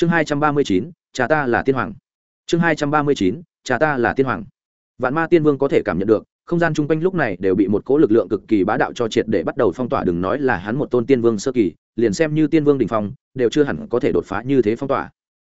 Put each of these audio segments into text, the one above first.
chương hai trăm ba mươi chín, cha ta là tiên hoàng. Chương hai trăm ba mươi chín, cha ta là tiên hoàng. Vạn ma tiên vương có thể cảm nhận được, không gian chung quanh lúc này đều bị một cỗ lực lượng cực kỳ bá đạo cho triệt để bắt đầu phong tỏa, đừng nói là hắn một tôn tiên vương sơ kỳ, liền xem như tiên vương đình phong, đều chưa hẳn có thể đột phá như thế phong tỏa.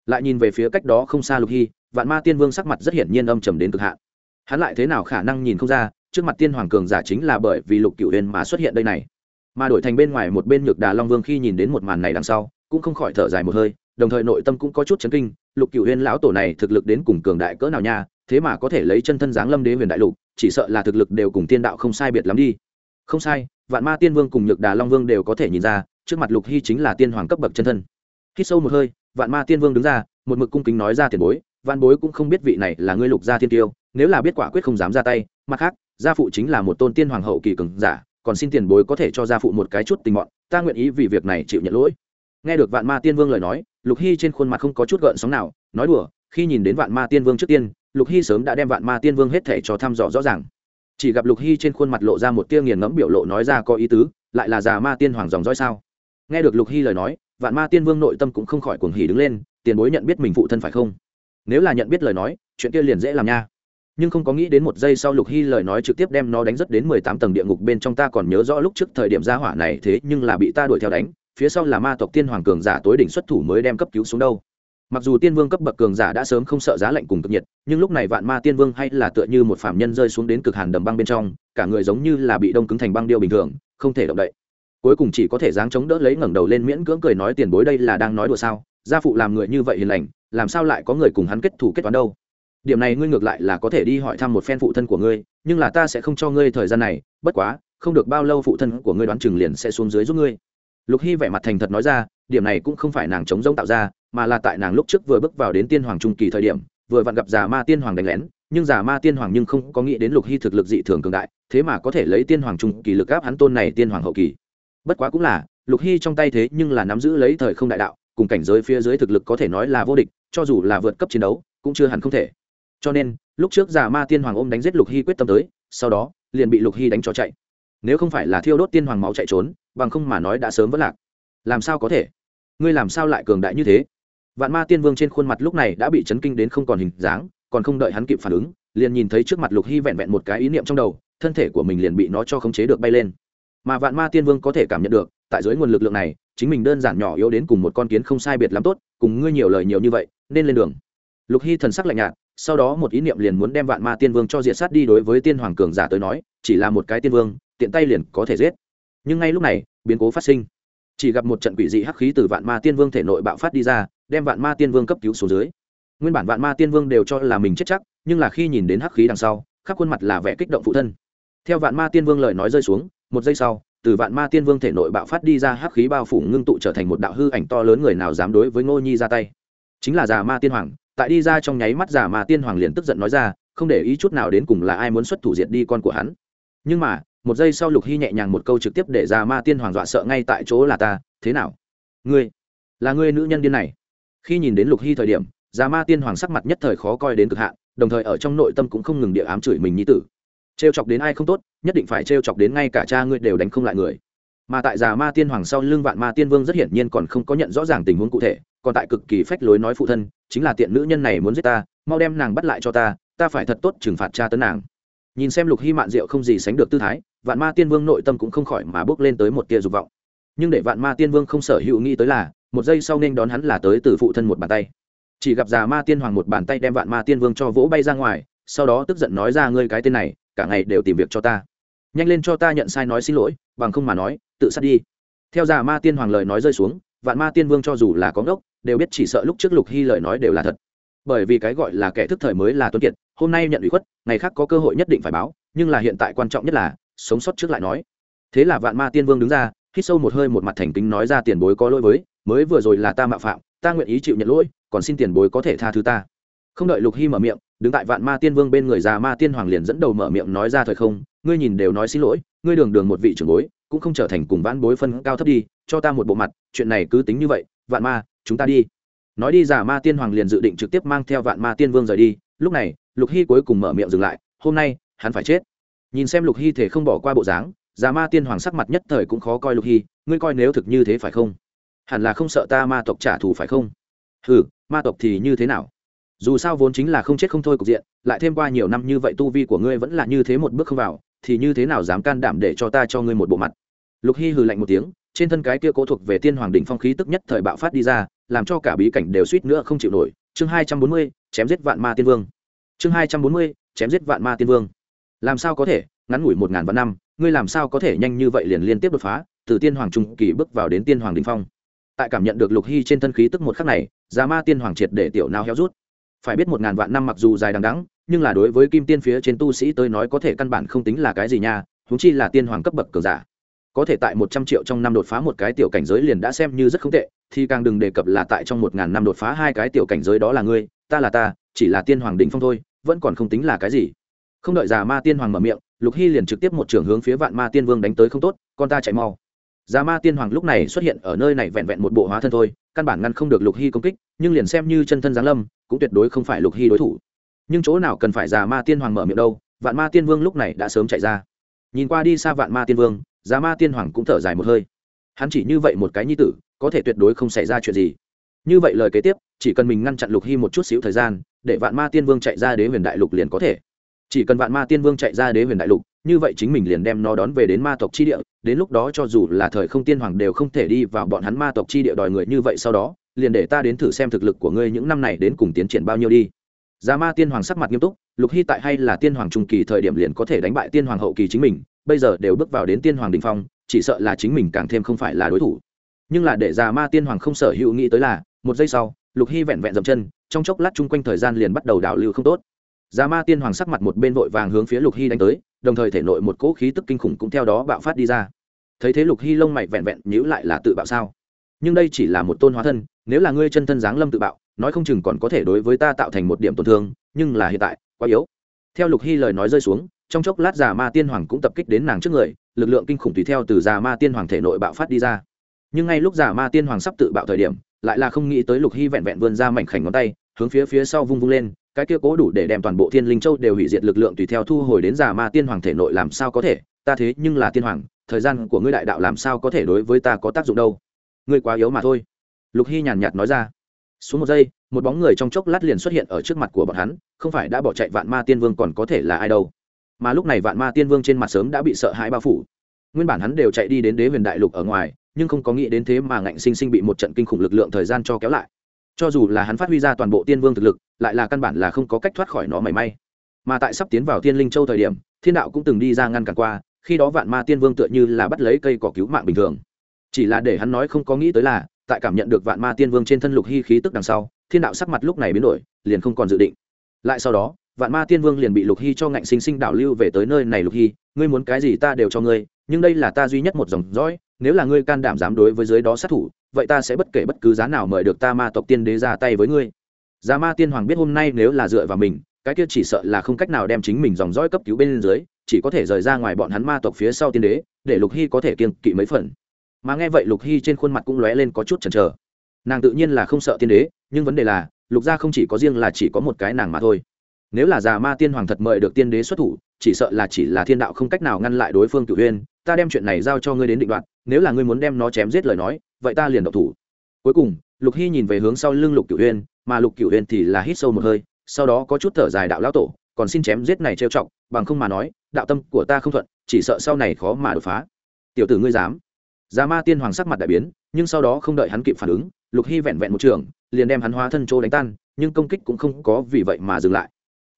Lại nhìn về phía cách đó không xa lục hy, vạn ma tiên vương sắc mặt rất hiển nhiên âm trầm đến cực hạn. Hắn lại thế nào khả năng nhìn không ra, trước mặt tiên hoàng cường giả chính là bởi vì lục cựu huyền mà xuất hiện đây này. Mà đổi thành bên ngoài một bên nhược đà long vương khi nhìn đến một màn này đằng sau, cũng không khỏi thở dài một hơi đồng thời nội tâm cũng có chút chấn kinh, lục cựu huyền lão tổ này thực lực đến cùng cường đại cỡ nào nha, thế mà có thể lấy chân thân giáng lâm đế huyền đại lục, chỉ sợ là thực lực đều cùng tiên đạo không sai biệt lắm đi. Không sai, vạn ma tiên vương cùng nhược đà long vương đều có thể nhìn ra, trước mặt lục hy chính là tiên hoàng cấp bậc chân thân. Khi sâu một hơi, vạn ma tiên vương đứng ra, một mực cung kính nói ra tiền bối văn bối cũng không biết vị này là ngươi lục gia thiên tiêu, nếu là biết quả quyết không dám ra tay, mặt khác, gia phụ chính là một tôn tiên hoàng hậu kỳ cường giả, còn xin tiền bối có thể cho gia phụ một cái chút tình mọn, ta nguyện ý vì việc này chịu nhận lỗi nghe được vạn ma tiên vương lời nói, lục hy trên khuôn mặt không có chút gợn sóng nào, nói đùa, khi nhìn đến vạn ma tiên vương trước tiên, lục hy sớm đã đem vạn ma tiên vương hết thể cho thăm dò rõ ràng. Chỉ gặp lục hy trên khuôn mặt lộ ra một tia nghiền ngẫm biểu lộ nói ra có ý tứ, lại là già ma tiên hoàng dòng dõi sao? Nghe được lục hy lời nói, vạn ma tiên vương nội tâm cũng không khỏi cuồng hỉ đứng lên, tiền bối nhận biết mình phụ thân phải không? Nếu là nhận biết lời nói, chuyện kia liền dễ làm nha. Nhưng không có nghĩ đến một giây sau lục hy lời nói trực tiếp đem nó đánh rất đến mười tám tầng địa ngục bên trong ta còn nhớ rõ lúc trước thời điểm gia hỏa này thế nhưng là bị ta đuổi theo đánh phía sau là ma tộc tiên hoàng cường giả tối đỉnh xuất thủ mới đem cấp cứu xuống đâu. Mặc dù tiên vương cấp bậc cường giả đã sớm không sợ giá lạnh cùng cực nhiệt, nhưng lúc này vạn ma tiên vương hay là tựa như một phạm nhân rơi xuống đến cực hàn đầm băng bên trong, cả người giống như là bị đông cứng thành băng điêu bình thường, không thể động đậy. Cuối cùng chỉ có thể dáng chống đỡ lấy ngẩng đầu lên miễn cưỡng cười nói tiền bối đây là đang nói đùa sao? Gia phụ làm người như vậy hiền lành, làm sao lại có người cùng hắn kết thủ kết toán đâu? Điểm này ngươi ngược lại là có thể đi hỏi thăm một phen phụ thân của ngươi, nhưng là ta sẽ không cho ngươi thời gian này, bất quá, không được bao lâu phụ thân của ngươi đoán chừng liền sẽ xuống dưới giúp ngươi lục hy vẻ mặt thành thật nói ra, điểm này cũng không phải nàng chống rông tạo ra, mà là tại nàng lúc trước vừa bước vào đến tiên hoàng trung kỳ thời điểm, vừa vặn gặp già ma tiên hoàng đánh lén, nhưng già ma tiên hoàng nhưng không có nghĩ đến lục hy thực lực dị thường cường đại, thế mà có thể lấy tiên hoàng trung kỳ lực áp hắn tôn này tiên hoàng hậu kỳ. Bất quá cũng là, lục hy trong tay thế nhưng là nắm giữ lấy thời không đại đạo, cùng cảnh giới phía dưới thực lực có thể nói là vô địch, cho dù là vượt cấp chiến đấu, cũng chưa hẳn không thể. Cho nên, lúc trước già ma tiên hoàng ôm đánh giết lục hy quyết tâm tới, sau đó, liền bị lục hy đánh cho chạy nếu không phải là thiêu đốt tiên hoàng máu chạy trốn, bằng không mà nói đã sớm vất lạc. Làm sao có thể? Ngươi làm sao lại cường đại như thế? Vạn ma tiên vương trên khuôn mặt lúc này đã bị chấn kinh đến không còn hình dáng, còn không đợi hắn kịp phản ứng, liền nhìn thấy trước mặt lục hy vẹn vẹn một cái ý niệm trong đầu, thân thể của mình liền bị nó cho khống chế được bay lên. Mà vạn ma tiên vương có thể cảm nhận được, tại dưới nguồn lực lượng này, chính mình đơn giản nhỏ yếu đến cùng một con kiến không sai biệt lắm tốt, cùng ngươi nhiều lời nhiều như vậy, nên lên đường. Lục hy thần sắc lạnh nhạt, sau đó một ý niệm liền muốn đem vạn ma tiên vương cho diệt sát đi đối với tiên hoàng cường giả tới nói, chỉ là một cái tiên vương tiện tay liền có thể giết. Nhưng ngay lúc này, biến cố phát sinh. Chỉ gặp một trận quỷ dị hắc khí từ vạn ma tiên vương thể nội bạo phát đi ra, đem vạn ma tiên vương cấp cứu xuống dưới. Nguyên bản vạn ma tiên vương đều cho là mình chết chắc, nhưng là khi nhìn đến hắc khí đằng sau, khắp khuôn mặt là vẻ kích động phụ thân. Theo vạn ma tiên vương lời nói rơi xuống, một giây sau, từ vạn ma tiên vương thể nội bạo phát đi ra hắc khí bao phủ ngưng tụ trở thành một đạo hư ảnh to lớn người nào dám đối với ngô nhi ra tay. Chính là già ma tiên hoàng, tại đi ra trong nháy mắt già ma tiên hoàng liền tức giận nói ra, không để ý chút nào đến cùng là ai muốn xuất thủ diệt đi con của hắn. Nhưng mà một giây sau lục hy nhẹ nhàng một câu trực tiếp để ra ma tiên hoàng dọa sợ ngay tại chỗ là ta, thế nào? Ngươi, là ngươi nữ nhân điên này. Khi nhìn đến lục hy thời điểm già ma tiên hoàng sắc mặt nhất thời khó coi đến cực hạn, đồng thời ở trong nội tâm cũng không ngừng địa ám chửi mình như tử. Trêu chọc đến ai không tốt, nhất định phải trêu chọc đến ngay cả cha ngươi đều đánh không lại người. Mà tại già ma tiên hoàng sau lưng vạn ma tiên vương rất hiển nhiên còn không có nhận rõ ràng tình huống cụ thể, còn tại cực kỳ phách lối nói phụ thân, chính là tiện nữ nhân này muốn giết ta, mau đem nàng bắt lại cho ta ta phải thật tốt trừng phạt cha tấn nàng. Nhìn xem lục hy mạn diệu không gì sánh được tư thái vạn ma tiên vương nội tâm cũng không khỏi mà bước lên tới một tia dục vọng. Nhưng để vạn ma tiên vương không sở hữu nghĩ tới là, một giây sau nên đón hắn là tới từ phụ thân một bàn tay. Chỉ gặp già ma tiên hoàng một bàn tay đem vạn ma tiên vương cho vỗ bay ra ngoài, sau đó tức giận nói ra, ngươi cái tên này, cả ngày đều tìm việc cho ta. Nhanh lên cho ta nhận sai nói xin lỗi, bằng không mà nói, tự sát đi. Theo già ma tiên hoàng lời nói rơi xuống, vạn ma tiên vương cho dù là có ngốc, đều biết chỉ sợ lúc trước lục hy lời nói đều là thật. Bởi vì cái gọi là kẻ thức thời mới là tuấn kiệt, hôm nay nhận ủy khuất, ngày khác có cơ hội nhất định phải báo, nhưng là hiện tại quan trọng nhất là sống sót trước lại nói. Thế là vạn ma tiên vương đứng ra, hít sâu một hơi một mặt thành kính nói ra tiền bối có lỗi với, mới vừa rồi là ta mạo phạm, ta nguyện ý chịu nhận lỗi, còn xin tiền bối có thể tha thứ ta. Không đợi lục hy mở miệng, đứng tại vạn ma tiên vương bên người già ma tiên hoàng liền dẫn đầu mở miệng nói ra thời không, ngươi nhìn đều nói xin lỗi, ngươi đường đường một vị trưởng bối, cũng không trở thành cùng vãn bối phân cao thấp đi, cho ta một bộ mặt, chuyện này cứ tính như vậy, vạn ma, chúng ta đi. Nói đi giả ma tiên hoàng liền dự định trực tiếp mang theo vạn ma tiên vương rời đi, lúc này, lục hy cuối cùng mở miệng dừng lại, hôm nay, hắn phải chết nhìn xem lục hy thể không bỏ qua bộ dáng, già ma tiên hoàng sắc mặt nhất thời cũng khó coi lục hy, ngươi coi nếu thực như thế phải không? Hẳn là không sợ ta ma tộc trả thù phải không? Ừ ma tộc thì như thế nào? Dù sao vốn chính là không chết không thôi cục diện, lại thêm qua nhiều năm như vậy tu vi của ngươi vẫn là như thế một bước không vào, thì như thế nào dám can đảm để cho ta cho ngươi một bộ mặt? Lục hy hừ lạnh một tiếng, trên thân cái kia cố thuộc về tiên hoàng đỉnh phong khí tức nhất thời bạo phát đi ra, làm cho cả bí cảnh đều suýt nữa không chịu nổi. Chương hai trăm bốn mươi, chém giết vạn ma tiên vương. Chương hai trăm bốn mươi, chém giết vạn ma tiên vương làm sao có thể? Ngắn ngủi một ngàn vạn năm, ngươi làm sao có thể nhanh như vậy liền liên tiếp đột phá? Từ tiên hoàng trung kỳ bước vào đến tiên hoàng đình phong. Tại cảm nhận được lục hy trên thân khí tức một khắc này, giá ma tiên hoàng triệt để tiểu nao héo rút. Phải biết một ngàn vạn năm mặc dù dài đằng đắng nhưng là đối với kim tiên phía trên tu sĩ tới nói có thể căn bản không tính là cái gì nha húng chi là tiên hoàng cấp bậc cường giả. Có thể tại một trăm triệu trong năm đột phá một cái tiểu cảnh giới liền đã xem như rất không tệ, thì càng đừng đề cập là tại trong một ngàn năm đột phá hai cái tiểu cảnh giới đó là ngươi, ta là ta, chỉ là tiên hoàng đình phong thôi, vẫn còn không tính là cái gì không đợi già ma tiên hoàng mở miệng, lục hy liền trực tiếp một trường hướng phía vạn ma tiên vương đánh tới không tốt, con ta chạy mau. Già ma tiên hoàng lúc này xuất hiện ở nơi này vẹn vẹn một bộ hóa thân thôi, căn bản ngăn không được lục hy công kích, nhưng liền xem như chân thân giáng lâm, cũng tuyệt đối không phải lục hy đối thủ. Nhưng chỗ nào cần phải già ma tiên hoàng mở miệng đâu, vạn ma tiên vương lúc này đã sớm chạy ra. Nhìn qua đi xa vạn ma tiên vương, già ma tiên hoàng cũng thở dài một hơi. Hắn chỉ như vậy một cái nhi tử, có thể tuyệt đối không xảy ra chuyện gì. Như vậy lời kế tiếp, chỉ cần mình ngăn chặn lục hy một chút xíu thời gian, để vạn ma tiên vương chạy ra đế huyền đại lục liền có thể chỉ cần vạn ma tiên vương chạy ra đế huyền đại lục, như vậy chính mình liền đem nó đón về đến ma tộc chi địa, đến lúc đó cho dù là thời không tiên hoàng đều không thể đi vào bọn hắn ma tộc chi địa đòi người như vậy sau đó, liền để ta đến thử xem thực lực của ngươi những năm này đến cùng tiến triển bao nhiêu đi. Giá ma tiên hoàng sắc mặt nghiêm túc, lục hy tại hay là tiên hoàng trung kỳ thời điểm liền có thể đánh bại tiên hoàng hậu kỳ chính mình, bây giờ đều bước vào đến tiên hoàng đình phong, chỉ sợ là chính mình càng thêm không phải là đối thủ. Nhưng là để Giá ma tiên hoàng không sở hữu nghĩ tới là, một giây sau, lục hy vẹn vẹn dậm chân, trong chốc lát chung quanh thời gian liền bắt đầu đảo lưu không tốt già ma tiên hoàng sắc mặt một bên vội vàng hướng phía lục hy đánh tới, đồng thời thể nội một cỗ khí tức kinh khủng cũng theo đó bạo phát đi ra. Thấy thế lục hy lông mày vẹn vẹn nhíu lại là tự bạo sao? Nhưng đây chỉ là một tôn hóa thân, nếu là ngươi chân thân dáng lâm tự bạo, nói không chừng còn có thể đối với ta tạo thành một điểm tổn thương, nhưng là hiện tại, quá yếu. Theo lục hy lời nói rơi xuống, trong chốc lát già ma tiên hoàng cũng tập kích đến nàng trước người, lực lượng kinh khủng tùy theo từ già ma tiên hoàng thể nội bạo phát đi ra. Nhưng ngay lúc già ma tiên hoàng sắp tự bạo thời điểm, lại là không nghĩ tới lục hy vẹn vẹn vươn ra mảnh khảnh ngón tay, hướng phía phía sau vung vung lên cái kia cố đủ để đem toàn bộ thiên linh châu đều hủy diệt lực lượng tùy theo thu hồi đến già ma tiên hoàng thể nội làm sao có thể? Ta thế nhưng là tiên hoàng, thời gian của ngươi đại đạo làm sao có thể đối với ta có tác dụng đâu? Ngươi quá yếu mà thôi. Lục hy nhàn nhạt nói ra. Xuống một giây, một bóng người trong chốc lát liền xuất hiện ở trước mặt của bọn hắn, không phải đã bỏ chạy vạn ma tiên vương còn có thể là ai đâu. Mà lúc này vạn ma tiên vương trên mặt sớm đã bị sợ hãi bao phủ. Nguyên bản hắn đều chạy đi đến đế huyền đại lục ở ngoài, nhưng không có nghĩ đến thế mà ngạnh sinh sinh bị một trận kinh khủng lực lượng thời gian cho kéo lại cho dù là hắn phát huy ra toàn bộ tiên vương thực lực, lại là căn bản là không có cách thoát khỏi nó mảy may. Mà tại sắp tiến vào tiên linh châu thời điểm, thiên đạo cũng từng đi ra ngăn cản qua, khi đó vạn ma tiên vương tựa như là bắt lấy cây cỏ cứu mạng bình thường. Chỉ là để hắn nói không có nghĩ tới là, tại cảm nhận được vạn ma tiên vương trên thân lục hy khí tức đằng sau, thiên đạo sắc mặt lúc này biến đổi, liền không còn dự định. Lại sau đó, vạn ma tiên vương liền bị lục hy cho ngạnh sinh sinh đảo lưu về tới nơi này lục hy, ngươi muốn cái gì ta đều cho ngươi, nhưng đây là ta duy nhất một dòng dõi, nếu là ngươi can đảm dám đối với dưới đó sát thủ vậy ta sẽ bất kể bất cứ giá nào mời được ta ma tộc tiên đế ra tay với ngươi. Giá ma tiên hoàng biết hôm nay nếu là dựa vào mình, cái kia chỉ sợ là không cách nào đem chính mình dòng dõi cấp cứu bên dưới, chỉ có thể rời ra ngoài bọn hắn ma tộc phía sau tiên đế, để lục hy có thể kiên kỵ mấy phần. Mà nghe vậy lục hy trên khuôn mặt cũng lóe lên có chút chần chờ. Nàng tự nhiên là không sợ tiên đế, nhưng vấn đề là, lục gia không chỉ có riêng là chỉ có một cái nàng mà thôi nếu là già ma tiên hoàng thật mời được tiên đế xuất thủ, chỉ sợ là chỉ là thiên đạo không cách nào ngăn lại đối phương cửu huyên ta đem chuyện này giao cho ngươi đến định đoạn nếu là ngươi muốn đem nó chém giết lời nói, vậy ta liền độc thủ. Cuối cùng, lục hy nhìn về hướng sau lưng lục cửu huyên mà lục cửu huyên thì là hít sâu một hơi, sau đó có chút thở dài đạo lão tổ, còn xin chém giết này trêu trọng bằng không mà nói, đạo tâm của ta không thuận, chỉ sợ sau này khó mà đột phá. Tiểu tử ngươi dám. Già ma tiên hoàng sắc mặt đại biến, nhưng sau đó không đợi hắn kịp phản ứng, lục hy vẹn vẹn một trường, liền đem hắn hóa thân chỗ đánh tan, nhưng công kích cũng không có vì vậy mà dừng lại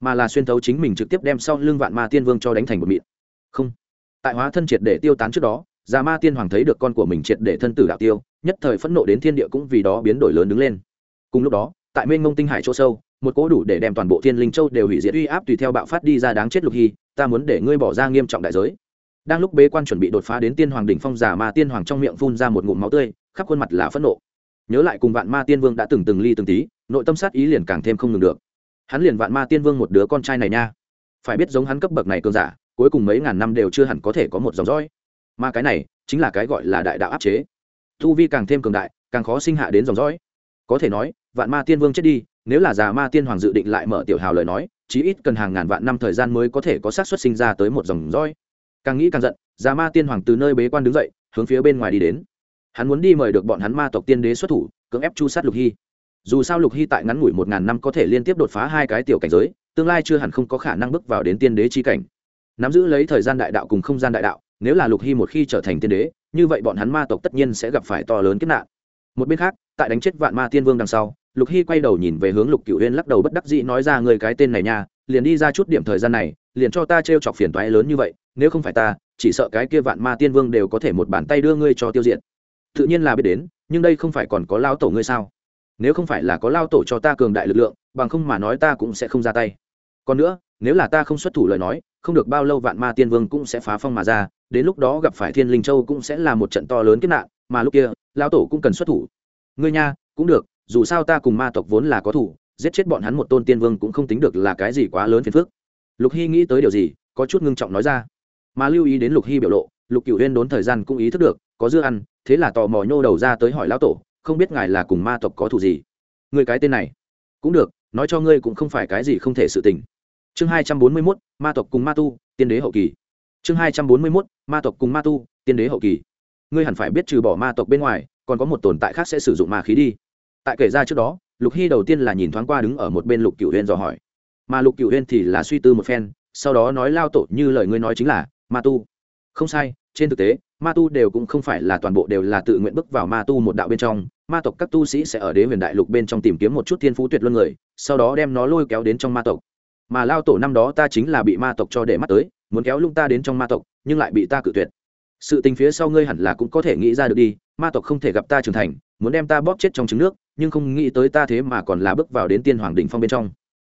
mà là xuyên thấu chính mình trực tiếp đem sau lưng vạn ma tiên vương cho đánh thành một mịn. Không. Tại hóa thân triệt để tiêu tán trước đó, già ma tiên hoàng thấy được con của mình triệt để thân tử đạo tiêu, nhất thời phẫn nộ đến thiên địa cũng vì đó biến đổi lớn đứng lên. Cùng lúc đó, tại mênh mông tinh hải chỗ sâu, một cỗ đủ để đem toàn bộ thiên linh châu đều hủy diệt uy áp tùy theo bạo phát đi ra đáng chết lục hy, ta muốn để ngươi bỏ ra nghiêm trọng đại giới. Đang lúc bế quan chuẩn bị đột phá đến tiên hoàng đỉnh phong giả ma tiên hoàng trong miệng phun ra một ngụm máu tươi, khắp khuôn mặt là phẫn nộ. Nhớ lại cùng vạn ma tiên vương đã từng từng ly từng tí, nội tâm sát ý liền càng thêm không ngừng được hắn liền vạn ma tiên vương một đứa con trai này nha. Phải biết giống hắn cấp bậc này cường giả, cuối cùng mấy ngàn năm đều chưa hẳn có thể có một dòng dõi. Mà cái này chính là cái gọi là đại đạo áp chế. Thu vi càng thêm cường đại, càng khó sinh hạ đến dòng dõi. Có thể nói, vạn ma tiên vương chết đi, nếu là già ma tiên hoàng dự định lại mở tiểu hào lời nói, chí ít cần hàng ngàn vạn năm thời gian mới có thể có xác suất sinh ra tới một dòng dõi. Càng nghĩ càng giận, già ma tiên hoàng từ nơi bế quan đứng dậy, hướng phía bên ngoài đi đến. Hắn muốn đi mời được bọn hắn ma tộc tiên đế xuất thủ, cưỡng ép chu sát lục hy dù sao lục hy tại ngắn ngủi một ngàn năm có thể liên tiếp đột phá hai cái tiểu cảnh giới, tương lai chưa hẳn không có khả năng bước vào đến tiên đế chi cảnh. Nắm giữ lấy thời gian đại đạo cùng không gian đại đạo, nếu là lục hy một khi trở thành tiên đế, như vậy bọn hắn ma tộc tất nhiên sẽ gặp phải to lớn kiếp nạn. Một bên khác, tại đánh chết vạn ma tiên vương đằng sau, lục hy quay đầu nhìn về hướng lục cựu huyên lắc đầu bất đắc dĩ nói ra người cái tên này nha, liền đi ra chút điểm thời gian này, liền cho ta t r e o chọc phiền toái lớn như vậy, nếu không phải ta, chỉ sợ cái kia vạn ma tiên vương đều có thể một bàn tay đưa ngươi cho tiêu diệt. Tự nhiên là biết đến, nhưng đây không phải còn có lao tổ ngươi sao? Nếu không phải là có lao tổ cho ta cường đại lực lượng, bằng không mà nói ta cũng sẽ không ra tay. Còn nữa, nếu là ta không xuất thủ lời nói, không được bao lâu vạn ma tiên vương cũng sẽ phá phong mà ra, đến lúc đó gặp phải thiên linh châu cũng sẽ là một trận to lớn kiếp nạn, mà lúc kia, lao tổ cũng cần xuất thủ. Ngươi nha, cũng được, dù sao ta cùng ma tộc vốn là có thủ, giết chết bọn hắn một tôn tiên vương cũng không tính được là cái gì quá lớn phiền phức. Lục hy nghĩ tới điều gì, có chút ngưng trọng nói ra. Mà lưu ý đến lục hy biểu lộ, lục cựu huyên đốn thời gian cũng ý thức được, có dưa ăn, thế là tò mò nhô đầu ra tới hỏi lão tổ không biết ngài là cùng ma tộc có thủ gì. Người cái tên này cũng được, nói cho ngươi cũng không phải cái gì không thể sự tình. Chương hai trăm bốn mươi mốt, ma tộc cùng ma tu, tiên đế hậu kỳ. Chương hai trăm bốn mươi mốt, ma tộc cùng ma tu, tiên đế hậu kỳ. Ngươi hẳn phải biết trừ bỏ ma tộc bên ngoài, còn có một tồn tại khác sẽ sử dụng ma khí đi. Tại kể ra trước đó, lục hy đầu tiên là nhìn thoáng qua đứng ở một bên lục cựu huyên dò hỏi. Mà lục cựu huyên thì là suy tư một phen, sau đó nói lao tổ như lời ngươi nói chính là, ma tu. Không sai trên thực tế, ma tu đều cũng không phải là toàn bộ đều là tự nguyện bước vào ma tu một đạo bên trong. Ma tộc các tu sĩ sẽ ở đế huyền đại lục bên trong tìm kiếm một chút thiên phú tuyệt luân người, sau đó đem nó lôi kéo đến trong ma tộc. Mà lao tổ năm đó ta chính là bị ma tộc cho để mắt tới, muốn kéo lung ta đến trong ma tộc, nhưng lại bị ta cự tuyệt. Sự tình phía sau ngươi hẳn là cũng có thể nghĩ ra được đi, ma tộc không thể gặp ta trưởng thành, muốn đem ta bóp chết trong trứng nước, nhưng không nghĩ tới ta thế mà còn là bước vào đến tiên hoàng đỉnh phong bên trong.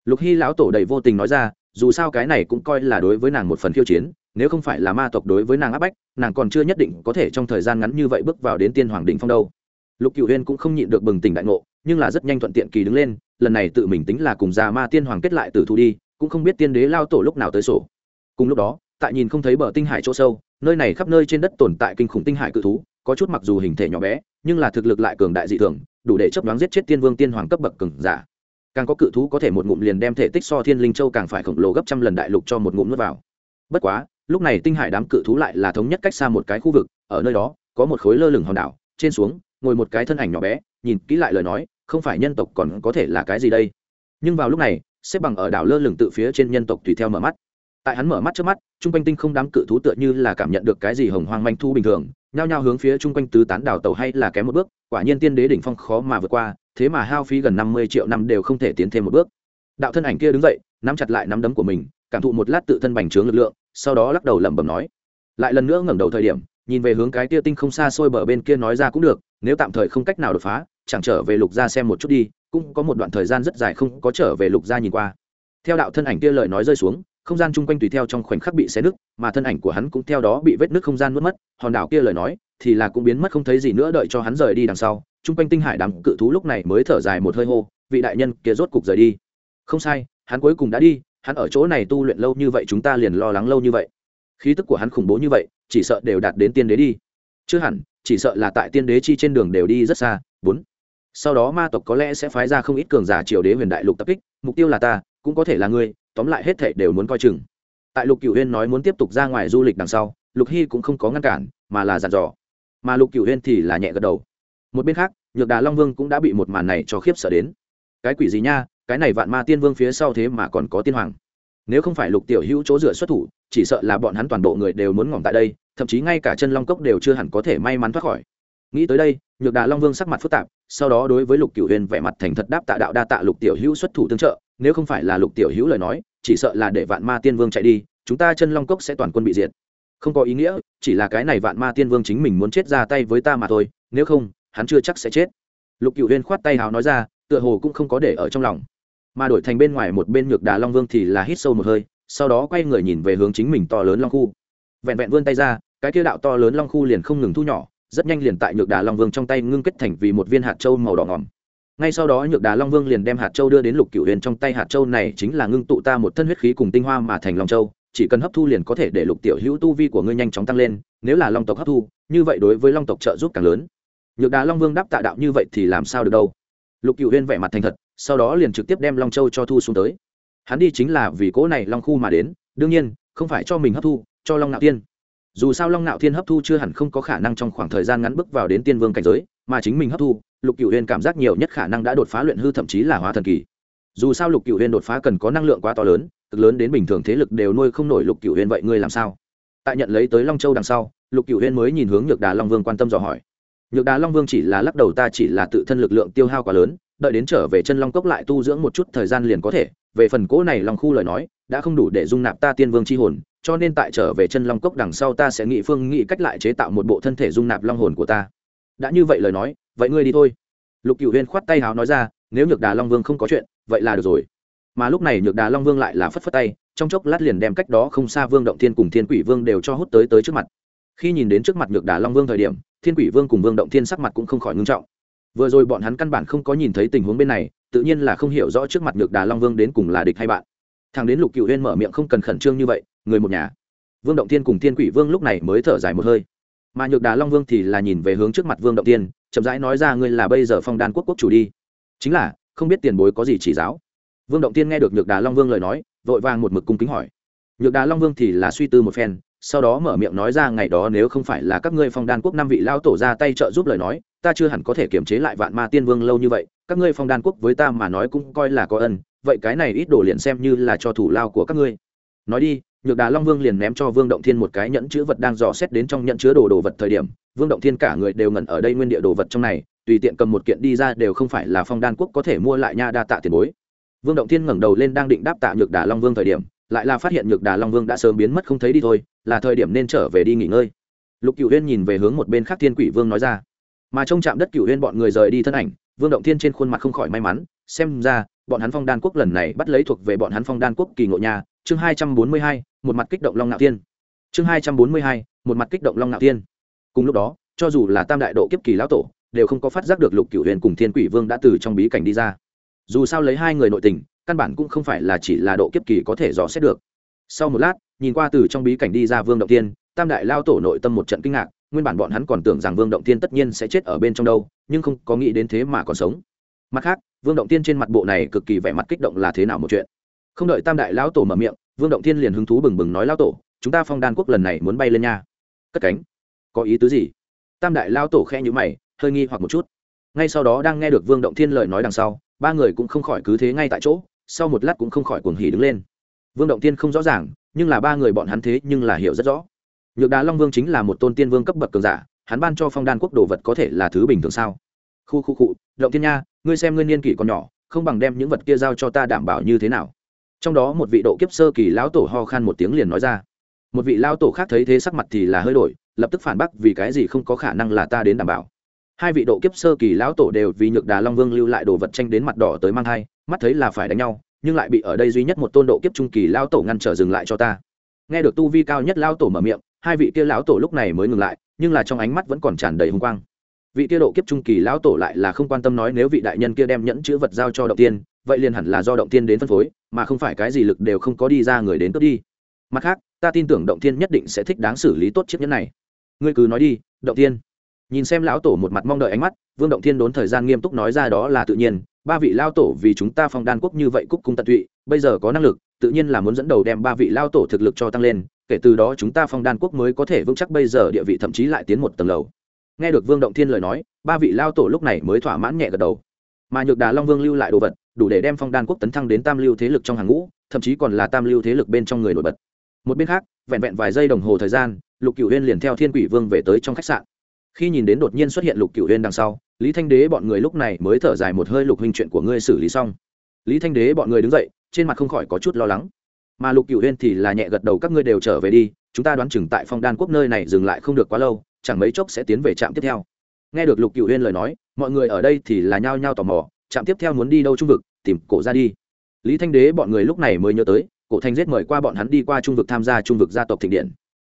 Lục hy lão tổ đầy vô tình nói ra, dù sao cái này cũng coi là đối với nàng một phần khiêu chiến nếu không phải là ma tộc đối với nàng áp bách, nàng còn chưa nhất định có thể trong thời gian ngắn như vậy bước vào đến tiên hoàng đỉnh phong đâu. Lục cựu huyên cũng không nhịn được bừng tỉnh đại ngộ, nhưng là rất nhanh thuận tiện kỳ đứng lên, lần này tự mình tính là cùng già ma tiên hoàng kết lại từ thu đi, cũng không biết tiên đế lao tổ lúc nào tới sổ. Cùng lúc đó, tại nhìn không thấy bờ tinh hải chỗ sâu, nơi này khắp nơi trên đất tồn tại kinh khủng tinh hải cự thú, có chút mặc dù hình thể nhỏ bé, nhưng là thực lực lại cường đại dị thường, đủ để chấp đoán giết chết tiên vương tiên hoàng cấp bậc cường giả. Càng có cự thú có thể một ngụm liền đem thể tích so thiên linh châu càng phải khổng lồ gấp trăm lần đại lục cho một ngụm nuốt vào. Bất quá lúc này tinh hải đám cự thú lại là thống nhất cách xa một cái khu vực, ở nơi đó, có một khối lơ lửng hòn đảo, trên xuống, ngồi một cái thân ảnh nhỏ bé, nhìn kỹ lại lời nói, không phải nhân tộc còn có thể là cái gì đây? Nhưng vào lúc này, xếp bằng ở đảo lơ lửng tự phía trên nhân tộc tùy theo mở mắt. Tại hắn mở mắt trước mắt, chung quanh tinh không đám cự thú tựa như là cảm nhận được cái gì hồng hoang manh thu bình thường, nhao nhao hướng phía chung quanh tứ tán đảo tàu hay là kém một bước, quả nhiên tiên đế đỉnh phong khó mà vượt qua, thế mà hao phí gần năm mươi triệu năm đều không thể tiến thêm một bước. Đạo thân ảnh kia đứng dậy, nắm chặt lại nắm đấm của mình, cảm thụ một lát tự thân bành trướng lực lượng sau đó lắc đầu lẩm bẩm nói, lại lần nữa ngẩng đầu thời điểm, nhìn về hướng cái tia tinh không xa xôi bờ bên kia nói ra cũng được, nếu tạm thời không cách nào đột phá, chẳng trở về lục gia xem một chút đi, cũng có một đoạn thời gian rất dài không có trở về lục gia nhìn qua. Theo đạo thân ảnh kia lời nói rơi xuống, không gian chung quanh tùy theo trong khoảnh khắc bị xé nứt, mà thân ảnh của hắn cũng theo đó bị vết nứt không gian nuốt mất, hòn đảo kia lời nói thì là cũng biến mất không thấy gì nữa, đợi cho hắn rời đi đằng sau, chung quanh tinh hải đám cự thú lúc này mới thở dài một hơi hô, vị đại nhân kia rốt cục rời đi. Không sai, hắn cuối cùng đã đi hắn ở chỗ này tu luyện lâu như vậy chúng ta liền lo lắng lâu như vậy. Khí tức của hắn khủng bố như vậy, chỉ sợ đều đạt đến tiên đế đi. Chưa hẳn, chỉ sợ là tại tiên đế chi trên đường đều đi rất xa. Bốn. Sau đó ma tộc có lẽ sẽ phái ra không ít cường giả triều đế huyền đại lục tập kích, mục tiêu là ta, cũng có thể là ngươi, tóm lại hết thảy đều muốn coi chừng. Tại lục cửu huyên nói muốn tiếp tục ra ngoài du lịch đằng sau, lục hy cũng không có ngăn cản, mà là dặn dò. Mà lục cửu huyên thì là nhẹ gật đầu. Một bên khác, nhược đà long vương cũng đã bị một màn này cho khiếp sợ đến. Cái quỷ gì nha cái này vạn ma tiên vương phía sau thế mà còn có tiên hoàng. Nếu không phải lục tiểu hữu chỗ dựa xuất thủ, chỉ sợ là bọn hắn toàn bộ người đều muốn ngỏm tại đây, thậm chí ngay cả chân long cốc đều chưa hẳn có thể may mắn thoát khỏi. Nghĩ tới đây, nhược đà long vương sắc mặt phức tạp, sau đó đối với lục cửu huyền vẻ mặt thành thật đáp tạ đạo đa tạ lục tiểu hữu xuất thủ tương trợ, nếu không phải là lục tiểu hữu lời nói, chỉ sợ là để vạn ma tiên vương chạy đi, chúng ta chân long cốc sẽ toàn quân bị diệt. Không có ý nghĩa, chỉ là cái này vạn ma tiên vương chính mình muốn chết ra tay với ta mà thôi, nếu không, hắn chưa chắc sẽ chết. Lục cửu huyền khoát tay hào nói ra, tựa hồ cũng không có để ở trong lòng mà đổi thành bên ngoài một bên nhược đà long vương thì là hít sâu một hơi, sau đó quay người nhìn về hướng chính mình to lớn long khu. Vẹn vẹn vươn tay ra, cái kia đạo to lớn long khu liền không ngừng thu nhỏ, rất nhanh liền tại nhược đà long vương trong tay ngưng kết thành vì một viên hạt trâu màu đỏ ngỏm. Ngay sau đó nhược đà long vương liền đem hạt châu đưa đến lục cựu huyền trong tay, hạt châu này chính là ngưng tụ ta một thân huyết khí cùng tinh hoa mà thành long châu, chỉ cần hấp thu liền có thể để lục tiểu hữu tu vi của ngươi nhanh chóng tăng lên, nếu là long tộc hấp thu, như vậy đối với long tộc trợ giúp càng lớn. Nhược đà long vương đáp tạ đạo như vậy thì làm sao được đâu? Lục cựu huyên vẻ mặt thành thật sau đó liền trực tiếp đem long châu cho thu xuống tới. Hắn đi chính là vì cỗ này long khu mà đến, đương nhiên, không phải cho mình hấp thu, cho long nạo tiên dù sao long nạo thiên hấp thu chưa hẳn không có khả năng trong khoảng thời gian ngắn bước vào đến tiên vương cảnh giới, mà chính mình hấp thu, lục cựu huyên cảm giác nhiều nhất khả năng đã đột phá luyện hư thậm chí là hóa thần kỳ. Dù sao lục cựu huyên đột phá cần có năng lượng quá to lớn, cực lớn đến bình thường thế lực đều nuôi không nổi lục cựu huyên vậy ngươi làm sao? Tại nhận lấy tới long châu đằng sau, lục cựu huyên mới nhìn hướng nhược đà long vương quan tâm dò hỏi. Nhược đà long vương chỉ là lắc đầu, ta chỉ là tự thân lực lượng tiêu hao quá lớn đợi đến trở về chân long cốc lại tu dưỡng một chút thời gian liền có thể. Về phần cỗ này long khu lời nói, đã không đủ để dung nạp ta tiên vương c h i hồn, cho nên tại trở về chân long cốc đằng sau ta sẽ nghị phương nghị cách lại chế tạo một bộ thân thể dung nạp long hồn của ta. Đã như vậy lời nói, vậy ngươi đi thôi. Lục cựu huyên khoát tay háo nói ra, nếu nhược đà long vương không có chuyện, vậy là được rồi. Mà lúc này nhược đà long vương lại là phất phất tay, trong chốc lát liền đem cách đó không xa vương động thiên cùng thiên quỷ vương đều cho hút tới tới trước mặt. Khi nhìn đến trước mặt nhược đà long vương thời điểm, thiên quỷ vương cùng vương động thiên sắc mặt cũng không khỏi ngưng trọng vừa rồi bọn hắn căn bản không có nhìn thấy tình huống bên này, tự nhiên là không hiểu rõ trước mặt nhược đà long vương đến cùng là địch hay bạn. Thằng đến lục cựu huyên mở miệng không cần khẩn trương như vậy, người một nhà. Vương động thiên cùng thiên quỷ vương lúc này mới thở dài một hơi. Mà nhược đà long vương thì là nhìn về hướng trước mặt vương động thiên chậm rãi nói ra ngươi là bây giờ phong đan quốc quốc chủ đi. Chính là, không biết tiền bối có gì chỉ giáo. Vương động tiên nghe được nhược đà long vương lời nói, vội vàng một mực cung kính hỏi. Nhược đà long vương thì là suy tư một phen, sau đó mở miệng nói ra ngày đó nếu không phải là các ngươi phong đan quốc năm vị lao tổ ra tay trợ giúp lời nói ta chưa hẳn có thể kiềm chế lại vạn ma tiên vương lâu như vậy, các ngươi phong đan quốc với ta mà nói cũng coi là có ân, vậy cái này ít đồ liền xem như là cho thủ lao của các ngươi. Nói đi, nhược đà long vương liền ném cho vương động thiên một cái nhẫn chứa vật đang dò xét đến trong nhẫn chứa đồ đồ vật thời điểm, vương động thiên cả người đều ngẩn ở đây nguyên địa đồ vật trong này, tùy tiện cầm một kiện đi ra đều không phải là phong đan quốc có thể mua lại nha đa tạ tiền bối. Vương động thiên ngẩng đầu lên đang định đáp tạ nhược đà long vương thời điểm, lại là phát hiện nhược đà long vương đã sớm biến mất không thấy đi thôi, là thời điểm nên trở về đi nghỉ ngơi. Lục cựu huyên nhìn về hướng một bên khác thiên quỷ vương nói ra mà trong trạm đất cửu huyên bọn người rời đi thân ảnh, vương động thiên trên khuôn mặt không khỏi may mắn, xem ra, bọn hắn phong đan quốc lần này bắt lấy thuộc về bọn hắn phong đan quốc kỳ ngộ nhà chương hai trăm bốn mươi hai, một mặt kích động long ngạo thiên. Chương hai trăm bốn mươi hai, một mặt kích động long ngạo thiên. Cùng lúc đó, cho dù là tam đại độ kiếp kỳ lão tổ, đều không có phát giác được lục cửu huyền cùng thiên quỷ vương đã từ trong bí cảnh đi ra. Dù sao lấy hai người nội tình, căn bản cũng không phải là chỉ là độ kiếp kỳ có thể dò xét được. Sau một lát, nhìn qua từ trong bí cảnh đi ra vương động tiên tam đại lao tổ nội tâm một trận kinh ngạc nguyên bản bọn hắn còn tưởng rằng vương động tiên tất nhiên sẽ chết ở bên trong đâu, nhưng không có nghĩ đến thế mà còn sống. Mặt khác, vương động tiên trên mặt bộ này cực kỳ vẻ mặt kích động là thế nào một chuyện. Không đợi tam đại lão tổ mở miệng, vương động tiên liền hứng thú bừng bừng nói, lão tổ, chúng ta phong đan quốc lần này muốn bay lên nha. Cất cánh. Có ý tứ gì? Tam đại lão tổ khe nhữ mày, hơi nghi hoặc một chút. Ngay sau đó đang nghe được vương động thiên lời nói đằng sau, ba người cũng không khỏi cứ thế ngay tại chỗ, sau một lát cũng không khỏi cuồng hỉ đứng lên. Vương động thiên không rõ ràng, nhưng là ba người bọn hắn thế nhưng là hiểu rất rõ nhược đá long vương chính là một tôn tiên vương cấp bậc cường giả, hắn ban cho phong đan quốc đồ vật có thể là thứ bình thường sao? Khu khu cụ động thiên nha, ngươi xem ngươi niên kỷ còn nhỏ, không bằng đem những vật kia giao cho ta đảm bảo như thế nào? Trong đó một vị độ kiếp sơ kỳ lão tổ ho khan một tiếng liền nói ra. Một vị lão tổ khác thấy thế sắc mặt thì là hơi đổi, lập tức phản bác vì cái gì không có khả năng là ta đến đảm bảo. Hai vị độ kiếp sơ kỳ lão tổ đều vì nhược đà long vương lưu lại đồ vật tranh đến mặt đỏ tới mang thai, mắt thấy là phải đánh nhau, nhưng lại bị ở đây duy nhất một tôn độ kiếp trung kỳ lão tổ ngăn trở dừng lại cho ta. Nghe được tu vi cao nhất lão tổ mở miệng hai vị kia lão tổ lúc này mới ngừng lại, nhưng là trong ánh mắt vẫn còn tràn đầy hung quang. Vị kia độ kiếp trung kỳ lão tổ lại là không quan tâm nói nếu vị đại nhân kia đem nhẫn chữ vật giao cho động tiên, vậy liền hẳn là do động tiên đến phân phối, mà không phải cái gì lực đều không có đi ra người đến cướp đi. Mặt khác, ta tin tưởng động tiên nhất định sẽ thích đáng xử lý tốt chiếc nhẫn này. Ngươi cứ nói đi, động tiên. Nhìn xem lão tổ một mặt mong đợi ánh mắt, vương động thiên đốn thời gian nghiêm túc nói ra đó là tự nhiên, ba vị lao tổ vì chúng ta phong đan quốc như vậy cúc cung tận tụy, bây giờ có năng lực, tự nhiên là muốn dẫn đầu đem ba vị lao tổ thực lực cho tăng lên kể từ đó chúng ta phong đan quốc mới có thể vững chắc bây giờ địa vị thậm chí lại tiến một tầng lầu. Nghe được vương động thiên lời nói, ba vị lao tổ lúc này mới thỏa mãn nhẹ gật đầu. Mà nhược đà long vương lưu lại đồ vật, đủ để đem phong đan quốc tấn thăng đến tam lưu thế lực trong hàng ngũ, thậm chí còn là tam lưu thế lực bên trong người nổi bật. Một bên khác, vẹn vẹn vài giây đồng hồ thời gian, lục cửu huyên liền theo thiên quỷ vương về tới trong khách sạn. Khi nhìn đến đột nhiên xuất hiện lục cửu huyên đằng sau, lý thanh đế bọn người lúc này mới thở dài một hơi, lục hình chuyện của ngươi xử lý xong. Lý thanh đế bọn người đứng dậy, trên mặt không khỏi có chút lo lắng mà lục cửu huyên thì là nhẹ gật đầu các ngươi đều trở về đi, chúng ta đoán chừng tại phong đan quốc nơi này dừng lại không được quá lâu, chẳng mấy chốc sẽ tiến về trạm tiếp theo. Nghe được lục cửu huyên lời nói, mọi người ở đây thì là nhao nhao tò mò, trạm tiếp theo muốn đi đâu trung vực, tìm cổ ra đi. Lý thanh đế bọn người lúc này mới nhớ tới, cổ thanh giết mời qua bọn hắn đi qua trung vực tham gia trung vực gia tộc thịnh điện.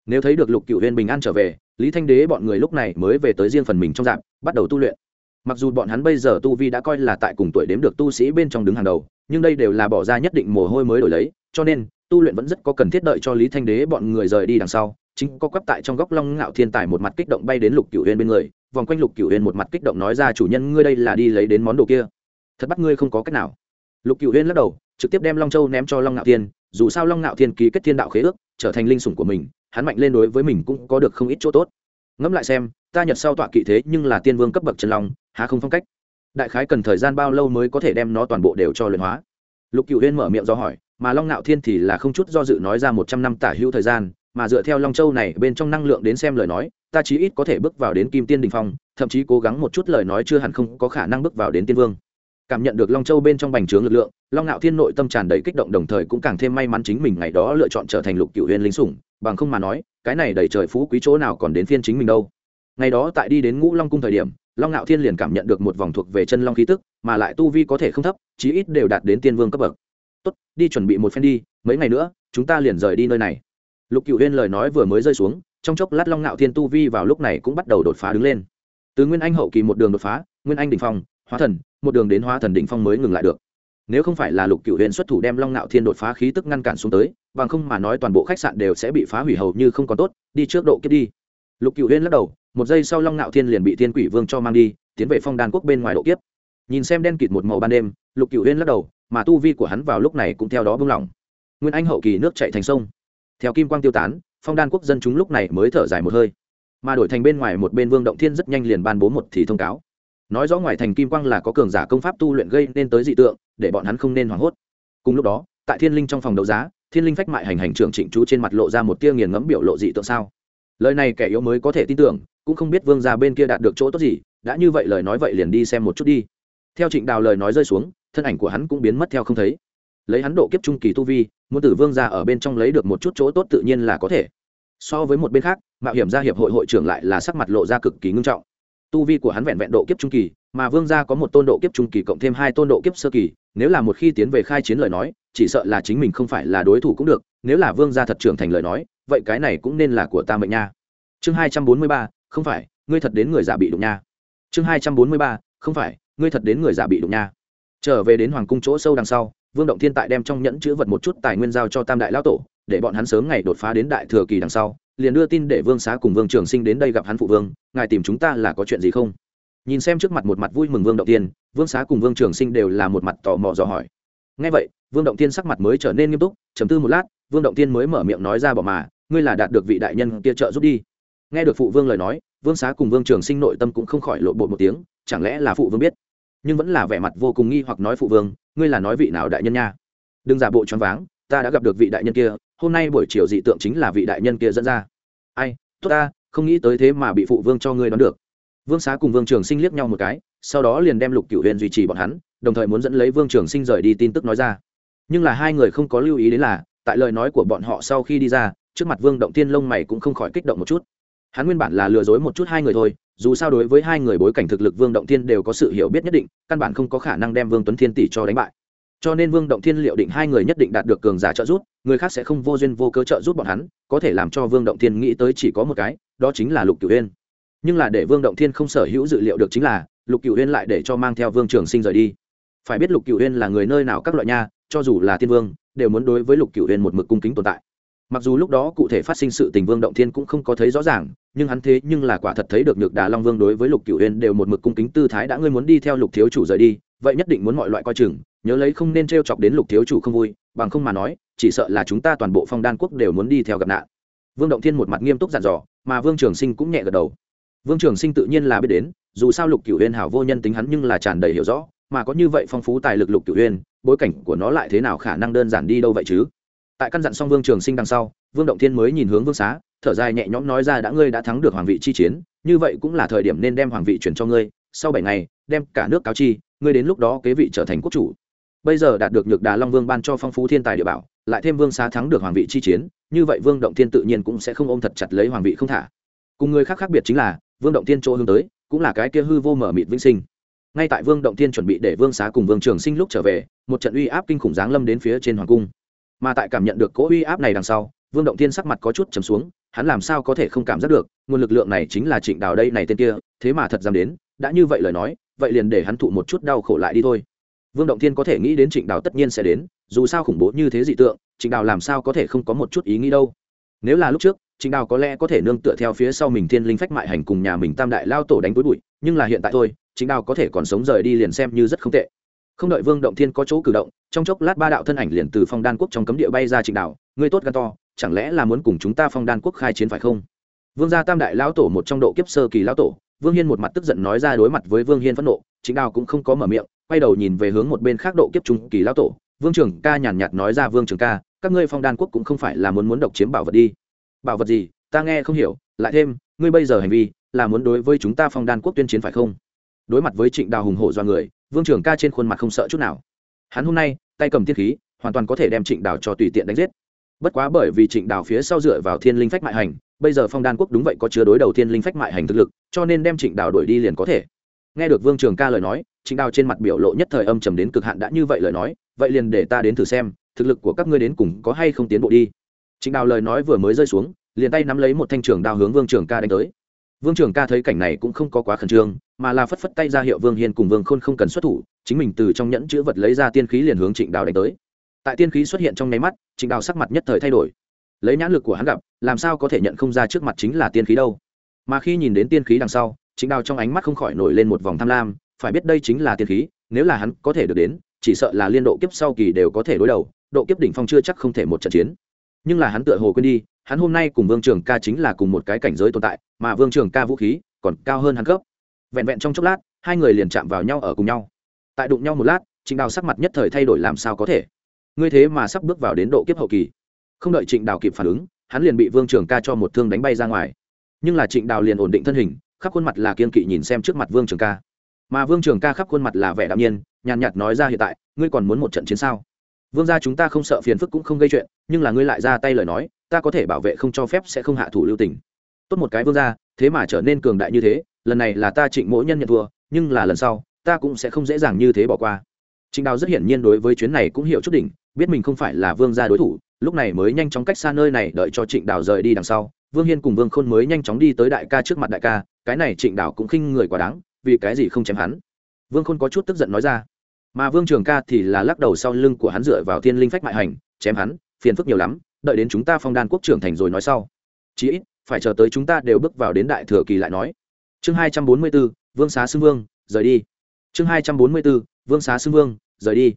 Nếu thấy được lục cựu huyên bình an trở về, lý thanh đế bọn người lúc này mới về tới riêng phần mình trong dạng, bắt đầu tu luyện. Mặc dù bọn hắn bây giờ tu vi đã coi là tại cùng tuổi đếm được tu sĩ bên trong đứng hàng đầu nhưng đây đều là bỏ ra nhất định mồ hôi mới đổi lấy, cho nên, tu luyện vẫn rất có cần thiết đợi cho lý thanh đế bọn người rời đi đằng sau, chính có quắp tại trong góc long ngạo thiên tài một mặt kích động bay đến lục cửu huyền bên người, vòng quanh lục cửu huyền một mặt kích động nói ra, chủ nhân, ngươi đây là đi lấy đến món đồ kia. Thật bắt ngươi không có cách nào. Lục cửu huyền lắc đầu, trực tiếp đem long châu ném cho long ngạo thiên, dù sao long ngạo thiên ký kết thiên đạo khế ước, trở thành linh sủng của mình, hắn mạnh lên đối với mình cũng có được không ít chỗ tốt. Ngẫm lại xem, ta nhật sau tọa kỵ thế nhưng là tiên vương cấp bậc chân long, há không phong cách? Đại khái cần thời gian bao lâu mới có thể đem nó toàn bộ đều cho luyện hóa? Lục cựu huyên mở miệng do hỏi, mà long ngạo thiên thì là không chút do dự nói ra một trăm năm tả hữu thời gian, mà dựa theo long châu này bên trong năng lượng đến xem lời nói, ta chí ít có thể bước vào đến kim tiên đình phong, thậm chí cố gắng một chút lời nói chưa hẳn không có khả năng bước vào đến tiên vương. Cảm nhận được long châu bên trong bành trướng lực lượng, long ngạo thiên nội tâm tràn đầy kích động đồng thời cũng càng thêm may mắn chính mình ngày đó lựa chọn trở thành lục cựu huyền linh sủng, bằng không mà nói, cái này đầy trời phú quý chỗ nào còn đến phiên chính mình đâu ngày đó tại đi đến ngũ long cung thời điểm, long ngạo thiên liền cảm nhận được một vòng thuộc về chân long khí tức, mà lại tu vi có thể không thấp, chí ít đều đạt đến tiên vương cấp bậc. Tốt, đi chuẩn bị một phen đi, mấy ngày nữa, chúng ta liền rời đi nơi này. Lục cựu huyên lời nói vừa mới rơi xuống, trong chốc lát long ngạo thiên tu vi vào lúc này cũng bắt đầu đột phá đứng lên. Từ nguyên anh hậu kỳ một đường đột phá, nguyên anh đ ỉ n h phong, hóa thần, một đường đến hóa thần đ ỉ n h phong mới ngừng lại được. Nếu không phải là lục cựu huyền xuất thủ đem long ngạo thiên đột phá khí tức ngăn cản xuống tới, bằng không mà nói toàn bộ khách sạn đều sẽ bị phá hủy hầu như không còn tốt, đi trước độ kiếp đi. Lục cựu huyên lắc đầu một giây sau long ngạo thiên liền bị thiên quỷ vương cho mang đi, tiến về phong đan quốc bên ngoài độ kiếp. Nhìn xem đen kịt một màu ban đêm, lục cựu huyên lắc đầu, mà tu vi của hắn vào lúc này cũng theo đó bung lỏng. Nguyên anh hậu kỳ nước chạy thành sông. Theo kim quang tiêu tán, phong đan quốc dân chúng lúc này mới thở dài một hơi. Mà đổi thành bên ngoài một bên vương động thiên rất nhanh liền ban bố một thì thông cáo. Nói rõ ngoài thành kim quang là có cường giả công pháp tu luyện gây nên tới dị tượng, để bọn hắn không nên hoảng hốt. Cùng lúc đó, tại thiên linh trong phòng đấu giá, thiên linh phách mại hành hành trưởng trịnh chú trên mặt lộ ra một tia nghiền ngẫm biểu lộ dị tượng sao. Lời này kẻ yếu mới có thể tin tưởng cũng không biết vương gia bên kia đạt được chỗ tốt gì, đã như vậy lời nói vậy liền đi xem một chút đi. Theo trịnh đào lời nói rơi xuống, thân ảnh của hắn cũng biến mất theo không thấy. Lấy hắn độ kiếp trung kỳ tu vi, muốn tử vương ra ở bên trong lấy được một chút chỗ tốt tự nhiên là có thể. So với một bên khác, mạo hiểm gia hiệp hội hội trưởng lại là sắc mặt lộ ra cực kỳ ngưng trọng. Tu vi của hắn vẹn vẹn độ kiếp trung kỳ, mà vương gia có một tôn độ kiếp trung kỳ cộng thêm hai tôn độ kiếp sơ kỳ, nếu là một khi tiến về khai chiến lời nói, chỉ sợ là chính mình không phải là đối thủ cũng được, nếu là vương gia thật trưởng thành lời nói, vậy cái này cũng nên là của ta mệnh nha. Chương hai trăm bốn mươi ba không phải, ngươi thật đến người giả bị đụng nha. Chương hai trăm bốn mươi ba, không phải, ngươi thật đến người giả bị đụng nha. Trở về đến hoàng cung chỗ sâu đằng sau, vương động thiên tại đem trong nhẫn chữ vật một chút tài nguyên giao cho tam đại lão tổ, để bọn hắn sớm ngày đột phá đến đại thừa kỳ đằng sau, liền đưa tin để vương xá cùng vương trường sinh đến đây gặp hắn phụ vương, ngài tìm chúng ta là có chuyện gì không? Nhìn xem trước mặt một mặt vui mừng vương động tiên vương xá cùng vương trường sinh đều là một mặt tò mò dò hỏi. Ngay vậy, vương động tiên sắc mặt mới trở nên nghiêm túc chấm tư một lát, vương động tiên mới mở miệng nói ra bỏ mà, ngươi là đạt được vị đại nhân kia trợ giúp đi nghe được phụ vương lời nói, vương xá cùng vương trường sinh nội tâm cũng không khỏi lộ bộ một tiếng, chẳng lẽ là phụ vương biết? Nhưng vẫn là vẻ mặt vô cùng nghi hoặc nói phụ vương, ngươi là nói vị nào đại nhân nha? Đừng giả bộ choáng váng, ta đã gặp được vị đại nhân kia, hôm nay buổi chiều dị tượng chính là vị đại nhân kia dẫn ra. Ai, tốt ta, không nghĩ tới thế mà bị phụ vương cho ngươi đón được. Vương xá cùng vương trường sinh liếc nhau một cái, sau đó liền đem lục cửu huyền duy trì bọn hắn, đồng thời muốn dẫn lấy vương trường sinh rời đi tin tức nói ra. Nhưng là hai người không có lưu ý đến là, tại lời nói của bọn họ sau khi đi ra, trước mặt vương động tiên lông mày cũng không khỏi kích động một chút hắn nguyên bản là lừa dối một chút hai người thôi, dù sao đối với hai người bối cảnh thực lực vương động thiên đều có sự hiểu biết nhất định, căn bản không có khả năng đem vương tuấn thiên tỷ cho đánh bại. Cho nên vương động thiên liệu định hai người nhất định đạt được cường giả trợ giúp, người khác sẽ không vô duyên vô cớ trợ giúp bọn hắn, có thể làm cho vương động thiên nghĩ tới chỉ có một cái, đó chính là lục cửu huyên nhưng là để vương động thiên không sở hữu dự liệu được chính là, lục cửu huyên lại để cho mang theo vương trường sinh rời đi. Phải biết lục cửu huyên là người nơi nào các loại nha, cho dù là thiên vương, đều muốn đối với lục cửu huyên một mực cung kính tồn tại mặc dù lúc đó cụ thể phát sinh sự tình vương động thiên cũng không có thấy rõ ràng, nhưng hắn thế nhưng là quả thật thấy được nhược đà long vương đối với lục cựu huyên đều một mực cung kính tư thái đã ngươi muốn đi theo lục thiếu chủ rời đi, vậy nhất định muốn mọi loại coi chừng, nhớ lấy không nên t r e o chọc đến lục thiếu chủ không vui, bằng không mà nói, chỉ sợ là chúng ta toàn bộ phong đan quốc đều muốn đi theo gặp nạn. Vương động thiên một mặt nghiêm túc dặn dò, mà vương trường sinh cũng nhẹ gật đầu. Vương trường sinh tự nhiên là biết đến, dù sao lục cựu huyên hảo vô nhân tính hắn nhưng là tràn đầy hiểu rõ, mà có như vậy phong phú tài lực lục cựu huyên bối cảnh của nó lại thế nào khả năng đơn giản đi đâu vậy chứ? Tại căn dặn xong vương trường sinh đằng sau, vương động thiên mới nhìn hướng vương xá, thở dài nhẹ nhõm nói ra đã ngươi đã thắng được hoàng vị chi chiến, như vậy cũng là thời điểm nên đem hoàng vị chuyển cho ngươi, sau bảy ngày, đem cả nước cáo chi, ngươi đến lúc đó kế vị trở thành quốc chủ. Bây giờ đạt được nhược đà long vương ban cho phong phú thiên tài địa bảo, lại thêm vương xá thắng được hoàng vị chi chiến, như vậy vương động thiên tự nhiên cũng sẽ không ôm thật chặt lấy hoàng vị không thả. Cùng người khác khác biệt chính là, vương động thiên chỗ hướng tới, cũng là cái kia hư vô mở mịt vĩnh sinh. Ngay tại vương động thiên chuẩn bị để vương xá cùng vương trường sinh lúc trở về, một trận uy áp kinh khủng giáng lâm đến phía trên hoàng cung mà tại cảm nhận được cỗ uy áp này đằng sau, vương động thiên sắc mặt có chút trầm xuống, hắn làm sao có thể không cảm giác được, nguồn lực lượng này chính là trịnh đào đây này tên kia, thế mà thật dám đến, đã như vậy lời nói, vậy liền để hắn thụ một chút đau khổ lại đi thôi. Vương động thiên có thể nghĩ đến trịnh đào tất nhiên sẽ đến, dù sao khủng bố như thế dị tượng, trịnh đào làm sao có thể không có một chút ý nghĩ đâu. Nếu là lúc trước, trịnh đào có lẽ có thể nương tựa theo phía sau mình thiên linh phách mại hành cùng nhà mình tam đại lao tổ đánh túi bụi, nhưng là hiện tại thôi, trịnh đào có thể còn sống rời đi liền xem như rất không tệ không đợi vương động thiên có chỗ cử động, trong chốc lát ba đạo thân ảnh liền từ phong đan quốc trong cấm địa bay ra trịnh đảo. ngươi tốt gan to, chẳng lẽ là muốn cùng chúng ta phong đan quốc khai chiến phải không? Vương gia tam đại lão tổ một trong độ kiếp sơ kỳ lão tổ, vương hiên một mặt tức giận nói ra đối mặt với vương hiên phẫn nộ chính đào cũng không có mở miệng, quay đầu nhìn về hướng một bên khác độ kiếp trung kỳ lão tổ. Vương trưởng ca nhàn nhạt nói ra, vương trưởng ca, các ngươi phong đan quốc cũng không phải là muốn muốn độc chiếm bảo vật đi. Bảo vật gì? Ta nghe không hiểu, lại thêm, ngươi bây giờ hành vi là muốn đối với chúng ta phong đan quốc tuyên chiến phải không? Đối mặt với trịnh đào hùng hổ do người, vương Trường ca trên khuôn mặt không sợ chút nào. Hắn hôm nay, tay cầm tiên khí, hoàn toàn có thể đem trịnh đào cho tùy tiện đánh giết. Bất quá bởi vì trịnh đào phía sau dựa vào thiên linh phách mại hành, bây giờ phong đan quốc đúng vậy có chứa đối đầu thiên linh phách mại hành thực lực, cho nên đem trịnh đào đuổi đi liền có thể. Nghe được vương trường ca lời nói, trịnh đào trên mặt biểu lộ nhất thời âm trầm đến cực hạn đã như vậy lời nói, vậy liền để ta đến thử xem, thực lực của các ngươi đến cùng có hay không tiến bộ đi. Trịnh đào lời nói vừa mới rơi xuống, liền tay nắm lấy một thanh trường đao hướng vương trường ca đánh tới vương trường ca thấy cảnh này cũng không có quá khẩn trương, mà là phất phất tay ra hiệu vương hiên cùng vương khôn không cần xuất thủ, chính mình từ trong nhẫn chữ vật lấy ra tiên khí liền hướng trịnh đào đánh tới. Tại tiên khí xuất hiện trong nháy mắt, trịnh đào sắc mặt nhất thời thay đổi. Lấy nhãn lực của hắn gặp, làm sao có thể nhận không ra trước mặt chính là tiên khí đâu? Mà khi nhìn đến tiên khí đằng sau, trịnh đào trong ánh mắt không khỏi nổi lên một vòng tham lam, phải biết đây chính là tiên khí, nếu là hắn có thể được đến, chỉ sợ là liên độ kiếp sau kỳ đều có thể đối đầu, độ kiếp đỉnh phong chưa chắc không thể một trận chiến. Nhưng là hắn tựa hồ quên đi hắn hôm nay cùng vương trường ca chính là cùng một cái cảnh giới tồn tại, mà vương trường ca vũ khí còn cao hơn hắn cấp vẹn vẹn trong chốc lát, hai người liền chạm vào nhau ở cùng nhau. Tại đụng nhau một lát, trịnh đào sắc mặt nhất thời thay đổi làm sao có thể? Ngươi thế mà sắp bước vào đến độ kiếp hậu kỳ. Không đợi trịnh đào kịp phản ứng, hắn liền bị vương trường ca cho một thương đánh bay ra ngoài. Nhưng là trịnh đào liền ổn định thân hình, khắp khuôn mặt là kiên kỵ nhìn xem trước mặt vương trường ca. Mà vương trường ca khắp khuôn mặt là vẻ đạm nhiên, nhàn nhạt nói ra hiện tại, ngươi còn muốn một trận chiến sao? Vương gia chúng ta không sợ phiền phức cũng không gây chuyện, nhưng là ngươi lại ra tay lời nói ta có thể bảo vệ không cho phép sẽ không hạ thủ lưu tình. Tốt một cái vương gia, thế mà trở nên cường đại như thế, lần này là ta trịnh mỗi nhân nhận thua, nhưng là lần sau, ta cũng sẽ không dễ dàng như thế bỏ qua. Trịnh đào rất hiển nhiên đối với chuyến này cũng hiểu chút đỉnh, biết mình không phải là vương gia đối thủ, lúc này mới nhanh chóng cách xa nơi này đợi cho trịnh đào rời đi đằng sau. Vương hiên cùng vương khôn mới nhanh chóng đi tới đại ca trước mặt đại ca, cái này trịnh đào cũng khinh người quá đáng, vì cái gì không chém hắn? Vương khôn có chút tức giận nói ra. Mà vương trường ca thì là lắc đầu sau lưng của hắn dựa vào thiên linh phách mại hành, chém hắn, phiền phức nhiều lắm đợi đến chúng ta phong đan quốc trưởng thành rồi nói sau. Chí ít, phải chờ tới chúng ta đều bước vào đến đại thừa kỳ lại nói. Chương hai trăm bốn mươi b ố vương xá xưng vương, rời đi. Chương hai trăm bốn mươi b ố vương xá xưng vương, rời đi.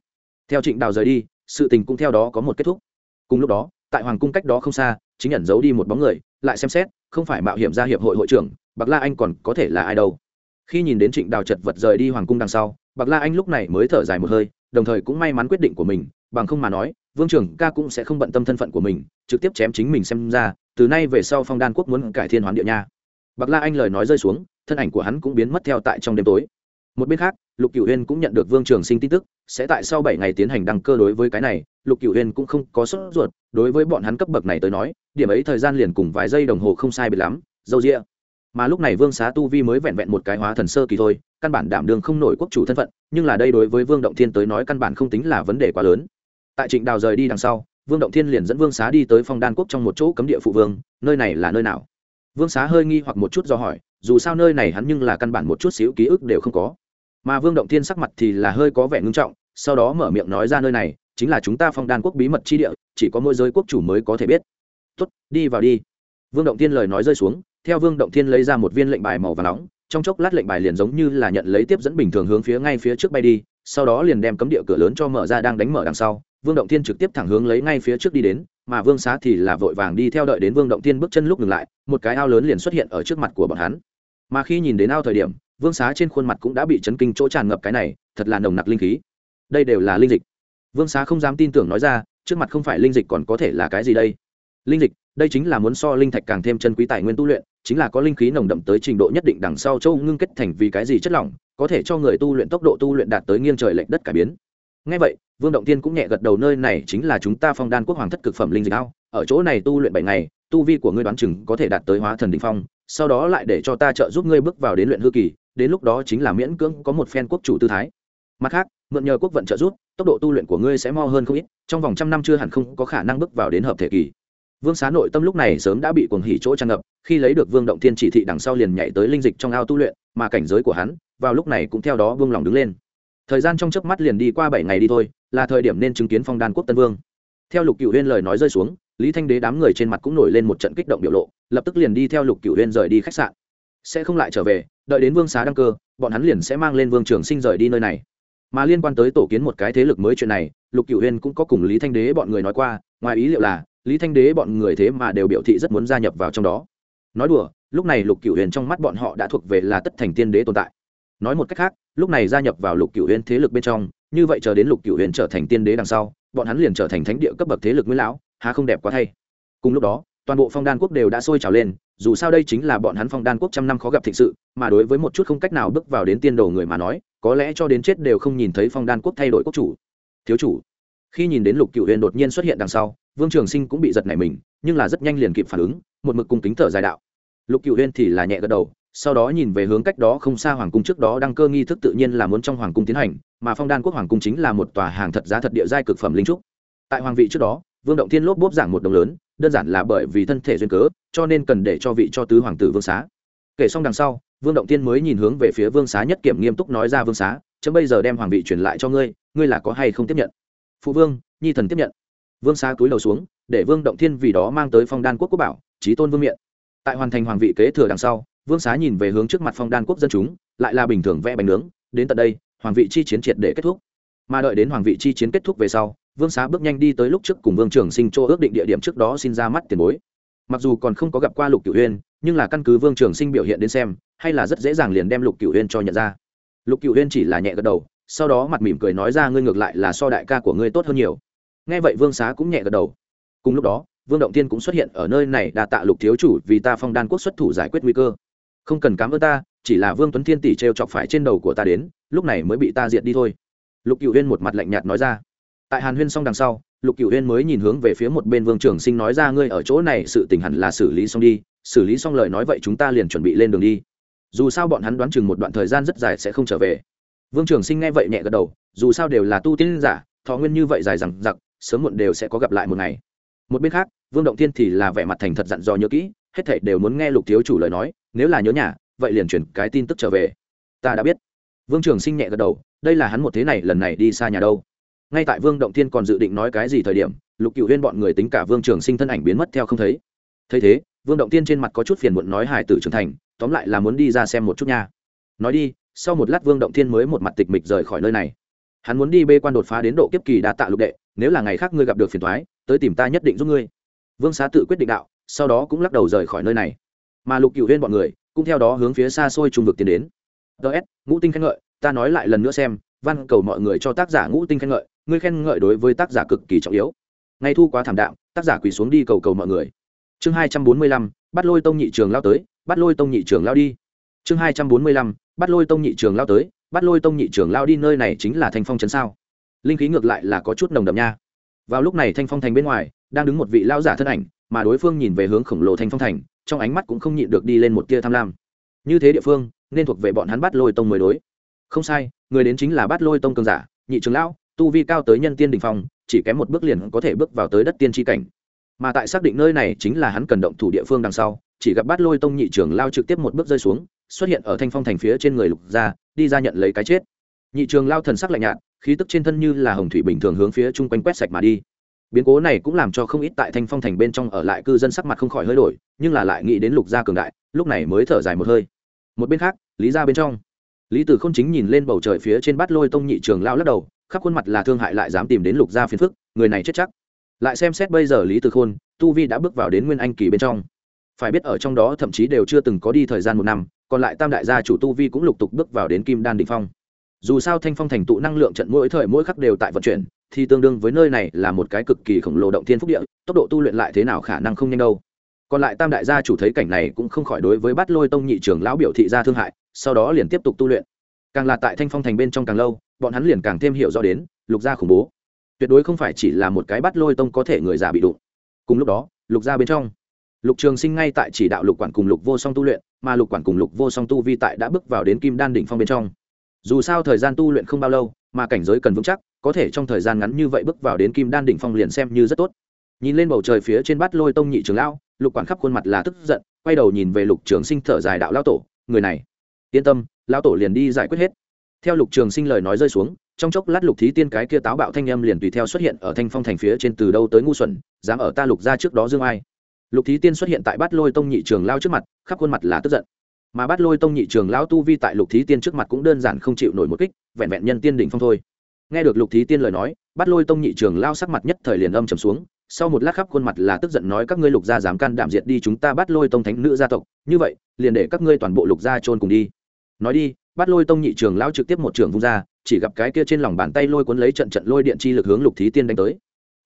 Theo trịnh đào rời đi, sự tình cũng theo đó có một kết thúc. Cùng lúc đó, tại hoàng cung cách đó không xa, chính nhận giấu đi một bóng người, lại xem xét, không phải mạo hiểm ra hiệp hội hội trưởng, bạc la anh còn có thể là ai đâu. Khi nhìn đến trịnh đào chật vật rời đi hoàng cung đằng sau bạc la anh lúc này mới thở dài một hơi, đồng thời cũng may mắn quyết định của mình, bằng không mà nói, vương trưởng ca cũng sẽ không bận tâm thân phận của mình, trực tiếp chém chính mình xem ra, từ nay về sau phong đan quốc muốn cải thiên hoán địa nha. Bạc la anh lời nói rơi xuống, thân ảnh của hắn cũng biến mất theo tại trong đêm tối. Một bên khác, lục cửu huyên cũng nhận được vương trường sinh tin tức, sẽ tại sau bảy ngày tiến hành đăng cơ đối với cái này, lục cửu huyên cũng không có sốt ruột, đối với bọn hắn cấp bậc này tới nói, điểm ấy thời gian liền cùng vài giây đồng hồ không sai biệt lắm, dâu rịa mà lúc này vương xá tu vi mới vẹn vẹn một cái hóa thần sơ kỳ thôi, căn bản đảm đường không nổi quốc chủ thân phận, nhưng là đây đối với vương động thiên tới nói căn bản không tính là vấn đề quá lớn. Tại trịnh đào rời đi đằng sau, vương động thiên liền dẫn vương xá đi tới phong đan quốc trong một chỗ cấm địa phụ vương, nơi này là nơi nào? Vương xá hơi nghi hoặc một chút do hỏi, dù sao nơi này hắn nhưng là căn bản một chút xíu ký ức đều không có. Mà vương động thiên sắc mặt thì là hơi có vẻ ngưng trọng, sau đó mở miệng nói ra nơi này, chính là chúng ta phong đan quốc bí mật chi địa, chỉ có mỗi giới quốc chủ mới có thể biết. Tuất đi vào đi. Vương động thiên lời nói rơi xuống theo vương động thiên lấy ra một viên lệnh bài màu và nóng, trong chốc lát lệnh bài liền giống như là nhận lấy tiếp dẫn bình thường hướng phía ngay phía trước bay đi, sau đó liền đem cấm địa cửa lớn cho mở ra đang đánh mở đằng sau, vương động thiên trực tiếp thẳng hướng lấy ngay phía trước đi đến, mà vương xá thì là vội vàng đi theo đợi đến vương động thiên bước chân lúc ngừng lại, một cái ao lớn liền xuất hiện ở trước mặt của bọn hắn. Mà khi nhìn đến ao thời điểm, vương xá trên khuôn mặt cũng đã bị chấn kinh chỗ tràn ngập cái này, thật là nồng nặc linh khí. Đây đều là linh dịch. Vương xá không dám tin tưởng nói ra, trước mặt không phải linh dịch còn có thể là cái gì đây? Linh dịch, đây chính là muốn so linh thạch càng thêm chân quý tài nguyên tu luyện chính là có linh khí nồng đậm tới trình độ nhất định đằng sau châu ngưng kết thành vì cái gì chất lỏng, có thể cho người tu luyện tốc độ tu luyện đạt tới nghiêng trời lệch đất cải biến. Ngay vậy, vương động tiên cũng nhẹ gật đầu, nơi này chính là chúng ta phong đan quốc hoàng thất cực phẩm linh dịch ao. Ở chỗ này tu luyện bảy ngày, tu vi của ngươi đoán chừng có thể đạt tới hóa thần đình phong, sau đó lại để cho ta trợ giúp ngươi bước vào đến luyện hư kỳ, đến lúc đó chính là miễn cưỡng có một phen quốc chủ tư thái. Mặt khác, mượn nhờ quốc vận trợ giúp, tốc độ tu luyện của ngươi sẽ mo hơn không ít, trong vòng trăm năm chưa hẳn không có khả năng bước vào đến hợp thể kỳ vương xá nội tâm lúc này sớm đã bị cuồng hỉ chỗ tràn ngập, khi lấy được vương động thiên chỉ thị đằng sau liền nhảy tới linh dịch trong ao tu luyện, mà cảnh giới của hắn, vào lúc này cũng theo đó vương lòng đứng lên. Thời gian trong chớp mắt liền đi qua bảy ngày đi thôi, là thời điểm nên chứng kiến phong đan quốc tân vương. Theo lục cựu huyên lời nói rơi xuống, lý thanh đế đám người trên mặt cũng nổi lên một trận kích động biểu lộ, lập tức liền đi theo lục cựu huyên rời đi khách sạn. Sẽ không lại trở về, đợi đến vương xá đăng cơ, bọn hắn liền sẽ mang lên vương trường sinh rời đi nơi này. Mà liên quan tới tổ kiến một cái thế lực mới chuyện này, lục cựu huyên cũng có cùng lý thanh đế bọn người nói qua, ngoài ý liệu là lý thanh đế bọn người thế mà đều biểu thị rất muốn gia nhập vào trong đó. Nói đùa, lúc này lục cửu huyền trong mắt bọn họ đã thuộc về là tất thành tiên đế tồn tại. Nói một cách khác, lúc này gia nhập vào lục cửu huyền thế lực bên trong, như vậy chờ đến lục cửu huyền trở thành tiên đế đằng sau, bọn hắn liền trở thành thánh địa cấp bậc thế lực nguyên lão, há không đẹp quá thay. Cùng lúc đó, toàn bộ phong đan quốc đều đã sôi trào lên, dù sao đây chính là bọn hắn phong đan quốc trăm năm khó gặp thịnh sự, mà đối với một chút không cách nào bước vào đến tiên đồ người mà nói, có lẽ cho đến chết đều không nhìn thấy phong đan quốc thay đổi quốc chủ. Thiếu chủ, khi nhìn đến lục cựu huyền đột nhiên xuất hiện đằng sau vương trường sinh cũng bị giật nảy mình, nhưng là rất nhanh liền kịp phản ứng, một mực cung kính thở dài đạo. Lục cựu huyên thì là nhẹ gật đầu, sau đó nhìn về hướng cách đó không xa hoàng cung trước đó đăng cơ nghi thức tự nhiên là muốn trong hoàng cung tiến hành, mà phong đan quốc hoàng cung chính là một tòa hàng thật giá thật địa giai cực phẩm linh trúc. Tại hoàng vị trước đó, vương động thiên lốp bốp giảng một đồng lớn, đơn giản là bởi vì thân thể duyên cớ, cho nên cần để cho vị cho tứ hoàng tử vương xá. Kể xong đằng sau, vương động Thiên mới nhìn hướng về phía vương xá nhất kiểm nghiêm túc nói ra vương xá, chấm bây giờ đem hoàng vị truyền lại cho ngươi ngươi là có hay không tiếp nhận? Phụ vương, nhi thần tiếp nhận vương xá túi đầu xuống, để vương động thiên vì đó mang tới phong đan quốc quốc bảo trí tôn vương miện. Tại hoàn thành hoàng vị kế thừa đằng sau, vương xá nhìn về hướng trước mặt phong đan quốc dân chúng, lại là bình thường vẽ bánh nướng. Đến tận đây, hoàng vị chi chiến triệt để kết thúc. Mà đợi đến hoàng vị chi chiến kết thúc về sau, vương xá bước nhanh đi tới lúc trước cùng vương trường sinh chỗ ước định địa điểm trước đó xin ra mắt tiền bối. Mặc dù còn không có gặp qua lục cửu huyên nhưng là căn cứ vương trường sinh biểu hiện đến xem, hay là rất dễ dàng liền đem lục cửu huyên cho nhận ra. Lục cửu huyên chỉ là nhẹ gật đầu, sau đó mặt mỉm cười nói ra ngươi ngược lại là so đại ca của ngươi tốt hơn nhiều nghe vậy vương xá cũng nhẹ gật đầu. Cùng lúc đó, vương động tiên cũng xuất hiện ở nơi này đà tạ lục thiếu chủ vì ta phong đan quốc xuất thủ giải quyết nguy cơ. Không cần cám ơn ta, chỉ là vương tuấn thiên tỷ t chọc phải trên đầu của ta đến, lúc này mới bị ta diệt đi thôi. Lục cựu huyên một mặt lạnh nhạt nói ra. Tại hàn huyên xong đằng sau, lục cựu huyên mới nhìn hướng về phía một bên vương trường sinh nói ra, ngươi ở chỗ này, sự tình hẳn là xử lý xong đi, xử lý xong lời nói vậy chúng ta liền chuẩn bị lên đường đi. Dù sao bọn hắn đoán chừng một đoạn thời gian rất dài sẽ không trở về. Vương trường sinh nghe vậy nhẹ gật đầu, dù sao đều là tu tiên giả, thọ nguyên như vậy dài rằng giặc sớm muộn đều sẽ có gặp lại một ngày. Một bên khác, vương động thiên thì là vẻ mặt thành thật dặn dò nhớ kỹ, hết thảy đều muốn nghe lục thiếu chủ lời nói, nếu là nhớ nhà, vậy liền chuyển cái tin tức trở về. Ta đã biết. Vương trường sinh nhẹ gật đầu, đây là hắn một thế này, lần này đi xa nhà đâu? Ngay tại vương động thiên còn dự định nói cái gì thời điểm, lục cựu huyên bọn người tính cả vương trường sinh thân ảnh biến mất theo không thấy. Thấy thế, vương động thiên trên mặt có chút phiền muộn nói hải tử trưởng thành, tóm lại là muốn đi ra xem một chút nha. Nói đi, sau một lát vương động thiên mới một mặt tịch mịch rời khỏi nơi này. Hắn muốn đi bê quan đột phá đến độ kiếp kỳ đa tạ lục đệ nếu là ngày khác ngươi gặp được phiền thoái, tới tìm ta nhất định giúp ngươi. Vương xá tự quyết định đạo, sau đó cũng lắc đầu rời khỏi nơi này. Mà lục cựu huyên bọn người, cũng theo đó hướng phía xa xôi trung vực tiến đến. Ts ngũ tinh khen ngợi, ta nói lại lần nữa xem văn cầu mọi người cho tác giả ngũ tinh khen ngợi, ngươi khen ngợi đối với tác giả cực kỳ trọng yếu. Ngay thu quá thảm đạm, tác giả quỳ xuống đi cầu cầu mọi người. Chương hai trăm bốn mươi lăm, bắt lôi tông nhị trường lao tới, bắt lôi tông nhị trường lao đi. Chương hai trăm bốn mươi lăm, bắt lôi tông nhị trường lao tới, bắt lôi tông nhị trường lao đi, nơi này chính là thanh phong trấn sao? Linh khí ngược lại là có chút nồng đậm nha. Vào lúc này thanh phong thành bên ngoài, đang đứng một vị lao giả thân ảnh, mà đối phương nhìn về hướng khổng lồ thanh phong thành, trong ánh mắt cũng không nhịn được đi lên một tia tham lam. Như thế địa phương, nên thuộc về bọn hắn bắt lôi tông mới đối. Không sai, người đến chính là bắt lôi tông cường giả, nhị trường lão, tu vi cao tới nhân tiên đình phong, chỉ kém một bước liền có thể bước vào tới đất tiên tri cảnh. Mà tại xác định nơi này chính là hắn cần động thủ địa phương đằng sau, chỉ gặp bắt lôi tông nhị trường lao trực tiếp một bước rơi xuống, xuất hiện ở thanh phong thành phía trên người lục gia, đi ra nhận lấy cái chết. Nhị trường lao thần sắc lạnh nhạt khí tức trên thân như là hồng thủy bình thường hướng phía chung quanh quét sạch mà đi. Biến cố này cũng làm cho không ít tại thanh phong thành bên trong ở lại cư dân sắc mặt không khỏi hơi đổi, nhưng là lại nghĩ đến lục gia cường đại, lúc này mới thở dài một hơi. Một bên khác, lý ra bên trong. Lý tử k h ô n chính nhìn lên bầu trời phía trên bát lôi tông nhị trường lao lắc đầu, khắp khuôn mặt là thương hại lại dám tìm đến lục gia phiền phức, người này chết chắc. Lại xem xét bây giờ lý tử khôn, tu vi đã bước vào đến nguyên anh kỳ bên trong. Phải biết ở trong đó thậm chí đều chưa từng có đi thời gian một năm, còn lại tam đại gia chủ tu vi cũng lục tục bước vào đến kim đan định phong dù sao thanh phong thành tụ năng lượng trận mỗi thời mỗi khắc đều tại vận chuyển, thì tương đương với nơi này là một cái cực kỳ khổng lồ động thiên phúc địa, tốc độ tu luyện lại thế nào khả năng không nhanh đâu. Còn lại tam đại gia chủ thấy cảnh này cũng không khỏi đối với bát lôi tông nhị trưởng lão biểu thị ra thương hại, sau đó liền tiếp tục tu luyện. Càng là tại thanh phong thành bên trong càng lâu, bọn hắn liền càng thêm hiểu rõ đến, lục gia khủng bố. Tuyệt đối không phải chỉ là một cái bát lôi tông có thể người già bị đụng. Cùng lúc đó, lục gia bên trong, lục trường sinh ngay tại chỉ đạo lục quản cùng lục vô song tu luyện, mà lục quản cùng lục vô song tu vi tại đã bước vào đến kim đan đỉnh phong bên trong dù sao thời gian tu luyện không bao lâu, mà cảnh giới cần vững chắc, có thể trong thời gian ngắn như vậy bước vào đến kim đan đỉnh phong liền xem như rất tốt. Nhìn lên bầu trời phía trên bát lôi tông nhị trường lão, lục quản khắp khuôn mặt là tức giận, quay đầu nhìn về lục trường sinh thở dài đạo lão tổ, người này, yên tâm, lão tổ liền đi giải quyết hết. Theo lục trường sinh lời nói rơi xuống, trong chốc lát lục thí tiên cái kia táo bạo thanh âm liền tùy theo xuất hiện ở thanh phong thành phía trên từ đâu tới ngu xuẩn, dám ở ta lục ra trước đó dương ai? Lục thí tiên xuất hiện tại bát lôi tông nhị trường lao trước mặt, khắp khuôn mặt là tức giận mà bắt lôi tông nhị trường lão tu vi tại lục thí tiên trước mặt cũng đơn giản không chịu nổi một kích, vẹn vẹn nhân tiên đỉnh phong thôi. Nghe được lục thí tiên lời nói, bắt lôi tông nhị trường lao sắc mặt nhất thời liền âm trầm xuống, sau một lát khắp khuôn mặt là tức giận nói, các ngươi lục gia dám can đảm diệt đi chúng ta bắt lôi tông thánh nữ gia tộc, như vậy, liền để các ngươi toàn bộ lục gia trôn cùng đi. Nói đi, bắt lôi tông nhị trường lão trực tiếp một trường vung ra, chỉ gặp cái kia trên lòng bàn tay lôi cuốn lấy trận trận lôi điện chi lực hướng lục thí tiên đánh tới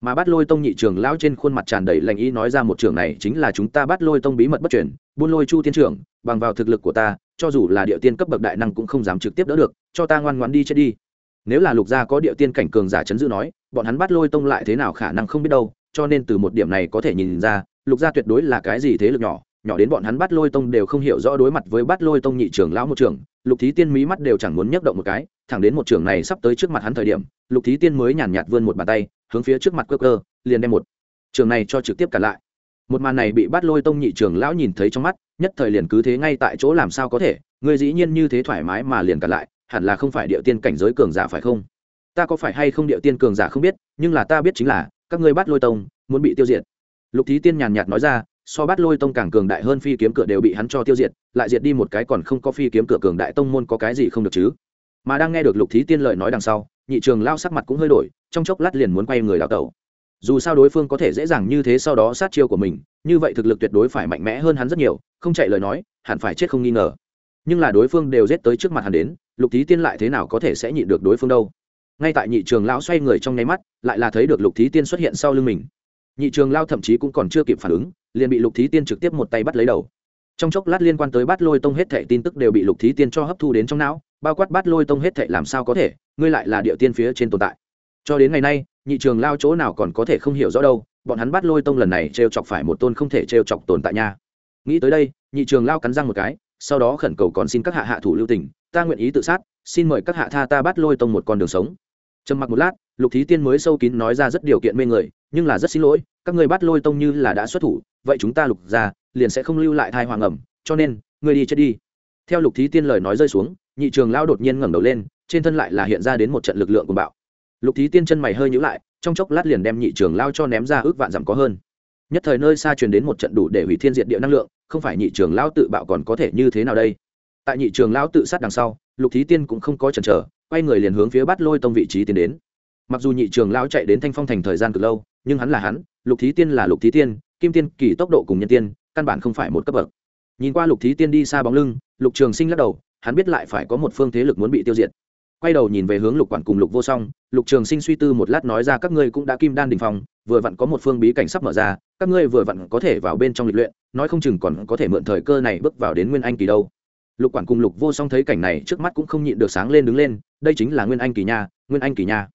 mà bắt lôi tông nhị trưởng lão trên khuôn mặt tràn đầy lành ý nói ra một trường này chính là chúng ta bắt lôi tông bí mật bất chuyển buôn lôi chu tiên trưởng, bằng vào thực lực của ta, cho dù là địa tiên cấp bậc đại năng cũng không dám trực tiếp đỡ được, cho ta ngoan ngoan đi chết đi. Nếu là lục gia có địa tiên cảnh cường giả chấn giữ nói, bọn hắn bắt lôi tông lại thế nào khả năng không biết đâu, cho nên từ một điểm này có thể nhìn ra, lục gia tuyệt đối là cái gì thế lực nhỏ nhỏ đến bọn hắn bắt lôi tông đều không hiểu rõ đối mặt với bắt lôi tông nhị trưởng lão một trưởng, lục thí tiên mí mắt đều chẳng muốn nhấc động một cái, thẳng đến một trưởng này sắp tới trước mặt hắn thời điểm, lục thí tiên mới nhàn nhạt vươn một bàn tay hướng phía trước mặt cơ cơ liền đem một trường này cho trực tiếp cả lại. Một màn này bị bắt lôi tông nhị trưởng lão nhìn thấy trong mắt, nhất thời liền cứ thế ngay tại chỗ làm sao có thể, người dĩ nhiên như thế thoải mái mà liền cả lại, hẳn là không phải địa tiên cảnh giới cường giả phải không? Ta có phải hay không địa tiên cường giả không biết, nhưng là ta biết chính là, các ngươi bắt lôi tông muốn bị tiêu diệt. Lục thí tiên nhàn nhạt nói ra, so bắt lôi tông càng cường đại hơn phi kiếm cửa đều bị hắn cho tiêu diệt, lại diệt đi một cái còn không có phi kiếm cửa cường đại tông môn có cái gì không được chứ? Mà đang nghe được lục thí tiên lời nói đằng sau, nhị trường lao sắc mặt cũng hơi đổi trong chốc lát liền muốn quay người đào tẩu. Dù sao đối phương có thể dễ dàng như thế sau đó sát chiêu của mình, như vậy thực lực tuyệt đối phải mạnh mẽ hơn hắn rất nhiều, không chạy lời nói, hẳn phải chết không nghi ngờ. Nhưng là đối phương đều giết tới trước mặt hắn đến, lục thí tiên lại thế nào có thể sẽ nhịn được đối phương đâu? Ngay tại nhị trường lão xoay người trong nháy mắt, lại là thấy được lục thí tiên xuất hiện sau lưng mình. Nhị trường lao thậm chí cũng còn chưa kịp phản ứng, liền bị lục thí tiên trực tiếp một tay bắt lấy đầu. Trong chốc lát liên quan tới bát lôi tông hết thệ tin tức đều bị lục thí tiên cho hấp thu đến trong não, bao quát bát lôi tông hết thệ làm sao có thể, ngươi lại là địa tiên phía trên tồn tại cho đến ngày nay, nhị trường lao chỗ nào còn có thể không hiểu rõ đâu, bọn hắn bắt lôi tông lần này t r e o chọc phải một tôn không thể t r e o chọc tồn tại nha. Nghĩ tới đây, nhị trường lao cắn răng một cái, sau đó khẩn cầu còn xin các hạ hạ thủ lưu tình, ta nguyện ý tự sát, xin mời các hạ tha ta bắt lôi tông một con đường sống. Trầm mặc một lát, lục thí tiên mới sâu kín nói ra rất điều kiện mê người, nhưng là rất xin lỗi, các người bắt lôi tông như là đã xuất thủ, vậy chúng ta lục ra, liền sẽ không lưu lại thai hoàng ẩm, cho nên, ngươi đi chết đi. Theo lục thí tiên lời nói rơi xuống, nhị trường lao đột nhiên ngẩng đầu lên, trên thân lại là hiện ra đến một trận lực lượng của bạo lục thí tiên chân mày hơi nhữ lại, trong chốc lát liền đem nhị trường lao cho ném ra ước vạn dặm có hơn. Nhất thời nơi xa truyền đến một trận đủ để hủy thiên diệt địa năng lượng, không phải nhị trường lao tự bạo còn có thể như thế nào đây? Tại nhị trường lao tự sát đằng sau, lục thí tiên cũng không có chần chờ, quay người liền hướng phía bắt lôi tông vị trí tiến đến. Mặc dù nhị trường lao chạy đến thanh phong thành thời gian cực lâu, nhưng hắn là hắn, lục thí tiên là lục thí tiên, kim tiên, kỳ tốc độ cùng nhân tiên, căn bản không phải một cấp bậc. Nhìn qua lục thí tiên đi xa bóng lưng, lục trường sinh lắc đầu, hắn biết lại phải có một phương thế lực muốn bị tiêu diệt quay đầu nhìn về hướng lục quản cùng lục vô song, lục trường sinh suy tư một lát nói ra các ngươi cũng đã kim đan đình phòng vừa vặn có một phương bí cảnh sắp mở ra, các ngươi vừa vặn có thể vào bên trong lịch luyện, nói không chừng còn có thể mượn thời cơ này bước vào đến nguyên anh kỳ đâu. Lục quản cùng lục vô song thấy cảnh này trước mắt cũng không nhịn được sáng lên đứng lên, đây chính là nguyên anh kỳ nha, nguyên anh kỳ nha.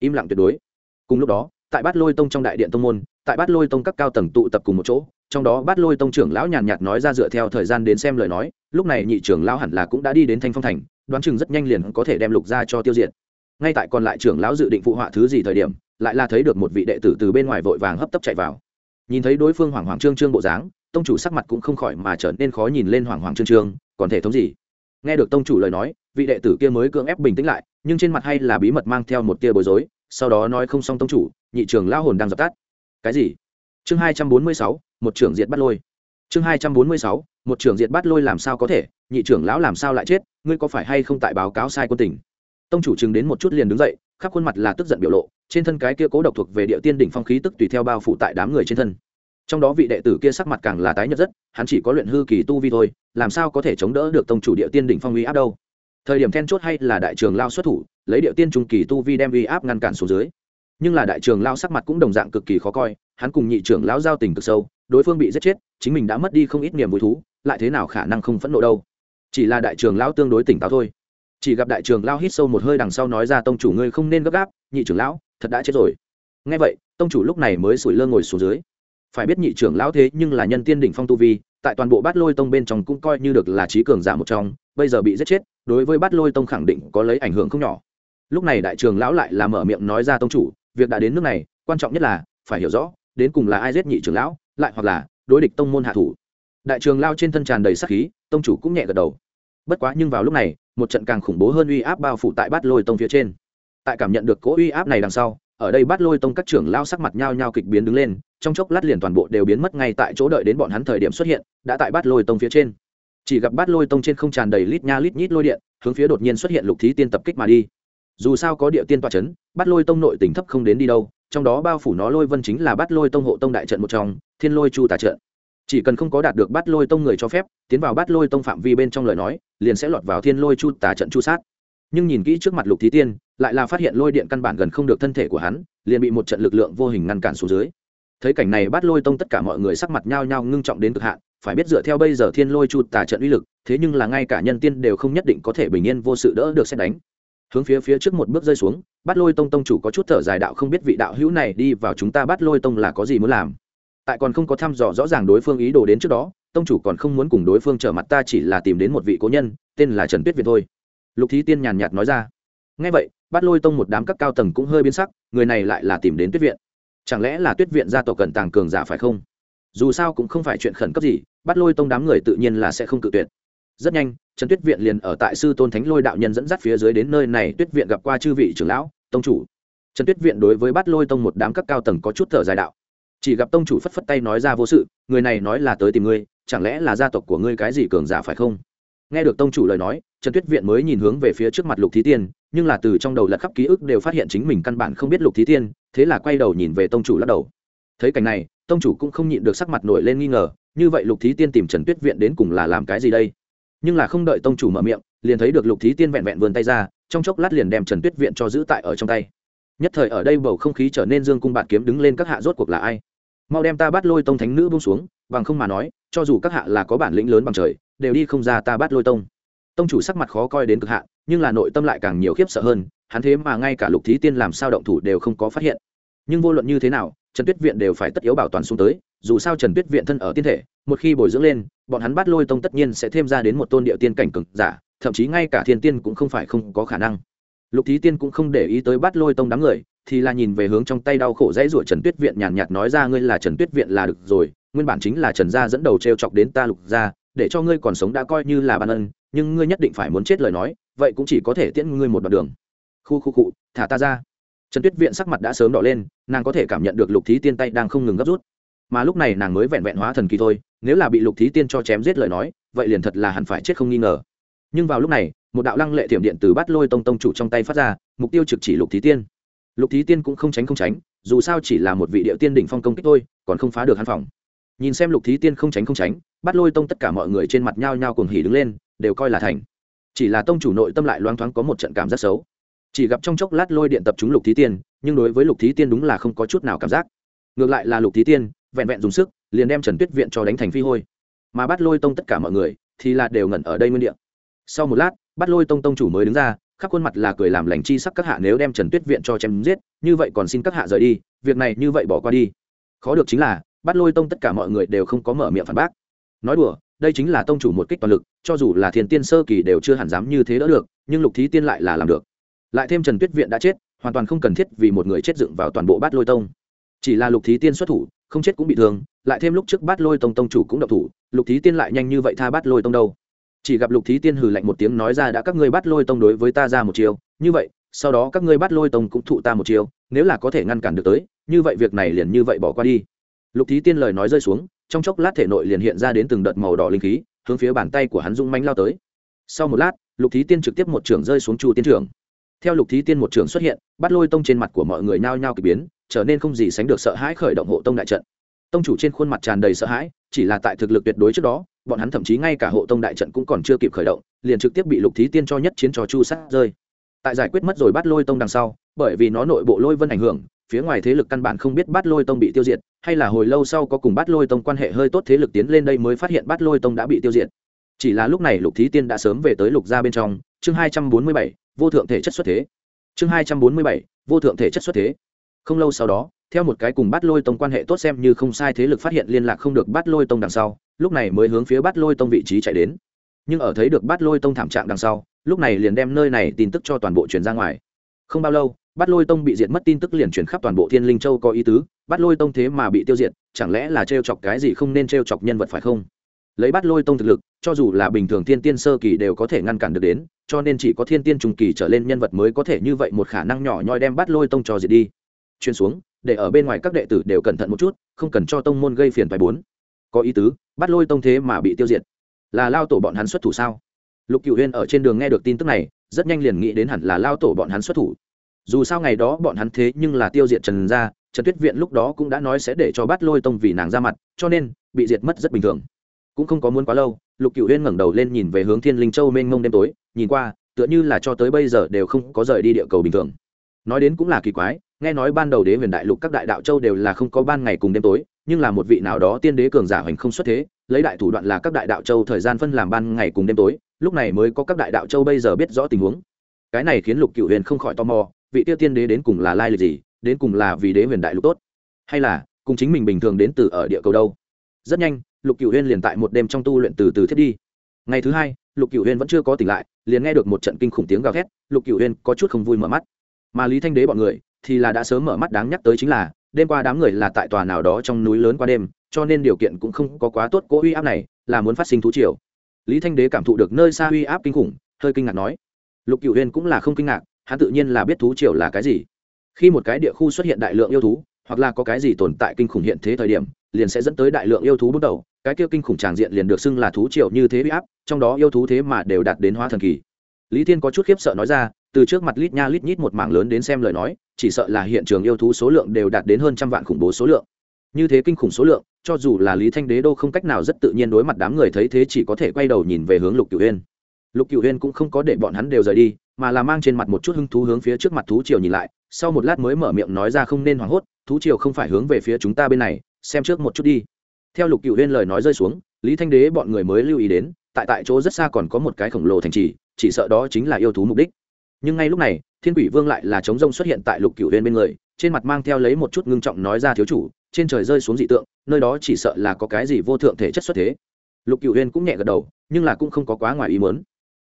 Im lặng tuyệt đối. Cùng lúc đó, tại bát lôi tông trong đại điện tông môn, tại bát lôi tông các cao tầng tụ tập cùng một chỗ, trong đó bát lôi tông trưởng lão nhàn nhạt nói ra dựa theo thời gian đến xem lời nói, lúc này nhị trưởng lão hẳn là cũng đã đi đến thanh phong thành đoán chừng rất nhanh liền có thể đem lục ra cho tiêu diệt. Ngay tại còn lại trưởng lão dự định phụ họa thứ gì thời điểm, lại là thấy được một vị đệ tử từ bên ngoài vội vàng hấp tấp chạy vào. Nhìn thấy đối phương hoàng hoàng trương trương bộ dáng, tông chủ sắc mặt cũng không khỏi mà trở nên khó nhìn lên hoàng hoàng trương trương, còn thể thống gì? Nghe được tông chủ lời nói, vị đệ tử kia mới cưỡng ép bình tĩnh lại, nhưng trên mặt hay là bí mật mang theo một tia bối rối, sau đó nói không xong tông chủ, nhị trưởng lão hồn đang dập tắt. Cái gì? Chương hai trăm bốn mươi sáu, một trưởng diệt bắt lôi chương hai trăm bốn mươi sáu, một trưởng diệt bắt lôi làm sao có thể, nhị trưởng lão làm sao lại chết, ngươi có phải hay không tại báo cáo sai quân tình? Tông chủ chừng đến một chút liền đứng dậy, khắp khuôn mặt là tức giận biểu lộ, trên thân cái kia cố độc thuộc về địa tiên đỉnh phong khí tức tùy theo bao phủ tại đám người trên thân. Trong đó vị đệ tử kia sắc mặt càng là tái nhợt rất, hắn chỉ có luyện hư kỳ tu vi thôi, làm sao có thể chống đỡ được tông chủ địa tiên đỉnh phong uy áp đâu? Thời điểm then chốt hay là đại trường lao xuất thủ, lấy địa tiên trung kỳ tu vi đem uy áp ngăn cản xuống dưới. Nhưng là đại trường lao sắc mặt cũng đồng dạng cực kỳ khó coi, hắn cùng nhị trưởng lão giao tình cực sâu đối phương bị giết chết, chính mình đã mất đi không ít niềm vui thú, lại thế nào khả năng không phẫn nộ đâu? Chỉ là đại trường lão tương đối tỉnh táo thôi. Chỉ gặp đại trường lao hít sâu một hơi đằng sau nói ra, tông chủ ngươi không nên gấp gáp, nhị trưởng lão, thật đã chết rồi. Ngay vậy, tông chủ lúc này mới sủi lơ ngồi xuống dưới. Phải biết nhị trưởng lão thế nhưng là nhân tiên đỉnh phong tu vi, tại toàn bộ bát lôi tông bên trong cũng coi như được là trí cường giả một trong, bây giờ bị giết chết, đối với bát lôi tông khẳng định có lấy ảnh hưởng không nhỏ. Lúc này đại trường lão lại là mở miệng nói ra, tông chủ, việc đã đến nước này, quan trọng nhất là phải hiểu rõ đến cùng là ai giết nhị trưởng lão, lại hoặc là đối địch tông môn hạ thủ. Đại trường lao trên thân tràn đầy sắc khí, tông chủ cũng nhẹ gật đầu. Bất quá nhưng vào lúc này, một trận càng khủng bố hơn uy áp bao phủ tại bát lôi tông phía trên. Tại cảm nhận được cỗ uy áp này đằng sau, ở đây bát lôi tông các trưởng lao sắc mặt nhao nhao kịch biến đứng lên, trong chốc lát liền toàn bộ đều biến mất ngay tại chỗ đợi đến bọn hắn thời điểm xuất hiện, đã tại bát lôi tông phía trên. Chỉ gặp bát lôi tông trên không tràn đầy lít nha lít nhít lôi điện, hướng phía đột nhiên xuất hiện lục thí tiên tập kích mà đi. Dù sao có địa tiên toa c h ấ n bát lôi tông nội tỉnh thấp không đến đi đâu trong đó bao phủ nó lôi vân chính là bắt lôi tông hộ tông đại trận một trong, thiên lôi chu tà trận. Chỉ cần không có đạt được bắt lôi tông người cho phép, tiến vào bắt lôi tông phạm vi bên trong lời nói, liền sẽ lọt vào thiên lôi chu tà trận chu sát. Nhưng nhìn kỹ trước mặt lục thí tiên, lại là phát hiện lôi điện căn bản gần không được thân thể của hắn, liền bị một trận lực lượng vô hình ngăn cản xuống dưới. Thấy cảnh này bắt lôi tông tất cả mọi người sắc mặt nhao nhao ngưng trọng đến cực hạn, phải biết dựa theo bây giờ thiên lôi chu tà trận uy lực, thế nhưng là ngay cả nhân tiên đều không nhất định có thể bình yên vô sự đỡ được xét đánh hướng phía phía trước một bước rơi xuống bắt lôi tông tông chủ có chút thở dài đạo không biết vị đạo hữu này đi vào chúng ta bắt lôi tông là có gì muốn làm. Tại còn không có thăm dò rõ ràng đối phương ý đồ đến trước đó, tông chủ còn không muốn cùng đối phương trở mặt ta chỉ là tìm đến một vị cố nhân, tên là trần tuyết việt thôi. Lục thí tiên nhàn nhạt nói ra. Ngay vậy bắt lôi tông một đám các cao tầng cũng hơi biến sắc, người này lại là tìm đến tuyết viện. Chẳng lẽ là tuyết viện gia tộc cận tàng cường giả phải không? Dù sao cũng không phải chuyện khẩn cấp gì bắt lôi tông đám người tự nhiên là sẽ không cự tuyệt rất nhanh, trần tuyết viện liền ở tại sư tôn thánh lôi đạo nhân dẫn dắt phía dưới đến nơi này, tuyết viện gặp qua chư vị trưởng lão, tông chủ. Trần tuyết viện đối với bát lôi tông một đám các cao tầng có chút thở dài đạo. Chỉ gặp tông chủ phất phất tay nói ra vô sự, người này nói là tới tìm ngươi, chẳng lẽ là gia tộc của ngươi cái gì cường giả phải không? Nghe được tông chủ lời nói, trần tuyết viện mới nhìn hướng về phía trước mặt lục thí tiên, nhưng là từ trong đầu lật khắp ký ức đều phát hiện chính mình căn bản không biết lục thí tiên, thế là quay đầu nhìn về tông chủ lắc đầu. Thấy cảnh này, tông chủ cũng không nhịn được sắc mặt nổi lên nghi ngờ, như vậy lục thí tiên tìm trần tuyết viện đến cùng là làm cái gì đây? Nhưng là không đợi tông chủ mở miệng, liền thấy được lục thí tiên vẹn vẹn vươn tay ra, trong chốc lát liền đem trần tuyết viện cho giữ tại ở trong tay. Nhất thời ở đây bầu không khí trở nên dương cung bạt kiếm đứng lên các hạ rốt cuộc là ai? Mau đem ta bắt lôi tông thánh nữ bông xuống, bằng không mà nói, cho dù các hạ là có bản lĩnh lớn bằng trời, đều đi không ra ta bắt lôi tông. Tông chủ sắc mặt khó coi đến cực hạ nhưng là nội tâm lại càng nhiều khiếp sợ hơn, hắn thế mà ngay cả lục thí tiên làm sao động thủ đều không có phát hiện. Nhưng vô luận như thế nào trần tuyết viện đều phải tất yếu bảo toàn xuống tới, dù sao trần tuyết viện thân ở tiên thể, một khi bồi dưỡng lên, bọn hắn bắt lôi tông tất nhiên sẽ thêm ra đến một tôn địa tiên cảnh cực giả, thậm chí ngay cả thiên tiên cũng không phải không có khả năng. Lục thí tiên cũng không để ý tới bắt lôi tông đám người, thì là nhìn về hướng trong tay đau khổ dãy ruổi trần tuyết viện nhàn nhạt nói ra, ngươi là trần tuyết viện là được rồi, nguyên bản chính là trần gia dẫn đầu t r e o chọc đến ta lục gia, để cho ngươi còn sống đã coi như là ban ân, nhưng ngươi nhất định phải muốn chết lời nói, vậy cũng chỉ có thể tiễn ngươi một đoạn đường. Khu khu cụ thả ta ra trần tuyết viện sắc mặt đã sớm đỏ lên, nàng có thể cảm nhận được lục thí tiên tay đang không ngừng gấp rút. Mà lúc này nàng mới vẹn vẹn hóa thần kỳ thôi, nếu là bị lục thí tiên cho chém giết lời nói, vậy liền thật là hẳn phải chết không nghi ngờ. Nhưng vào lúc này, một đạo lăng lệ thiểm điện từ bắt lôi tông tông chủ trong tay phát ra, mục tiêu trực chỉ lục thí tiên. Lục thí tiên cũng không tránh không tránh, dù sao chỉ là một vị địa tiên đỉnh phong công kích thôi, còn không phá được hắn phòng. Nhìn xem lục thí tiên không tránh không tránh bắt lôi tông tất cả mọi người trên mặt nhao nhao cùng hỉ đứng lên, đều coi là thành. Chỉ là tông chủ nội tâm lại loáng thoáng có một trận cảm rất xấu chỉ gặp trong chốc lát lôi điện tập trung lục thí tiên, nhưng đối với lục thí tiên đúng là không có chút nào cảm giác. Ngược lại là lục thí tiên, vẹn vẹn dùng sức, liền đem trần tuyết viện cho đánh thành phi hôi. Mà bắt lôi tông tất cả mọi người, thì là đều ngẩn ở đây nguyên đ ị a sau một lát bắt lôi tông tông chủ mới đứng ra, khắp khuôn mặt là cười làm lành chi sắc các hạ nếu đem trần tuyết viện cho chém giết, như vậy còn xin các hạ rời đi, việc này như vậy bỏ qua đi. Khó được chính là bắt lôi tông tất cả mọi người đều không có mở miệng phản bác. Nói đùa, đây chính là tông chủ một kích toàn lực, cho dù là thiền tiên sơ kỳ đều chưa hẳn dám như thế đỡ được, nhưng lục thí tiên lại là làm được lại thêm trần tuyết viện đã chết, hoàn toàn không cần thiết vì một người chết dựng vào toàn bộ bát lôi tông. Chỉ là lục thí tiên xuất thủ, không chết cũng bị thương, lại thêm lúc trước bát lôi tông tông chủ cũng độc thủ, lục thí tiên lại nhanh như vậy tha bát lôi tông đâu. Chỉ gặp lục thí tiên hừ lạnh một tiếng nói ra đã các ngươi bắt lôi tông đối với ta ra một chiều như vậy, sau đó các ngươi bắt lôi tông cũng thụ ta một chiều nếu là có thể ngăn cản được tới, như vậy việc này liền như vậy bỏ qua đi. Lục thí tiên lời nói rơi xuống, trong chốc lát thể nội liền hiện ra đến từng đợt màu đỏ linh khí, hướng phía bàn tay của hắn dung manh lao tới. Sau một lát, lục thí tiên trực tiếp một trưởng rơi xuống chu tiên trưởng theo lục thí tiên một trưởng xuất hiện, bắt lôi tông trên mặt của mọi người nhao nhao k ỳ biến, trở nên không gì sánh được sợ hãi khởi động hộ tông đại trận. Tông chủ trên khuôn mặt tràn đầy sợ hãi, chỉ là tại thực lực tuyệt đối trước đó, bọn hắn thậm chí ngay cả hộ tông đại trận cũng còn chưa kịp khởi động, liền trực tiếp bị lục thí tiên cho nhất chiến trò chu sát rơi. Tại giải quyết mất rồi bắt lôi tông đằng sau, bởi vì nó nội bộ lôi vân ảnh hưởng, phía ngoài thế lực căn bản không biết bắt lôi tông bị tiêu diệt, hay là hồi lâu sau có cùng bắt lôi tông quan hệ hơi tốt thế lực tiến lên đây mới phát hiện bắt lôi tông đã bị tiêu diệt. Chỉ là lúc này lục thí tiên đã sớm về tới lục gia bên trong, chương hai trăm bốn mươi bảy vô thượng thể chất xuất thế. Chương hai trăm bốn mươi bảy, vô thượng thể chất xuất thế. Không lâu sau đó, theo một cái cùng bắt lôi tông quan hệ tốt xem như không sai thế lực phát hiện liên lạc không được bắt lôi tông đằng sau, lúc này mới hướng phía bắt lôi tông vị trí chạy đến. Nhưng ở thấy được bắt lôi tông thảm trạng đằng sau, lúc này liền đem nơi này tin tức cho toàn bộ truyền ra ngoài. Không bao lâu bắt lôi tông bị diệt mất tin tức liền truyền khắp toàn bộ thiên linh châu có ý tứ bắt lôi tông thế mà bị tiêu diệt, chẳng lẽ là t chọc cái gì không nên t chọc nhân vật phải không? Lấy bắt lôi tông thực lực cho dù là bình thường thiên tiên sơ kỳ đều có thể ngăn cản được đến, cho nên chỉ có thiên tiên trùng kỳ trở lên nhân vật mới có thể như vậy một khả năng nhỏ nhoi đem bắt lôi tông cho diệt đi. Chuyên xuống, để ở bên ngoài các đệ tử đều cẩn thận một chút, không cần cho tông môn gây phiền phải bốn. Có ý tứ, bắt lôi tông thế mà bị tiêu diệt. Là lao tổ bọn hắn xuất thủ sao? Lục cựu huyên ở trên đường nghe được tin tức này, rất nhanh liền nghĩ đến hẳn là lao tổ bọn hắn xuất thủ. Dù sao ngày đó bọn hắn thế nhưng là tiêu diệt trần gia, trần tuyết viện lúc đó cũng đã nói sẽ để cho bắt lôi tông vì nàng ra mặt, cho nên bị diệt mất rất bình thường. Cũng không có muốn quá lâu lục cựu huyên ngẩng đầu lên nhìn về hướng thiên linh châu mênh mông đêm tối, nhìn qua, tựa như là cho tới bây giờ đều không có rời đi địa cầu bình thường. Nói đến cũng là kỳ quái, nghe nói ban đầu đế huyền đại lục các đại đạo châu đều là không có ban ngày cùng đêm tối, nhưng là một vị nào đó tiên đế cường giả hoành không xuất thế, lấy đại thủ đoạn là các đại đạo châu thời gian phân làm ban ngày cùng đêm tối, lúc này mới có các đại đạo châu bây giờ biết rõ tình huống. Cái này khiến lục cựu huyền không khỏi tò mò, vị tiêu tiên đế đến cùng là lai lịch gì, đến cùng là vì đế huyền đại lục tốt, hay là cùng chính mình bình thường đến từ ở địa cầu đâu? Rất nhanh lục cựu huyên liền tại một đêm trong tu luyện từ từ thiết đi. Ngày thứ hai, lục cựu huyên vẫn chưa có tỉnh lại, liền nghe được một trận kinh khủng tiếng gào thét, lục cựu huyên có chút không vui mở mắt. Mà lý thanh đế bọn người thì là đã sớm mở mắt đáng nhắc tới chính là, đêm qua đám người là tại tòa nào đó trong núi lớn qua đêm, cho nên điều kiện cũng không có quá tốt cố uy áp này là muốn phát sinh thú triều. Lý thanh đế cảm thụ được nơi xa uy áp kinh khủng, hơi kinh ngạc nói, lục cựu huyên cũng là không kinh ngạc, hắn tự nhiên là biết thú triều là cái gì. Khi một cái địa khu xuất hiện đại lượng yêu thú, hoặc là có cái gì tồn tại kinh khủng hiện thế thời điểm, liền sẽ dẫn tới đại lượng yêu thú bước đầu cái kia kinh khủng tràng diện liền được xưng là thú triều như thế bị áp, trong đó yêu thú thế mà đều đạt đến hóa thần kỳ. Lý thiên có chút khiếp sợ nói ra, từ trước mặt lít nha lít nhít một mảng lớn đến xem lời nói, chỉ sợ là hiện trường yêu thú số lượng đều đạt đến hơn trăm vạn khủng bố số lượng. Như thế kinh khủng số lượng, cho dù là lý thanh đế đô không cách nào rất tự nhiên đối mặt đám người thấy thế chỉ có thể quay đầu nhìn về hướng lục cửu huyên lục cửu huyên cũng không có để bọn hắn đều rời đi, mà là mang trên mặt một chút hứng thú hướng phía trước mặt thú triều nhìn lại, sau một lát mới mở miệng nói ra không nên hoảng hốt, thú triều không phải hướng về phía chúng ta bên này, xem trước một chút đi theo lục cửu huyên lời nói rơi xuống, lý thanh đế bọn người mới lưu ý đến, tại tại chỗ rất xa còn có một cái khổng lồ thành trì, chỉ sợ đó chính là yêu thú mục đích. Nhưng ngay lúc này, thiên quỷ vương lại là trống rông xuất hiện tại lục cửu huyên bên người, trên mặt mang theo lấy một chút ngưng trọng nói ra thiếu chủ, trên trời rơi xuống dị tượng, nơi đó chỉ sợ là có cái gì vô thượng thể chất xuất thế. Lục cựu huyên cũng nhẹ gật đầu, nhưng là cũng không có quá ngoài ý muốn.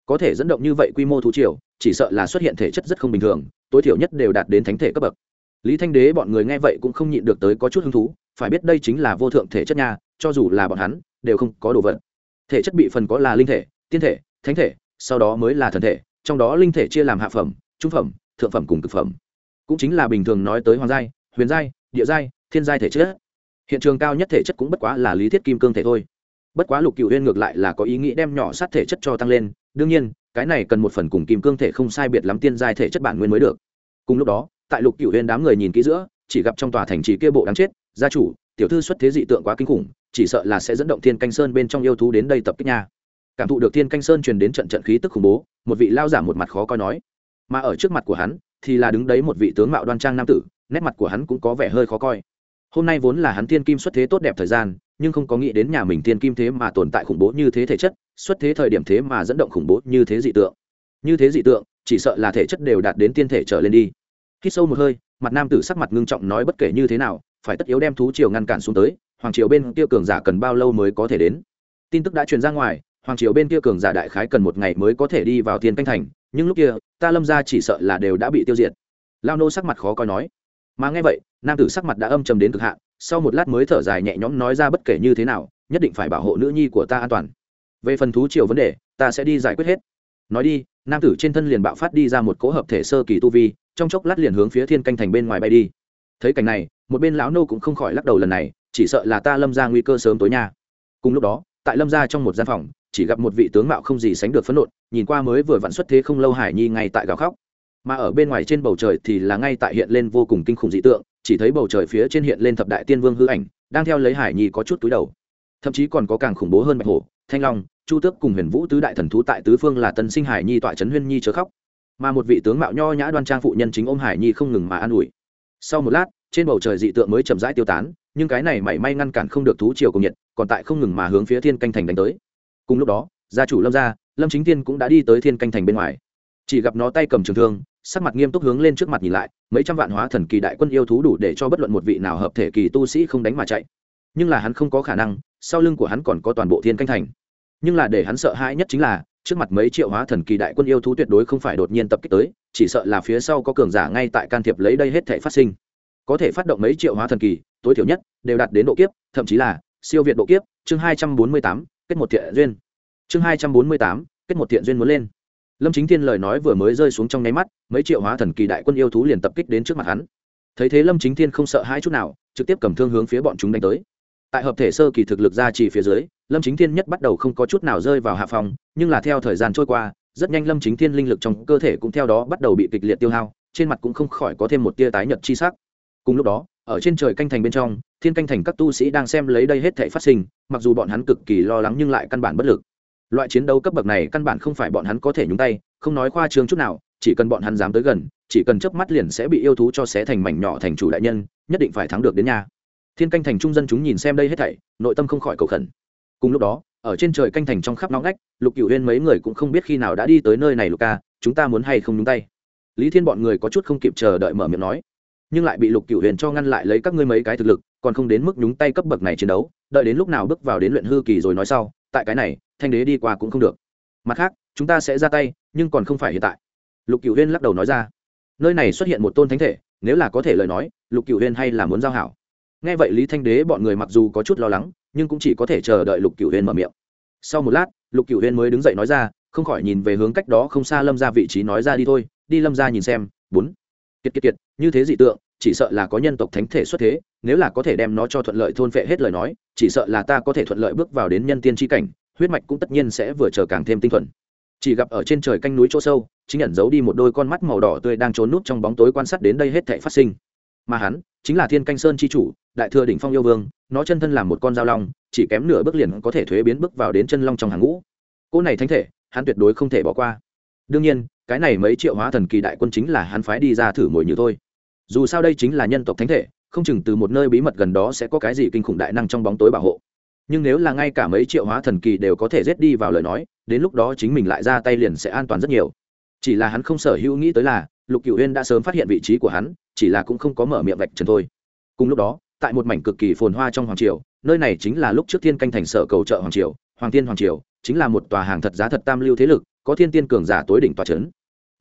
Có thể dẫn động như vậy quy mô thú triều, chỉ sợ là xuất hiện thể chất rất không bình thường, tối thiểu nhất đều đạt đến thánh thể cấp bậc. Lý thanh đế bọn người nghe vậy cũng không nhịn được tới có chút hứng thú phải biết đây chính là vô thượng thể chất nha, cho dù là bọn hắn, đều không có đồ vật. Thể chất bị phần có là linh thể, tiên thể, thánh thể, sau đó mới là thần thể, trong đó linh thể chia làm hạ phẩm, trung phẩm, thượng phẩm cùng cực phẩm. Cũng chính là bình thường nói tới hoàng giai, huyền giai, địa giai, thiên giai thể chất. Hiện trường cao nhất thể chất cũng bất quá là lý thiết kim cương thể thôi. Bất quá lục cựu huyên ngược lại là có ý nghĩ đem nhỏ sát thể chất cho tăng lên, đương nhiên, cái này cần một phần cùng kim cương thể không sai biệt lắm tiên giai thể chất bản nguyên mới được. Cùng lúc đó, tại lục cựu huyên đám người nhìn kỹ giữa, chỉ gặp trong tòa thành trì kia bộ đáng chết gia chủ, tiểu thư xuất thế dị tượng quá kinh khủng, chỉ sợ là sẽ dẫn động thiên canh sơn bên trong yêu thú đến đây tập kích nha. Cảm thụ được thiên canh sơn truyền đến trận trận khí tức khủng bố, một vị lao giả một mặt khó coi nói. Mà ở trước mặt của hắn, thì là đứng đấy một vị tướng mạo đoan trang nam tử, nét mặt của hắn cũng có vẻ hơi khó coi. Hôm nay vốn là hắn thiên kim xuất thế tốt đẹp thời gian, nhưng không có nghĩ đến nhà mình thiên kim thế mà tồn tại khủng bố như thế thể chất, xuất thế thời điểm thế mà dẫn động khủng bố như thế dị tượng. Như thế dị tượng, chỉ sợ là thể chất đều đạt đến tiên thể trở lên đi. Khi sâu một hơi, mặt nam tử sắc mặt ngưng trọng nói bất kể như thế nào phải tất yếu đem thú triều ngăn cản xuống tới, hoàng triều bên kia cường giả cần bao lâu mới có thể đến? Tin tức đã truyền ra ngoài, hoàng triều bên kia cường giả đại khái cần một ngày mới có thể đi vào thiên canh thành, nhưng lúc kia, ta lâm ra chỉ sợ là đều đã bị tiêu diệt. Lao nô sắc mặt khó coi nói. Mà nghe vậy, nam tử sắc mặt đã âm trầm đến cực hạn, sau một lát mới thở dài nhẹ nhõm nói ra bất kể như thế nào, nhất định phải bảo hộ nữ nhi của ta an toàn. Về phần thú triều vấn đề, ta sẽ đi giải quyết hết. Nói đi, nam tử trên thân liền bạo phát đi ra một cỗ hợp thể sơ kỳ tu vi, trong chốc lát liền hướng phía thiên canh thành bên ngoài bay đi. Thấy cảnh này một bên lão nô cũng không khỏi lắc đầu lần này, chỉ sợ là ta lâm ra nguy cơ sớm tối nha. Cùng lúc đó, tại lâm ra trong một gian phòng, chỉ gặp một vị tướng mạo không gì sánh được phẫn nộ, nhìn qua mới vừa vặn xuất thế không lâu hải nhi ngay tại gào khóc. Mà ở bên ngoài trên bầu trời thì là ngay tại hiện lên vô cùng kinh khủng dị tượng, chỉ thấy bầu trời phía trên hiện lên thập đại tiên vương hư ảnh, đang theo lấy hải nhi có chút túi đầu. Thậm chí còn có càng khủng bố hơn bạch hổ, thanh long, chu tước cùng huyền vũ tứ đại thần thú tại tứ phương là tân sinh hải nhi tọa trấn huyên nhi chớ khóc. Mà một vị tướng mạo nho nhã đoan trang phụ nhân chính ôm hải nhi không ngừng mà an ủi. Sau một lát trên bầu trời dị tượng mới chậm rãi tiêu tán, nhưng cái này mảy may ngăn cản không được thú chiều cùng nhiệt, còn tại không ngừng mà hướng phía thiên canh thành đánh tới. Cùng lúc đó, gia chủ lâm gia, lâm chính thiên cũng đã đi tới thiên canh thành bên ngoài. Chỉ gặp nó tay cầm trường thương, sắc mặt nghiêm túc hướng lên trước mặt nhìn lại, mấy trăm vạn hóa thần kỳ đại quân yêu thú đủ để cho bất luận một vị nào hợp thể kỳ tu sĩ không đánh mà chạy. Nhưng là hắn không có khả năng, sau lưng của hắn còn có toàn bộ thiên canh thành. Nhưng là để hắn sợ hãi nhất chính là, trước mặt mấy triệu hóa thần kỳ đại quân yêu thú tuyệt đối không phải đột nhiên tập kích tới, chỉ sợ là phía sau có cường giả ngay tại can thiệp lấy đây hết thể phát sinh có thể phát động mấy triệu hóa thần kỳ, tối thiểu nhất, đều đạt đến độ kiếp, thậm chí là siêu việt độ kiếp, chương hai trăm bốn mươi tám, kết một thiện duyên. Chương hai trăm bốn mươi tám, kết một thiện duyên muốn lên. Lâm chính thiên lời nói vừa mới rơi xuống trong nháy mắt, mấy triệu hóa thần kỳ đại quân yêu thú liền tập kích đến trước mặt hắn. Thấy thế lâm chính thiên không sợ hai chút nào, trực tiếp cầm thương hướng phía bọn chúng đánh tới. Tại hợp thể sơ kỳ thực lực ra chỉ phía dưới, lâm chính thiên nhất bắt đầu không có chút nào rơi vào hạ phòng, nhưng là theo thời gian trôi qua, rất nhanh lâm chính thiên linh lực trong cơ thể cũng theo đó bắt đầu bị kịch liệt tiêu hao, trên mặt cũng không khỏi có thêm một tia tái nhợt chi sắc cùng lúc đó, ở trên trời canh thành bên trong, thiên canh thành các tu sĩ đang xem lấy đây hết thể phát sinh, mặc dù bọn hắn cực kỳ lo lắng nhưng lại căn bản bất lực. Loại chiến đấu cấp bậc này căn bản không phải bọn hắn có thể nhúng tay, không nói khoa trương chút nào, chỉ cần bọn hắn dám tới gần, chỉ cần chớp mắt liền sẽ bị yêu thú cho xé thành mảnh nhỏ thành chủ đại nhân, nhất định phải thắng được đến nhà thiên canh thành trung dân chúng nhìn xem đây hết thảy, nội tâm không khỏi cầu khẩn. Cùng lúc đó, ở trên trời canh thành trong khắp nóng ngách, lục cựu huyên mấy người cũng không biết khi nào đã đi tới nơi này lục ca, chúng ta muốn hay không nhúng tay? Lý thiên bọn người có chút không kịp chờ đợi mở miệng nói nhưng lại bị lục cựu huyền cho ngăn lại lấy các ngươi mấy cái thực lực, còn không đến mức nhúng tay cấp bậc này chiến đấu, đợi đến lúc nào bước vào đến luyện hư kỳ rồi nói sau, tại cái này, thanh đế đi qua cũng không được. Mặt khác, chúng ta sẽ ra tay, nhưng còn không phải hiện tại. Lục cựu huyên lắc đầu nói ra. Nơi này xuất hiện một tôn thánh thể, nếu là có thể lời nói, lục cựu huyên hay là muốn giao hảo. Nghe vậy lý thanh đế bọn người mặc dù có chút lo lắng, nhưng cũng chỉ có thể chờ đợi lục cựu huyên mở miệng. Sau một lát, lục cựu huyên mới đứng dậy nói ra, không khỏi nhìn về hướng cách đó không xa lâm ra vị trí nói ra đi thôi, đi lâm ra nhìn xem, bốn kiệt kiệt kiệt, như thế dị tượng, chỉ sợ là có nhân tộc thánh thể xuất thế, nếu là có thể đem nó cho thuận lợi thôn phệ hết lời nói, chỉ sợ là ta có thể thuận lợi bước vào đến nhân tiên tri cảnh, huyết mạch cũng tất nhiên sẽ vừa chờ càng thêm tinh thuần. Chỉ gặp ở trên trời canh núi chỗ sâu, chính nhận giấu đi một đôi con mắt màu đỏ tươi đang trốn nút trong bóng tối quan sát đến đây hết thể phát sinh. Mà hắn, chính là thiên canh sơn chi chủ, đại thừa đỉnh phong yêu vương, nó chân thân làm một con dao long, chỉ kém nửa bước liền có thể thuế biến bước vào đến chân long trong hàng ngũ. Cỗ này thánh thể, hắn tuyệt đối không thể bỏ qua đương nhiên, cái này mấy triệu hóa thần kỳ đại quân chính là hắn phái đi ra thử mồi như thôi. Dù sao đây chính là nhân tộc thánh thể, không chừng từ một nơi bí mật gần đó sẽ có cái gì kinh khủng đại năng trong bóng tối bảo hộ. Nhưng nếu là ngay cả mấy triệu hóa thần kỳ đều có thể rết đi vào lời nói, đến lúc đó chính mình lại ra tay liền sẽ an toàn rất nhiều. Chỉ là hắn không sở hữu nghĩ tới là, lục cựu huyên đã sớm phát hiện vị trí của hắn, chỉ là cũng không có mở miệng vạch trần thôi. Cùng lúc đó, tại một mảnh cực kỳ phồn hoa trong hoàng triều, nơi này chính là lúc trước thiên canh thành sở cầu trợ hoàng triều, hoàng tiên hoàng triều, chính là một tòa hàng thật giá thật tam lưu thế lực có thiên tiên cường giả tối đỉnh tòa trấn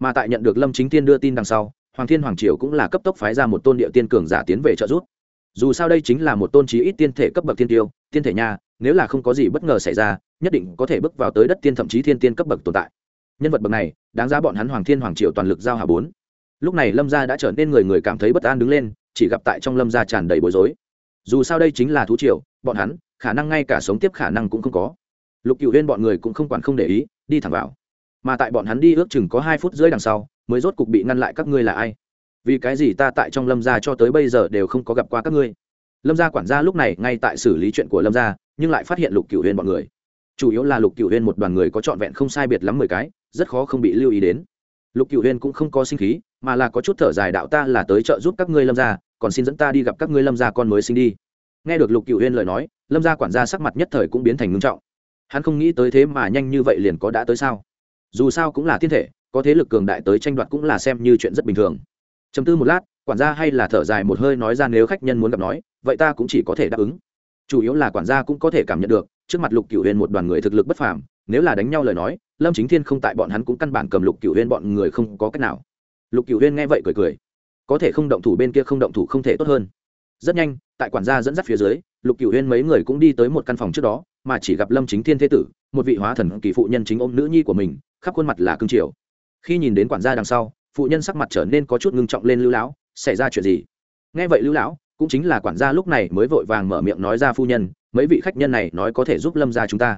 mà tại nhận được lâm chính tiên đưa tin đằng sau, hoàng thiên hoàng triều cũng là cấp tốc phái ra một tôn địa tiên cường giả tiến về trợ giúp. Dù sao đây chính là một tôn trí ít tiên thể cấp bậc thiên tiêu, tiên thể nha, nếu là không có gì bất ngờ xảy ra, nhất định có thể bước vào tới đất tiên thậm chí thiên tiên cấp bậc tồn tại. Nhân vật bậc này, đáng giá bọn hắn hoàng thiên hoàng triều toàn lực giao hà bốn. Lúc này lâm gia đã trở nên người người cảm thấy bất an đứng lên, chỉ gặp tại trong lâm gia tràn đầy bối rối. Dù sao đây chính là thú triều, bọn hắn, khả năng ngay cả sống tiếp khả năng cũng không có. Lục cựu huyên bọn người cũng không quản không để ý, đi thẳng vào mà tại bọn hắn đi ước chừng có hai phút rưỡi đằng sau, mới rốt cục bị ngăn lại các ngươi là ai. Vì cái gì ta tại trong lâm gia cho tới bây giờ đều không có gặp qua các ngươi? Lâm gia quản gia lúc này ngay tại xử lý chuyện của lâm gia, nhưng lại phát hiện lục cửu huyên bọn người. Chủ yếu là lục cửu huyên một đoàn người có trọn vẹn không sai biệt lắm mười cái, rất khó không bị lưu ý đến. Lục cửu huyên cũng không có sinh khí, mà là có chút thở dài đạo ta là tới trợ giúp các ngươi lâm gia, còn xin dẫn ta đi gặp các ngươi lâm gia con mới sinh đi. Nghe được lục cửu huyên lời nói, lâm gia quản gia sắc mặt nhất thời cũng biến thành ngưng trọng. Hắn không nghĩ tới thế mà nhanh như vậy liền có đã tới sao? Dù sao cũng là thiên thể, có thế lực cường đại tới tranh đoạt cũng là xem như chuyện rất bình thường. Chấm tư một lát, quản gia hay là thở dài một hơi nói ra nếu khách nhân muốn gặp nói, vậy ta cũng chỉ có thể đáp ứng. Chủ yếu là quản gia cũng có thể cảm nhận được, trước mặt lục cửu huyền một đoàn người thực lực bất phàm, nếu là đánh nhau lời nói, lâm chính thiên không tại bọn hắn cũng căn bản cầm lục cửu huyền bọn người không có cách nào. Lục cửu huyền nghe vậy cười cười. Có thể không động thủ bên kia không động thủ không thể tốt hơn. Rất nhanh, tại quản gia dẫn dắt phía dưới, lục cửu huyền mấy người cũng đi tới một căn phòng trước đó, mà chỉ gặp lâm chính thiên thế tử, một vị hóa thần kỳ phụ nhân chính ôm nữ nhi của mình khắp khuôn mặt là cương triều khi nhìn đến quản gia đằng sau, phụ nhân sắc mặt trở nên có chút ngưng trọng lên lưu lão, xảy ra chuyện gì? Nghe vậy lưu lão, cũng chính là quản gia lúc này mới vội vàng mở miệng nói ra phu nhân, mấy vị khách nhân này nói có thể giúp lâm gia chúng ta.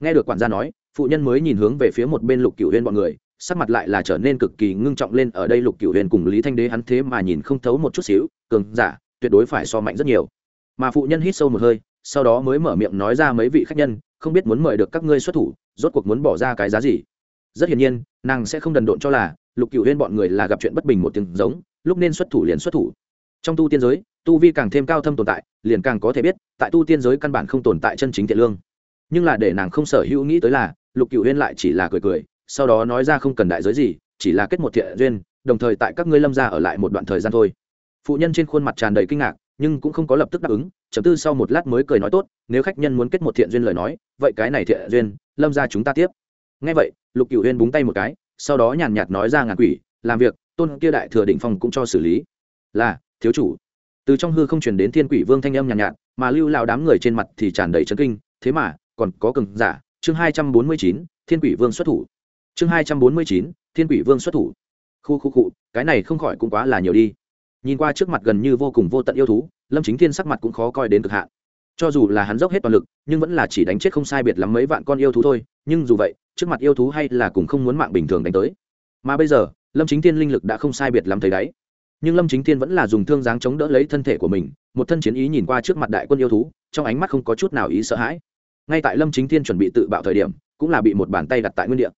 Nghe được quản gia nói, phụ nhân mới nhìn hướng về phía một bên lục cửu huyên bọn người, sắc mặt lại là trở nên cực kỳ ngưng trọng lên ở đây lục cửu huyền cùng lý thanh đế hắn thế mà nhìn không thấu một chút xíu, cường giả, tuyệt đối phải so mạnh rất nhiều. Mà phụ nhân hít sâu một hơi, sau đó mới mở miệng nói ra mấy vị khách nhân, không biết muốn mời được các ngươi xuất thủ, rốt cuộc muốn bỏ ra cái giá gì rất hiển nhiên, nàng sẽ không đần độn cho là lục cựu huyên bọn người là gặp chuyện bất bình một tiếng giống, lúc nên xuất thủ liền xuất thủ. Trong tu tiên giới, tu vi càng thêm cao thâm tồn tại, liền càng có thể biết, tại tu tiên giới căn bản không tồn tại chân chính thiện lương. Nhưng là để nàng không sở hữu nghĩ tới là, lục cựu huyên lại chỉ là cười cười, sau đó nói ra không cần đại giới gì, chỉ là kết một thiện duyên, đồng thời tại các ngươi lâm gia ở lại một đoạn thời gian thôi. Phụ nhân trên khuôn mặt tràn đầy kinh ngạc, nhưng cũng không có lập tức đáp ứng, chấm tư sau một lát mới cười nói tốt, nếu khách nhân muốn kết một thiện duyên lời nói, vậy cái này thiện duyên, lâm ra chúng ta tiếp. Ngay vậy lục cựu huyên búng tay một cái sau đó nhàn nhạt nói ra ngàn quỷ làm việc tôn kia đại thừa định phong cũng cho xử lý. Là thiếu chủ. Từ trong hư không chuyển đến thiên quỷ vương thanh âm nhàn nhạt, nhạt mà lưu lao đám người trên mặt thì tràn đầy trấn kinh thế mà còn có cường giả chương hai trăm bốn mươi chín thiên quỷ vương xuất thủ. Chương hai trăm bốn mươi chín thiên quỷ vương xuất thủ. Khu khu cụ cái này không khỏi cũng quá là nhiều đi. Nhìn qua trước mặt gần như vô cùng vô tận yêu thú lâm chính thiên sắc mặt cũng khó coi đến cực hạn. Cho dù là hắn dốc hết toàn lực nhưng vẫn là chỉ đánh chết không sai biệt lắm mấy vạn con yêu thú thôi nhưng dù vậy trước mặt yêu thú hay là cùng không muốn mạng bình thường đánh tới. Mà bây giờ, lâm chính thiên linh lực đã không sai biệt lắm thấy đấy. Nhưng lâm chính thiên vẫn là dùng thương dáng chống đỡ lấy thân thể của mình, một thân chiến ý nhìn qua trước mặt đại quân yêu thú, trong ánh mắt không có chút nào ý sợ hãi. Ngay tại lâm chính thiên chuẩn bị tự bạo thời điểm, cũng là bị một bàn tay đặt tại nguyên địa.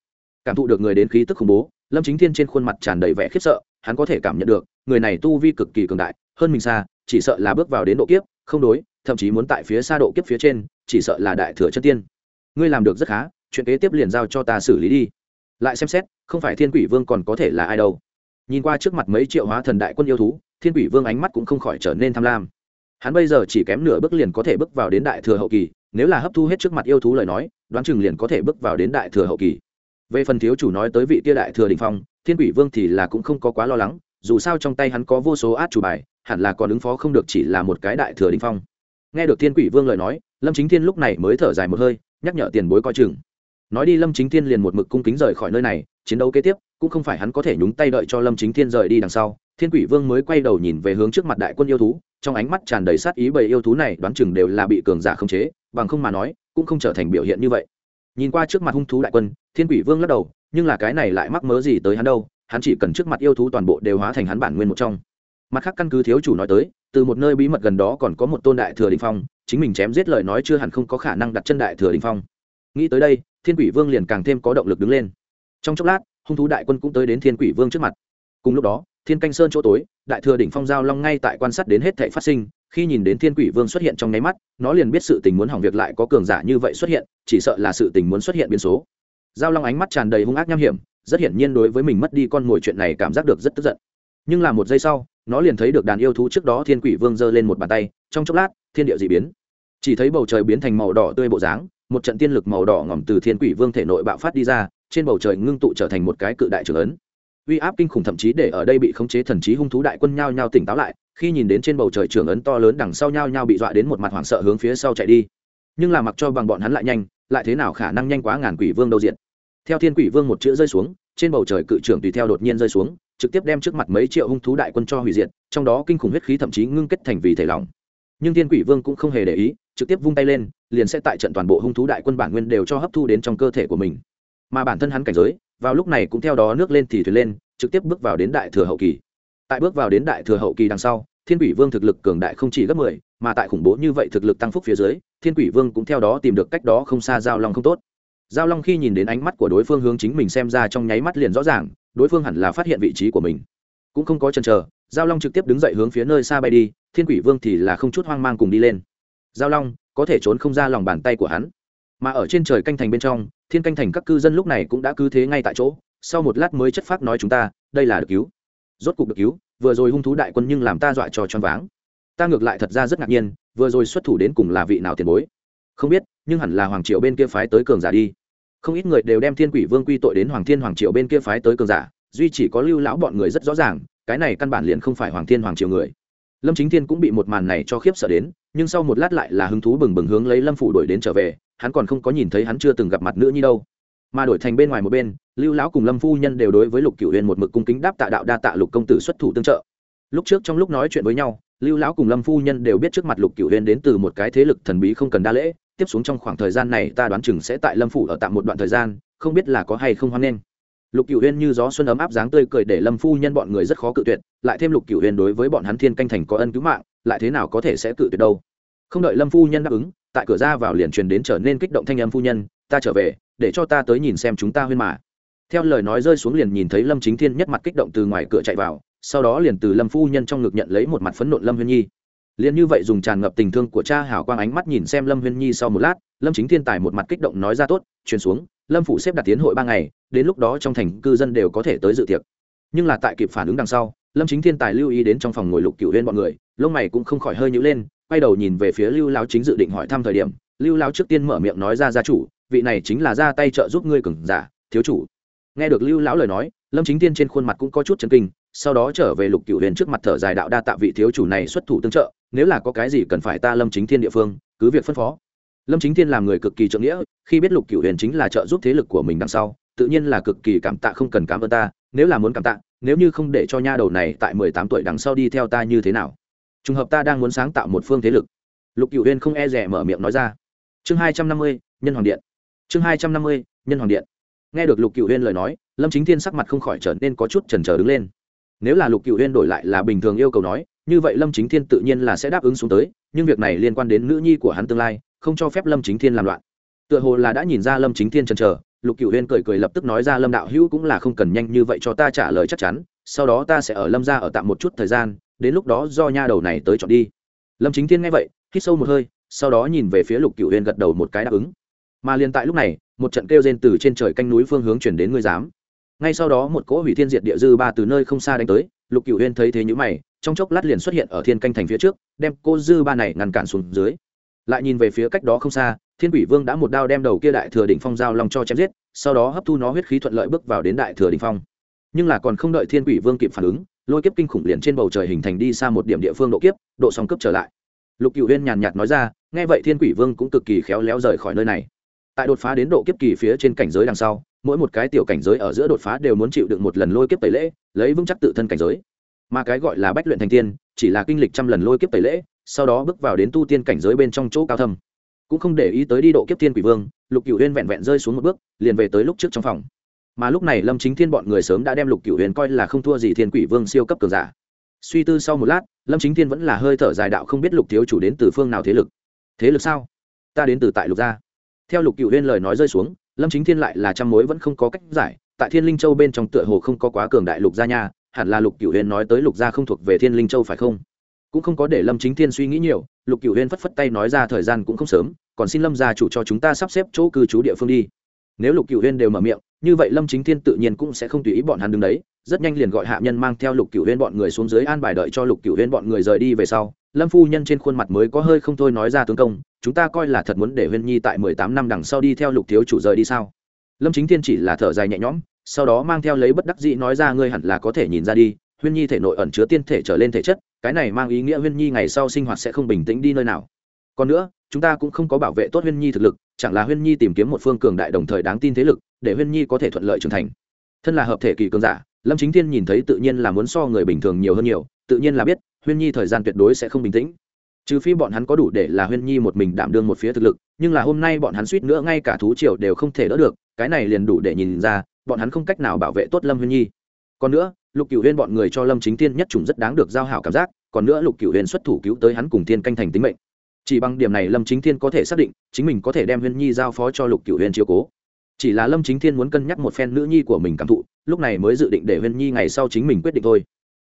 Cảm thụ được người đến khí tức khủng bố, lâm chính thiên trên khuôn mặt tràn đầy vẻ khiếp sợ, hắn có thể cảm nhận được, người này tu vi cực kỳ cường đại, hơn mình xa, chỉ sợ là bước vào đến độ kiếp, không đối, thậm chí muốn tại phía xa độ kiếp phía trên, chỉ sợ là đại thừa chân tiên. Ngươi làm được rất khá chuyện kế tiếp liền giao cho ta xử lý đi. Lại xem xét, không phải thiên quỷ vương còn có thể là ai đâu. Nhìn qua trước mặt mấy triệu hóa thần đại quân yêu thú, thiên quỷ vương ánh mắt cũng không khỏi trở nên tham lam. Hắn bây giờ chỉ kém nửa bước liền có thể bước vào đến đại thừa hậu kỳ, nếu là hấp thu hết trước mặt yêu thú lời nói, đoán chừng liền có thể bước vào đến đại thừa hậu kỳ. Về phần thiếu chủ nói tới vị tia đại thừa đình phong, thiên quỷ vương thì là cũng không có quá lo lắng, dù sao trong tay hắn có vô số át chủ bài, hẳn là còn ứng phó không được chỉ là một cái đại thừa đình phong. Nghe được thiên quỷ vương lời nói, lâm chính thiên lúc này mới thở dài một hơi, nhắc nhở tiền bối coi chừng nói đi lâm chính thiên liền một mực cung kính rời khỏi nơi này, chiến đấu kế tiếp, cũng không phải hắn có thể nhúng tay đợi cho lâm chính thiên rời đi đằng sau. Thiên quỷ vương mới quay đầu nhìn về hướng trước mặt đại quân yêu thú, trong ánh mắt tràn đầy sát ý bầy yêu thú này đoán chừng đều là bị cường giả khống chế, bằng không mà nói, cũng không trở thành biểu hiện như vậy. Nhìn qua trước mặt hung thú đại quân, thiên quỷ vương lắc đầu, nhưng là cái này lại mắc mớ gì tới hắn đâu, hắn chỉ cần trước mặt yêu thú toàn bộ đều hóa thành hắn bản nguyên một trong. Mặt khác căn cứ thiếu chủ nói tới, từ một nơi bí mật gần đó còn có một tôn đại thừa đình phong, chính mình chém giết lời nói chưa hẳn không có khả năng đặt chân đại thừa đình phong. Nghĩ tới đây thiên quỷ vương liền càng thêm có động lực đứng lên. Trong chốc lát, hung thú đại quân cũng tới đến thiên quỷ vương trước mặt. Cùng lúc đó, thiên canh sơn chỗ tối, đại thừa đỉnh phong giao long ngay tại quan sát đến hết thảy phát sinh. Khi nhìn đến thiên quỷ vương xuất hiện trong nháy mắt, nó liền biết sự tình muốn hỏng việc lại có cường giả như vậy xuất hiện, chỉ sợ là sự tình muốn xuất hiện biến số. Giao long ánh mắt tràn đầy hung ác nham hiểm, rất hiển nhiên đối với mình mất đi con mồi chuyện này cảm giác được rất tức giận. Nhưng là một giây sau, nó liền thấy được đàn yêu thú trước đó thiên quỷ vương giơ lên một bàn tay, trong chốc lát, thiên địa d ị biến. Chỉ thấy bầu trời biến thành màu đỏ tươi bộ dáng một trận tiên lực màu đỏ ngòm từ thiên quỷ vương thể nội bạo phát đi ra, trên bầu trời ngưng tụ trở thành một cái cự đại trưởng ấn. Uy áp kinh khủng thậm chí để ở đây bị khống chế thần trí hung thú đại quân nhao nhao tỉnh táo lại, khi nhìn đến trên bầu trời trưởng ấn to lớn đằng sau nhao nhao bị dọa đến một mặt hoảng sợ hướng phía sau chạy đi. Nhưng là mặc cho bằng bọn hắn lại nhanh, lại thế nào khả năng nhanh quá ngàn quỷ vương đâu diện. Theo thiên quỷ vương một chữ rơi xuống, trên bầu trời cự trưởng tùy theo đột nhiên rơi xuống, trực tiếp đem trước mặt mấy triệu hung thú đại quân cho hủy diệt, trong đó kinh khủng huyết khí thậm chí ngưng kết thành vì thể lỏng. Nhưng thiên quỷ vương cũng không hề để ý trực tiếp vung tay lên, liền sẽ tại trận toàn bộ hung thú đại quân bản nguyên đều cho hấp thu đến trong cơ thể của mình. Mà bản thân hắn cảnh giới, vào lúc này cũng theo đó nước lên thì thuyền lên, trực tiếp bước vào đến đại thừa hậu kỳ. Tại bước vào đến đại thừa hậu kỳ đằng sau, thiên quỷ vương thực lực cường đại không chỉ gấp mười, mà tại khủng bố như vậy thực lực tăng phúc phía dưới, thiên quỷ vương cũng theo đó tìm được cách đó không xa giao long không tốt. Giao long khi nhìn đến ánh mắt của đối phương hướng chính mình xem ra trong nháy mắt liền rõ ràng, đối phương hẳn là phát hiện vị trí của mình. Cũng không có chần chờ, giao long trực tiếp đứng dậy hướng phía nơi xa bay đi, thiên quỷ vương thì là không chút hoang mang cùng đi lên giao long, có thể trốn không ra lòng bàn tay của hắn. Mà ở trên trời canh thành bên trong, thiên canh thành các cư dân lúc này cũng đã cứ thế ngay tại chỗ, sau một lát mới chất phát nói chúng ta, đây là được cứu. Rốt cục được cứu, vừa rồi hung thú đại quân nhưng làm ta dọa cho choáng váng. Ta ngược lại thật ra rất ngạc nhiên, vừa rồi xuất thủ đến cùng là vị nào tiền bối? Không biết, nhưng hẳn là hoàng triệu bên kia phái tới cường giả đi. Không ít người đều đem thiên quỷ vương quy tội đến hoàng thiên hoàng triệu bên kia phái tới cường giả, duy chỉ có lưu lão bọn người rất rõ ràng, cái này căn bản liền không phải hoàng thiên hoàng triệu người. Lâm chính thiên cũng bị một màn này cho khiếp sợ đến nhưng sau một lát lại là hứng thú bừng bừng hướng lấy lâm phủ đuổi đến trở về, hắn còn không có nhìn thấy hắn chưa từng gặp mặt nữa như đâu. Mà đổi thành bên ngoài một bên, lưu lão cùng lâm phu nhân đều đối với lục cửu huyền một mực cung kính đáp tạ đạo đa tạ lục công tử xuất thủ tương trợ. Lúc trước trong lúc nói chuyện với nhau, lưu lão cùng lâm phu nhân đều biết trước mặt lục cửu huyền đến từ một cái thế lực thần bí không cần đa lễ, tiếp xuống trong khoảng thời gian này ta đoán chừng sẽ tại lâm phủ ở tạm một đoạn thời gian, không biết là có hay không hoan nghênh. Lục cửu huyên như gió xuân ấm áp dáng tươi cười để lâm phu nhân bọn người rất khó cự tuyệt, lại thêm lục cửu huyên đối với bọn hắn thiên canh thành có ân cứu mạng lại thế nào có thể sẽ cự tuyệt đâu. Không đợi lâm phu nhân đáp ứng, tại cửa ra vào liền truyền đến trở nên kích động thanh âm phu nhân, ta trở về, để cho ta tới nhìn xem chúng ta huyên mà. Theo lời nói rơi xuống liền nhìn thấy lâm chính thiên nhất mặt kích động từ ngoài cửa chạy vào, sau đó liền từ lâm phu nhân trong ngực nhận lấy một mặt phấn nộn lâm huyên nhi. Liền như vậy dùng tràn ngập tình thương của cha hảo quang ánh mắt nhìn xem lâm huyên nhi sau một lát, lâm chính thiên tài một mặt kích động nói ra tốt, truyền xuống, lâm phủ xếp đặt tiến hội ba ngày, đến lúc đó trong thành cư dân đều có thể tới dự tiệc. Nhưng là tại kịp phản ứng đằng sau lâm chính thiên tài lưu ý đến trong phòng ngồi lục cựu huyên bọn người, lông mày cũng không khỏi hơi nhữ lên, quay đầu nhìn về phía lưu lao chính dự định hỏi thăm thời điểm. Lưu lao trước tiên mở miệng nói ra gia chủ, vị này chính là ra tay trợ giúp ngươi cừng giả, thiếu chủ. Nghe được lưu lão lời nói, lâm chính tiên trên khuôn mặt cũng có chút chấn kinh, sau đó trở về lục cựu huyền trước mặt thở dài đạo đa tạ vị thiếu chủ này xuất thủ tương trợ, nếu là có cái gì cần phải ta lâm chính thiên địa phương, cứ việc phân phó. Lâm chính thiên làm người cực kỳ trợ nghĩa, khi biết lục cựu huyền chính là trợ giúp thế lực của mình đằng sau, tự nhiên là cực kỳ cảm tạ không cần cảm ơn ta nếu là muốn cảm tạ, nếu như không để cho nha đầu này tại mười tám tuổi đằng sau đi theo ta như thế nào? Trùng hợp ta đang muốn sáng tạo một phương thế lực. Lục cựu huyên không e rẻ mở miệng nói ra. Chương hai trăm năm mươi, nhân hoàng điện. Chương hai trăm năm mươi, nhân hoàng điện. Nghe được lục cựu huyên lời nói, lâm chính thiên sắc mặt không khỏi trở nên có chút trần trờ đứng lên. Nếu là lục cựu huyên đổi lại là bình thường yêu cầu nói, như vậy lâm chính thiên tự nhiên là sẽ đáp ứng xuống tới, nhưng việc này liên quan đến nữ nhi của hắn tương lai, không cho phép lâm chính thiên làm loạn. Tựa hồ là đã nhìn ra lâm chính thiên chần trờ lục cựu huyên cười cười lập tức nói ra lâm đạo hữu cũng là không cần nhanh như vậy cho ta trả lời chắc chắn, sau đó ta sẽ ở lâm ra ở tạm một chút thời gian, đến lúc đó do nha đầu này tới chọn đi. Lâm chính thiên nghe vậy, hít sâu một hơi, sau đó nhìn về phía lục cựu huyên gật đầu một cái đáp ứng. Mà liền tại lúc này, một trận kêu rên từ trên trời canh núi phương hướng chuyển đến ngươi dám ngay sau đó một cỗ hủy thiên diệt địa dư ba từ nơi không xa đánh tới, lục cựu huyên thấy thế nhữ mày, trong chốc lát liền xuất hiện ở thiên canh thành phía trước, đem cô dư ba này ngăn cản xuống dưới. Lại nhìn về phía cách đó không xa thiên quỷ vương đã một đao đem đầu kia đại thừa đỉnh phong giao long cho chém giết, sau đó hấp thu nó huyết khí thuận lợi bước vào đến đại thừa đỉnh phong. Nhưng là còn không đợi thiên quỷ vương kịp phản ứng, lôi kiếp kinh khủng liền trên bầu trời hình thành đi xa một điểm địa phương độ kiếp, độ song cấp trở lại. Lục cựu huyên nhàn nhạt nói ra, nghe vậy thiên quỷ vương cũng cực kỳ khéo léo rời khỏi nơi này. Tại đột phá đến độ kiếp kỳ phía trên cảnh giới đằng sau, mỗi một cái tiểu cảnh giới ở giữa đột phá đều muốn chịu được một lần lôi kiếp tẩy lễ, lấy vững chắc tự thân cảnh giới. Mà cái gọi là bách luyện thành tiên, chỉ là kinh lịch trăm lần lôi kiếp tẩy lễ, sau đó bước vào đến tu tiên cảnh giới bên trong chỗ cao thâm cũng không để ý tới đi độ kiếp thiên quỷ vương, lục cựu huyên vẹn vẹn rơi xuống một bước, liền về tới lúc trước trong phòng. Mà lúc này lâm chính thiên bọn người sớm đã đem lục cựu huyền coi là không thua gì thiên quỷ vương siêu cấp cường giả. Suy tư sau một lát, lâm chính thiên vẫn là hơi thở dài đạo không biết lục thiếu chủ đến từ phương nào thế lực. Thế lực sao? Ta đến từ tại lục gia. Theo lục cựu huyên lời nói rơi xuống, lâm chính thiên lại là trăm mối vẫn không có cách giải, tại thiên linh châu bên trong tựa hồ không có quá cường đại lục gia nha, hẳn là lục cựu huyên nói tới lục gia không thuộc về thiên linh châu phải không? Cũng không có để lâm chính thiên suy nghĩ nhiều, lục cựu huyên phất phất tay nói ra thời gian cũng không sớm, còn xin lâm gia chủ cho chúng ta sắp xếp chỗ cư trú địa phương đi. Nếu lục cựu huyên đều mở miệng, như vậy lâm chính thiên tự nhiên cũng sẽ không tùy ý bọn hắn đứng đấy, rất nhanh liền gọi hạ nhân mang theo lục cựu huyên bọn người xuống dưới an bài đợi cho lục cựu huyên bọn người rời đi về sau. Lâm phu nhân trên khuôn mặt mới có hơi không thôi nói ra tướng công, chúng ta coi là thật muốn để huyên nhi tại mười tám năm đằng sau đi theo lục thiếu chủ rời đi sao? Lâm chính thiên chỉ là thở dài nhẹ nhõm, sau đó mang theo lấy bất đắc dĩ nói ra ngươi hẳn là có thể nhìn ra đi, huyên nhi thể nội ẩn chứa tiên thể trở lên thể chất cái này mang ý nghĩa huyên nhi ngày sau sinh hoạt sẽ không bình tĩnh đi nơi nào. Còn nữa, chúng ta cũng không có bảo vệ tốt huyên nhi thực lực, chẳng là huyên nhi tìm kiếm một phương cường đại đồng thời đáng tin thế lực, để huyên nhi có thể thuận lợi trưởng thành. Thân là hợp thể kỳ cường giả, lâm chính thiên nhìn thấy tự nhiên là muốn so người bình thường nhiều hơn nhiều, tự nhiên là biết, huyên nhi thời gian tuyệt đối sẽ không bình tĩnh. Trừ phi bọn hắn có đủ để là huyên nhi một mình đảm đương một phía thực lực, nhưng là hôm nay bọn hắn suýt nữa ngay cả thú triều đều không thể đỡ được, cái này liền đủ để nhìn ra, bọn hắn không cách nào bảo vệ tốt lâm huyên nhi còn nữa, lục cửu huyên bọn người cho lâm chính thiên nhất trùng rất đáng được giao hảo cảm giác, còn nữa lục cửu huyên xuất thủ cứu tới hắn cùng thiên canh thành tính mệnh. Chỉ bằng điểm này lâm chính thiên có thể xác định, chính mình có thể đem huyên nhi giao phó cho lục cửu huyên chiều cố. Chỉ là lâm chính thiên muốn cân nhắc một phen nữ nhi của mình cảm thụ, lúc này mới dự định để huyên nhi ngày sau chính mình quyết định thôi.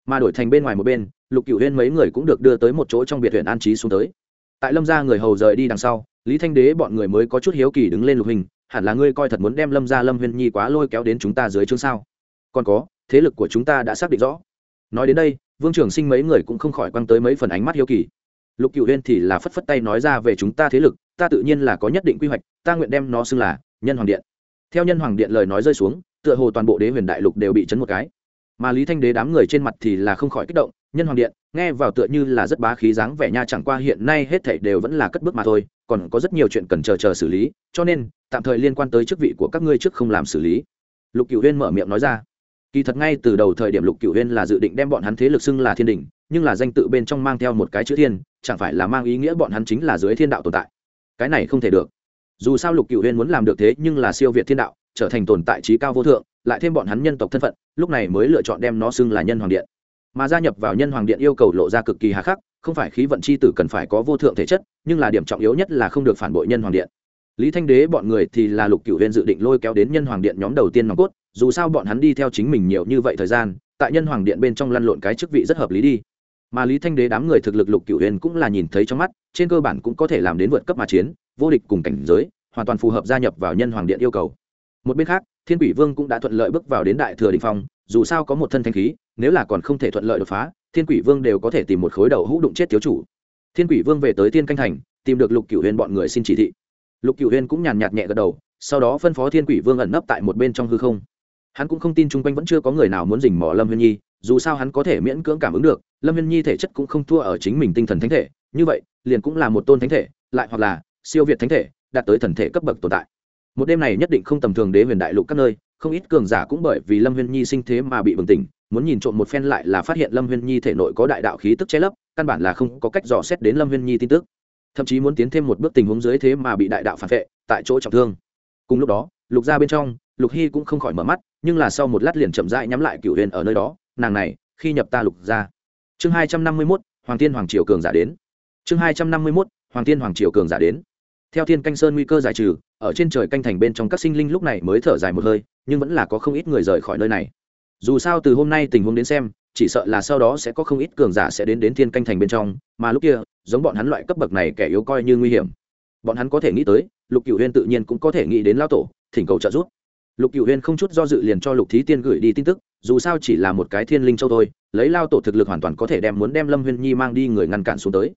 Mà đổi thành bên ngoài một bên, lục cửu huyên mấy người cũng được đưa tới một chỗ trong biệt huyện an trí xuống tới. Tại lâm gia người hầu rời đi đằng sau, lý thanh đế bọn người mới có chút hiếu kỳ đứng lên lục hình, hẳn là ngươi coi thật muốn đem lâm gia lâm huyên nhi quá lôi kéo đến chúng ta dưới chương sao? Còn có thế lực của chúng ta đã xác định rõ. Nói đến đây, vương trường sinh mấy người cũng không khỏi quăng tới mấy phần ánh mắt hiếu kỳ. Lục cựu huyên thì là phất phất tay nói ra về chúng ta thế lực, ta tự nhiên là có nhất định quy hoạch, ta nguyện đem nó xưng là nhân hoàng điện. Theo nhân hoàng điện lời nói rơi xuống, tựa hồ toàn bộ đế huyền đại lục đều bị chấn một cái. Mà lý thanh đế đám người trên mặt thì là không khỏi kích động, nhân hoàng điện, nghe vào tựa như là rất bá khí dáng vẻ nha chẳng qua hiện nay hết thảy đều vẫn là cất bước mà thôi, còn có rất nhiều chuyện cần chờ chờ xử lý, cho nên, tạm thời liên quan tới chức vị của các ngươi trước không làm xử lý. Lục cựu huyên mở miệng nói ra kỳ thật ngay từ đầu thời điểm lục cửu huyên là dự định đem bọn hắn thế lực xưng là thiên đình, nhưng là danh tự bên trong mang theo một cái chữ thiên, chẳng phải là mang ý nghĩa bọn hắn chính là dưới thiên đạo tồn tại. Cái này không thể được. Dù sao lục cửu huyên muốn làm được thế nhưng là siêu việt thiên đạo, trở thành tồn tại trí cao vô thượng, lại thêm bọn hắn nhân tộc thân phận, lúc này mới lựa chọn đem nó xưng là nhân hoàng điện. Mà gia nhập vào nhân hoàng điện yêu cầu lộ ra cực kỳ hà khắc, không phải khí vận c h i tử cần phải có vô thượng thể chất, nhưng là điểm trọng yếu nhất là không được phản bội nhân hoàng điện. Lý thanh đế bọn người thì là lục cựu huyên dự định lôi kéo đến nhân hoàng điện nhóm đầu tiên nòng cốt dù sao bọn hắn đi theo chính mình nhiều như vậy thời gian, tại nhân hoàng điện bên trong lăn lộn cái chức vị rất hợp lý đi. Mà lý thanh đế đám người thực lực lục cựu huyền cũng là nhìn thấy trong mắt, trên cơ bản cũng có thể làm đến vượt cấp mà chiến, vô địch cùng cảnh giới, hoàn toàn phù hợp gia nhập vào nhân hoàng điện yêu cầu. Một bên khác, thiên quỷ vương cũng đã thuận lợi bước vào đến đại thừa đình phong, dù sao có một thân thanh khí, nếu là còn không thể thuận lợi đột phá, thiên quỷ vương đều có thể tìm một khối đầu hũ đụng chết thiếu chủ. Thiên quỷ vương về tới thiên canh thành, tìm được lục cựu huyền bọn người xin chỉ thị. Lục cựu huyền cũng nhàn nhạt nhẹ gật đầu, sau đó phân phó thiên quỷ vương ẩn nấp tại một bên trong hư không hắn cũng không tin chung quanh vẫn chưa có người nào muốn dình mò lâm huyên nhi, dù sao hắn có thể miễn cưỡng cảm ứng được, lâm viên nhi thể chất cũng không thua ở chính mình tinh thần thánh thể, như vậy, liền cũng là một tôn thánh thể, lại hoặc là siêu việt thánh thể, đạt tới thần thể cấp bậc tồn tại. Một đêm này nhất định không tầm thường đế huyền đại lục các nơi, không ít cường giả cũng bởi vì lâm huyên nhi sinh thế mà bị bừng tỉnh, muốn nhìn trộm một phen lại là phát hiện lâm huyên nhi thể nội có đại đạo khí tức che lấp, căn bản là không có cách dò xét đến lâm huyên nhi tin tức. Thậm chí muốn tiến thêm một bước tình huống dưới thế mà bị đại đạo phản vệ, tại chỗ trọng thương. Cùng lúc đó, lục ra bên trong lục hy cũng không khỏi mở mắt, nhưng là sau một lát liền chậm rãi nhắm lại cựu huyền ở nơi đó, nàng này, khi nhập ta lục ra. Chương hai trăm năm mươi mốt, hoàng tiên hoàng triều cường giả đến. Chương hai trăm năm mươi mốt, hoàng tiên hoàng triều cường giả đến. Theo thiên canh sơn nguy cơ giải trừ, ở trên trời canh thành bên trong các sinh linh lúc này mới thở dài một hơi, nhưng vẫn là có không ít người rời khỏi nơi này. Dù sao từ hôm nay tình huống đến xem, chỉ sợ là sau đó sẽ có không ít cường giả sẽ đến đến thiên canh thành bên trong, mà lúc kia, giống bọn hắn loại cấp bậc này kẻ yếu coi như nguy hiểm. Bọn hắn có thể nghĩ tới, lục cựu huyên tự nhiên cũng có thể nghĩ đến lao tổ, thỉnh cầu trợ giúp lục cựu huyên không chút do dự liền cho lục thí tiên gửi đi tin tức, dù sao chỉ là một cái thiên linh châu thôi, lấy lao tổ thực lực hoàn toàn có thể đem muốn đem lâm huyên nhi mang đi người ngăn cản xuống tới.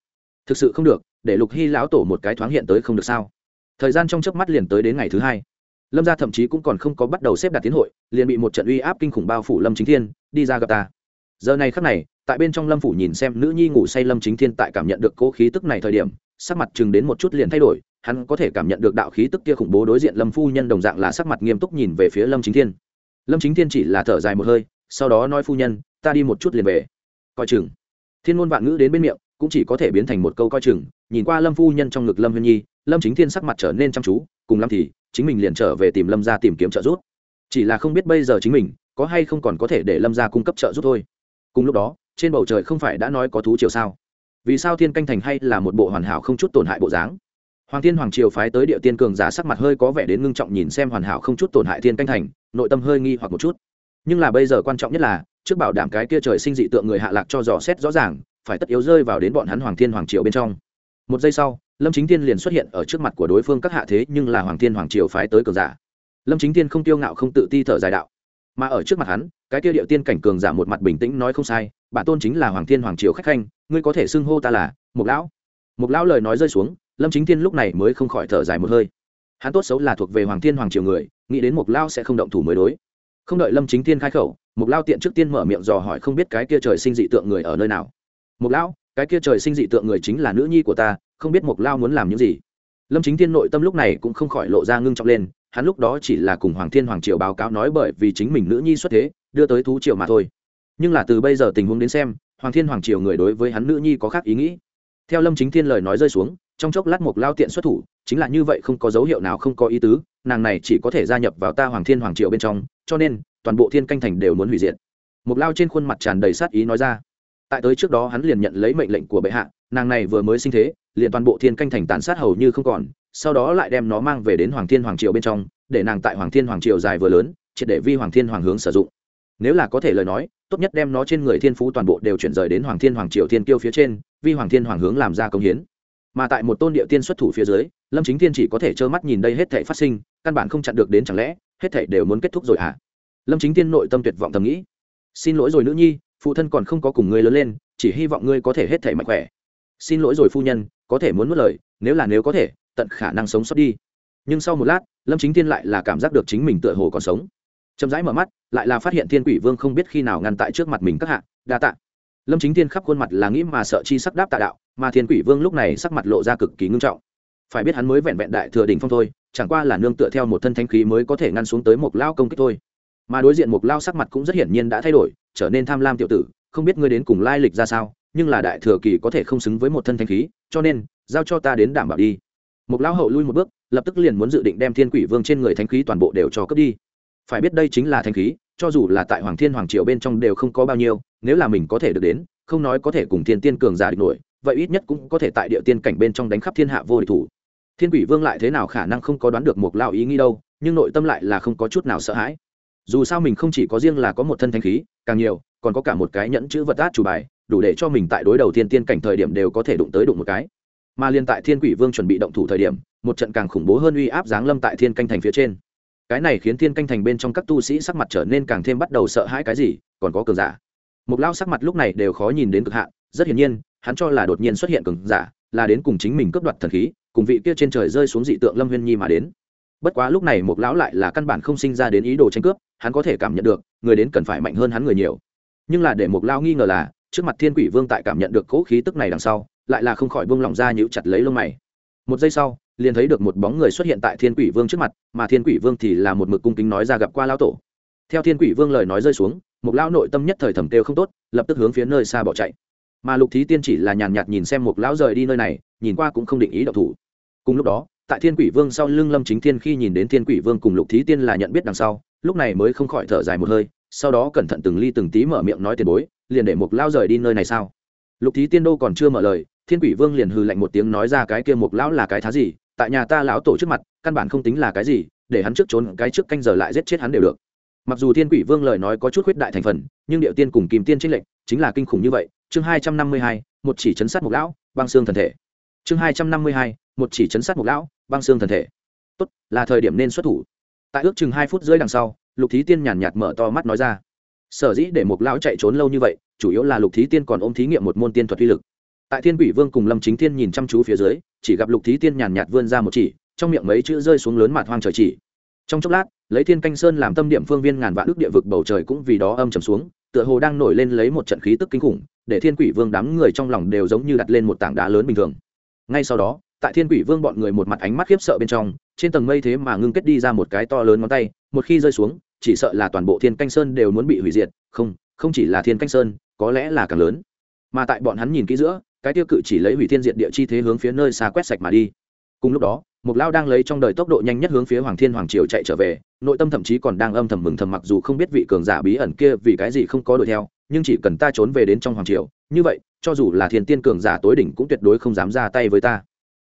Thực sự không được, để lục hy lão tổ một cái thoáng hiện tới không được sao? Thời gian trong chớp mắt liền tới đến ngày thứ hai. Lâm gia thậm chí cũng còn không có bắt đầu xếp đặt tiến hội, liền bị một trận uy áp kinh khủng bao phủ lâm chính thiên, đi ra gặp ta. Giờ này khắc này, tại bên trong lâm phủ nhìn xem nữ nhi ngủ say lâm chính thiên tại cảm nhận được cố khí tức này thời điểm, sắc mặt chừng đến một chút liền thay đổi hắn có thể cảm nhận được đạo khí tức kia khủng bố đối diện lâm phu nhân đồng dạng là sắc mặt nghiêm túc nhìn về phía lâm chính thiên. Lâm chính thiên chỉ là thở dài một hơi, sau đó nói phu nhân, ta đi một chút liền về. Coi chừng. Thiên ngôn vạn ngữ đến bên miệng, cũng chỉ có thể biến thành một câu coi chừng, nhìn qua lâm phu nhân trong ngực lâm huyên nhi, lâm chính thiên sắc mặt trở nên chăm chú, cùng lâm thì, chính mình liền trở về tìm lâm ra tìm kiếm trợ giúp. Chỉ là không biết bây giờ chính mình, có hay không còn có thể để lâm ra cung cấp trợ giúp thôi. Cùng lúc đó, trên bầu trời không phải đã nói có thú chiều sao? Vì sao thiên canh thành hay là một bộ hoàn hảo không chút tổn hại bộ dáng? Hoàng thiên hoàng triều phái tới địa tiên cường giả sắc mặt hơi có vẻ đến ngưng trọng nhìn xem hoàn hảo không chút tổn hại thiên canh thành, nội tâm hơi nghi hoặc một chút. Nhưng là bây giờ quan trọng nhất là, trước bảo đảm cái kia trời sinh dị tượng người hạ lạc cho dò xét rõ ràng, phải tất yếu rơi vào đến bọn hắn hoàng thiên hoàng triều bên trong. Một giây sau, lâm chính thiên liền xuất hiện ở trước mặt của đối phương các hạ thế nhưng là hoàng thiên hoàng triều phái tới cường giả. Lâm chính thiên không tiêu ngạo không tự ti thở dài đạo. Mà ở trước mặt hắn, cái kia điệu tiên cảnh cường giả một mặt bình tĩnh nói không sai, bản tôn chính là hoàng thiên hoàng triều khách khanh, ngươi có thể xưng hô ta là mục lão. Mục lão lời nói rơi xuống lâm chính thiên lúc này mới không khỏi thở dài một hơi. Hắn tốt xấu là thuộc về hoàng thiên hoàng triều người, nghĩ đến mục lão sẽ không động thủ mới đối. Không đợi lâm chính thiên khai khẩu mục lão tiện trước tiên mở miệng dò hỏi không biết cái kia trời sinh dị tượng người ở nơi nào. Mục lão cái kia trời sinh dị tượng người chính là nữ nhi của ta, không biết mục lão muốn làm những gì? Lâm chính thiên nội tâm lúc này cũng không khỏi lộ ra ngưng trọng lên, hắn lúc đó chỉ là cùng hoàng thiên hoàng triều báo cáo nói bởi vì chính mình nữ nhi xuất thế, đưa tới thú triều mà thôi. Nhưng là từ bây giờ tình huống đến xem, hoàng thiên hoàng triều người đối với hắn nữ nhi có khác ý nghĩ. Theo lâm chính thiên lời nói rơi xuống trong chốc lát một lao tiện xuất thủ, chính là như vậy không có dấu hiệu nào không có ý tứ, nàng này chỉ có thể gia nhập vào ta hoàng thiên hoàng triệu bên trong, cho nên, toàn bộ thiên canh thành đều muốn hủy diệt. Một lao trên khuôn mặt tràn đầy sát ý nói ra. Tại tới trước đó hắn liền nhận lấy mệnh lệnh của bệ hạ, nàng này vừa mới sinh thế, liền toàn bộ thiên canh thành tàn sát hầu như không còn, sau đó lại đem nó mang về đến hoàng thiên hoàng triều bên trong, để nàng tại hoàng thiên hoàng triều dài vừa lớn, triệt để vi hoàng thiên hoàng hướng sử dụng. Nếu là có thể lời nói, tốt nhất đem nó trên người thiên phú toàn bộ đều chuyển rời đến hoàng thiên hoàng triều thiên kiêu phía trên, vi hoàng thiên hoàng hướng làm ra công hiến mà tại một tôn địa tiên xuất thủ phía dưới, lâm chính thiên chỉ có thể trơ mắt nhìn đây hết thể phát sinh, căn bản không chặn được đến chẳng lẽ, hết thể đều muốn kết thúc rồi hả? À? lâm chính thiên nội tâm tuyệt vọng thầm nghĩ. Xin lỗi rồi nữ nhi, phụ thân còn không có cùng ngươi lớn lên, chỉ hy vọng ngươi có thể hết thể mạnh khỏe. Xin lỗi rồi phu nhân, có thể muốn mất lời, nếu là nếu có thể, tận khả năng sống sót đi. Nhưng sau một lát, lâm chính thiên lại là cảm giác được chính mình tựa hồ còn sống. Chậm rãi mở mắt, lại là phát hiện thiên quỷ vương không biết khi nào ngăn tại trước mặt mình các hạ, đa tạ. Lâm chính thiên khắp khuôn mặt là nghĩ mà sợ chi sắc đáp tạ đạo mà thiên quỷ vương lúc này sắc mặt lộ ra cực kỳ ngưng trọng. Phải biết hắn mới vẹn vẹn đại thừa đỉnh phong thôi, chẳng qua là nương tựa theo một thân thanh khí mới có thể ngăn xuống tới một lao công kích thôi. Mà đối diện một lao sắc mặt cũng rất hiển nhiên đã thay đổi, trở nên tham lam tiểu tử, không biết ngươi đến cùng lai lịch ra sao, nhưng là đại thừa kỳ có thể không xứng với một thân thanh khí, cho nên, giao cho ta đến đảm bảo đi. Một lao hậu lui một bước, lập tức liền muốn dự định đem thiên quỷ vương trên người thanh khí toàn bộ đều cho cướp đi. Phải biết đây chính là thanh khí, cho dù là tại hoàng thiên hoàng triều bên trong đều không có bao nhiêu, nếu là mình có thể được đến, không nói có thể cùng thiên tiên cường giả địch nổi vậy ít nhất cũng có thể tại địa tiên cảnh bên trong đánh khắp thiên hạ vô địch thủ. Thiên quỷ vương lại thế nào khả năng không có đoán được một lao ý nghĩ đâu, nhưng nội tâm lại là không có chút nào sợ hãi. Dù sao mình không chỉ có riêng là có một thân thanh khí, càng nhiều, còn có cả một cái nhẫn chữ vật át chủ bài, đủ để cho mình tại đối đầu thiên tiên cảnh thời điểm đều có thể đụng tới đụng một cái. Mà liên tại thiên quỷ vương chuẩn bị động thủ thời điểm, một trận càng khủng bố hơn uy áp giáng lâm tại thiên canh thành phía trên. Cái này khiến thiên canh thành bên trong các tu sĩ sắc mặt trở nên càng thêm bắt đầu sợ hãi cái gì, còn có cường giả. Một lao sắc mặt lúc này đều khó nhìn đến cực hạn, rất hiển nhiên hắn cho là đột nhiên xuất hiện cường giả, là đến cùng chính mình cướp đoạt thần khí, cùng vị kia trên trời rơi xuống dị tượng lâm huyên nhi mà đến. Bất quá lúc này một lão lại là căn bản không sinh ra đến ý đồ tranh cướp, hắn có thể cảm nhận được, người đến cần phải mạnh hơn hắn người nhiều. Nhưng là để một Lão nghi ngờ là, trước mặt thiên quỷ vương tại cảm nhận được cỗ khí tức này đằng sau, lại là không khỏi buông lỏng ra nhíu chặt lấy lông mày. Một giây sau, liền thấy được một bóng người xuất hiện tại thiên quỷ vương trước mặt, mà thiên quỷ vương thì là một mực cung kính nói ra gặp qua Lão tổ. Theo thiên quỷ vương lời nói rơi xuống một lão nội tâm nhất thời thầm kêu không tốt, lập tức hướng phía nơi xa bỏ chạy mà lục thí tiên chỉ là nhàn nhạt nhìn xem một lão rời đi nơi này, nhìn qua cũng không định ý độc thủ. Cùng lúc đó, tại thiên quỷ vương sau lưng lâm chính thiên khi nhìn đến thiên quỷ vương cùng lục thí tiên là nhận biết đằng sau, lúc này mới không khỏi thở dài một hơi, sau đó cẩn thận từng ly từng tí mở miệng nói tiền bối, liền để mục lão rời đi nơi này sao? Lục thí tiên đô còn chưa mở lời, thiên quỷ vương liền hừ lạnh một tiếng nói ra cái kia mục lão là cái thá gì, tại nhà ta lão tổ trước mặt, căn bản không tính là cái gì, để hắn trước trốn, cái trước canh giờ lại giết chết hắn đều được. Mặc dù thiên quỷ vương lời nói có chút khuyết đại thành phần, nhưng điệu tiên cùng kìm tiên trích lệnh chính là kinh khủng như vậy chương hai trăm năm mươi hai, một chỉ chấn sát mục lão, băng xương thần thể. chương hai trăm năm mươi hai, một chỉ chấn sát mục lão, băng xương thần thể. Tốt, là thời điểm nên xuất thủ. Tại ước chừng hai phút rưỡi đằng sau, lục thí tiên nhàn nhạt mở to mắt nói ra. Sở dĩ để mục lão chạy trốn lâu như vậy, chủ yếu là lục thí tiên còn ôm thí nghiệm một môn tiên thuật uy lực. Tại thiên quỷ vương cùng lâm chính thiên nhìn chăm chú phía dưới, chỉ gặp lục thí tiên nhàn nhạt vươn ra một chỉ, trong miệng mấy chữ rơi xuống lớn mặt hoang trời chỉ. Trong chốc lát, lấy thiên canh sơn làm tâm điểm phương viên ngàn vạn ước địa vực bầu trời cũng vì đó âm trầm xuống tựa hồ đang nổi lên lấy một trận khí tức kinh khủng, để thiên quỷ vương đám người trong lòng đều giống như đặt lên một tảng đá lớn bình thường. Ngay sau đó, tại thiên quỷ vương bọn người một mặt ánh mắt khiếp sợ bên trong, trên tầng mây thế mà ngưng kết đi ra một cái to lớn ngón tay, một khi rơi xuống, chỉ sợ là toàn bộ thiên canh sơn đều muốn bị hủy diệt. Không không chỉ là thiên canh sơn, có lẽ là càng lớn. Mà tại bọn hắn nhìn kỹ giữa, cái tiêu cự chỉ lấy hủy thiên diện địa chi thế hướng phía nơi xa quét sạch mà đi. Cùng lúc đó mục lao đang lấy trong đời tốc độ nhanh nhất hướng phía hoàng thiên hoàng triều chạy trở về nội tâm thậm chí còn đang âm thầm mừng thầm mặc dù không biết vị cường giả bí ẩn kia vì cái gì không có đuổi theo nhưng chỉ cần ta trốn về đến trong hoàng triều như vậy cho dù là thiên tiên cường giả tối đỉnh cũng tuyệt đối không dám ra tay với ta.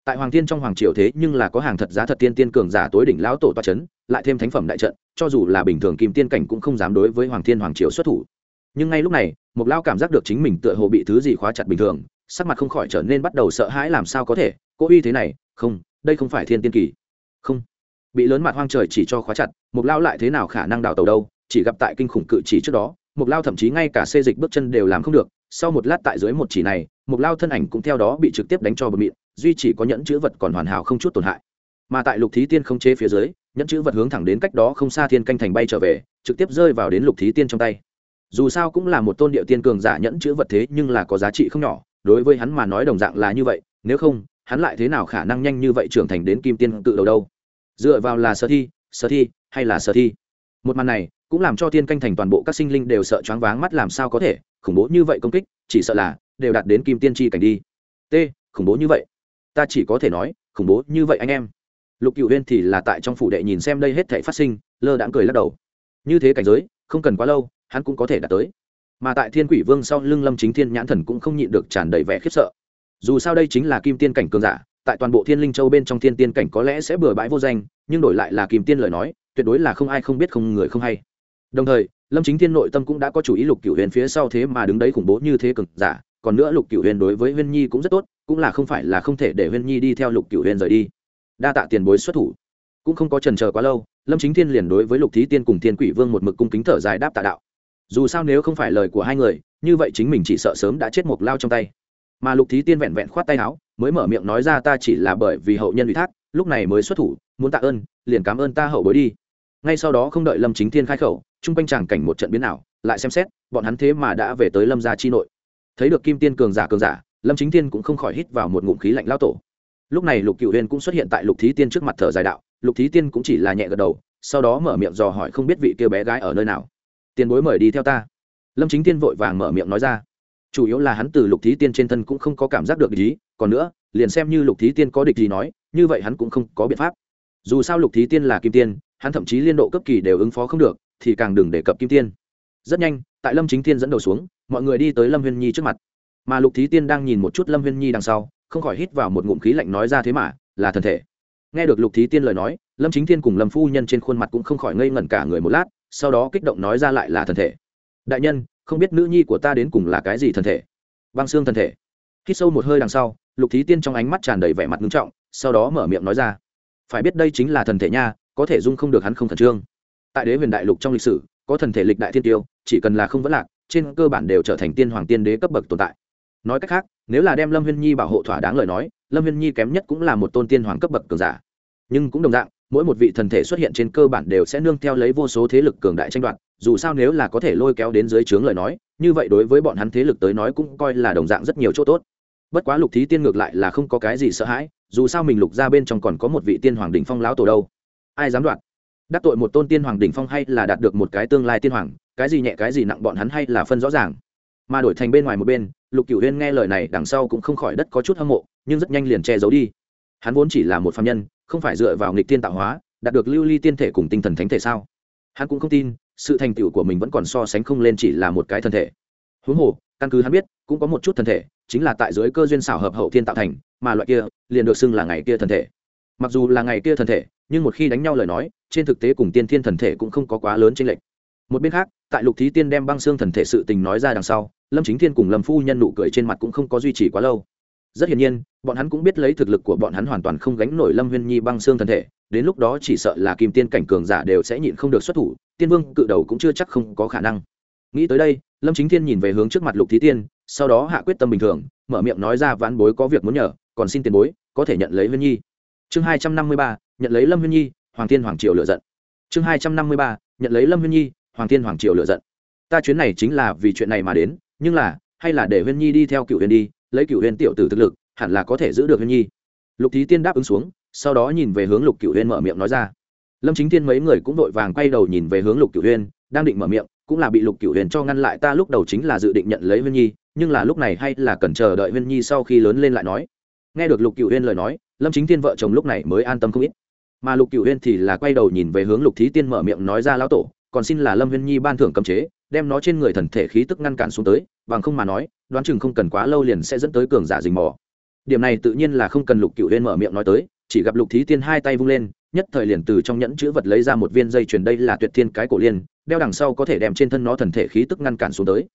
Tại hoàng thiên trong hoàng triều thế nhưng là có hàng thật giá thật tiên tiên cường giả tối đỉnh lão tổ toa chấn, lại thêm thánh phẩm đại trận cho dù là bình thường kim tiên cảnh cũng không dám đối với hoàng thiên hoàng triều xuất thủ. Nhưng ngay lúc này một lao cảm giác được chính mình tựa hồ bị thứ gì khóa chặt bình thường sắc mặt không khỏi trở nên bắt đầu sợ hãi làm sao có thể cố uy thế này không đây không phải thiên tiên kỳ. Không. Bị lớn mặt hoang trời chỉ cho khóa chặt mục lao lại thế nào khả năng đào tàu đâu, chỉ gặp tại kinh khủng cự chỉ trước đó mục lao thậm chí ngay cả xê dịch bước chân đều làm không được. Sau một lát tại dưới một chỉ này mục lao thân ảnh cũng theo đó bị trực tiếp đánh cho bờ mịn, duy chỉ có nhẫn chữ vật còn hoàn hảo không chút tổn hại. Mà tại lục thí tiên không chế phía dưới, nhẫn chữ vật hướng thẳng đến cách đó không xa thiên canh thành bay trở về, trực tiếp rơi vào đến lục thí tiên trong tay. Dù sao cũng là một tôn địa tiên cường giả nhẫn chữ vật thế nhưng là có giá trị không nhỏ, đối với hắn mà nói đồng dạng là như vậy, nếu không hắn lại thế nào khả năng nhanh như vậy trưởng thành đến kim tiên tự đầu đâu? Dựa vào là sở thi sở thi hay là sở thi? Một màn này cũng làm cho tiên canh thành toàn bộ các sinh linh đều sợ choáng váng mắt làm sao có thể, khủng bố như vậy công kích, chỉ sợ là đều đạt đến kim tiên tri cảnh đi. T, khủng bố như vậy. Ta chỉ có thể nói, khủng bố như vậy anh em. Lục cựu huyên thì là tại trong phủ đệ nhìn xem đây hết thể phát sinh, lơ đãng cười lắc đầu. Như thế cảnh giới, không cần quá lâu, hắn cũng có thể đạt tới. Mà tại thiên quỷ vương sau lưng lâm chính thiên nhãn thần cũng không nhịn được tràn đầy vẻ khiếp sợ dù sao đây chính là kim tiên cảnh cường giả, tại toàn bộ thiên linh châu bên trong thiên tiên cảnh có lẽ sẽ bừa bãi vô danh, nhưng đổi lại là kim tiên lời nói, tuyệt đối là không ai không biết không người không hay. Đồng thời, lâm chính thiên nội tâm cũng đã có chủ ý lục cửu huyền phía sau thế mà đứng đấy khủng bố như thế cực giả, còn nữa lục cửu huyền đối với huyên nhi cũng rất tốt, cũng là không phải là không thể để huyên nhi đi theo lục cửu huyền rời đi. Đa tạ tiền bối xuất thủ. Cũng không có trần chờ quá lâu, lâm chính thiên liền đối với lục thí tiên cùng thiên quỷ vương một mực cung kính thở dài đáp tạ đạo. Dù sao nếu không phải lời của hai người, như vậy chính mình chỉ sợ sớm đã chết một lao trong tay mà lục thí tiên vẹn vẹn khoát tay áo, mới mở miệng nói ra ta chỉ là bởi vì hậu nhân ủy thác, lúc này mới xuất thủ, muốn tạ ơn, liền cảm ơn ta hậu bối đi. Ngay sau đó không đợi lâm chính thiên khai khẩu, chung quanh chàng cảnh một trận biến ảo, lại xem xét, bọn hắn thế mà đã về tới lâm gia chi nội. Thấy được kim tiên cường giả cường giả, lâm chính thiên cũng không khỏi hít vào một ngụm khí lạnh lao tổ. Lúc này lục cựu huyền cũng xuất hiện tại lục thí tiên trước mặt thở dài đạo, lục thí tiên cũng chỉ là nhẹ gật đầu, sau đó mở miệng dò hỏi không biết vị kêu bé gái ở nơi nào. Tiền bối mời đi theo ta. Lâm chính tiên vội vàng mở miệng nói ra chủ yếu là hắn từ lục thí tiên trên thân cũng không có cảm giác được địch ý, còn nữa, liền xem như lục thí tiên có địch gì nói, như vậy hắn cũng không có biện pháp. Dù sao lục thí tiên là kim tiên, hắn thậm chí liên độ cấp kỳ đều ứng phó không được, thì càng đừng đề cập kim tiên. Rất nhanh, tại lâm chính tiên dẫn đầu xuống, mọi người đi tới lâm huyên nhi trước mặt. Mà lục thí tiên đang nhìn một chút lâm huyên nhi đằng sau, không khỏi hít vào một ngụm khí lạnh nói ra thế mà, là thần thể. Nghe được lục thí tiên lời nói, lâm chính tiên cùng lâm phu nhân trên khuôn mặt cũng không khỏi ngây ngẩn cả người một lát, sau đó kích động nói ra lại là thần thể. Đại nhân không biết nữ nhi của ta đến cùng là cái gì thần thể. Băng xương thần thể. Hít sâu một hơi đằng sau, lục thí tiên trong ánh mắt tràn đầy vẻ mặt nghiêm trọng, sau đó mở miệng nói ra. Phải biết đây chính là thần thể nha, có thể dung không được hắn không khẩn trương. Tại đế huyền đại lục trong lịch sử, có thần thể lịch đại thiên tiêu, chỉ cần là không vẫn lạc, trên cơ bản đều trở thành tiên hoàng tiên đế cấp bậc tồn tại. Nói cách khác, nếu là đem lâm huyên nhi bảo hộ thỏa đáng lời nói, lâm huyên nhi kém nhất cũng là một tôn tiên hoàng cấp bậc cường giả. Nhưng cũng đồng dạng mỗi một vị thần thể xuất hiện trên cơ bản đều sẽ nương theo lấy vô số thế lực cường đại tranh đoạt, dù sao nếu là có thể lôi kéo đến dưới trướng lời nói, như vậy đối với bọn hắn thế lực tới nói cũng coi là đồng dạng rất nhiều chỗ tốt. Bất quá lục thí tiên ngược lại là không có cái gì sợ hãi, dù sao mình lục ra bên trong còn có một vị tiên hoàng đ ỉ n h phong lão tổ đâu. Ai dám đoạt? Đắc tội một tôn tiên hoàng đ ỉ n h phong hay là đạt được một cái tương lai tiên hoàng, cái gì nhẹ cái gì nặng bọn hắn hay là phân rõ ràng. Mà đổi thành bên ngoài một bên, lục cửu huyên nghe lời này đằng sau cũng không khỏi đất có chút hâm mộ, nhưng rất nhanh liền che giấu đi. Hắn vốn chỉ là một phạm nhân không phải dựa vào nghịch tiên tạo hóa, đạt được lưu ly tiên thể cùng tinh thần thánh thể sao? Hắn cũng không tin, sự thành tựu của mình vẫn còn so sánh không lên chỉ là một cái thân thể. Huống hồ, căn cứ hắn biết, cũng có một chút thân thể, chính là tại dưới cơ duyên xảo hợp hậu thiên tạo thành, mà loại kia liền được xưng là ngày kia thân thể. Mặc dù là ngày kia thân thể, nhưng một khi đánh nhau lời nói, trên thực tế cùng tiên thiên thần thể cũng không có quá lớn trên lệch. một bên khác, tại lục thí tiên đem băng xương thần thể sự tình nói ra đằng sau, lâm chính thiên cùng lâm phu nhân nụ cười trên mặt cũng không có duy trì quá lâu rất hiển nhiên, bọn hắn cũng biết lấy thực lực của bọn hắn hoàn toàn không gánh nổi lâm huyên nhi băng xương thân thể, đến lúc đó chỉ sợ là kim tiên cảnh cường giả đều sẽ nhịn không được xuất thủ, tiên vương cự đầu cũng chưa chắc không có khả năng. Nghĩ tới đây, lâm chính thiên nhìn về hướng trước mặt lục thí tiên, sau đó hạ quyết tâm bình thường, mở miệng nói ra vãn bối có việc muốn nhờ, còn xin tiền bối, có thể nhận lấy huyên nhi. Chương hai trăm năm mươi ba, nhận lấy lâm huyên nhi, hoàng thiên hoàng triều lựa giận. Chương hai trăm năm mươi ba, nhận lấy lâm huyên nhi, hoàng thiên hoàng triều lựa giận. Ta chuyến này chính là vì chuyện này mà đến, nhưng là, hay là để huyên nhi đi theo cựu huyền đi lấy cựu huyền tiểu tử thực lực, hẳn là có thể giữ được huyền nhi. Lục thí tiên đáp ứng xuống, sau đó nhìn về hướng lục cựu huyền mở miệng nói ra. Lâm chính tiên mấy người cũng vội vàng quay đầu nhìn về hướng lục cựu huyền đang định mở miệng, cũng là bị lục cựu huyền cho ngăn lại, ta lúc đầu chính là dự định nhận lấy huyên nhi, nhưng là lúc này hay là cần chờ đợi huyên nhi sau khi lớn lên lại nói. Nghe được lục cựu Huyền lời nói, lâm chính tiên vợ chồng lúc này mới an tâm không ít. Mà lục cựu Huyền thì là quay đầu nhìn về hướng lục thí tiên mở miệng nói ra, lão tổ, còn xin là lâm huyên nhi ban thưởng cấm chế đem nó trên người thần thể khí tức ngăn cản xuống tới, bằng không mà nói, đoán chừng không cần quá lâu liền sẽ dẫn tới cường giả dình mò. Điểm này tự nhiên là không cần lục cựu huyên mở miệng nói tới, chỉ gặp lục thí tiên hai tay vung lên, nhất thời liền từ trong nhẫn chữ vật lấy ra một viên dây chuyền đây là tuyệt thiên cái cổ liên, đeo đằng sau có thể đem trên thân nó thần thể khí tức ngăn cản xuống tới.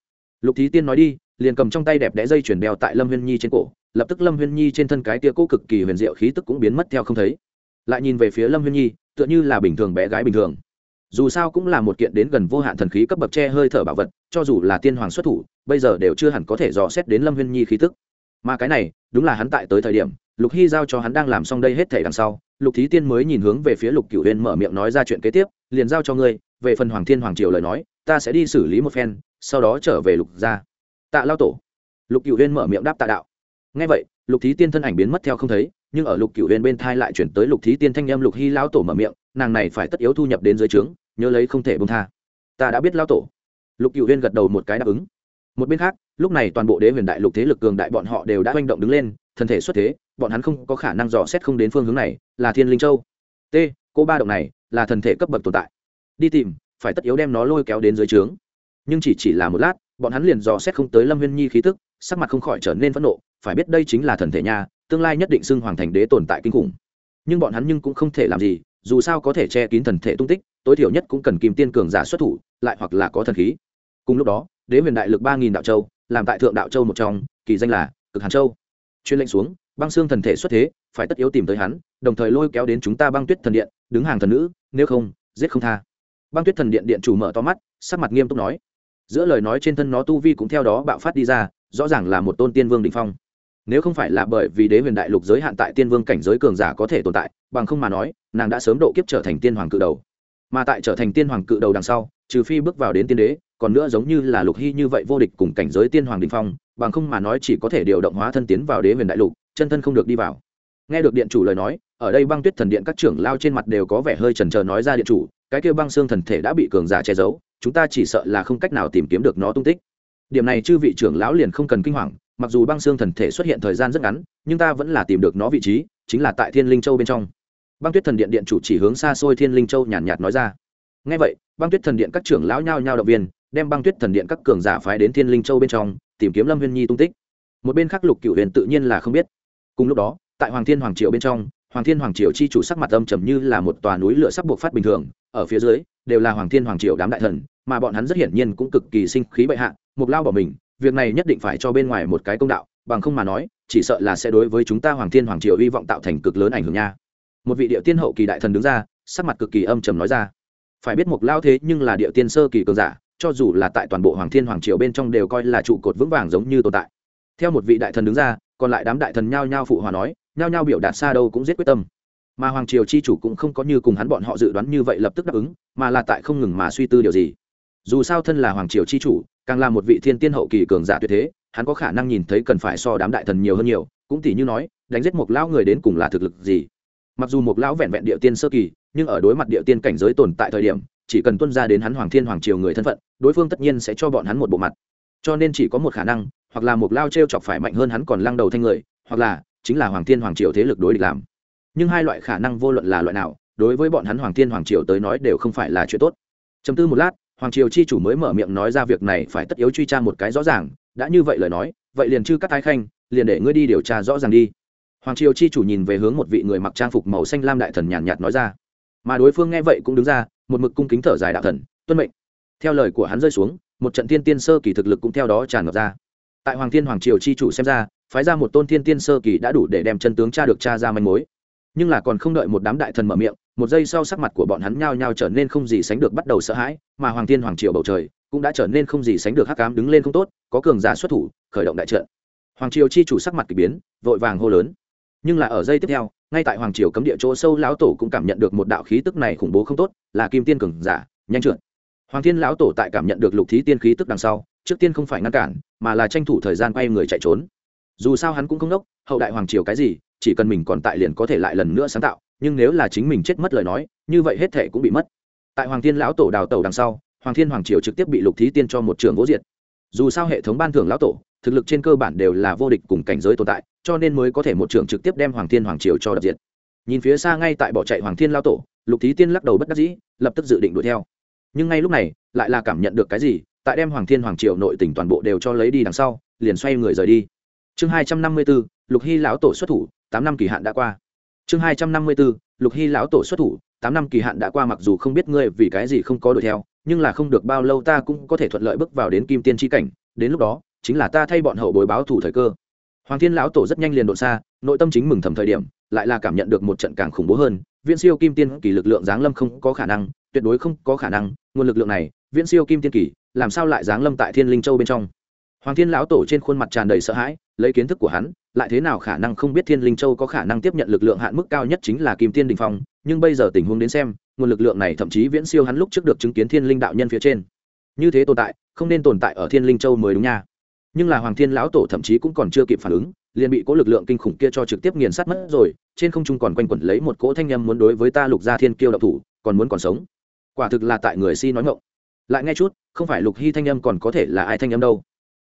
Lục thí tiên nói đi, liền cầm trong tay đẹp đẽ dây chuyền đeo tại lâm huyên nhi trên cổ, lập tức lâm huyên nhi trên thân cái tia cố cực kỳ huyền diệu khí tức cũng biến mất theo không thấy. Lại nhìn về phía lâm huyên nhi, tựa như là bình thường bé gái bình thường dù sao cũng là một kiện đến gần vô hạn thần khí cấp bậc tre hơi thở bảo vật, cho dù là tiên hoàng xuất thủ, bây giờ đều chưa hẳn có thể dò xét đến lâm huyên nhi khí tức. Mà cái này, đúng là hắn tại tới thời điểm, lục hy giao cho hắn đang làm xong đây hết thể đằng sau, lục thí tiên mới nhìn hướng về phía lục cửu huyên mở miệng nói ra chuyện kế tiếp, liền giao cho ngươi, về phần hoàng thiên hoàng triều lời nói, ta sẽ đi xử lý một phen, sau đó trở về lục gia. Tạ lao tổ. Lục cửu huyên mở miệng đáp tạ đạo. Ngay vậy, lục thí tiên thân ảnh biến mất theo không thấy nhưng ở lục cửu huyền bên thai lại chuyển tới lục thí tiên thanh em lục hy lão tổ mở miệng, nàng này phải tất yếu thu nhập đến dưới trướng, nhớ lấy không thể bông tha. Ta đã biết lão tổ. Lục cửu huyền gật đầu một cái đáp ứng. Một bên khác, lúc này toàn bộ đế huyền đại lục thế lực cường đại bọn họ đều đã manh động đứng lên, thân thể xuất thế, bọn hắn không có khả năng dò xét không đến phương hướng này, là thiên linh châu. T, cô ba động này, là thần thể cấp bậc tồn tại. Đi tìm, phải tất yếu đem nó lôi kéo đến dưới trướng. Nhưng chỉ chỉ là một lát, bọn hắn liền dò xét không tới lâm huyên nhi khí tức, sắc mặt không khỏi trở nên phẫn nộ, phải biết đây chính là thần thể nha tương lai nhất định xưng hoàng thành đế tồn tại kinh khủng. Nhưng bọn hắn nhưng cũng không thể làm gì, dù sao có thể che kín thần thể tung tích, tối thiểu nhất cũng cần kìm tiên cường giả xuất thủ, lại hoặc là có thần khí. Cùng lúc đó, đế huyền đại lực ba nghìn đạo châu, làm tại thượng đạo châu một trong, kỳ danh là cực hàn châu. Chuyên lệnh xuống, băng xương thần thể xuất thế, phải tất yếu tìm tới hắn, đồng thời lôi kéo đến chúng ta băng tuyết thần điện, đứng hàng thần nữ, nếu không, giết không tha. Băng tuyết thần điện điện chủ mở to mắt, sắc mặt nghiêm túc nói. Giữa lời nói trên thân nó tu vi cũng theo đó bạo phát đi ra, rõ ràng là một tôn tiên vương đ ỉ n h phong nếu không phải là bởi vì đế huyền đại lục giới hạn tại tiên vương cảnh giới cường giả có thể tồn tại, bằng không mà nói, nàng đã sớm độ kiếp trở thành tiên hoàng cự đầu. Mà tại trở thành tiên hoàng cự đầu đằng sau, trừ phi bước vào đến tiên đế, còn nữa giống như là lục hy như vậy vô địch cùng cảnh giới tiên hoàng đình phong, bằng không mà nói chỉ có thể điều động hóa thân tiến vào đế huyền đại lục, chân thân không được đi vào. Nghe được điện chủ lời nói, ở đây băng tuyết thần điện các trưởng lao trên mặt đều có vẻ hơi trần trờ nói ra điện chủ, cái kêu băng xương thần thể đã bị cường giả che giấu, chúng ta chỉ sợ là không cách nào tìm kiếm được nó tung tích. Điểm này chư vị trưởng lão liền không cần kinh hoàng mặc dù băng xương thần thể xuất hiện thời gian rất ngắn nhưng ta vẫn là tìm được nó vị trí chính là tại thiên linh châu bên trong. Băng tuyết thần điện điện chủ chỉ hướng xa xôi thiên linh châu nhàn nhạt, nhạt nói ra. Ngay vậy băng tuyết thần điện các trưởng lão nhao nhao động viên đem băng tuyết thần điện các cường giả phái đến thiên linh châu bên trong tìm kiếm lâm huyên nhi tung tích. Một bên khác lục cựu huyền tự nhiên là không biết. Cùng lúc đó tại hoàng thiên hoàng triều bên trong hoàng thiên hoàng triều chi chủ sắc mặt âm trầm như là một tòa núi lửa sắc buộc phát bình thường ở phía dưới đều là hoàng thiên hoàng triều đám đại thần mà bọn hắn rất hiển nhiên cũng cực kỳ sinh khí bệ hạ mục lao bỏ mình việc này nhất định phải cho bên ngoài một cái công đạo, bằng không mà nói, chỉ sợ là sẽ đối với chúng ta hoàng thiên hoàng triều hy vọng tạo thành cực lớn ảnh hưởng nha. Một vị địa tiên hậu kỳ đại thần đứng ra, sắc mặt cực kỳ âm trầm nói ra. Phải biết mục lao thế nhưng là địa tiên sơ kỳ cường giả, cho dù là tại toàn bộ hoàng thiên hoàng triều bên trong đều coi là trụ cột vững vàng giống như tồn tại. Theo một vị đại thần đứng ra, còn lại đám đại thần nhao nhao phụ hòa nói, nhao nhao biểu đạt xa đâu cũng giết quyết tâm. Mà hoàng triều chi chủ cũng không có như cùng hắn bọn họ dự đoán như vậy lập tức đáp ứng, mà là tại không ngừng mà suy tư điều gì. Dù sao thân là hoàng triều chi chủ càng là một vị thiên tiên hậu kỳ cường giả tuyệt thế, hắn có khả năng nhìn thấy cần phải so đám đại thần nhiều hơn nhiều, cũng tỷ như nói, đánh giết một lão người đến cùng là thực lực gì. Mặc dù một lão vẹn vẹn địa tiên sơ kỳ, nhưng ở đối mặt địa tiên cảnh giới tồn tại thời điểm, chỉ cần tuân ra đến hắn hoàng thiên hoàng triều người thân phận, đối phương tất nhiên sẽ cho bọn hắn một bộ mặt. Cho nên chỉ có một khả năng, hoặc là một lao t r e o chọc phải mạnh hơn hắn còn lăng đầu thanh người, hoặc là chính là hoàng thiên hoàng triều thế lực đối địch làm. Nhưng hai loại khả năng vô luận là loại nào, đối với bọn hắn hoàng thiên hoàng triều tới nói đều không phải là chuyện tốt. Chấm tư một lát hoàng triều chi chủ mới mở miệng nói ra việc này phải tất yếu truy tra một cái rõ ràng, đã như vậy lời nói, vậy liền chư các thái khanh, liền để ngươi đi điều tra rõ ràng đi. Hoàng triều chi chủ nhìn về hướng một vị người mặc trang phục màu xanh lam đại thần nhàn nhạt nói ra. Mà đối phương nghe vậy cũng đứng ra, một mực cung kính thở dài đạo thần, tuân mệnh. Theo lời của hắn rơi xuống, một trận thiên tiên sơ kỳ thực lực cũng theo đó tràn ngập ra. Tại hoàng thiên hoàng triều chi chủ xem ra, phái ra một tôn thiên tiên sơ kỳ đã đủ để đem chân tướng cha được cha ra manh mối. Nhưng là còn không đợi một đám đại thần mở miệng một giây sau sắc mặt của bọn hắn nhao nhao trở nên không gì sánh được bắt đầu sợ hãi, mà hoàng thiên hoàng triều bầu trời cũng đã trở nên không gì sánh được hắc cám đứng lên không tốt, có cường giả xuất thủ, khởi động đại trận. Hoàng triều chi chủ sắc mặt k ỳ biến, vội vàng hô lớn. Nhưng là ở giây tiếp theo, ngay tại hoàng triều cấm địa chỗ sâu lão tổ cũng cảm nhận được một đạo khí tức này khủng bố không tốt, là kim tiên cường giả, nhanh trượt. Hoàng thiên lão tổ tại cảm nhận được lục thí tiên khí tức đằng sau, trước tiên không phải ngăn cản, mà là tranh thủ thời gian quay người chạy trốn. Dù sao hắn cũng không đốc, hậu đại hoàng triều cái gì, chỉ cần mình còn tại liền có thể lại lần nữa sáng tạo nhưng nếu là chính mình chết mất lời nói, như vậy hết thể cũng bị mất. Tại hoàng thiên lão tổ đào tẩu đằng sau, hoàng thiên hoàng triều trực tiếp bị lục thí tiên cho một trường vỗ diệt. Dù sao hệ thống ban thưởng lão tổ, thực lực trên cơ bản đều là vô địch cùng cảnh giới tồn tại, cho nên mới có thể một trường trực tiếp đem hoàng thiên hoàng triều cho đập diệt. Nhìn phía xa ngay tại bỏ chạy hoàng thiên lao tổ, lục thí tiên lắc đầu bất đắc dĩ, lập tức dự định đuổi theo. Nhưng ngay lúc này, lại là cảm nhận được cái gì, tại đem hoàng thiên hoàng triều nội tỉnh toàn bộ đều cho lấy đi đằng sau, liền xoay người rời đi. Chương hai trăm năm mươi bốn, lục hy lão tổ xuất thủ, tám năm kỳ hạn đã qua chương hai trăm năm mươi bốn lục hy lão tổ xuất thủ, tám năm kỳ hạn đã qua mặc dù không biết ngươi vì cái gì không có đuổi theo, nhưng là không được bao lâu ta cũng có thể thuận lợi bước vào đến kim tiên tri cảnh, đến lúc đó, chính là ta thay bọn hậu bối báo thủ thời cơ. Hoàng thiên lão tổ rất nhanh liền độ xa, nội tâm chính mừng thầm thời điểm, lại là cảm nhận được một trận càng khủng bố hơn, viễn siêu kim tiên kỳ lực lượng giáng lâm không có khả năng, tuyệt đối không có khả năng, nguồn lực lượng này, viễn siêu kim tiên kỳ, làm sao lại giáng lâm tại thiên linh châu bên trong? Hoàng thiên lão tổ trên khuôn mặt tràn đầy sợ hãi lấy kiến thức của hắn, lại thế nào khả năng không biết thiên linh châu có khả năng tiếp nhận lực lượng hạn mức cao nhất chính là kim tiên đình phong, nhưng bây giờ tình huống đến xem, nguồn lực lượng này thậm chí viễn siêu hắn lúc trước được chứng kiến thiên linh đạo nhân phía trên. Như thế tồn tại, không nên tồn tại ở thiên linh châu mới đúng nha. Nhưng là hoàng thiên lão tổ thậm chí cũng còn chưa kịp phản ứng, liền bị cỗ lực lượng kinh khủng kia cho trực tiếp nghiền sát mất rồi, trên không trung còn quanh quẩn lấy một cỗ thanh â muốn đối với ta lục gia thiên kiêu độc thủ, còn muốn còn sống. Quả thực là tại người si nói ngộng lại nghe chút, không phải lục hy thanh âm còn có thể là ai thanh âm đâu.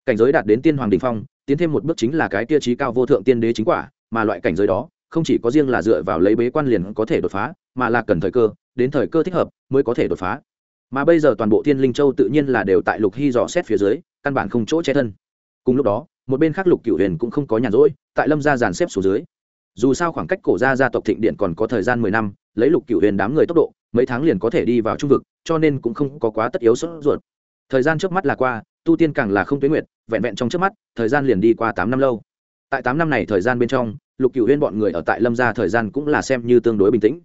Cảnh giới đạt đến tiên hoàng đình phong tiến thêm một bước chính là cái tiêu chí cao vô thượng tiên đế chính quả, mà loại cảnh giới đó, không chỉ có riêng là dựa vào lấy bế quan liền có thể đột phá, mà là cần thời cơ, đến thời cơ thích hợp mới có thể đột phá. Mà bây giờ toàn bộ thiên linh châu tự nhiên là đều tại lục hy dò xét phía dưới, căn bản không chỗ che thân. Cùng lúc đó, một bên khác lục cửu huyền cũng không có nhàn rỗi, tại lâm gia dàn xếp xuống dưới. Dù sao khoảng cách cổ gia gia tộc thịnh điện còn có thời gian mười năm, lấy lục cửu huyền đám người tốc độ, mấy tháng liền có thể đi vào trung vực, cho nên cũng không có quá tất yếu sốt ruột. Thời gian trước mắt là qua tu tiên càng là không tuyến nguyệt, vẹn vẹn trong trước mắt, thời gian liền đi qua tám năm lâu. Tại tám năm này thời gian bên trong, lục cửu huyên bọn người ở tại lâm gia thời gian cũng là xem như tương đối bình tĩnh.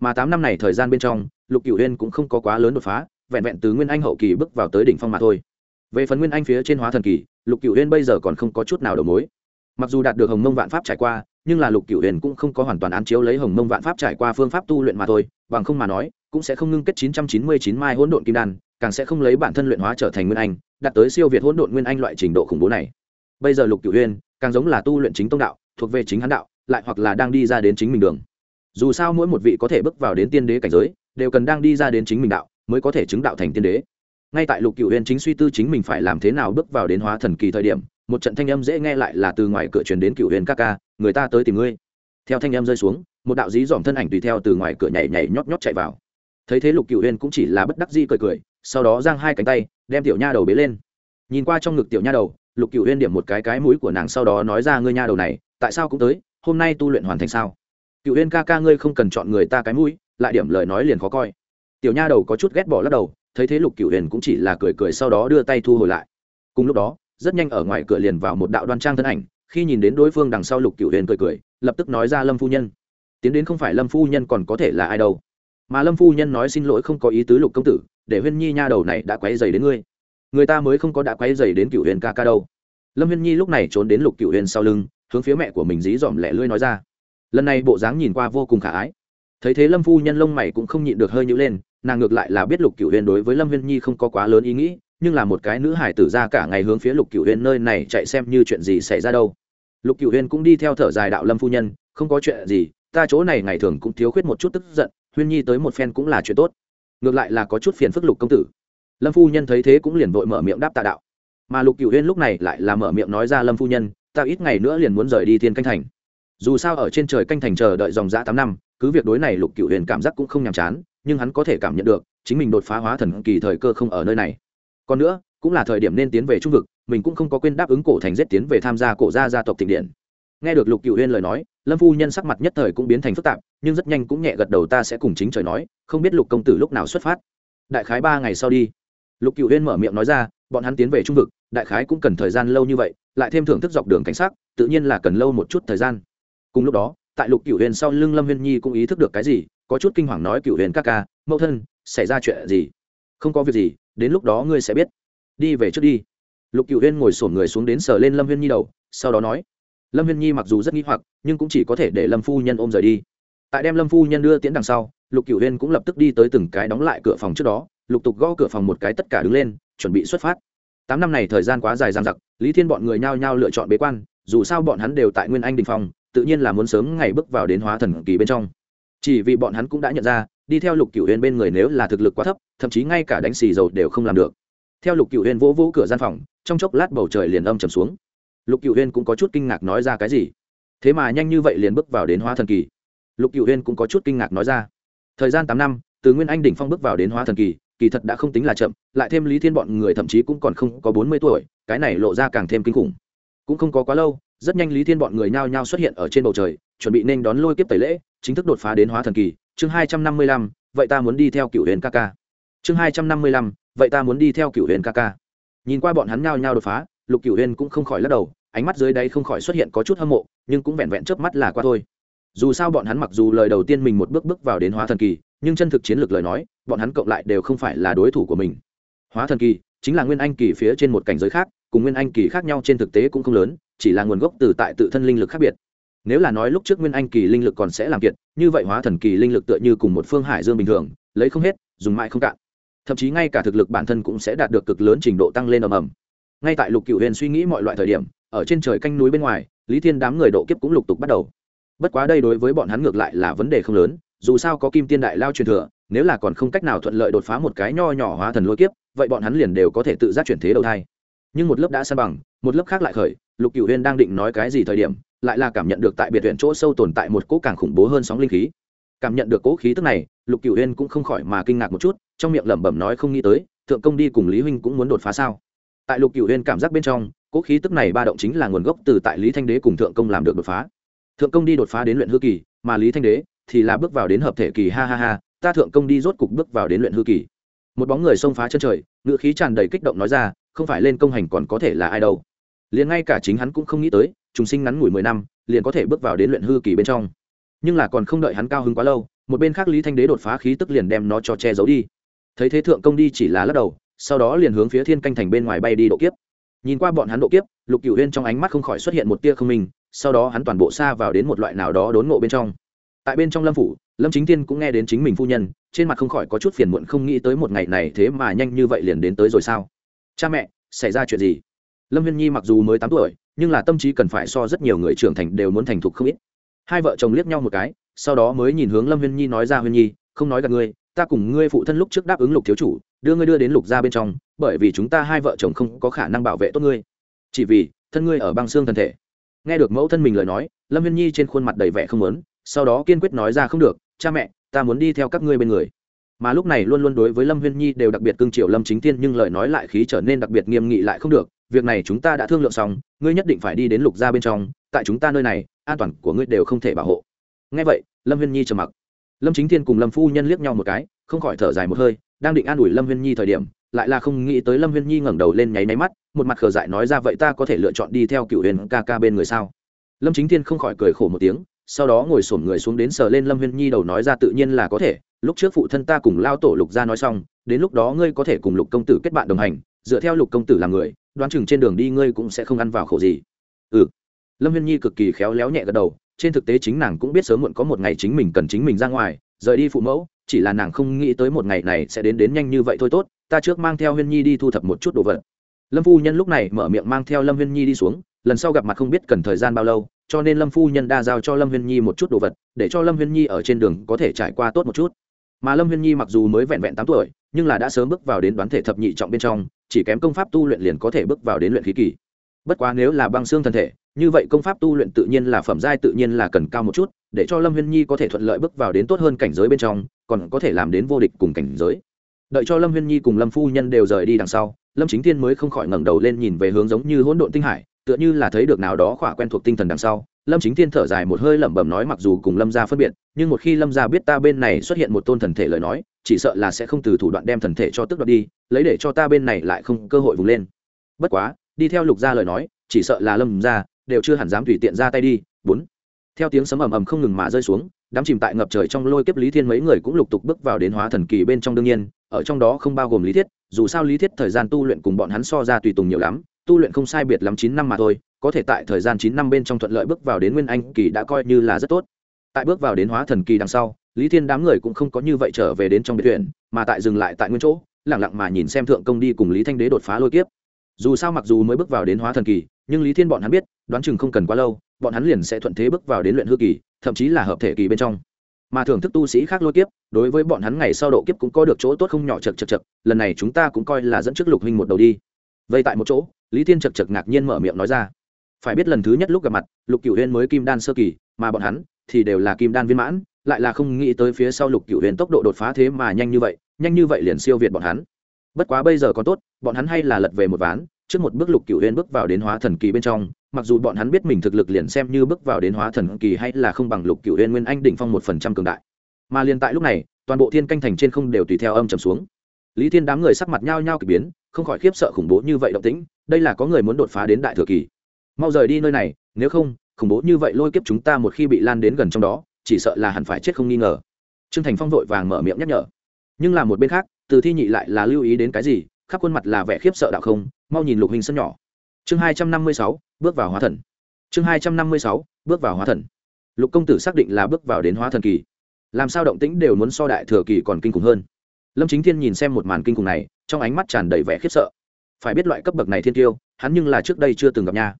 Mà tám năm này thời gian bên trong, lục cửu huyên cũng không có quá lớn đột phá, vẹn vẹn từ nguyên anh hậu kỳ bước vào tới đỉnh phong mà thôi. Về phần nguyên anh phía trên hóa thần kỳ, lục cửu huyên bây giờ còn không có chút nào đầu mối. Mặc dù đạt được hồng mông vạn pháp trải qua, nhưng là lục cửu huyền cũng không có hoàn toàn án chiếu lấy hồng mông vạn pháp trải qua phương pháp tu luyện mà thôi, bằng không mà nói, cũng sẽ không ngưng kết 999 mai hỗn độn kim đan càng sẽ không lấy bản thân luyện hóa trở thành nguyên anh, đạt tới siêu việt hỗn độn nguyên anh loại trình độ khủng bố này. Bây giờ lục cửu huyên càng giống là tu luyện chính tông đạo, thuộc về chính hắn đạo, lại hoặc là đang đi ra đến chính mình đường. Dù sao mỗi một vị có thể bước vào đến tiên đế cảnh giới, đều cần đang đi ra đến chính mình đạo, mới có thể chứng đạo thành tiên đế. Ngay tại lục cửu huyên chính suy tư chính mình phải làm thế nào bước vào đến hóa thần kỳ thời điểm, một trận thanh âm dễ nghe lại là từ ngoài cửa truyền đến cựu huyền ca ca, người ta tới tìm ngươi. Theo thanh âm rơi xuống, một đạo dí dỏm thân ảnh tùy theo từ ngoài cửa nhảy nhảy nhót nhót chạy vào. Thấy thế lục cựu huyền cũng chỉ là bất đắc di cười cười sau đó giang hai cánh tay, đem tiểu nha đầu bế lên. Nhìn qua trong ngực tiểu nha đầu, lục cựu huyên điểm một cái cái mũi của nàng sau đó nói ra, ngươi nha đầu này, tại sao cũng tới, hôm nay tu luyện hoàn thành sao? Cựu huyên ca ca, ngươi không cần chọn người ta cái mũi, lại điểm lời nói liền khó coi. Tiểu nha đầu có chút ghét bỏ lắc đầu, thấy thế lục cựu huyền cũng chỉ là cười cười sau đó đưa tay thu hồi lại. Cùng lúc đó, rất nhanh ở ngoài cửa liền vào một đạo đoan trang thân ảnh, khi nhìn đến đối phương đằng sau lục cựu huyền cười cười, lập tức nói ra, lâm phu nhân. Tiến đến không phải lâm phu nhân còn có thể là ai đâu. Mà lâm phu nhân nói xin lỗi không có ý tứ lục công tử để huyên nhi nha đầu này đã quấy dày đến ngươi. Người ta mới không có đã quấy dày đến cựu huyền ca ca đâu. Lâm huyên nhi lúc này trốn đến lục cựu huyền sau lưng, hướng phía mẹ của mình dí dỏm lẻ lưỡi nói ra. Lần này bộ dáng nhìn qua vô cùng khả ái. Thấy thế lâm phu nhân lông mày cũng không nhịn được hơi nhữ lên, nàng ngược lại là biết lục cựu huyền đối với lâm huyên nhi không có quá lớn ý nghĩ, nhưng là một cái nữ hải tử ra cả ngày hướng phía lục cựu huyền nơi này chạy xem như chuyện gì xảy ra đâu. Lục cựu huyền cũng đi theo thở dài đạo lâm phu nhân, không có chuyện gì, ta chỗ này ngày thường cũng thiếu khuyết một chút tức giận, huyên nhi tới một phen cũng là chuyện tốt ngược lại là có chút phiền phức lục công tử. Lâm phu nhân thấy thế cũng liền vội mở miệng đáp tạ đạo. Mà lục cựu huyên lúc này lại là mở miệng nói ra lâm phu nhân, ta ít ngày nữa liền muốn rời đi thiên canh thành. Dù sao ở trên trời canh thành chờ đợi dòng dã tám năm, cứ việc đối này lục cựu huyền cảm giác cũng không nhàm chán, nhưng hắn có thể cảm nhận được, chính mình đột phá hóa thần kỳ thời cơ không ở nơi này. Còn nữa, cũng là thời điểm nên tiến về trung vực, mình cũng không có quên đáp ứng cổ thành giết tiến về tham gia cổ gia gia tộc thịnh điện nghe được lục cựu huyên lời nói, lâm phu nhân sắc mặt nhất thời cũng biến thành phức tạp, nhưng rất nhanh cũng nhẹ gật đầu ta sẽ cùng chính trời nói, không biết lục công tử lúc nào xuất phát. Đại khái ba ngày sau đi. Lục cựu huyên mở miệng nói ra, bọn hắn tiến về trung vực, đại khái cũng cần thời gian lâu như vậy, lại thêm thưởng thức dọc đường cảnh sát tự nhiên là cần lâu một chút thời gian. Cùng lúc đó, tại lục cựu huyền sau lưng lâm huyên nhi cũng ý thức được cái gì, có chút kinh hoàng nói cựu huyền các ca, mẫu thân, xảy ra chuyện gì? Không có việc gì, đến lúc đó ngươi sẽ biết. Đi về trước đi. Lục cựu huyên ngồi sổn người xuống đến sờ lên lâm huyên nhi đầu, sau đó nói lâm huyên nhi mặc dù rất n g h i hoặc nhưng cũng chỉ có thể để lâm phu nhân ôm rời đi. Tại đem lâm phu nhân đưa tiễn đằng sau lục cựu huyên cũng lập tức đi tới từng cái đóng lại cửa phòng trước đó lục tục gõ cửa phòng một cái tất cả đứng lên chuẩn bị xuất phát. Tám năm này thời gian quá dài dàn giặc lý thiên bọn người nhao nhao lựa chọn bế quan dù sao bọn hắn đều tại nguyên anh đình phòng, tự nhiên là muốn sớm ngày bước vào đến hóa thần kỳ bên trong. Chỉ vì bọn hắn cũng đã nhận ra đi theo lục cựu huyên bên người nếu là thực lực quá thấp thậm chí ngay cả đánh xì dầu đều không làm được. Theo lục cựu huyên vỗ vỗ cửa gian phòng trong chốc lát bầu trời liền âm trầm xuống lục cựu Huyên cũng có chút kinh ngạc nói ra cái gì? Thế mà nhanh như vậy liền bước vào đến hóa thần kỳ. Lục cựu Huyên cũng có chút kinh ngạc nói ra. Thời gian tám năm, từ nguyên anh đỉnh phong bước vào đến hóa thần kỳ kỳ thật đã không tính là chậm, lại thêm lý thiên bọn người thậm chí cũng còn không có bốn mươi tuổi, cái này lộ ra càng thêm kinh khủng. Cũng không có quá lâu, rất nhanh lý thiên bọn người nhao nhao xuất hiện ở trên bầu trời, chuẩn bị nên đón lôi kiếp tẩy lễ, chính thức đột phá đến hóa thần kỳ. Chương hai trăm năm mươi lăm, vậy ta muốn đi theo cựu huyền ca ca. Chương hai trăm năm mươi lăm, vậy ta muốn đi theo cựu huyền ca ca. Nhìn qua bọn hắn nhao nhao đột phá lục Cửu Huyên cũng không khỏi lắc đầu, ánh mắt dưới đây không khỏi xuất hiện có chút hâm mộ, nhưng cũng vẹn vẹn chớp mắt là qua thôi. Dù sao bọn hắn mặc dù lời đầu tiên mình một bước bước vào đến hóa thần kỳ, nhưng chân thực chiến lược lời nói, bọn hắn cộng lại đều không phải là đối thủ của mình. Hóa thần kỳ chính là nguyên anh kỳ phía trên một cảnh giới khác, cùng nguyên anh kỳ khác nhau trên thực tế cũng không lớn, chỉ là nguồn gốc từ tại tự thân linh lực khác biệt. Nếu là nói lúc trước nguyên anh kỳ linh lực còn sẽ làm kiệt, như vậy hóa thần kỳ linh lực tựa như cùng một phương hải dương bình thường, lấy không hết, dùng mãi không cạn. Thậm chí ngay cả thực lực bản thân cũng sẽ đạt được cực lớn trình độ tăng lên ầm ầm ngay tại lục cựu huyền suy nghĩ mọi loại thời điểm, ở trên trời canh núi bên ngoài, lý thiên đám người độ kiếp cũng lục tục bắt đầu. Bất quá đây đối với bọn hắn ngược lại là vấn đề không lớn, dù sao có kim tiên đại lao truyền thừa, nếu là còn không cách nào thuận lợi đột phá một cái nho nhỏ hóa thần lôi kiếp, vậy bọn hắn liền đều có thể tự giác chuyển thế đầu thai. Nhưng một lớp đã san bằng, một lớp khác lại khởi, lục cựu huyên đang định nói cái gì thời điểm, lại là cảm nhận được tại biệt huyện chỗ sâu tồn tại một cỗ càng khủng bố hơn sóng linh khí. Cảm nhận được cỗ khí tức này, lục cựu huyên cũng không khỏi mà kinh ngạc một chút, trong miệng lẩm bẩm nói không nghĩ tới, thượng công đi cùng lý huynh cũng muốn đột phá sao? Tại lục cửu huyên cảm giác bên trong, cỗ khí tức này ba động chính là nguồn gốc từ tại lý thanh đế cùng thượng công làm được đột phá. Thượng công đi đột phá đến luyện hư kỳ, mà lý thanh đế thì là bước vào đến hợp thể kỳ, ha ha ha, ta thượng công đi rốt cục bước vào đến luyện hư kỳ. Một bóng người xông phá chân trời ngự khí tràn đầy kích động nói ra, không phải lên công hành còn có thể là ai đâu. Liền ngay cả chính hắn cũng không nghĩ tới, trùng sinh ngắn ngủi mười năm, liền có thể bước vào đến luyện hư kỳ bên trong. Nhưng là còn không đợi hắn cao hứng quá lâu, một bên khác lý thanh đế đột phá khí tức liền đem nó cho che giấu đi. Thấy thế thượng công đi chỉ là lắc đầu sau đó liền hướng phía thiên canh thành bên ngoài bay đi độ kiếp. Nhìn qua bọn hắn độ kiếp, lục cựu huyên trong ánh mắt không khỏi xuất hiện một tia không minh, sau đó hắn toàn bộ xa vào đến một loại nào đó đốn ngộ bên trong. Tại bên trong lâm phủ, lâm chính tiên cũng nghe đến chính mình phu nhân, trên mặt không khỏi có chút phiền muộn không nghĩ tới một ngày này thế mà nhanh như vậy liền đến tới rồi sao? Cha mẹ, xảy ra chuyện gì? Lâm viên nhi mặc dù mới tám tuổi, nhưng là tâm trí cần phải so rất nhiều người trưởng thành đều muốn thành thục không ít. Hai vợ chồng liếc nhau một cái, sau đó mới nhìn hướng lâm viên nhi nói ra, huyên nhi, không nói gặp ngươi, ta cùng ngươi phụ thân lúc trước đáp ứng lục thiếu chủ đưa ngươi đưa đến lục Gia bên trong, bởi vì chúng ta hai vợ chồng không có khả năng bảo vệ tốt ngươi. Chỉ vì, thân ngươi ở băng xương thân thể. Nghe được mẫu thân mình lời nói, lâm viên nhi trên khuôn mặt đầy vẻ không lớn sau đó kiên quyết nói ra, không được, cha mẹ, ta muốn đi theo các ngươi bên người. Mà lúc này luôn luôn đối với lâm huyên nhi đều đặc biệt cưng chiều lâm chính tiên nhưng lời nói lại khí trở nên đặc biệt nghiêm nghị lại không được. Việc này chúng ta đã thương lượng xong, ngươi nhất định phải đi đến lục gia bên trong, tại chúng ta nơi này, an toàn của ngươi đều không thể bảo hộ. Ngay vậy, lâm huyên nhi trầm mặc. Lâm chính thiên cùng lâm phu nhân liếc nhau một cái, không khỏi thở dài một hơi đang định an ủi lâm huyên nhi thời điểm, lại là không nghĩ tới lâm huyên nhi ngẩng đầu lên nháy máy mắt, một mặt khờ dại nói ra vậy ta có thể lựa chọn đi theo cựu huyền ca ca bên người sao? Lâm chính thiên không khỏi cười khổ một tiếng, sau đó ngồi xổm người xuống đến sờ lên lâm huyên nhi đầu nói ra tự nhiên là có thể, lúc trước phụ thân ta cùng lao tổ lục ra nói xong, đến lúc đó ngươi có thể cùng lục công tử kết bạn đồng hành, dựa theo lục công tử làm người, đoán chừng trên đường đi ngươi cũng sẽ không ăn vào khổ gì. Ừ. Lâm huyên nhi cực kỳ khéo léo nhẹ gật đầu, trên thực tế chính nàng cũng biết sớm muộn có một ngày chính mình cần chính mình ra ngoài, rời đi phụ mẫu chỉ là nàng không nghĩ tới một ngày này sẽ đến đến nhanh như vậy thôi tốt, ta trước mang theo huyên nhi đi thu thập một chút đồ vật. Lâm phu nhân lúc này mở miệng mang theo lâm huyên nhi đi xuống, lần sau gặp mặt không biết cần thời gian bao lâu, cho nên lâm phu nhân đa giao cho lâm huyên nhi một chút đồ vật, để cho lâm huyên nhi ở trên đường có thể trải qua tốt một chút. Mà lâm huyên nhi mặc dù mới vẹn vẹn tám tuổi, nhưng là đã sớm bước vào đến đoán thể thập nhị trọng bên trong, chỉ kém công pháp tu luyện liền có thể bước vào đến luyện khí kỳ. Bất quá nếu là băng xương thân thể, như vậy công pháp tu luyện tự nhiên là phẩm giai tự nhiên là cần cao một chút, để cho lâm huyên nhi có thể thuận lợi bước vào đến tốt hơn cảnh giới bên trong còn có thể làm đến vô địch cùng cảnh giới. Đợi cho lâm huyên nhi cùng lâm phu nhân đều rời đi đằng sau, lâm chính thiên mới không khỏi ngẩng đầu lên nhìn về hướng giống như hỗn độn tinh hải, tựa như là thấy được nào đó khỏa quen thuộc tinh thần đằng sau. Lâm chính thiên thở dài một hơi lẩm bẩm nói mặc dù cùng lâm gia phân biệt, nhưng một khi lâm gia biết ta bên này xuất hiện một tôn thần thể lời nói, chỉ sợ là sẽ không từ thủ đoạn đem thần thể cho tức đoạt đi, lấy để cho ta bên này lại không cơ hội vùng lên. Bất quá, đi theo lục gia lời nói, chỉ sợ là lâm gia, đều chưa hẳn dám tùy tiện ra tay đi. Bốn. Theo tiếng sấm ầm ầm không ngừng mà rơi xuống đám chìm tại ngập trời trong lôi kiếp lý thiên mấy người cũng lục tục bước vào đến hóa thần kỳ bên trong đương nhiên, ở trong đó không bao gồm lý thiết, dù sao lý thiết thời gian tu luyện cùng bọn hắn so ra tùy tùng nhiều lắm, tu luyện không sai biệt lắm chín năm mà thôi, có thể tại thời gian chín năm bên trong thuận lợi bước vào đến nguyên anh kỳ đã coi như là rất tốt. Tại bước vào đến hóa thần kỳ đằng sau, lý thiên đám người cũng không có như vậy trở về đến trong biệt thuyền, mà tại dừng lại tại nguyên chỗ lẳng lặng mà nhìn xem thượng công đi cùng lý thanh đế đột phá lôi kiếp. Dù sao mặc dù mới bước vào đến hóa thần kỳ, nhưng lý thiên bọn hắn biết, đoán chừng không cần quá lâu, bọn hắn liền sẽ thuận thế bước vào đến luyện hư kỳ thậm chí là hợp thể kỳ bên trong. Mà thưởng thức tu sĩ khác lôi kiếp, đối với bọn hắn ngày sau độ kiếp cũng có được chỗ tốt không nhỏ chật chật chật lần này chúng ta cũng coi là dẫn trước lục huynh một đầu đi. Vậy tại một chỗ, lý thiên chật chật ngạc nhiên mở miệng nói ra. Phải biết lần thứ nhất lúc gặp mặt, lục cửu huyên mới kim đan sơ kỳ, mà bọn hắn thì đều là kim đan viên mãn, lại là không nghĩ tới phía sau lục cửu huyền tốc độ đột phá thế mà nhanh như vậy, nhanh như vậy liền siêu việt bọn hắn. Bất quá bây giờ còn tốt, bọn hắn hay là lật về một ván, trước một bước lục cửu huyền bước vào đến hóa thần kỳ bên trong mặc dù bọn hắn biết mình thực lực liền xem như bước vào đến hóa thần kỳ hay là không bằng lục cửu huyên nguyên anh đỉnh phong một phần trăm cường đại. Mà liền tại lúc này, toàn bộ thiên canh thành trên không đều tùy theo âm trầm xuống. Lý thiên đám người sắc mặt nhao nhao k ỳ biến, không khỏi khiếp sợ khủng bố như vậy động tĩnh, đây là có người muốn đột phá đến đại thừa kỳ. Mau rời đi nơi này, nếu không, khủng bố như vậy lôi kiếp chúng ta một khi bị lan đến gần trong đó, chỉ sợ là hẳn phải chết không nghi ngờ. Trương thành phong vội vàng mở miệng nhắc nhở. Nhưng là một bên khác, từ thi nhị lại là lưu ý đến cái gì, khắp khuôn mặt là vẻ khiếp sợ đạo không, mau nhìn lục hình sân nhỏ chương hai trăm năm mươi sáu, bước vào hóa thần. Chương hai trăm năm mươi sáu, bước vào hóa thần. Lục công tử xác định là bước vào đến hóa thần kỳ. Làm sao động tĩnh đều muốn so đại thừa kỳ còn kinh khủng hơn. Lâm chính thiên nhìn xem một màn kinh khủng này, trong ánh mắt tràn đầy vẻ khiếp sợ. Phải biết loại cấp bậc này thiên tiêu, hắn nhưng là trước đây chưa từng gặp nha.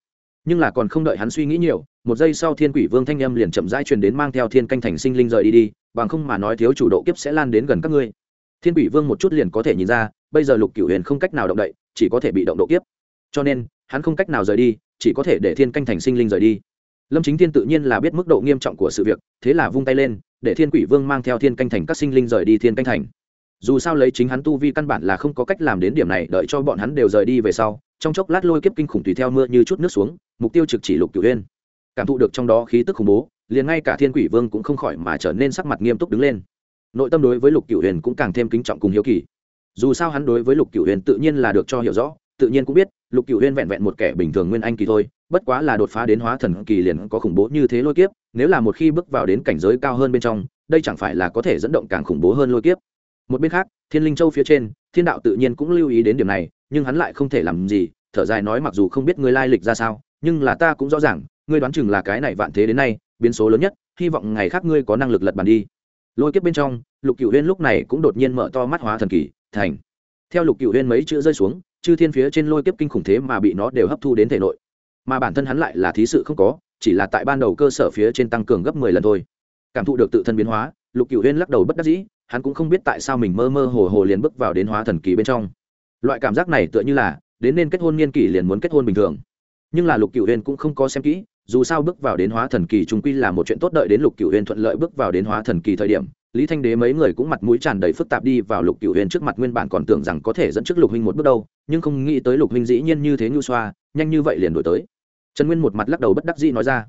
Nhưng là còn không đợi hắn suy nghĩ nhiều, một giây sau thiên quỷ vương thanh âm liền chậm rãi truyền đến mang theo thiên canh thành sinh linh rời đi đi, bằng không mà nói thiếu chủ độ kiếp sẽ lan đến gần các ngươi. Thiên quỷ vương một chút liền có thể nhìn ra, bây giờ lục cửu huyền không cách nào động đậy, chỉ có thể bị động độ kiếp. Cho nên hắn không cách nào rời đi, chỉ có thể để thiên canh thành sinh linh rời đi. Lâm chính thiên tự nhiên là biết mức độ nghiêm trọng của sự việc, thế là vung tay lên, để thiên quỷ vương mang theo thiên canh thành các sinh linh rời đi thiên canh thành. Dù sao lấy chính hắn tu vi căn bản là không có cách làm đến điểm này, đợi cho bọn hắn đều rời đi về sau, trong chốc lát lôi kiếp kinh khủng tùy theo mưa như chút nước xuống, mục tiêu trực chỉ lục cửu huyên cảm thụ được trong đó khí tức khủng bố, liền ngay cả thiên quỷ vương cũng không khỏi mà trở nên sắc mặt nghiêm túc đứng lên. Nội tâm đối với lục cửu huyền cũng càng thêm kính trọng cùng hiếu kỳ. Dù sao hắn đối với lục cửu huyền tự nhiên là được cho hiểu rõ tự nhiên cũng biết, lục cửu huyên vẹn vẹn một kẻ bình thường nguyên anh kỳ thôi, bất quá là đột phá đến hóa thần kỳ liền có khủng bố như thế lôi kiếp, nếu là một khi bước vào đến cảnh giới cao hơn bên trong, đây chẳng phải là có thể dẫn động càng khủng bố hơn lôi kiếp. Một bên khác, thiên linh châu phía trên, thiên đạo tự nhiên cũng lưu ý đến điểm này, nhưng hắn lại không thể làm gì, thở dài nói mặc dù không biết ngươi lai lịch ra sao, nhưng là ta cũng rõ ràng, ngươi đoán chừng là cái này vạn thế đến nay, biến số lớn nhất, hy vọng ngày khác ngươi có năng lực lật bàn đi. Lôi kiếp bên trong, lục cựu huyên lúc này cũng đột nhiên mở to mắt hóa thần kỳ, thành. Theo lục cựu huyên mấy chữ rơi xuống chư thiên phía trên lôi kiếp kinh khủng thế mà bị nó đều hấp thu đến thể nội. Mà bản thân hắn lại là thí sự không có, chỉ là tại ban đầu cơ sở phía trên tăng cường gấp mười lần thôi. Cảm thụ được tự thân biến hóa, lục cựu huyên lắc đầu bất đắc dĩ, hắn cũng không biết tại sao mình mơ mơ hồ hồ liền bước vào đến hóa thần kỳ bên trong. Loại cảm giác này tựa như là, đến nên kết hôn niên kỷ liền muốn kết hôn bình thường. Nhưng là lục cựu huyên cũng không có xem kỹ, dù sao bước vào đến hóa thần kỳ trung quy là một chuyện tốt đợi đến lục cựu huyên thuận lợi bước vào đến hóa thần kỳ thời điểm lý thanh đế mấy người cũng mặt mũi tràn đầy phức tạp đi vào lục cựu Huyền trước mặt, nguyên bản còn tưởng rằng có thể dẫn trước lục huynh một bước đâu, nhưng không nghĩ tới lục huynh dĩ nhiên như thế nhu xoa, nhanh như vậy liền đổi tới. Trần nguyên một mặt lắc đầu bất đắc dĩ nói ra.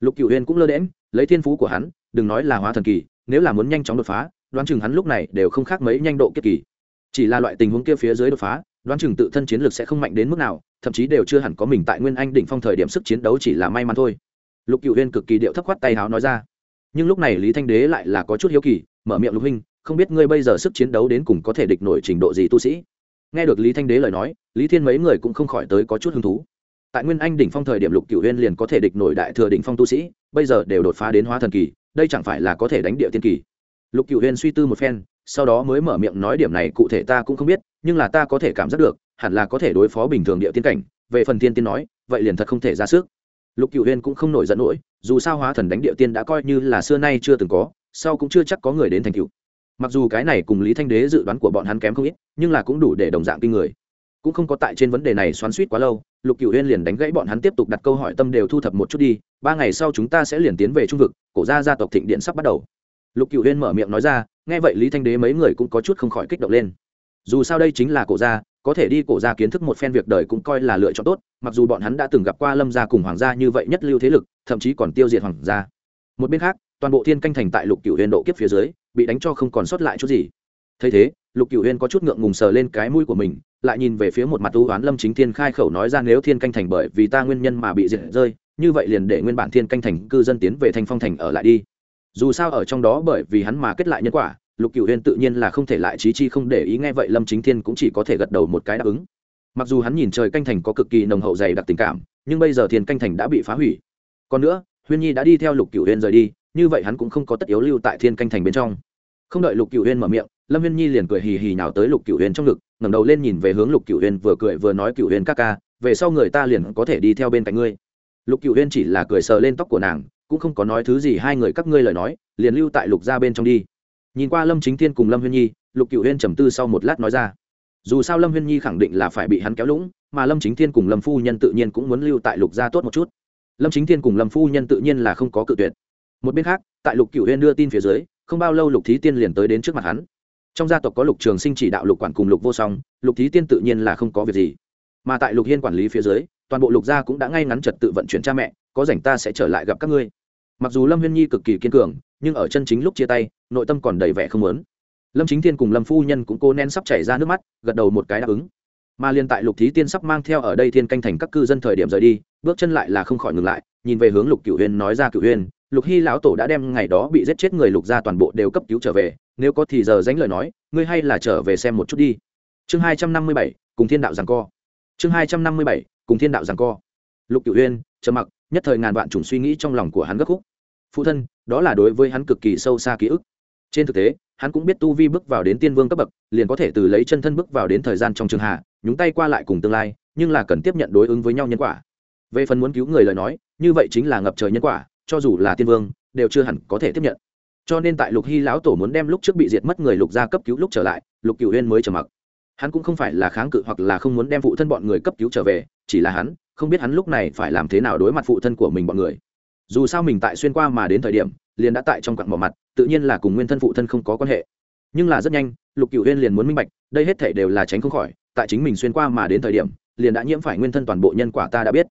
Lục cựu Huyền cũng lơ đễm lấy thiên phú của hắn, đừng nói là hóa thần kỳ, nếu là muốn nhanh chóng đột phá, đoán chừng hắn lúc này đều không khác mấy nhanh độ kiếp kỳ. Chỉ là loại tình huống kia phía dưới đột phá, đoán chừng tự thân chiến lược sẽ không mạnh đến mức nào, thậm chí đều chưa hẳn có mình tại nguyên anh đỉnh phong thời điểm sức chiến đấu chỉ là may mắn thôi. Lục cựu huyên cực kỳ điệu thấp khoát tay háo nói ra. Nhưng lúc này lý thanh đế lại là có chút hiếu kỳ mở miệng lục huynh, không biết ngươi bây giờ sức chiến đấu đến cùng có thể địch nổi trình độ gì tu sĩ. Nghe được lý thanh đế lời nói, lý thiên mấy người cũng không khỏi tới có chút hứng thú. Tại nguyên anh đỉnh phong thời điểm lục cửu huyên liền có thể địch nổi đại thừa đỉnh phong tu sĩ, bây giờ đều đột phá đến hóa thần kỳ, đây chẳng phải là có thể đánh địa tiên kỳ. Lục cửu huyên suy tư một phen, sau đó mới mở miệng nói điểm này cụ thể ta cũng không biết, nhưng là ta có thể cảm giác được, hẳn là có thể đối phó bình thường địa tiên cảnh. Về phần tiên tiên nói, vậy liền thật không thể ra sức. Lục cửu huyên cũng không nổi giận nổi dù sao hóa thần đánh địa tiên đã coi như là xưa nay chưa từng có sau cũng chưa chắc có người đến thành cựu mặc dù cái này cùng lý thanh đế dự đoán của bọn hắn kém không ít, nhưng là cũng đủ để đồng dạng kinh người. Cũng không có tại trên vấn đề này xoắn suýt quá lâu, lục cựu huyên liền đánh gãy bọn hắn tiếp tục đặt câu hỏi tâm đều thu thập một chút đi, ba ngày sau chúng ta sẽ liền tiến về trung vực, cổ gia gia tộc thịnh điện sắp bắt đầu. Lục cựu huyên mở miệng nói ra, nghe vậy lý thanh đế mấy người cũng có chút không khỏi kích động lên. Dù sao đây chính là cổ gia, có thể đi cổ gia kiến thức một phen việc đời cũng coi là lựa chọn tốt, mặc dù bọn hắn đã từng gặp qua lâm gia cùng hoàng gia như vậy nhất lưu thế lực, thậm chí còn tiêu diệt hoàng gia. Một bên khác toàn bộ thiên canh thành tại lục cửu huyền độ kiếp phía dưới, bị đánh cho không còn sót lại chút gì. Thấy thế, lục cửu huyền có chút ngượng ngùng sờ lên cái mũi của mình, lại nhìn về phía một mặt ưu oán lâm chính thiên khai khẩu nói ra nếu thiên canh thành bởi vì ta nguyên nhân mà bị diệt rơi, như vậy liền để nguyên bản thiên canh thành cư dân tiến về thanh phong thành ở lại đi. Dù sao ở trong đó bởi vì hắn mà kết lại nhân quả, lục cửu huyền tự nhiên là không thể lại trí chi không để ý, nghe vậy lâm chính thiên cũng chỉ có thể gật đầu một cái đáp ứng. Mặc dù hắn nhìn trời canh thành có cực kỳ nồng hậu dày đặc tình cảm, nhưng bây giờ thiên canh thành đã bị phá hủy. Còn nữa, huyên nhi đã đi theo lục cửu huyền rời đi như vậy hắn cũng không có tất yếu lưu tại thiên canh thành bên trong. Không đợi lục cửu huyên mở miệng, lâm Viên nhi liền cười hì hì nào tới lục cửu huyên trong ngực, ngẩng đầu lên nhìn về hướng lục cửu huyên vừa cười vừa nói, cửu huyền ca ca, về sau người ta liền có thể đi theo bên cạnh ngươi. Lục cửu huyên chỉ là cười sờ lên tóc của nàng, cũng không có nói thứ gì, hai người các ngươi lời nói, liền lưu tại lục ra bên trong đi. Nhìn qua lâm chính thiên cùng lâm huyên nhi, lục cửu huyên trầm tư sau một lát nói ra, dù sao lâm huyên nhi khẳng định là phải bị hắn kéo lũng, mà lâm chính thiên cùng lâm phu nhân tự nhiên cũng muốn lưu tại lục gia tốt một chút. Lâm chính thiên cùng lâm phu nhân tự nhiên là không có cự tuyệt một bên khác, tại lục cửu huyên đưa tin phía dưới, không bao lâu lục thí tiên liền tới đến trước mặt hắn. Trong gia tộc có lục trường sinh chỉ đạo lục quản cùng lục vô song, lục thí tiên tự nhiên là không có việc gì. Mà tại lục hiên quản lý phía dưới, toàn bộ lục gia cũng đã ngay ngắn trật tự vận chuyển cha mẹ, có rảnh ta sẽ trở lại gặp các ngươi. Mặc dù lâm huyên nhi cực kỳ kiên cường, nhưng ở chân chính lúc chia tay, nội tâm còn đầy vẻ không lớn lâm chính thiên cùng lâm phu nhân cũng cố nén sắp chảy ra nước mắt, gật đầu một cái đáp ứng. Mà liên tại lục thí tiên sắp mang theo ở đây thiên canh thành các cư dân thời điểm rời đi, bước chân lại là không khỏi ngừng lại, nhìn về hướng lục cửu huyên nói ra cửu huyên lục hy lão tổ đã đem ngày đó bị giết chết người lục ra toàn bộ đều cấp cứu trở về, nếu có thì giờ dánh lời nói, ngươi hay là trở về xem một chút đi. Chương hai trăm năm mươi bảy, cùng thiên đạo giằng co. Chương hai trăm năm mươi bảy, cùng thiên đạo giằng co. Lục cửu huyên trầm mặc, nhất thời ngàn vạn chủng suy nghĩ trong lòng của hắn gấp khúc. Phụ thân, đó là đối với hắn cực kỳ sâu xa ký ức. Trên thực tế, hắn cũng biết tu vi bước vào đến tiên vương cấp bậc, liền có thể từ lấy chân thân bước vào đến thời gian trong trường hạ, nhúng tay qua lại cùng tương lai, nhưng là cần tiếp nhận đối ứng với nhau nhân quả. Về phần muốn cứu người lời nói, như vậy chính là ngập trời nhân quả cho dù là tiên vương, đều chưa hẳn có thể tiếp nhận. Cho nên tại lục hy lão tổ muốn đem lúc trước bị diệt mất người lục gia cấp cứu lúc trở lại, lục cựu huyên mới trở mặc. Hắn cũng không phải là kháng cự hoặc là không muốn đem phụ thân bọn người cấp cứu trở về, chỉ là hắn không biết hắn lúc này phải làm thế nào đối mặt phụ thân của mình bọn người. Dù sao mình tại xuyên qua mà đến thời điểm, liền đã tại trong quặng mỏ mặt, tự nhiên là cùng nguyên thân phụ thân không có quan hệ. Nhưng là rất nhanh, lục cựu huyên liền muốn minh bạch, đây hết thể đều là tránh không khỏi, tại chính mình xuyên qua mà đến thời điểm, liền đã nhiễm phải nguyên thân toàn bộ nhân quả ta đã biết.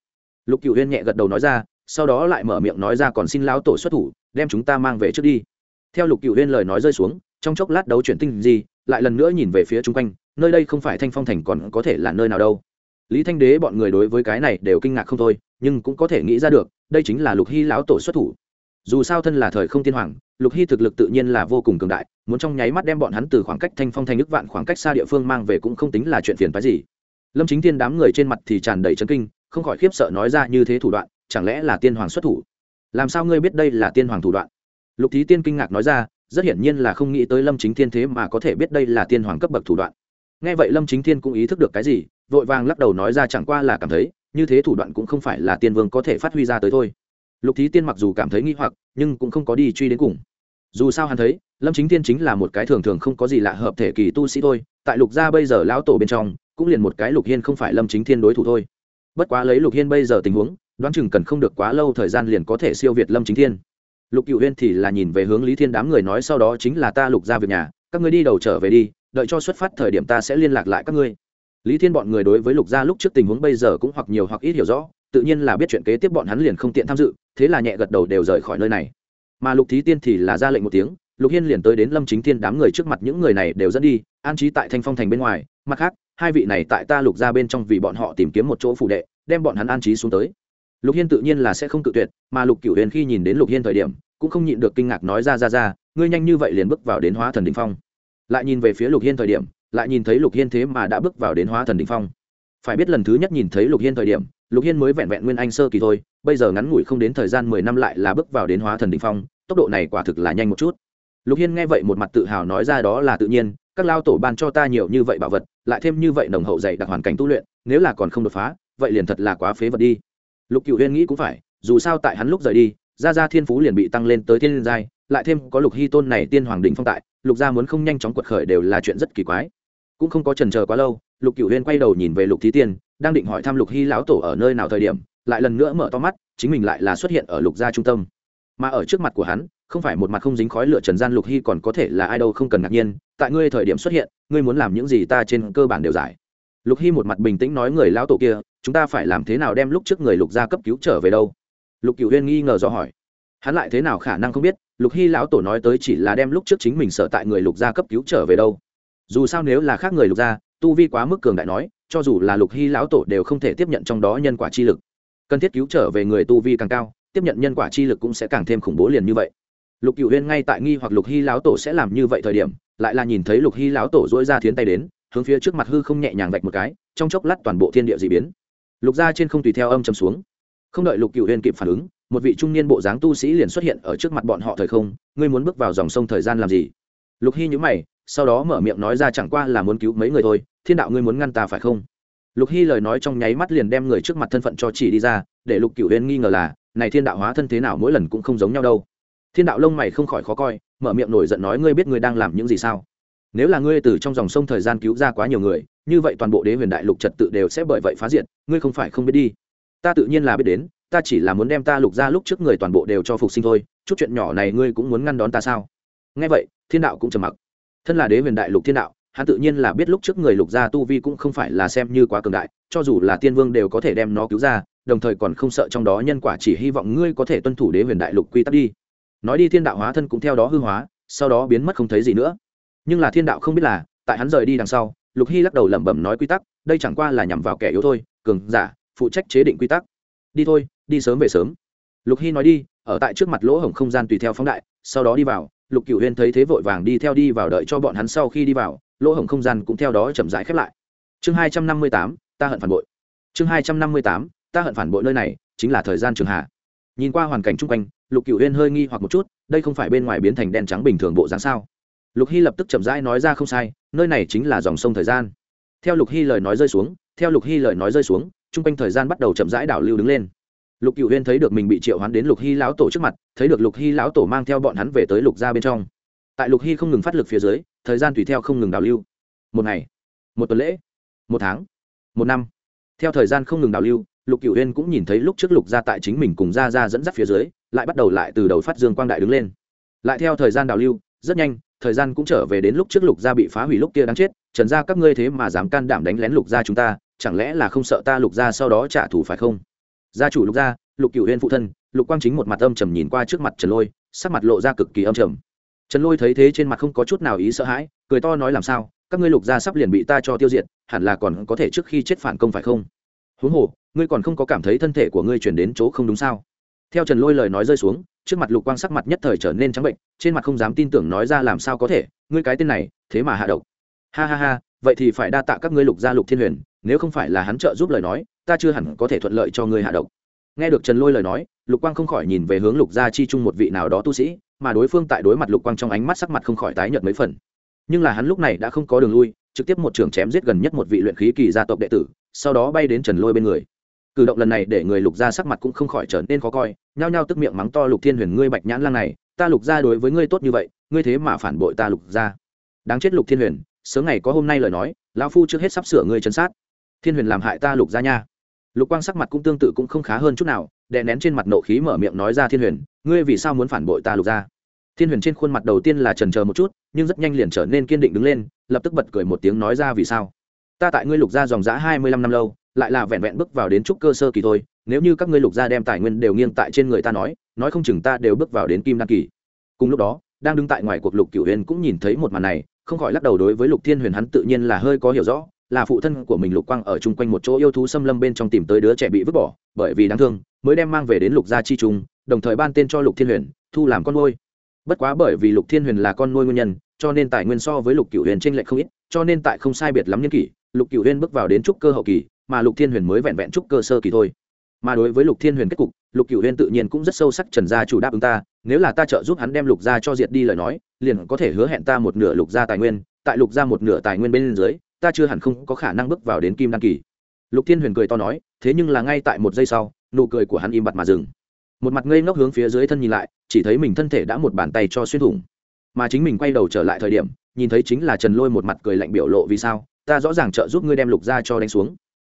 Lục cựu huyên nhẹ gật đầu nói ra sau đó lại mở miệng nói ra còn xin lão tổ xuất thủ, đem chúng ta mang về trước đi. Theo lục cựu huyên lời nói rơi xuống, trong chốc lát đấu chuyển tinh gì lại lần nữa nhìn về phía chung quanh, nơi đây không phải thanh phong thành còn có thể là nơi nào đâu. Lý thanh đế bọn người đối với cái này đều kinh ngạc không thôi, nhưng cũng có thể nghĩ ra được, đây chính là lục hy lão tổ xuất thủ. Dù sao thân là thời không tiên hoàng, lục hy thực lực tự nhiên là vô cùng cường đại, muốn trong nháy mắt đem bọn hắn từ khoảng cách thanh phong thành nước vạn khoảng cách xa địa phương mang về cũng không tính là chuyện phiền phái gì. Lâm chính thiên đám người trên mặt thì tràn đầy chấn kinh, không khỏi khiếp sợ nói ra như thế thủ đoạn chẳng lẽ là tiên hoàng xuất thủ? Làm sao ngươi biết đây là tiên hoàng thủ đoạn? Lục thí tiên kinh ngạc nói ra, rất hiển nhiên là không nghĩ tới lâm chính thiên thế mà có thể biết đây là tiên hoàng cấp bậc thủ đoạn. Nghe vậy lâm chính thiên cũng ý thức được cái gì, vội vàng lắc đầu nói ra chẳng qua là cảm thấy, như thế thủ đoạn cũng không phải là tiên vương có thể phát huy ra tới thôi. Lục thí tiên mặc dù cảm thấy nghi hoặc, nhưng cũng không có đi truy đến cùng. Dù sao hắn thấy, lâm chính tiên chính là một cái thường thường không có gì lạ hợp thể kỳ tu sĩ thôi, tại lục gia bây giờ lão tổ bên trong, cũng liền một cái lục hiên không phải lâm chính thiên đối thủ thôi. Bất quá lấy lục hiên bây giờ tình huống đoán chừng cần không được quá lâu thời gian liền có thể siêu việt lâm chính thiên. Lục cựu huyên thì là nhìn về hướng lý thiên đám người nói sau đó chính là ta lục ra việc nhà, các ngươi đi đầu trở về đi, đợi cho xuất phát thời điểm ta sẽ liên lạc lại các ngươi. Lý thiên bọn người đối với lục gia lúc trước tình huống bây giờ cũng hoặc nhiều hoặc ít hiểu rõ, tự nhiên là biết chuyện kế tiếp bọn hắn liền không tiện tham dự, thế là nhẹ gật đầu đều rời khỏi nơi này. Mà lục thí tiên thì là ra lệnh một tiếng, lục hiên liền tới đến lâm chính thiên đám người trước mặt những người này đều dẫn đi, an trí tại thanh phong thành bên ngoài, mặt khác, hai vị này tại ta lục ra bên trong vì bọn họ tìm kiếm một chỗ phủ đệ, đem bọn hắn an trí xuống tới lục hiên tự nhiên là sẽ không tự tuyệt, mà lục cửu huyền khi nhìn đến lục hiên thời điểm, cũng không nhịn được kinh ngạc nói ra ra ra, ngươi nhanh như vậy liền bước vào đến hóa thần đình phong. Lại nhìn về phía lục hiên thời điểm, lại nhìn thấy lục hiên thế mà đã bước vào đến hóa thần đình phong. Phải biết lần thứ nhất nhìn thấy lục hiên thời điểm, lục hiên mới vẹn vẹn nguyên anh sơ kỳ thôi, bây giờ ngắn ngủi không đến thời gian mười năm lại là bước vào đến hóa thần đình phong, tốc độ này quả thực là nhanh một chút. Lục hiên nghe vậy một mặt tự hào nói ra đó là tự nhiên, các lao tổ ban cho ta nhiều như vậy bảo vật, lại thêm như vậy nồng hậu dày đặc hoàn cảnh tu luyện, nếu là còn không đột phá, vậy liền thật là quá phế vật đi lục cựu huyên nghĩ cũng phải, dù sao tại hắn lúc rời đi, gia gia thiên phú liền bị tăng lên tới thiên giai, lại thêm có lục hy tôn này tiên hoàng đình phong tại, lục gia muốn không nhanh chóng quật khởi đều là chuyện rất kỳ quái. Cũng không có trần chờ quá lâu, lục cựu huyên quay đầu nhìn về lục thí tiên, đang định hỏi thăm lục hy lão tổ ở nơi nào thời điểm, lại lần nữa mở to mắt, chính mình lại là xuất hiện ở lục gia trung tâm. Mà ở trước mặt của hắn, không phải một mặt không dính khói lửa trần gian lục hy còn có thể là ai đâu không cần ngạc nhiên, tại ngươi thời điểm xuất hiện, ngươi muốn làm những gì ta trên cơ bản đều giải. Lục hy một mặt bình tĩnh nói người lão tổ kia chúng ta phải làm thế nào đem lúc trước người lục gia cấp cứu trở về đâu? Lục cựu huyên nghi ngờ do hỏi. Hắn lại thế nào khả năng không biết, lục hy lão tổ nói tới chỉ là đem lúc trước chính mình sợ tại người lục gia cấp cứu trở về đâu. Dù sao nếu là khác người lục gia, tu vi quá mức cường đại nói, cho dù là lục hy lão tổ đều không thể tiếp nhận trong đó nhân quả chi lực. Cần thiết cứu trở về người tu vi càng cao, tiếp nhận nhân quả chi lực cũng sẽ càng thêm khủng bố liền như vậy. Lục cựu huyên ngay tại nghi hoặc lục hy lão tổ sẽ làm như vậy thời điểm, lại là nhìn thấy lục hy lão tổ dỗi ra thiến tay đến, hướng phía trước mặt hư không nhẹ nhàng vạch một cái, trong chốc lát toàn bộ thiên địa d ị biến lục gia trên không tùy theo âm chầm xuống. Không đợi lục cựu huyên kịp phản ứng, một vị trung niên bộ dáng tu sĩ liền xuất hiện ở trước mặt bọn họ thời không, ngươi muốn bước vào dòng sông thời gian làm gì? Lục hy nhữ mày, sau đó mở miệng nói ra, chẳng qua là muốn cứu mấy người thôi, thiên đạo ngươi muốn ngăn ta phải không? Lục hy lời nói trong nháy mắt liền đem người trước mặt thân phận cho chỉ đi ra, để lục cựu huyên nghi ngờ là, này thiên đạo hóa thân thế nào mỗi lần cũng không giống nhau đâu. Thiên đạo lông mày không khỏi khó coi, mở miệng nổi giận nói, ngươi biết ngươi đang làm những gì sao? Nếu là ngươi từ trong dòng sông thời gian cứu ra quá nhiều người như vậy toàn bộ đế huyền đại lục trật tự đều sẽ bởi vậy phá diệt, ngươi không phải không biết đi. Ta tự nhiên là biết đến, ta chỉ là muốn đem ta lục ra lúc trước người toàn bộ đều cho phục sinh thôi, chút chuyện nhỏ này ngươi cũng muốn ngăn đón ta sao? Nghe vậy, thiên đạo cũng trầm mặc. Thân là đế huyền đại lục thiên đạo, hắn tự nhiên là biết lúc trước người lục gia tu vi cũng không phải là xem như quá cường đại, cho dù là tiên vương đều có thể đem nó cứu ra, đồng thời còn không sợ trong đó nhân quả chỉ hy vọng ngươi có thể tuân thủ đế huyền đại lục quy tắc đi. Nói đi thiên đạo hóa thân cũng theo đó hư hóa, sau đó biến mất không thấy gì nữa. Nhưng là thiên đạo không biết là, tại hắn rời đi đằng sau lục hy lắc đầu lẩm bẩm nói quy tắc, đây chẳng qua là nhằm vào kẻ yếu thôi, cường giả, phụ trách chế định quy tắc. Đi thôi, đi sớm về sớm. Lục hy nói đi, ở tại trước mặt lỗ hổng không gian tùy theo phóng đại, sau đó đi vào, lục cửu huyên thấy thế vội vàng đi theo đi vào đợi cho bọn hắn sau khi đi vào, lỗ hổng không gian cũng theo đó chậm rãi khép lại. Chương hai trăm năm mươi tám, ta hận phản bội. Chương hai trăm năm mươi tám, ta hận phản bội nơi này, chính là thời gian trường hạ. Nhìn qua hoàn cảnh chung quanh, lục cửu huyên hơi nghi hoặc một chút, đây không phải bên ngoài biến thành đen trắng bình thường bộ dáng sao? Lục hy lập tức chậm rãi nói ra không sai, nơi này chính là dòng sông thời gian. Theo lục hy lời nói rơi xuống, theo lục hy lời nói rơi xuống chung quanh thời gian bắt đầu chậm rãi đảo lưu đứng lên. Lục cựu huyên thấy được mình bị triệu hoán đến lục hy lão tổ trước mặt, thấy được lục hy lão tổ mang theo bọn hắn về tới lục gia bên trong. Tại lục hy không ngừng phát lực phía dưới, thời gian tùy theo không ngừng đảo lưu. Một ngày, một tuần lễ, một tháng, một năm. Theo thời gian không ngừng đảo lưu, lục cựu huyên cũng nhìn thấy lúc trước lục gia tại chính mình cùng ra ra dẫn dắt phía dưới, lại bắt đầu lại từ đầu phát dương quang đại đứng lên. Lại theo thời gian đảo lưu, rất nhanh thời gian cũng trở về đến lúc trước lục gia bị phá hủy lúc kia đáng chết, trần gia các ngươi thế mà dám can đảm đánh lén lục gia chúng ta, chẳng lẽ là không sợ ta lục gia sau đó trả thù phải không? Gia chủ lục gia, lục cựu huyên phụ thân, lục quang chính một mặt âm trầm nhìn qua trước mặt trần lôi, sắc mặt lộ ra cực kỳ âm trầm. Trần lôi thấy thế trên mặt không có chút nào ý sợ hãi, cười to nói làm sao, các ngươi lục gia sắp liền bị ta cho tiêu diệt, hẳn là còn có thể trước khi chết phản công phải không? Huống hồ, ngươi còn không có cảm thấy thân thể của ngươi chuyển đến chỗ không đúng sao? Theo trần lôi lời nói rơi xuống, trước mặt lục quang sắc mặt nhất thời trở nên trắng bệnh, trên mặt không dám tin tưởng nói ra làm sao có thể, ngươi cái tên này, thế mà hạ độc. Ha ha ha, vậy thì phải đa tạ các ngươi lục gia lục thiên huyền, nếu không phải là hắn trợ giúp lời nói, ta chưa hẳn có thể thuận lợi cho ngươi hạ độc. Nghe được trần lôi lời nói, lục quang không khỏi nhìn về hướng lục gia chi chung một vị nào đó tu sĩ, mà đối phương tại đối mặt lục quang trong ánh mắt sắc mặt không khỏi tái nhợt mấy phần. Nhưng là hắn lúc này đã không có đường lui, trực tiếp một trường chém giết gần nhất một vị luyện khí kỳ gia tộc đệ tử, sau đó bay đến trần lôi bên người cử động lần này để người lục gia sắc mặt cũng không khỏi trở nên khó coi. Nhao nhao tức miệng mắng to lục thiên huyền ngươi bạch nhãn lang này, ta lục gia đối với ngươi tốt như vậy, ngươi thế mà phản bội ta lục gia. Đáng chết lục thiên huyền, sớm ngày có hôm nay lời nói, lão phu trước hết sắp sửa ngươi chân sát. Thiên huyền làm hại ta lục gia nha. Lục quang sắc mặt cũng tương tự cũng không khá hơn chút nào, đè nén trên mặt nộ khí mở miệng nói ra thiên huyền, ngươi vì sao muốn phản bội ta lục gia? Thiên huyền trên khuôn mặt đầu tiên là trần chờ một chút, nhưng rất nhanh liền trở nên kiên định đứng lên, lập tức bật cười một tiếng nói ra vì sao. Ta tại ngươi lục gia dòng giã hai mươi lăm năm lâu lại là vẹn vẹn bước vào đến trúc cơ sơ kỳ thôi, nếu như các ngươi lục gia đem tài nguyên đều nghiêng tại trên người ta nói nói không chừng ta đều bước vào đến kim đăng kỳ. Cùng lúc đó, đang đứng tại ngoài cuộc lục cửu huyền cũng nhìn thấy một màn này, không khỏi lắc đầu đối với lục thiên huyền hắn tự nhiên là hơi có hiểu rõ, là phụ thân của mình lục quang ở chung quanh một chỗ yêu thú xâm lâm bên trong tìm tới đứa trẻ bị vứt bỏ, bởi vì đáng thương, mới đem mang về đến lục gia chi trung, đồng thời ban tên cho lục thiên huyền, thu làm con nuôi. Bất quá bởi vì lục thiên huyền là con nuôi nguyên nhân, cho nên tài nguyên so với lục cửu huyền tranh lệch không ít, cho nên tại không sai biệt lắm nhân kỷ, lục cửu huyền bước vào đến trúc cơ hậu kỳ mà lục thiên huyền mới vẹn vẹn trúc cơ sơ kỳ thôi. Mà đối với lục thiên huyền kết cục, lục cửu huyền tự nhiên cũng rất sâu sắc trần gia chủ đáp ứng ta, nếu là ta trợ giúp hắn đem lục gia cho diệt đi lời nói, liền có thể hứa hẹn ta một nửa lục gia tài nguyên, tại lục gia một nửa tài nguyên bên dưới, ta chưa hẳn không có khả năng bước vào đến kim đăng kỳ. Lục thiên huyền cười to nói, thế nhưng là ngay tại một giây sau, nụ cười của hắn im bặt mà dừng. Một mặt ngây ngốc hướng phía dưới thân nhìn lại, chỉ thấy mình thân thể đã một bàn tay cho xuyên thủng. Mà chính mình quay đầu trở lại thời điểm, nhìn thấy chính là trần lôi một mặt cười lạnh biểu lộ vì sao, ta rõ ràng trợ giúp ngươi đem lục gia cho đánh xuống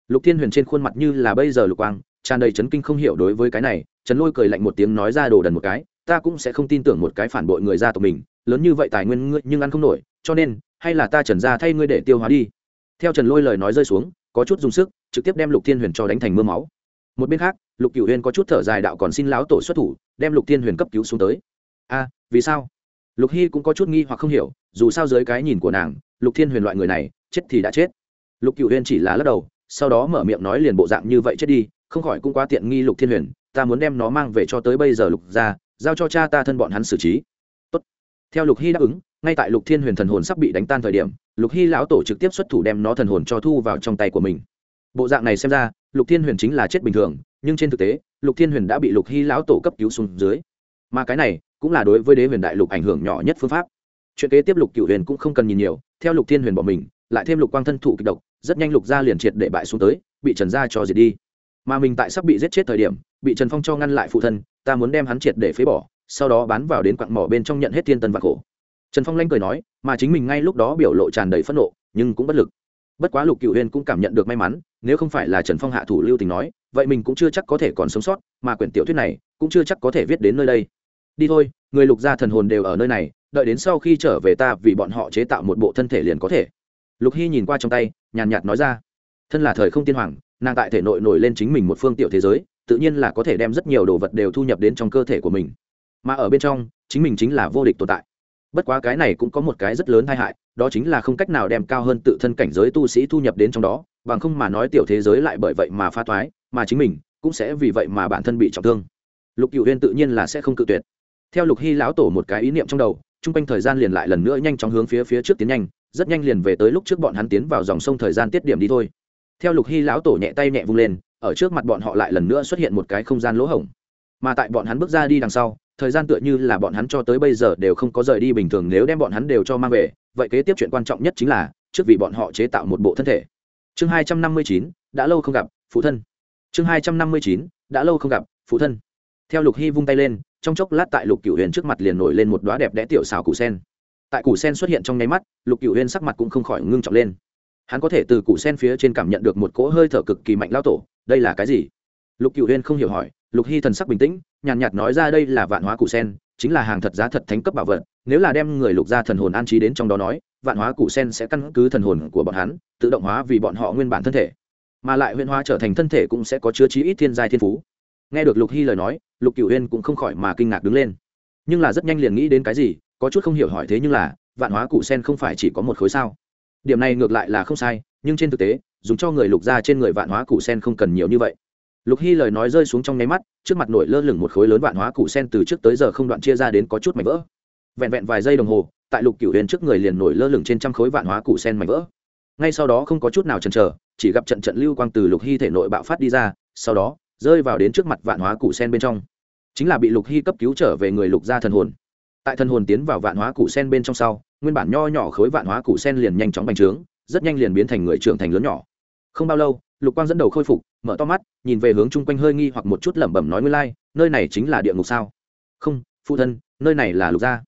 lục thiên huyền trên khuôn mặt như là bây giờ lục quang, tràn đầy chấn kinh không hiểu đối với cái này, trần lôi cười lạnh một tiếng nói ra đồ đần một cái, ta cũng sẽ không tin tưởng một cái phản bội người gia tộc mình, lớn như vậy tài nguyên ngươi nhưng ăn không nổi, cho nên, hay là ta trần ra thay ngươi để tiêu hóa đi. Theo trần lôi lời nói rơi xuống, có chút dùng sức, trực tiếp đem lục thiên huyền cho đánh thành mưa máu. Một bên khác, lục cửu huyền có chút thở dài đạo còn xin lão tổ xuất thủ, đem lục thiên huyền cấp cứu xuống tới. A, vì sao? Lục hy cũng có chút nghi hoặc không hiểu, dù sao dưới cái nhìn của nàng, lục thiên huyền loại người này, chết thì đã chết. Lục cửu huyền chỉ là lắc đầu sau đó mở miệng nói liền bộ dạng như vậy chết đi, không khỏi cũng quá tiện nghi lục thiên huyền, ta muốn đem nó mang về cho tới bây giờ lục ra giao cho cha ta thân bọn hắn xử trí. Tốt. theo lục hy đáp ứng, ngay tại lục thiên huyền thần hồn sắp bị đánh tan thời điểm, lục hy lão tổ trực tiếp xuất thủ đem nó thần hồn cho thu vào trong tay của mình. Bộ dạng này xem ra, lục thiên huyền chính là chết bình thường, nhưng trên thực tế, lục thiên huyền đã bị lục hy lão tổ cấp cứu xuống dưới. Mà cái này, cũng là đối với đế huyền đại lục ảnh hưởng nhỏ nhất phương pháp. Chuyện kế tiếp lục cựu huyền cũng không cần nhìn nhiều, theo lục thiên huyền bỏ mình lại thêm lục quang thân thụ kịch độc, rất nhanh lục gia liền triệt để bại xuống tới, bị trần gia cho diệt đi. Mà mình tại sắp bị giết chết thời điểm, bị trần phong cho ngăn lại phụ thân, ta muốn đem hắn triệt để phế bỏ, sau đó bán vào đến quặng mỏ bên trong nhận hết thiên tân và khổ. Trần phong lanh cười nói, mà chính mình ngay lúc đó biểu lộ tràn đầy phẫn nộ, nhưng cũng bất lực. Bất quá lục cựu huyên cũng cảm nhận được may mắn, nếu không phải là trần phong hạ thủ lưu tình nói, vậy mình cũng chưa chắc có thể còn sống sót, mà quyển tiểu thuyết này cũng chưa chắc có thể viết đến nơi đây. Đi thôi, người lục gia thần hồn đều ở nơi này, đợi đến sau khi trở về ta vì bọn họ chế tạo một bộ thân thể liền có thể lục hy nhìn qua trong tay, nhàn nhạt nói ra. Thân là thời không tiên hoàng, nàng tại thể nội nổi lên chính mình một phương tiểu thế giới, tự nhiên là có thể đem rất nhiều đồ vật đều thu nhập đến trong cơ thể của mình. Mà ở bên trong, chính mình chính là vô địch tồn tại. Bất quá cái này cũng có một cái rất lớn tai hại, đó chính là không cách nào đem cao hơn tự thân cảnh giới tu sĩ thu nhập đến trong đó, bằng không mà nói tiểu thế giới lại bởi vậy mà pha thoái, mà chính mình cũng sẽ vì vậy mà bản thân bị trọng thương. Lục cựu huyên tự nhiên là sẽ không cự tuyệt. Theo lục hy lão tổ một cái ý niệm trong đầu t r u n g quanh thời gian liền lại lần nữa nhanh chóng hướng phía phía trước tiến nhanh rất nhanh liền về tới lúc trước bọn hắn tiến vào dòng sông thời gian tiết điểm đi thôi. Theo lục hy lão tổ nhẹ tay nhẹ vung lên, ở trước mặt bọn họ lại lần nữa xuất hiện một cái không gian lỗ hổng. Mà tại bọn hắn bước ra đi đằng sau, thời gian tựa như là bọn hắn cho tới bây giờ đều không có rời đi bình thường, nếu đem bọn hắn đều cho mang về, vậy kế tiếp chuyện quan trọng nhất chính là, trước vì bọn họ chế tạo một bộ thân thể. Chương hai trăm năm mươi chín, đã lâu không gặp, phụ thân. Chương hai trăm năm mươi chín, đã lâu không gặp, phụ thân. Theo lục hy vung tay lên, trong chốc lát tại lục cửu huyền trước mặt liền nổi lên một đoá đẹp đẽ tiểu xào củ sen tại củ sen xuất hiện trong nháy mắt, lục cửu huyên sắc mặt cũng không khỏi ngưng trọng lên. Hắn có thể từ củ sen phía trên cảm nhận được một cỗ hơi thở cực kỳ mạnh lao tổ, đây là cái gì? Lục cửu huyên không hiểu hỏi, lục hy thần sắc bình tĩnh, nhàn nhạt nói ra đây là vạn hóa củ sen, chính là hàng thật giá thật thánh cấp bảo vật, nếu là đem người lục gia thần hồn an trí đến trong đó nói, vạn hóa củ sen sẽ căn cứ thần hồn của bọn hắn, tự động hóa vì bọn họ nguyên bản thân thể. Mà lại huyễn hóa trở thành thân thể cũng sẽ có chứa chí ít thiên giai thiên phú. Nghe được lục hy lời nói, lục cửu huyên cũng không khỏi mà kinh ngạc đứng lên. Nhưng là rất nhanh liền nghĩ đến cái gì có chút không hiểu hỏi thế nhưng là, vạn hóa cụ sen không phải chỉ có một khối sao? Điểm này ngược lại là không sai, nhưng trên thực tế, dùng cho người lục gia trên người vạn hóa cụ sen không cần nhiều như vậy. Lục hy lời nói rơi xuống trong nháy mắt, trước mặt nổi lơ lửng một khối lớn vạn hóa cụ sen từ trước tới giờ không đoạn chia ra đến có chút mảnh vỡ. Vẹn vẹn vài giây đồng hồ, tại lục cửu huyền trước người liền nổi lơ lửng trên trăm khối vạn hóa cụ sen mảnh vỡ. Ngay sau đó không có chút nào chần chờ, chỉ gặp trận trận lưu quang từ lục hy thể nội bạo phát đi ra, sau đó, rơi vào đến trước mặt vạn hóa cụ sen bên trong. Chính là bị lục hy cấp cứu trở về người lục gia thần hồn tại thần hồn tiến vào vạn hóa củ sen bên trong sau nguyên bản nho nhỏ khối vạn hóa củ sen liền nhanh chóng bành trướng rất nhanh liền biến thành người trưởng thành lớn nhỏ. Không bao lâu lục quang dẫn đầu khôi phục mở to mắt nhìn về hướng chung quanh hơi nghi hoặc một chút lẩm bẩm nói nguyên lai、like, nơi này chính là địa ngục sao? Không phụ thân nơi này là lục gia.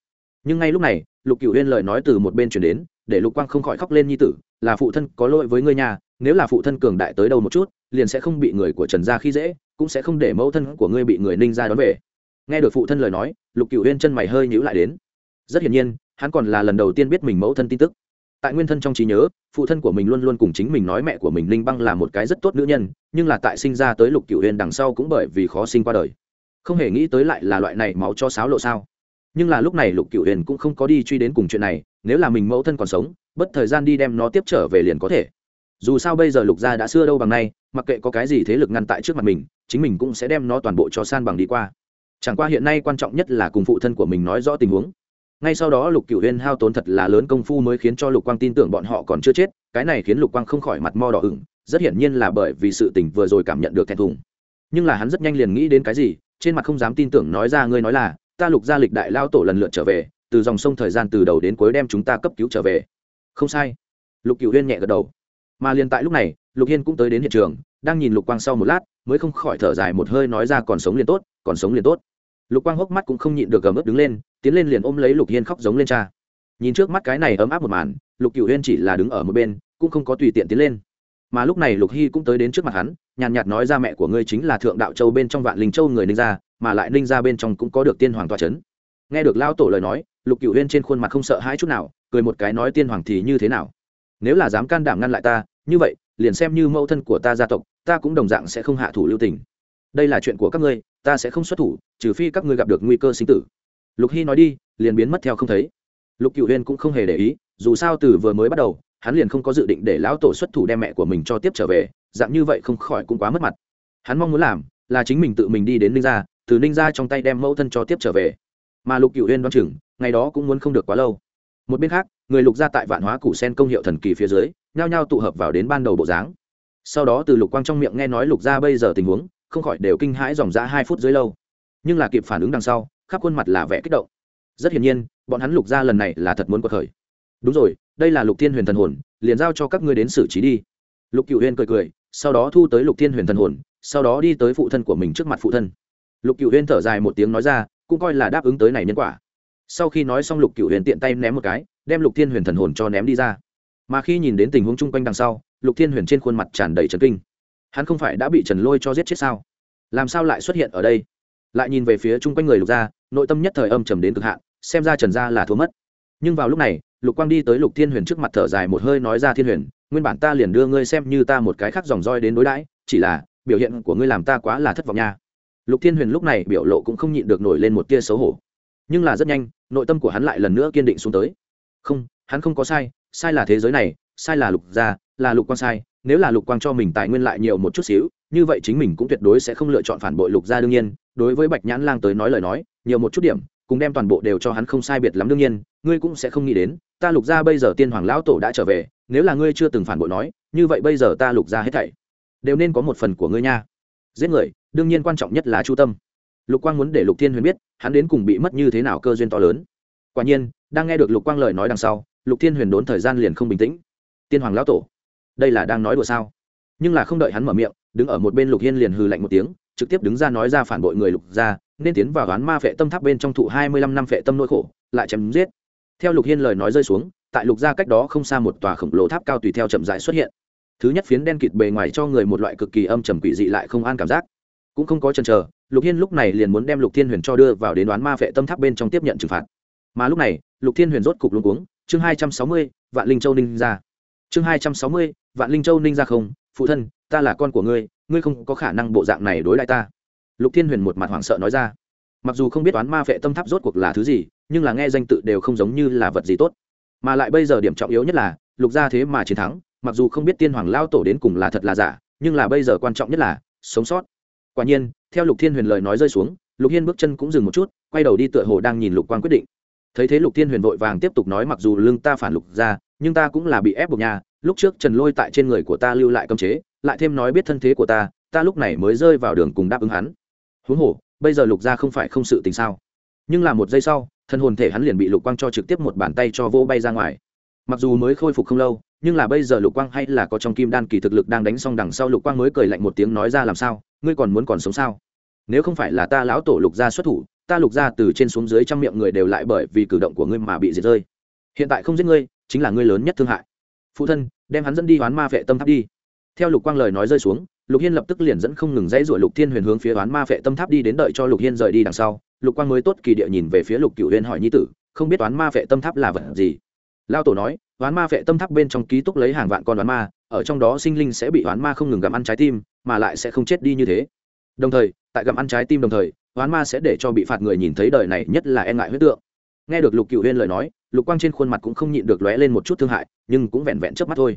Nhưng ngay lúc này lục cựu huyên lời nói từ một bên chuyển đến để lục quang không khỏi khóc lên nhi tử là phụ thân có lỗi với ngươi nhà nếu là phụ thân cường đại tới đâu một chút liền sẽ không bị người của trần gia khi dễ cũng sẽ không để mẫu thân của ngươi bị người ninh ra đón về nghe được phụ thân lời nói, lục cựu huyên chân mày hơi nhữ lại đến. Rất hiển nhiên, hắn còn là lần đầu tiên biết mình mẫu thân tin tức. Tại nguyên thân trong trí nhớ, phụ thân của mình luôn luôn cùng chính mình nói mẹ của mình linh băng là một cái rất tốt nữ nhân, nhưng là tại sinh ra tới lục cựu huyên đằng sau cũng bởi vì khó sinh qua đời. Không hề nghĩ tới lại là loại này máu cho sáo lộ sao. Nhưng là lúc này lục cựu huyền cũng không có đi truy đến cùng chuyện này, nếu là mình mẫu thân còn sống, bất thời gian đi đem nó tiếp trở về liền có thể. Dù sao bây giờ lục gia đã xưa đâu bằng nay, mặc kệ có cái gì thế lực ngăn tại trước mặt mình, chính mình cũng sẽ đem nó toàn bộ cho san bằng đi qua chẳng qua hiện nay quan trọng nhất là cùng phụ thân của mình nói rõ tình huống. Ngay sau đó lục cựu huyên hao tốn thật là lớn công phu mới khiến cho lục quang tin tưởng bọn họ còn chưa chết, cái này khiến lục quang không khỏi mặt mo đỏ ửng, rất hiển nhiên là bởi vì sự tình vừa rồi cảm nhận được thẹn thùng. Nhưng là hắn rất nhanh liền nghĩ đến cái gì, trên mặt không dám tin tưởng nói ra ngươi nói là, ta lục gia lịch đại lao tổ lần lượt trở về, từ dòng sông thời gian từ đầu đến cuối đem chúng ta cấp cứu trở về. Không sai. Lục cựu huyên nhẹ gật đầu. Mà liền tại lúc này, lục hiên cũng tới đến hiện trường đang nhìn lục quang sau một lát, mới không khỏi thở dài một hơi nói ra còn sống liền tốt, còn sống liền tốt. Lục quang hốc mắt cũng không nhịn được gầm ướt đứng lên, tiến lên liền ôm lấy lục hiên khóc giống lên cha. Nhìn trước mắt cái này ấm áp một màn, lục cựu huyên chỉ là đứng ở một bên, cũng không có tùy tiện tiến lên. Mà lúc này lục hy cũng tới đến trước mặt hắn, nhàn nhạt nói ra mẹ của ngươi chính là thượng đạo châu bên trong vạn linh châu người ninh gia, mà lại ninh gia bên trong cũng có được tiên hoàng toa c h ấ n nghe được lao tổ lời nói, lục cựu huyên trên khuôn mặt không sợ hãi chút nào, cười một cái nói tiên hoàng thì như thế nào? Nếu là dám can đảm ngăn lại ta, như vậy liền xem như mẫu thân của ta gia tộc, ta cũng đồng dạng sẽ không hạ thủ lưu tình. Đây là chuyện của các ngươi, ta sẽ không xuất thủ, trừ phi các ngươi gặp được nguy cơ sinh tử. Lục hy nói đi, liền biến mất theo không thấy. Lục cựu huyên cũng không hề để ý, dù sao từ vừa mới bắt đầu, hắn liền không có dự định để lão tổ xuất thủ đem mẹ của mình cho tiếp trở về, dạng như vậy không khỏi cũng quá mất mặt. Hắn mong muốn làm là chính mình tự mình đi đến ninh gia, từ ninh gia trong tay đem mẫu thân cho tiếp trở về. Mà lục cựu huyên đoan chừng, ngày đó cũng muốn không được quá lâu. Một bên khác, người lục gia tại vạn hóa củ sen công hiệu thần kỳ phía dưới nhao nhao tụ hợp vào đến ban đầu bộ dáng. Sau đó từ lục quang trong miệng nghe nói lục gia bây giờ tình huống, không khỏi đều kinh hãi dòng ra hai phút dưới lâu. Nhưng là kịp phản ứng đằng sau, khắp khuôn mặt là vẻ kích động. Rất hiển nhiên, bọn hắn lục gia lần này là thật muốn cuộc khởi. Đúng rồi, đây là lục thiên huyền thần hồn, liền giao cho các ngươi đến xử trí đi. Lục cựu huyên cười cười, sau đó thu tới lục thiên huyền thần hồn, sau đó đi tới phụ thân của mình trước mặt phụ thân. Lục cựu huyên thở dài một tiếng nói ra, cũng coi là đáp ứng tới này nhân quả. Sau khi nói xong lục cựu huyền tiện tay ném một cái, đem lục thiên huyền thần hồn cho ném đi ra mà khi nhìn đến tình huống chung quanh đằng sau, lục thiên huyền trên khuôn mặt tràn đầy trần kinh. Hắn không phải đã bị trần lôi cho giết chết sao? Làm sao lại xuất hiện ở đây? Lại nhìn về phía chung quanh người lục gia, nội tâm nhất thời âm trầm đến cực hạn, xem ra trần gia là thua mất. Nhưng vào lúc này, lục quang đi tới lục thiên huyền trước mặt thở dài một hơi nói ra, thiên huyền, nguyên bản ta liền đưa ngươi xem như ta một cái khác dòng roi đến đối đãi, chỉ là, biểu hiện của ngươi làm ta quá là thất vọng nha. Lục thiên huyền lúc này biểu lộ cũng không nhịn được nổi lên một tia xấu hổ. Nhưng là rất nhanh, nội tâm của hắn lại lần nữa kiên định xuống tới. Không, hắn không có sai sai là thế giới này, sai là lục gia, là lục quang sai, nếu là lục quang cho mình tài nguyên lại nhiều một chút xíu, như vậy chính mình cũng tuyệt đối sẽ không lựa chọn phản bội lục gia đương nhiên. Đối với bạch nhãn lang tới nói lời nói, nhiều một chút điểm, cùng đem toàn bộ đều cho hắn không sai biệt lắm đương nhiên, ngươi cũng sẽ không nghĩ đến, ta lục gia bây giờ tiên hoàng lão tổ đã trở về, nếu là ngươi chưa từng phản bội nói, như vậy bây giờ ta lục gia hết thảy đều nên có một phần của ngươi nha. Giết người, đương nhiên quan trọng nhất là chu tâm. Lục quang muốn để lục thiên huyền biết, hắn đến cùng bị mất như thế nào cơ duyên to lớn. Quả nhiên, đang nghe được lục quang lời nói đằng sau lục thiên huyền đốn thời gian liền không bình tĩnh. Tiên hoàng lão tổ, đây là đang nói đùa sao? Nhưng là không đợi hắn mở miệng, đứng ở một bên lục hiên liền hừ lạnh một tiếng, trực tiếp đứng ra nói ra phản bội người lục gia, nên tiến vào đoán ma phệ tâm tháp bên trong thụ hai mươi lăm năm phệ tâm nỗi khổ, lại chém giết. Theo lục hiên lời nói rơi xuống, tại lục gia cách đó không xa một tòa khổng lồ tháp cao tùy theo chậm rãi xuất hiện. Thứ nhất phiến đen kịt bề ngoài cho người một loại cực kỳ âm trầm quỷ dị lại không an cảm giác. Cũng không có chần chờ, lục hiên lúc này liền muốn đem lục thiên huyền cho đưa vào đến đoán ma phệ tâm tháp bên trong tiếp nhận trừng phạt. Mà lúc này, lục thiên huyền rốt cục luôn cuống chương hai trăm sáu mươi, vạn linh châu ninh ra chương hai trăm sáu mươi, vạn linh châu ninh ra không, phụ thân, ta là con của ngươi ngươi không có khả năng bộ dạng này đối lại ta. Lục thiên huyền một mặt hoảng sợ nói ra. Mặc dù không biết toán ma phệ tâm tháp rốt cuộc là thứ gì, nhưng là nghe danh tự đều không giống như là vật gì tốt. Mà lại bây giờ điểm trọng yếu nhất là, lục gia thế mà chiến thắng, mặc dù không biết tiên hoàng lao tổ đến cùng là thật là giả, nhưng là bây giờ quan trọng nhất là, sống sót. Quả nhiên, theo lục thiên huyền lời nói rơi xuống, lục hiên bước chân cũng dừng một chút, quay đầu đi tựa hồ đang nhìn lục Quang quyết định thấy thế lục thiên huyền vội vàng tiếp tục nói mặc dù lương ta phản lục ra, nhưng ta cũng là bị ép buộc nhà, lúc trước trần lôi tại trên người của ta lưu lại cơm chế, lại thêm nói biết thân thế của ta ta lúc này mới rơi vào đường cùng đáp ứng hắn. Huống hồ, bây giờ lục gia không phải không sự tình sao? Nhưng là một giây sau, thân hồn thể hắn liền bị lục quang cho trực tiếp một bàn tay cho vô bay ra ngoài. Mặc dù mới khôi phục không lâu, nhưng là bây giờ lục quang hay là có trong kim đan kỳ thực lực đang đánh xong đằng sau lục quang mới cười lạnh một tiếng nói ra làm sao, ngươi còn muốn còn sống sao? Nếu không phải là ta lão tổ lục gia xuất thủ ta lục ra từ trên xuống dưới trăm miệng người đều lại bởi vì cử động của ngươi mà bị diệt rơi. Hiện tại không giết ngươi, chính là ngươi lớn nhất thương hại. Phụ thân, đem hắn dẫn đi oán ma vệ tâm tháp đi. Theo lục quang lời nói rơi xuống, lục hiên lập tức liền dẫn không ngừng dãy ruổi lục thiên huyền hướng phía oán ma vệ tâm tháp đi đến đợi cho lục hiên rời đi đằng sau. Lục quang mới tốt kỳ địa nhìn về phía lục cựu huyền hỏi nhi tử, không biết oán ma vệ tâm tháp là vật gì? Lao tổ nói, oán ma vệ tâm tháp bên trong ký túc lấy hàng vạn con oán ma, ở trong đó sinh linh sẽ bị oán ma không ngừng gặm ăn trái tim, mà lại sẽ không chết đi như thế. Đồng thời, tại gặm ăn trái tim đồng thời toán ma sẽ để cho bị phạt người nhìn thấy đời này nhất là e ngại huyết tượng. Nghe được lục cựu huyên lời nói, lục quang trên khuôn mặt cũng không nhịn được lóe lên một chút thương hại, nhưng cũng vẹn vẹn trước mắt thôi.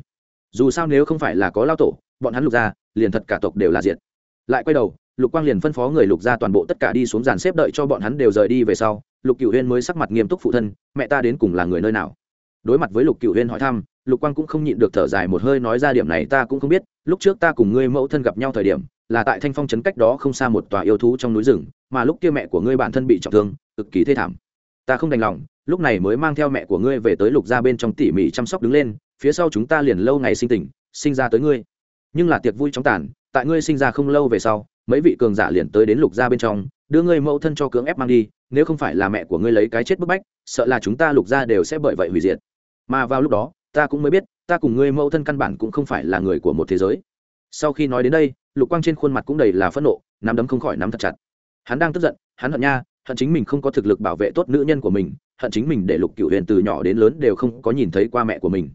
Dù sao nếu không phải là có lao tổ, bọn hắn lục gia liền thật cả tộc đều là diệt. Lại quay đầu, lục quang liền phân phó người lục gia toàn bộ tất cả đi xuống dàn xếp đợi cho bọn hắn đều rời đi về sau, lục cựu huyên mới sắc mặt nghiêm túc phụ thân, mẹ ta đến cùng là người nơi nào? Đối mặt với lục cựu huyên hỏi thăm, lục quang cũng không nhịn được thở dài một hơi nói ra điểm này ta cũng không biết, lúc trước ta cùng ngươi mẫu thân gặp nhau thời điểm là tại thanh phong trấn cách đó không xa một tòa yêu thú trong núi rừng, mà lúc kia mẹ của ngươi bản thân bị trọng thương, cực kỳ thê thảm. Ta không đành lòng, lúc này mới mang theo mẹ của ngươi về tới lục gia bên trong tỉ mỉ chăm sóc đứng lên, phía sau chúng ta liền lâu ngày sinh tỉnh sinh ra tới ngươi. Nhưng là tiệc vui chóng tàn, tại ngươi sinh ra không lâu về sau, mấy vị cường giả liền tới đến lục gia bên trong, đưa ngươi mẫu thân cho cưỡng ép mang đi, nếu không phải là mẹ của ngươi lấy cái chết bức bách, sợ là chúng ta lục gia đều sẽ bởi vậy hủy diệt. Mà vào lúc đó, ta cũng mới biết, ta cùng ngươi mẫu thân căn bản cũng không phải là người của một thế giới sau khi nói đến đây, lục quang trên khuôn mặt cũng đầy là phẫn nộ, nắm đấm không khỏi nắm thật chặt. Hắn đang tức giận, hắn hận nha, hận chính mình không có thực lực bảo vệ tốt nữ nhân của mình, hận chính mình để lục cựu huyền từ nhỏ đến lớn đều không có nhìn thấy qua mẹ của mình.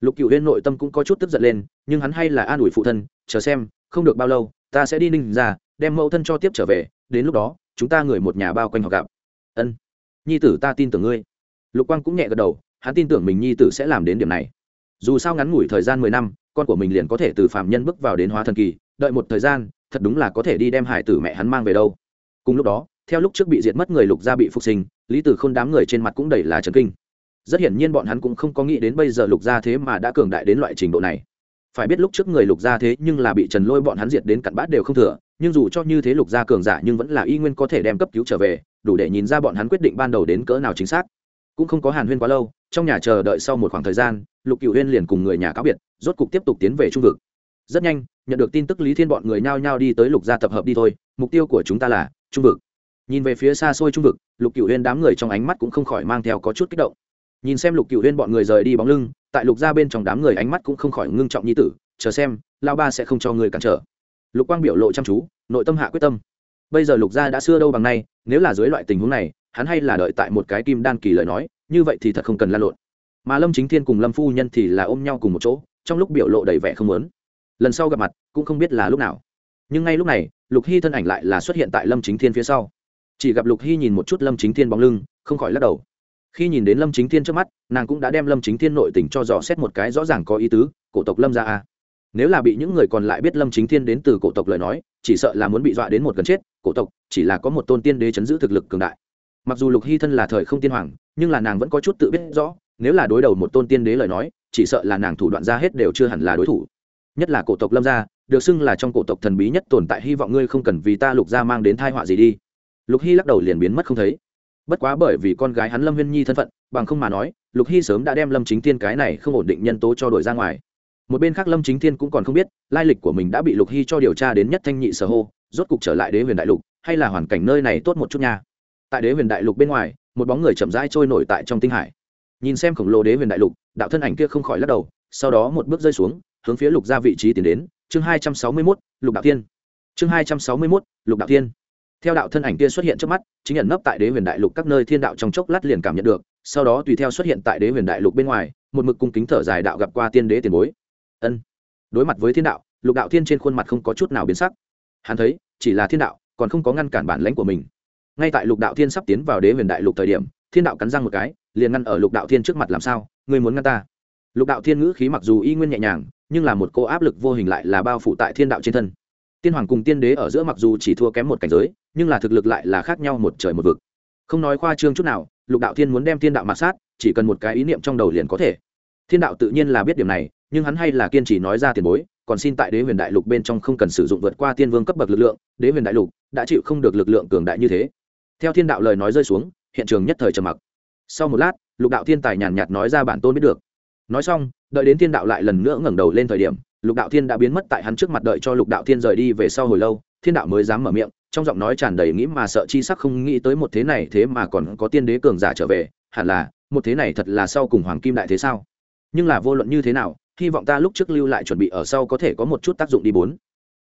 Lục cựu huyền nội tâm cũng có chút tức giận lên, nhưng hắn hay là an ủi phụ thân, chờ xem, không được bao lâu, ta sẽ đi ninh ra, đem mẫu thân cho tiếp trở về, đến lúc đó, chúng ta người một nhà bao quanh họ gặp. Ân, nhi tử ta tin tưởng ngươi. Lục quang cũng nhẹ gật đầu, hắn tin tưởng mình nhi tử sẽ làm đến điểm này. Dù sao ngắn ngủi thời gian mười năm con của mình liền có thể từ phạm nhân bước vào đến hóa thần kỳ, đợi một thời gian, thật đúng là có thể đi đem hải tử mẹ hắn mang về đâu. Cùng lúc đó, theo lúc trước bị diệt mất người lục gia bị phục sinh, lý tử k h ô n đám người trên mặt cũng đầy là trần kinh. Rất hiển nhiên bọn hắn cũng không có nghĩ đến bây giờ lục gia thế mà đã cường đại đến loại trình độ này. Phải biết lúc trước người lục gia thế nhưng là bị trần lôi bọn hắn diệt đến cặn bát đều không thừa, nhưng dù cho như thế lục gia cường giả nhưng vẫn là y nguyên có thể đem cấp cứu trở về, đủ để nhìn ra bọn hắn quyết định ban đầu đến cỡ nào chính xác. Cũng không có hàn huyên quá lâu, trong nhà chờ đợi sau một khoảng thời gian lục cựu huyên liền cùng người nhà cáo biệt, rốt cục tiếp tục tiến về trung vực. Rất nhanh, nhận được tin tức lý thiên bọn người nhao nhao đi tới lục gia tập hợp đi thôi, mục tiêu của chúng ta là trung vực. Nhìn về phía xa xôi trung vực, lục cựu huyên đám người trong ánh mắt cũng không khỏi mang theo có chút kích động. Nhìn xem lục cựu huyên bọn người rời đi bóng lưng, tại lục gia bên trong đám người ánh mắt cũng không khỏi ngưng trọng như tử, chờ xem lao ba sẽ không cho người cản trở. Lục quang biểu lộ chăm chú, nội tâm hạ quyết tâm. Bây giờ lục gia đã xưa đâu bằng nay, nếu là dưới loại tình huống này, hắn hay là đợi tại một cái kim đan kỳ lời nói, như vậy thì thật không cần lan lộn mà lâm chính thiên cùng lâm phu nhân thì là ôm nhau cùng một chỗ, trong lúc biểu lộ đầy vẻ không lớn lần sau gặp mặt, cũng không biết là lúc nào. Nhưng ngay lúc này, lục hy thân ảnh lại là xuất hiện tại lâm chính thiên phía sau. Chỉ gặp lục hy nhìn một chút lâm chính thiên bóng lưng, không khỏi lắc đầu. Khi nhìn đến lâm chính thiên trước mắt, nàng cũng đã đem lâm chính thiên nội tình cho dò xét một cái rõ ràng có ý tứ, cổ tộc lâm ra a. Nếu là bị những người còn lại biết lâm chính thiên đến từ cổ tộc lời nói, chỉ sợ là muốn bị dọa đến một gần chết, cổ tộc chỉ là có một tôn tiên đế chấn giữ thực lực cường đại. Mặc dù lục hy thân là thời không tiên hoàng, nhưng là nàng vẫn có chút tự biết rõ nếu là đối đầu một tôn tiên đế lời nói, chỉ sợ là nàng thủ đoạn ra hết đều chưa hẳn là đối thủ. Nhất là cổ tộc lâm gia, được xưng là trong cổ tộc thần bí nhất tồn tại, hy vọng ngươi không cần vì ta lục gia mang đến thai họa gì đi. Lục hy lắc đầu liền biến mất không thấy. Bất quá bởi vì con gái hắn lâm huyên nhi thân phận, bằng không mà nói, lục hy sớm đã đem lâm chính thiên cái này không ổn định nhân tố cho đổi ra ngoài. Một bên khác lâm chính thiên cũng còn không biết, lai lịch của mình đã bị lục hy cho điều tra đến nhất thanh nhị sở hô, rốt cục trở lại đế huyền đại lục, hay là hoàn cảnh nơi này tốt một chút nha. Tại đế huyền đại lục bên ngoài, một bóng người chậm rãi trôi nổi tại trong tinh hải nhìn xem khổng lồ đế huyền đại lục, đạo thân ảnh kia không khỏi lắc đầu, sau đó một bước rơi xuống, hướng phía lục ra vị trí tiến đến, chương hai trăm sáu mươi mốt, lục đạo tiên chương hai trăm sáu mươi mốt, lục đạo tiên theo đạo thân ảnh kia xuất hiện trước mắt, chính nhận nấp tại đế huyền đại lục các nơi thiên đạo trong chốc lát liền cảm nhận được, sau đó tùy theo xuất hiện tại đế huyền đại lục bên ngoài, một mực cung kính thở dài đạo gặp qua tiên đế tiền bối. Ân. Đối mặt với thiên đạo, lục đạo thiên trên khuôn mặt không có chút nào biến sắc. Hắn thấy, chỉ là thiên đạo, còn không có ngăn cản bản lãnh của mình. Ngay tại lục đạo thiên sắp tiến vào đế huyền đại lục thời điểm thiên đạo cắn răng một cái, liền ngăn ở lục đạo thiên trước mặt làm sao, ngươi muốn ngăn ta? Lục đạo thiên ngữ khí mặc dù y nguyên nhẹ nhàng, nhưng là một cô áp lực vô hình lại là bao phủ tại thiên đạo trên thân. Tiên hoàng cùng tiên đế ở giữa mặc dù chỉ thua kém một cảnh giới, nhưng là thực lực lại là khác nhau một trời một vực. Không nói khoa trương chút nào, lục đạo thiên muốn đem thiên đạo mạt sát, chỉ cần một cái ý niệm trong đầu liền có thể. Thiên đạo tự nhiên là biết điểm này, nhưng hắn hay là kiên trì nói ra tiền bối, còn xin tại đế huyền đại lục bên trong không cần sử dụng vượt qua tiên vương cấp bậc lực lượng, đế huyền đại lục đã chịu không được lực lượng cường đại như thế. Theo thiên đạo lời nói rơi xuống hiện trường nhất thời trầm mặc. Sau một lát, lục đạo thiên tài nhàn nhạt nói ra bản tôn biết được. Nói xong, đợi đến thiên đạo lại lần nữa ngẩng đầu lên thời điểm, lục đạo thiên đã biến mất tại hắn trước mặt đợi cho lục đạo thiên rời đi về sau hồi lâu, thiên đạo mới dám mở miệng, trong giọng nói tràn đầy nghĩ mà sợ chi sắc không nghĩ tới một thế này thế mà còn có tiên đế cường giả trở về, hẳn là, một thế này thật là sau cùng hoàng kim đại thế sao? Nhưng là vô luận như thế nào, hy vọng ta lúc trước lưu lại chuẩn bị ở sau có thể có một chút tác dụng đi bốn.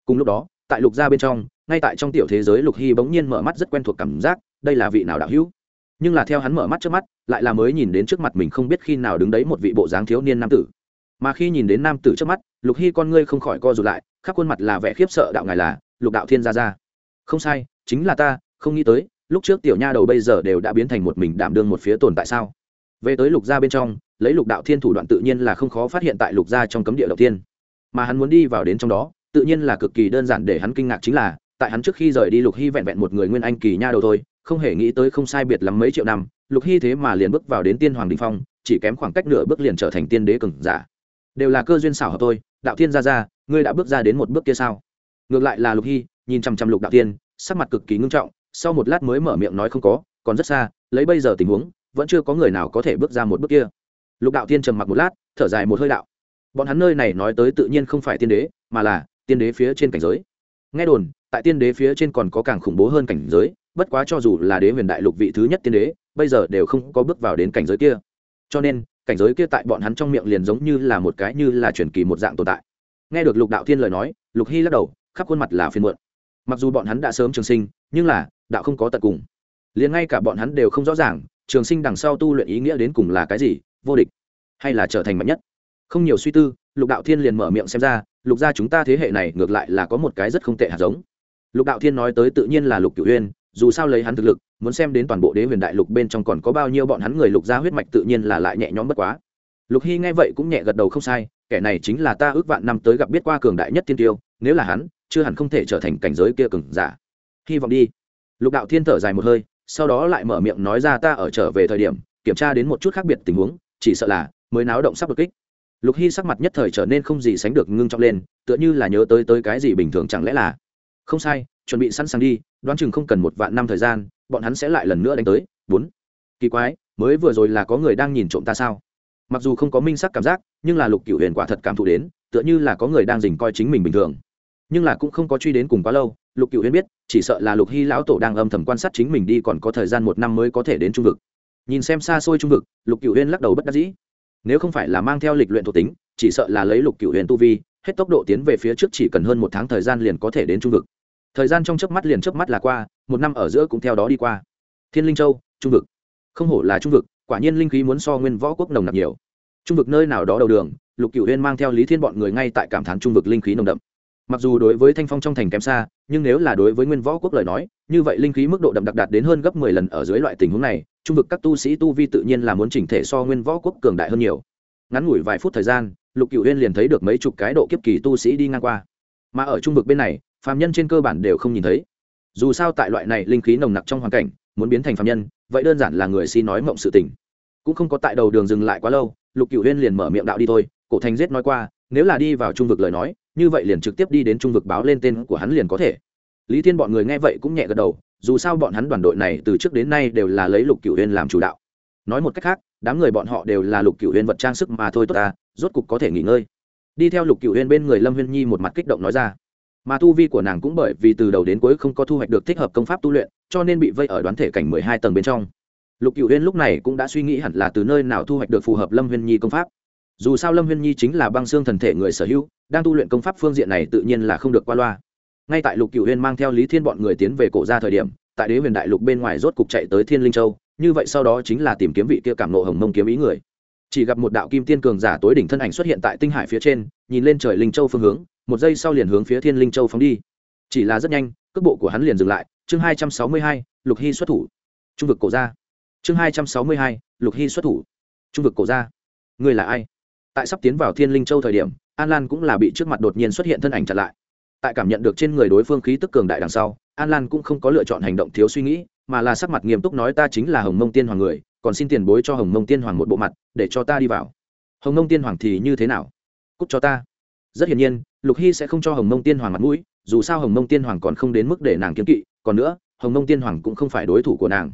Cùng lúc đó, tại lục gia bên trong, ngay tại trong tiểu thế giới lục hy bỗng nhiên mở mắt rất quen thuộc cảm giác, đây là vị nào đạo hữu? Nhưng là theo hắn mở mắt trước mắt, lại là mới nhìn đến trước mặt mình không biết khi nào đứng đấy một vị bộ dáng thiếu niên nam tử. Mà khi nhìn đến nam tử trước mắt, lục hy con ngươi không khỏi co rụt lại, khắp khuôn mặt là vẻ khiếp sợ đạo ngài là, lục đạo thiên gia gia. Không sai, chính là ta, không nghĩ tới, lúc trước tiểu nha đầu bây giờ đều đã biến thành một mình đảm đương một phía tồn tại sao? Về tới lục gia bên trong, lấy lục đạo thiên thủ đoạn tự nhiên là không khó phát hiện tại lục gia trong cấm địa đầu tiên. Mà hắn muốn đi vào đến trong đó, tự nhiên là cực kỳ đơn giản để hắn kinh ngạc chính là, tại hắn trước khi rời đi lục hy vẹn vẹn một người nguyên anh kỳ nha đầu thôi không hề nghĩ tới không sai biệt lắm mấy triệu năm, lục hy thế mà liền bước vào đến tiên hoàng đình phong, chỉ kém khoảng cách nửa bước liền trở thành tiên đế cường giả. Đều là cơ duyên xảo hợp tôi đạo thiên ra ra ngươi đã bước ra đến một bước kia sao? Ngược lại là lục hy, nhìn chăm chăm lục đạo tiên, sắc mặt cực kỳ ngưng trọng, sau một lát mới mở miệng nói không có, còn rất xa, lấy bây giờ tình huống, vẫn chưa có người nào có thể bước ra một bước kia. Lục đạo tiên trầm mặc một lát, thở dài một hơi đạo. Bọn hắn nơi này nói tới tự nhiên không phải tiên đế, mà là tiên đế phía trên cảnh giới. Nghe đồn, tại tiên đế phía trên còn có càng khủng bố hơn cảnh giới bất quá cho dù là đế huyền đại lục vị thứ nhất tiên đế, bây giờ đều không có bước vào đến cảnh giới kia. Cho nên, cảnh giới kia tại bọn hắn trong miệng liền giống như là một cái như là truyền kỳ một dạng tồn tại. Nghe được lục đạo thiên lời nói, lục hy lắc đầu, khắp khuôn mặt là phiên muộn. Mặc dù bọn hắn đã sớm trường sinh, nhưng là, đạo không có tận cùng. Liền ngay cả bọn hắn đều không rõ ràng, trường sinh đằng sau tu luyện ý nghĩa đến cùng là cái gì, vô địch, hay là trở thành mạnh nhất. Không nhiều suy tư, lục đạo thiên liền mở miệng xem ra, lục gia chúng ta thế hệ này ngược lại là có một cái rất không tệ hạt giống. Lục đạo thiên nói tới tự nhiên là lục cửu uyên dù sao lấy hắn thực lực, muốn xem đến toàn bộ đế huyền đại lục bên trong còn có bao nhiêu bọn hắn người lục gia huyết mạch tự nhiên là lại nhẹ nhõm bất quá. Lục hy nghe vậy cũng nhẹ gật đầu không sai, kẻ này chính là ta ước vạn năm tới gặp biết qua cường đại nhất tiên tiêu, nếu là hắn, chưa hẳn không thể trở thành cảnh giới kia cường giả. Hy vọng đi. Lục đạo thiên thở dài một hơi, sau đó lại mở miệng nói ra ta ở trở về thời điểm, kiểm tra đến một chút khác biệt tình huống, chỉ sợ là mới náo động sắp đột kích. Lục hy sắc mặt nhất thời trở nên không gì sánh được ngưng trọng lên, tựa như là nhớ tới tới cái gì bình thường chẳng lẽ là. Không sai chuẩn bị sẵn sàng đi, đoán chừng không cần một vạn năm thời gian, bọn hắn sẽ lại lần nữa đánh tới. Bốn, kỳ quái, mới vừa rồi là có người đang nhìn trộm ta sao? Mặc dù không có minh sắc cảm giác, nhưng là lục cựu huyền quả thật cảm thụ đến, tựa như là có người đang dình coi chính mình bình thường. Nhưng là cũng không có truy đến cùng quá lâu, lục cựu huyền biết, chỉ sợ là lục hy lão tổ đang âm thầm quan sát chính mình đi còn có thời gian một năm mới có thể đến trung vực. Nhìn xem xa xôi trung vực, lục cựu huyền lắc đầu bất đắc dĩ. Nếu không phải là mang theo lịch luyện thuộc tính, chỉ sợ là lấy lục cựu huyền tu vi, hết tốc độ tiến về phía trước chỉ cần hơn một tháng thời gian liền có thể đến trung vực thời gian trong chớp mắt liền chớp mắt là qua, một năm ở giữa cũng theo đó đi qua. Thiên linh châu, trung vực. Không hổ là trung vực, quả nhiên linh khí muốn so nguyên võ quốc nồng nặc nhiều. Trung vực nơi nào đó đầu đường, lục cựu huyên mang theo lý thiên bọn người ngay tại cảm thán trung vực linh khí nồng đậm. Mặc dù đối với thanh phong trong thành kém xa, nhưng nếu là đối với nguyên võ quốc lời nói, như vậy linh khí mức độ đậm đặc đạt đến hơn gấp mười lần ở dưới loại tình huống này, trung vực các tu sĩ tu vi tự nhiên là muốn chỉnh thể so nguyên võ quốc cường đại hơn nhiều. Ngắn ngủi vài phút thời gian, lục cựu huyên liền thấy được mấy chục cái độ kiếp kỳ tu sĩ đi ngang qua. Mà ở trung vực bên này phàm nhân trên cơ bản đều không nhìn thấy. Dù sao tại loại này linh khí nồng nặc trong hoàn cảnh, muốn biến thành phàm nhân, vậy đơn giản là người si nói mộng sự tình. Cũng không có tại đầu đường dừng lại quá lâu, lục cựu huyên liền mở miệng đạo đi thôi, cổ thành giết nói qua, nếu là đi vào trung vực lời nói, như vậy liền trực tiếp đi đến trung vực báo lên tên của hắn liền có thể. Lý thiên bọn người nghe vậy cũng nhẹ gật đầu, dù sao bọn hắn đoàn đội này từ trước đến nay đều là lấy lục cựu huyên làm chủ đạo. Nói một cách khác, đám người bọn họ đều là lục cựu huyên vật trang sức mà thôi tốt ta, rốt cục có thể nghỉ ngơi. Đi theo lục cựu huyên bên người lâm huyên nhi một mặt kích động nói ra mà tu vi của nàng cũng bởi vì từ đầu đến cuối không có thu hoạch được thích hợp công pháp tu luyện, cho nên bị vây ở đoán thể cảnh mười hai tầng bên trong. Lục cựu huyên lúc này cũng đã suy nghĩ hẳn là từ nơi nào thu hoạch được phù hợp lâm huyên nhi công pháp. Dù sao lâm huyên nhi chính là băng xương thần thể người sở hữu, đang tu luyện công pháp phương diện này tự nhiên là không được qua loa. Ngay tại lục cựu huyên mang theo lý thiên bọn người tiến về cổ ra thời điểm, tại đế huyền đại lục bên ngoài rốt cục chạy tới thiên linh châu, như vậy sau đó chính là tìm kiếm vị kia cảm nộ hồng mông kiếm ý người. Chỉ gặp một đạo kim tiên cường giả tối đỉnh thân ảnh xuất hiện tại tinh hải phía trên, nhìn lên trời linh châu phương hướng một giây sau liền hướng phía thiên linh châu phóng đi. Chỉ là rất nhanh, cước bộ của hắn liền dừng lại. Chương hai trăm sáu mươi hai, lục hy xuất thủ. Trung vực cổ ra chương hai trăm sáu mươi hai, lục hy xuất thủ. Trung vực cổ ra người là ai? Tại sắp tiến vào thiên linh châu thời điểm, an lan cũng là bị trước mặt đột nhiên xuất hiện thân ảnh chặn lại. Tại cảm nhận được trên người đối phương khí tức cường đại đằng sau, an lan cũng không có lựa chọn hành động thiếu suy nghĩ, mà là sắc mặt nghiêm túc nói ta chính là hồng mông tiên hoàng người, còn xin tiền bối cho hồng mông tiên hoàng một bộ mặt, để cho ta đi vào. Hồng mông tiên hoàng thì như thế nào? Cúc cho ta. Rất hiển nhiên lục hy sẽ không cho hồng mông tiên hoàng mặt mũi, dù sao hồng mông tiên hoàng còn không đến mức để nàng kiếm kỵ, còn nữa, hồng mông tiên hoàng cũng không phải đối thủ của nàng.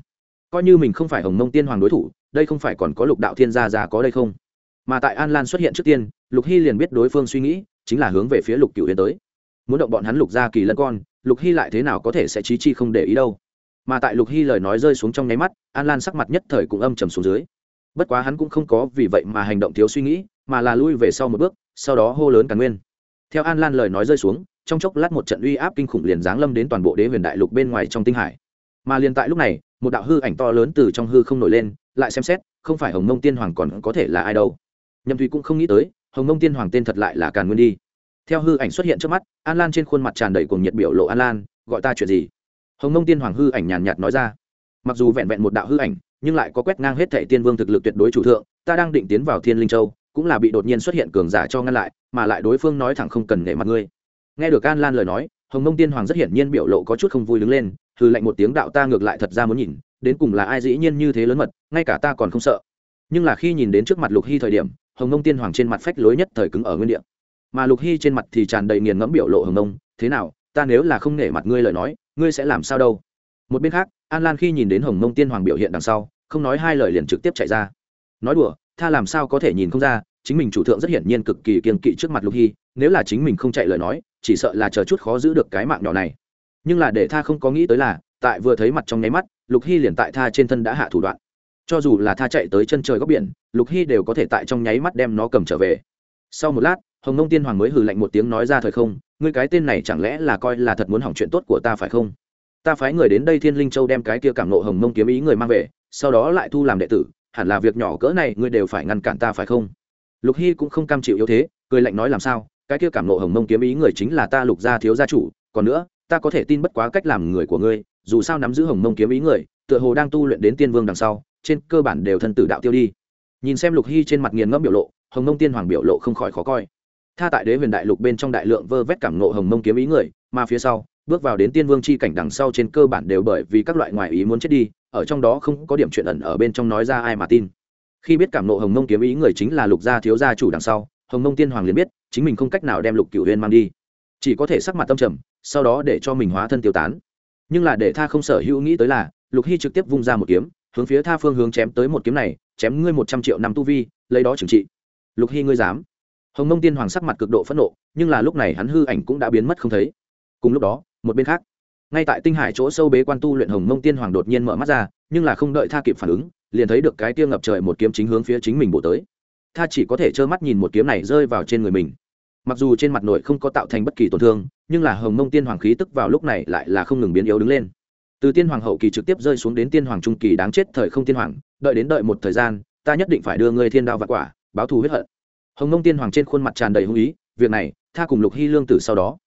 Coi như mình không phải hồng mông tiên hoàng đối thủ, đây không phải còn có lục đạo thiên gia già có đây không? Mà tại an lan xuất hiện trước tiên, lục hy liền biết đối phương suy nghĩ, chính là hướng về phía lục cựu hiến tới. Muốn động bọn hắn lục gia kỳ lẫn con, lục hy lại thế nào có thể sẽ trí chi không để ý đâu? Mà tại lục hy lời nói rơi xuống trong nháy mắt, an lan sắc mặt nhất thời cũng âm trầm xuống dưới. Bất quá hắn cũng không có vì vậy mà hành động thiếu suy nghĩ, mà là lui về sau một bước, sau đó hô lớn càn nguyên theo an lan lời nói rơi xuống, trong chốc lát một trận uy áp kinh khủng liền giáng lâm đến toàn bộ đế huyền đại lục bên ngoài trong tinh hải. Mà liền tại lúc này, một đạo hư ảnh to lớn từ trong hư không nổi lên, lại xem xét, không phải hồng mông tiên hoàng còn có thể là ai đâu. Nhậm thùy cũng không nghĩ tới, hồng mông tiên hoàng tên thật lại là càn nguyên đi. Theo hư ảnh xuất hiện trước mắt, an lan trên khuôn mặt tràn đầy cùng nhiệt biểu lộ an lan, gọi ta chuyện gì? Hồng mông tiên hoàng hư ảnh nhàn nhạt nói ra. Mặc dù vẹn vẹn một đạo hư ảnh, nhưng lại có quét ngang hết thệ tiên vương thực lực tuyệt đối chủ thượng, ta đang định tiến vào thiên linh châu cũng là bị đột nhiên xuất hiện cường giả cho ngăn lại, mà lại đối phương nói thẳng không cần nể mặt ngươi. Nghe được an lan lời nói, hồng mông tiên hoàng rất hiển nhiên biểu lộ có chút không vui đứng lên hư lạnh một tiếng đạo ta ngược lại thật ra muốn nhìn, đến cùng là ai dĩ nhiên như thế lớn mật, ngay cả ta còn không sợ. Nhưng là khi nhìn đến trước mặt lục hy thời điểm, hồng mông tiên hoàng trên mặt phách lối nhất thời cứng ở nguyên địa. Mà lục hy trên mặt thì tràn đầy nghiền ngẫm biểu lộ hồng mông, thế nào, ta nếu là không nể mặt ngươi lời nói, ngươi sẽ làm sao đâu? Một bên khác, an lan khi nhìn đến hồng mông tiên hoàng biểu hiện đằng sau, không nói hai lời liền trực tiếp chạy ra. Nói đùa tha làm sao có thể nhìn không ra, chính mình chủ thượng rất hiển nhiên cực kỳ kiên kỵ trước mặt lục hy, nếu là chính mình không chạy lời nói, chỉ sợ là chờ chút khó giữ được cái mạng nhỏ này. Nhưng là để tha không có nghĩ tới là, tại vừa thấy mặt trong nháy mắt, lục hy liền tại tha trên thân đã hạ thủ đoạn. Cho dù là tha chạy tới chân trời góc biển, lục hy đều có thể tại trong nháy mắt đem nó cầm trở về. Sau một lát, hồng nông tiên hoàng mới hừ lạnh một tiếng nói ra thời không, ngươi cái tên này chẳng lẽ là coi là thật muốn hỏng chuyện tốt của ta phải không? Ta phái người đến đây thiên linh châu đem cái kia cảm nộ hồng Nông kiếm ý người mang về, sau đó lại thu làm đệ tử hẳn là việc nhỏ cỡ này ngươi đều phải ngăn cản ta phải không? Lục hy cũng không cam chịu yếu thế, cười lạnh nói làm sao, cái kia cảm nộ hồng mông kiếm ý người chính là ta lục gia thiếu gia chủ, còn nữa, ta có thể tin bất quá cách làm người của ngươi, dù sao nắm giữ hồng mông kiếm ý người, tựa hồ đang tu luyện đến tiên vương đằng sau, trên cơ bản đều thân tử đạo tiêu đi. Nhìn xem lục hy trên mặt nghiền ngẫm biểu lộ, hồng mông tiên hoàng biểu lộ không khỏi khó coi. Tha tại đế huyền đại lục bên trong đại lượng vơ vét cảm nộ hồng mông kiếm ý người, mà phía sau bước vào đến tiên vương c h i cảnh đằng sau trên cơ bản đều bởi vì các loại ngoại ý muốn chết đi, ở trong đó không có điểm chuyện ẩn ở bên trong nói ra ai mà tin. Khi biết cảm nộ hồng mông kiếm ý người chính là lục gia thiếu gia chủ đằng sau, hồng mông tiên hoàng liền biết, chính mình không cách nào đem lục cửu huyên mang đi. Chỉ có thể sắc mặt tâm trầm, sau đó để cho mình hóa thân tiêu tán. Nhưng là để tha không sở hữu nghĩ tới là, lục hy trực tiếp vung ra một kiếm, hướng phía tha phương hướng chém tới một kiếm này, chém ngươi một trăm triệu năm tu vi, lấy đó trừng trị. Lục hy ngươi dám. Hồng mông tiên hoàng sắc mặt cực độ phẫn nộ, nhưng là lúc này hắn hư ảnh cũng đã biến mất không thấy. Cùng lúc đó một bên khác. Ngay tại tinh hải chỗ sâu bế quan tu luyện hồng mông tiên hoàng đột nhiên mở mắt ra, nhưng là không đợi tha kịp phản ứng, liền thấy được cái tia ngập trời một kiếm chính hướng phía chính mình bổ tới. Tha chỉ có thể trơ mắt nhìn một kiếm này rơi vào trên người mình. Mặc dù trên mặt nội không có tạo thành bất kỳ tổn thương, nhưng là hồng mông tiên hoàng khí tức vào lúc này lại là không ngừng biến yếu đứng lên. Từ tiên hoàng hậu kỳ trực tiếp rơi xuống đến tiên hoàng trung kỳ đáng chết thời không tiên hoàng, đợi đến đợi một thời gian, ta nhất định phải đưa ngươi thiên Đao và quả, báo thù huyết hận. Hồng mông tiên hoàng trên khuôn mặt tràn đầy hung ý, việc này, tha cùng lục hy lương tử sau đó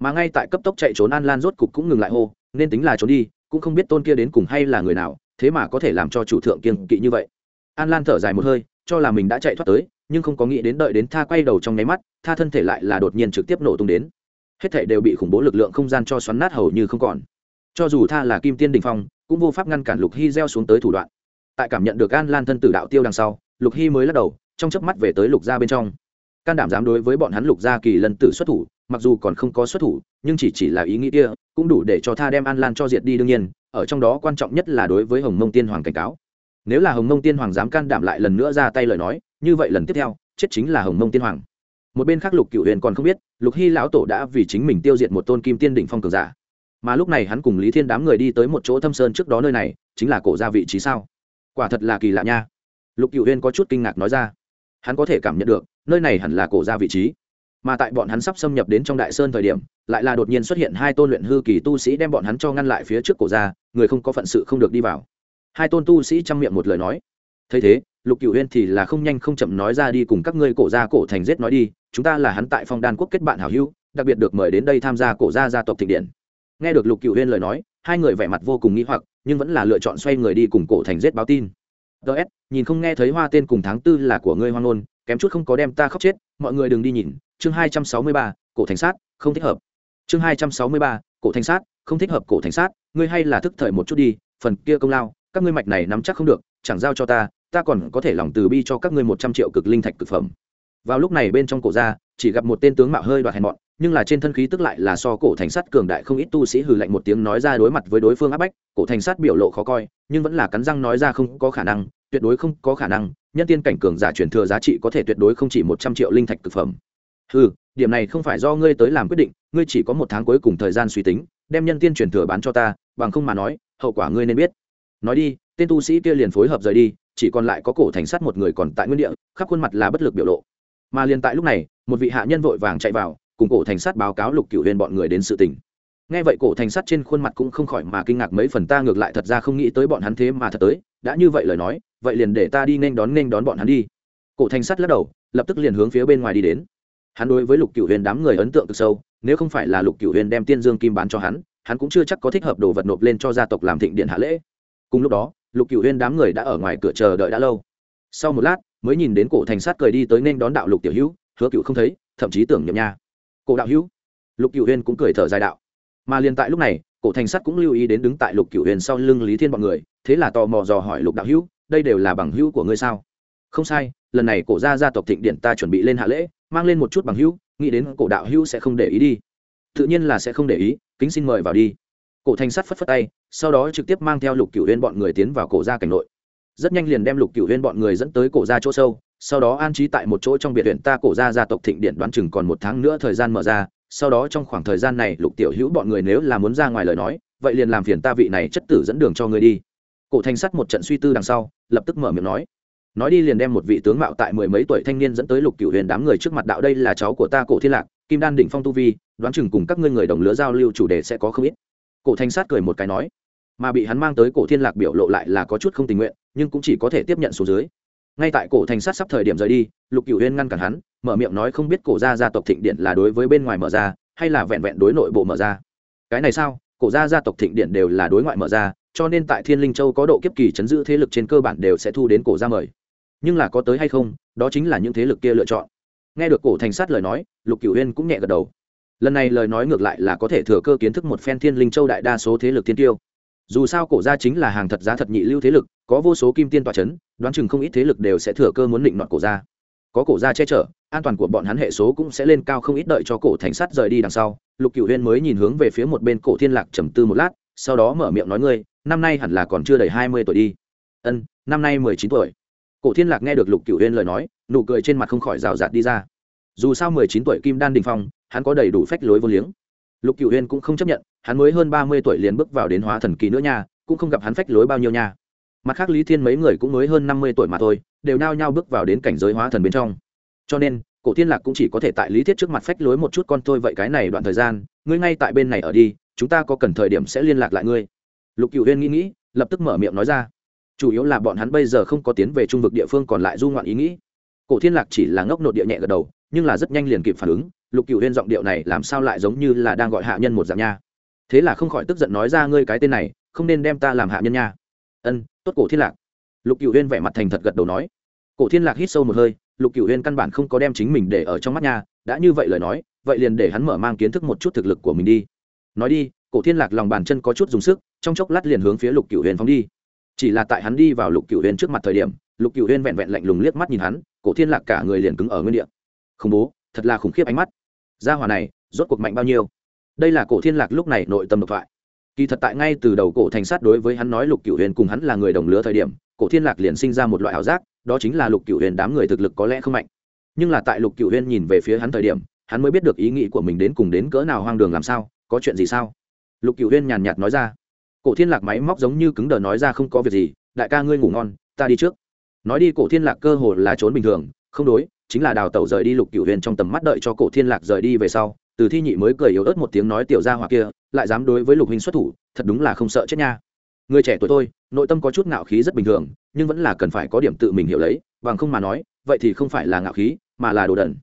mà ngay tại cấp tốc chạy trốn an lan rốt cục cũng ngừng lại hô, nên tính là trốn đi, cũng không biết tôn kia đến cùng hay là người nào, thế mà có thể làm cho chủ thượng kiên kỵ như vậy. An lan thở dài một hơi, cho là mình đã chạy thoát tới, nhưng không có nghĩ đến đợi đến tha quay đầu trong nháy mắt, tha thân thể lại là đột nhiên trực tiếp nổ tung đến. Hết thể đều bị khủng bố lực lượng không gian cho xoắn nát hầu như không còn. Cho dù tha là kim tiên đình phong, cũng vô pháp ngăn cản lục hy gieo xuống tới thủ đoạn. Tại cảm nhận được an lan thân tử đạo tiêu đằng sau, lục hy mới lắc đầu, trong chớp mắt về tới lục gia bên trong. Can đảm dám đối với bọn hắn lục gia kỳ lần tử xuất thủ mặc dù còn không có xuất thủ, nhưng chỉ chỉ là ý nghĩ kia, cũng đủ để cho tha đem an lan cho diệt đi đương nhiên, ở trong đó quan trọng nhất là đối với hồng mông tiên hoàng cảnh cáo. Nếu là hồng mông tiên hoàng dám can đảm lại lần nữa ra tay lời nói, như vậy lần tiếp theo, chết chính là hồng mông tiên hoàng. Một bên khác lục cựu huyền còn không biết, lục hy lão tổ đã vì chính mình tiêu diệt một tôn kim tiên đỉnh phong cường giả. Mà lúc này hắn cùng lý thiên đám người đi tới một chỗ thâm sơn trước đó nơi này, chính là cổ ra vị trí sao? Quả thật là kỳ lạ nha. Lục cựu huyên có chút kinh ngạc nói ra. Hắn có thể cảm nhận được, nơi này hẳn là cổ ra vị trí mà tại bọn hắn sắp xâm nhập đến trong đại sơn thời điểm, lại là đột nhiên xuất hiện hai tôn luyện hư kỳ tu sĩ đem bọn hắn cho ngăn lại phía trước cổ ra, người không có phận sự không được đi vào. Hai tôn tu sĩ chăm miệng một lời nói. Thấy thế, lục cựu huyên thì là không nhanh không chậm nói ra đi cùng các ngươi cổ ra cổ thành giết nói đi, chúng ta là hắn tại phong đan quốc kết bạn hảo hữu, đặc biệt được mời đến đây tham gia cổ gia gia tộc thịnh điện. Nghe được lục cựu huyên lời nói, hai người vẻ mặt vô cùng nghĩ hoặc, nhưng vẫn là lựa chọn xoay người đi cùng cổ thành giết báo tin. Ts nhìn không nghe thấy hoa tên cùng tháng tư là của ngươi hoang ngôn kém chút không có đem ta khóc chết, mọi người đừng đi nhìn, chương hai trăm sáu mươi ba, cổ thành sát, không thích hợp. Chương hai trăm sáu mươi ba, cổ thành sát, không thích hợp, cổ thành sát, ngươi hay là thức thời một chút đi, phần kia công lao, các ngươi mạch này nắm chắc không được, chẳng giao cho ta ta còn có thể lòng từ bi cho các ngươi một trăm triệu cực linh thạch cực phẩm. Vào lúc này bên trong cổ ra chỉ gặp một tên tướng mạo hơi đoạt hèn mọn, nhưng là trên thân khí tức lại là so cổ thành sắt cường đại không ít tu sĩ hừ lạnh một tiếng nói ra đối mặt với đối phương áp bách, cổ thành sắt biểu lộ khó coi, nhưng vẫn là cắn răng nói ra không có khả năng, tuyệt đối không có khả năng nhân tiên cảnh cường giả truyền thừa giá trị có thể tuyệt đối không chỉ một trăm triệu linh thạch thực phẩm. Ừ điểm này không phải do ngươi tới làm quyết định, ngươi chỉ có một tháng cuối cùng thời gian suy tính, đem nhân tiên truyền thừa bán cho ta, bằng không mà nói, hậu quả ngươi nên biết. Nói đi, tên tu sĩ kia liền phối hợp rời đi, chỉ còn lại có cổ thành sắt một người còn tại nguyên địa, khắp khuôn mặt là bất lực biểu lộ. Mà liền tại lúc này, một vị hạ nhân vội vàng chạy vào, cùng cổ thành sắt báo cáo lục cửu huyền bọn người đến sự tình nghe vậy cổ thành sắt trên khuôn mặt cũng không khỏi mà kinh ngạc mấy phần ta ngược lại thật ra không nghĩ tới bọn hắn thế mà thật tới. Đã như vậy lời nói, vậy liền để ta đi nên đón nên đón bọn hắn đi. Cổ thành sắt lắc đầu, lập tức liền hướng phía bên ngoài đi đến. Hắn đối với lục cửu huyền đám người ấn tượng cực sâu, nếu không phải là lục cửu huyền đem tiên dương kim bán cho hắn hắn cũng chưa chắc có thích hợp đồ vật nộp lên cho gia tộc làm thịnh điện hạ lễ. Cùng lúc đó, lục cửu huyền đám người đã ở ngoài cửa chờ đợi đã lâu. Sau một lát, mới nhìn đến cổ thành sát cười đi tới nên đón đạo lục tiểu hữu, hứa cựu không thấy, thậm chí tưởng nhầm nha. Cổ đạo hữu, lục cựu huyên cũng cười thở dài đạo mà liền tại lúc này, cổ thành sắt cũng lưu ý đến đứng tại lục Cửu huyền sau lưng lý thiên bọn người, thế là tò mò dò hỏi lục đạo hữu, đây đều là bằng hữu của ngươi sao? Không sai, lần này cổ gia gia tộc thịnh điện ta chuẩn bị lên hạ lễ, mang lên một chút bằng hữu, nghĩ đến cổ đạo hữu sẽ không để ý đi. Tự nhiên là sẽ không để ý, kính xin mời vào đi. Cổ thành sắt phất phất tay, sau đó trực tiếp mang theo lục Cửu huyên bọn người tiến vào cổ gia cảnh nội. Rất nhanh liền đem lục Cửu huyên bọn người dẫn tới cổ gia chỗ sâu, sau đó an trí tại một chỗ trong biệt viện ta cổ gia gia tộc thịnh điện đoán chừng còn một tháng nữa thời gian mở ra sau đó trong khoảng thời gian này, lục tiểu hữu bọn người nếu là muốn ra ngoài lời nói, vậy liền làm phiền ta vị này chất tử dẫn đường cho người đi. Cổ thanh sắt một trận suy tư đằng sau, lập tức mở miệng nói. Nói đi liền đem một vị tướng mạo tại mười mấy tuổi thanh niên dẫn tới lục cựu huyền đám người trước mặt đạo, đây là cháu của ta, cổ thiên lạc, kim đan đỉnh phong tu vi, đoán chừng cùng các ngươi người đồng lứa giao lưu chủ đề sẽ có không ít. Cổ thanh sát cười một cái nói. Mà bị hắn mang tới cổ thiên lạc biểu lộ lại là có chút không tình nguyện, nhưng cũng chỉ có thể tiếp nhận số dưới ngay tại cổ thành sát sắp thời điểm rời đi, lục cửu huyên ngăn cản hắn, mở miệng nói không biết cổ gia gia tộc thịnh điện là đối với bên ngoài mở ra, hay là vẹn vẹn đối nội bộ mở ra. Cái này sao? Cổ gia gia tộc thịnh điện đều là đối ngoại mở ra, cho nên tại thiên linh châu có độ kiếp kỳ chấn giữ thế lực trên cơ bản đều sẽ thu đến cổ gia mời. Nhưng là có tới hay không, đó chính là những thế lực kia lựa chọn. Nghe được cổ thành sát lời nói, lục cửu huyên cũng nhẹ gật đầu. Lần này lời nói ngược lại là có thể thừa cơ kiến thức một phen thiên linh châu đại đa số thế lực thiên tiêu dù sao cổ gia chính là hàng thật giá thật nhị lưu thế lực, có vô số kim tiên tọa c h ấ n đoán chừng không ít thế lực đều sẽ thừa cơ muốn định đoạt cổ gia. Có cổ gia che chở, an toàn của bọn hắn hệ số cũng sẽ lên cao không ít đợi cho cổ thành sắt rời đi đằng sau. Lục cựu huyên mới nhìn hướng về phía một bên cổ thiên lạc trầm tư một lát, sau đó mở miệng nói ngươi, năm nay hẳn là còn chưa đầy hai mươi tuổi đi. Ân, năm nay mười chín tuổi. Cổ thiên lạc nghe được lục cựu huyên lời nói, nụ cười trên mặt không khỏi rào rạt đi ra. Dù sao mười chín tuổi kim đan đình phong, hắn có đầy đủ phách lối vô liếng lục cựu huyên cũng không chấp nhận, hắn mới hơn ba mươi tuổi liền bước vào đến hóa thần kỳ nữa nha, cũng không gặp hắn phách lối bao nhiêu nha. Mặt khác lý thiên mấy người cũng mới hơn năm mươi tuổi mà thôi, đều nao nhao bước vào đến cảnh giới hóa thần bên trong. Cho nên, cổ thiên lạc cũng chỉ có thể tại lý thiết trước mặt phách lối một chút con thôi vậy cái này đoạn thời gian, ngươi ngay tại bên này ở đi, chúng ta có cần thời điểm sẽ liên lạc lại ngươi. Lục cựu huyên nghĩ nghĩ, lập tức mở miệng nói ra. Chủ yếu là bọn hắn bây giờ không có tiến về trung vực địa phương còn lại du ngoạn ý nghĩ. Cổ thiên lạc chỉ là ngốc nội địa nhẹ gật đầu, nhưng là rất nhanh liền kịp phản ứng lục cựu huyên giọng điệu này làm sao lại giống như là đang gọi hạ nhân một dạng nha. Thế là không khỏi tức giận nói ra ngươi cái tên này, không nên đem ta làm hạ nhân nha. Ân, tốt cổ thiên lạc. Lục cựu huyên vẻ mặt thành thật gật đầu nói. Cổ thiên lạc hít sâu một hơi, lục cựu huyên căn bản không có đem chính mình để ở trong mắt nha. Đã như vậy lời nói, vậy liền để hắn mở mang kiến thức một chút thực lực của mình đi. Nói đi, cổ thiên lạc lòng bàn chân có chút dùng sức, trong chốc lát liền hướng phía lục cựu huyên phóng đi. Chỉ là tại hắn đi vào lục cựu huyên trước mặt thời điểm, lục cựu huyên vẹn vẹn lạnh lùng liếc mắt nhìn hắn, cổ thiên lạc cả người liền cứng ở nguyên địa. Khủng bố thật là khủng khiếp ánh mắt. Gia hỏa này, rốt cuộc mạnh bao nhiêu? Đây là cổ thiên lạc lúc này nội tâm độc thoại. Kỳ thật tại ngay từ đầu cổ thành sát đối với hắn nói lục cựu huyền cùng hắn là người đồng lứa thời điểm, cổ thiên lạc liền sinh ra một loại ảo giác, đó chính là lục cựu huyền đám người thực lực có lẽ không mạnh. Nhưng là tại lục cựu huyền nhìn về phía hắn thời điểm, hắn mới biết được ý nghĩ của mình đến cùng đến cỡ nào hoang đường làm sao, có chuyện gì sao? Lục cựu huyền nhàn nhạt nói ra. Cổ thiên lạc máy móc giống như cứng đờ nói ra không có việc gì, đại ca ngươi ngủ ngon, ta đi trước. Nói đi cổ thiên lạc cơ hồ là trốn bình thường, không đối chính là đào tẩu rời đi lục cửu huyền trong tầm mắt đợi cho cổ thiên lạc rời đi về sau, từ thi nhị mới cười yếu ớt một tiếng nói tiểu gia hỏa kia, lại dám đối với lục huynh xuất thủ, thật đúng là không sợ chết nha. Người trẻ tuổi tôi nội tâm có chút ngạo khí rất bình thường, nhưng vẫn là cần phải có điểm tự mình hiểu lấy, bằng không mà nói, vậy thì không phải là ngạo khí, mà là đồ đần.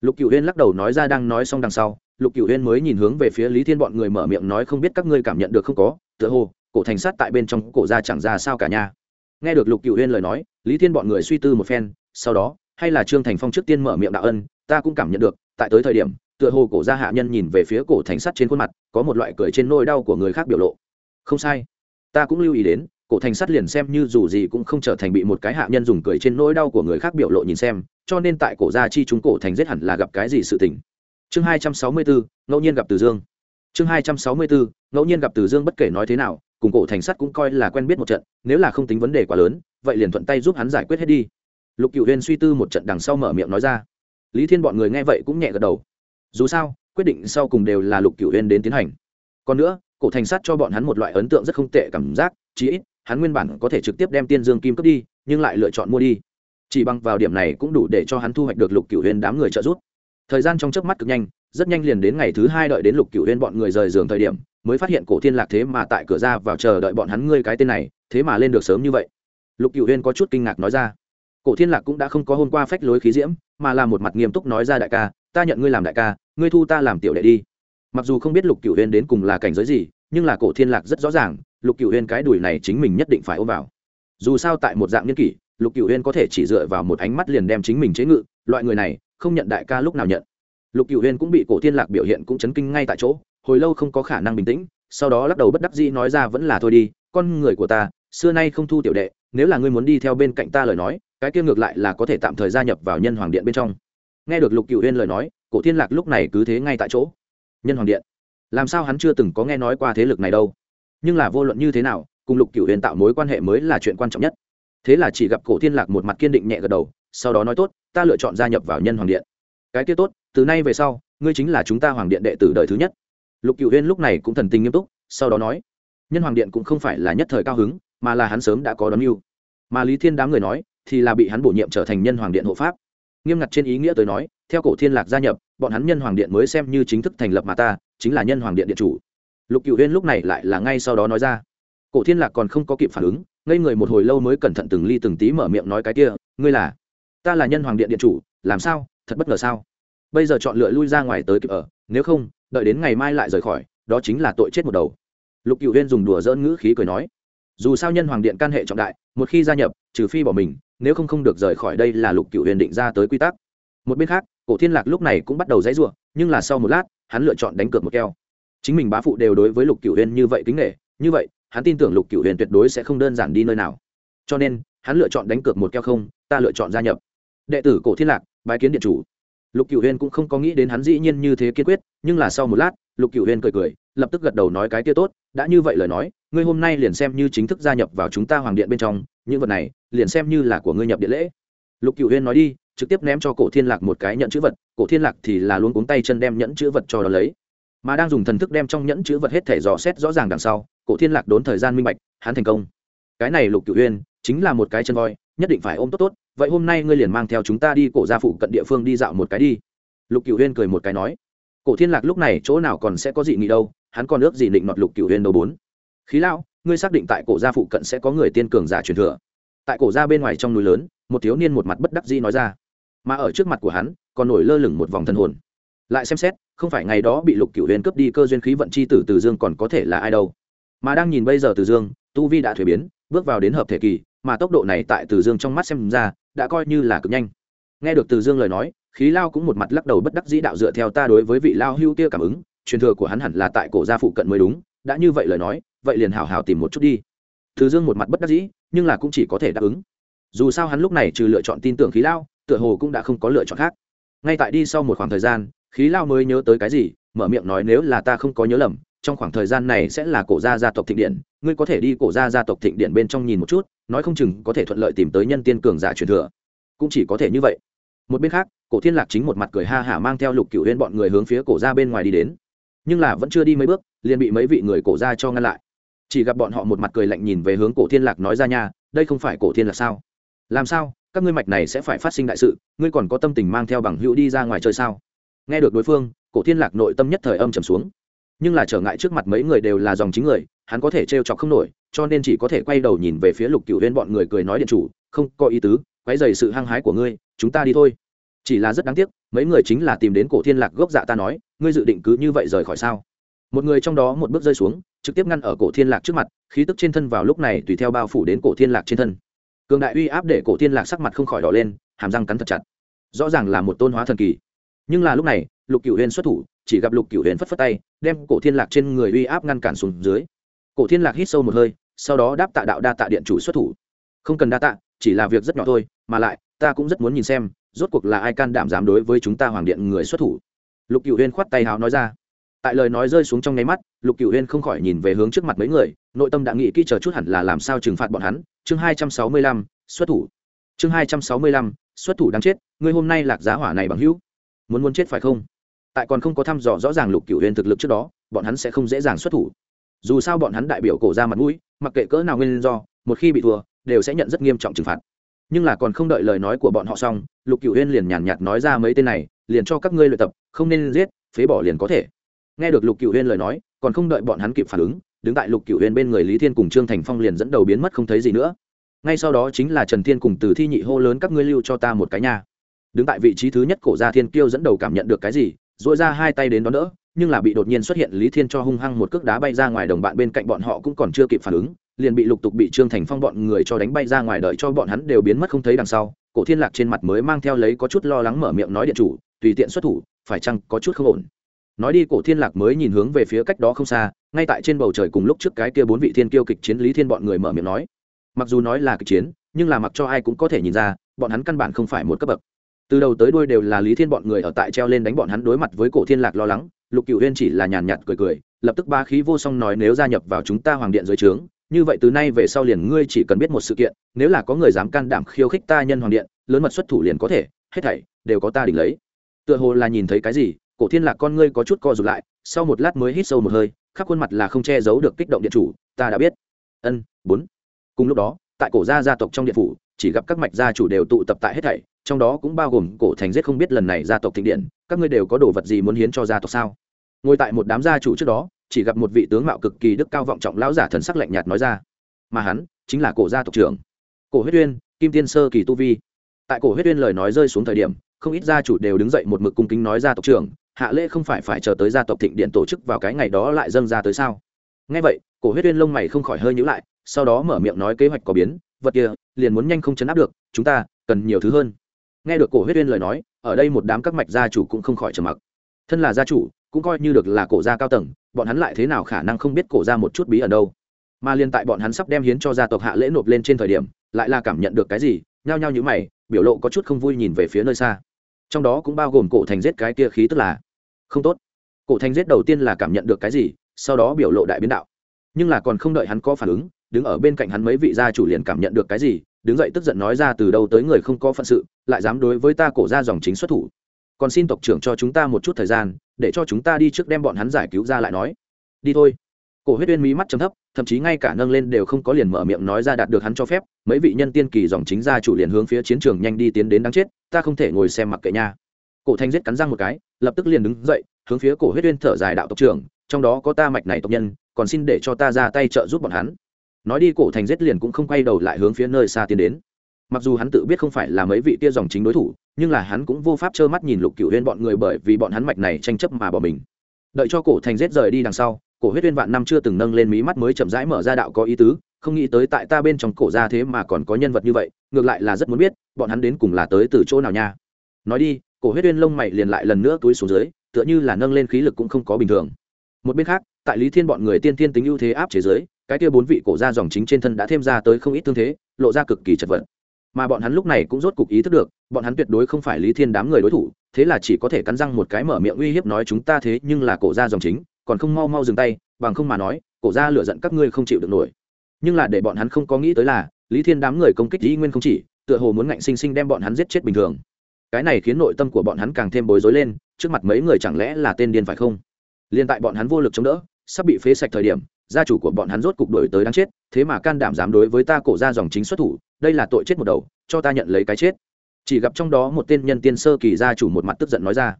Lục cửu huyên lắc đầu nói ra đang nói xong đằng sau, lục cửu huyên mới nhìn hướng về phía lý thiên bọn người mở miệng nói không biết các ngươi cảm nhận được không có, tựa hồ, cổ thành sát tại bên trong cổ ra chẳng ra sao cả nha. Nghe được lục cửu huyên lời nói, lý thiên bọn người suy tư một phen, sau đó hay là trương thành phong trước tiên mở miệng đạo ân, ta cũng cảm nhận được, tại tới thời điểm, tựa hồ cổ gia hạ nhân nhìn về phía cổ thành sắt trên khuôn mặt, có một loại cười trên nôi đau của người khác biểu lộ. Không sai, ta cũng lưu ý đến, cổ thành sắt liền xem như dù gì cũng không trở thành bị một cái hạ nhân dùng cười trên nỗi đau của người khác biểu lộ nhìn xem, cho nên tại cổ gia chi chúng cổ thành giết hẳn là gặp cái gì sự tình. Chương hai trăm sáu mươi bốn ngẫu nhiên gặp từ dương. Chương hai trăm sáu mươi bốn ngẫu nhiên gặp từ dương bất kể nói thế nào, cùng cổ thành sắt cũng coi là quen biết một trận, nếu là không tính vấn đề quá lớn, vậy liền thuận tay giúp hắn giải quyết hết đi lục cựu huyên suy tư một trận đằng sau mở miệng nói ra. Lý thiên bọn người nghe vậy cũng nhẹ gật đầu. Dù sao, quyết định sau cùng đều là lục cửu huyên đến tiến hành. Còn nữa, cổ thành sát cho bọn hắn một loại ấn tượng rất không tệ cảm giác, chí ít, hắn nguyên bản có thể trực tiếp đem tiên dương kim cướp đi, nhưng lại lựa chọn mua đi. Chỉ bằng vào điểm này cũng đủ để cho hắn thu hoạch được lục cửu huyên đám người trợ giúp. Thời gian trong chớp mắt cực nhanh, rất nhanh liền đến ngày thứ hai đợi đến lục cửu huyên bọn người rời giường thời điểm, mới phát hiện cổ thiên lạc thế mà tại cửa ra vào chờ đợi bọn hắn ngươi cái tên này, thế mà lên được sớm như vậy. Lục cửu huyên có chút kinh ngạc nói ra cổ thiên lạc cũng đã không có hôm qua phách lối khí diễm, mà là một mặt nghiêm túc nói ra đại ca, ta nhận ngươi làm đại ca, ngươi thu ta làm tiểu đệ đi. Mặc dù không biết lục cửu huyên đến cùng là cảnh giới gì, nhưng là cổ thiên lạc rất rõ ràng, lục cửu huyên cái đùi này chính mình nhất định phải ôm vào. Dù sao tại một dạng nhân kỷ, lục cửu huyên có thể chỉ dựa vào một ánh mắt liền đem chính mình chế ngự, loại người này, không nhận đại ca lúc nào nhận. Lục cửu huyên cũng bị cổ thiên lạc biểu hiện cũng chấn kinh ngay tại chỗ, hồi lâu không có khả năng bình tĩnh, sau đó lắc đầu bất đắc dĩ nói ra vẫn là thôi đi, con người của ta, xưa nay không thu tiểu đệ, nếu là ngươi muốn đi theo bên cạnh ta lời nói cái kia ngược lại là có thể tạm thời gia nhập vào nhân hoàng điện bên trong. Nghe được lục cựu huyên lời nói, cổ thiên lạc lúc này cứ thế ngay tại chỗ. Nhân hoàng điện? Làm sao hắn chưa từng có nghe nói qua thế lực này đâu? Nhưng là vô luận như thế nào, cùng lục cựu huyền tạo mối quan hệ mới là chuyện quan trọng nhất. Thế là chỉ gặp cổ thiên lạc một mặt kiên định nhẹ gật đầu, sau đó nói tốt, ta lựa chọn gia nhập vào nhân hoàng điện. Cái kia tốt, từ nay về sau, ngươi chính là chúng ta hoàng điện đệ tử đời thứ nhất. Lục cựu huyên lúc này cũng thần tình nghiêm túc, sau đó nói, nhân hoàng điện cũng không phải là nhất thời cao hứng, mà là hắn sớm đã có đón mưu mà lý thiên đám người nói thì là bị hắn bổ nhiệm trở thành nhân hoàng điện hộ pháp. Nghiêm ngặt trên ý nghĩa tới nói, theo cổ thiên lạc gia nhập, bọn hắn nhân hoàng điện mới xem như chính thức thành lập mà ta, chính là nhân hoàng điện điện chủ. Lục cựu huyên lúc này lại là ngay sau đó nói ra. Cổ thiên lạc còn không có kịp phản ứng, ngây người một hồi lâu mới cẩn thận từng ly từng tí mở miệng nói cái kia, ngươi là, ta là nhân hoàng điện điện chủ, làm sao, thật bất ngờ sao? Bây giờ chọn lựa lui ra ngoài tới kịp ở, nếu không, đợi đến ngày mai lại rời khỏi, đó chính là tội chết một đầu. Lục cựu huyên dùng đùa dỡn ngữ khí cười nói. Dù sao nhân hoàng điện can hệ trọng đại, một khi gia nhập, trừ phi bỏ mình nếu không không được rời khỏi đây là lục cựu huyền định ra tới quy tắc. Một bên khác, cổ thiên lạc lúc này cũng bắt đầu dãy r u ộ n nhưng là sau một lát, hắn lựa chọn đánh cược một keo. Chính mình bá phụ đều đối với lục cựu huyền như vậy kính nghệ như vậy, hắn tin tưởng lục cựu huyền tuyệt đối sẽ không đơn giản đi nơi nào. Cho nên, hắn lựa chọn đánh cược một keo không, ta lựa chọn gia nhập. Đệ tử cổ thiên lạc, bái kiến điện chủ. Lục cựu huyền cũng không có nghĩ đến hắn dĩ nhiên như thế kiên quyết, nhưng là sau một lát, lục cựu huyền cười cười, lập tức gật đầu nói cái kia tốt, đã như vậy lời nói ngươi hôm nay liền xem như chính thức gia nhập vào chúng ta hoàng điện bên trong, những vật này, liền xem như là của ngươi nhập điện lễ. Lục cựu huyên nói đi, trực tiếp ném cho cổ thiên lạc một cái nhận chữ vật, cổ thiên lạc thì là luôn cuống tay chân đem nhẫn chữ vật cho đó lấy. Mà đang dùng thần thức đem trong nhẫn chữ vật hết thể dò xét rõ ràng đằng sau, cổ thiên lạc đốn thời gian minh bạch, hắn thành công. Cái này lục cựu huyên, chính là một cái chân voi, nhất định phải ôm tốt tốt, vậy hôm nay ngươi liền mang theo chúng ta đi cổ gia phụ cận địa phương đi dạo một cái đi. Lục cựu huyên cười một cái nói. Cổ thiên lạc lúc này chỗ nào còn sẽ có gì nghĩ đâu, hắn còn ước gì định nọt lục cựu huyên đầu bốn khí Lão, ngươi xác định tại cổ gia phụ cận sẽ có người tiên cường giả truyền thừa. Tại cổ gia bên ngoài trong núi lớn một thiếu niên một mặt bất đắc dĩ nói ra. Mà ở trước mặt của hắn còn nổi lơ lửng một vòng thân hồn. Lại xem xét không phải ngày đó bị lục cửu huyền cướp đi cơ duyên khí vận chi tử từ dương còn có thể là ai đâu. Mà đang nhìn bây giờ từ dương tu vi đã thuế biến bước vào đến hợp thể kỳ mà tốc độ này tại từ dương trong mắt xem ra đã coi như là cực nhanh. Nghe được từ dương lời nói khí lao cũng một mặt lắc đầu bất đắc dĩ đạo dựa theo ta đối với vị lao hưu tia cảm ứng truyền thừa của hắn hẳn là tại cổ gia phụ cận mới đúng đã như vậy lời nói, vậy liền hảo hảo tìm một chút đi. Thứ dương một mặt bất đắc dĩ, nhưng là cũng chỉ có thể đáp ứng. Dù sao hắn lúc này trừ lựa chọn tin tưởng khí lao, tựa hồ cũng đã không có lựa chọn khác. Ngay tại đi sau một khoảng thời gian, khí lao mới nhớ tới cái gì, mở miệng nói nếu là ta không có nhớ lầm, trong khoảng thời gian này sẽ là cổ gia gia tộc thịnh điện, ngươi có thể đi cổ gia gia tộc thịnh điện bên trong nhìn một chút, nói không chừng có thể thuận lợi tìm tới nhân tiên cường giả truyền thừa. Cũng chỉ có thể như vậy. Một bên khác, cổ thiên lạc chính một mặt cười ha hả mang theo lục cựu huyên bọn người hướng phía cổ ra bên ngoài đi đến nhưng là vẫn chưa đi mấy bước, liền bị mấy vị người cổ ra cho ngăn lại. Chỉ gặp bọn họ một mặt cười lạnh nhìn về hướng cổ thiên lạc nói ra nha, đây không phải cổ thiên lạc sao? Làm sao? Các ngươi mạch này sẽ phải phát sinh đại sự, ngươi còn có tâm tình mang theo bằng hữu đi ra ngoài chơi sao? Nghe được đối phương, cổ thiên lạc nội tâm nhất thời âm trầm xuống. Nhưng là trở ngại trước mặt mấy người đều là dòng chính người, hắn có thể trêu chọc không nổi, cho nên chỉ có thể quay đầu nhìn về phía lục cựu huyên bọn người cười nói điện chủ, không có ý tứ, quấy dày sự hăng hái của ngươi, chúng ta đi thôi chỉ là rất đáng tiếc, mấy người chính là tìm đến cổ thiên lạc gốc dạ ta nói, ngươi dự định cứ như vậy rời khỏi sao? Một người trong đó một bước rơi xuống, trực tiếp ngăn ở cổ thiên lạc trước mặt, khí tức trên thân vào lúc này tùy theo bao phủ đến cổ thiên lạc trên thân. Cường đại uy áp để cổ thiên lạc sắc mặt không khỏi đỏ lên, hàm răng cắn thật chặt. Rõ ràng là một tôn hóa thần kỳ. Nhưng là lúc này, lục cửu huyền xuất thủ, chỉ gặp lục cửu huyền phất phất tay, đem cổ thiên lạc trên người uy áp ngăn cản xuống dưới. Cổ thiên lạc hít sâu một hơi, sau đó đáp tạ đạo đa tạ điện chủ xuất thủ. Không cần đa tạ, chỉ là việc rất nhỏ thôi, mà lại, ta cũng rất muốn nhìn xem rốt cuộc là ai can đảm dám đối với chúng ta hoàng điện người xuất thủ? Lục cửu Huyên khoát tay hào nói ra. Tại lời nói rơi xuống trong nháy mắt, lục cựu huyên không khỏi nhìn về hướng trước mặt mấy người, nội tâm đã nghĩ kỹ chờ chút hẳn là làm sao trừng phạt bọn hắn. Chương hai trăm sáu mươi lăm, xuất thủ. Chương hai trăm sáu mươi lăm, xuất thủ đáng chết, ngươi hôm nay lạc giá hỏa này bằng hữu. Muốn muốn chết phải không? Tại còn không có thăm dò rõ ràng lục cựu huyên thực lực trước đó, bọn hắn sẽ không dễ dàng xuất thủ. Dù sao bọn hắn đại biểu cổ ra mặt mũi, mặc kệ cỡ nào nguyên do, một khi bị thua, đều sẽ nhận rất nghiêm trọng trừng phạt nhưng là còn không đợi lời nói của bọn họ xong, lục cựu huyên liền nhàn nhạt nói ra mấy tên này, liền cho các ngươi luyện tập, không nên giết, phế bỏ liền có thể. Nghe được lục cựu huyên lời nói, còn không đợi bọn hắn kịp phản ứng, đứng tại lục cựu huyên bên người lý thiên cùng trương thành phong liền dẫn đầu biến mất không thấy gì nữa. Ngay sau đó chính là trần thiên cùng từ thi nhị hô lớn, các ngươi lưu cho ta một cái nhà đứng tại vị trí thứ nhất cổ gia thiên kiêu dẫn đầu cảm nhận được cái gì dội ra hai tay đến đón đỡ, nhưng là bị đột nhiên xuất hiện lý thiên cho hung hăng một cước đá bay ra ngoài đồng bạn bên cạnh bọn họ cũng còn chưa kịp phản ứng liền bị lục tục bị trương thành phong bọn người cho đánh bay ra ngoài đợi cho bọn hắn đều biến mất không thấy đằng sau, cổ thiên lạc trên mặt mới mang theo lấy có chút lo lắng mở miệng nói điện chủ, tùy tiện xuất thủ, phải chăng có chút không ổn? Nói đi, cổ thiên lạc mới nhìn hướng về phía cách đó không xa, ngay tại trên bầu trời cùng lúc trước cái kia bốn vị thiên kiêu kịch chiến lý thiên bọn người mở miệng nói. Mặc dù nói là kịch chiến, nhưng là mặc cho ai cũng có thể nhìn ra, bọn hắn căn bản không phải một cấp bậc. Từ đầu tới đuôi đều là lý thiên bọn người ở tại treo lên đánh bọn hắn đối mặt với cổ thiên lạc lo lắng, lục cựu huyên chỉ là nhàn nhạt cười cười, lập tức ba khí vô song nói nếu gia nhập vào chúng ta hoàng điện dưới trướng như vậy từ nay về sau liền ngươi chỉ cần biết một sự kiện, nếu là có người dám can đảm khiêu khích ta nhân hoàng điện, lớn mật xuất thủ liền có thể, hết thảy đều có ta đỉnh lấy. Tựa hồ là nhìn thấy cái gì, cổ thiên lạc con ngươi có chút co rụt lại, sau một lát mới hít sâu một hơi, khắp khuôn mặt là không che giấu được kích động điện chủ, ta đã biết. Ân, bốn. Cùng lúc đó, tại cổ gia gia tộc trong điện phủ, chỉ gặp các mạch gia chủ đều tụ tập tại hết thảy, trong đó cũng bao gồm cổ thành giết không biết lần này gia tộc thịnh điện, các ngươi đều có đồ vật gì muốn hiến cho gia tộc sao? Ngồi tại một đám gia chủ trước đó chỉ gặp một vị tướng mạo cực kỳ đức cao vọng trọng lão giả thần sắc lạnh nhạt nói ra, mà hắn chính là cổ gia tộc trưởng, cổ huyết uyên, kim tiên sơ kỳ tu vi. Tại cổ huyết uyên lời nói rơi xuống thời điểm, không ít gia chủ đều đứng dậy một mực cung kính nói ra tộc trưởng, hạ lễ không phải phải chờ tới gia tộc thịnh điện tổ chức vào cái ngày đó lại dâng ra tới sao? Ngay vậy, cổ huyết uyên lông mày không khỏi hơi nhữ lại, sau đó mở miệng nói kế hoạch có biến, vật kia, liền muốn nhanh không chấn áp được, chúng ta cần nhiều thứ hơn. Nghe được cổ huyết uyên lời nói, ở đây một đám các mạch gia chủ cũng không khỏi trầm mặc. Thân là gia chủ, cũng coi như được là cổ gia cao tầng bọn hắn lại thế nào khả năng không biết cổ ra một chút bí ẩn đâu? Mà liên tại bọn hắn sắp đem hiến cho gia tộc hạ lễ nộp lên trên thời điểm, lại là cảm nhận được cái gì, nhao nhao như mày, biểu lộ có chút không vui nhìn về phía nơi xa. Trong đó cũng bao gồm cổ thành giết cái kia khí tức là, không tốt. Cổ thành giết đầu tiên là cảm nhận được cái gì, sau đó biểu lộ đại biến đạo. Nhưng là còn không đợi hắn có phản ứng, đứng ở bên cạnh hắn mấy vị gia chủ liền cảm nhận được cái gì, đứng dậy tức giận nói ra từ đâu tới người không có phận sự, lại dám đối với ta cổ ra dòng chính xuất thủ. Còn xin tộc trưởng cho chúng ta một chút thời gian để cho chúng ta đi trước đem bọn hắn giải cứu ra lại nói. Đi thôi. Cổ huyết uyên mí mắt chấm thấp, thậm chí ngay cả nâng lên đều không có liền mở miệng nói ra đạt được hắn cho phép. Mấy vị nhân tiên kỳ dòng chính gia chủ liền hướng phía chiến trường nhanh đi tiến đến đáng chết, ta không thể ngồi xem mặc kệ nha. Cổ thanh giết cắn răng một cái, lập tức liền đứng dậy, hướng phía cổ huyết uyên thở dài đạo tộc trưởng, trong đó có ta mạch này tộc nhân, còn xin để cho ta ra tay trợ giúp bọn hắn. Nói đi cổ thành giết liền cũng không quay đầu lại hướng phía nơi xa tiến đến. Mặc dù hắn tự biết không phải là mấy vị tia dòng chính đối thủ nhưng là hắn cũng vô pháp trơ mắt nhìn lục cựu huyên bọn người bởi vì bọn hắn mạch này tranh chấp mà bỏ mình. Đợi cho cổ thành giết rời đi đằng sau, cổ huyết uyên vạn năm chưa từng nâng lên mí mắt mới chậm rãi mở ra đạo có ý tứ, không nghĩ tới tại ta bên trong cổ ra thế mà còn có nhân vật như vậy, ngược lại là rất muốn biết, bọn hắn đến cùng là tới từ chỗ nào nha. Nói đi, cổ huyết uyên lông mày liền lại lần nữa túi xuống dưới, tựa như là nâng lên khí lực cũng không có bình thường. Một bên khác, tại lý thiên bọn người tiên tiên tính ưu thế áp chế giới cái kia bốn vị cổ ra dòng chính trên thân đã thêm ra tới không ít thương thế, lộ ra cực kỳ chật vật mà bọn hắn lúc này cũng rốt cục ý thức được, bọn hắn tuyệt đối không phải lý thiên đám người đối thủ, thế là chỉ có thể cắn răng một cái mở miệng uy hiếp nói chúng ta thế nhưng là cổ ra dòng chính, còn không mau mau dừng tay, bằng không mà nói, cổ ra lựa giận các ngươi không chịu được nổi. Nhưng là để bọn hắn không có nghĩ tới là, lý thiên đám người công kích dĩ nguyên không chỉ, tựa hồ muốn ngạnh sinh sinh đem bọn hắn giết chết bình thường. Cái này khiến nội tâm của bọn hắn càng thêm bối rối lên, trước mặt mấy người chẳng lẽ là tên điên phải không? Liên tại bọn hắn vô lực chống đỡ, sắp bị phế sạch thời điểm gia chủ của bọn hắn rốt cục đổi tới đáng chết, thế mà can đảm dám đối với ta cổ ra dòng chính xuất thủ, đây là tội chết một đầu, cho ta nhận lấy cái chết. Chỉ gặp trong đó một tên nhân tiên sơ kỳ gia chủ một mặt tức giận nói ra.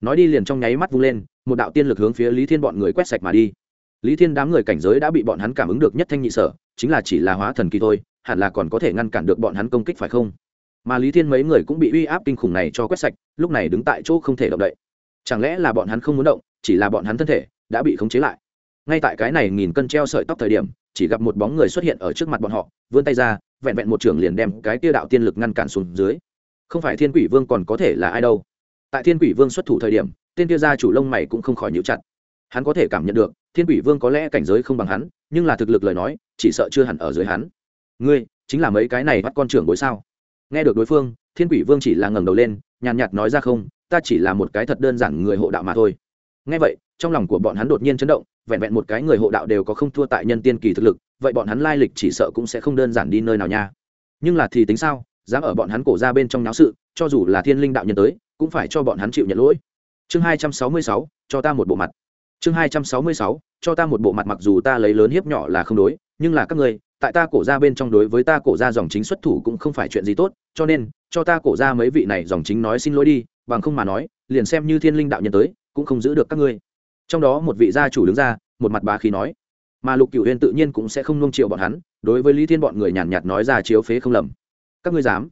Nói đi liền trong nháy mắt vung lên, một đạo tiên lực hướng phía lý thiên bọn người quét sạch mà đi. Lý thiên đám người cảnh giới đã bị bọn hắn cảm ứng được nhất thanh nhị sở, chính là chỉ là hóa thần kỳ thôi, hẳn là còn có thể ngăn cản được bọn hắn công kích phải không? Mà lý thiên mấy người cũng bị uy áp kinh khủng này cho quét sạch, lúc này đứng tại chỗ không thể động đậy. Chẳng lẽ là bọn hắn không muốn động, chỉ là bọn hắn thân thể đã bị khống chế lại? Ngay tại cái này nghìn cân treo sợi tóc thời điểm, chỉ gặp một bóng người xuất hiện ở trước mặt bọn họ, vươn tay ra, vẹn vẹn một trưởng liền đem cái tia đạo tiên lực ngăn cản xuống dưới. Không phải thiên quỷ vương còn có thể là ai đâu. Tại thiên quỷ vương xuất thủ thời điểm, tên tia gia chủ lông mày cũng không khỏi nhíu chặt. Hắn có thể cảm nhận được, thiên quỷ vương có lẽ cảnh giới không bằng hắn, nhưng là thực lực lời nói, chỉ sợ chưa hẳn ở dưới hắn. Ngươi, chính là mấy cái này bắt con trưởng bối sao? Nghe được đối phương, thiên quỷ vương chỉ là ngẩng đầu lên, nhàn nhạt nói ra không, ta chỉ là một cái thật đơn giản người hộ đạo mà thôi nghe vậy trong lòng của bọn hắn đột nhiên chấn động vẹn vẹn một cái người hộ đạo đều có không thua tại nhân tiên kỳ thực lực vậy bọn hắn lai lịch chỉ sợ cũng sẽ không đơn giản đi nơi nào nha. Nhưng là thì tính sao dám ở bọn hắn cổ ra bên trong náo sự cho dù là thiên linh đạo nhân tới cũng phải cho bọn hắn chịu nhận lỗi. Chương hai trăm sáu mươi sáu cho ta một bộ mặt. Chương hai trăm sáu mươi sáu cho ta một bộ mặt mặc dù ta lấy lớn hiếp nhỏ là không đối nhưng là các ngươi, tại ta cổ ra bên trong đối với ta cổ ra dòng chính xuất thủ cũng không phải chuyện gì tốt cho nên cho ta cổ ra mấy vị này dòng chính nói xin lỗi đi bằng không mà nói liền xem như thiên linh đạo nhân tới cũng không giữ được các ngươi. Trong đó một vị gia chủ đứng ra, một mặt bá khí nói, mà lục cửu huyên tự nhiên cũng sẽ không nung triệu bọn hắn, đối với lý thiên bọn người nhàn nhạt nói ra chiếu phế không lầm. Các ngươi dám?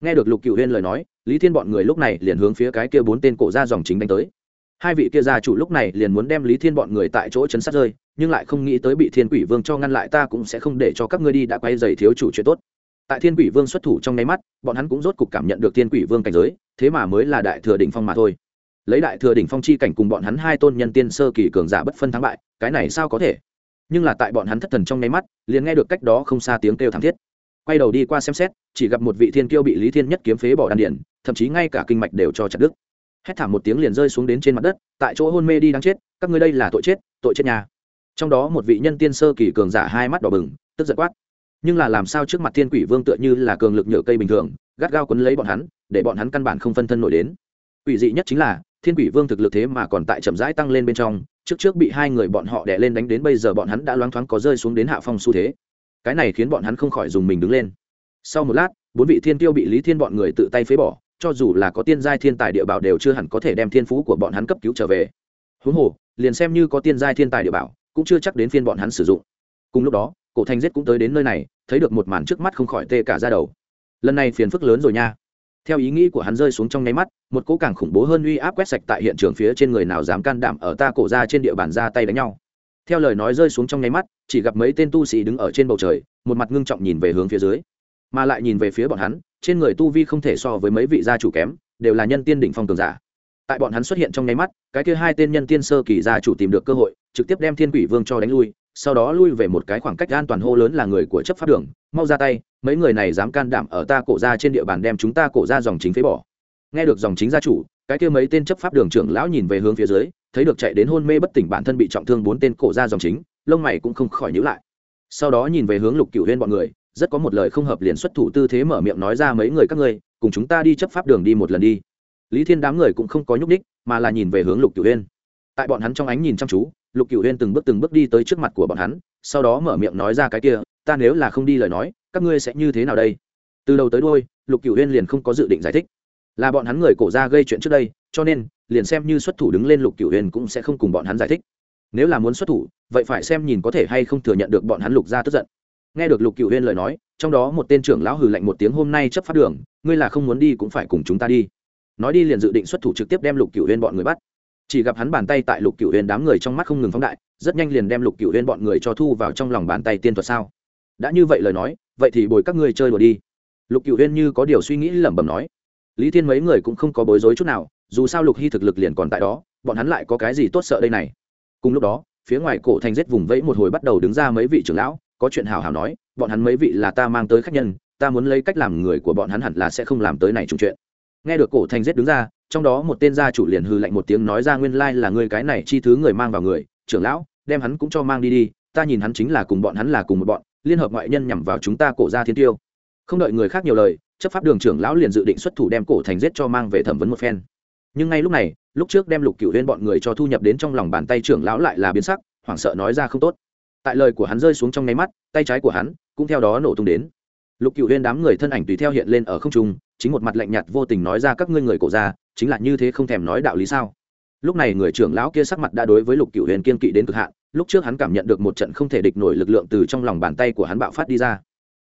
Nghe được lục cửu huyên lời nói, lý thiên bọn người lúc này liền hướng phía cái kia bốn tên cổ ra dòng chính đánh tới. Hai vị kia gia chủ lúc này liền muốn đem lý thiên bọn người tại chỗ chấn sát rơi, nhưng lại không nghĩ tới bị thiên quỷ vương cho ngăn lại ta cũng sẽ không để cho các ngươi đi đã quay dày thiếu chủ chuyện tốt. Tại thiên quỷ vương xuất thủ trong nháy mắt, bọn hắn cũng rốt cục cảm nhận được thiên quỷ vương cảnh giới, thế mà mới là đại thừa đỉnh phong mà thôi lấy đại thừa đỉnh phong chi cảnh cùng bọn hắn hai tôn nhân tiên sơ kỳ cường giả bất phân thắng bại, cái này sao có thể? Nhưng là tại bọn hắn thất thần trong nháy mắt, liền nghe được cách đó không xa tiếng kêu thảm thiết. Quay đầu đi qua xem xét, chỉ gặp một vị thiên kiêu bị lý thiên nhất kiếm phế bỏ đan điển thậm chí ngay cả kinh mạch đều cho chặt đứt. Hét thảm một tiếng liền rơi xuống đến trên mặt đất, tại chỗ hôn mê đi đang chết, các ngươi đây là tội chết tội chết nhà. Trong đó một vị nhân tiên sơ kỳ cường giả hai mắt đỏ bừng, tức giận quát. Nhưng là làm sao trước mặt thiên quỷ vương tựa như là cường lực nhựa cây bình thường, gắt gao quấn lấy bọn hắn, để bọn hắn căn bản không phân thân nổi đến. Quỷ dị nhất chính là thiên quỷ vương thực lực thế mà còn tại chậm rãi tăng lên bên trong, trước trước bị hai người bọn họ đè lên đánh đến bây giờ bọn hắn đã loáng thoáng có rơi xuống đến hạ phong xu thế. Cái này khiến bọn hắn không khỏi dùng mình đứng lên. Sau một lát, bốn vị thiên tiêu bị lý thiên bọn người tự tay phế bỏ, cho dù là có tiên giai thiên tài địa bảo đều chưa hẳn có thể đem thiên phú của bọn hắn cấp cứu trở về. Huống hồ, liền xem như có tiên giai thiên tài địa bảo, cũng chưa chắc đến phiên bọn hắn sử dụng. Cùng lúc đó, cổ thanh giết cũng tới đến nơi này, thấy được một màn trước mắt không khỏi tê cả ra đầu. Lần này phiền phức lớn rồi nha theo ý nghĩ của hắn rơi xuống trong nháy mắt, một cỗ càng khủng bố hơn uy áp quét sạch tại hiện trường phía trên người nào dám can đảm ở ta cổ ra trên địa bàn ra tay đánh nhau. Theo lời nói rơi xuống trong nháy mắt, chỉ gặp mấy tên tu sĩ đứng ở trên bầu trời, một mặt ngưng trọng nhìn về hướng phía dưới. Mà lại nhìn về phía bọn hắn, trên người tu vi không thể so với mấy vị gia chủ kém, đều là nhân tiên đỉnh phong cường giả. Tại bọn hắn xuất hiện trong nháy mắt, cái kia hai tên nhân tiên sơ kỳ gia chủ tìm được cơ hội, trực tiếp đem thiên quỷ vương cho đánh lui sau đó lui về một cái khoảng cách an toàn hô lớn là người của chấp pháp đường, mau ra tay, mấy người này dám can đảm ở ta cổ ra trên địa bàn đem chúng ta cổ ra dòng chính phế bỏ. Nghe được dòng chính gia chủ, cái kia mấy tên chấp pháp đường trưởng lão nhìn về hướng phía dưới, thấy được chạy đến hôn mê bất tỉnh bản thân bị trọng thương bốn tên cổ ra dòng chính, lông mày cũng không khỏi nhíu lại. Sau đó nhìn về hướng lục cựu huyên bọn người, rất có một lời không hợp liền xuất thủ tư thế mở miệng nói ra mấy người các ngươi, cùng chúng ta đi chấp pháp đường đi một lần đi. Lý thiên đám người cũng không có nhúc ních mà là nhìn về hướng lục cựu huyên tại bọn hắn trong ánh nhìn chăm chú, lục cửu huyên từng bước từng bước đi tới trước mặt của bọn hắn, sau đó mở miệng nói ra cái kia, ta nếu là không đi lời nói, các ngươi sẽ như thế nào đây? Từ đầu tới đôi lục cửu huyên liền không có dự định giải thích. Là bọn hắn người cổ ra gây chuyện trước đây, cho nên, liền xem như xuất thủ đứng lên lục cửu huyên cũng sẽ không cùng bọn hắn giải thích. Nếu là muốn xuất thủ, vậy phải xem nhìn có thể hay không thừa nhận được bọn hắn lục ra tức giận. Nghe được lục cửu huyên lời nói, trong đó một tên trưởng lão hừ lạnh một tiếng, hôm nay chấp pháp đường, ngươi là không muốn đi cũng phải cùng chúng ta đi. Nói đi liền dự định xuất thủ trực tiếp đem lục cửu huyên bọn người bắt chỉ gặp hắn bàn tay tại lục cửu huyền đám người trong mắt không ngừng phóng đại, rất nhanh liền đem lục cửu huyền bọn người cho thu vào trong lòng bàn tay tiên thuật sao? Đã như vậy lời nói, vậy thì bồi các ngươi chơi đùa đi. Lục cửu huyền như có điều suy nghĩ lẩm bẩm nói. Lý thiên mấy người cũng không có bối rối chút nào, dù sao lục hy thực lực liền còn tại đó, bọn hắn lại có cái gì tốt sợ đây này? Cùng lúc đó, phía ngoài cổ thành rết vùng vẫy một hồi bắt đầu đứng ra mấy vị trưởng lão, có chuyện hào hào nói, bọn hắn mấy vị là ta mang tới khách nhân, ta muốn lấy cách làm người của bọn hắn hẳn là sẽ không làm tới này trùng chuyện. Nghe được cổ thành rết đứng ra trong đó một tên gia chủ liền hư lạnh một tiếng nói ra nguyên lai là người cái này chi thứ người mang vào người, trưởng lão, đem hắn cũng cho mang đi đi, ta nhìn hắn chính là cùng bọn hắn là cùng một bọn, liên hợp ngoại nhân nhằm vào chúng ta cổ ra thiên tiêu. Không đợi người khác nhiều lời, chấp pháp đường trưởng lão liền dự định xuất thủ đem cổ thành giết cho mang về thẩm vấn một phen. Nhưng ngay lúc này, lúc trước đem lục cựu lên bọn người cho thu nhập đến trong lòng bàn tay trưởng lão lại là biến sắc, hoảng sợ nói ra không tốt. Tại lời của hắn rơi xuống trong nháy mắt, tay trái của hắn cũng theo đó nổ tung đến. Lục cựu huyên đám người thân ảnh tùy theo hiện lên ở không trung chính một mặt lạnh nhạt vô tình nói ra các ngươi người cổ ra chính là như thế không thèm nói đạo lý sao? Lúc này người trưởng lão kia sắc mặt đã đối với lục cựu huyền kiên kỵ đến cực hạn, lúc trước hắn cảm nhận được một trận không thể địch nổi lực lượng từ trong lòng bàn tay của hắn bạo phát đi ra.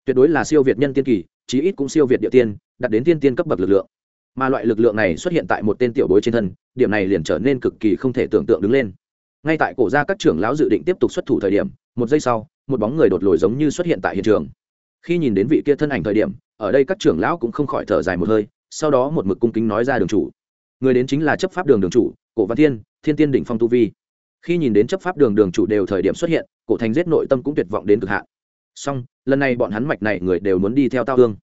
Tuyệt đối là siêu việt nhân tiên kỳ, chí ít cũng siêu việt địa tiên đặt đến tiên tiên cấp bậc lực lượng. Mà loại lực lượng này xuất hiện tại một tên tiểu bối trên thân, điểm này liền trở nên cực kỳ không thể tưởng tượng đứng lên. Ngay tại cổ ra các trưởng lão dự định tiếp tục xuất thủ thời điểm, một giây sau, một bóng người đột lồi giống như xuất hiện tại hiện trường. Khi nhìn đến vị kia thân ảnh thời điểm ở đây các trưởng lão cũng không khỏi thở dài một hơi, sau đó một mực cung kính nói ra đường chủ. Người đến chính là chấp pháp đường đường chủ, cổ văn thiên thiên tiên đỉnh phong tu vi. Khi nhìn đến chấp pháp đường đường chủ đều thời điểm xuất hiện, cổ thành giết nội tâm cũng tuyệt vọng đến cực hạn. Song lần này bọn hắn mạch này người đều muốn đi theo tao hương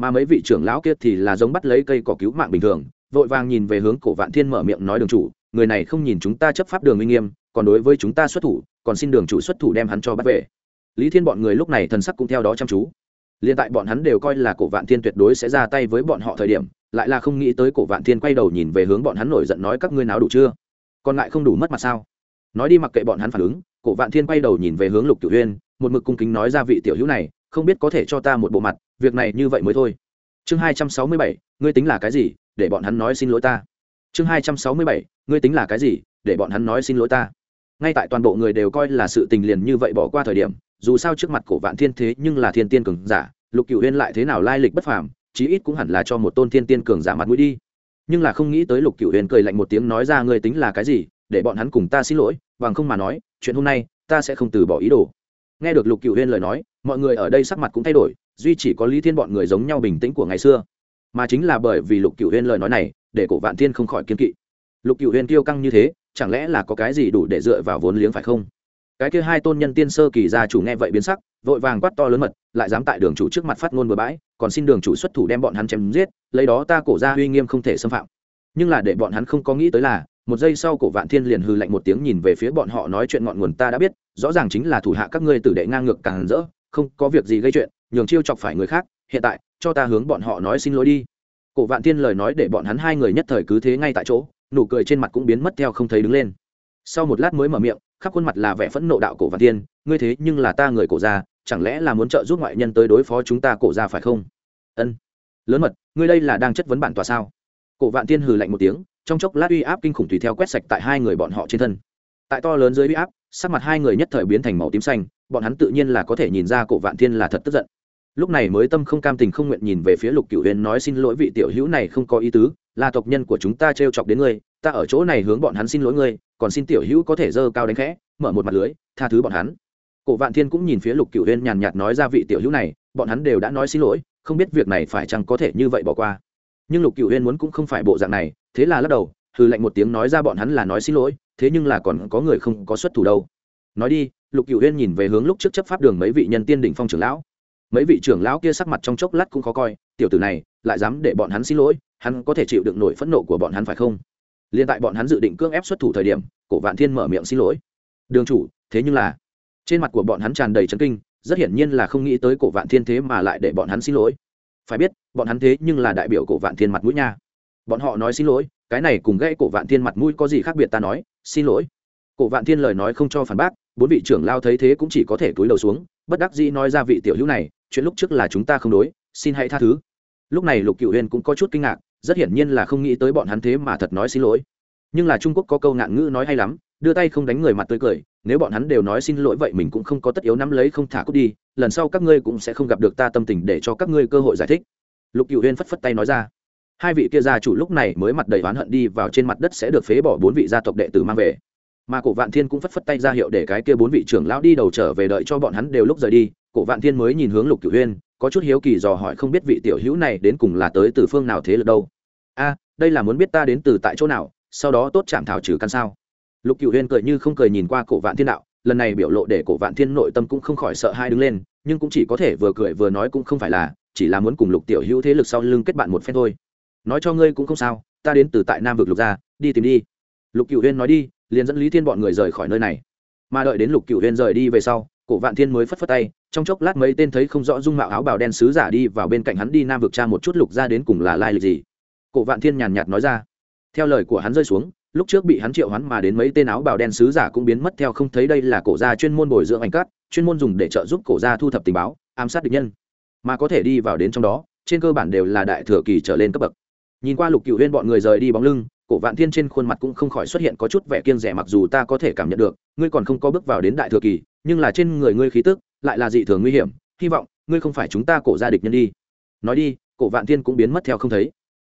mà mấy vị trưởng lão kia thì là giống bắt lấy cây cỏ cứu mạng bình thường, vội vàng nhìn về hướng cổ vạn thiên mở miệng nói đường chủ, người này không nhìn chúng ta chấp pháp đường uy nghiêm, còn đối với chúng ta xuất thủ, còn xin đường chủ xuất thủ đem hắn cho bắt về. Lý thiên bọn người lúc này thần sắc cũng theo đó chăm chú liền tại bọn hắn đều coi là cổ vạn thiên tuyệt đối sẽ ra tay với bọn họ thời điểm, lại là không nghĩ tới cổ vạn thiên quay đầu nhìn về hướng bọn hắn nổi giận nói các ngươi nào đủ chưa? Còn lại không đủ mất mặt sao? Nói đi mặc kệ bọn hắn phản ứng, cổ vạn thiên quay đầu nhìn về hướng lục tiểu huyên, một mực cung kính nói ra vị tiểu hữu này, không biết có thể cho ta một bộ mặt, việc này như vậy mới thôi. Chương hai trăm sáu mươi bảy, ngươi tính là cái gì, để bọn hắn nói xin lỗi ta. Chương hai trăm sáu mươi bảy, ngươi tính là cái gì, để bọn hắn nói xin lỗi ta. Ngay tại toàn bộ người đều coi là sự tình liền như vậy bỏ qua thời điểm dù sao trước mặt cổ vạn thiên thế nhưng là thiên tiên cường giả, lục cửu huyên lại thế nào lai lịch bất phàm, chí ít cũng hẳn là cho một tôn thiên tiên cường giả mặt mũi đi. Nhưng là không nghĩ tới lục cửu huyên cười lạnh một tiếng nói ra ngươi tính là cái gì, để bọn hắn cùng ta xin lỗi, bằng không mà nói, chuyện hôm nay, ta sẽ không từ bỏ ý đồ. Nghe được lục cửu huyên lời nói, mọi người ở đây sắc mặt cũng thay đổi, duy chỉ có lý thiên bọn người giống nhau bình tĩnh của ngày xưa. Mà chính là bởi vì lục cửu huyên lời nói này, để cổ vạn thiên không khỏi kiên kỵ. Lục cửu huyên kiêu căng như thế, chẳng lẽ là có cái gì đủ để dựa vào vốn liếng phải không? Cái kia hai tôn nhân tiên sơ kỳ gia chủ nghe vậy biến sắc, vội vàng quát to lớn mật, lại dám tại đường chủ trước mặt phát ngôn bừa bãi, còn xin đường chủ xuất thủ đem bọn hắn chém giết, lấy đó ta cổ ra uy nghiêm không thể xâm phạm. Nhưng là để bọn hắn không có nghĩ tới là, một giây sau cổ vạn thiên liền hư lạnh một tiếng nhìn về phía bọn họ nói chuyện ngọn nguồn ta đã biết, rõ ràng chính là thủ hạ các ngươi tử đệ ngang ngược càng rỡ, không có việc gì gây chuyện, nhường chiêu chọc phải người khác, hiện tại, cho ta hướng bọn họ nói xin lỗi đi. Cổ vạn thiên lời nói để bọn hắn hai người nhất thời cứ thế ngay tại chỗ, nụ cười trên mặt cũng biến mất theo không thấy đứng lên. Sau một lát mới mở miệng khắp khuôn mặt là vẻ phẫn nộ đạo cổ vạn thiên ngươi thế nhưng là ta người cổ gia, chẳng lẽ là muốn trợ giúp ngoại nhân tới đối phó chúng ta cổ gia phải không? Ân. Lớn mật, ngươi đây là đang chất vấn bản tòa sao? Cổ vạn tiên hừ lạnh một tiếng, trong chốc lát uy áp kinh khủng tùy theo quét sạch tại hai người bọn họ trên thân. Tại to lớn dưới uy áp, sắc mặt hai người nhất thời biến thành màu tím xanh, bọn hắn tự nhiên là có thể nhìn ra cổ vạn thiên là thật tức giận. Lúc này mới tâm không cam tình không nguyện nhìn về phía lục cửu huyền nói xin lỗi vị tiểu hữu này không có ý tứ, là tộc nhân của chúng ta t r e o chọc đến ngươi, ta ở chỗ này hướng bọn hắn xin lỗi ngươi còn xin tiểu hữu có thể dơ cao đánh khẽ, mở một mặt lưới, tha thứ bọn hắn. Cổ vạn thiên cũng nhìn phía lục cửu huyên nhàn nhạt nói ra vị tiểu hữu này, bọn hắn đều đã nói xin lỗi, không biết việc này phải chăng có thể như vậy bỏ qua. Nhưng lục cửu huyên muốn cũng không phải bộ dạng này, thế là lắc đầu, hừ lạnh một tiếng nói ra bọn hắn là nói xin lỗi, thế nhưng là còn có người không có xuất thủ đâu. Nói đi, lục cửu huyên nhìn về hướng lúc trước chấp pháp đường mấy vị nhân tiên đỉnh phong trưởng lão. Mấy vị trưởng lão kia sắc mặt trong chốc lát cũng khó coi, tiểu tử này, lại dám để bọn hắn xin lỗi, hắn có thể chịu đựng nổi phẫn nộ của bọn hắn phải không? Liên tại bọn hắn dự định cưỡng ép xuất thủ thời điểm, cổ vạn thiên mở miệng xin lỗi. Đường chủ, thế nhưng là, trên mặt của bọn hắn tràn đầy chấn kinh, rất hiển nhiên là không nghĩ tới cổ vạn thiên thế mà lại để bọn hắn xin lỗi. Phải biết, bọn hắn thế nhưng là đại biểu cổ vạn thiên mặt mũi nha. Bọn họ nói xin lỗi, cái này cùng gãy cổ vạn thiên mặt mũi có gì khác biệt ta nói, xin lỗi. Cổ vạn thiên lời nói không cho phản bác, bốn vị trưởng lao thấy thế cũng chỉ có thể cúi đầu xuống, bất đắc dĩ nói ra vị tiểu hữu này, chuyện lúc trước là chúng ta không đối, xin hãy tha thứ. Lúc này lục cựu huyền cũng có chút kinh ngạc rất hiển nhiên là không nghĩ tới bọn hắn thế mà thật nói xin lỗi. Nhưng là trung quốc có câu ngạn ngữ nói hay lắm, đưa tay không đánh người mặt tươi cười, nếu bọn hắn đều nói xin lỗi vậy mình cũng không có tất yếu nắm lấy không thả cút đi, lần sau các ngươi cũng sẽ không gặp được ta tâm tình để cho các ngươi cơ hội giải thích. Lục cựu huyên phất phất tay nói ra. Hai vị kia gia chủ lúc này mới mặt đầy oán hận đi vào trên mặt đất sẽ được phế bỏ bốn vị gia tộc đệ tử mang về. Mà cổ vạn thiên cũng phất phất tay ra hiệu để cái kia bốn vị trưởng lão đi đầu trở về đợi cho bọn hắn đều lúc rời đi, cổ vạn thiên mới nhìn hướng lục cửu huyên có chút hiếu kỳ dò hỏi không biết vị tiểu hữu này đến cùng là tới từ phương nào thế lực đâu. A, đây là muốn biết ta đến từ tại chỗ nào, sau đó tốt chạm thảo trừ căn sao. Lục cửu huyên cười như không cười nhìn qua cổ vạn thiên đạo, lần này biểu lộ để cổ vạn thiên nội tâm cũng không khỏi sợ hai đứng lên, nhưng cũng chỉ có thể vừa cười vừa nói cũng không phải là, chỉ là muốn cùng lục tiểu hữu thế lực sau lưng kết bạn một phen thôi. Nói cho ngươi cũng không sao, ta đến từ tại nam vực lục gia, đi tìm đi. Lục cửu huyên nói đi, liền dẫn lý thiên bọn người rời khỏi nơi này. Mà đợi đến lục cửu huyên rời đi về sau, cổ vạn thiên mới phất phất tay trong chốc lát mấy tên thấy không rõ dung mạo áo bào đen sứ giả đi vào bên cạnh hắn đi nam vực cha một chút lục ra đến cùng là lai lịch gì. Cổ vạn thiên nhàn nhạt nói ra. Theo lời của hắn rơi xuống lúc trước bị hắn triệu hắn mà đến mấy tên áo bào đen sứ giả cũng biến mất theo không thấy đây là cổ gia chuyên môn bồi dưỡng ảnh cắt, chuyên môn dùng để trợ giúp cổ gia thu thập tình báo ám sát địch nhân. Mà có thể đi vào đến trong đó trên cơ bản đều là đại thừa kỳ trở lên cấp bậc. Nhìn qua lục cựu huyên bọn người rời đi bóng lưng cổ vạn thiên trên khuôn mặt cũng không khỏi xuất hiện có chút vẻ kiêng rẻ mặc dù ta có thể cảm nhận được ngươi còn không có bước vào đến đại thừa kỳ nhưng là trên người ngươi khí tức lại là dị thường nguy hiểm, hy vọng ngươi không phải chúng ta cổ gia địch nhân đi. Nói đi, cổ vạn thiên cũng biến mất theo không thấy.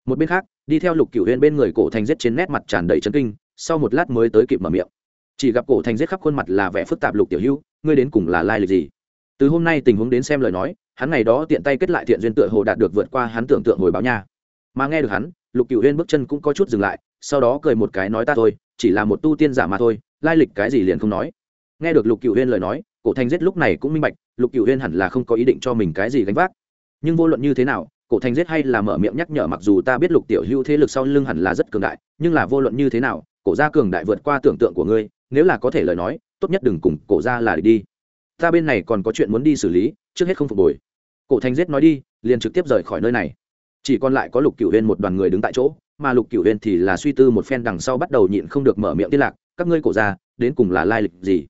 Một bên khác, đi theo lục cửu huyên bên người cổ thành giết trên nét mặt tràn đầy chấn kinh, sau một lát mới tới kịp mở miệng. Chỉ gặp cổ thành giết khắp khuôn mặt là vẻ phức tạp lục tiểu hữu ngươi đến cùng là lai lịch gì? Từ hôm nay tình huống đến xem lời nói, hắn ngày đó tiện tay kết lại thiện duyên tựa hồ đạt được vượt qua hắn tưởng tượng hồi báo nha. Mà nghe được hắn, lục cửu huyên bước chân cũng có chút dừng lại, sau đó cười một cái nói ta thôi, chỉ là một tu tiên giả mà thôi, lai lịch cái gì liền không nói. Nghe được lục cửu huyên lời nói cổ thành giết lúc này cũng minh bạch lục cựu huyên hẳn là không có ý định cho mình cái gì gánh vác. Nhưng vô luận như thế nào cổ thành giết hay là mở miệng nhắc nhở mặc dù ta biết lục tiểu hưu thế lực sau lưng hẳn là rất cường đại nhưng là vô luận như thế nào cổ gia cường đại vượt qua tưởng tượng của ngươi nếu là có thể lời nói tốt nhất đừng cùng cổ gia là đi. Ta bên này còn có chuyện muốn đi xử lý trước hết không phục hồi. Cổ thành giết nói đi liền trực tiếp rời khỏi nơi này. Chỉ còn lại có lục cửu huyên một đoàn người đứng tại chỗ mà lục cửu huyên thì là suy tư một phen đằng sau bắt đầu nhịn không được mở miệng liên lạc các ngươi cổ Gia, đến cùng là lai lịch gì?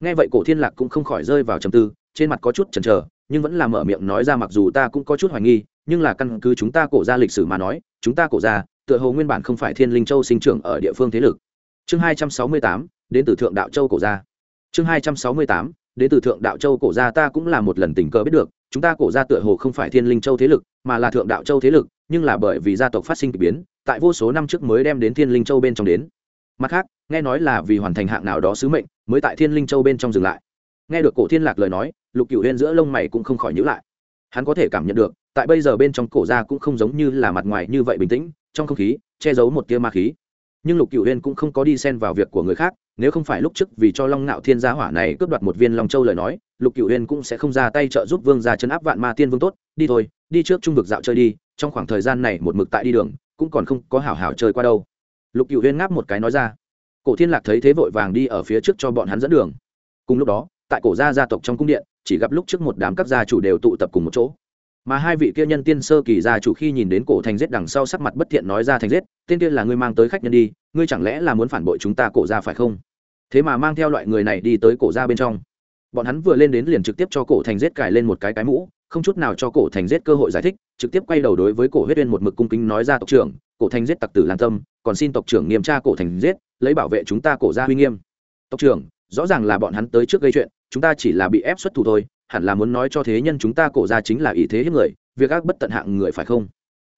Nghe vậy cổ thiên lạc cũng không khỏi rơi vào trầm tư, trên mặt có chút chần chờ, nhưng vẫn là mở miệng nói ra mặc dù ta cũng có chút hoài nghi, nhưng là căn cứ chúng ta cổ ra lịch sử mà nói, chúng ta cổ ra tựa hồ nguyên bản không phải thiên linh châu sinh trưởng ở địa phương thế lực. Chương hai trăm sáu mươi tám, đến từ thượng đạo châu cổ gia. Chương hai trăm sáu mươi tám, đến từ thượng đạo châu cổ gia ta cũng là một lần tình cờ biết được, chúng ta cổ gia tựa hồ không phải thiên linh châu thế lực, mà là thượng đạo châu thế lực, nhưng là bởi vì gia tộc phát sinh k ỳ biến, tại vô số năm trước mới đem đến thiên linh châu bên trong đến mặt khác, nghe nói là vì hoàn thành hạng nào đó sứ mệnh, mới tại thiên linh châu bên trong dừng lại. Nghe được cổ thiên lạc lời nói, lục cựu huyên giữa lông mày cũng không khỏi nhữ lại. Hắn có thể cảm nhận được, tại bây giờ bên trong cổ ra cũng không giống như là mặt ngoài như vậy bình tĩnh, trong không khí, che giấu một tia ma khí. Nhưng lục cựu huyên cũng không có đi xen vào việc của người khác, nếu không phải lúc trước vì cho long ngạo thiên gia hỏa này cướp đoạt một viên long châu lời nói, lục cựu huyên cũng sẽ không ra tay trợ giúp vương ra chấn áp vạn ma tiên vương tốt, đi thôi, đi trước trung vực dạo chơi đi, trong khoảng thời gian này một mực tại đi đường, cũng còn không có hảo hảo chơi qua đâu lục cựu huyên ngáp một cái nói ra. Cổ thiên lạc thấy thế vội vàng đi ở phía trước cho bọn hắn dẫn đường. Cùng lúc đó, tại cổ gia gia tộc trong cung điện, chỉ gặp lúc trước một đám các gia chủ đều tụ tập cùng một chỗ. Mà hai vị kia nhân tiên sơ kỳ gia chủ khi nhìn đến cổ thành giết đằng sau sắc mặt bất thiện nói ra thành giết, tên kia là ngươi mang tới khách nhân đi, ngươi chẳng lẽ là muốn phản bội chúng ta cổ gia phải không? Thế mà mang theo loại người này đi tới cổ gia bên trong. Bọn hắn vừa lên đến liền trực tiếp cho cổ thành giết cài lên một cái cái mũ, không chút nào cho cổ thành giết cơ hội giải thích, trực tiếp quay đầu đối với cổ huyết uyên một mực cung kính nói ra tộc trưởng, cổ thành giết tặc tử lan tâm còn xin tộc trưởng nghiêm tra cổ thành giết, lấy bảo vệ chúng ta cổ ra uy nghiêm. Tộc trưởng, rõ ràng là bọn hắn tới trước gây chuyện, chúng ta chỉ là bị ép xuất thủ thôi, hẳn là muốn nói cho thế nhân chúng ta cổ ra chính là ý thế hiếp người, việc ác bất tận hạng người phải không?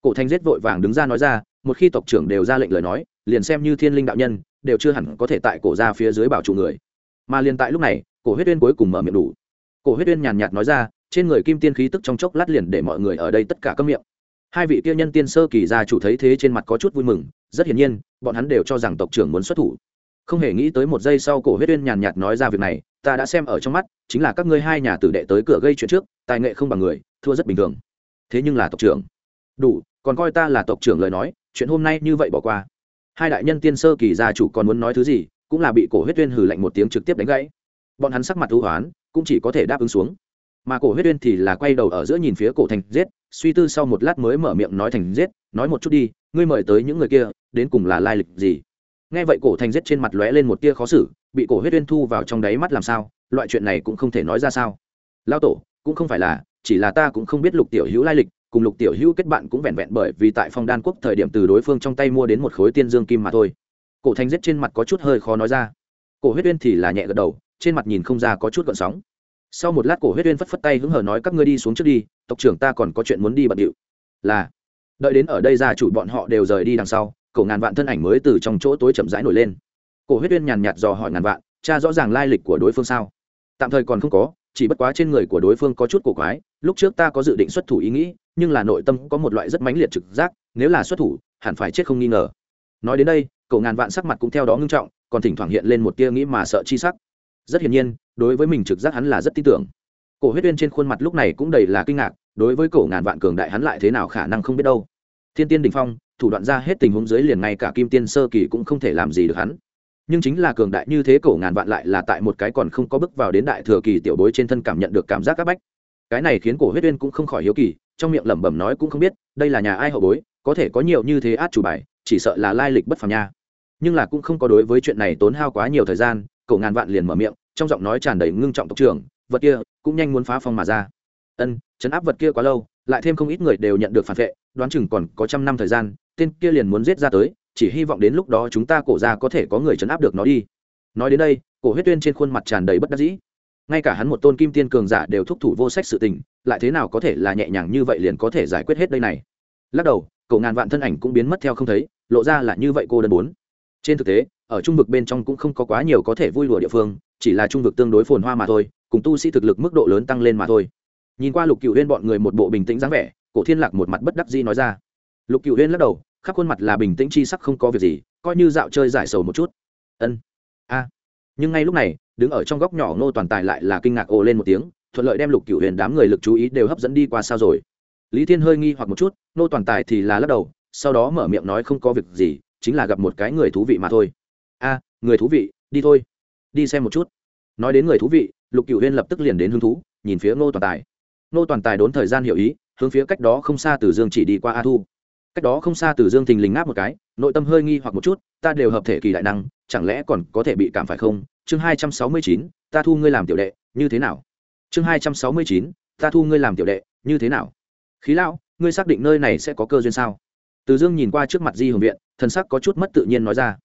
Cổ thành giết vội vàng đứng ra nói ra, một khi tộc trưởng đều ra lệnh lời nói, liền xem như thiên linh đạo nhân, đều chưa hẳn có thể tại cổ ra phía dưới bảo chủ người. Mà liền tại lúc này, cổ huyết uyên cuối cùng mở miệng đủ. Cổ huyết uyên nhàn nhạt nói ra, trên người kim tiên khí tức trong chốc lát liền để mọi người ở đây tất cả câm miệng hai vị kia nhân tiên sơ kỳ gia chủ thấy thế trên mặt có chút vui mừng, rất hiển nhiên, bọn hắn đều cho rằng tộc trưởng muốn xuất thủ. Không hề nghĩ tới một giây sau cổ huyết uyên nhàn nhạt nói ra việc này, ta đã xem ở trong mắt, chính là các ngươi hai nhà tử đệ tới cửa gây chuyện trước, tài nghệ không bằng người, thua rất bình thường. Thế nhưng là tộc trưởng. Đủ, còn coi ta là tộc trưởng lời nói, chuyện hôm nay như vậy bỏ qua. Hai đại nhân tiên sơ kỳ gia chủ còn muốn nói thứ gì, cũng là bị cổ huyết uyên hừ lạnh một tiếng trực tiếp đánh gãy. Bọn hắn sắc mặt thú hoán, cũng chỉ có thể đáp ứng xuống mà cổ huyết uyên thì là quay đầu ở giữa nhìn phía cổ thành giết, suy tư sau một lát mới mở miệng nói thành giết, nói một chút đi, ngươi mời tới những người kia, đến cùng là lai lịch gì? Nghe vậy cổ thành giết trên mặt lóe lên một tia khó xử, bị cổ huyết uyên thu vào trong đáy mắt làm sao, loại chuyện này cũng không thể nói ra sao. Lao tổ, cũng không phải là, chỉ là ta cũng không biết lục tiểu hữu lai lịch, cùng lục tiểu hữu kết bạn cũng vẹn vẹn bởi vì tại phong đan quốc thời điểm từ đối phương trong tay mua đến một khối tiên dương kim mà thôi. Cổ thành giết trên mặt có chút hơi khó nói ra. Cổ huyết uyên thì là nhẹ gật đầu, trên mặt nhìn không ra có chút gợn sóng sau một lát cổ huyết uyên phất phất tay hứng hở nói các ngươi đi xuống trước đi, tộc trưởng ta còn có chuyện muốn đi bận điệu. Là, đợi đến ở đây gia chủ bọn họ đều rời đi đằng sau, cổ ngàn vạn thân ảnh mới từ trong chỗ tối chậm rãi nổi lên. Cổ huyết uyên nhàn nhạt dò hỏi ngàn vạn, cha rõ ràng lai lịch của đối phương sao? Tạm thời còn không có, chỉ bất quá trên người của đối phương có chút cổ quái, lúc trước ta có dự định xuất thủ ý nghĩ, nhưng là nội tâm có một loại rất mãnh liệt trực giác, nếu là xuất thủ, hẳn phải chết không nghi ngờ. Nói đến đây cậu ngàn vạn sắc mặt cũng theo đó ngưng trọng, còn thỉnh thoảng hiện lên một tia nghĩ mà sợ chi sắc. Rất hiển nhiên đối với mình trực giác hắn là rất tin tưởng. Cổ huyết uyên trên khuôn mặt lúc này cũng đầy là kinh ngạc, đối với cổ ngàn vạn cường đại hắn lại thế nào khả năng không biết đâu. Thiên tiên đình phong, thủ đoạn ra hết tình huống dưới liền ngay cả kim tiên sơ kỳ cũng không thể làm gì được hắn. Nhưng chính là cường đại như thế cổ ngàn vạn lại là tại một cái còn không có bước vào đến đại thừa kỳ tiểu bối trên thân cảm nhận được cảm giác c áp bách. Cái này khiến cổ huyết uyên cũng không khỏi hiếu kỳ, trong miệng lẩm bẩm nói cũng không biết, đây là nhà ai hậu bối, có thể có nhiều như thế át chủ bài, chỉ sợ là lai lịch bất phàm nha. Nhưng là cũng không có đối với chuyện này tốn hao quá nhiều thời gian, cổ ngàn vạn liền mở miệng trong giọng nói tràn đầy ngưng trọng tộc trưởng, vật kia cũng nhanh muốn phá phong mà ra. Ân chấn áp vật kia quá lâu, lại thêm không ít người đều nhận được phản vệ, đoán chừng còn có trăm năm thời gian, tên kia liền muốn giết ra tới, chỉ hy vọng đến lúc đó chúng ta cổ ra có thể có người chấn áp được nó đi. Nói đến đây, cổ huyết tuyên trên khuôn mặt tràn đầy bất đắc dĩ. Ngay cả hắn một tôn kim tiên cường giả đều thúc thủ vô sách sự tình, lại thế nào có thể là nhẹ nhàng như vậy liền có thể giải quyết hết đây này? Lắc đầu cậu ngàn vạn thân ảnh cũng biến mất theo không thấy, lộ ra là như vậy cô đơn bốn. Trên thực tế ở trung vực bên trong cũng không có quá nhiều có thể vui lùa địa phương, chỉ là trung vực tương đối phồn hoa mà thôi, cùng tu sĩ thực lực mức độ lớn tăng lên mà thôi. Nhìn qua lục cựu huyên bọn người một bộ bình tĩnh dáng vẻ, cổ thiên lạc một mặt bất đắc dĩ nói ra. Lục cựu huyên lắc đầu, khắp khuôn mặt là bình tĩnh chi sắc không có việc gì, coi như dạo chơi giải sầu một chút. Ân. A. Nhưng ngay lúc này, đứng ở trong góc nhỏ ngô toàn tài lại là kinh ngạc ồ lên một tiếng, thuận lợi đem lục cựu huyền đám người lực chú ý đều hấp dẫn đi qua sao rồi. Lý thiên hơi nghi hoặc một chút, ngô toàn tài thì là lắc đầu, sau đó mở miệng nói không có việc gì, chính là gặp một cái người thú vị mà thôi a, người thú vị, đi thôi. Đi xem một chút. Nói đến người thú vị, lục cựu huyên lập tức liền đến hứng thú, nhìn phía ngô toàn tài. Ngô toàn tài đốn thời gian hiểu ý, hướng phía cách đó không xa từ dương chỉ đi qua a thu. Cách đó không xa từ dương thình lình ngáp một cái, nội tâm hơi nghi hoặc một chút, ta đều hợp thể kỳ đại năng, chẳng lẽ còn có thể bị cảm phải không? Chương hai trăm sáu mươi chín, ta thu ngươi làm tiểu đệ, như thế nào? Chương hai trăm sáu mươi chín, ta thu ngươi làm tiểu đệ, như thế nào? Khí lão, ngươi xác định nơi này sẽ có cơ duyên sao? Từ dương nhìn qua trước mặt di hồng viện, thần sắc có chút mất tự nhiên nói ra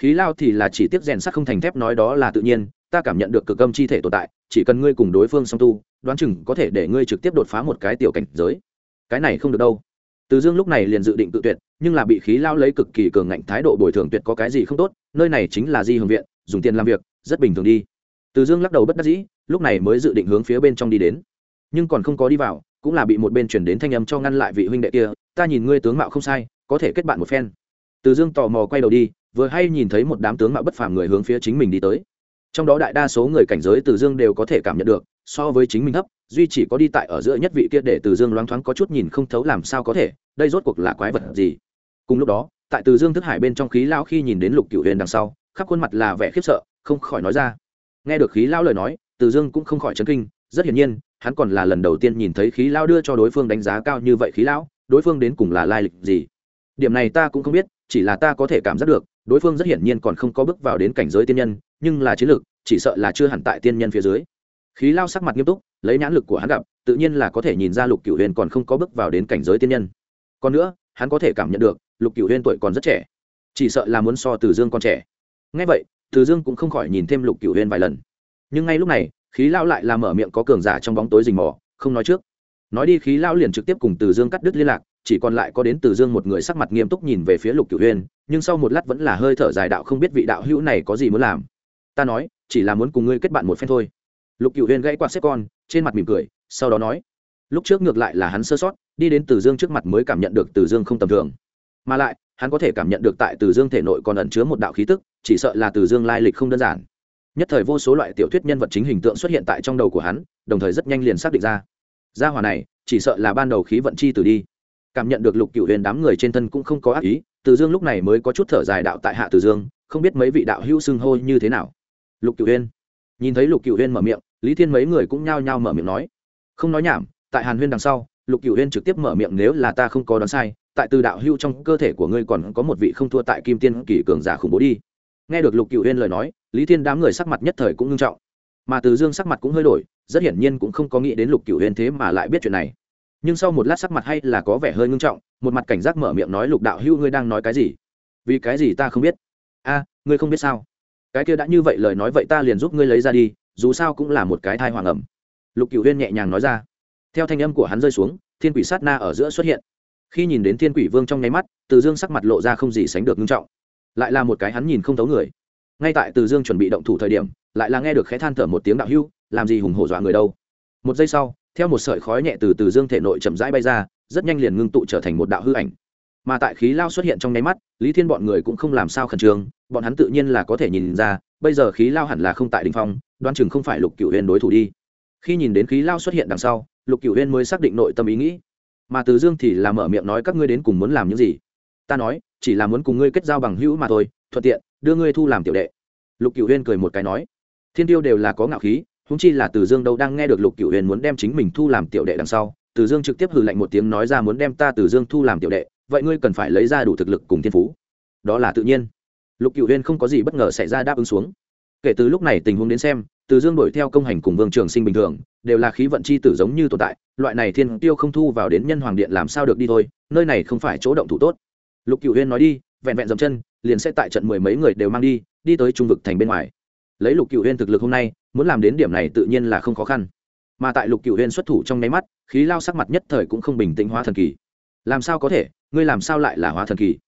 khí lao thì là chỉ tiếp rèn sắt không thành thép nói đó là tự nhiên, ta cảm nhận được cực âm chi thể tồn tại, chỉ cần ngươi cùng đối phương song tu, đoán chừng có thể để ngươi trực tiếp đột phá một cái tiểu cảnh giới. Cái này không được đâu. Từ dương lúc này liền dự định tự tuyệt, nhưng là bị khí lao lấy cực kỳ cường ngạnh thái độ bồi thường tuyệt có cái gì không tốt, nơi này chính là di hưởng viện, dùng tiền làm việc, rất bình thường đi. Từ dương lắc đầu bất đắc dĩ, lúc này mới dự định hướng phía bên trong đi đến. Nhưng còn không có đi vào, cũng là bị một bên chuyển đến thanh âm cho ngăn lại vị huynh đệ kia, ta nhìn ngươi tướng mạo không sai, có thể kết bạn một phen. Từ dương tò mò quay đầu đi vừa hay nhìn thấy một đám tướng mạo bất phàm người hướng phía chính mình đi tới. Trong đó đại đa số người cảnh giới từ dương đều có thể cảm nhận được, so với chính mình thấp, duy chỉ có đi tại ở giữa nhất vị kia để từ dương loáng thoáng có chút nhìn không thấu làm sao có thể, đây rốt cuộc là quái vật gì? Cùng lúc đó, tại từ dương thức hải bên trong khí lão khi nhìn đến lục cựu huyền đằng sau, khắp khuôn mặt là vẻ khiếp sợ, không khỏi nói ra. Nghe được khí lão lời nói, từ dương cũng không khỏi chấn kinh, rất hiển nhiên, hắn còn là lần đầu tiên nhìn thấy khí lão đưa cho đối phương đánh giá cao như vậy khí lão, đối phương đến cùng là lai lịch gì? Điểm này ta cũng không biết, chỉ là ta có thể cảm giác được đối phương rất hiển nhiên còn không có bước vào đến cảnh giới tiên nhân, nhưng là chiến lược, chỉ sợ là chưa hẳn tại tiên nhân phía dưới. Khí lao sắc mặt nghiêm túc, lấy nhãn lực của hắn gặp, tự nhiên là có thể nhìn ra lục cửu huyền còn không có bước vào đến cảnh giới tiên nhân. Còn nữa, hắn có thể cảm nhận được, lục cửu huyền tuổi còn rất trẻ, chỉ sợ là muốn so từ dương còn trẻ. Ngay vậy, từ dương cũng không khỏi nhìn thêm lục cửu huyền vài lần. Nhưng ngay lúc này, khí lão lại làm mở miệng có cường giả trong bóng tối rình mò, không nói trước. Nói đi, khí lão liền trực tiếp cùng từ dương cắt đứt liên lạc chỉ còn lại có đến từ dương một người sắc mặt nghiêm túc nhìn về phía lục cửu huyên, nhưng sau một lát vẫn là hơi thở dài đạo không biết vị đạo hữu này có gì muốn làm. Ta nói, chỉ là muốn cùng ngươi kết bạn một phen thôi. Lục cửu huyên gãy quạt xếp con, trên mặt mỉm cười, sau đó nói, lúc trước ngược lại là hắn sơ sót, đi đến từ dương trước mặt mới cảm nhận được từ dương không tầm thường. Mà lại, hắn có thể cảm nhận được tại từ dương thể nội còn ẩn chứa một đạo khí tức, chỉ sợ là từ dương lai lịch không đơn giản. Nhất thời vô số loại tiểu thuyết nhân vật chính hình tượng xuất hiện tại trong đầu của hắn, đồng thời rất nhanh liền xác định ra. Gia hòa này, chỉ sợ là ban đầu khí vận chi từ đi cảm nhận được lục cựu huyền đám người trên thân cũng không có ác ý, từ dương lúc này mới có chút thở dài đạo tại hạ từ dương, không biết mấy vị đạo hữu xưng hô như thế nào. Lục cựu huyền. Nhìn thấy lục cựu huyền mở miệng, lý thiên mấy người cũng nhao nhao mở miệng nói. Không nói nhảm, tại hàn huyên đằng sau, lục cựu huyền trực tiếp mở miệng nếu là ta không có đoán sai, tại từ đạo hưu trong cơ thể của ngươi còn có một vị không thua tại kim tiên kỷ cường giả khủng bố đi. Nghe được lục cựu huyền lời nói, lý thiên đám người sắc mặt nhất thời cũng ngưng trọng. Mà từ dương sắc mặt cũng hơi đổi, rất hiển nhiên cũng không có nghĩ đến lục cựu huyền thế mà lại biết chuyện này nhưng sau một lát sắc mặt hay là có vẻ hơi ngưng trọng, một mặt cảnh giác mở miệng nói, lục đạo hữu, ngươi đang nói cái gì? Vì cái gì ta không biết? A, ngươi không biết sao? Cái kia đã như vậy lời nói vậy ta liền giúp ngươi lấy ra đi, dù sao cũng là một cái thai hoàng ẩm. Lục cựu huyên nhẹ nhàng nói ra. Theo thanh âm của hắn rơi xuống, thiên quỷ sát na ở giữa xuất hiện. Khi nhìn đến thiên quỷ vương trong nháy mắt, từ dương sắc mặt lộ ra không gì sánh được ngưng trọng. Lại là một cái hắn nhìn không thấu người. Ngay tại từ dương chuẩn bị động thủ thời điểm, lại là nghe được khẽ than thở một tiếng đạo hưu làm gì hùng hổ dọa người đâu? Một giây sau theo một sợi khói nhẹ từ từ dương thể nội chậm rãi bay ra, rất nhanh liền ngưng tụ trở thành một đạo hư ảnh. Mà tại khí lao xuất hiện trong nháy mắt, lý thiên bọn người cũng không làm sao khẩn trương, bọn hắn tự nhiên là có thể nhìn ra, bây giờ khí lao hẳn là không tại đình phong đoan chừng không phải lục cựu huyền đối thủ đi. Khi nhìn đến khí lao xuất hiện đằng sau, lục cựu huyền mới xác định nội tâm ý nghĩ. Mà từ dương thì là mở miệng nói các ngươi đến cùng muốn làm những gì? Ta nói, chỉ là muốn cùng ngươi kết giao bằng hữu mà thôi, thuận tiện, đưa ngươi thu làm tiểu đệ. Lục cựu huyên cười một cái nói, thiên tiêu đều là có ngạo khí húng chi là từ dương đâu đang nghe được lục cựu huyền muốn đem chính mình thu làm tiểu đệ đằng sau, từ dương trực tiếp hừ lạnh một tiếng nói ra muốn đem ta từ dương thu làm tiểu đệ, vậy ngươi cần phải lấy ra đủ thực lực cùng thiên phú. Đó là tự nhiên. Lục cựu Huyền không có gì bất ngờ xảy ra đáp ứng xuống. Kể từ lúc này tình huống đến xem, từ dương đuổi theo công hành cùng vương trường sinh bình thường, đều là khí vận chi tử giống như tồn tại, loại này thiên tiêu không thu vào đến nhân hoàng điện làm sao được đi thôi, nơi này không phải chỗ động thủ tốt. Lục cựu huyên nói đi, vẹn vẹn dậm chân, liền sẽ tại trận mười mấy người đều mang đi đi tới trung vực thành bên ngoài. Lấy lục cựu huyên thực lực hôm nay muốn làm đến điểm này tự nhiên là không khó khăn. Mà tại lục cựu huyên xuất thủ trong nháy mắt, khí lao sắc mặt nhất thời cũng không bình tĩnh hóa thần kỳ. Làm sao có thể? Ngươi làm sao lại là hóa thần kỳ?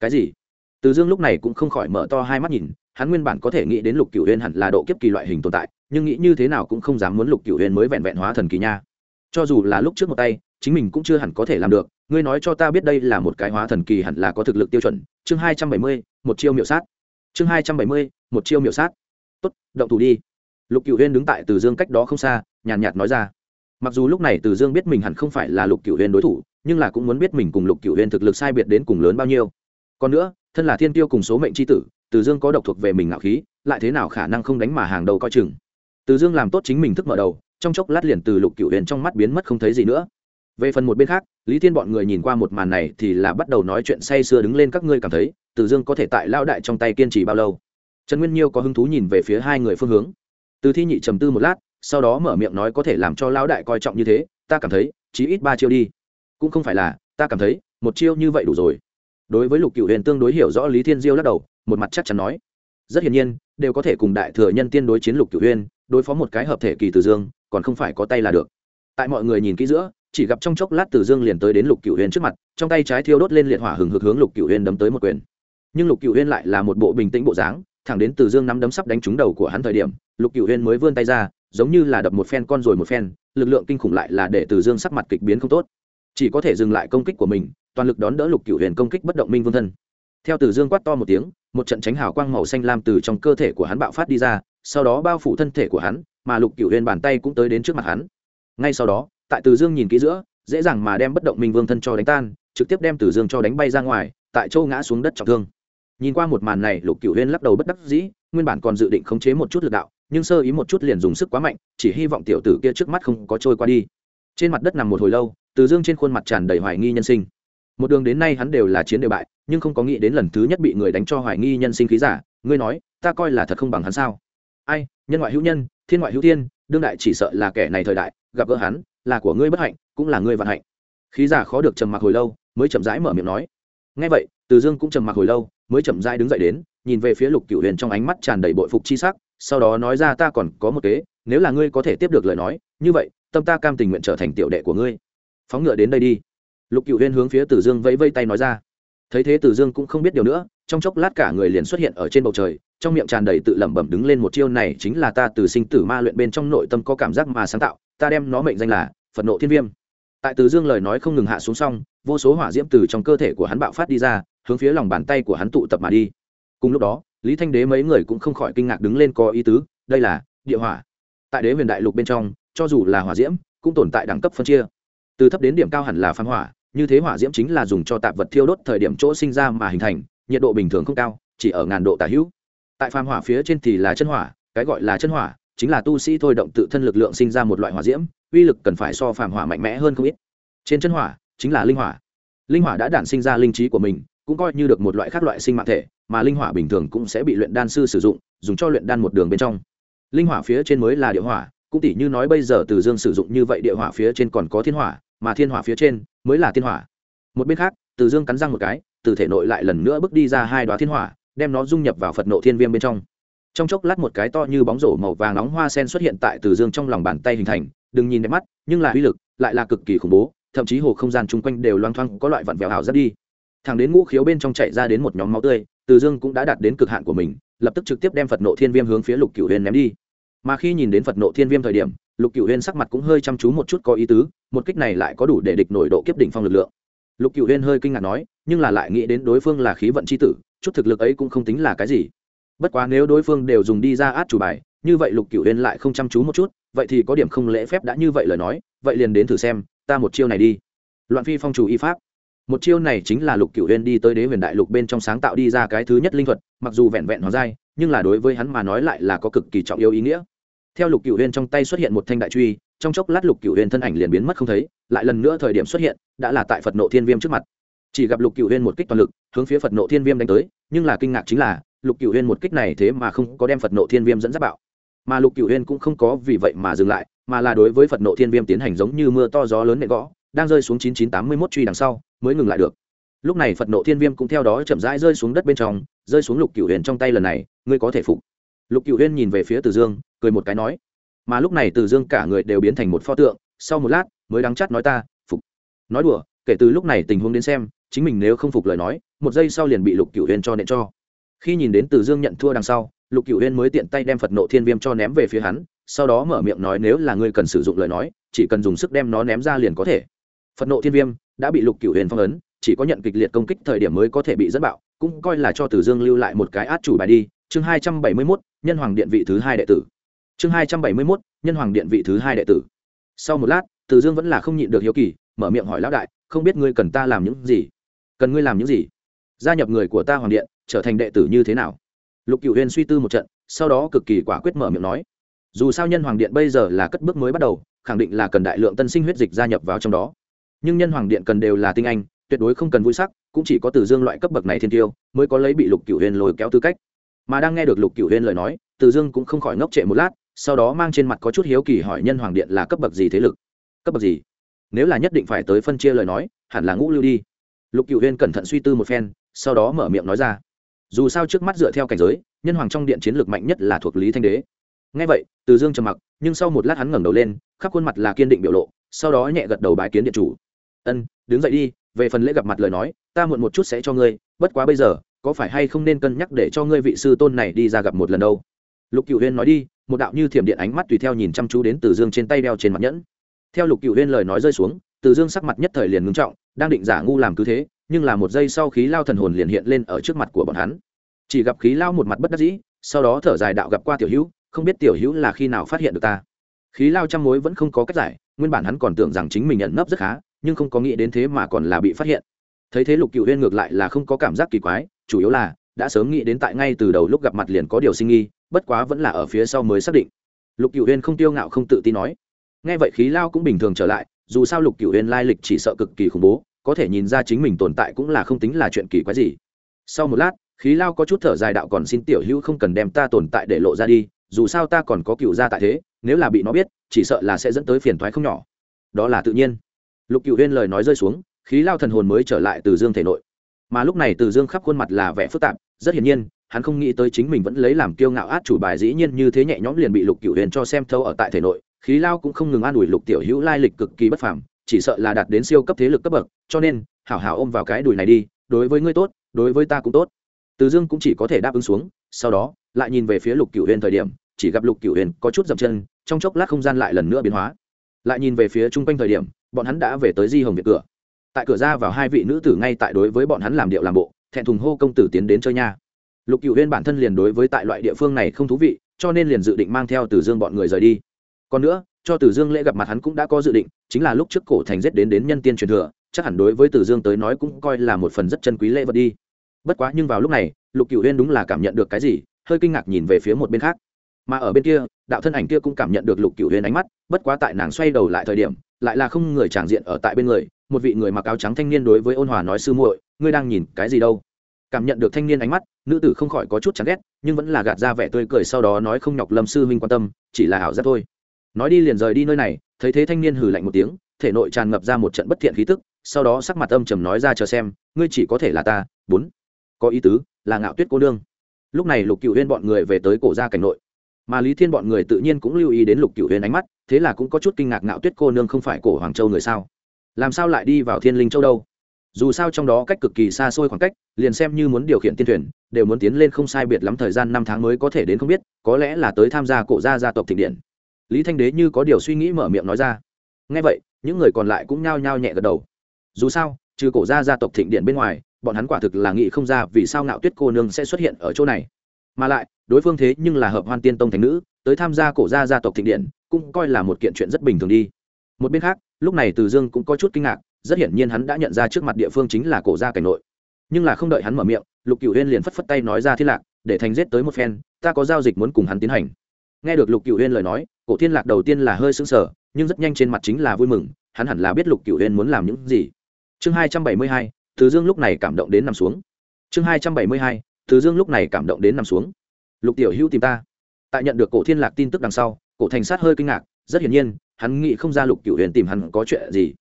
Cái gì? Từ dương lúc này cũng không khỏi mở to hai mắt nhìn, hắn nguyên bản có thể nghĩ đến lục cựu huyên hẳn là độ kiếp kỳ loại hình tồn tại, nhưng nghĩ như thế nào cũng không dám muốn lục cựu huyên mới vẹn vẹn hóa thần kỳ nha. Cho dù là lúc trước một tay, chính mình cũng chưa hẳn có thể làm được, ngươi nói cho ta biết đây là một cái hóa thần kỳ hẳn là có thực lực tiêu chuẩn. Chương hai trăm bảy mươi, một chiêu miểu sát. Chương hai trăm bảy mươi, một chiêu miểu sát. Tốt, động thủ đi lục cựu huyên đứng tại từ dương cách đó không xa, nhàn nhạt nói ra. Mặc dù lúc này từ dương biết mình hẳn không phải là lục cựu huyên đối thủ, nhưng là cũng muốn biết mình cùng lục cựu huyên thực lực sai biệt đến cùng lớn bao nhiêu. Còn nữa, thân là thiên tiêu cùng số mệnh tri tử, từ dương có độc thuộc về mình ngạo khí, lại thế nào khả năng không đánh mà hàng đầu coi chừng. Từ dương làm tốt chính mình thức mở đầu, trong chốc lát liền từ lục cựu huyền trong mắt biến mất không thấy gì nữa. Về phần một bên khác, lý thiên bọn người nhìn qua một màn này thì là bắt đầu nói chuyện say sưa đứng lên các ngươi cảm thấy, từ dương có thể tại lao đại trong tay kiên trì bao lâu? Trần nguyên nhiêu có hứng thú nhìn về phía hai người phương hướng từ thi nhị trầm tư một lát, sau đó mở miệng nói có thể làm cho lão đại coi trọng như thế, ta cảm thấy, chí ít ba chiêu đi. Cũng không phải là, ta cảm thấy, một chiêu như vậy đủ rồi. Đối với lục cựu huyền tương đối hiểu rõ lý thiên diêu lắc đầu, một mặt chắc chắn nói. Rất hiển nhiên, đều có thể cùng đại thừa nhân tiên đối chiến lục cựu huyền, đối phó một cái hợp thể kỳ từ dương, còn không phải có tay là được. Tại mọi người nhìn kỹ giữa, chỉ gặp trong chốc lát từ dương liền tới đến lục cựu huyền trước mặt, trong tay trái thiêu đốt lên liệt hỏa hừng hực hướng lục cựu huyền đấm tới một quyền. Nhưng lục cựu huyền lại là một bộ bình tĩnh bộ dáng thẳng đến từ dương nắm đấm sắp đánh trúng đầu của hắn thời điểm, lục cựu huyền mới vươn tay ra, giống như là đập một phen con rồi một phen, lực lượng kinh khủng lại là để từ dương sắc mặt kịch biến không tốt. Chỉ có thể dừng lại công kích của mình, toàn lực đón đỡ lục cựu huyền công kích bất động minh vương thân. Theo từ dương quát to một tiếng, một trận tránh hào quang màu xanh lam từ trong cơ thể của hắn bạo phát đi ra, sau đó bao phủ thân thể của hắn, mà lục cựu huyền bàn tay cũng tới đến trước mặt hắn. Ngay sau đó, tại từ dương nhìn kỹ giữa, dễ dàng mà đem bất động minh vương thân cho đánh tan, trực tiếp đem từ dương cho đánh bay ra ngoài, tại châu ngã xuống đất trọng thương nhìn qua một màn này, lục cựu huyên lắc đầu bất đắc dĩ, nguyên bản còn dự định khống chế một chút lực đạo, nhưng sơ ý một chút liền dùng sức quá mạnh, chỉ hy vọng tiểu tử kia trước mắt không có trôi qua đi. Trên mặt đất nằm một hồi lâu, từ dương trên khuôn mặt tràn đầy hoài nghi nhân sinh. Một đường đến nay hắn đều là chiến đều bại, nhưng không có nghĩ đến lần thứ nhất bị người đánh cho hoài nghi nhân sinh khí giả. Ngươi nói, ta coi là thật không bằng hắn sao? Ai, nhân ngoại hữu nhân, thiên ngoại hữu thiên, đương đại chỉ sợ là kẻ này thời đại, gặp gỡ hắn, là của ngươi bất hạnh, cũng là ngươi vận hạnh. Khí giả khó được trầm mặc hồi lâu, mới chậm rãi mở miệng nói. Ngay vậy, từ dương cũng trầm mặc hồi lâu mới chậm rãi đứng dậy đến, nhìn về phía lục cựu huyền trong ánh mắt tràn đầy bội phục chi sắc, sau đó nói ra ta còn có một kế, nếu là ngươi có thể tiếp được lời nói, như vậy, tâm ta cam tình nguyện trở thành tiểu đệ của ngươi. Phóng ngựa đến đây đi. Lục cựu huyên hướng phía tử dương vẫy vây tay nói ra. Thấy thế tử dương cũng không biết điều nữa, trong chốc lát cả người liền xuất hiện ở trên bầu trời, trong miệng tràn đầy tự lẩm bẩm đứng lên một chiêu này chính là ta từ sinh tử ma luyện bên trong nội tâm có cảm giác mà sáng tạo, ta đem nó mệnh danh là phật nộ thiên viêm. Tại tử dương lời nói không ngừng hạ xuống xong, vô số hỏa diễm từ trong cơ thể của hắn bạo phát đi ra hướng phía lòng bàn tay của hắn tụ tập mà đi. Cùng lúc đó, lý thanh đế mấy người cũng không khỏi kinh ngạc đứng lên có ý tứ, đây là địa hỏa. Tại đế huyền đại lục bên trong, cho dù là hỏa diễm, cũng tồn tại đẳng cấp phân chia. Từ thấp đến điểm cao hẳn là phan hỏa, như thế hỏa diễm chính là dùng cho tạp vật thiêu đốt thời điểm chỗ sinh ra mà hình thành, nhiệt độ bình thường không cao, chỉ ở ngàn độ tả hữu. Tại phàm hỏa phía trên thì là chân hỏa, cái gọi là chân hỏa, chính là tu sĩ thôi động tự thân lực lượng sinh ra một loại hỏa diễm, uy lực cần phải so phàm hỏa mạnh mẽ hơn không ít. Trên chân hỏa, chính là linh hỏa. Linh hỏa đã đản sinh ra linh trí của mình cũng coi như được một loại khác loại sinh mạng thể, mà linh hỏa bình thường cũng sẽ bị luyện đan sư sử dụng, dùng cho luyện đan một đường bên trong. Linh hỏa phía trên mới là địa hỏa, cũng tỷ như nói bây giờ từ dương sử dụng như vậy địa hỏa phía trên còn có thiên hỏa, mà thiên hỏa phía trên mới là thiên hỏa. Một bên khác, từ dương cắn răng một cái, từ thể nội lại lần nữa bước đi ra hai đoá thiên hỏa, đem nó dung nhập vào phật nộ thiên viêm bên trong. Trong chốc lát một cái to như bóng rổ màu vàng nóng hoa sen xuất hiện tại từ dương trong lòng bàn tay hình thành, đừng nhìn đẹp mắt, nhưng là uy lực lại là cực kỳ khủng bố, thậm chí hồ không gian chung quanh đều loang thoang có loại vặn vẹo hào rất đi thằng đến ngũ khiếu bên trong chạy ra đến một nhóm máu tươi, từ dương cũng đã đạt đến cực hạn của mình, lập tức trực tiếp đem phật nộ thiên viêm hướng phía lục cửu huyền ném đi. Mà khi nhìn đến phật nộ thiên viêm thời điểm, lục cửu huyên sắc mặt cũng hơi chăm chú một chút có ý tứ, một kích này lại có đủ để địch nổi độ kiếp đỉnh phong lực lượng. Lục cửu huyên hơi kinh ngạc nói, nhưng là lại nghĩ đến đối phương là khí vận c h i tử, chút thực lực ấy cũng không tính là cái gì. Bất quá nếu đối phương đều dùng đi ra át chủ bài, như vậy lục cửu huyên lại không chăm chú một chút, vậy thì có điểm không lễ phép đã như vậy lời nói, vậy liền đến thử xem, ta một chiêu này đi. Loạn phi phong chủ y pháp một chiêu này chính là lục cửu huyên đi tới đế huyền đại lục bên trong sáng tạo đi ra cái thứ nhất linh thuật, mặc dù vẹn vẹn hóa giai, nhưng là đối với hắn mà nói lại là có cực kỳ trọng yêu ý nghĩa. Theo lục cửu huyên trong tay xuất hiện một thanh đại truy, trong chốc lát lục cửu huyên thân ảnh liền biến mất không thấy, lại lần nữa thời điểm xuất hiện, đã là tại phật nộ thiên viêm trước mặt. Chỉ gặp lục cửu huyên một kích toàn lực, hướng phía phật nộ thiên viêm đánh tới, nhưng là kinh ngạc chính là, lục cửu huyên một kích này thế mà không có đem phật nộ thiên viêm dẫn dắt bạo. Mà lục cửu huyên cũng không có vì vậy mà dừng lại, mà là đối với phật nộ thiên viêm tiến hành giống như mưa to gió lớn nệ gõ, đang rơi xuống chín chín tám mươi mốt truy đằng sau mới ngừng lại được. Lúc này phật nộ thiên viêm cũng theo đó chậm rãi rơi xuống đất bên trong, rơi xuống lục cửu huyền trong tay lần này, ngươi có thể phục. Lục cửu huyền nhìn về phía từ dương, cười một cái nói, mà lúc này từ dương cả người đều biến thành một pho tượng, sau một lát mới đắng chắt nói ta, phục. Nói đùa, kể từ lúc này tình huống đến xem, chính mình nếu không phục lời nói, một giây sau liền bị lục cửu Huyền cho nện cho. Khi nhìn đến từ dương nhận thua đằng sau, lục cửu Huyền mới tiện tay đem phật nộ thiên viêm cho ném về phía hắn, sau đó mở miệng nói nếu là ngươi cần sử dụng lời nói, chỉ cần dùng sức đem nó ném ra liền có thể. Phật nộ thiên viêm đã bị lục cửu huyền phong ấn, chỉ có nhận kịch liệt công kích thời điểm mới có thể bị dẫn bạo, cũng coi là cho tử dương lưu lại một cái át chủ bài đi. Chương hai trăm bảy mươi mốt, nhân hoàng điện vị thứ hai đệ tử. Chương hai trăm bảy mươi mốt, nhân hoàng điện vị thứ hai đệ tử. Sau một lát tử dương vẫn là không nhịn được hiếu kỳ, mở miệng hỏi lão đại, không biết ngươi cần ta làm những gì? Cần ngươi làm những gì? Gia nhập người của ta hoàng điện, trở thành đệ tử như thế nào? Lục cựu huyền suy tư một trận, sau đó cực kỳ quả quyết mở miệng nói, dù sao nhân hoàng điện bây giờ là cất bước mới bắt đầu, khẳng định là cần đại lượng tân sinh huyết dịch gia nhập vào trong đó nhưng nhân hoàng điện cần đều là tinh anh, tuyệt đối không cần vui sắc, cũng chỉ có từ dương loại cấp bậc này thiên tiêu mới có lấy bị lục cửu huyên lôi kéo tư cách. Mà đang nghe được lục cửu huyên lời nói, từ dương cũng không khỏi ngốc trệ một lát, sau đó mang trên mặt có chút hiếu kỳ hỏi nhân hoàng điện là cấp bậc gì thế lực? Cấp bậc gì? Nếu là nhất định phải tới phân chia lời nói, hẳn là ngũ lưu đi. Lục cửu huyên cẩn thận suy tư một phen, sau đó mở miệng nói ra. Dù sao trước mắt dựa theo cảnh giới, nhân hoàng trong điện chiến lược mạnh nhất là thuộc lý thanh đế. Ngay vậy, từ dương trầm mặc, nhưng sau một lát hắn ngẩng đầu lên, khắp khuôn mặt là kiên định biểu lộ, sau đó nhẹ gật đầu bái kiến điện chủ ân, đứng dậy đi, về phần lễ gặp mặt lời nói, ta muộn một chút sẽ cho ngươi, bất quá bây giờ, có phải hay không nên cân nhắc để cho ngươi vị sư tôn này đi ra gặp một lần đâu? Lục cựu huyên nói đi, một đạo như thiểm điện ánh mắt tùy theo nhìn chăm chú đến từ dương trên tay đeo trên mặt nhẫn. Theo lục cựu huyên lời nói rơi xuống, từ dương sắc mặt nhất thời liền ngưng trọng, đang định giả ngu làm cứ thế, nhưng là một giây sau khí lao thần hồn liền hiện lên ở trước mặt của bọn hắn. Chỉ gặp khí lao một mặt bất đắc dĩ, sau đó thở dài đạo gặp qua tiểu hữu, không biết tiểu hữu là khi nào phát hiện được ta. Khí lao trăm mối vẫn không có cách giải, nguyên bản hắn còn tưởng rằng chính mình nhận nấp rất khá nhưng không có nghĩ đến thế mà còn là bị phát hiện. Thấy thế lục cựu huyên ngược lại là không có cảm giác kỳ quái, chủ yếu là, đã sớm nghĩ đến tại ngay từ đầu lúc gặp mặt liền có điều sinh nghi bất quá vẫn là ở phía sau mới xác định. Lục cựu huyên không tiêu ngạo không tự tin nói. Nghe vậy khí lao cũng bình thường trở lại, dù sao lục cựu huyên lai lịch chỉ sợ cực kỳ khủng bố, có thể nhìn ra chính mình tồn tại cũng là không tính là chuyện kỳ quái gì. Sau một lát, khí lao có chút thở dài đạo còn xin tiểu hữu không cần đem ta tồn tại để lộ ra đi, dù sao ta còn có cựu gia tại thế, nếu là bị nó biết, chỉ sợ là sẽ dẫn tới phiền thoái không nhỏ. Đó là tự nhiên lục cựu huyên lời nói rơi xuống, khí lao thần hồn mới trở lại từ dương thể nội. Mà lúc này từ dương khắp khuôn mặt là vẻ phức tạp, rất hiển nhiên, hắn không nghĩ tới chính mình vẫn lấy làm kiêu ngạo át chủ bài dĩ nhiên như thế nhẹ nhõm liền bị lục cựu huyền cho xem thâu ở tại thể nội, khí lao cũng không ngừng an ủi lục tiểu hữu lai lịch cực kỳ bất phàm, chỉ sợ là đạt đến siêu cấp thế lực cấp bậc, cho nên, hảo hảo ôm vào cái đùi này đi, đối với ngươi tốt, đối với ta cũng tốt. Từ dương cũng chỉ có thể đáp ứng xuống, sau đó, lại nhìn về phía lục cựu huyền thời điểm, chỉ gặp lục cựu huyền có chút dậm chân, trong chốc lát không gian lại lần nữa biến hóa. Lại nhìn về phía chung quanh thời điểm bọn hắn đã về tới di hồng việt cửa. Tại cửa ra vào hai vị nữ tử ngay tại đối với bọn hắn làm điệu làm bộ, thẹn thùng hô công tử tiến đến chơi nha. Lục cựu huyên bản thân liền đối với tại loại địa phương này không thú vị, cho nên liền dự định mang theo từ dương bọn người rời đi. Còn nữa, cho từ dương lễ gặp mặt hắn cũng đã có dự định, chính là lúc trước cổ thành giết đến đến nhân tiên truyền thừa, chắc hẳn đối với từ dương tới nói cũng coi là một phần rất chân quý lễ vật đi. Bất quá nhưng vào lúc này, lục cựu huyên đúng là cảm nhận được cái gì, hơi kinh ngạc nhìn về phía một bên khác. Mà ở bên kia, đạo thân ảnh kia cũng cảm nhận được lục cựu huyên ánh mắt, bất quá tại nàng xoay đầu lại thời điểm lại là không người tràng diện ở tại bên người, một vị người mặc áo trắng thanh niên đối với ôn hòa nói, sư muội, ngươi đang nhìn cái gì đâu? Cảm nhận được thanh niên ánh mắt, nữ tử không khỏi có chút chán ghét, nhưng vẫn là gạt ra vẻ tươi cười sau đó nói, không nhọc lâm sư huynh quan tâm, chỉ là ảo giác thôi. Nói đi liền rời đi nơi này, thấy thế thanh niên hừ lạnh một tiếng, thể nội tràn ngập ra một trận bất thiện khí tức, sau đó sắc mặt âm trầm nói ra, chờ xem, ngươi chỉ có thể là ta, bốn. Có ý tứ, là ngạo tuyết cô đương. lúc này lục cựu huyên bọn người về tới cổ gia cảnh nội. Mà lý thiên bọn người tự nhiên cũng lưu ý đến lục cựu huyên ánh mắt thế là cũng có chút kinh ngạc ngạo tuyết cô nương không phải cổ hoàng châu người sao? Làm sao lại đi vào thiên linh châu đâu? Dù sao trong đó cách cực kỳ xa xôi khoảng cách, liền xem như muốn điều khiển tiên thuyền, đều muốn tiến lên không sai biệt lắm thời gian năm tháng mới có thể đến không biết, có lẽ là tới tham gia cổ gia gia tộc thịnh điện. Lý thanh đế như có điều suy nghĩ mở miệng nói ra. Ngay vậy, những người còn lại cũng nhao nhao nhẹ gật đầu. Dù sao, trừ cổ gia gia tộc thịnh điện bên ngoài, bọn hắn quả thực là nghĩ không ra vì sao ngạo tuyết cô nương sẽ xuất hiện ở chỗ này. Mà lại, đối phương thế nhưng là hợp hoan tiên tông thành nữ, tới tham gia cổ gia gia tộc thịnh điện cũng coi là một kiện chuyện rất bình thường đi. Một bên khác, lúc này từ dương cũng có chút kinh ngạc, rất hiển nhiên hắn đã nhận ra trước mặt địa phương chính là cổ gia cảnh nội. Nhưng là không đợi hắn mở miệng, lục cựu huyên liền phất phất tay nói ra thiên lạc, để thành giết tới một phen, ta có giao dịch muốn cùng hắn tiến hành. Nghe được lục cựu huyên lời nói, cổ thiên lạc đầu tiên là hơi sững sờ, nhưng rất nhanh trên mặt chính là vui mừng, hắn hẳn là biết lục cựu huyên muốn làm những gì. Chương hai trăm bảy mươi hai, từ dương lúc này cảm động đến nằm xuống. Chương hai trăm bảy mươi hai, từ dương lúc này cảm động đến nằm xuống. Lục tiểu hữu tìm ta. Tại nhận được cổ thiên lạc tin tức đằng sau cổ thành sát hơi kinh ngạc, rất hiển nhiên, hắn nghĩ không ra lục cựu huyền tìm hắn có chuyện gì.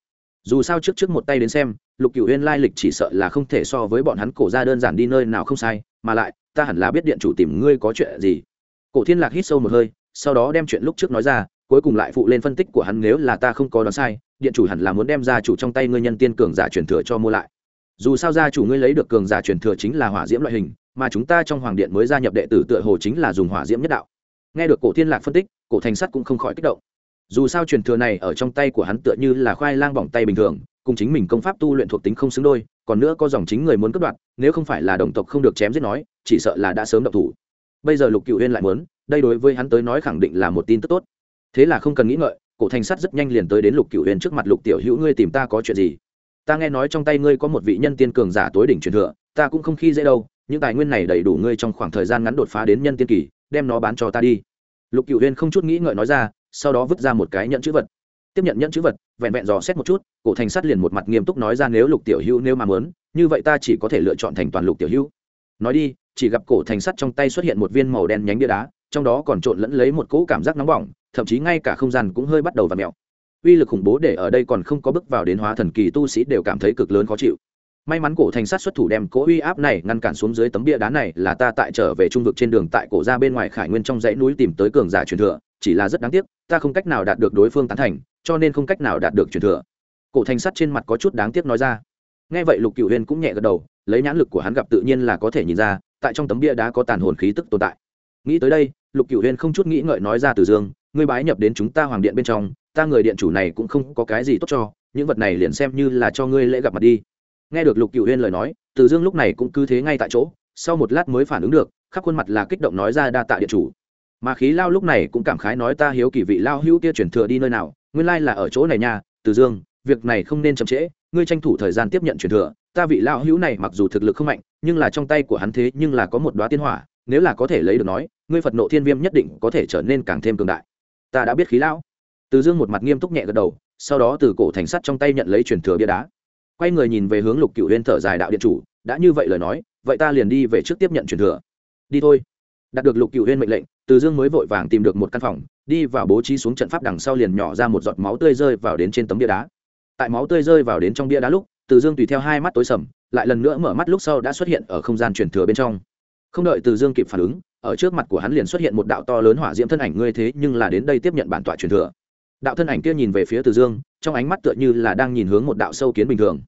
Dù sao trước trước một tay đến xem, lục cựu huyền lai lịch chỉ sợ là không thể so với bọn hắn cổ ra đơn giản đi nơi nào không sai, mà lại, ta hẳn là biết điện chủ tìm ngươi có chuyện gì. Cổ thiên lạc hít sâu một hơi, sau đó đem chuyện lúc trước nói ra, cuối cùng lại phụ lên phân tích của hắn nếu là ta không có đoán sai, điện chủ hẳn là muốn đem ra chủ trong tay ngươi nhân tiên cường giả truyền thừa cho mua lại. Dù sao gia chủ ngươi lấy được cường giả truyền thừa chính là hỏa diễm loại hình, mà chúng ta trong hoàng điện mới gia nhập đệ tử tựa hồ chính là dùng hỏa diễm nhất đạo nghe được cổ thiên lạc phân tích, cổ thành sắt cũng không khỏi kích động. Dù sao truyền thừa này ở trong tay của hắn tựa như là khoai lang bỏng tay bình thường, cùng chính mình công pháp tu luyện thuộc tính không xứng đôi, còn nữa có dòng chính người muốn cất đoạt, nếu không phải là đồng tộc không được chém giết nói, chỉ sợ là đã sớm độc thủ. Bây giờ lục cựu huyên lại muốn, đây đối với hắn tới nói khẳng định là một tin tức tốt. Thế là không cần nghĩ ngợi, cổ thành sắt rất nhanh liền tới đến lục cựu huyên trước mặt lục tiểu hữu, ngươi tìm ta có chuyện gì? Ta nghe nói trong tay ngươi có một vị nhân tiên cường giả tối đỉnh truyền thừa, ta cũng không khi dễ đâu, những tài nguyên này đầy đủ ngươi trong khoảng thời gian ngắn đột phá đến nhân tiên kỳ đem nó bán cho ta đi. Lục cựu huyên không chút nghĩ ngợi nói ra, sau đó vứt ra một cái nhận chữ vật. Tiếp nhận nhận chữ vật, vẹn vẹn dò xét một chút, cổ thành sắt liền một mặt nghiêm túc nói ra nếu lục tiểu hữu nếu mà muốn, như vậy ta chỉ có thể lựa chọn thành toàn lục tiểu hữu. Nói đi, chỉ gặp cổ thành sắt trong tay xuất hiện một viên màu đen nhánh bia đá, trong đó còn trộn lẫn lấy một cỗ cảm giác nóng bỏng, thậm chí ngay cả không gian cũng hơi bắt đầu và mẹo uy lực khủng bố để ở đây còn không có bước vào đến hóa thần kỳ tu sĩ đều cảm thấy cực lớn khó chịu may mắn cổ thành sát xuất thủ đem cỗ uy áp này ngăn cản xuống dưới tấm bia đá này là ta tại trở về trung vực trên đường tại cổ ra bên ngoài khải nguyên trong dãy núi tìm tới cường giả truyền thừa, chỉ là rất đáng tiếc, ta không cách nào đạt được đối phương tán thành, cho nên không cách nào đạt được truyền thừa. Cổ thành sắt trên mặt có chút đáng tiếc nói ra. Nghe vậy lục cựu huyên cũng nhẹ gật đầu, lấy nhãn lực của hắn gặp tự nhiên là có thể nhìn ra, tại trong tấm bia đá có tàn hồn khí tức tồn tại. Nghĩ tới đây, lục cựu huyên không chút nghĩ ngợi nói ra từ dương, ngươi bái nhập đến chúng ta hoàng điện bên trong, ta người điện chủ này cũng không có cái gì tốt cho, những vật này liền xem như là cho ngươi lễ gặp mặt đi nghe được lục cựu huyên lời nói, từ dương lúc này cũng cứ thế ngay tại chỗ, sau một lát mới phản ứng được, khắp khuôn mặt là kích động nói ra đa tạ điện chủ. Mà khí lao lúc này cũng cảm khái nói ta hiếu kỳ vị lao hữu kia chuyển thừa đi nơi nào, nguyên lai là ở chỗ này nha, từ dương, việc này không nên chậm trễ, ngươi tranh thủ thời gian tiếp nhận chuyển thừa, ta vị lao hữu này mặc dù thực lực không mạnh, nhưng là trong tay của hắn thế nhưng là có một đoá tiên hỏa, nếu là có thể lấy được nói, ngươi phật nộ thiên viêm nhất định có thể trở nên càng thêm cường đại. Ta đã biết khí lão từ dương một mặt nghiêm túc nhẹ gật đầu, sau đó từ cổ thành sắt trong tay nhận lấy truyền thừa bia đá quay người nhìn về hướng lục cựu huyên thở dài đạo điện chủ, đã như vậy lời nói, vậy ta liền đi về trước tiếp nhận truyền thừa. Đi thôi. Đạt được lục cựu huyên mệnh lệnh, từ dương mới vội vàng tìm được một căn phòng, đi vào bố trí xuống trận pháp đằng sau liền nhỏ ra một giọt máu tươi rơi vào đến trên tấm bia đá. Tại máu tươi rơi vào đến trong bia đá lúc, từ dương tùy theo hai mắt tối sầm, lại lần nữa mở mắt lúc sau đã xuất hiện ở không gian truyền thừa bên trong. Không đợi từ dương kịp phản ứng, ở trước mặt của hắn liền xuất hiện một đạo to lớn hỏa diễm thân ảnh, ngươi thế nhưng là đến đây tiếp nhận bản tọa truyền thừa đạo thân ảnh kia nhìn về phía từ dương, trong ánh mắt tựa như là đang nhìn hướng một đạo sâu kiến bình thường.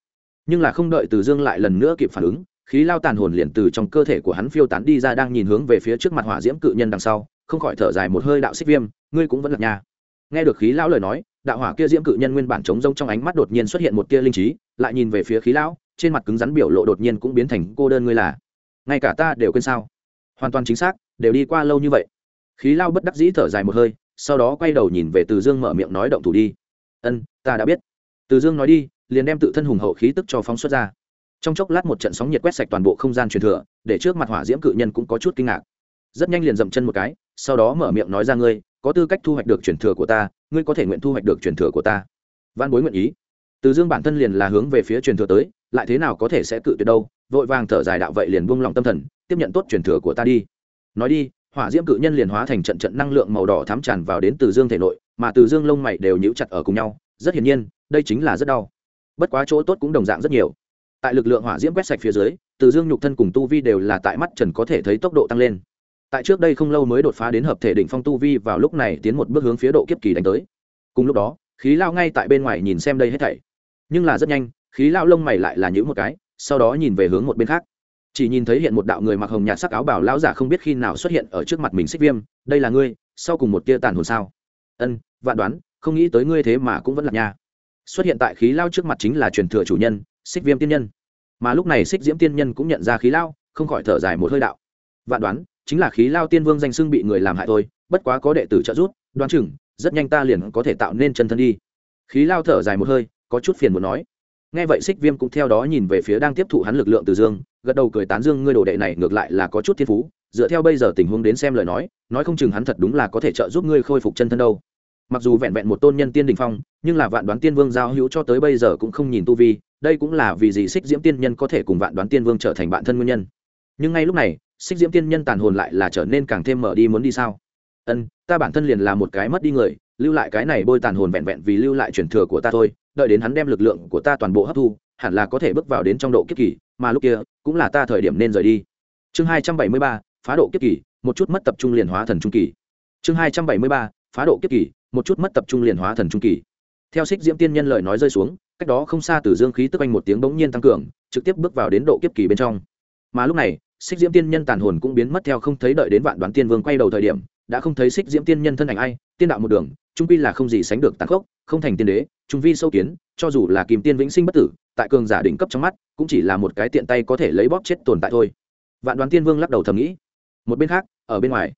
Nhưng là không đợi từ dương lại lần nữa kịp phản ứng, khí lao tàn hồn liền từ trong cơ thể của hắn phiêu tán đi ra đang nhìn hướng về phía trước mặt hỏa diễm cự nhân đằng sau, không khỏi thở dài một hơi đạo xích viêm, ngươi cũng vẫn là nhà. Nghe được khí lão lời nói, đạo hỏa kia diễm cự nhân nguyên bản trống rông trong ánh mắt đột nhiên xuất hiện một tia linh trí, lại nhìn về phía khí lão trên mặt cứng rắn biểu lộ đột nhiên cũng biến thành cô đơn ngươi là. Ngay cả ta đều quên sao? Hoàn toàn chính xác, đều đi qua lâu như vậy. Khí lao bất đắc dĩ thở dài một hơi sau đó quay đầu nhìn về từ dương mở miệng nói động thủ đi. Ân, ta đã biết. Từ dương nói đi, liền đem tự thân hùng hậu khí tức cho phóng xuất ra. Trong chốc lát một trận sóng nhiệt quét sạch toàn bộ không gian truyền thừa, để trước mặt hỏa diễm cự nhân cũng có chút kinh ngạc. Rất nhanh liền dậm chân một cái, sau đó mở miệng nói ra, ngươi, có tư cách thu hoạch được truyền thừa của ta, ngươi có thể nguyện thu hoạch được truyền thừa của ta. Văn bối nguyện ý. Từ dương bản thân liền là hướng về phía truyền thừa tới, lại thế nào có thể sẽ cự tuyệt đâu, vội vàng thở dài đạo vậy liền buông lòng tâm thần, tiếp nhận tốt truyền thừa của ta đi. Nói đi hỏa diễm cự nhân liền hóa thành trận trận năng lượng màu đỏ thắm tràn vào đến từ dương thể nội, mà từ dương lông mày đều nhíu chặt ở cùng nhau, rất hiển nhiên, đây chính là rất đau. Bất quá chỗ tốt cũng đồng dạng rất nhiều. Tại lực lượng hỏa diễm quét sạch phía dưới, từ dương nhục thân cùng tu vi đều là tại mắt trần có thể thấy tốc độ tăng lên. Tại trước đây không lâu mới đột phá đến hợp thể đỉnh phong tu vi, vào lúc này tiến một bước hướng phía độ kiếp kỳ đánh tới. Cùng lúc đó, khí lao ngay tại bên ngoài nhìn xem đây hết thảy. Nhưng là rất nhanh, khí lao lông mày lại là những một cái, sau đó nhìn về hướng một bên khác chỉ nhìn thấy hiện một đạo người mặc hồng nhạt sắc áo bảo lão giả không biết khi nào xuất hiện ở trước mặt mình xích viêm, đây là ngươi, sau cùng một tia tàn hồn sao? Ân, vạn đoán, không nghĩ tới ngươi thế mà cũng vẫn là nha. Xuất hiện tại khí lao trước mặt chính là truyền thừa chủ nhân, xích viêm tiên nhân. Mà lúc này xích diễm tiên nhân cũng nhận ra khí lao không khỏi thở dài một hơi đạo. Vạn đoán, chính là khí lao tiên vương danh xưng bị người làm hại thôi, bất quá có đệ tử trợ giúp, đoán chừng, rất nhanh ta liền có thể tạo nên chân thân đi. Khí lao thở dài một hơi, có chút phiền muốn nói. Nghe vậy xích viêm cũng theo đó nhìn về phía đang tiếp thụ hắn lực lượng từ dương gật đầu cười tán dương ngươi đồ đệ này ngược lại là có chút thiên phú, dựa theo bây giờ tình huống đến xem lời nói nói không chừng hắn thật đúng là có thể trợ giúp ngươi khôi phục chân thân đâu. Mặc dù vẹn vẹn một tôn nhân tiên đình phong, nhưng là vạn đoán tiên vương giao hữu cho tới bây giờ cũng không nhìn tu vi, đây cũng là vì gì xích diễm tiên nhân có thể cùng vạn đoán tiên vương trở thành bạn thân nguyên nhân. Nhưng ngay lúc này xích diễm tiên nhân tàn hồn lại là trở nên càng thêm mở đi muốn đi sao? Ân, ta bản thân liền là một cái mất đi người, lưu lại cái này bôi tàn hồn vẹn vẹn vì lưu lại truyền thừa của ta thôi, đợi đến hắn đem lực lượng của ta toàn bộ hấp thu hẳn là có thể bước vào đến trong độ kiếp kỳ, mà lúc kia, cũng là ta thời điểm nên rời đi. Chương hai trăm bảy mươi ba, phá độ kiếp kỳ, một chút mất tập trung liền hóa thần trung kỳ. Chương hai trăm bảy mươi ba, phá độ kiếp kỳ, một chút mất tập trung liền hóa thần trung kỳ. Theo xích diễm tiên nhân lời nói rơi xuống, cách đó không xa từ dương khí tức anh một tiếng bỗng nhiên tăng cường, trực tiếp bước vào đến độ kiếp kỳ bên trong. Mà lúc này xích diễm tiên nhân tàn hồn cũng biến mất theo không thấy đợi đến vạn đoán tiên vương quay đầu thời điểm, đã không thấy xích diễm tiên nhân thân ảnh ai, tiên đạo một đường, trung quy là không gì sánh được tàn khốc, không thành tiên đế, trung vi sâu kiến, cho dù là kìm tiên vĩnh sinh bất tử tại cường giả đỉnh cấp trong mắt, cũng chỉ là một cái tiện tay có thể lấy bóp chết tồn tại thôi. Vạn đoán tiên vương lắc đầu thầm nghĩ. Một bên khác, ở bên ngoài,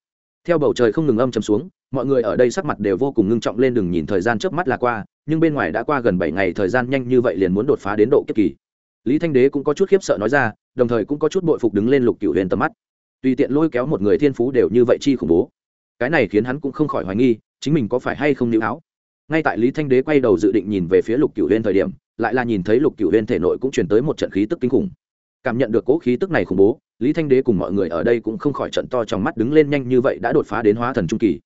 theo bầu trời không ngừng âm chầm xuống, mọi người ở đây sắc mặt đều vô cùng ngưng trọng lên đừng nhìn thời gian trước mắt là qua, nhưng bên ngoài đã qua gần bảy ngày thời gian nhanh như vậy liền muốn đột phá đến độ kiếp kỳ. Lý thanh đế cũng có chút khiếp sợ nói ra, đồng thời cũng có chút bội phục đứng lên lục cựu huyền tầm mắt. Tùy tiện lôi kéo một người thiên phú đều như vậy chi khủng bố. Cái này khiến hắn cũng không khỏi hoài nghi, chính mình có phải hay không níu áo. Ngay tại lý thanh đế quay đầu dự định nhìn về phía lục cựu huyền thời điểm lại là nhìn thấy lục cựu huyên thể nội cũng truyền tới một trận khí tức kinh khủng. Cảm nhận được cỗ khí tức này khủng bố, lý thanh đế cùng mọi người ở đây cũng không khỏi trận to trong mắt đứng lên nhanh như vậy đã đột phá đến hóa thần trung kỳ.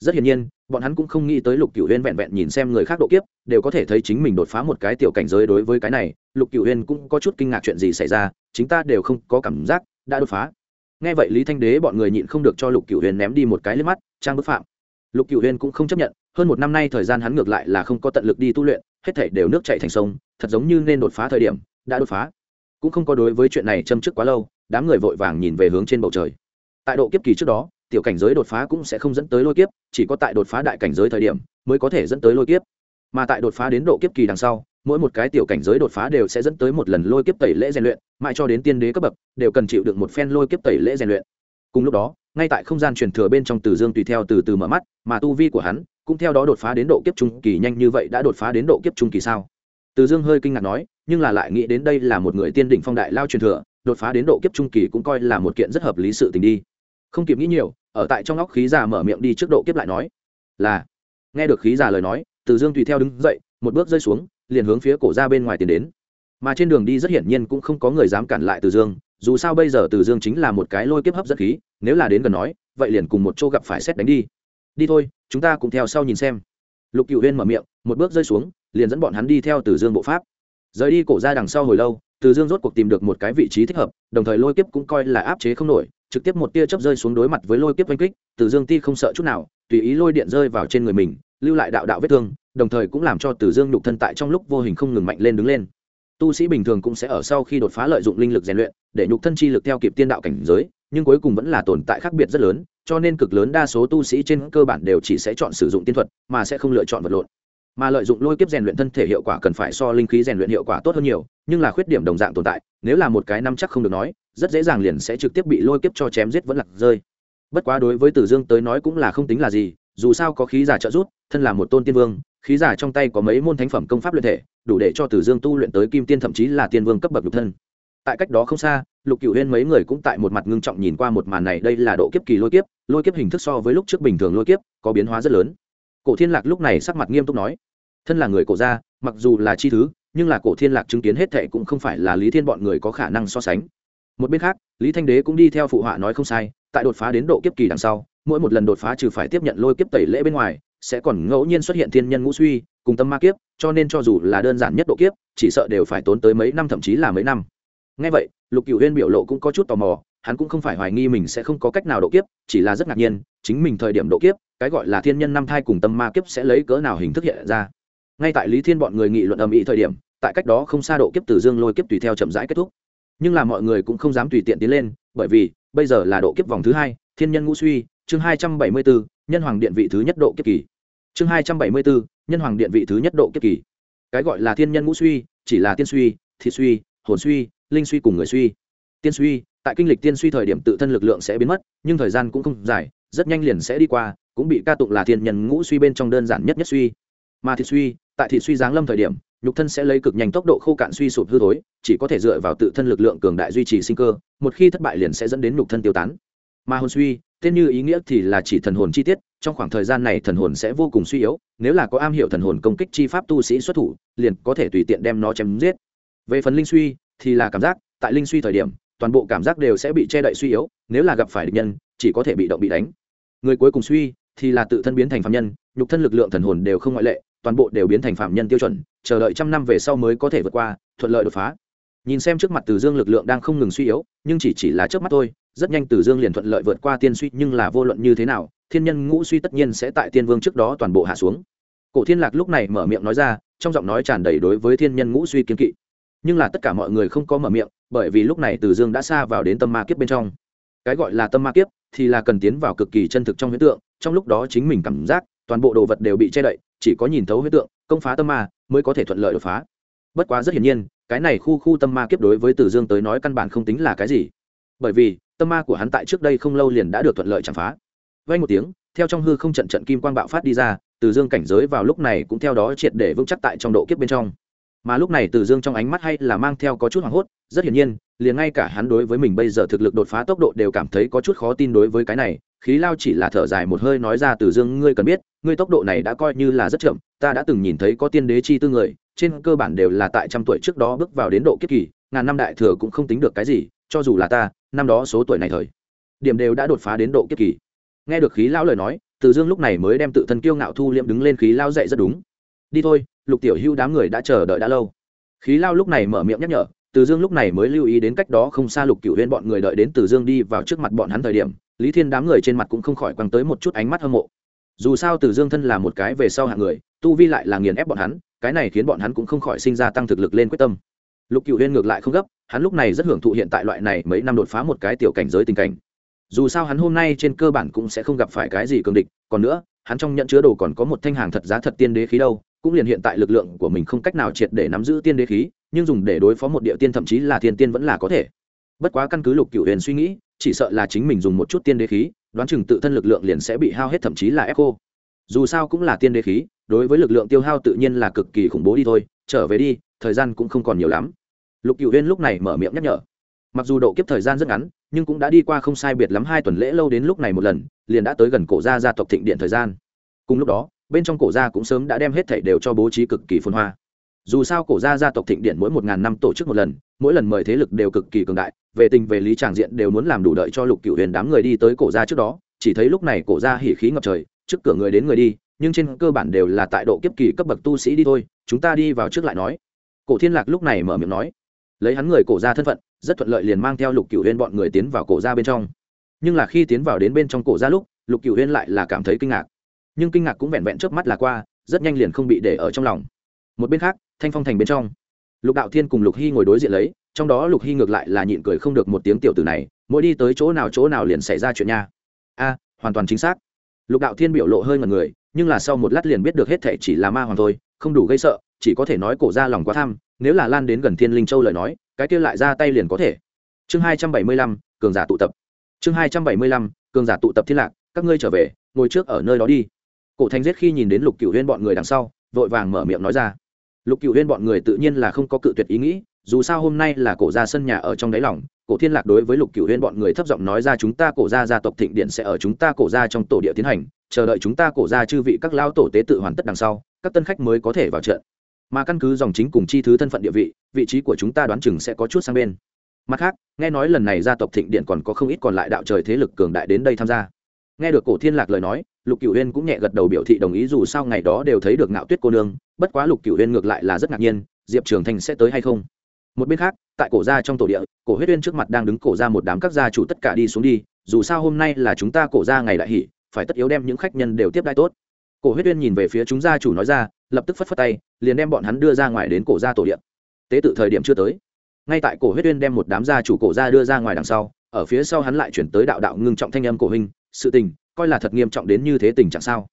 Rất hiển nhiên, bọn hắn cũng không nghĩ tới lục cựu huyên vẹn vẹn nhìn xem người khác độ kiếp, đều có thể thấy chính mình đột phá một cái tiểu cảnh giới đối với cái này, lục cựu huyên cũng có chút kinh ngạc chuyện gì xảy ra, chính ta đều không có cảm giác đã đột phá. Nghe vậy lý thanh đế bọn người nhịn không được cho lục cựu huyên ném đi một cái lên mắt, trang bức phạm. Lục cựu huyên cũng không chấp nhận, hơn một năm nay thời gian hắn ngược lại là không có tận lực đi tu luyện hết thể đều nước chảy thành sông, thật giống như nên đột phá thời điểm, đã đột phá. Cũng không có đối với chuyện này châm trước quá lâu, đám người vội vàng nhìn về hướng trên bầu trời. Tại độ kiếp kỳ trước đó, tiểu cảnh giới đột phá cũng sẽ không dẫn tới lôi kiếp, chỉ có tại đột phá đại cảnh giới thời điểm mới có thể dẫn tới lôi kiếp. Mà tại đột phá đến độ kiếp kỳ đằng sau, mỗi một cái tiểu cảnh giới đột phá đều sẽ dẫn tới một lần lôi kiếp tẩy lễ rèn luyện, mãi cho đến tiên đế cấp bậc, đều cần chịu được một phen lôi kiếp tẩy lễ rèn luyện. Cùng lúc đó, ngay tại không gian truyền thừa bên trong từ dương tùy theo từ từ mở mắt, mà tu vi của hắn cũng theo đó đột phá đến độ kiếp trung kỳ nhanh như vậy đã đột phá đến độ kiếp trung kỳ sao? Từ dương hơi kinh ngạc nói, nhưng là lại nghĩ đến đây là một người tiên đỉnh phong đại lao truyền thừa, đột phá đến độ kiếp trung kỳ cũng coi là một kiện rất hợp lý sự tình đi. Không kịp nghĩ nhiều, ở tại trong óc khí già mở miệng đi trước độ kiếp lại nói, là. Nghe được khí già lời nói, từ dương tùy theo đứng dậy, một bước rơi xuống, liền hướng phía cổ ra bên ngoài tiến đến. Mà trên đường đi rất hiển nhiên cũng không có người dám cản lại từ dương, dù sao bây giờ từ dương chính là một cái lôi kiếp hấp dẫn khí, nếu là đến gần nói, vậy liền cùng một chỗ gặp phải xét đánh đi đi thôi, chúng ta cùng theo sau nhìn xem. Lục cựu huyên mở miệng, một bước rơi xuống, liền dẫn bọn hắn đi theo từ dương bộ pháp. Rời đi cổ ra đằng sau hồi lâu, từ dương rốt cuộc tìm được một cái vị trí thích hợp, đồng thời lôi kiếp cũng coi là áp chế không nổi, trực tiếp một tia chớp rơi xuống đối mặt với lôi kiếp oanh kích, từ dương ti không sợ chút nào, tùy ý lôi điện rơi vào trên người mình, lưu lại đạo đạo vết thương, đồng thời cũng làm cho từ dương nhục thân tại trong lúc vô hình không ngừng mạnh lên đứng lên tu sĩ bình thường cũng sẽ ở sau khi đột phá lợi dụng linh lực rèn luyện, để nhục thân chi lực theo kịp tiên đạo cảnh giới, nhưng cuối cùng vẫn là tồn tại khác biệt rất lớn, cho nên cực lớn đa số tu sĩ trên cơ bản đều chỉ sẽ chọn sử dụng tiên thuật, mà sẽ không lựa chọn vật lộn. Mà lợi dụng lôi kiếp rèn luyện thân thể hiệu quả cần phải so linh khí rèn luyện hiệu quả tốt hơn nhiều, nhưng là khuyết điểm đồng dạng tồn tại, nếu là một cái năm chắc không được nói, rất dễ dàng liền sẽ trực tiếp bị lôi kiếp cho chém giết vẫn lạc rơi. Bất quá đối với tử dương tới nói cũng là không tính là gì, dù sao có khí giả trợ rút thân là một tôn tiên vương khí giả trong tay có mấy môn thánh phẩm công pháp luyện thể, đủ để cho tử dương tu luyện tới kim tiên thậm chí là tiên vương cấp bậc lục thân. Tại cách đó không xa, lục cựu huyên mấy người cũng tại một mặt ngưng trọng nhìn qua một màn này, đây là độ kiếp kỳ lôi kiếp lôi kiếp hình thức so với lúc trước bình thường lôi kiếp, có biến hóa rất lớn. Cổ thiên lạc lúc này sắc mặt nghiêm túc nói, thân là người cổ gia, mặc dù là chi thứ, nhưng là cổ thiên lạc chứng kiến hết thệ cũng không phải là lý thiên bọn người có khả năng so sánh. Một bên khác, lý thanh đế cũng đi theo phụ họa nói không sai, tại đột phá đến độ kiếp kỳ đằng sau, mỗi một lần đột phá trừ phải tiếp nhận lôi kiếp tẩy lễ bên ngoài sẽ còn ngẫu nhiên xuất hiện thiên nhân ngũ suy, cùng tâm ma kiếp, cho nên cho dù là đơn giản nhất độ kiếp, chỉ sợ đều phải tốn tới mấy năm, thậm chí là mấy năm. Ngay vậy, lục cựu huyên biểu lộ cũng có chút tò mò, hắn cũng không phải hoài nghi mình sẽ không có cách nào độ kiếp, chỉ là rất ngạc nhiên, chính mình thời điểm độ kiếp, cái gọi là thiên nhân năm thai cùng tâm ma kiếp sẽ lấy cỡ nào hình thức hiện ra. Ngay tại lý thiên bọn người nghị luận âm ý thời điểm, tại cách đó không xa độ kiếp từ dương lôi kiếp tùy theo chậm rãi kết thúc. Nhưng là mọi người cũng không dám tùy tiện tiến lên, bởi vì, bây giờ là độ kiếp vòng thứ hai, thiên nhân ngũ suy, chương hai trăm bảy mươi bốn nhân hoàng điện vị thứ nhất độ kiếp kỳ chương hai trăm bảy mươi bốn nhân hoàng điện vị thứ nhất độ kiếp kỳ. Cái gọi là thiên nhân ngũ suy, chỉ là tiên suy thị suy, hồn suy, linh suy cùng người suy. Tiên suy, tại kinh lịch tiên suy thời điểm tự thân lực lượng sẽ biến mất, nhưng thời gian cũng không dài, rất nhanh liền sẽ đi qua, cũng bị ca tụng là thiên nhân ngũ suy bên trong đơn giản nhất nhất suy. Mà thị suy, tại thị suy giáng lâm thời điểm, nhục thân sẽ lấy cực nhanh tốc độ khô cạn suy sụp hư thối, chỉ có thể dựa vào tự thân lực lượng cường đại duy trì sinh cơ, một khi thất bại liền sẽ dẫn đến nhục thân tiêu tán. Mà hồn suy tên như ý nghĩa thì là chỉ thần hồn chi tiết, trong khoảng thời gian này thần hồn sẽ vô cùng suy yếu, nếu là có am hiểu thần hồn công kích chi pháp tu sĩ xuất thủ, liền có thể tùy tiện đem nó chém giết. Về phần linh suy, thì là cảm giác, tại linh suy thời điểm, toàn bộ cảm giác đều sẽ bị che đậy suy yếu, nếu là gặp phải địch nhân, chỉ có thể bị động bị đánh. Người cuối cùng suy, thì là tự thân biến thành phạm nhân, nhục thân lực lượng thần hồn đều không ngoại lệ, toàn bộ đều biến thành phạm nhân tiêu chuẩn, chờ đợi trăm năm về sau mới có thể vượt qua, thuận lợi đột phá. Nhìn xem trước mặt từ dương lực lượng đang không ngừng suy yếu, nhưng chỉ chỉ là trước mắt thôi rất nhanh từ dương liền thuận lợi vượt qua tiên suy, nhưng là vô luận như thế nào, thiên nhân ngũ suy tất nhiên sẽ tại tiên vương trước đó toàn bộ hạ xuống. Cổ thiên lạc lúc này mở miệng nói ra, trong giọng nói tràn đầy đối với thiên nhân ngũ suy kiên kỵ. Nhưng là tất cả mọi người không có mở miệng, bởi vì lúc này từ dương đã xa vào đến tâm ma kiếp bên trong. Cái gọi là tâm ma kiếp thì là cần tiến vào cực kỳ chân thực trong huyễn tượng, trong lúc đó chính mình cảm giác, toàn bộ đồ vật đều bị che đậy, chỉ có nhìn thấu huyễn tượng, công phá tâm ma mới có thể thuận lợi đột phá. Bất quá rất hiển nhiên, cái này khu khu tâm ma kiếp đối với từ dương tới nói căn bản không tính là cái gì. Bởi vì tâm ma của hắn tại trước đây không lâu liền đã được thuận lợi chạm phá. Vay một tiếng, theo trong hư không trận trận kim quang bạo phát đi ra, từ dương cảnh giới vào lúc này cũng theo đó triệt để vững chắc tại trong độ kiếp bên trong. Mà lúc này từ dương trong ánh mắt hay là mang theo có chút hoảng hốt, rất hiển nhiên, liền ngay cả hắn đối với mình bây giờ thực lực đột phá tốc độ đều cảm thấy có chút khó tin đối với cái này. Khí lao chỉ là thở dài một hơi nói ra, từ dương, ngươi cần biết, ngươi tốc độ này đã coi như là rất chậm, ta đã từng nhìn thấy có tiên đế chi tư người, trên cơ bản đều là tại trăm tuổi trước đó bước vào đến độ kiếp kỳ, ngàn năm đại thừa cũng không tính được cái gì, cho dù là ta năm đó số tuổi này thời, điểm đều đã đột phá đến độ kiếp kỳ. Nghe được khí lao lời nói, từ dương lúc này mới đem tự thân kiêu ngạo thu liệm đứng lên khí lao dậy rất đúng. Đi thôi, lục tiểu hưu đám người đã chờ đợi đã lâu. Khí lao lúc này mở miệng nhắc nhở, từ dương lúc này mới lưu ý đến cách đó không xa lục cựu huyên bọn người đợi đến từ dương đi vào trước mặt bọn hắn thời điểm, lý thiên đám người trên mặt cũng không khỏi quăng tới một chút ánh mắt hâm mộ. Dù sao từ dương thân là một cái về sau hạng người, tu vi lại là nghiền ép bọn hắn, cái này khiến bọn hắn cũng không khỏi sinh ra tăng thực lực lên quyết tâm. Lục cựu huyên ngược lại không gấp hắn lúc này rất hưởng thụ hiện tại loại này mấy năm đột phá một cái tiểu cảnh giới tình cảnh. Dù sao hắn hôm nay trên cơ bản cũng sẽ không gặp phải cái gì cường địch, còn nữa, hắn trong nhận chứa đồ còn có một thanh hàng thật giá thật tiên đế khí đâu, cũng liền hiện tại lực lượng của mình không cách nào triệt để nắm giữ tiên đế khí, nhưng dùng để đối phó một địa tiên thậm chí là thiên tiên vẫn là có thể. Bất quá căn cứ lục cựu huyền suy nghĩ, chỉ sợ là chính mình dùng một chút tiên đế khí, đoán chừng tự thân lực lượng liền sẽ bị hao hết thậm chí là ép cô dù sao cũng là tiên đế khí, đối với lực lượng tiêu hao tự nhiên là cực kỳ khủng bố đi thôi, trở về đi, thời gian cũng không còn nhiều lắm lục cựu huyên lúc này mở miệng nhắc nhở. Mặc dù độ kiếp thời gian rất ngắn, nhưng cũng đã đi qua không sai biệt lắm hai tuần lễ lâu đến lúc này một lần, liền đã tới gần cổ gia gia tộc thịnh điện thời gian. Cùng lúc đó, bên trong cổ gia cũng sớm đã đem hết thảy đều cho bố trí cực kỳ phồn hoa. Dù sao cổ gia gia tộc thịnh điện mỗi một ngàn năm tổ chức một lần, mỗi lần mời thế lực đều cực kỳ cường đại, về tình về lý tràng diện đều muốn làm đủ đợi cho lục cựu huyền đám người đi tới cổ gia trước đó, chỉ thấy lúc này cổ gia hỉ khí ngập trời, trước cửa người đến người đi, nhưng trên cơ bản đều là tại độ kiếp kỳ cấp bậc tu sĩ đi thôi, chúng ta đi vào trước lại nói. Cổ thiên lạc lúc này mở miệng nói lấy hắn người cổ ra thân phận, rất thuận lợi liền mang theo lục cựu huyên bọn người tiến vào cổ ra bên trong. Nhưng là khi tiến vào đến bên trong cổ ra lúc, lục cựu huyên lại là cảm thấy kinh ngạc. Nhưng kinh ngạc cũng vẹn vẹn trước mắt là qua, rất nhanh liền không bị để ở trong lòng. Một bên khác, thanh phong thành bên trong, lục đạo thiên cùng lục hy ngồi đối diện lấy, trong đó lục hy ngược lại là nhịn cười không được một tiếng tiểu từ này, mỗi đi tới chỗ nào chỗ nào liền xảy ra chuyện nha. A, hoàn toàn chính xác. Lục đạo thiên biểu lộ hơi ngần người, nhưng là sau một lát liền biết được hết thệ chỉ là ma hoàng thôi, không đủ gây sợ chỉ có thể nói cổ ra lòng quá tham, nếu là lan đến gần thiên linh châu lời nói, cái kia lại ra tay liền có thể. Chương hai trăm bảy mươi lăm, cường giả tụ tập. Chương hai trăm bảy mươi lăm, cường giả tụ tập thiên lạc, các ngươi trở về, ngồi trước ở nơi đó đi. Cổ thành giết khi nhìn đến lục cựu huyên bọn người đằng sau, vội vàng mở miệng nói ra. Lục cựu huyên bọn người tự nhiên là không có cự tuyệt ý nghĩ, dù sao hôm nay là cổ ra sân nhà ở trong đáy lòng, cổ thiên lạc đối với lục cựu huyên bọn người thấp giọng nói ra chúng ta cổ ra gia tộc thịnh điện sẽ ở chúng ta cổ ra trong tổ địa tiến hành, chờ đợi chúng ta cổ ra chư vị các lao tổ tế tự hoàn tất đằng sau, các tân khách mới có thể vào trận mà căn cứ dòng chính cùng chi thứ thân phận địa vị vị trí của chúng ta đoán chừng sẽ có chút sang bên. Mặt khác, nghe nói lần này gia tộc thịnh điện còn có không ít còn lại đạo trời thế lực cường đại đến đây tham gia. Nghe được cổ thiên lạc lời nói, lục cửu huyên cũng nhẹ gật đầu biểu thị đồng ý dù sao ngày đó đều thấy được ngạo tuyết cô nương, bất quá lục cửu huyên ngược lại là rất ngạc nhiên, diệp trường thành sẽ tới hay không? Một bên khác, tại cổ gia trong tổ địa, cổ huyết uyên trước mặt đang đứng cổ ra một đám các gia chủ tất cả đi xuống đi, dù sao hôm nay là chúng ta cổ ra ngày đại hỷ, phải tất yếu đem những khách nhân đều tiếp đai tốt. Cổ huyết uyên nhìn về phía chúng gia chủ nói ra lập tức phất phất tay, liền đem bọn hắn đưa ra ngoài đến cổ gia tổ điện. Tế tự thời điểm chưa tới. Ngay tại cổ huyết uyên đem một đám gia chủ cổ gia đưa ra ngoài đằng sau, ở phía sau hắn lại chuyển tới đạo đạo ngưng trọng thanh âm cổ huynh, sự tình, coi là thật nghiêm trọng đến như thế tình trạng sao?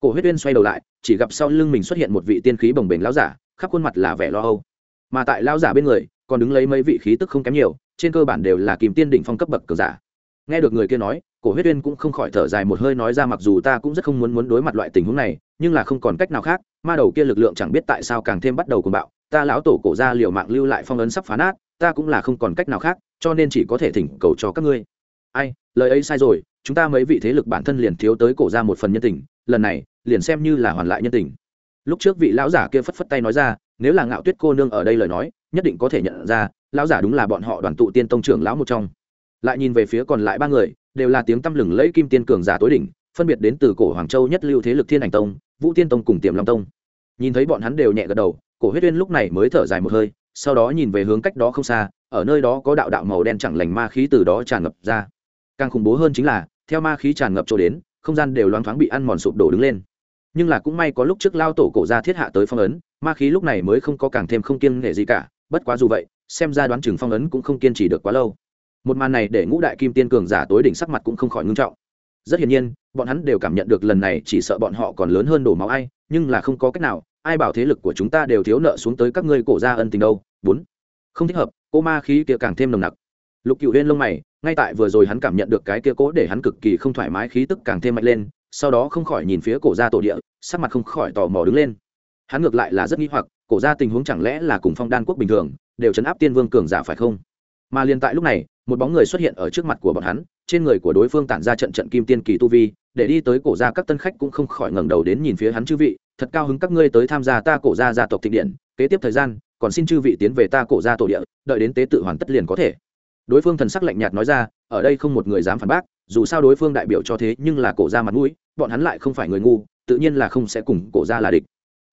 Cổ huyết uyên xoay đầu lại, chỉ gặp sau lưng mình xuất hiện một vị tiên khí bồng bềnh lão giả, khắp khuôn mặt là vẻ lo âu. Mà tại lão giả bên người, còn đứng lấy mấy vị khí tức không kém nhiều, trên cơ bản đều là kìm tiên đỉnh phong cấp bậc cờ giả nghe được người kia nói, cổ huyết uyên cũng không khỏi thở dài một hơi nói ra mặc dù ta cũng rất không muốn muốn đối mặt loại tình huống này, nhưng là không còn cách nào khác, ma đầu kia lực lượng chẳng biết tại sao càng thêm bắt đầu cuồng bạo, ta lão tổ cổ ra liều mạng lưu lại phong ấn sắp phá nát, ta cũng là không còn cách nào khác, cho nên chỉ có thể thỉnh cầu cho các ngươi. Ai, lời ấy sai rồi, chúng ta mấy vị thế lực bản thân liền thiếu tới cổ ra một phần nhân tình, lần này, liền xem như là hoàn lại nhân tình. Lúc trước vị lão giả kia phất phất tay nói ra, nếu là ngạo tuyết cô nương ở đây lời nói, nhất định có thể nhận ra, lão giả đúng là bọn họ đoàn tụ tiên tông trưởng lão một trong lại nhìn về phía còn lại ba người, đều là tiếng tăm lừng lẫy kim tiên cường giả tối đỉnh, phân biệt đến từ cổ hoàng châu nhất lưu thế lực thiên ảnh tông, vũ tiên tông cùng tiềm long tông. Nhìn thấy bọn hắn đều nhẹ gật đầu, cổ huyết uyên lúc này mới thở dài một hơi, sau đó nhìn về hướng cách đó không xa, ở nơi đó có đạo đạo màu đen chẳng lành ma khí từ đó tràn ngập ra. Càng khủng bố hơn chính là, theo ma khí tràn ngập chỗ đến, không gian đều loáng thoáng bị ăn mòn sụp đổ đứng lên. Nhưng là cũng may có lúc trước lao tổ cổ ra thiết hạ tới phong ấn, ma khí lúc này mới không có càng thêm không kiên nghệ gì cả, bất quá dù vậy, xem ra đoán chừng phong ấn cũng không kiên trì được quá lâu một màn này để ngũ đại kim tiên cường giả tối đỉnh sắc mặt cũng không khỏi ngưng trọng. Rất hiển nhiên, bọn hắn đều cảm nhận được lần này chỉ sợ bọn họ còn lớn hơn đổ máu ai, nhưng là không có cách nào, ai bảo thế lực của chúng ta đều thiếu nợ xuống tới các ngươi cổ ra ân tình đâu. Bốn, không thích hợp, cô ma khí kia càng thêm nồng nặc. Lục cựu huyên lông mày, ngay tại vừa rồi hắn cảm nhận được cái kia cố để hắn cực kỳ không thoải mái khí tức càng thêm mạnh lên, sau đó không khỏi nhìn phía cổ ra tổ địa, sắc mặt không khỏi tò mò đứng lên. Hắn ngược lại là rất nghĩ hoặc, cổ ra tình huống chẳng lẽ là cùng phong đan quốc bình thường, đều chấn áp tiên vương cường giả phải không? Mà liền tại lúc này, một bóng người xuất hiện ở trước mặt của bọn hắn, trên người của đối phương tản ra trận trận kim tiên kỳ tu vi, để đi tới cổ gia các tân khách cũng không khỏi ngẩng đầu đến nhìn phía hắn chư vị, thật cao hứng các ngươi tới tham gia ta cổ gia gia tộc thịnh điện, kế tiếp thời gian, còn xin chư vị tiến về ta cổ gia tổ địa, đợi đến tế tự hoàn tất liền có thể. Đối phương thần sắc lạnh nhạt nói ra, ở đây không một người dám phản bác, dù sao đối phương đại biểu cho thế nhưng là cổ gia mặt mũi, bọn hắn lại không phải người ngu, tự nhiên là không sẽ cùng cổ gia là địch.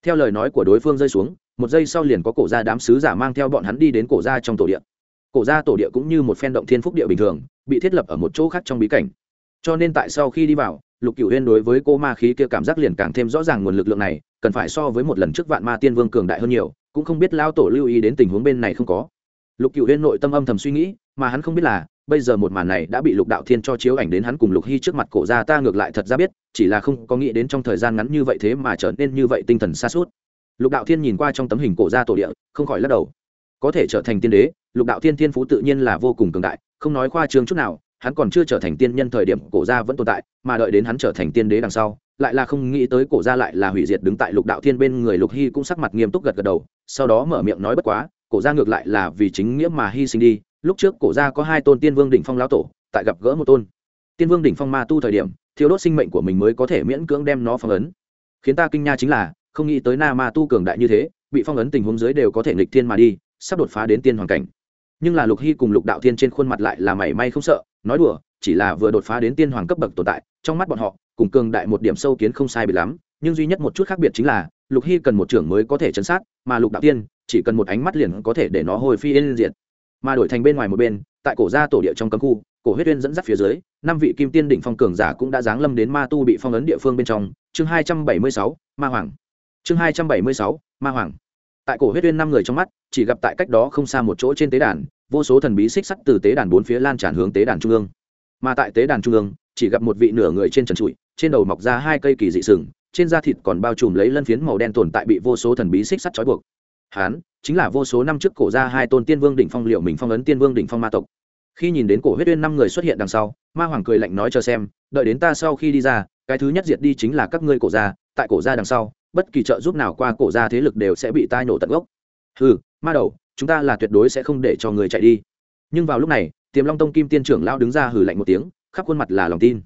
Theo lời nói của đối phương rơi xuống, một giây sau liền có cổ gia đám sứ giả mang theo bọn hắn đi đến cổ gia trong tổ địa cổ gia tổ địa cũng như một phen động thiên phúc địa bình thường, bị thiết lập ở một chỗ khác trong bí cảnh. Cho nên tại sau khi đi vào, lục cửu huyên đối với cô ma khí kia cảm giác liền càng thêm rõ ràng nguồn lực lượng này, cần phải so với một lần trước vạn ma tiên vương cường đại hơn nhiều, cũng không biết lao tổ lưu ý đến tình huống bên này không có. Lục cửu huyên nội tâm âm thầm suy nghĩ, mà hắn không biết là, bây giờ một màn này đã bị lục đạo thiên cho chiếu ảnh đến hắn cùng lục hy trước mặt cổ ra ta ngược lại thật ra biết, chỉ là không có nghĩ đến trong thời gian ngắn như vậy thế mà trở nên như vậy tinh thần xa suốt lục đạo thiên nhìn qua trong tấm hình cổ ra tổ địa, không khỏi lắc đầu. Có thể trở thành tiên đế lục đạo thiên thiên phú tự nhiên là vô cùng cường đại, không nói khoa trương chút nào, hắn còn chưa trở thành tiên nhân thời điểm cổ gia vẫn tồn tại, mà đợi đến hắn trở thành tiên đế đằng sau, lại là không nghĩ tới cổ gia lại là hủy diệt đứng tại lục đạo thiên bên người lục hy cũng sắc mặt nghiêm túc gật gật đầu, sau đó mở miệng nói bất quá, cổ gia ngược lại là vì chính nghĩa mà hy sinh đi, lúc trước cổ gia có hai tôn tiên vương đỉnh phong lão tổ, tại gặp gỡ một tôn. Tiên vương đỉnh phong ma tu thời điểm thiếu đốt sinh mệnh của mình mới có thể miễn cưỡng đem nó phong ấn. Khiến ta kinh nha chính là, không nghĩ tới na ma tu cường đại như thế, bị phong ấn tình huống dưới đều có thể nghịch thiên mà đi, sắp đột phá đến tiên hoàng cảnh nhưng là lục hy cùng lục đạo thiên trên khuôn mặt lại là mảy may không sợ, nói đùa, chỉ là vừa đột phá đến tiên hoàng cấp bậc tồn tại, trong mắt bọn họ, cùng cường đại một điểm sâu kiến không sai bị lắm, nhưng duy nhất một chút khác biệt chính là, lục hy cần một trưởng mới có thể chấn sát, mà lục đạo tiên chỉ cần một ánh mắt liền có thể để nó hồi phi yên diệt. Mà đổi thành bên ngoài một bên, tại cổ gia tổ địa trong cấm khu, cổ huyết uyên dẫn dắt phía dưới, năm vị kim tiên đỉnh phong cường giả cũng đã giáng lâm đến ma tu bị phong ấn địa phương bên trong. Chương hai trăm bảy mươi sáu, ma hoàng. Chương hai trăm bảy mươi sáu, ma hoàng tại cổ huyết uyên năm người trong mắt, chỉ gặp tại cách đó không xa một chỗ trên tế đàn, vô số thần bí xích sắt từ tế đàn bốn phía lan tràn hướng tế đàn trung ương. Mà tại tế đàn trung ương, chỉ gặp một vị nửa người trên trần trụi, trên đầu mọc ra hai cây kỳ dị sừng, trên da thịt còn bao trùm lấy lân phiến màu đen tồn tại bị vô số thần bí xích sắt trói buộc. Hán, chính là vô số năm trước cổ ra hai tôn tiên vương đỉnh phong liệu mình phong ấn tiên vương đỉnh phong ma tộc. Khi nhìn đến cổ huyết uyên năm người xuất hiện đằng sau, ma hoàng cười lạnh nói cho xem, đợi đến ta sau khi đi ra, cái thứ nhất diệt đi chính là các ngươi cổ ra tại cổ ra đằng sau bất kỳ trợ giúp nào qua cổ ra thế lực đều sẽ bị tai nổ tận gốc. Ừ ma đầu, chúng ta là tuyệt đối sẽ không để cho người chạy đi. Nhưng vào lúc này, tiềm long tông kim tiên trưởng lao đứng ra hừ lạnh một tiếng, khắp khuôn mặt là lòng tin.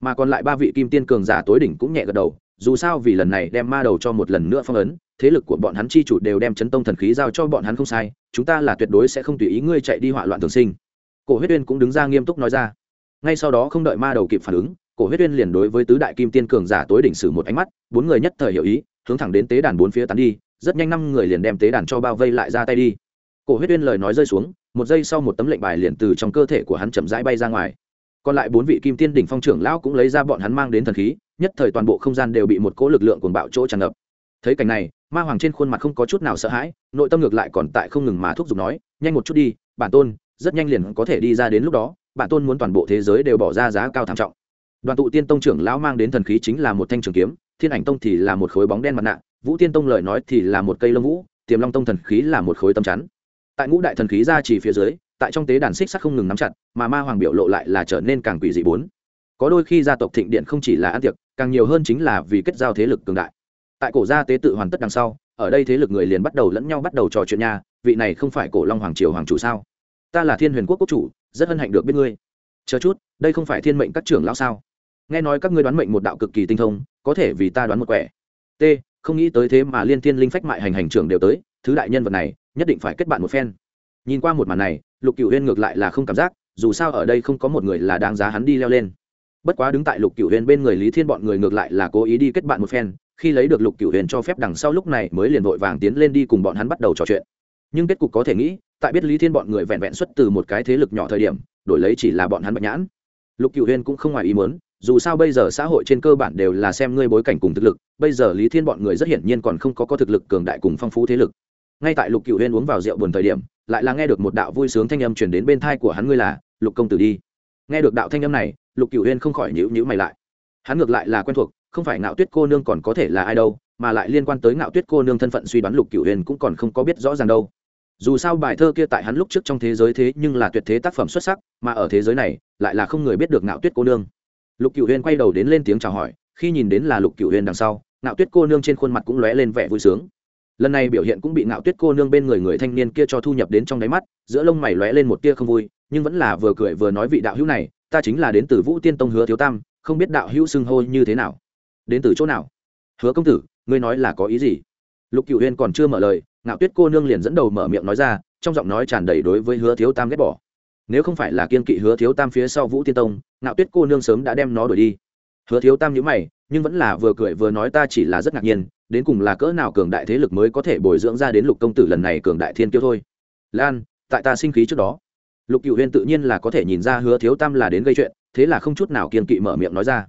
Mà còn lại ba vị kim tiên cường giả tối đỉnh cũng nhẹ gật đầu, dù sao vì lần này đem ma đầu cho một lần nữa phong ấn, thế lực của bọn hắn chi chủ đều đem chấn tông thần khí giao cho bọn hắn không sai, chúng ta là tuyệt đối sẽ không tùy ý ngươi chạy đi hỏa loạn thường sinh. Cổ huyết uyên cũng đứng ra nghiêm túc nói ra. Ngay sau đó không đợi ma đầu kịp phản ứng, cổ huyết uyên liền đối với tứ đại kim tiên cường giả tối đỉnh sử một ánh mắt, bốn người nhất thời hiểu ý hướng thẳng đến tế đàn bốn phía tán đi, rất nhanh năm người liền đem tế đàn cho bao vây lại ra tay đi. Cổ huyết uyên lời nói rơi xuống, một giây sau một tấm lệnh bài liền từ trong cơ thể của hắn chậm rãi bay ra ngoài. Còn lại bốn vị kim tiên đỉnh phong trưởng lão cũng lấy ra bọn hắn mang đến thần khí, nhất thời toàn bộ không gian đều bị một cỗ lực lượng cuồng bạo chỗ tràn ngập. Thấy cảnh này, ma hoàng trên khuôn mặt không có chút nào sợ hãi, nội tâm ngược lại còn tại không ngừng mà thúc giục nói, nhanh một chút đi, bản tôn, rất nhanh liền có thể đi ra đến lúc đó, bản tôn muốn toàn bộ thế giới đều bỏ ra giá cao thảm trọng. Đoàn tụ tiên tông trưởng lão mang đến thần khí chính là một thanh trường kiếm thiên ảnh tông thì là một khối bóng đen mặt nạ, vũ tiên tông lời nói thì là một cây lông vũ, tiềm long tông thần khí là một khối tâm chắn. Tại ngũ đại thần khí ra chỉ phía dưới, tại trong tế đàn xích sắt không ngừng nắm chặt, mà ma hoàng biểu lộ lại là trở nên càng quỷ dị bốn. Có đôi khi gia tộc thịnh điện không chỉ là ăn tiệc, càng nhiều hơn chính là vì kết giao thế lực cường đại. Tại cổ gia tế tự hoàn tất đằng sau, ở đây thế lực người liền bắt đầu lẫn nhau bắt đầu trò chuyện nhà vị này không phải cổ long hoàng triều hoàng chủ sao? Ta là thiên huyền quốc quốc chủ, rất hân hạnh được biết ngươi. Chờ chút, đây không phải thiên mệnh các trưởng lão sao? Nghe nói các ngươi đoán mệnh một đạo cực kỳ tinh thông có thể vì ta đoán một quẻ. T, không nghĩ tới thế mà liên thiên linh phách mại hành hành trưởng đều tới, thứ đại nhân vật này, nhất định phải kết bạn một phen. Nhìn qua một màn này, lục cựu huyên ngược lại là không cảm giác, dù sao ở đây không có một người là đáng giá hắn đi leo lên. Bất quá đứng tại lục cựu huyên bên người lý thiên bọn người ngược lại là cố ý đi kết bạn một phen, khi lấy được lục cựu huyền cho phép đằng sau lúc này mới liền vội vàng tiến lên đi cùng bọn hắn bắt đầu trò chuyện. Nhưng kết cục có thể nghĩ, tại biết lý thiên bọn người vẹn vẹn xuất từ một cái thế lực nhỏ thời điểm, đổi lấy chỉ là bọn hắn bạch nhãn. Lục cựu huyền cũng không ngoài ý muốn dù sao bây giờ xã hội trên cơ bản đều là xem ngươi bối cảnh cùng thực lực, bây giờ lý thiên bọn người rất hiển nhiên còn không có có thực lực cường đại cùng phong phú thế lực. Ngay tại lục cựu huyên uống vào rượu buồn thời điểm, lại là nghe được một đạo vui sướng thanh âm truyền đến bên thai của hắn ngươi là, lục công tử đi. Nghe được đạo thanh âm này, lục cựu huyên không khỏi nhữ nhữ mày lại. Hắn ngược lại là quen thuộc, không phải ngạo tuyết cô nương còn có thể là ai đâu, mà lại liên quan tới ngạo tuyết cô nương thân phận suy đoán lục cựu huyền cũng còn không có biết rõ ràng đâu. Dù sao bài thơ kia tại hắn lúc trước trong thế giới thế nhưng là tuyệt thế tác phẩm xuất sắc, mà ở thế giới này, lại là không người biết được ngạo tuyết cô nương lục cựu Huyên quay đầu đến lên tiếng chào hỏi, khi nhìn đến là lục cựu Huyên đằng sau, ngạo tuyết cô nương trên khuôn mặt cũng lóe lên vẻ vui sướng. Lần này biểu hiện cũng bị ngạo tuyết cô nương bên người người thanh niên kia cho thu nhập đến trong đáy mắt, giữa lông mày lóe lên một tia không vui, nhưng vẫn là vừa cười vừa nói vị đạo hữu này, ta chính là đến từ vũ tiên tông hứa thiếu tam, không biết đạo hữu xưng hô như thế nào. Đến từ chỗ nào? Hứa công tử, ngươi nói là có ý gì? Lục cựu huyên còn chưa mở lời, ngạo tuyết cô nương liền dẫn đầu mở miệng nói ra, trong giọng nói tràn đầy đối với hứa thiếu tam ghét bỏ nếu không phải là kiên kỵ hứa thiếu tam phía sau vũ tiên tông, ngạo tuyết cô nương sớm đã đem nó đuổi đi. Hứa thiếu tam nhữ mày, nhưng vẫn là vừa cười vừa nói ta chỉ là rất ngạc nhiên, đến cùng là cỡ nào cường đại thế lực mới có thể bồi dưỡng ra đến lục công tử lần này cường đại thiên kiêu thôi. Lan, tại ta sinh khí trước đó. Lục cựu huyên tự nhiên là có thể nhìn ra hứa thiếu tam là đến gây chuyện, thế là không chút nào kiên kỵ mở miệng nói ra.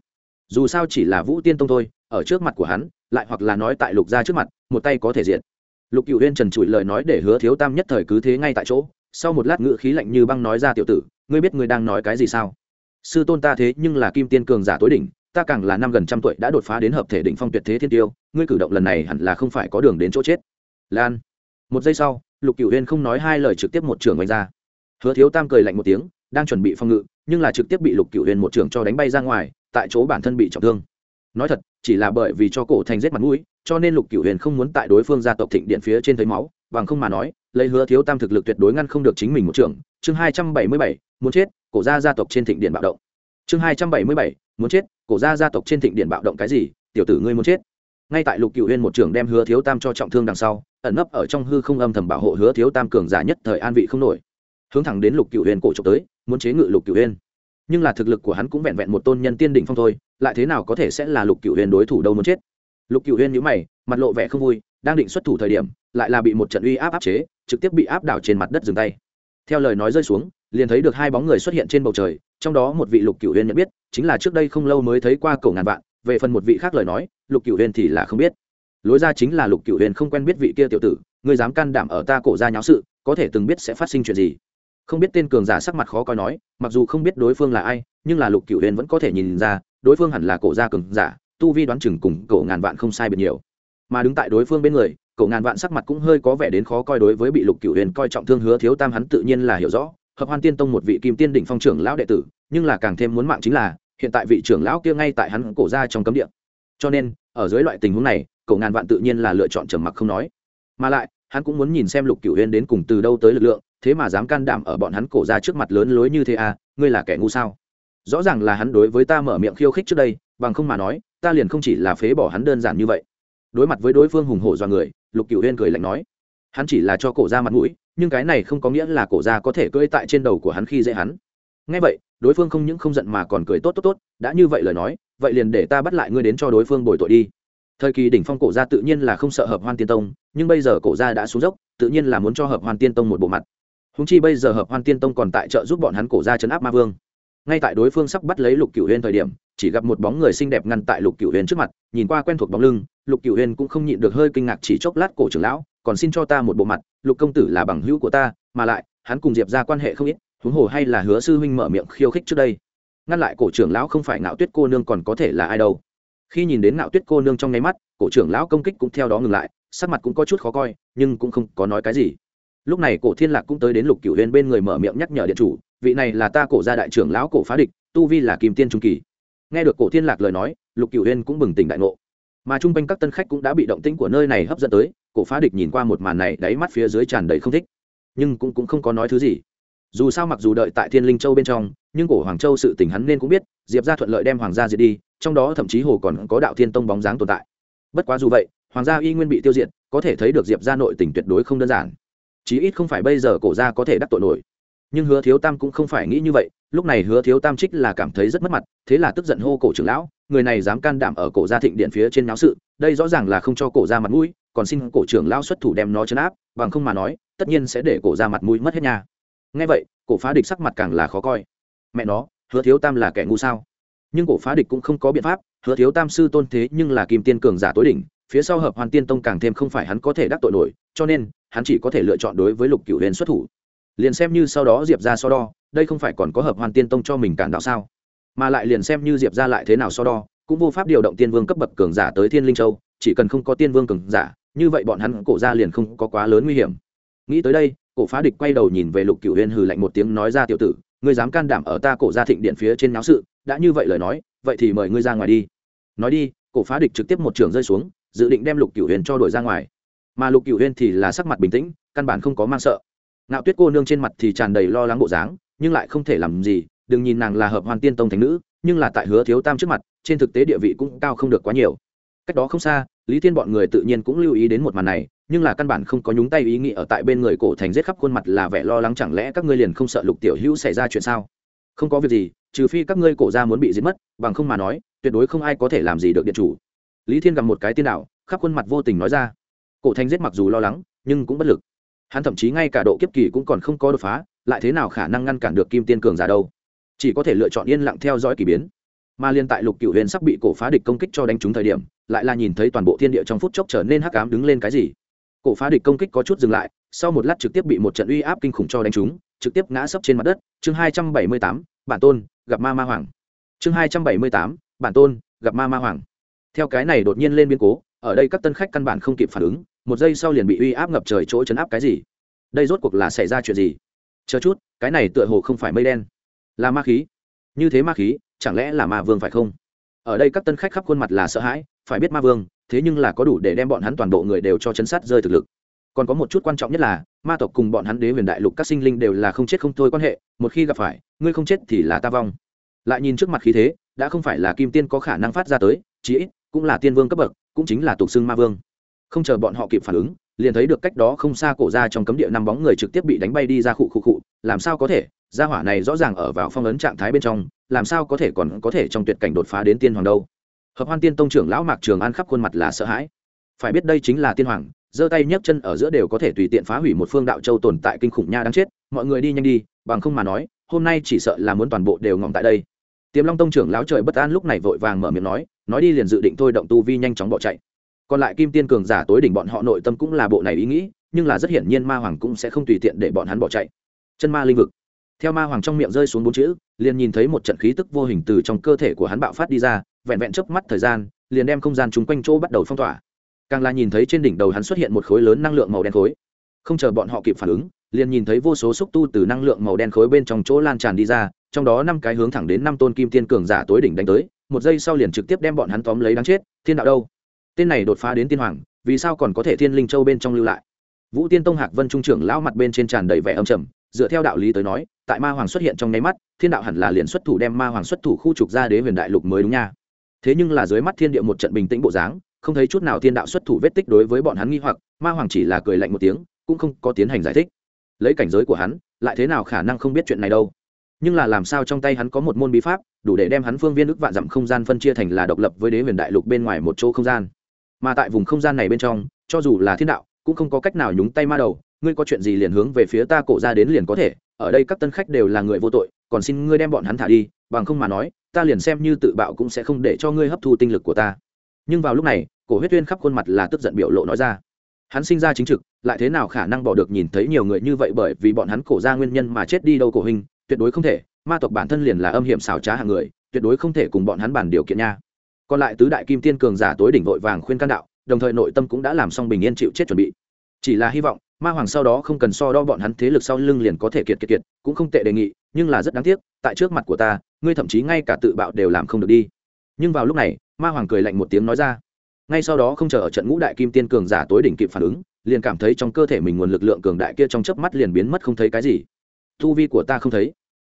Dù sao chỉ là vũ tiên tông thôi, ở trước mặt của hắn, lại hoặc là nói tại lục gia trước mặt, một tay có thể diện lục cựu huyên trần trụi lời nói để hứa thiếu tam nhất thời cứ thế ngay tại chỗ sau một lát ngự khí lạnh như băng nói ra tiểu tử, ngươi biết ngươi đang nói cái gì sao? Sư tôn ta thế nhưng là kim tiên cường giả tối đỉnh, ta càng là năm gần trăm tuổi đã đột phá đến hợp thể đỉnh phong tuyệt thế thiên tiêu, ngươi cử động lần này hẳn là không phải có đường đến chỗ chết. Lan. Một giây sau, lục cựu huyên không nói hai lời trực tiếp một trường đánh ra. Hứa thiếu tam cười lạnh một tiếng, đang chuẩn bị phòng ngự, nhưng là trực tiếp bị lục cựu huyên một trường cho đánh bay ra ngoài, tại chỗ bản thân bị trọng thương. Nói thật, chỉ là bởi vì cho cổ thành giết mặt mũi, cho nên lục cửu huyền không muốn tại đối phương gia tộc thịnh điện phía trên thấy máu, bằng không mà nói lấy hứa thiếu tam thực lực tuyệt đối ngăn không được chính mình một trưởng chương hai trăm bảy mươi bảy, muốn chết, cổ gia gia tộc trên thịnh điện bạo động. Chương hai trăm bảy mươi bảy, muốn chết, cổ gia gia tộc trên thịnh điện bạo động cái gì? Tiểu tử ngươi muốn chết. Ngay tại lục cửu huyền một trưởng đem hứa thiếu tam cho trọng thương đằng sau, ẩn nấp ở trong hư không âm thầm bảo hộ hứa thiếu tam cường giả nhất thời an vị không nổi. Hướng thẳng đến lục cửu huyền cổ trộm tới, muốn chế ngự lục cửu huyền nhưng là thực lực của hắn cũng vẹn vẹn một tôn nhân tiên đỉnh phong thôi, lại thế nào có thể sẽ là lục cựu huyền đối thủ đâu muốn chết? Lục cựu huyền nhữ mày, mặt lộ vẻ không vui đang định xuất thủ thời điểm, lại là bị một trận uy áp áp chế, trực tiếp bị áp đảo trên mặt đất dừng tay. Theo lời nói rơi xuống, liền thấy được hai bóng người xuất hiện trên bầu trời, trong đó một vị lục cửu huyên nhận biết, chính là trước đây không lâu mới thấy qua cổ ngàn vạn, về phần một vị khác lời nói, lục cửu huyên thì là không biết. Lối ra chính là lục cửu huyên không quen biết vị kia tiểu tử người dám can đảm ở ta cổ ra nháo sự, có thể từng biết sẽ phát sinh chuyện gì. Không biết tên cường giả sắc mặt khó coi nói, mặc dù không biết đối phương là ai, nhưng là lục cửu huyên vẫn có thể nhìn ra, đối phương hẳn là cổ gia cường giả, tu vi đoán chừng cùng cổ ngàn vạn không sai biệt nhiều mà đứng tại đối phương bên người, cậu ngàn vạn sắc mặt cũng hơi có vẻ đến khó coi đối với bị lục cửu huyền coi trọng thương hứa thiếu tam hắn tự nhiên là hiểu rõ, hợp hoan tiên tông một vị kim tiên đỉnh phong trưởng lão đệ tử, nhưng là càng thêm muốn mạng chính là, hiện tại vị trưởng lão kia ngay tại hắn cổ ra trong cấm địa. Cho nên, ở dưới loại tình huống này, cậu ngàn vạn tự nhiên là lựa chọn trầm mặc không nói. Mà lại, hắn cũng muốn nhìn xem lục cửu huyền đến cùng từ đâu tới lực lượng, thế mà dám can đảm ở bọn hắn cổ ra trước mặt lớn lối như thế à ngươi là kẻ ngu sao? Rõ ràng là hắn đối với ta mở miệng khiêu khích trước đây, bằng không mà nói, ta liền không chỉ là phế bỏ hắn đơn giản như vậy đối mặt với đối phương hùng hổ do người, lục cửu huyên cười lạnh nói, hắn chỉ là cho cổ ra mặt mũi, nhưng cái này không có nghĩa là cổ ra có thể cưỡi tại trên đầu của hắn khi dễ hắn. Ngay vậy, đối phương không những không giận mà còn cười tốt tốt tốt, đã như vậy lời nói, vậy liền để ta bắt lại ngươi đến cho đối phương bồi tội đi. Thời kỳ đỉnh phong cổ gia tự nhiên là không sợ hợp hoan tiên tông, nhưng bây giờ cổ gia đã xuống dốc, tự nhiên là muốn cho hợp hoan tiên tông một bộ mặt. Húng chi bây giờ hợp hoan tiên tông còn tại trợ giúp bọn hắn cổ gia chấn áp ma vương. Ngay tại đối phương sắp bắt lấy lục cửu huyên thời điểm chỉ gặp một bóng người xinh đẹp ngăn tại lục cửu huyền trước mặt, nhìn qua quen thuộc bóng lưng, lục cửu huyền cũng không nhịn được hơi kinh ngạc chỉ chốc lát cổ trưởng lão, còn xin cho ta một bộ mặt, lục công tử là bằng hữu của ta, mà lại, hắn cùng diệp ra quan hệ không ít, huống hồ hay là hứa sư huynh mở miệng khiêu khích trước đây. Ngăn lại cổ trưởng lão không phải ngạo tuyết cô nương còn có thể là ai đâu. Khi nhìn đến ngạo tuyết cô nương trong nháy mắt, cổ trưởng lão công kích cũng theo đó ngừng lại, sắc mặt cũng có chút khó coi, nhưng cũng không có nói cái gì. Lúc này cổ thiên lạc cũng tới đến lục cửu huyền bên người mở miệng nhắc nhở điện chủ, vị này là ta cổ gia đại trưởng lão cổ phá địch, tu vi là kim tiên trung kỳ nghe được cổ thiên lạc lời nói lục cửu huyên cũng bừng tỉnh đại ngộ. Mà chung quanh các tân khách cũng đã bị động tĩnh của nơi này hấp dẫn tới cổ phá địch nhìn qua một màn này đáy mắt phía dưới tràn đầy không thích. Nhưng cũng, cũng không có nói thứ gì. Dù sao mặc dù đợi tại thiên linh châu bên trong nhưng cổ hoàng châu sự tình hắn nên cũng biết diệp ra thuận lợi đem hoàng gia diệt đi trong đó thậm chí hồ còn có đạo thiên tông bóng dáng tồn tại. Bất quá dù vậy hoàng gia y nguyên bị tiêu diệt có thể thấy được diệp ra nội tình tuyệt đối không đơn giản. Chí ít không phải bây giờ cổ gia có thể đắc tội nổi nhưng hứa thiếu tam cũng không phải nghĩ như vậy, lúc này hứa thiếu tam trích là cảm thấy rất mất mặt, thế là tức giận hô cổ trưởng lão, người này dám can đảm ở cổ gia thịnh điện phía trên náo sự, đây rõ ràng là không cho cổ gia mặt mũi, còn xin cổ trưởng lão xuất thủ đem nó chấn áp, bằng không mà nói, tất nhiên sẽ để cổ gia mặt mũi mất hết nhà ngay vậy, cổ phá địch sắc mặt càng là khó coi. Mẹ nó, hứa thiếu tam là kẻ ngu sao? Nhưng cổ phá địch cũng không có biện pháp, hứa thiếu tam sư tôn thế nhưng là kim tiên cường giả tối đỉnh, phía sau hợp hoàn tiên tông càng thêm không phải hắn có thể đắc tội nổi, cho nên, hắn chỉ có thể lựa chọn đối với lục cửu huyền xuất thủ liền xem như sau đó diệp ra so đo, đây không phải còn có hợp hoàn tiên tông cho mình cản đạo sao? Mà lại liền xem như diệp ra lại thế nào so đo, cũng vô pháp điều động tiên vương cấp bậc cường giả tới thiên linh châu, chỉ cần không có tiên vương cường giả, như vậy bọn hắn cổ ra liền không có quá lớn nguy hiểm. Nghĩ tới đây, cổ phá địch quay đầu nhìn về lục cửu huyền hừ lạnh một tiếng nói ra, tiểu tử, ngươi dám can đảm ở ta cổ ra thịnh điện phía trên náo sự, đã như vậy lời nói, vậy thì mời ngươi ra ngoài đi. Nói đi, cổ phá địch trực tiếp một trường rơi xuống, dự định đem lục cửu huyền cho đuổi ra ngoài. Mà lục cửu huyền thì là sắc mặt bình tĩnh, căn bản không có mang sợ ngạo tuyết cô nương trên mặt thì tràn đầy lo lắng bộ dáng, nhưng lại không thể làm gì, đừng nhìn nàng là hợp hoàn tiên tông thành nữ, nhưng là tại hứa thiếu tam trước mặt, trên thực tế địa vị cũng cao không được quá nhiều. Cách đó không xa, lý thiên bọn người tự nhiên cũng lưu ý đến một màn này, nhưng là căn bản không có nhúng tay ý nghĩ ở tại bên người cổ thành giết khắp khuôn mặt là vẻ lo lắng chẳng lẽ các ngươi liền không sợ lục tiểu hữu xảy ra chuyện sao? Không có việc gì, trừ phi các ngươi cổ ra muốn bị giết mất, bằng không mà nói, tuyệt đối không ai có thể làm gì được điện chủ. Lý thiên gặp một cái tiên đạo, khắp khuôn mặt vô tình nói ra. Cổ thành giết mặc dù lo lắng, nhưng cũng bất lực hắn thậm chí ngay cả độ kiếp kỳ cũng còn không có đột phá, lại thế nào khả năng ngăn cản được kim tiên cường giả đâu? Chỉ có thể lựa chọn yên lặng theo dõi k ỳ biến. Mà liên tại lục cựu huyền sắp bị cổ phá địch công kích cho đánh trúng thời điểm, lại là nhìn thấy toàn bộ thiên địa trong phút chốc trở nên hắc cám đứng lên cái gì? Cổ phá địch công kích có chút dừng lại, sau một lát trực tiếp bị một trận uy áp kinh khủng cho đánh trúng, trực tiếp ngã sấp trên mặt đất. Chương hai trăm bảy mươi tám, bản tôn, gặp ma ma hoàng. Chương hai trăm bảy mươi tám, bản tôn, gặp ma ma hoàng. Theo cái này đột nhiên lên biến cố, ở đây các tân khách căn bản không kịp phản ứng một giây sau liền bị uy áp ngập trời chỗ chấn áp cái gì? Đây rốt cuộc là xảy ra chuyện gì? Chờ chút, cái này tựa hồ không phải mây đen. Là ma khí. Như thế ma khí, chẳng lẽ là ma vương phải không? Ở đây các tân khách khắp khuôn mặt là sợ hãi, phải biết ma vương, thế nhưng là có đủ để đem bọn hắn toàn bộ người đều cho chấn sát rơi thực lực. Còn có một chút quan trọng nhất là, ma tộc cùng bọn hắn đế huyền đại lục các sinh linh đều là không chết không thôi quan hệ, một khi gặp phải, ngươi không chết thì là ta vong. Lại nhìn trước mặt khí thế, đã không phải là kim tiên có khả năng phát ra tới, chí ít cũng là tiên vương cấp bậc, cũng chính là tục xưng ma vương không chờ bọn họ kịp phản ứng, liền thấy được cách đó không xa cổ ra trong cấm địa năm bóng người trực tiếp bị đánh bay đi ra khụ khụ khụ, làm sao có thể? Gia hỏa này rõ ràng ở vào phong ấn trạng thái bên trong, làm sao có thể còn có thể trong tuyệt cảnh đột phá đến tiên hoàng đâu? Hợp hoan tiên tông trưởng lão mạc trường an khắp khuôn mặt là sợ hãi. Phải biết đây chính là tiên hoàng, giơ tay nhấc chân ở giữa đều có thể tùy tiện phá hủy một phương đạo châu tồn tại kinh khủng nha đáng chết, mọi người đi nhanh đi, bằng không mà nói, hôm nay chỉ sợ là muốn toàn bộ đều ngỏm tại đây. Tiềm long tông trưởng lão trời bất an lúc này vội vàng mở miệng nói nói đi liền dự định thôi động tu vi nhanh chóng bỏ chạy còn lại kim tiên cường giả tối đỉnh bọn họ nội tâm cũng là bộ này ý nghĩ, nhưng là rất hiển nhiên ma hoàng cũng sẽ không tùy tiện để bọn hắn bỏ chạy. Chân ma linh vực. Theo ma hoàng trong miệng rơi xuống bốn chữ, liền nhìn thấy một trận khí tức vô hình từ trong cơ thể của hắn bạo phát đi ra, vẹn vẹn chớp mắt thời gian, liền đem không gian chung quanh chỗ bắt đầu phong tỏa. Càng là nhìn thấy trên đỉnh đầu hắn xuất hiện một khối lớn năng lượng màu đen khối. Không chờ bọn họ kịp phản ứng, liền nhìn thấy vô số xúc tu từ năng lượng màu đen khối bên trong chỗ lan tràn đi ra, trong đó năm cái hướng thẳng đến năm tôn kim tiên cường giả tối đỉnh đánh tới, một giây sau liền trực tiếp đem bọn hắn tóm lấy đáng chết, thiên đạo đâu? Tên này đột phá đến tiên hoàng, vì sao còn có thể thiên linh châu bên trong lưu lại? Vũ tiên tông hạc vân trung trưởng lão mặt bên trên tràn đầy vẻ âm trầm, dựa theo đạo lý tới nói, tại ma hoàng xuất hiện trong nháy mắt, thiên đạo hẳn là liền xuất thủ đem ma hoàng xuất thủ khu trục ra đế huyền đại lục mới đúng nha. Thế nhưng là dưới mắt thiên địa một trận bình tĩnh bộ dáng, không thấy chút nào thiên đạo xuất thủ vết tích đối với bọn hắn nghi hoặc, ma hoàng chỉ là cười lạnh một tiếng, cũng không có tiến hành giải thích. Lấy cảnh giới của hắn, lại thế nào khả năng không biết chuyện này đâu? Nhưng là làm sao trong tay hắn có một môn bí pháp, đủ để đem hắn phương viên ức vạn dặm không gian phân chia thành là độc lập với đế huyền đại lục bên ngoài một chỗ không gian? Mà tại vùng không gian này bên trong, cho dù là thiên đạo, cũng không có cách nào nhúng tay ma đầu. Ngươi có chuyện gì liền hướng về phía ta cổ ra đến liền có thể. Ở đây các tân khách đều là người vô tội, còn xin ngươi đem bọn hắn thả đi, bằng không mà nói, ta liền xem như tự bạo cũng sẽ không để cho ngươi hấp thu tinh lực của ta. Nhưng vào lúc này, cổ huyết tuyên khắp khuôn mặt là tức giận biểu lộ nói ra. Hắn sinh ra chính trực, lại thế nào khả năng bỏ được nhìn thấy nhiều người như vậy bởi vì bọn hắn cổ ra nguyên nhân mà chết đi đâu cổ hình, tuyệt đối không thể. Ma tộc bản thân liền là âm hiểm xảo trá hàng người, tuyệt đối không thể cùng bọn hắn bàn điều kiện nha còn lại tứ đại kim tiên cường giả tối đỉnh vội vàng khuyên can đạo, đồng thời nội tâm cũng đã làm xong bình yên chịu chết chuẩn bị. Chỉ là hy vọng, ma hoàng sau đó không cần so đo bọn hắn thế lực sau lưng liền có thể kiệt kiệt kiệt, cũng không tệ đề nghị, nhưng là rất đáng tiếc, tại trước mặt của ta, ngươi thậm chí ngay cả tự bạo đều làm không được đi. Nhưng vào lúc này, ma hoàng cười lạnh một tiếng nói ra. Ngay sau đó không chờ ở trận ngũ đại kim tiên cường giả tối đỉnh kịp phản ứng, liền cảm thấy trong cơ thể mình nguồn lực lượng cường đại kia trong chớp mắt liền biến mất không thấy cái gì. Tu vi của ta không thấy.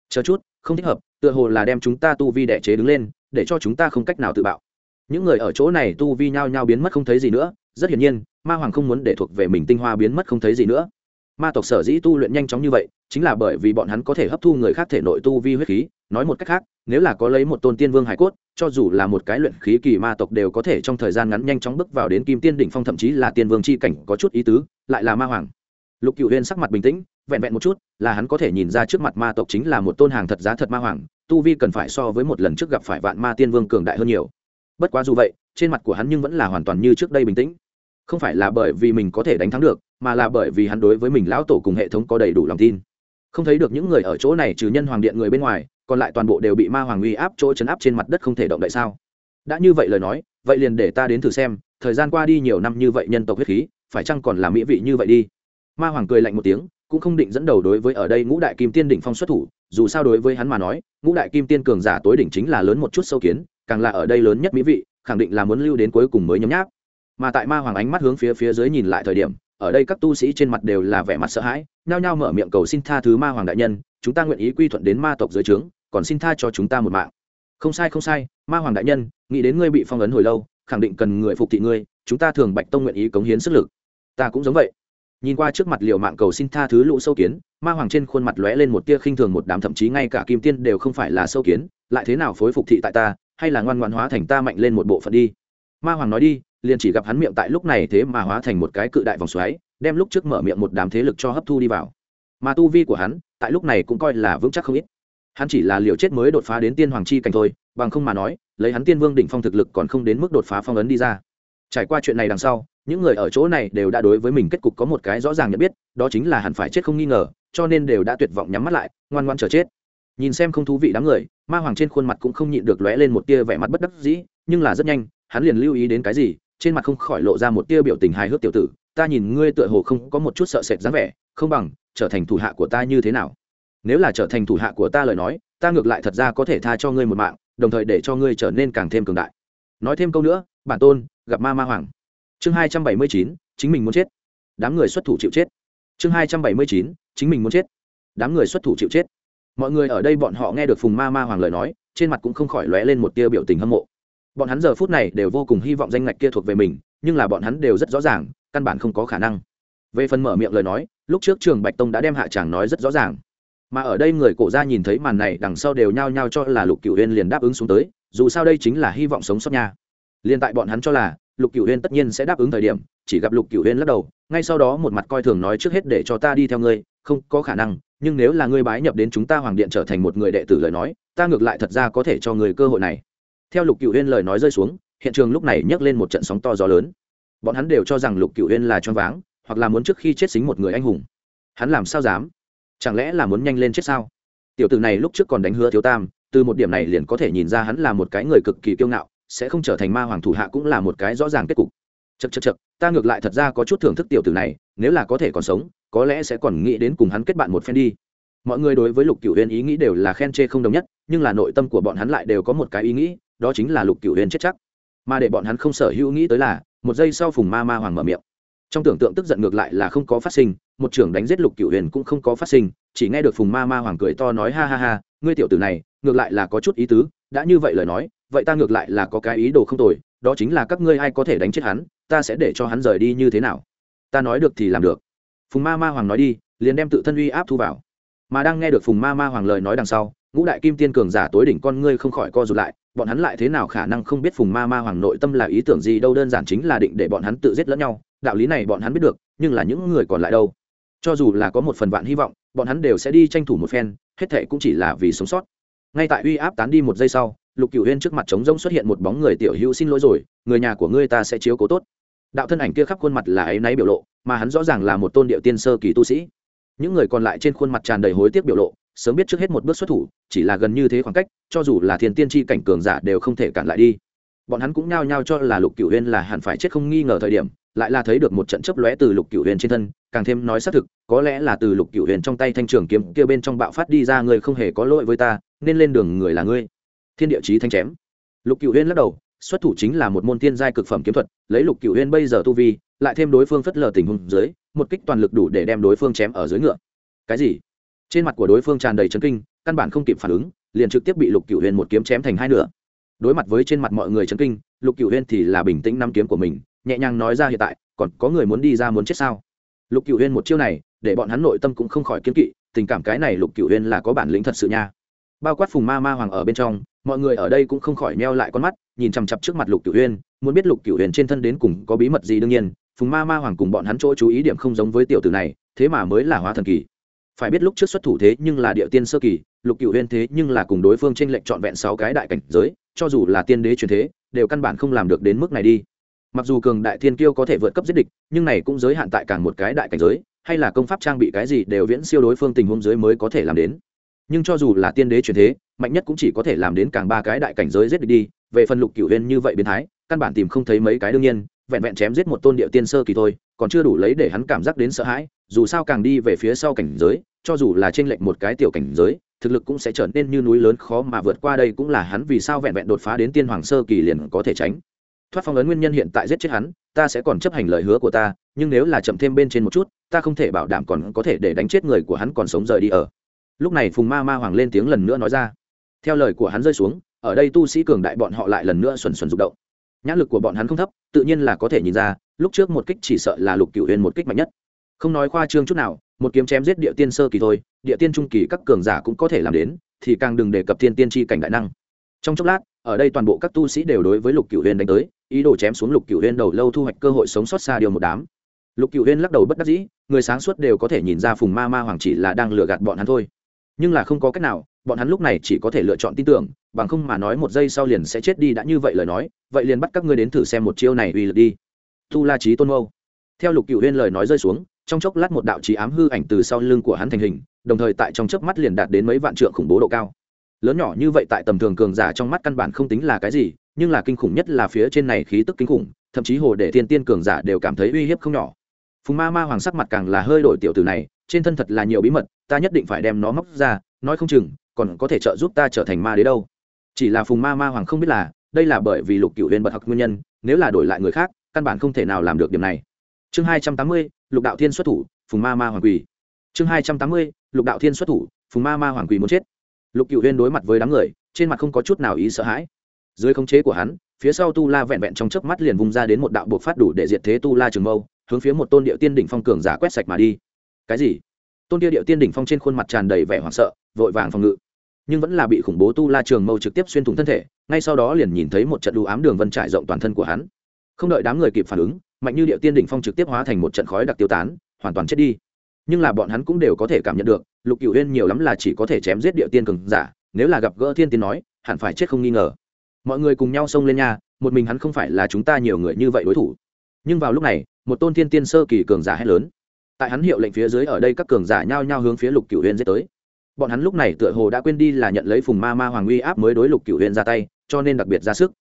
Chờ chút, không thích hợp, tựa hồ là đem chúng ta tu vi đẻ chế đứng lên, để cho chúng ta không cách nào tự bạo những người ở chỗ này tu vi nhao nhao biến mất không thấy gì nữa, rất hiển nhiên, ma hoàng không muốn để thuộc về mình tinh hoa biến mất không thấy gì nữa. Ma tộc sở dĩ tu luyện nhanh chóng như vậy, chính là bởi vì bọn hắn có thể hấp thu người khác thể nội tu vi huyết khí. Nói một cách khác, nếu là có lấy một tôn tiên vương hải cốt, cho dù là một cái luyện khí kỳ ma tộc đều có thể trong thời gian ngắn nhanh chóng bước vào đến kim tiên đỉnh phong, thậm chí là tiên vương c h i cảnh có chút ý tứ, lại là ma hoàng. Lục cựu huyên sắc mặt bình tĩnh, vẹn vẹn một chút, là hắn có thể nhìn ra trước mặt ma tộc chính là một tôn hàng thật giá thật ma hoàng, tu vi cần phải so với một lần trước gặp phải vạn ma tiên vương cường đại hơn nhiều bất quá dù vậy, trên mặt của hắn nhưng vẫn là hoàn toàn như trước đây bình tĩnh. Không phải là bởi vì mình có thể đánh thắng được, mà là bởi vì hắn đối với mình lão tổ cùng hệ thống có đầy đủ lòng tin. Không thấy được những người ở chỗ này trừ nhân hoàng điện người bên ngoài, còn lại toàn bộ đều bị ma hoàng uy áp chỗ chấn áp trên mặt đất không thể động đậy sao? Đã như vậy lời nói, vậy liền để ta đến thử xem, thời gian qua đi nhiều năm như vậy nhân tộc huyết khí, phải chăng còn là mỹ vị như vậy đi? Ma hoàng cười lạnh một tiếng, cũng không định dẫn đầu đối với ở đây ngũ đại kim tiên đỉnh phong xuất thủ, dù sao đối với hắn mà nói, ngũ đại kim tiên cường giả tối đỉnh chính là lớn một chút sâu kiến càng là ở đây lớn nhất mỹ vị, khẳng định là muốn lưu đến cuối cùng mới nhấm nháp. Mà tại ma hoàng ánh mắt hướng phía phía dưới nhìn lại thời điểm, ở đây các tu sĩ trên mặt đều là vẻ mặt sợ hãi, nhao nhao mở miệng cầu xin tha thứ ma hoàng đại nhân, chúng ta nguyện ý quy thuận đến ma tộc dưới trướng, còn xin tha cho chúng ta một mạng. Không sai không sai, ma hoàng đại nhân, nghĩ đến ngươi bị phong ấn hồi lâu, khẳng định cần người phục thị ngươi, chúng ta thường bạch tông nguyện ý cống hiến sức lực. Ta cũng giống vậy. Nhìn qua trước mặt liều mạng cầu xin tha thứ lũ sâu kiến, ma hoàng trên khuôn mặt lóe lên một tia khinh thường một đám, thậm chí ngay cả kim tiên đều không phải là sâu kiến, lại thế nào phối phục thị tại ta hay là ngoan ngoãn hóa thành ta mạnh lên một bộ phận đi. Ma hoàng nói đi, liền chỉ gặp hắn miệng tại lúc này thế mà hóa thành một cái cự đại vòng xoáy, đem lúc trước mở miệng một đám thế lực cho hấp thu đi vào. Mà tu vi của hắn, tại lúc này cũng coi là vững chắc không ít. Hắn chỉ là liều chết mới đột phá đến tiên hoàng chi cảnh thôi, bằng không mà nói, lấy hắn tiên vương đỉnh phong thực lực còn không đến mức đột phá phong ấn đi ra. Trải qua chuyện này đằng sau, những người ở chỗ này đều đã đối với mình kết cục có một cái rõ ràng nhận biết, đó chính là hẳn phải chết không nghi ngờ, cho nên đều đã tuyệt vọng nhắm mắt lại, ngoan ngoan chờ chết nhìn xem không thú vị đám người, ma hoàng trên khuôn mặt cũng không nhịn được lóe lên một tia vẻ mặt bất đắc dĩ, nhưng là rất nhanh, hắn liền lưu ý đến cái gì, trên mặt không khỏi lộ ra một tia biểu tình hài hước tiểu tử, ta nhìn ngươi tựa hồ không có một chút sợ sệt dáng vẻ, không bằng, trở thành thủ hạ của ta như thế nào? Nếu là trở thành thủ hạ của ta lời nói, ta ngược lại thật ra có thể tha cho ngươi một mạng, đồng thời để cho ngươi trở nên càng thêm cường đại. Nói thêm câu nữa, bản tôn, gặp ma ma hoàng. Chương hai trăm bảy mươi chín, chính mình muốn chết. Đám người xuất thủ chịu chết. Chương hai trăm bảy mươi chín, chính mình muốn chết. Đám người xuất thủ chịu chết mọi người ở đây bọn họ nghe được phùng ma ma hoàng lời nói, trên mặt cũng không khỏi lóe lên một tia biểu tình hâm mộ. Bọn hắn giờ phút này đều vô cùng hy vọng danh ngạch kia thuộc về mình, nhưng là bọn hắn đều rất rõ ràng, căn bản không có khả năng. Về phần mở miệng lời nói, lúc trước trường bạch tông đã đem hạ tràng nói rất rõ ràng. Mà ở đây người cổ ra nhìn thấy màn này, đằng sau đều nhao nhao cho là lục cựu huyên liền đáp ứng xuống tới, dù sao đây chính là hy vọng sống sót nha. Liền tại bọn hắn cho là, lục cựu huyên tất nhiên sẽ đáp ứng thời điểm, chỉ gặp lục cựu huyên lắc đầu, ngay sau đó một mặt coi thường nói trước hết để cho ta đi theo ngươi, không có khả năng nhưng nếu là ngươi bái nhập đến chúng ta hoàng điện trở thành một người đệ tử lời nói, ta ngược lại thật ra có thể cho người cơ hội này. Theo lục cựu huyên lời nói rơi xuống, hiện trường lúc này nhấc lên một trận sóng to gió lớn. Bọn hắn đều cho rằng lục cựu huyên là choáng váng, hoặc là muốn trước khi chết xính một người anh hùng. Hắn làm sao dám? Chẳng lẽ là muốn nhanh lên chết sao? Tiểu tử này lúc trước còn đánh hứa thiếu tam, từ một điểm này liền có thể nhìn ra hắn là một cái người cực kỳ kiêu ngạo, sẽ không trở thành ma hoàng thủ hạ cũng là một cái rõ ràng kết cục. Chật chật chật ta ngược lại thật ra có chút thưởng thức tiểu tử này, nếu là có thể còn sống có lẽ sẽ còn nghĩ đến cùng hắn kết bạn một phen đi. Mọi người đối với lục cửu huyền ý nghĩ đều là khen chê không đồng nhất, nhưng là nội tâm của bọn hắn lại đều có một cái ý nghĩ, đó chính là lục cửu huyền chết chắc. Mà để bọn hắn không sở hữu nghĩ tới là, một giây sau phùng ma ma hoàng mở miệng. Trong tưởng tượng tức giận ngược lại là không có phát sinh, một trưởng đánh giết lục cửu huyền cũng không có phát sinh, chỉ nghe được phùng ma ma hoàng cười to nói ha ha ha, ngươi tiểu tử này, ngược lại là có chút ý tứ, đã như vậy lời nói, vậy ta ngược lại là có cái ý đồ không tồi, đó chính là các ngươi ai có thể đánh chết hắn, ta sẽ để cho hắn rời đi như thế nào? Ta nói được thì làm được phùng ma ma hoàng nói đi, liền đem tự thân uy áp thu vào. Mà đang nghe được phùng ma ma hoàng lời nói đằng sau, ngũ đại kim tiên cường giả tối đỉnh con ngươi không khỏi co rụt lại, bọn hắn lại thế nào khả năng không biết phùng ma ma hoàng nội tâm là ý tưởng gì đâu, đơn giản chính là định để bọn hắn tự giết lẫn nhau. Đạo lý này bọn hắn biết được, nhưng là những người còn lại đâu? Cho dù là có một phần vạn hy vọng, bọn hắn đều sẽ đi tranh thủ một phen, hết thệ cũng chỉ là vì sống sót. Ngay tại uy áp tán đi một giây sau, lục cửu huyên trước mặt trống rỗng xuất hiện một bóng người, tiểu hữu xin lỗi rồi, người nhà của ngươi ta sẽ chiếu cố tốt đạo thân ảnh kia khắp khuôn mặt là ấy náy biểu lộ, mà hắn rõ ràng là một tôn điệu tiên sơ kỳ tu sĩ. Những người còn lại trên khuôn mặt tràn đầy hối tiếc biểu lộ, sớm biết trước hết một bước xuất thủ, chỉ là gần như thế khoảng cách, cho dù là thiên tiên tri cảnh cường giả đều không thể cản lại đi. Bọn hắn cũng nhao nhao cho là lục cửu huyên là hẳn phải chết không nghi ngờ thời điểm, lại là thấy được một trận chấp lóe từ lục cửu huyền trên thân, càng thêm nói xác thực, có lẽ là từ lục cửu huyền trong tay thanh trường kiếm kia bên trong bạo phát đi ra người không hề có lỗi với ta, nên lên đường người là ngươi. Thiên địa chí thanh chém. Lục cửu huyền lắc đầu xuất thủ chính là một môn tiên giai cực phẩm kiếm thuật, lấy lục cửu huyền bây giờ tu vi, lại thêm đối phương phất lờ tình huống dưới, một kích toàn lực đủ để đem đối phương chém ở dưới ngựa. Cái gì? Trên mặt của đối phương tràn đầy chấn kinh, căn bản không kịp phản ứng, liền trực tiếp bị lục cửu huyền một kiếm chém thành hai nửa. Đối mặt với trên mặt mọi người chấn kinh, lục cửu huyền thì là bình tĩnh năm kiếm của mình, nhẹ nhàng nói ra hiện tại, còn có người muốn đi ra muốn chết sao? Lục cửu huyên một chiêu này, để bọn hắn nội tâm cũng không khỏi kiếm kỵ, tình cảm cái này lục cửu huyên là có bản lĩnh thật sự nha. Bao quát phùng ma ma hoàng ở bên trong mọi người ở đây cũng không khỏi meo lại con mắt, nhìn chằm chặp trước mặt lục cửu huyên muốn biết lục cửu huyền trên thân đến cùng có bí mật gì đương nhiên, phùng ma ma hoàng cùng bọn hắn chỗ chú ý điểm không giống với tiểu tử này, thế mà mới là hóa thần kỳ. Phải biết lúc trước xuất thủ thế nhưng là địa tiên sơ kỳ, lục cửu huyên thế nhưng là cùng đối phương tranh lệnh trọn vẹn sáu cái đại cảnh giới, cho dù là tiên đế truyền thế, đều căn bản không làm được đến mức này đi. Mặc dù cường đại thiên kiêu có thể vượt cấp giết địch, nhưng này cũng giới hạn tại càng một cái đại cảnh giới, hay là công pháp trang bị cái gì đều viễn siêu đối phương tình huống giới mới có thể làm đến nhưng cho dù là tiên đế truyền thế, mạnh nhất cũng chỉ có thể làm đến càng ba cái đại cảnh giới giết địch đi, về phần lục cửu huyên như vậy biến thái, căn bản tìm không thấy mấy cái đương nhiên, vẹn vẹn chém giết một tôn địa tiên sơ kỳ thôi, còn chưa đủ lấy để hắn cảm giác đến sợ hãi, dù sao càng đi về phía sau cảnh giới, cho dù là trên lệnh một cái tiểu cảnh giới, thực lực cũng sẽ trở nên như núi lớn khó mà vượt qua đây cũng là hắn vì sao vẹn vẹn đột phá đến tiên hoàng sơ kỳ liền có thể tránh. Thoát phong ấn nguyên nhân hiện tại giết chết hắn, ta sẽ còn chấp hành lời hứa của ta, nhưng nếu là chậm thêm bên trên một chút, ta không thể bảo đảm còn có thể để đánh chết người của hắn còn sống rời đi ở lúc này phùng ma ma hoàng lên tiếng lần nữa nói ra. Theo lời của hắn rơi xuống, ở đây tu sĩ cường đại bọn họ lại lần nữa xuẩn xuẩn rụng động. Nhãn lực của bọn hắn không thấp, tự nhiên là có thể nhìn ra, lúc trước một kích chỉ sợ là lục cựu huyền một kích mạnh nhất. Không nói khoa trương chút nào, một kiếm chém giết địa tiên sơ kỳ thôi, địa tiên trung kỳ các cường giả cũng có thể làm đến, thì càng đừng đề cập tiên tiên tri cảnh đại năng. Trong chốc lát, ở đây toàn bộ các tu sĩ đều đối với lục cựu huyền đánh tới, ý đồ chém xuống lục cựu Huyền đầu lâu thu hoạch cơ hội sống sót xa điều một đám. Lục cựu Huyền lắc đầu bất đắc dĩ, người sáng suốt đều có thể nhìn ra phùng ma ma hoàng chỉ là đang lừa gạt bọn hắn thôi nhưng là không có cách nào, bọn hắn lúc này chỉ có thể lựa chọn tin tưởng, bằng không mà nói một giây sau liền sẽ chết đi. Đã như vậy lời nói, vậy liền bắt các ngươi đến thử xem một chiêu này uy lực đi. Thu la trí tôn mâu. Theo lục cựu huyên lời nói rơi xuống, trong chốc lát một đạo trí ám hư ảnh từ sau lưng của hắn thành hình, đồng thời tại trong chớp mắt liền đạt đến mấy vạn trượng khủng bố độ cao. Lớn nhỏ như vậy tại tầm thường cường giả trong mắt căn bản không tính là cái gì, nhưng là kinh khủng nhất là phía trên này khí tức kinh khủng, thậm chí hồ để thiên tiên cường giả đều cảm thấy uy hiếp không nhỏ. Phùng ma ma hoàng sắc mặt càng là hơi đổi tiểu từ này trên thân thật là nhiều bí mật, ta nhất định phải đem nó móc ra, nói không chừng, còn có thể trợ giúp ta trở thành ma đế đâu. Chỉ là phùng ma ma hoàng không biết là, đây là bởi vì lục cựu huyền bật học nguyên nhân, nếu là đổi lại người khác, căn bản không thể nào làm được điểm này. Chương hai trăm tám mươi, lục đạo thiên xuất thủ, phùng ma ma hoàng quỳ. Chương hai trăm tám mươi, lục đạo thiên xuất thủ, phùng ma ma hoàng quỳ muốn chết. Lục cựu huyên đối mặt với đám người, trên mặt không có chút nào ý sợ hãi. Dưới khống chế của hắn, phía sau tu la vẹn vẹn trong chớp mắt liền vung ra đến một đạo buộc phát đủ để diệt thế tu la trường mâu, hướng phía một tôn địa tiên đỉnh phong cường giả quét sạch mà đi cái gì? Tôn kia điệu tiên đỉnh phong trên khuôn mặt tràn đầy vẻ hoảng sợ, vội vàng phòng ngự. Nhưng vẫn là bị khủng bố tu la trường mâu trực tiếp xuyên thủng thân thể, ngay sau đó liền nhìn thấy một trận đu ám đường vân trải rộng toàn thân của hắn. Không đợi đám người kịp phản ứng, mạnh như điệu tiên đỉnh phong trực tiếp hóa thành một trận khói đặc tiêu tán, hoàn toàn chết đi. Nhưng là bọn hắn cũng đều có thể cảm nhận được, lục cựu huyên nhiều lắm là chỉ có thể chém giết điệu tiên cường giả, nếu là gặp gỡ thiên tiên nói, hẳn phải chết không nghi ngờ. Mọi người cùng nhau xông lên nha, một mình hắn không phải là chúng ta nhiều người như vậy đối thủ. Nhưng vào lúc này, một tôn thiên tiên sơ kỳ cường giả hét lớn tại hắn hiệu lệnh phía dưới ở đây các cường giả nhao nhao hướng phía lục Cửu huyên giết tới. Bọn hắn lúc này tựa hồ đã quên đi là nhận lấy phùng ma ma hoàng uy áp mới đối lục Cửu huyên ra tay, cho nên đặc biệt ra sức.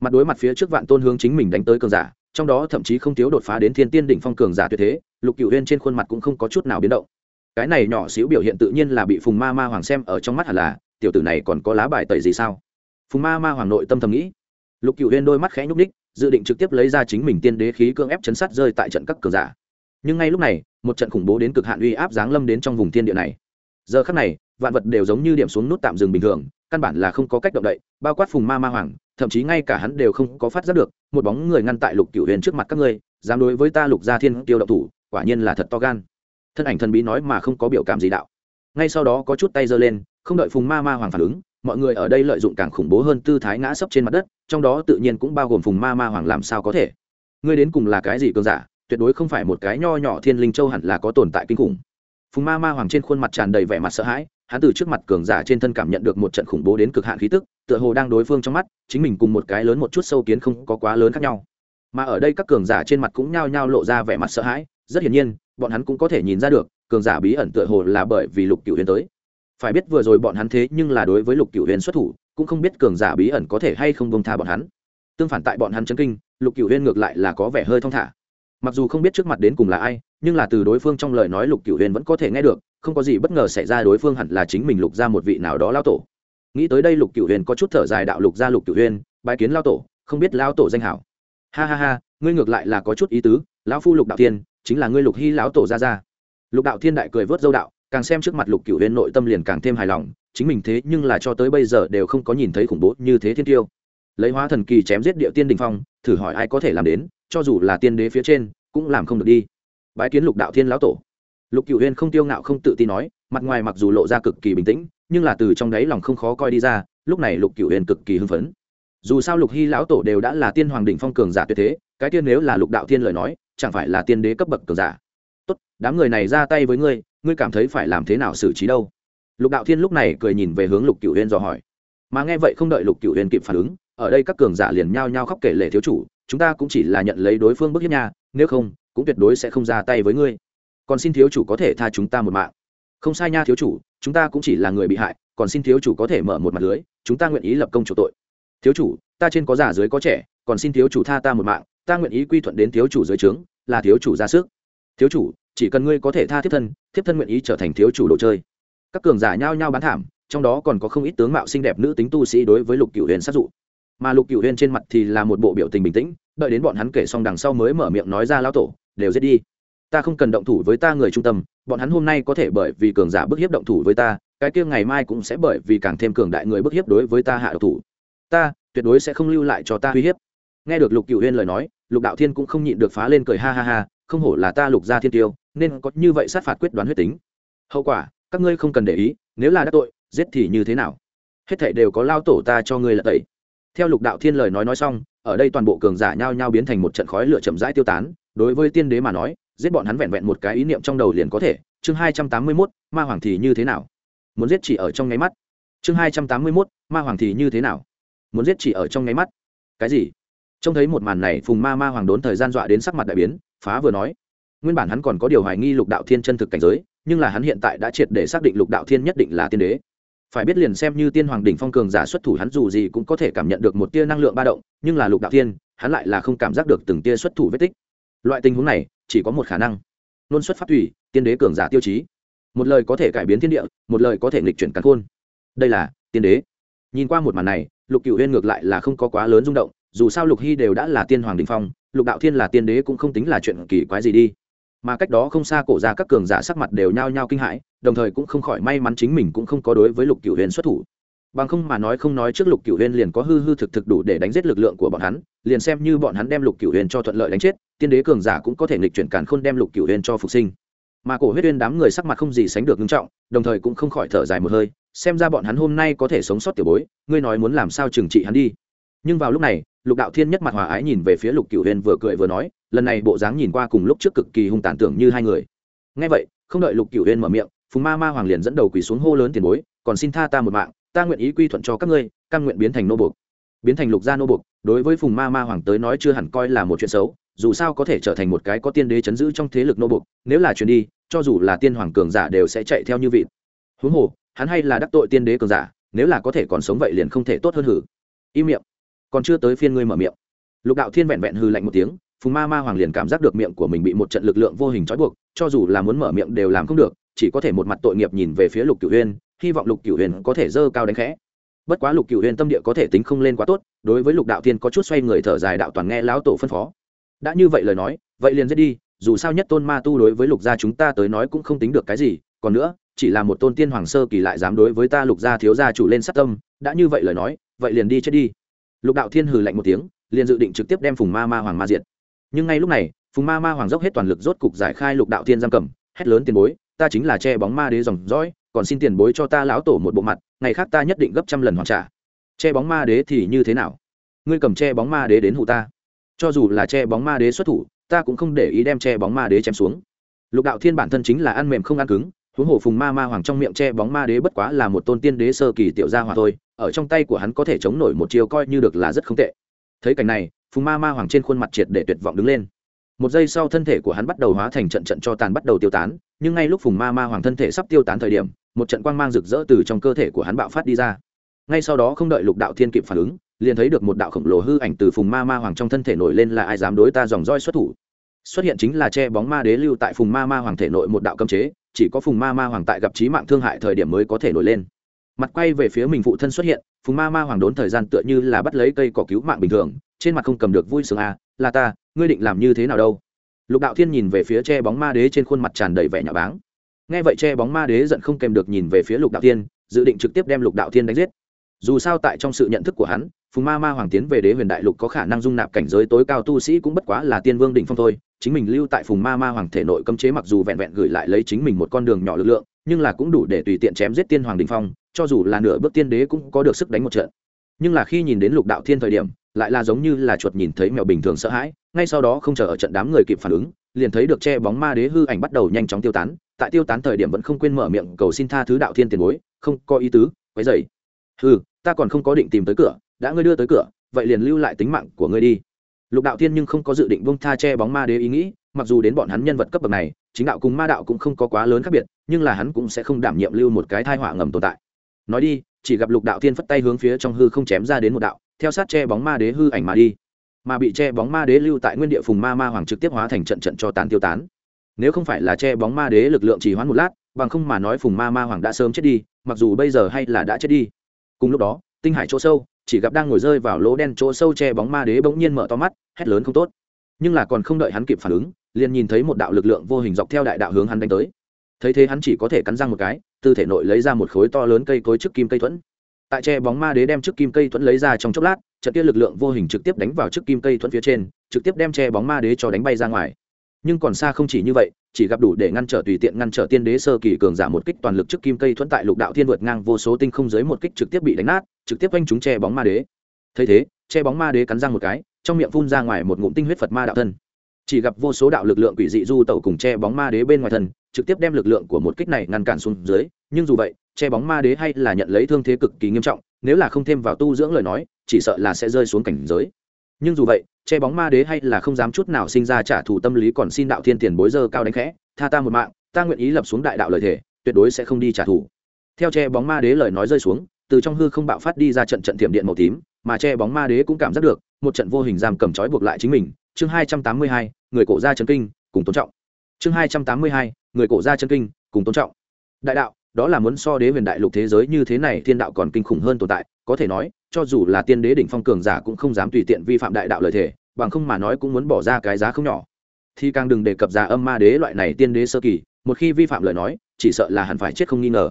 Mặt đối mặt phía trước vạn tôn hướng chính mình đánh tới cường giả, trong đó thậm chí không thiếu đột phá đến thiên tiên đỉnh phong cường giả tuyệt thế, lục Cửu huyên trên khuôn mặt cũng không có chút nào biến động. Cái này nhỏ xíu biểu hiện tự nhiên là bị phùng ma ma hoàng xem ở trong mắt hẳn là, tiểu tử này còn có lá bài tẩy gì sao? Phùng ma ma hoàng nội tâm thầm nghĩ. Lục Cửu huyên đôi mắt khẽ nhúc ních dự định trực tiếp lấy ra chính mình tiên đế khí cưỡng ép chấn sát rơi tại trận các cường giả nhưng ngay lúc này, một trận khủng bố đến cực hạn uy áp giáng lâm đến trong vùng thiên địa này. Giờ khắc này, vạn vật đều giống như điểm xuống nút tạm dừng bình thường, căn bản là không có cách động đậy, bao quát phùng ma ma hoàng, thậm chí ngay cả hắn đều không có phát giác được, một bóng người ngăn tại lục cửu huyền trước mặt các ngươi, dám đối với ta lục gia thiên tiêu động thủ, quả nhiên là thật to gan. Thân ảnh thần bí nói mà không có biểu cảm gì đạo. Ngay sau đó có chút tay giơ lên, không đợi phùng ma ma hoàng phản ứng, mọi người ở đây lợi dụng càng khủng bố hơn tư thái ngã sấp trên mặt đất, trong đó tự nhiên cũng bao gồm phùng ma ma hoàng làm sao có thể. Ngươi đến cùng là cái gì cường giả? Tuyệt đối không phải một cái nho nhỏ thiên linh châu hẳn là có tồn tại kinh khủng. Phùng ma ma hoàng trên khuôn mặt tràn đầy vẻ mặt sợ hãi, hắn từ trước mặt cường giả trên thân cảm nhận được một trận khủng bố đến cực hạn khí tức, tựa hồ đang đối phương trong mắt, chính mình cùng một cái lớn một chút sâu kiến không có quá lớn khác nhau. Mà ở đây các cường giả trên mặt cũng nhao nhao lộ ra vẻ mặt sợ hãi, rất hiển nhiên, bọn hắn cũng có thể nhìn ra được, cường giả bí ẩn tựa hồ là bởi vì lục cựu huyền tới. Phải biết vừa rồi bọn hắn thế nhưng là đối với lục cựu huyền xuất thủ, cũng không biết cường giả bí ẩn có thể hay không bông tha bọn hắn. Tương phản tại bọn hắn chấn kinh, lục cựu huyền ngược lại là có vẻ hơi thong thả mặc dù không biết trước mặt đến cùng là ai, nhưng là từ đối phương trong lời nói lục cựu huyền vẫn có thể nghe được, không có gì bất ngờ xảy ra đối phương hẳn là chính mình lục ra một vị nào đó lao tổ. Nghĩ tới đây lục cựu huyền có chút thở dài đạo lục ra lục cựu huyền bài kiến lao tổ, không biết lao tổ danh hảo. Ha ha ha, ngươi ngược lại là có chút ý tứ, lão phu lục đạo thiên, chính là ngươi lục hy lão tổ ra ra. Lục đạo thiên đại cười vớt dâu đạo, càng xem trước mặt lục cựu huyền nội tâm liền càng thêm hài lòng, chính mình thế nhưng là cho tới bây giờ đều không có nhìn thấy khủng bố như thế thiên tiêu. Lấy hóa thần kỳ chém giết địa tiên đình phong thử hỏi ai có thể làm đến, cho dù là tiên đế phía trên, cũng làm không được đi. Bái kiến lục đạo thiên lão tổ. Lục cựu huyên không tiêu ngạo không tự tin nói, mặt ngoài mặc dù lộ ra cực kỳ bình tĩnh, nhưng là từ trong đáy lòng không khó coi đi ra, lúc này lục cựu huyên cực kỳ hưng phấn. Dù sao lục hy lão tổ đều đã là tiên hoàng đỉnh phong cường giả tuyệt thế, cái tiên nếu là lục đạo thiên lời nói, chẳng phải là tiên đế cấp bậc cường giả. Tốt, đám người này ra tay với ngươi ngươi cảm thấy phải làm thế nào xử trí đâu? Lục đạo thiên lúc này cười nhìn về hướng lục cựu huyên dò hỏi. Mà nghe vậy không đợi lục cựu huyên kịp phản ứng ở đây các cường giả liền nhao nhao khóc kể lể thiếu chủ, chúng ta cũng chỉ là nhận lấy đối phương bức hiếp nha, nếu không, cũng tuyệt đối sẽ không ra tay với ngươi. Còn xin thiếu chủ có thể tha chúng ta một mạng. Không sai nha thiếu chủ, chúng ta cũng chỉ là người bị hại, còn xin thiếu chủ có thể mở một mặt lưới, chúng ta nguyện ý lập công chủ tội. Thiếu chủ, ta trên có già dưới có trẻ, còn xin thiếu chủ tha ta một mạng, ta nguyện ý quy thuận đến thiếu chủ dưới trướng, là thiếu chủ ra sức. Thiếu chủ, chỉ cần ngươi có thể tha thiếp thân thiếp thân nguyện ý trở thành thiếu chủ đồ chơi. Các cường giả nhao nhao bán thảm, trong đó còn có không ít tướng mạo xinh đẹp nữ tính tu sĩ đối với lục cửu huyền sát dụ mà lục cửu huyên trên mặt thì là một bộ biểu tình bình tĩnh, đợi đến bọn hắn kể xong đằng sau mới mở miệng nói ra lao tổ, đều giết đi. Ta không cần động thủ với ta người trung tâm, bọn hắn hôm nay có thể bởi vì cường giả bức hiếp động thủ với ta, cái kia ngày mai cũng sẽ bởi vì càng thêm cường đại người bức hiếp đối với ta hạ độc thủ. Ta tuyệt đối sẽ không lưu lại cho ta uy hiếp. Nghe được lục cựu huyên lời nói, lục đạo thiên cũng không nhịn được phá lên cười ha ha ha, không hổ là ta lục gia thiên tiêu, nên có như vậy sát phạt quyết đoán huyết tính. Hậu quả, các ngươi không cần để ý, nếu là đắc tội, giết thì như thế nào? Hết thảy đều có lao tổ ta cho ngươi là tẩy theo lục đạo thiên lời nói nói xong, ở đây toàn bộ cường giả nhao nhao biến thành một trận khói lửa chậm rãi tiêu tán, đối với tiên đế mà nói, giết bọn hắn vẹn vẹn một cái ý niệm trong đầu liền có thể, chương hai trăm tám mươi mốt, ma hoàng thì như thế nào? Muốn giết chỉ ở trong nháy mắt. Chương hai trăm tám mươi mốt, ma hoàng thì như thế nào? Muốn giết chỉ ở trong nháy mắt. Cái gì? Trông thấy một màn này, phùng ma ma hoàng đốn thời gian dọa đến sắc mặt đại biến, phá vừa nói. Nguyên bản hắn còn có điều hoài nghi lục đạo thiên chân thực cảnh giới, nhưng là hắn hiện tại đã triệt để xác định lục đạo thiên nhất định là tiên đế phải biết liền xem như tiên hoàng đỉnh phong cường giả xuất thủ hắn dù gì cũng có thể cảm nhận được một tia năng lượng ba động, nhưng là lục đạo thiên, hắn lại là không cảm giác được từng tia xuất thủ vết tích. Loại tình huống này, chỉ có một khả năng. Luôn xuất phát thủy, tiên đế cường giả tiêu chí. Một lời có thể cải biến thiên địa, một lời có thể nghịch chuyển cắn khôn. Đây là tiên đế. Nhìn qua một màn này, lục cựu huyên ngược lại là không có quá lớn rung động, dù sao lục hy đều đã là tiên hoàng đình phong, lục đạo thiên là tiên đế cũng không tính là chuyện kỳ quái gì đi. Mà cách đó không xa cổ ra các cường giả sắc mặt đều nhao nhao kinh hãi đồng thời cũng không khỏi may mắn chính mình cũng không có đối với lục cựu huyền xuất thủ. Bằng không mà nói không nói trước lục cựu huyền liền có hư hư thực thực đủ để đánh giết lực lượng của bọn hắn, liền xem như bọn hắn đem lục cựu huyền cho thuận lợi đánh chết, tiên đế cường giả cũng có thể nghịch chuyển càn khôn đem lục cựu huyền cho phục sinh. Mà cổ huyết huyền đám người sắc mặt không gì sánh được nghiêm trọng, đồng thời cũng không khỏi thở dài một hơi, xem ra bọn hắn hôm nay có thể sống sót tiểu bối, ngươi nói muốn làm sao trừng trị hắn đi. Nhưng vào lúc này, lục đạo thiên nhất mặt hòa ái nhìn về phía lục cựu huyền vừa cười vừa nói, lần này bộ dáng nhìn qua cùng lúc trước cực kỳ hung tàn tưởng như hai người. Ngay vậy, không đợi lục cửu huyền mở miệng phùng ma ma hoàng liền dẫn đầu quỳ xuống hô lớn tiền bối, còn xin tha ta một mạng, ta nguyện ý quy thuận cho các ngươi căn nguyện biến thành nô buộc biến thành lục gia nô buộc đối với phùng ma ma hoàng tới nói chưa hẳn coi là một chuyện xấu, dù sao có thể trở thành một cái có tiên đế chấn giữ trong thế lực nô buộc nếu là chuyển đi, cho dù là tiên hoàng cường giả đều sẽ chạy theo như vị huống hồ, hắn hay là đắc tội tiên đế cường giả, nếu là có thể còn sống vậy liền không thể tốt hơn hử. Im miệng. Còn chưa tới phiên ngươi mở miệng. Lục đạo thiên vẹn vẹn hư lạnh một tiếng, phùng ma ma hoàng liền cảm giác được miệng của mình bị một trận lực lượng vô hình trói buộc, cho dù là muốn mở miệng đều làm không được chỉ có thể một mặt tội nghiệp nhìn về phía lục cửu huyên hy vọng lục cửu huyền có thể dơ cao đánh khẽ. Bất quá lục cửu huyền tâm địa có thể tính không lên quá tốt, đối với lục đạo thiên có chút xoay người thở dài đạo toàn nghe lão tổ phân phó. Đã như vậy lời nói, vậy liền giết đi, dù sao nhất tôn ma tu đối với lục gia chúng ta tới nói cũng không tính được cái gì, còn nữa, chỉ là một tôn tiên hoàng sơ kỳ lại dám đối với ta lục gia thiếu gia chủ lên sát tâm, đã như vậy lời nói, vậy liền đi chết đi. Lục đạo thiên hừ lạnh một tiếng, liền dự định trực tiếp đem phùng ma ma hoàng ma diệt. Nhưng ngay lúc này, phùng ma ma hoàng dốc hết toàn lực rốt cục giải khai lục đạo thiên giam cầm, hét lớn tiền bối ta chính là che bóng ma đế dòng dõi, còn xin tiền bối cho ta lão tổ một bộ mặt, ngày khác ta nhất định gấp trăm lần hoàn trả. Che bóng ma đế thì như thế nào? Ngươi cầm che bóng ma đế đến hụ ta. Cho dù là che bóng ma đế xuất thủ, ta cũng không để ý đem che bóng ma đế chém xuống. Lục đạo thiên bản thân chính là ăn mềm không ăn cứng, huống hồ phùng ma ma hoàng trong miệng che bóng ma đế bất quá là một tôn tiên đế sơ kỳ tiểu gia hòa thôi, ở trong tay của hắn có thể chống nổi một chiều coi như được là rất không tệ. Thấy cảnh này, phùng ma ma hoàng trên khuôn mặt triệt để tuyệt vọng đứng lên. Một giây sau thân thể của hắn bắt đầu hóa thành trận trận cho tàn bắt đầu tiêu tán nhưng ngay lúc phùng ma ma hoàng thân thể sắp tiêu tán thời điểm, một trận quang mang rực rỡ từ trong cơ thể của hắn bạo phát đi ra. Ngay sau đó không đợi lục đạo thiên kịp phản ứng, liền thấy được một đạo khổng lồ hư ảnh từ phùng ma ma hoàng trong thân thể nổi lên là ai dám đối ta dòng roi xuất thủ. Xuất hiện chính là che bóng ma đế lưu tại phùng ma ma hoàng thể nội một đạo cấm chế, chỉ có phùng ma ma hoàng tại gặp trí mạng thương hại thời điểm mới có thể nổi lên. Mặt quay về phía mình phụ thân xuất hiện, phùng ma ma hoàng đốn thời gian tựa như là bắt lấy cây cỏ cứu mạng bình thường, trên mặt không cầm được vui sướng à là ta, ngươi định làm như thế nào đâu? Lục đạo thiên nhìn về phía che bóng ma đế trên khuôn mặt tràn đầy vẻ nhà báng. Nghe vậy che bóng ma đế giận không kèm được nhìn về phía lục đạo thiên, dự định trực tiếp đem lục đạo thiên đánh giết. Dù sao tại trong sự nhận thức của hắn, phùng ma ma hoàng tiến về đế huyền đại lục có khả năng dung nạp cảnh giới tối cao tu sĩ cũng bất quá là tiên vương đỉnh phong thôi. Chính mình lưu tại phùng ma ma hoàng thể nội cấm chế mặc dù vẹn vẹn gửi lại lấy chính mình một con đường nhỏ lực lượng, nhưng là cũng đủ để tùy tiện chém giết tiên hoàng đỉnh phong, cho dù là nửa bước tiên đế cũng có được sức đánh một trận. Nhưng là khi nhìn đến lục đạo thiên thời điểm, lại là giống như là chuột nhìn thấy mèo bình thường sợ hãi ngay sau đó không chờ ở trận đám người kịp phản ứng, liền thấy được che bóng ma đế hư ảnh bắt đầu nhanh chóng tiêu tán. Tại tiêu tán thời điểm vẫn không quên mở miệng cầu xin tha thứ đạo thiên tiền bối, không có ý tứ, quấy dày hư ta còn không có định tìm tới cửa, đã ngươi đưa tới cửa, vậy liền lưu lại tính mạng của ngươi đi. Lục đạo thiên nhưng không có dự định bông tha che bóng ma đế ý nghĩ, mặc dù đến bọn hắn nhân vật cấp bậc này, chính đạo cùng ma đạo cũng không có quá lớn khác biệt, nhưng là hắn cũng sẽ không đảm nhiệm lưu một cái thai họa ngầm tồn tại. Nói đi, chỉ gặp lục đạo thiên phất tay hướng phía trong hư không chém ra đến một đạo, theo sát che bóng ma đế hư ảnh mà đi mà bị che bóng ma đế lưu tại nguyên địa phùng ma ma hoàng trực tiếp hóa thành trận trận cho tán tiêu tán. Nếu không phải là che bóng ma đế lực lượng chỉ hoãn một lát, bằng không mà nói phùng ma ma hoàng đã sớm chết đi, mặc dù bây giờ hay là đã chết đi. Cùng lúc đó, tinh hải chỗ sâu, chỉ gặp đang ngồi rơi vào lỗ đen chỗ sâu che bóng ma đế bỗng nhiên mở to mắt, hét lớn không tốt. Nhưng là còn không đợi hắn kịp phản ứng, liền nhìn thấy một đạo lực lượng vô hình dọc theo đại đạo hướng hắn đánh tới. Thấy thế hắn chỉ có thể cắn răng một cái từ thể nội lấy ra một khối to lớn cây cối trước kim cây thuẫn tại che bóng ma đế đem trước kim cây thuẫn lấy ra trong chốc lát, trận kia lực lượng vô hình trực tiếp đánh vào trước kim cây thuẫn phía trên, trực tiếp đem che bóng ma đế cho đánh bay ra ngoài. Nhưng còn xa không chỉ như vậy, chỉ gặp đủ để ngăn trở tùy tiện ngăn trở tiên đế sơ kỳ cường giả một kích toàn lực trước kim cây thuẫn tại lục đạo thiên vượt ngang vô số tinh không dưới một kích trực tiếp bị đánh nát, trực tiếp quanh chúng che bóng ma đế. Thấy thế, che bóng ma đế cắn răng một cái, trong miệng phun ra ngoài một ngụm tinh huyết phật ma đạo thân chỉ gặp vô số đạo lực lượng quỷ dị du tẩu cùng che bóng ma đế bên ngoài thần trực tiếp đem lực lượng của một kích này ngăn cản xuống dưới. Nhưng dù vậy, che bóng ma đế hay là nhận lấy thương thế cực kỳ nghiêm trọng, nếu là không thêm vào tu dưỡng lời nói, chỉ sợ là sẽ rơi xuống cảnh giới. Nhưng dù vậy, che bóng ma đế hay là không dám chút nào sinh ra trả thù tâm lý còn xin đạo thiên tiền bối dơ cao đánh khẽ, tha ta một mạng, ta nguyện ý lập xuống đại đạo lời thể tuyệt đối sẽ không đi trả thù. Theo che bóng ma đế lời nói rơi xuống, từ trong hư không bạo phát đi ra trận trận thiểm điện màu tím, mà che bóng ma đế cũng cảm giác được, một trận vô hình giam cầm trói buộc lại chính mình chương hai trăm tám mươi hai, người cổ gia chân kinh, cùng tôn trọng. Chương hai trăm tám mươi hai, người cổ gia chân kinh, cùng tôn trọng. Đại đạo, đó là muốn so đế huyền đại lục thế giới như thế này thiên đạo còn kinh khủng hơn tồn tại, có thể nói, cho dù là tiên đế đỉnh phong cường giả cũng không dám tùy tiện vi phạm đại đạo lời thể bằng không mà nói cũng muốn bỏ ra cái giá không nhỏ. Thì càng đừng đề cập ra âm ma đế loại này tiên đế sơ kỳ, một khi vi phạm lời nói, chỉ sợ là hẳn phải chết không nghi ngờ.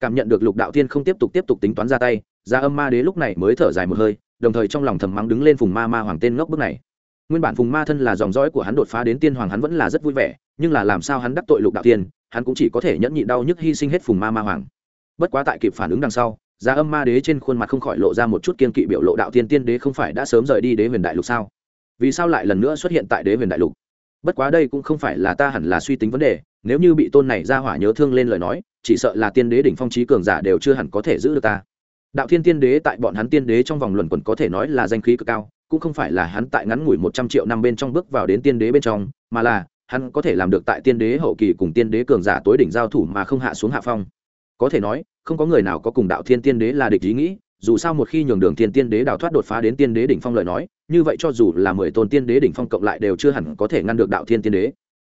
Cảm nhận được lục đạo tiên không tiếp tục tiếp tục tính toán ra tay, ra âm ma đế lúc này mới thở dài một hơi, đồng thời trong lòng thầm mắng đứng lên phùng ma ma hoàng tên ngốc bước này nguyên bản phùng ma thân là dòng dõi của hắn đột phá đến tiên hoàng hắn vẫn là rất vui vẻ, nhưng là làm sao hắn đắc tội lục đạo tiên hắn cũng chỉ có thể nhẫn nhịn đau nhức hy sinh hết phùng ma ma hoàng. Bất quá tại kịp phản ứng đằng sau, giá âm ma đế trên khuôn mặt không khỏi lộ ra một chút kiên kỵ biểu lộ đạo tiên tiên đế không phải đã sớm rời đi đế huyền đại lục sao? Vì sao lại lần nữa xuất hiện tại đế huyền đại lục? Bất quá đây cũng không phải là ta hẳn là suy tính vấn đề, nếu như bị tôn này ra hỏa nhớ thương lên lời nói, chỉ sợ là tiên đế đỉnh phong trí cường giả đều chưa hẳn có thể giữ được ta. Đạo thiên tiên đế tại bọn hắn tiên đế trong vòng luẩn quẩn có thể nói là danh khí cực cao cũng không phải là hắn tại ngắn ngủi một trăm triệu năm bên trong bước vào đến tiên đế bên trong mà là hắn có thể làm được tại tiên đế hậu kỳ cùng tiên đế cường giả tối đỉnh giao thủ mà không hạ xuống hạ phong. Có thể nói không có người nào có cùng đạo thiên tiên đế là địch ý nghĩ dù sao một khi nhường đường thiên tiên đế đào thoát đột phá đến tiên đế đỉnh phong lời nói như vậy cho dù là mười tôn tiên đế đỉnh phong cộng lại đều chưa hẳn có thể ngăn được đạo thiên tiên đế.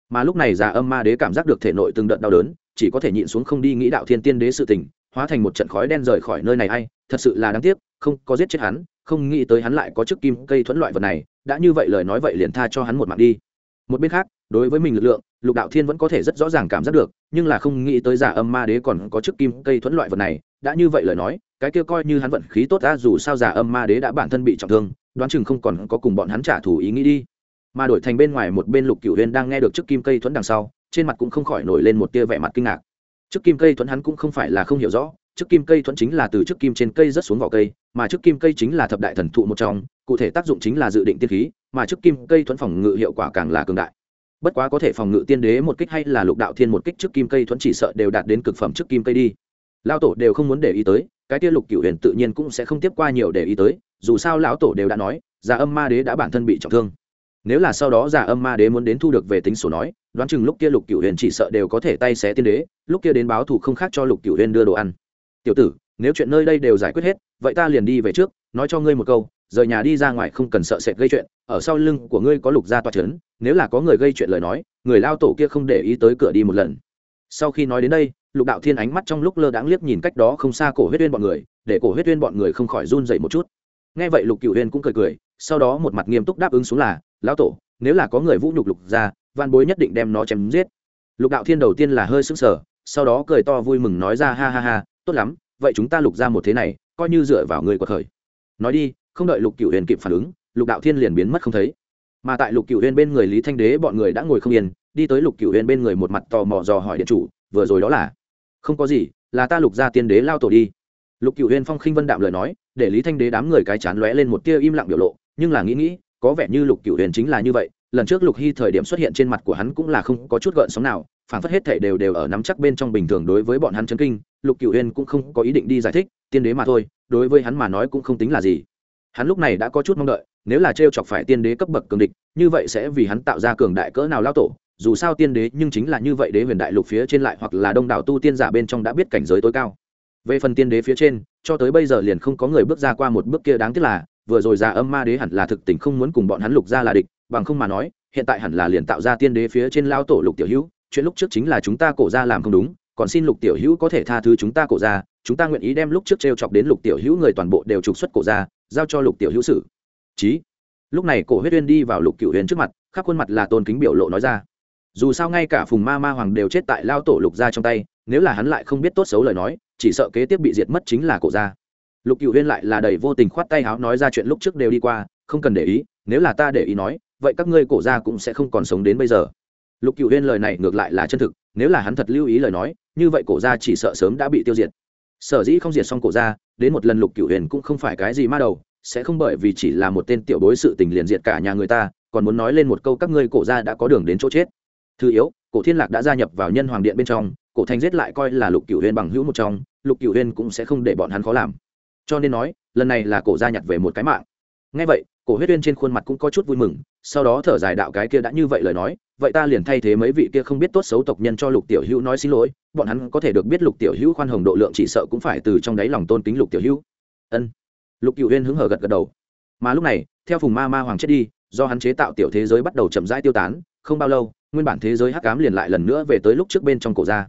Mà lúc này già âm ma đế cảm giác được thể nội từng đợt đau đớn chỉ có thể nhịn xuống không đi nghĩ đạo thiên tiên đế sự tình hóa thành một trận khói đen rời khỏi nơi này hay, thật sự là đáng tiếc không có giết chết hắn không nghĩ tới hắn lại có chức kim cây thuẫn loại vật này, đã như vậy lời nói vậy liền tha cho hắn một mạng đi. Một bên khác, đối với mình lực lượng, lục đạo thiên vẫn có thể rất rõ ràng cảm giác được, nhưng là không nghĩ tới giả âm ma đế còn có chức kim cây thuẫn loại vật này, đã như vậy lời nói, cái kia coi như hắn vận khí tốt ra dù sao giả âm ma đế đã bản thân bị trọng thương, đoán chừng không còn có cùng bọn hắn trả thù ý nghĩ đi. Mà đổi thành bên ngoài một bên lục cửu huyên đang nghe được chức kim cây thuẫn đằng sau, trên mặt cũng không khỏi nổi lên một tia vẻ mặt kinh ngạc. Chiếc kim cây thuẫn hắn cũng không phải là không hiểu rõ chức kim cây thuẫn chính là từ chức kim trên cây rất xuống vỏ cây, mà chức kim cây chính là thập đại thần thụ một trong, cụ thể tác dụng chính là dự định tiên khí, mà chức kim cây thuẫn phòng ngự hiệu quả càng là cường đại. Bất quá có thể phòng ngự tiên đế một kích hay là lục đạo thiên một kích trước kim cây thuẫn chỉ sợ đều đạt đến cực phẩm trước kim cây đi. Lao tổ đều không muốn để ý tới, cái kia lục cửu huyền tự nhiên cũng sẽ không tiếp qua nhiều để ý tới, dù sao lão tổ đều đã nói già âm ma đế đã bản thân bị trọng thương. Nếu là sau đó già âm ma đế muốn đến thu được về tính sổ nói, đoán chừng lúc kia lục cửu huyền chỉ sợ đều có thể tay xé tiên đế, lúc kia đến báo thù không khác cho lục cửu huyền đưa đồ ăn tiểu tử, nếu chuyện nơi đây đều giải quyết hết, vậy ta liền đi về trước, nói cho ngươi một câu, rời nhà đi ra ngoài không cần sợ sệt gây chuyện, ở sau lưng của ngươi có lục gia toa c h ấ n nếu là có người gây chuyện lời nói, người lao tổ kia không để ý tới cửa đi một lần. Sau khi nói đến đây, lục đạo thiên ánh mắt trong lúc lơ đãng liếc nhìn cách đó không xa cổ huyết uyên bọn người, để cổ huyết uyên bọn người không khỏi run dậy một chút. Nghe vậy lục cựu huyên cũng cười cười, sau đó một mặt nghiêm túc đáp ứng xuống là, lão tổ, nếu là có người vũ nhục lục ra van bối nhất định đem nó chém giết. Lục đạo thiên đầu tiên là hơi sững sờ, sau đó cười to vui mừng nói ra, ha ha ha tốt lắm, vậy chúng ta lục ra một thế này, coi như dựa vào người của khởi. Nói đi, không đợi lục cựu huyền kịp phản ứng, lục đạo thiên liền biến mất không thấy. Mà tại lục cựu huyền bên người lý thanh đế bọn người đã ngồi không yên, đi tới lục cựu huyền bên người một mặt tò mò dò hỏi điện chủ, vừa rồi đó là? Không có gì, là ta lục ra tiên đế lao tổ đi. Lục cựu huyền phong khinh vân đạm lời nói, để lý thanh đế đám người cái chán lóe lên một tia im lặng biểu lộ, nhưng là nghĩ nghĩ, có vẻ như lục cựu huyền chính là như vậy, lần trước lục hy thời điểm xuất hiện trên mặt của hắn cũng là không có chút gợn sóng nào, phản phất hết thể đều đều ở nắm chắc bên trong bình thường đối với bọn hắn chấn kinh lục cựu huyên cũng không có ý định đi giải thích, tiên đế mà thôi, đối với hắn mà nói cũng không tính là gì. Hắn lúc này đã có chút mong đợi, nếu là t r e o chọc phải tiên đế cấp bậc cường địch, như vậy sẽ vì hắn tạo ra cường đại cỡ nào lao tổ, dù sao tiên đế nhưng chính là như vậy đế huyền đại lục phía trên lại hoặc là đông đảo tu tiên giả bên trong đã biết cảnh giới tối cao. Về phần tiên đế phía trên, cho tới bây giờ liền không có người bước ra qua một bước kia đáng tiếc là, vừa rồi già âm ma đế hẳn là thực tình không muốn cùng bọn hắn lục ra là địch, bằng không mà nói, hiện tại hẳn là liền tạo ra tiên đế phía trên lao tổ lục tiểu hữu, chuyện lúc trước chính là chúng ta cổ ra làm không đúng còn xin lục tiểu hữu có thể tha thứ chúng ta cổ ra chúng ta nguyện ý đem lúc trước t r e o chọc đến lục tiểu hữu người toàn bộ đều trục xuất cổ ra giao cho lục tiểu hữu sử chí. Lúc này cổ huyết uyên đi vào lục cựu huyền trước mặt, khắp khuôn mặt là tôn kính biểu lộ nói ra. Dù sao ngay cả phùng ma ma hoàng đều chết tại lao tổ lục gia trong tay, nếu là hắn lại không biết tốt xấu lời nói, chỉ sợ kế tiếp bị diệt mất chính là cổ gia. Lục cựu huyên lại là đầy vô tình khoát tay háo nói ra chuyện lúc trước đều đi qua, không cần để ý, nếu là ta để ý nói, vậy các ngươi cổ gia cũng sẽ không còn sống đến bây giờ. Lục cựu huyên lời này ngược lại là chân thực, nếu là hắn thật lưu ý lời nói như vậy cổ gia chỉ sợ sớm đã bị tiêu diệt. Sở dĩ không diệt xong cổ gia, đến một lần lục cửu huyền cũng không phải cái gì ma đầu, sẽ không bởi vì chỉ là một tên tiểu bối sự tình liền diệt cả nhà người ta, còn muốn nói lên một câu các ngươi cổ gia đã có đường đến chỗ chết. Thứ yếu, cổ thiên lạc đã gia nhập vào nhân hoàng điện bên trong, cổ thành giết lại coi là lục cửu huyền bằng hữu một trong, lục cửu huyền cũng sẽ không để bọn hắn khó làm. Cho nên nói, lần này là cổ gia nhặt về một cái mạng. Ngay vậy cổ huyết uyên trên khuôn mặt cũng có chút vui mừng, sau đó thở dài đạo cái kia đã như vậy lời nói, vậy ta liền thay thế mấy vị kia không biết tốt xấu tộc nhân cho lục tiểu hữu nói xin lỗi, bọn hắn có thể được biết lục tiểu hữu khoan hồng độ lượng chỉ sợ cũng phải từ trong đáy lòng tôn kính lục tiểu hữu. Ân. Lục cựu huyên hứng hở gật gật đầu. Mà lúc này, theo phùng ma ma hoàng chết đi, do hắn chế tạo tiểu thế giới bắt đầu chậm rãi tiêu tán, không bao lâu, nguyên bản thế giới hắc cám liền lại lần nữa về tới lúc trước bên trong cổ gia.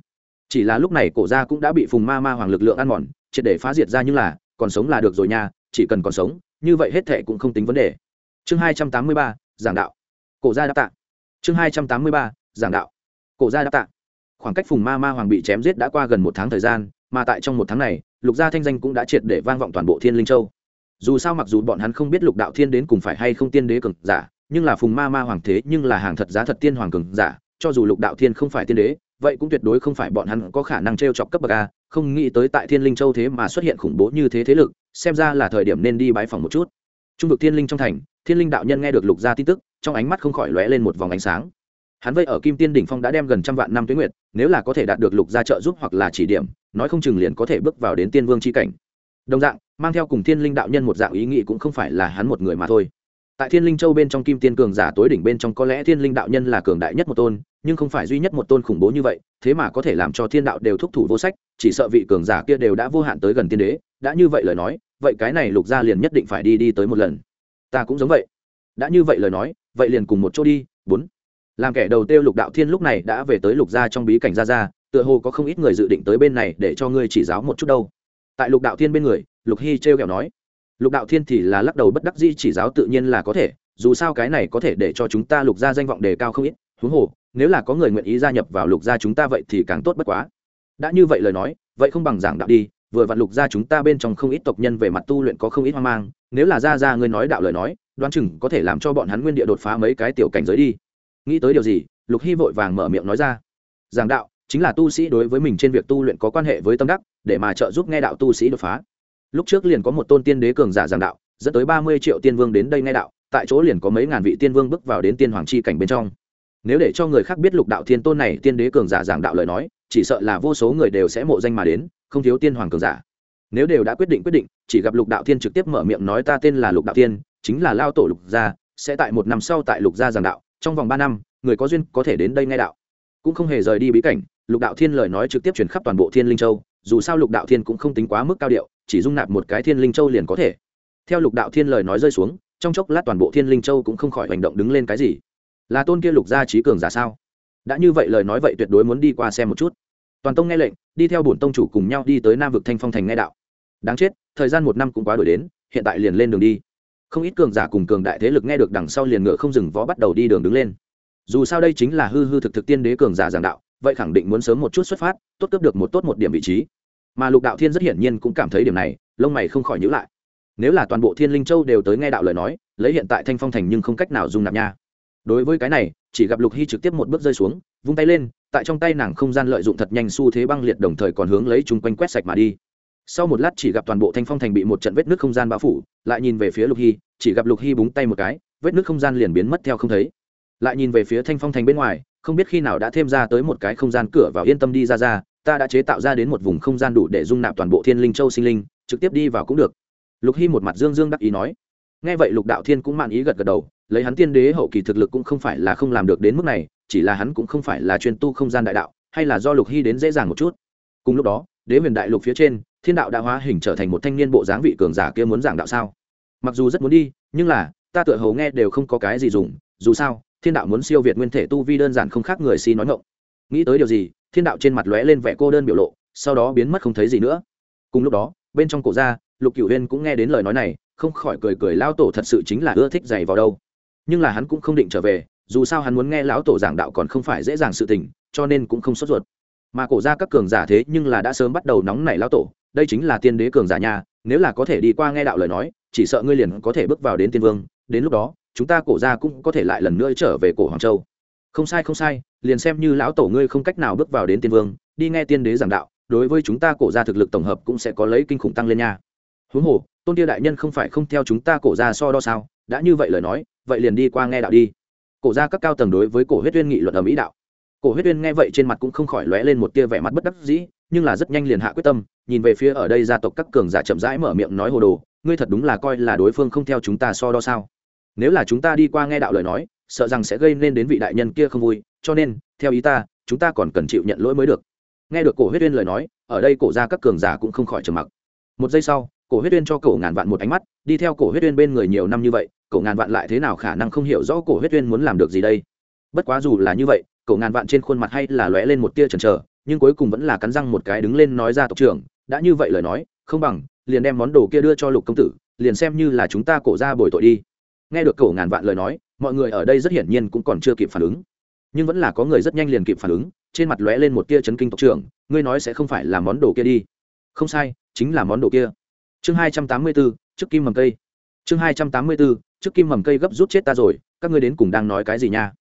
Chỉ là lúc này cổ gia cũng đã bị phùng ma ma hoàng lực lượng ăn mòn, triệt để phá diệt ra nhưng là, còn sống là được rồi nha, chỉ cần còn sống như vậy hết thệ cũng không tính vấn đề. Chương hai trăm tám mươi ba, giảng đạo. Cổ gia đáp tạ. Chương hai trăm tám mươi ba, giảng đạo. Cổ gia đáp tạ. Khoảng cách phùng ma ma hoàng bị chém giết đã qua gần một tháng thời gian, mà tại trong một tháng này, lục gia thanh danh cũng đã triệt để vang vọng toàn bộ thiên linh châu. Dù sao mặc dù bọn hắn không biết lục đạo thiên đến cùng phải hay không tiên đế cường giả, nhưng là phùng ma ma hoàng thế nhưng là hàng thật giá thật tiên hoàng cường giả, cho dù lục đạo thiên không phải tiên đế vậy cũng tuyệt đối không phải bọn hắn có khả năng t r e o chọc cấp bậc a, không nghĩ tới tại thiên linh châu thế mà xuất hiện khủng bố như thế thế lực, xem ra là thời điểm nên đi bái phòng một chút. Trung vực thiên linh trong thành, thiên linh đạo nhân nghe được lục gia tin tức, trong ánh mắt không khỏi lóe lên một vòng ánh sáng. Hắn vây ở kim tiên đỉnh phong đã đem gần trăm vạn năm tuyến nguyệt, nếu là có thể đạt được lục gia trợ giúp hoặc là chỉ điểm, nói không chừng liền có thể bước vào đến tiên vương c h i cảnh. Đồng dạng, mang theo cùng thiên linh đạo nhân một dạng ý nghĩ cũng không phải là hắn một người mà thôi tại thiên linh châu bên trong kim tiên cường giả tối đỉnh bên trong có lẽ thiên linh đạo nhân là cường đại nhất một tôn, nhưng không phải duy nhất một tôn khủng bố như vậy, thế mà có thể làm cho thiên đạo đều thúc thủ vô sách, chỉ sợ vị cường giả kia đều đã vô hạn tới gần tiên đế. Đã như vậy lời nói, vậy cái này lục gia liền nhất định phải đi đi tới một lần. Ta cũng giống vậy. Đã như vậy lời nói, vậy liền cùng một chỗ đi, bốn. Làm kẻ đầu tiêu lục đạo thiên lúc này đã về tới lục gia trong bí cảnh gia gia, tựa hồ có không ít người dự định tới bên này để cho ngươi chỉ giáo một chút đâu. Tại lục đạo thiên bên người, lục hy trêu kẹo nói lục đạo thiên thì là lắc đầu bất đắc dĩ chỉ giáo tự nhiên là có thể, dù sao cái này có thể để cho chúng ta lục gia danh vọng đề cao không ít, huống hồ, nếu là có người nguyện ý gia nhập vào lục gia chúng ta vậy thì càng tốt bất quá. Đã như vậy lời nói, vậy không bằng giảng đạo đi, vừa vặn lục gia chúng ta bên trong không ít tộc nhân về mặt tu luyện có không ít hoang mang, nếu là ra ra ngươi nói đạo lời nói, đoán chừng có thể làm cho bọn hắn nguyên địa đột phá mấy cái tiểu cảnh giới đi. Nghĩ tới điều gì, lục hy vội vàng mở miệng nói ra. Giảng đạo, chính là tu sĩ đối với mình trên việc tu luyện có quan hệ với tâm đắc, để mà trợ giúp nghe đạo tu sĩ đột phá lúc trước liền có một tôn tiên đế cường giả giảng đạo, dẫn tới ba mươi triệu tiên vương đến đây nghe đạo, tại chỗ liền có mấy ngàn vị tiên vương bước vào đến tiên hoàng chi cảnh bên trong. Nếu để cho người khác biết lục đạo thiên tôn này tiên đế cường giả giảng đạo lời nói, chỉ sợ là vô số người đều sẽ mộ danh mà đến, không thiếu tiên hoàng cường giả. Nếu đều đã quyết định quyết định, chỉ gặp lục đạo thiên trực tiếp mở miệng nói ta tên là lục đạo thiên, chính là lao tổ lục gia, sẽ tại một năm sau tại lục gia giảng đạo, trong vòng ba năm, người có duyên có thể đến đây nghe đạo. Cũng không hề rời đi bí cảnh, lục đạo thiên lời nói trực tiếp chuyển khắp toàn bộ thiên linh châu, dù sao lục đạo thiên cũng không tính quá mức cao điệu chỉ dung nạp một cái thiên linh châu liền có thể. Theo lục đạo thiên lời nói rơi xuống, trong chốc lát toàn bộ thiên linh châu cũng không khỏi hành động đứng lên cái gì. Là tôn kia lục gia trí cường giả sao? Đã như vậy lời nói vậy tuyệt đối muốn đi qua xem một chút. Toàn tông nghe lệnh, đi theo bổn tông chủ cùng nhau đi tới nam vực thanh phong thành nghe đạo. Đáng chết, thời gian một năm cũng quá đổi đến, hiện tại liền lên đường đi. Không ít cường giả cùng cường đại thế lực nghe được đằng sau liền ngựa không dừng vó bắt đầu đi đường đứng lên. Dù sao đây chính là hư hư thực thực tiên đế cường giả giảng đạo, vậy khẳng định muốn sớm một chút xuất phát, tốt cấp được một tốt một điểm vị trí mà lục đạo thiên rất hiển nhiên cũng cảm thấy điểm này, lông mày không khỏi nhữ lại. Nếu là toàn bộ thiên linh châu đều tới nghe đạo lời nói, lấy hiện tại thanh phong thành nhưng không cách nào dung nạp nha. Đối với cái này, chỉ gặp lục hy trực tiếp một bước rơi xuống, vung tay lên, tại trong tay nàng không gian lợi dụng thật nhanh xu thế băng liệt đồng thời còn hướng lấy chung quanh quét sạch mà đi. Sau một lát chỉ gặp toàn bộ thanh phong thành bị một trận vết nước không gian bao phủ, lại nhìn về phía lục hy, chỉ gặp lục hy búng tay một cái, vết nước không gian liền biến mất theo không thấy. Lại nhìn về phía thanh phong thành bên ngoài, không biết khi nào đã thêm ra tới một cái không gian cửa vào yên tâm đi ra ra ta đã chế tạo ra đến một vùng không gian đủ để dung nạp toàn bộ thiên linh châu sinh linh, trực tiếp đi vào cũng được. Lục hy một mặt dương dương đắc ý nói. Nghe vậy lục đạo thiên cũng mạn ý gật gật đầu, lấy hắn tiên đế hậu kỳ thực lực cũng không phải là không làm được đến mức này, chỉ là hắn cũng không phải là chuyên tu không gian đại đạo, hay là do lục hy đến dễ dàng một chút. Cùng lúc đó, đế huyền đại lục phía trên, thiên đạo đã hóa hình trở thành một thanh niên bộ dáng vị cường giả kia muốn giảng đạo sao? Mặc dù rất muốn đi, nhưng là, ta tựa hầu nghe đều không có cái gì dùng, dù sao, thiên đạo muốn siêu việt nguyên thể tu vi đơn giản không khác người si nói ngộng nghĩ tới điều gì thiên đạo trên mặt lóe lên vẻ cô đơn biểu lộ, sau đó biến mất không thấy gì nữa. Cùng lúc đó, bên trong cổ ra lục cửu huyên cũng nghe đến lời nói này, không khỏi cười cười, lão tổ thật sự chính là ưa thích giày vào đâu. Nhưng là hắn cũng không định trở về, dù sao hắn muốn nghe lão tổ giảng đạo còn không phải dễ dàng sự tình, cho nên cũng không sốt ruột. Mà cổ ra các cường giả thế nhưng là đã sớm bắt đầu nóng nảy lão tổ, đây chính là tiên đế cường giả nhà, nếu là có thể đi qua nghe đạo lời nói, chỉ sợ ngươi liền có thể bước vào đến tiên vương, đến lúc đó, chúng ta cổ ra cũng có thể lại lần nữa trở về cổ hoàng châu không sai không sai, liền xem như lão tổ ngươi không cách nào bước vào đến tiên vương, đi nghe tiên đế giảng đạo, đối với chúng ta cổ ra thực lực tổng hợp cũng sẽ có lấy kinh khủng tăng lên nha. Huống hồ, tôn tia đại nhân không phải không theo chúng ta cổ ra so đo sao? Đã như vậy lời nói, vậy liền đi qua nghe đạo đi. Cổ ra các cao tầng đối với cổ huyết uyên nghị luận ở mỹ đạo. Cổ huyết uyên nghe vậy trên mặt cũng không khỏi lóe lên một tia vẻ mặt bất đắc dĩ, nhưng là rất nhanh liền hạ quyết tâm, nhìn về phía ở đây gia tộc các cường giả chậm rãi mở miệng nói hồ đồ, ngươi thật đúng là coi là đối phương không theo chúng ta so đo sao? Nếu là chúng ta đi qua nghe đạo lời nói sợ rằng sẽ gây nên đến vị đại nhân kia không vui, cho nên, theo ý ta, chúng ta còn cần chịu nhận lỗi mới được. Nghe được cổ huyết uyên lời nói, ở đây cổ ra các cường giả cũng không khỏi trầm mặc. Một giây sau, cổ huyết uyên cho cổ ngàn vạn một ánh mắt, đi theo cổ huyết uyên bên người nhiều năm như vậy, cổ ngàn vạn lại thế nào khả năng không hiểu rõ cổ huyết uyên muốn làm được gì đây? Bất quá dù là như vậy, cổ ngàn vạn trên khuôn mặt hay là lóe lên một tia chần chờ, nhưng cuối cùng vẫn là cắn răng một cái đứng lên nói ra tộc trưởng, đã như vậy lời nói, không bằng, liền đem món đồ kia đưa cho lục công tử, liền xem như là chúng ta cổ ra bồi tội đi. Nghe được cổ ngàn vạn lời nói mọi người ở đây rất hiển nhiên cũng còn chưa kịp phản ứng. Nhưng vẫn là có người rất nhanh liền kịp phản ứng, trên mặt lóe lên một tia chấn kinh tộc trưởng, ngươi nói sẽ không phải là món đồ kia đi. Không sai, chính là món đồ kia. Chương hai trăm tám mươi bốn trước kim mầm cây. Chương hai trăm tám mươi bốn trước kim mầm cây gấp rút chết ta rồi, các ngươi đến cùng đang nói cái gì nha?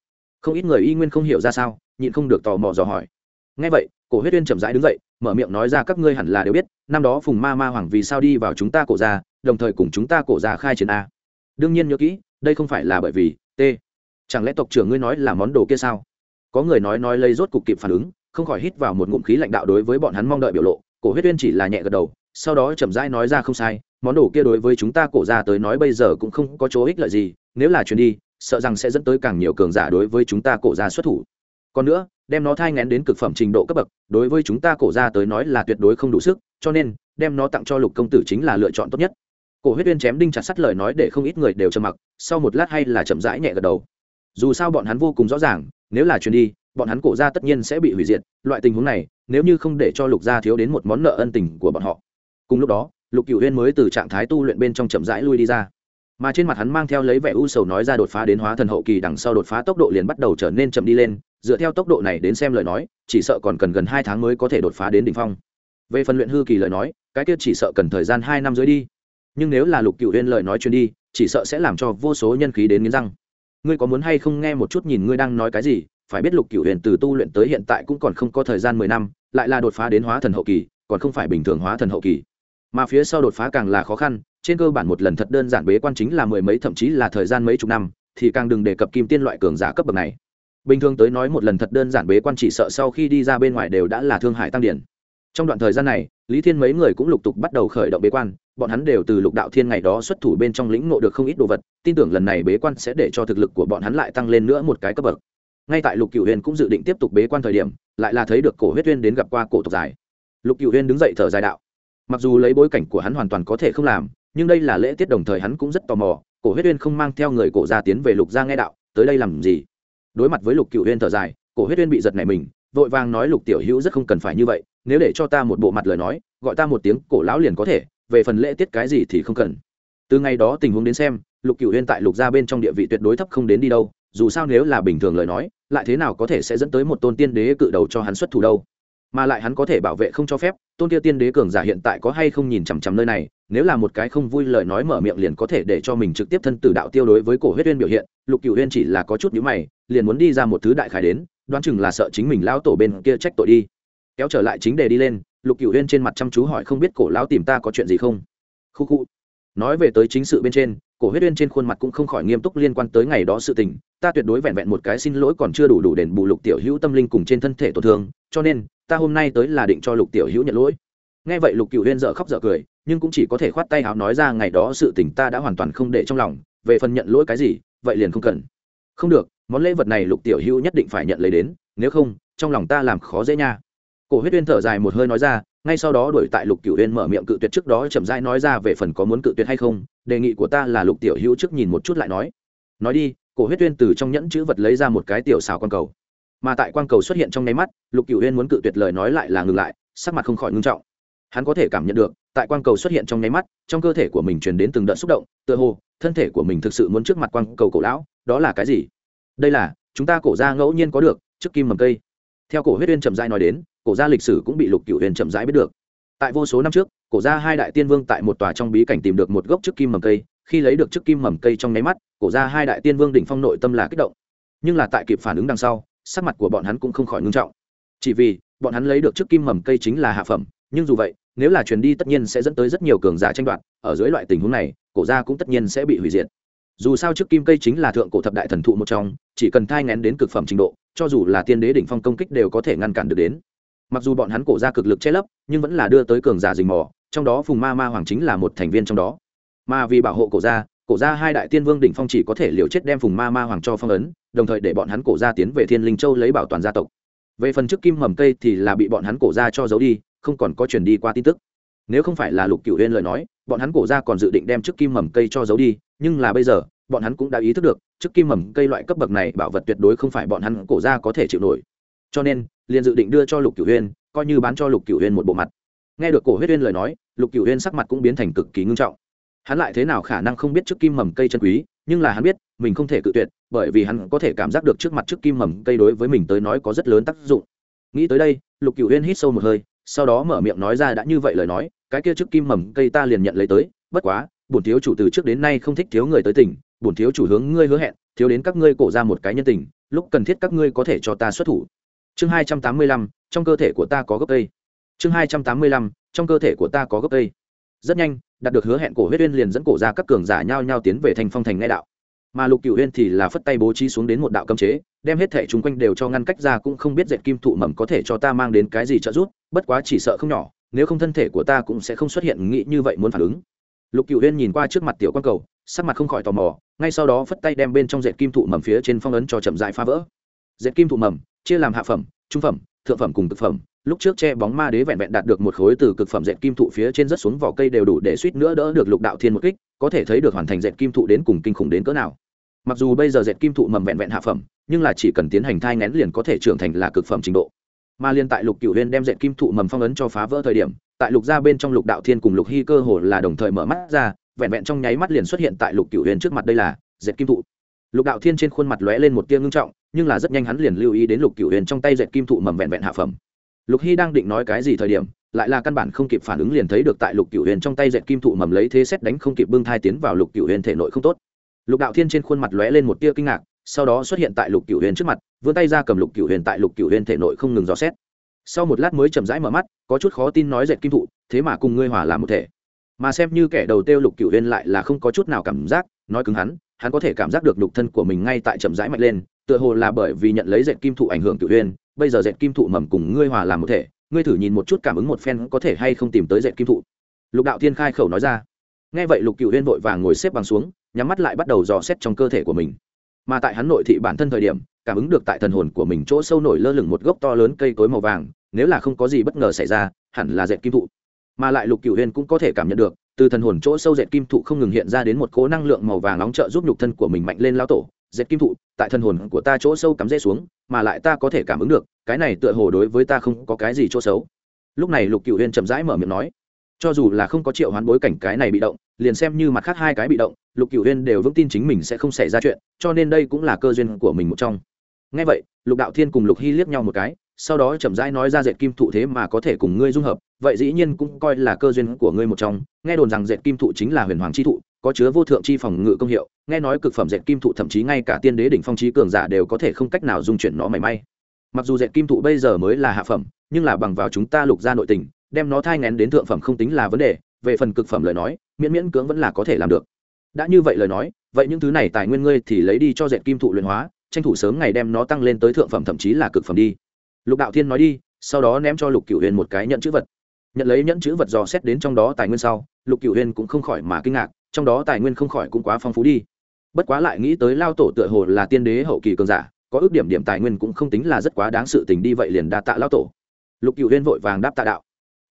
Không ít người y nguyên không hiểu ra sao, nhịn không được tò mò dò hỏi. Ngay vậy, cổ huyết uyên chậm rãi đứng dậy, mở miệng nói ra các ngươi hẳn là đều biết, năm đó phùng ma ma hoàng vì sao đi vào chúng ta cổ ra đồng thời cùng chúng ta cổ ra khai chiến a. Đương nhiên nhớ kỹ, đây không phải là bởi vì t. Chẳng lẽ tộc trưởng ngươi nói là món đồ kia sao? Có người nói nói lấy rốt cục kịp phản ứng, không khỏi hít vào một ngụm khí lãnh đạo đối với bọn hắn mong đợi biểu lộ, cổ huyết uyên chỉ là nhẹ gật đầu, sau đó chậm rãi nói ra không sai, món đồ kia đối với chúng ta cổ ra tới nói bây giờ cũng không có chỗ ích lợi gì, nếu là chuyển đi, sợ rằng sẽ dẫn tới càng nhiều cường giả đối với chúng ta cổ ra xuất thủ. Còn nữa, đem nó thai ngén đến cực phẩm trình độ cấp bậc, đối với chúng ta cổ ra tới nói là tuyệt đối không đủ sức, cho nên, đem nó tặng cho lục công tử chính là lựa chọn tốt nhất cổ huyết uyên chém đinh chặt sắt lời nói để không ít người đều trầm mặc, sau một lát hay là chậm rãi nhẹ gật đầu. Dù sao bọn hắn vô cùng rõ ràng, nếu là chuyến đi, bọn hắn cổ ra tất nhiên sẽ bị hủy diệt. Loại tình huống này, nếu như không để cho lục gia thiếu đến một món nợ ân tình của bọn họ. Cùng lúc đó, lục cựu huyên mới từ trạng thái tu luyện bên trong chậm rãi lui đi ra. Mà trên mặt hắn mang theo lấy vẻ u sầu nói ra đột phá đến hóa thần hậu kỳ đằng sau đột phá tốc độ liền bắt đầu trở nên chậm đi lên. Dựa theo tốc độ này đến xem lời nói, chỉ sợ còn cần gần hai tháng mới có thể đột phá đến đ ỉ n h phong. Về phần luyện hư kỳ lời nói, cái tiết chỉ sợ cần thời gian hai năm dưới đi nhưng nếu là lục cựu huyên lời nói chuyên đi, chỉ sợ sẽ làm cho vô số nhân khí đến nghiến răng. Ngươi có muốn hay không nghe một chút nhìn ngươi đang nói cái gì? Phải biết lục cựu huyền từ tu luyện tới hiện tại cũng còn không có thời gian mười năm, lại là đột phá đến hóa thần hậu kỳ, còn không phải bình thường hóa thần hậu kỳ. Mà phía sau đột phá càng là khó khăn, trên cơ bản một lần thật đơn giản bế quan chính là mười mấy, thậm chí là thời gian mấy chục năm, thì càng đừng đề cập kim tiên loại cường giả cấp bậc này. Bình thường tới nói một lần thật đơn giản bế quan chỉ sợ sau khi đi ra bên ngoài đều đã là thương hại tăng điển. Trong đoạn thời gian này, lý thiên mấy người cũng lục tục bắt đầu khởi động bế quan bọn hắn đều từ lục đạo thiên ngày đó xuất thủ bên trong lĩnh ngộ được không ít đồ vật, tin tưởng lần này bế quan sẽ để cho thực lực của bọn hắn lại tăng lên nữa một cái cấp bậc. Ngay tại lục cựu huyền cũng dự định tiếp tục bế quan thời điểm, lại là thấy được cổ huyết huyên đến gặp qua cổ tộc dài. Lục cựu huyên đứng dậy thở dài đạo. Mặc dù lấy bối cảnh của hắn hoàn toàn có thể không làm, nhưng đây là lễ tiết đồng thời hắn cũng rất tò mò, cổ huyết huyên không mang theo người cổ ra tiến về lục gia nghe đạo, tới đây làm gì? Đối mặt với lục cựu huyên thở dài, cổ huyết huyên bị giật này mình, vội vàng nói lục tiểu hữu rất không cần phải như vậy, nếu để cho ta một bộ mặt lời nói, gọi ta một tiếng cổ lão liền có thể về phần lễ tiết cái gì thì không cần. Từ ngày đó tình huống đến xem, lục cựu huyên tại lục gia bên trong địa vị tuyệt đối thấp không đến đi đâu, dù sao nếu là bình thường lời nói, lại thế nào có thể sẽ dẫn tới một tôn tiên đế cự đầu cho hắn xuất thủ đâu? Mà lại hắn có thể bảo vệ không cho phép, tôn kia tiên đế cường giả hiện tại có hay không nhìn chằm chằm nơi này, nếu là một cái không vui lời nói mở miệng liền có thể để cho mình trực tiếp thân tử đạo tiêu đối với cổ huyết uyên biểu hiện, lục cựu huyên chỉ là có chút nhữ mày, liền muốn đi ra một thứ đại khải đến, đoán chừng là sợ chính mình lão tổ bên kia trách tội đi. Kéo trở lại chính đề đi lên lục cựu huyên trên mặt chăm chú hỏi không biết cổ lão tìm ta có chuyện gì không? Khu khu. Nói về tới chính sự bên trên, cổ huyết uyên trên khuôn mặt cũng không khỏi nghiêm túc liên quan tới ngày đó sự tình, ta tuyệt đối vẹn vẹn một cái xin lỗi còn chưa đủ đủ đền bù lục tiểu hữu tâm linh cùng trên thân thể tổn thương, cho nên, ta hôm nay tới là định cho lục tiểu hữu nhận lỗi. Nghe vậy lục cựu huyên dợ khóc dợ cười, nhưng cũng chỉ có thể khoát tay áo nói ra ngày đó sự tình ta đã hoàn toàn không để trong lòng, về phần nhận lỗi cái gì, vậy liền không cần. Không được, món lễ vật này lục tiểu hữu nhất định phải nhận lấy đến, nếu không, trong lòng ta làm khó dễ nha cổ huyết uyên thở dài một hơi nói ra, ngay sau đó đổi tại lục cửu Uyên mở miệng cự tuyệt trước đó chậm rãi nói ra về phần có muốn cự tuyệt hay không, đề nghị của ta là lục tiểu hữu trước nhìn một chút lại nói. Nói đi, cổ huyết uyên từ trong nhẫn chữ vật lấy ra một cái tiểu xào quan cầu. Mà tại quan cầu xuất hiện trong nháy mắt, lục cửu Uyên muốn cự tuyệt lời nói lại là ngừng lại, sắc mặt không khỏi ngưng trọng. Hắn có thể cảm nhận được, tại quan cầu xuất hiện trong nháy mắt, trong cơ thể của mình truyền đến từng đợt xúc động, tựa hồ, thân thể của mình thực sự muốn trước mặt quan cầu cổ lão, đó là cái gì? Đây là, chúng ta cổ ra ngẫu nhiên có được, trước kim mầm cây. Theo cổ huyết uyên chậm rãi nói đến cổ gia lịch sử cũng bị lục cửu huyền chậm rãi biết được. Tại vô số năm trước, cổ gia hai đại tiên vương tại một tòa trong bí cảnh tìm được một gốc trước kim mầm cây. Khi lấy được trước kim mầm cây trong nháy mắt, cổ gia hai đại tiên vương đỉnh phong nội tâm là kích động. Nhưng là tại kịp phản ứng đằng sau, sắc mặt của bọn hắn cũng không khỏi ngưng trọng. Chỉ vì, bọn hắn lấy được trước kim mầm cây chính là hạ phẩm, nhưng dù vậy, nếu là truyền đi tất nhiên sẽ dẫn tới rất nhiều cường giả tranh đoạt. Ở dưới loại tình huống này, cổ gia cũng tất nhiên sẽ bị hủy diệt. Dù sao trước kim cây chính là thượng cổ thập đại thần thụ một trong, chỉ cần thai ngén đến cực phẩm trình độ, cho dù là tiên đế đỉnh phong công kích đều có thể ngăn cản được đến mặc dù bọn hắn cổ ra cực lực che lấp, nhưng vẫn là đưa tới cường giả rình mò, trong đó phùng ma ma hoàng chính là một thành viên trong đó. Mà vì bảo hộ cổ gia cổ gia hai đại tiên vương đỉnh phong chỉ có thể liều chết đem phùng ma ma hoàng cho phong ấn, đồng thời để bọn hắn cổ gia tiến về thiên linh châu lấy bảo toàn gia tộc. Về phần chức kim mầm cây thì là bị bọn hắn cổ gia cho giấu đi, không còn có chuyển đi qua tin tức. Nếu không phải là lục cửu huyên lời nói, bọn hắn cổ gia còn dự định đem chức kim mầm cây cho giấu đi, nhưng là bây giờ, bọn hắn cũng đã ý thức được chức kim mầm cây loại cấp bậc này bảo vật tuyệt đối không phải bọn hắn cổ gia có thể chịu nổi. Cho nên liền dự định đưa cho lục cửu huyên, coi như bán cho lục cửu huyên một bộ mặt. Nghe được cổ huyết huyên lời nói, lục cửu huyên sắc mặt cũng biến thành cực kỳ ngưng trọng. Hắn lại thế nào khả năng không biết trước kim mầm cây chân quý, nhưng là hắn biết, mình không thể cự tuyệt, bởi vì hắn có thể cảm giác được trước mặt trước kim mầm cây đối với mình tới nói có rất lớn tác dụng. Nghĩ tới đây, lục cửu huyên hít sâu một hơi, sau đó mở miệng nói ra đã như vậy lời nói, cái kia trước kim mầm cây ta liền nhận lấy tới, bất quá, bổn thiếu chủ từ trước đến nay không thích thiếu người tới tỉnh, bổn thiếu chủ hướng ngươi hứa hẹn, thiếu đến các ngươi cổ ra một cái nhân tình, lúc cần thiết các ngươi có thể cho ta xuất thủ chương hai trăm tám mươi lăm, trong cơ thể của ta có gốc cây. Chương hai trăm tám mươi lăm, trong cơ thể của ta có gốc cây. Rất nhanh, đạt được hứa hẹn cổ huyết uyên liền dẫn cổ ra các cường giả nhao nhao tiến về thành phong thành nghe đạo. Mà lục cựu huyên thì là phất tay bố trí xuống đến một đạo cấm chế, đem hết thẻ chung quanh đều cho ngăn cách ra cũng không biết dệt kim thụ mầm có thể cho ta mang đến cái gì trợ giúp, bất quá chỉ sợ không nhỏ, nếu không thân thể của ta cũng sẽ không xuất hiện nghĩ như vậy muốn phản ứng. Lục cựu huyên nhìn qua trước mặt tiểu quan cầu, sắc mặt không khỏi tò mò, ngay sau đó phất tay đem bên trong dệt kim thụ mầm phía trên phong ấn cho chậm dại phá vỡ. Dệt kim thụ mầm chia làm hạ phẩm, trung phẩm, thượng phẩm cùng thực phẩm. Lúc trước che bóng ma đế vẹn vẹn đạt được một khối từ cực phẩm dệt kim thụ phía trên rất xuống vỏ cây đều đủ để suýt nữa đỡ được lục đạo thiên một kích, có thể thấy được hoàn thành dệt kim thụ đến cùng kinh khủng đến cỡ nào. Mặc dù bây giờ dệt kim thụ mầm vẹn vẹn hạ phẩm, nhưng là chỉ cần tiến hành thai ngén liền có thể trưởng thành là cực phẩm trình độ. Mà liên tại lục cửu huyên đem dệt kim thụ mầm phong ấn cho phá vỡ thời điểm, tại lục gia bên trong lục đạo thiên cùng lục hy cơ hồ là đồng thời mở mắt ra, vẹn vẹn trong nháy mắt liền xuất hiện tại lục cửu huyên trước mặt đây là dệt kim thụ. Lục đạo thiên trên khuôn mặt lóe lên một tia ngưng trọng nhưng là rất nhanh hắn liền lưu ý đến lục cửu huyền trong tay dệt kim thụ mầm vẹn vẹn hạ phẩm. Lục hy đang định nói cái gì thời điểm, lại là căn bản không kịp phản ứng liền thấy được tại lục cửu huyền trong tay dệt kim thụ mầm lấy thế xét đánh không kịp bưng thai tiến vào lục cửu huyền thể nội không tốt. Lục đạo thiên trên khuôn mặt lóe lên một tia kinh ngạc, sau đó xuất hiện tại lục cửu huyền trước mặt, vươn tay ra cầm lục cửu huyền tại lục cửu huyền thể nội không ngừng dò xét. Sau một lát mới chậm rãi mở mắt, có chút khó tin nói dệt kim thụ, thế mà cùng ngươi hòa làm một thể. Mà xem như kẻ đầu tiêu lục cửu huyền lại là không có chút nào cảm giác, nói cứng hắn hắn có thể cảm giác được nhục thân của mình ngay tại chậm rãi mạnh lên, tựa hồ là bởi vì nhận lấy dệt kim thụ ảnh hưởng cửu huyền bây giờ dệt kim thụ mầm cùng ngươi hòa làm một thể, ngươi thử nhìn một chút cảm ứng một phen có thể hay không tìm tới dệt kim thụ. Lục đạo thiên khai khẩu nói ra. Nghe vậy lục cửu huyên vội vàng ngồi xếp bằng xuống, nhắm mắt lại bắt đầu dò xét trong cơ thể của mình. Mà tại hắn nội thị bản thân thời điểm, cảm ứng được tại thần hồn của mình chỗ sâu nổi lơ lửng một gốc to lớn cây cối màu vàng, nếu là không có gì bất ngờ xảy ra, hẳn là dệt kim thụ. Mà lại lục cửu huyên cũng có thể cảm nhận được từ thần hồn chỗ sâu dệt kim thụ không ngừng hiện ra đến một cố năng lượng màu vàng nóng trợ giúp nhục thân của mình mạnh lên lao tổ. Dệt kim thụ, tại thần hồn của ta chỗ sâu cắm rễ xuống, mà lại ta có thể cảm ứng được, cái này tựa hồ đối với ta không có cái gì chỗ xấu. Lúc này lục cựu huyên chậm rãi mở miệng nói, cho dù là không có triệu hoán bối cảnh cái này bị động, liền xem như mặt khác hai cái bị động, lục cựu huyên đều vững tin chính mình sẽ không xảy ra chuyện, cho nên đây cũng là cơ duyên của mình một trong. Ngay vậy, lục đạo thiên cùng lục hy liếc nhau một cái sau đó chậm rãi nói ra dệt kim thụ thế mà có thể cùng ngươi dung hợp, vậy dĩ nhiên cũng coi là cơ duyên của ngươi một trong. Nghe đồn rằng dệt kim thụ chính là huyền hoàng chi thụ, có chứa vô thượng chi phòng ngự công hiệu. Nghe nói cực phẩm dệt kim thụ thậm chí ngay cả tiên đế đỉnh phong trí cường giả đều có thể không cách nào dung chuyển nó mảy may. Mặc dù dệt kim thụ bây giờ mới là hạ phẩm, nhưng là bằng vào chúng ta lục ra nội tình, đem nó thai ngén đến thượng phẩm không tính là vấn đề. Về phần cực phẩm lời nói, miễn miễn cưỡng vẫn là có thể làm được. Đã như vậy lời nói, vậy những thứ này tài nguyên ngươi thì lấy đi cho dệt kim thụ luyện hóa, tranh thủ sớm ngày đem nó tăng lên tới thượng phẩm thậm chí là cực phẩm đi lục đạo thiên nói đi, sau đó ném cho lục cửu huyền một cái nhận chữ vật. Nhận lấy nhẫn chữ vật dò xét đến trong đó tài nguyên sau, lục cửu huyền cũng không khỏi mà kinh ngạc, trong đó tài nguyên không khỏi cũng quá phong phú đi. Bất quá lại nghĩ tới lao tổ tựa hồ là tiên đế hậu kỳ cường giả, có ước điểm điểm tài nguyên cũng không tính là rất quá đáng sự tình đi vậy liền đa tạ lao tổ. Lục cựu huyên vội vàng đáp tạ đạo.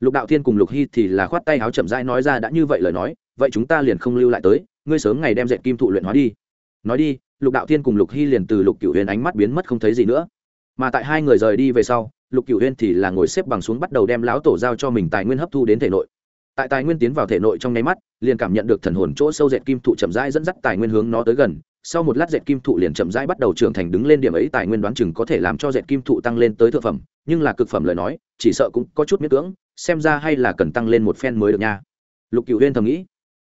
Lục đạo thiên cùng lục hy thì là khoát tay áo chậm rãi nói ra đã như vậy lời nói, vậy chúng ta liền không lưu lại tới, ngươi sớm ngày đem dệt kim thụ luyện hóa đi. Nói đi, lục đạo thiên cùng lục hy liền từ lục cựu huyên ánh mắt biến mất không thấy gì nữa mà tại hai người rời đi về sau, lục cựu huyên thì là ngồi xếp bằng xuống bắt đầu đem lão tổ giao cho mình tài nguyên hấp thu đến thể nội. Tại tài nguyên tiến vào thể nội trong nháy mắt, liền cảm nhận được thần hồn chỗ sâu dệt kim thụ chậm rãi dẫn dắt tài nguyên hướng nó tới gần. Sau một lát dệt kim thụ liền chậm rãi bắt đầu trưởng thành đứng lên điểm ấy, tài nguyên đoán chừng có thể làm cho dệt kim thụ tăng lên tới thượng phẩm. Nhưng là cực phẩm lời nói, chỉ sợ cũng có chút miễn cưỡng, xem ra hay là cần tăng lên một phen mới được nha. Lục cựu huyên thầm nghĩ.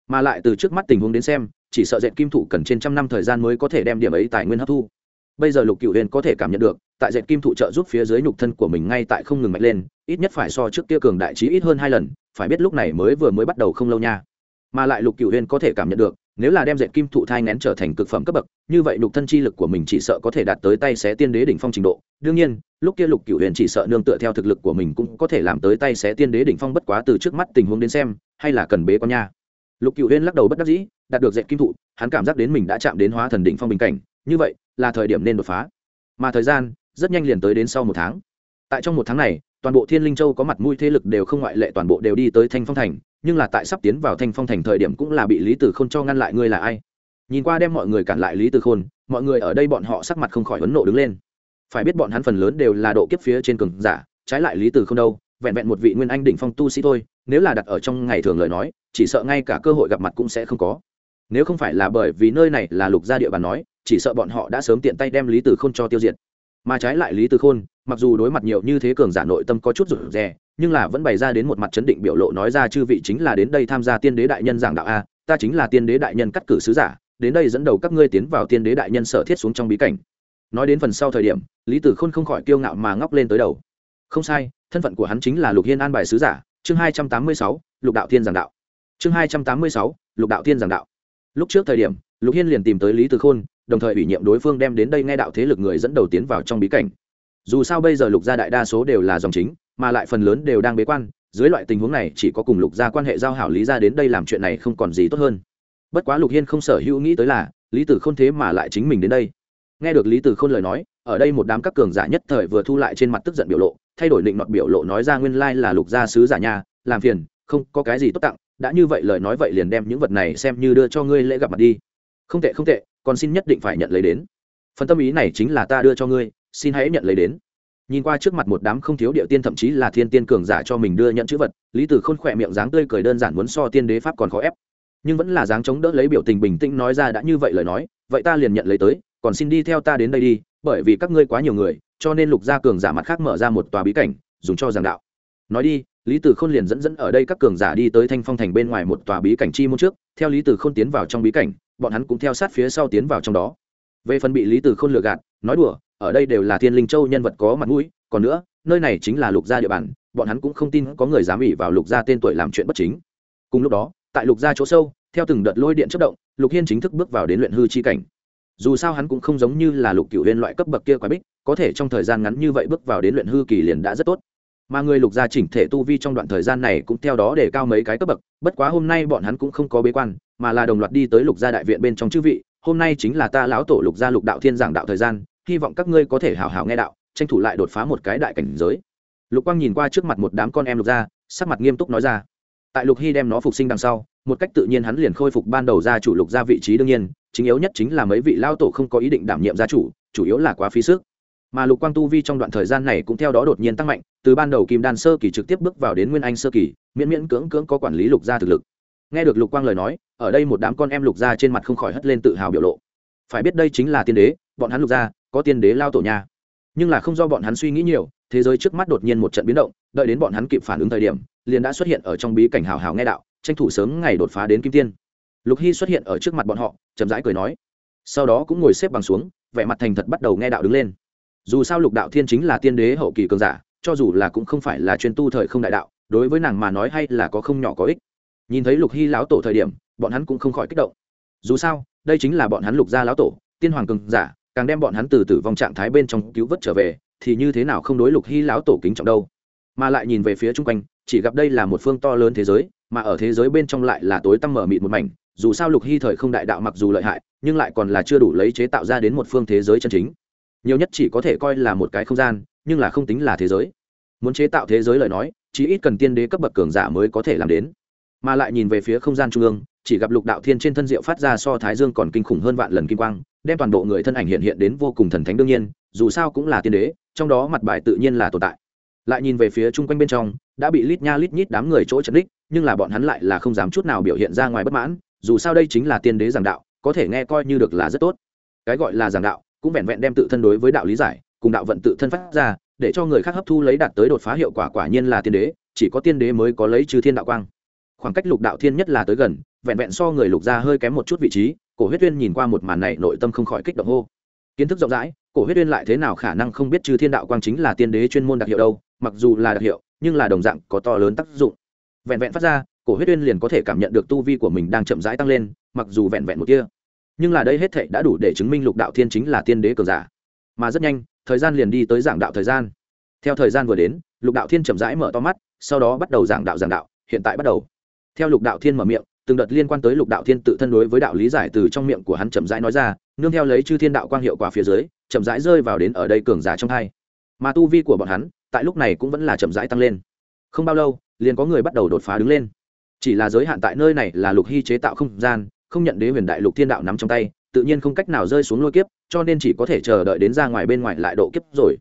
Mà lại từ trước mắt tình huống đến xem, chỉ sợ dệt kim thụ cần trên trăm năm thời gian mới có thể đem điểm ấy tài nguyên hấp thu. Bây giờ lục cựu huyên có thể cảm nhận được tại dệt kim thụ trợ giúp phía dưới nhục thân của mình ngay tại không ngừng mạnh lên, ít nhất phải so trước kia cường đại trí ít hơn hai lần, phải biết lúc này mới vừa mới bắt đầu không lâu nha. Mà lại lục cựu huyền có thể cảm nhận được, nếu là đem dệt kim thụ thai ngén trở thành cực phẩm cấp bậc, như vậy nhục thân chi lực của mình chỉ sợ có thể đạt tới tay xé tiên đế đỉnh phong trình độ. Đương nhiên, lúc kia lục cựu huyền chỉ sợ nương tựa theo thực lực của mình cũng có thể làm tới tay xé tiên đế đỉnh phong bất quá từ trước mắt tình huống đến xem, hay là cần bế con nha. Lục cựu huyền lắc đầu bất đắc dĩ, đạt được dệt kim thụ, hắn cảm giác đến mình đã chạm đến hóa thần đỉnh phong bình cảnh, như vậy là thời điểm nên đột phá. Mà thời gian rất nhanh liền tới đến sau một tháng. Tại trong một tháng này, toàn bộ thiên linh châu có mặt mũi thế lực đều không ngoại lệ toàn bộ đều đi tới thanh phong thành, nhưng là tại sắp tiến vào thanh phong thành thời điểm cũng là bị lý tử khôn cho ngăn lại ngươi là ai? Nhìn qua đem mọi người cản lại lý tử khôn, mọi người ở đây bọn họ sắc mặt không khỏi ấn nộ đứng lên. Phải biết bọn hắn phần lớn đều là độ kiếp phía trên cường giả, trái lại lý tử không đâu, vẹn vẹn một vị nguyên anh đỉnh phong tu sĩ thôi, nếu là đặt ở trong ngày thường lời nói, chỉ sợ ngay cả cơ hội gặp mặt cũng sẽ không có. Nếu không phải là bởi vì nơi này là lục gia địa bàn nói, chỉ sợ bọn họ đã sớm tiện tay đem lý tử khôn cho tiêu diệt mà trái lại lý tư khôn, mặc dù đối mặt nhiều như thế cường giả nội tâm có chút rụt rè, nhưng là vẫn bày ra đến một mặt chấn định biểu lộ nói ra chư vị chính là đến đây tham gia tiên đế đại nhân giảng đạo a, ta chính là tiên đế đại nhân cắt cử sứ giả, đến đây dẫn đầu các ngươi tiến vào tiên đế đại nhân sở thiết xuống trong bí cảnh. Nói đến phần sau thời điểm, lý tử khôn không khỏi kiêu ngạo mà ngóc lên tới đầu. Không sai, thân phận của hắn chính là lục hiên an bài sứ giả, chương hai trăm tám mươi sáu, lục đạo thiên giảng đạo. Chương hai trăm tám mươi sáu, lục đạo thiên giảng đạo. Lúc trước thời điểm, lục hiên liền tìm tới lý từ khôn đồng thời ủy nhiệm đối phương đem đến đây nghe đạo thế lực người dẫn đầu tiến vào trong bí cảnh. Dù sao bây giờ lục gia đại đa số đều là dòng chính, mà lại phần lớn đều đang bế quan, dưới loại tình huống này chỉ có cùng lục gia quan hệ giao hảo lý ra đến đây làm chuyện này không còn gì tốt hơn. Bất quá lục hiên không sở hữu nghĩ tới là, lý tử k h ô n thế mà lại chính mình đến đây. Nghe được lý tử k h ô n lời nói, ở đây một đám các cường giả nhất thời vừa thu lại trên mặt tức giận biểu lộ, thay đổi định nọt biểu lộ nói ra nguyên lai là lục gia sứ giả nhà, làm phiền, không có cái gì tốt tặng, đã như vậy lời nói vậy liền đem những vật này xem như đưa cho ngươi lễ gặp mặt đi. Không tệ không tệ còn xin nhất định phải nhận lấy đến. Phần tâm ý này chính là ta đưa cho ngươi, xin hãy nhận lấy đến. Nhìn qua trước mặt một đám không thiếu địa tiên thậm chí là thiên tiên cường giả cho mình đưa nhận chữ vật, lý tử khôn khỏe miệng dáng tươi cười đơn giản muốn so tiên đế pháp còn khó ép. Nhưng vẫn là dáng chống đỡ lấy biểu tình bình tĩnh nói ra đã như vậy lời nói, vậy ta liền nhận lấy tới, còn xin đi theo ta đến đây đi, bởi vì các ngươi quá nhiều người, cho nên lục gia cường giả mặt khác mở ra một tòa bí cảnh, dùng cho giảng đạo. Nói đi, lý tử khôn liền dẫn dẫn ở đây các cường giả đi tới thanh phong thành bên ngoài một tòa bí cảnh chi môn trước, theo lý tử khôn tiến vào trong bí cảnh bọn hắn cũng theo sát phía sau tiến vào trong đó. Về phần bị lý tử khôn lừa gạt, nói đùa, ở đây đều là thiên linh châu nhân vật có mặt mũi, còn nữa, nơi này chính là lục gia địa bàn, bọn hắn cũng không tin có người dám ỉ vào lục gia tên tuổi làm chuyện bất chính. Cùng lúc đó, tại lục gia chỗ sâu, theo từng đợt lôi điện chất động, lục hiên chính thức bước vào đến luyện hư chi cảnh. Dù sao hắn cũng không giống như là lục cựu huyên loại cấp bậc kia quái bích, có thể trong thời gian ngắn như vậy bước vào đến luyện hư kỳ liền đã rất tốt mà người lục gia chỉnh thể tu vi trong đoạn thời gian này cũng theo đó để cao mấy cái cấp bậc, bất quá hôm nay bọn hắn cũng không có bế quan, mà là đồng loạt đi tới lục gia đại viện bên trong chư vị, hôm nay chính là ta lão tổ lục gia lục đạo thiên giảng đạo thời gian, hy vọng các ngươi có thể hào hào nghe đạo, tranh thủ lại đột phá một cái đại cảnh giới. Lục quang nhìn qua trước mặt một đám con em lục gia, sắc mặt nghiêm túc nói ra. Tại lục hy đem nó phục sinh đằng sau, một cách tự nhiên hắn liền khôi phục ban đầu gia chủ lục gia vị trí đương nhiên, chính yếu nhất chính là mấy vị lao tổ không có ý định đảm nhiệm gia chủ chủ yếu là quá phí sức. Mà lục quang tu vi trong đoạn thời gian này cũng theo đó đột nhiên tăng mạnh từ ban đầu kim đan sơ kỳ trực tiếp bước vào đến nguyên anh sơ kỳ, miễn miễn cưỡng cưỡng có quản lý lục gia thực lực. Nghe được lục quang lời nói, ở đây một đám con em lục gia trên mặt không khỏi hất lên tự hào biểu lộ. Phải biết đây chính là tiên đế, bọn hắn lục gia, có tiên đế lao tổ nha. Nhưng là không do bọn hắn suy nghĩ nhiều, thế giới trước mắt đột nhiên một trận biến động, đợi đến bọn hắn kịp phản ứng thời điểm, liền đã xuất hiện ở trong bí cảnh hào hào nghe đạo, tranh thủ sớm ngày đột phá đến kim tiên. Lục hy xuất hiện ở trước mặt bọn họ, chậm rãi cười nói. Sau đó cũng ngồi xếp bằng xuống, vẻ mặt thành thật bắt đầu nghe đạo đứng lên. Dù sao lục đạo thiên chính là tiên đế hậu kỳ cường giả cho dù là cũng không phải là chuyên tu thời không đại đạo, đối với nàng mà nói hay là có không nhỏ có ích. Nhìn thấy lục hy lão tổ thời điểm, bọn hắn cũng không khỏi kích động. Dù sao, đây chính là bọn hắn lục gia lão tổ, tiên hoàng cường giả, càng đem bọn hắn từ tử vong trạng thái bên trong cứu vớt trở về, thì như thế nào không đối lục hy lão tổ kính trọng đâu. Mà lại nhìn về phía chung quanh, chỉ gặp đây là một phương to lớn thế giới, mà ở thế giới bên trong lại là tối tăm mở mịt một mảnh. Dù sao lục hy thời không đại đạo mặc dù lợi hại, nhưng lại còn là chưa đủ lấy chế tạo ra đến một phương thế giới chân chính nhiều nhất chỉ có thể coi là một cái không gian, nhưng là không tính là thế giới. Muốn chế tạo thế giới lời nói chỉ ít cần tiên đế cấp bậc cường giả mới có thể làm đến. Mà lại nhìn về phía không gian trung ương, chỉ gặp lục đạo thiên trên thân diệu phát ra so thái dương còn kinh khủng hơn vạn lần kim quang, đem toàn bộ người thân ảnh hiện hiện đến vô cùng thần thánh đương nhiên, dù sao cũng là tiên đế, trong đó mặt bài tự nhiên là tồn tại. Lại nhìn về phía chung quanh bên trong, đã bị lít nha lít nhít đám người chỗ chấn đích nhưng là bọn hắn lại là không dám chút nào biểu hiện ra ngoài bất mãn, dù sao đây chính là tiên đế giảng đạo, có thể nghe coi như được là rất tốt. Cái gọi là giảng đạo cũng vẹn vẹn đem tự thân đối với đạo lý giải, cùng đạo vận tự thân phát ra, để cho người khác hấp thu lấy đạt tới đột phá hiệu quả quả nhiên là tiên đế, chỉ có tiên đế mới có lấy trừ thiên đạo quang. Khoảng cách lục đạo thiên nhất là tới gần, vẹn vẹn so người lục ra hơi kém một chút vị trí, cổ huyết uyên nhìn qua một màn này nội tâm không khỏi kích động hô. Kiến thức rộng rãi, cổ huyết uyên lại thế nào khả năng không biết trừ thiên đạo quang chính là tiên đế chuyên môn đặc hiệu đâu, mặc dù là đặc hiệu, nhưng là đồng dạng có to lớn tác dụng. Vẹn vẹn phát ra, cổ huyết uyên liền có thể cảm nhận được tu vi của mình đang chậm rãi tăng lên, mặc dù vẹn vẹn một kia nhưng là đây hết thệ đã đủ để chứng minh lục đạo thiên chính là tiên đế cường giả. Mà rất nhanh, thời gian liền đi tới giảng đạo thời gian. Theo thời gian vừa đến, lục đạo thiên chậm rãi mở to mắt, sau đó bắt đầu giảng đạo giảng đạo, hiện tại bắt đầu. Theo lục đạo thiên mở miệng, từng đợt liên quan tới lục đạo thiên tự thân đối với đạo lý giải từ trong miệng của hắn chậm rãi nói ra, nương theo lấy chư thiên đạo quang hiệu quả phía dưới, chậm rãi rơi vào đến ở đây cường giả trong hai. Mà tu vi của bọn hắn, tại lúc này cũng vẫn là chậm rãi tăng lên. Không bao lâu, liền có người bắt đầu đột phá đứng lên. Chỉ là giới hạn tại nơi này là lục hy chế tạo không gian không nhận đế huyền đại lục thiên đạo nắm trong tay, tự nhiên không cách nào rơi xuống lôi kiếp, cho nên chỉ có thể chờ đợi đến ra ngoài bên ngoài lại độ kiếp rồi.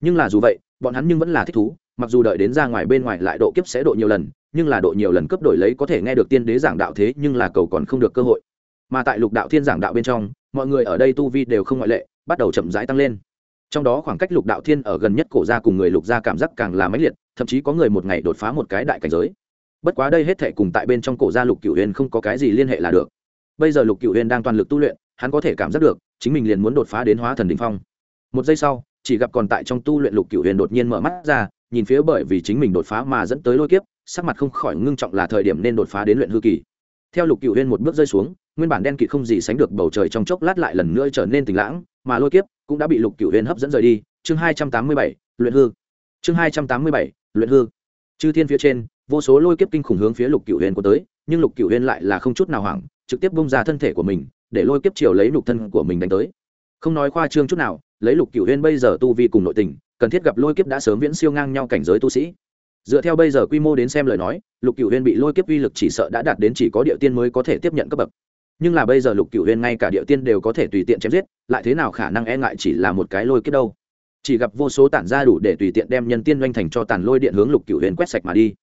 Nhưng là dù vậy, bọn hắn nhưng vẫn là thích thú, mặc dù đợi đến ra ngoài bên ngoài lại độ kiếp sẽ độ nhiều lần, nhưng là độ nhiều lần cấp đổi lấy có thể nghe được tiên đế giảng đạo thế nhưng là cầu còn không được cơ hội. Mà tại lục đạo thiên giảng đạo bên trong, mọi người ở đây tu vi đều không ngoại lệ, bắt đầu chậm rãi tăng lên. Trong đó khoảng cách lục đạo thiên ở gần nhất cổ ra cùng người lục gia cảm giác càng là mãnh liệt, thậm chí có người một ngày đột phá một cái đại cảnh giới. Bất quá đây hết thể cùng tại bên trong cổ gia lục cửu huyền không có cái gì liên hệ là được bây giờ lục cửu huyền đang toàn lực tu luyện, hắn có thể cảm giác được, chính mình liền muốn đột phá đến hóa thần đình phong. Một giây sau, chỉ gặp còn tại trong tu luyện lục cửu huyền đột nhiên mở mắt ra, nhìn phía bởi vì chính mình đột phá mà dẫn tới lôi kiếp, sắc mặt không khỏi ngưng trọng là thời điểm nên đột phá đến luyện hư kỳ. Theo lục cửu huyền một bước rơi xuống, nguyên bản đen kịt không gì sánh được bầu trời trong chốc lát lại lần nữa trở nên tỉnh lãng, mà lôi kiếp cũng đã bị lục cửu huyền hấp dẫn rời đi. Chương hai trăm tám mươi bảy, luyện hư. Chương hai trăm tám mươi bảy, luyện hư. Chư thiên phía trên, vô số lôi kiếp kinh khủng hướng phía lục cửu huyền của tới, nhưng lục cửu huyền lại là không chút nào hoảng trực tiếp bung ra thân thể của mình, để lôi kiếp chiều lấy lục thân của mình đánh tới. Không nói khoa trương chút nào, lấy lục cửu huyên bây giờ tu vi cùng nội tình, cần thiết gặp lôi kiếp đã sớm viễn siêu ngang nhau cảnh giới tu sĩ. Dựa theo bây giờ quy mô đến xem lời nói, lục cửu huyên bị lôi kiếp uy lực chỉ sợ đã đạt đến chỉ có địa tiên mới có thể tiếp nhận cấp bậc. Nhưng là bây giờ lục cửu huyên ngay cả địa tiên đều có thể tùy tiện chém giết, lại thế nào khả năng e ngại chỉ là một cái lôi kiếp đâu? Chỉ gặp vô số tản ra đủ để tùy tiện đem nhân tiên doanh thành cho tàn lôi điện hướng lục cửu huyên quét sạch mà đi.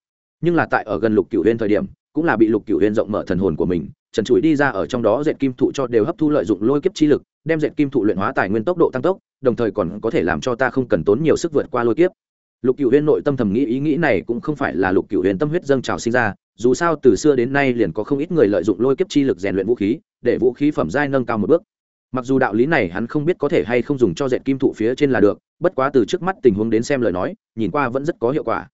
Nhưng là tại ở gần lục cửu huyên thời điểm, cũng là bị lục cửu huyên rộng mở thần hồn của mình trần trụi đi ra ở trong đó dệt kim thụ cho đều hấp thu lợi dụng lôi kiếp chi lực, đem dệt kim thụ luyện hóa tài nguyên tốc độ tăng tốc, đồng thời còn có thể làm cho ta không cần tốn nhiều sức vượt qua lôi kiếp. Lục cựu huyên nội tâm thầm nghĩ ý nghĩ này cũng không phải là lục cựu huyên tâm huyết dâng trào sinh ra, dù sao từ xưa đến nay liền có không ít người lợi dụng lôi kiếp chi lực rèn luyện vũ khí, để vũ khí phẩm giai nâng cao một bước. Mặc dù đạo lý này hắn không biết có thể hay không dùng cho dệt kim thụ phía trên là được, bất quá từ trước mắt tình huống đến xem lời nói, nhìn qua vẫn rất có hiệu quả.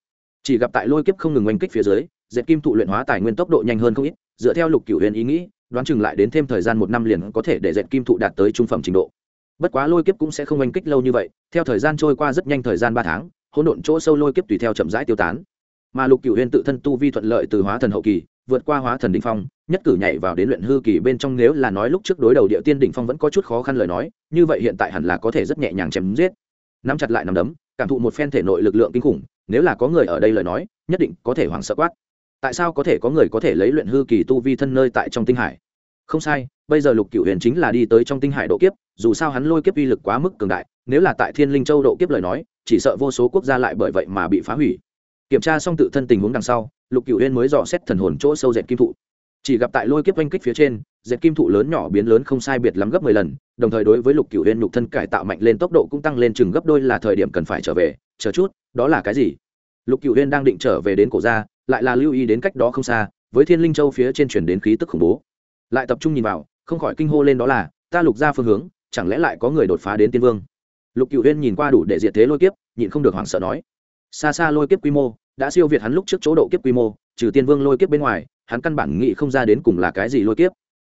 Chỉ gặp tại lôi kiếp không ngừng oanh kích phía dưới, dệt kim thụ luyện hóa tài nguyên tốc độ nhanh hơn không ít dựa theo lục cựu huyền ý nghĩ, đoán chừng lại đến thêm thời gian một năm liền có thể để dệt kim thụ đạt tới trung phẩm trình độ. Bất quá lôi kiếp cũng sẽ không oanh kích lâu như vậy, theo thời gian trôi qua rất nhanh thời gian ba tháng, hỗn độn chỗ sâu lôi kiếp tùy theo chậm rãi tiêu tán. Mà lục cửu huyên tự thân tu vi thuận lợi từ hóa thần hậu kỳ, vượt qua hóa thần đỉnh phong, nhất cử nhảy vào đến luyện hư kỳ bên trong nếu là nói lúc trước đối đầu địa tiên đỉnh phong vẫn có chút khó khăn lời nói, như vậy hiện tại hẳn là có thể rất nhẹ nhàng chém giết. Nắm chặt lại nắm đấm, cảm thụ một phen thể nội lực lượng kinh khủng, nếu là có người ở đây lời nói, nhất định có thể hoảng sợ quát tại sao có thể có người có thể lấy luyện hư kỳ tu vi thân nơi tại trong tinh hải? Không sai, bây giờ lục cửu huyền chính là đi tới trong tinh hải độ kiếp, dù sao hắn lôi kiếp uy lực quá mức cường đại, nếu là tại thiên linh châu độ kiếp lời nói, chỉ sợ vô số quốc gia lại bởi vậy mà bị phá hủy. Kiểm tra xong tự thân tình huống đằng sau, lục cựu huyền mới dò xét thần hồn chỗ sâu dệt kim thụ. Chỉ gặp tại lôi kiếp oanh kích phía trên, dệt kim thụ lớn nhỏ biến lớn không sai biệt lắm gấp mười lần, đồng thời đối với lục cựu huyền nhục thân cải tạo mạnh lên tốc độ cũng tăng lên chừng gấp đôi là thời điểm cần phải trở về. Chờ chút, đó là cái gì? Lục cựu huyên đang định trở về đến cổ gia, lại là lưu ý đến cách đó không xa, với thiên linh châu phía trên chuyển đến khí tức khủng bố. Lại tập trung nhìn vào, không khỏi kinh hô lên đó là, ta lục ra phương hướng, chẳng lẽ lại có người đột phá đến tiên vương? Lục cựu huyên nhìn qua đủ để diệt thế lôi kiếp, nhịn không được hoảng sợ nói, xa xa lôi kiếp quy mô, đã siêu việt hắn lúc trước chỗ độ kiếp quy mô, trừ tiên vương lôi kiếp bên ngoài, hắn căn bản nghĩ không ra đến cùng là cái gì lôi kiếp.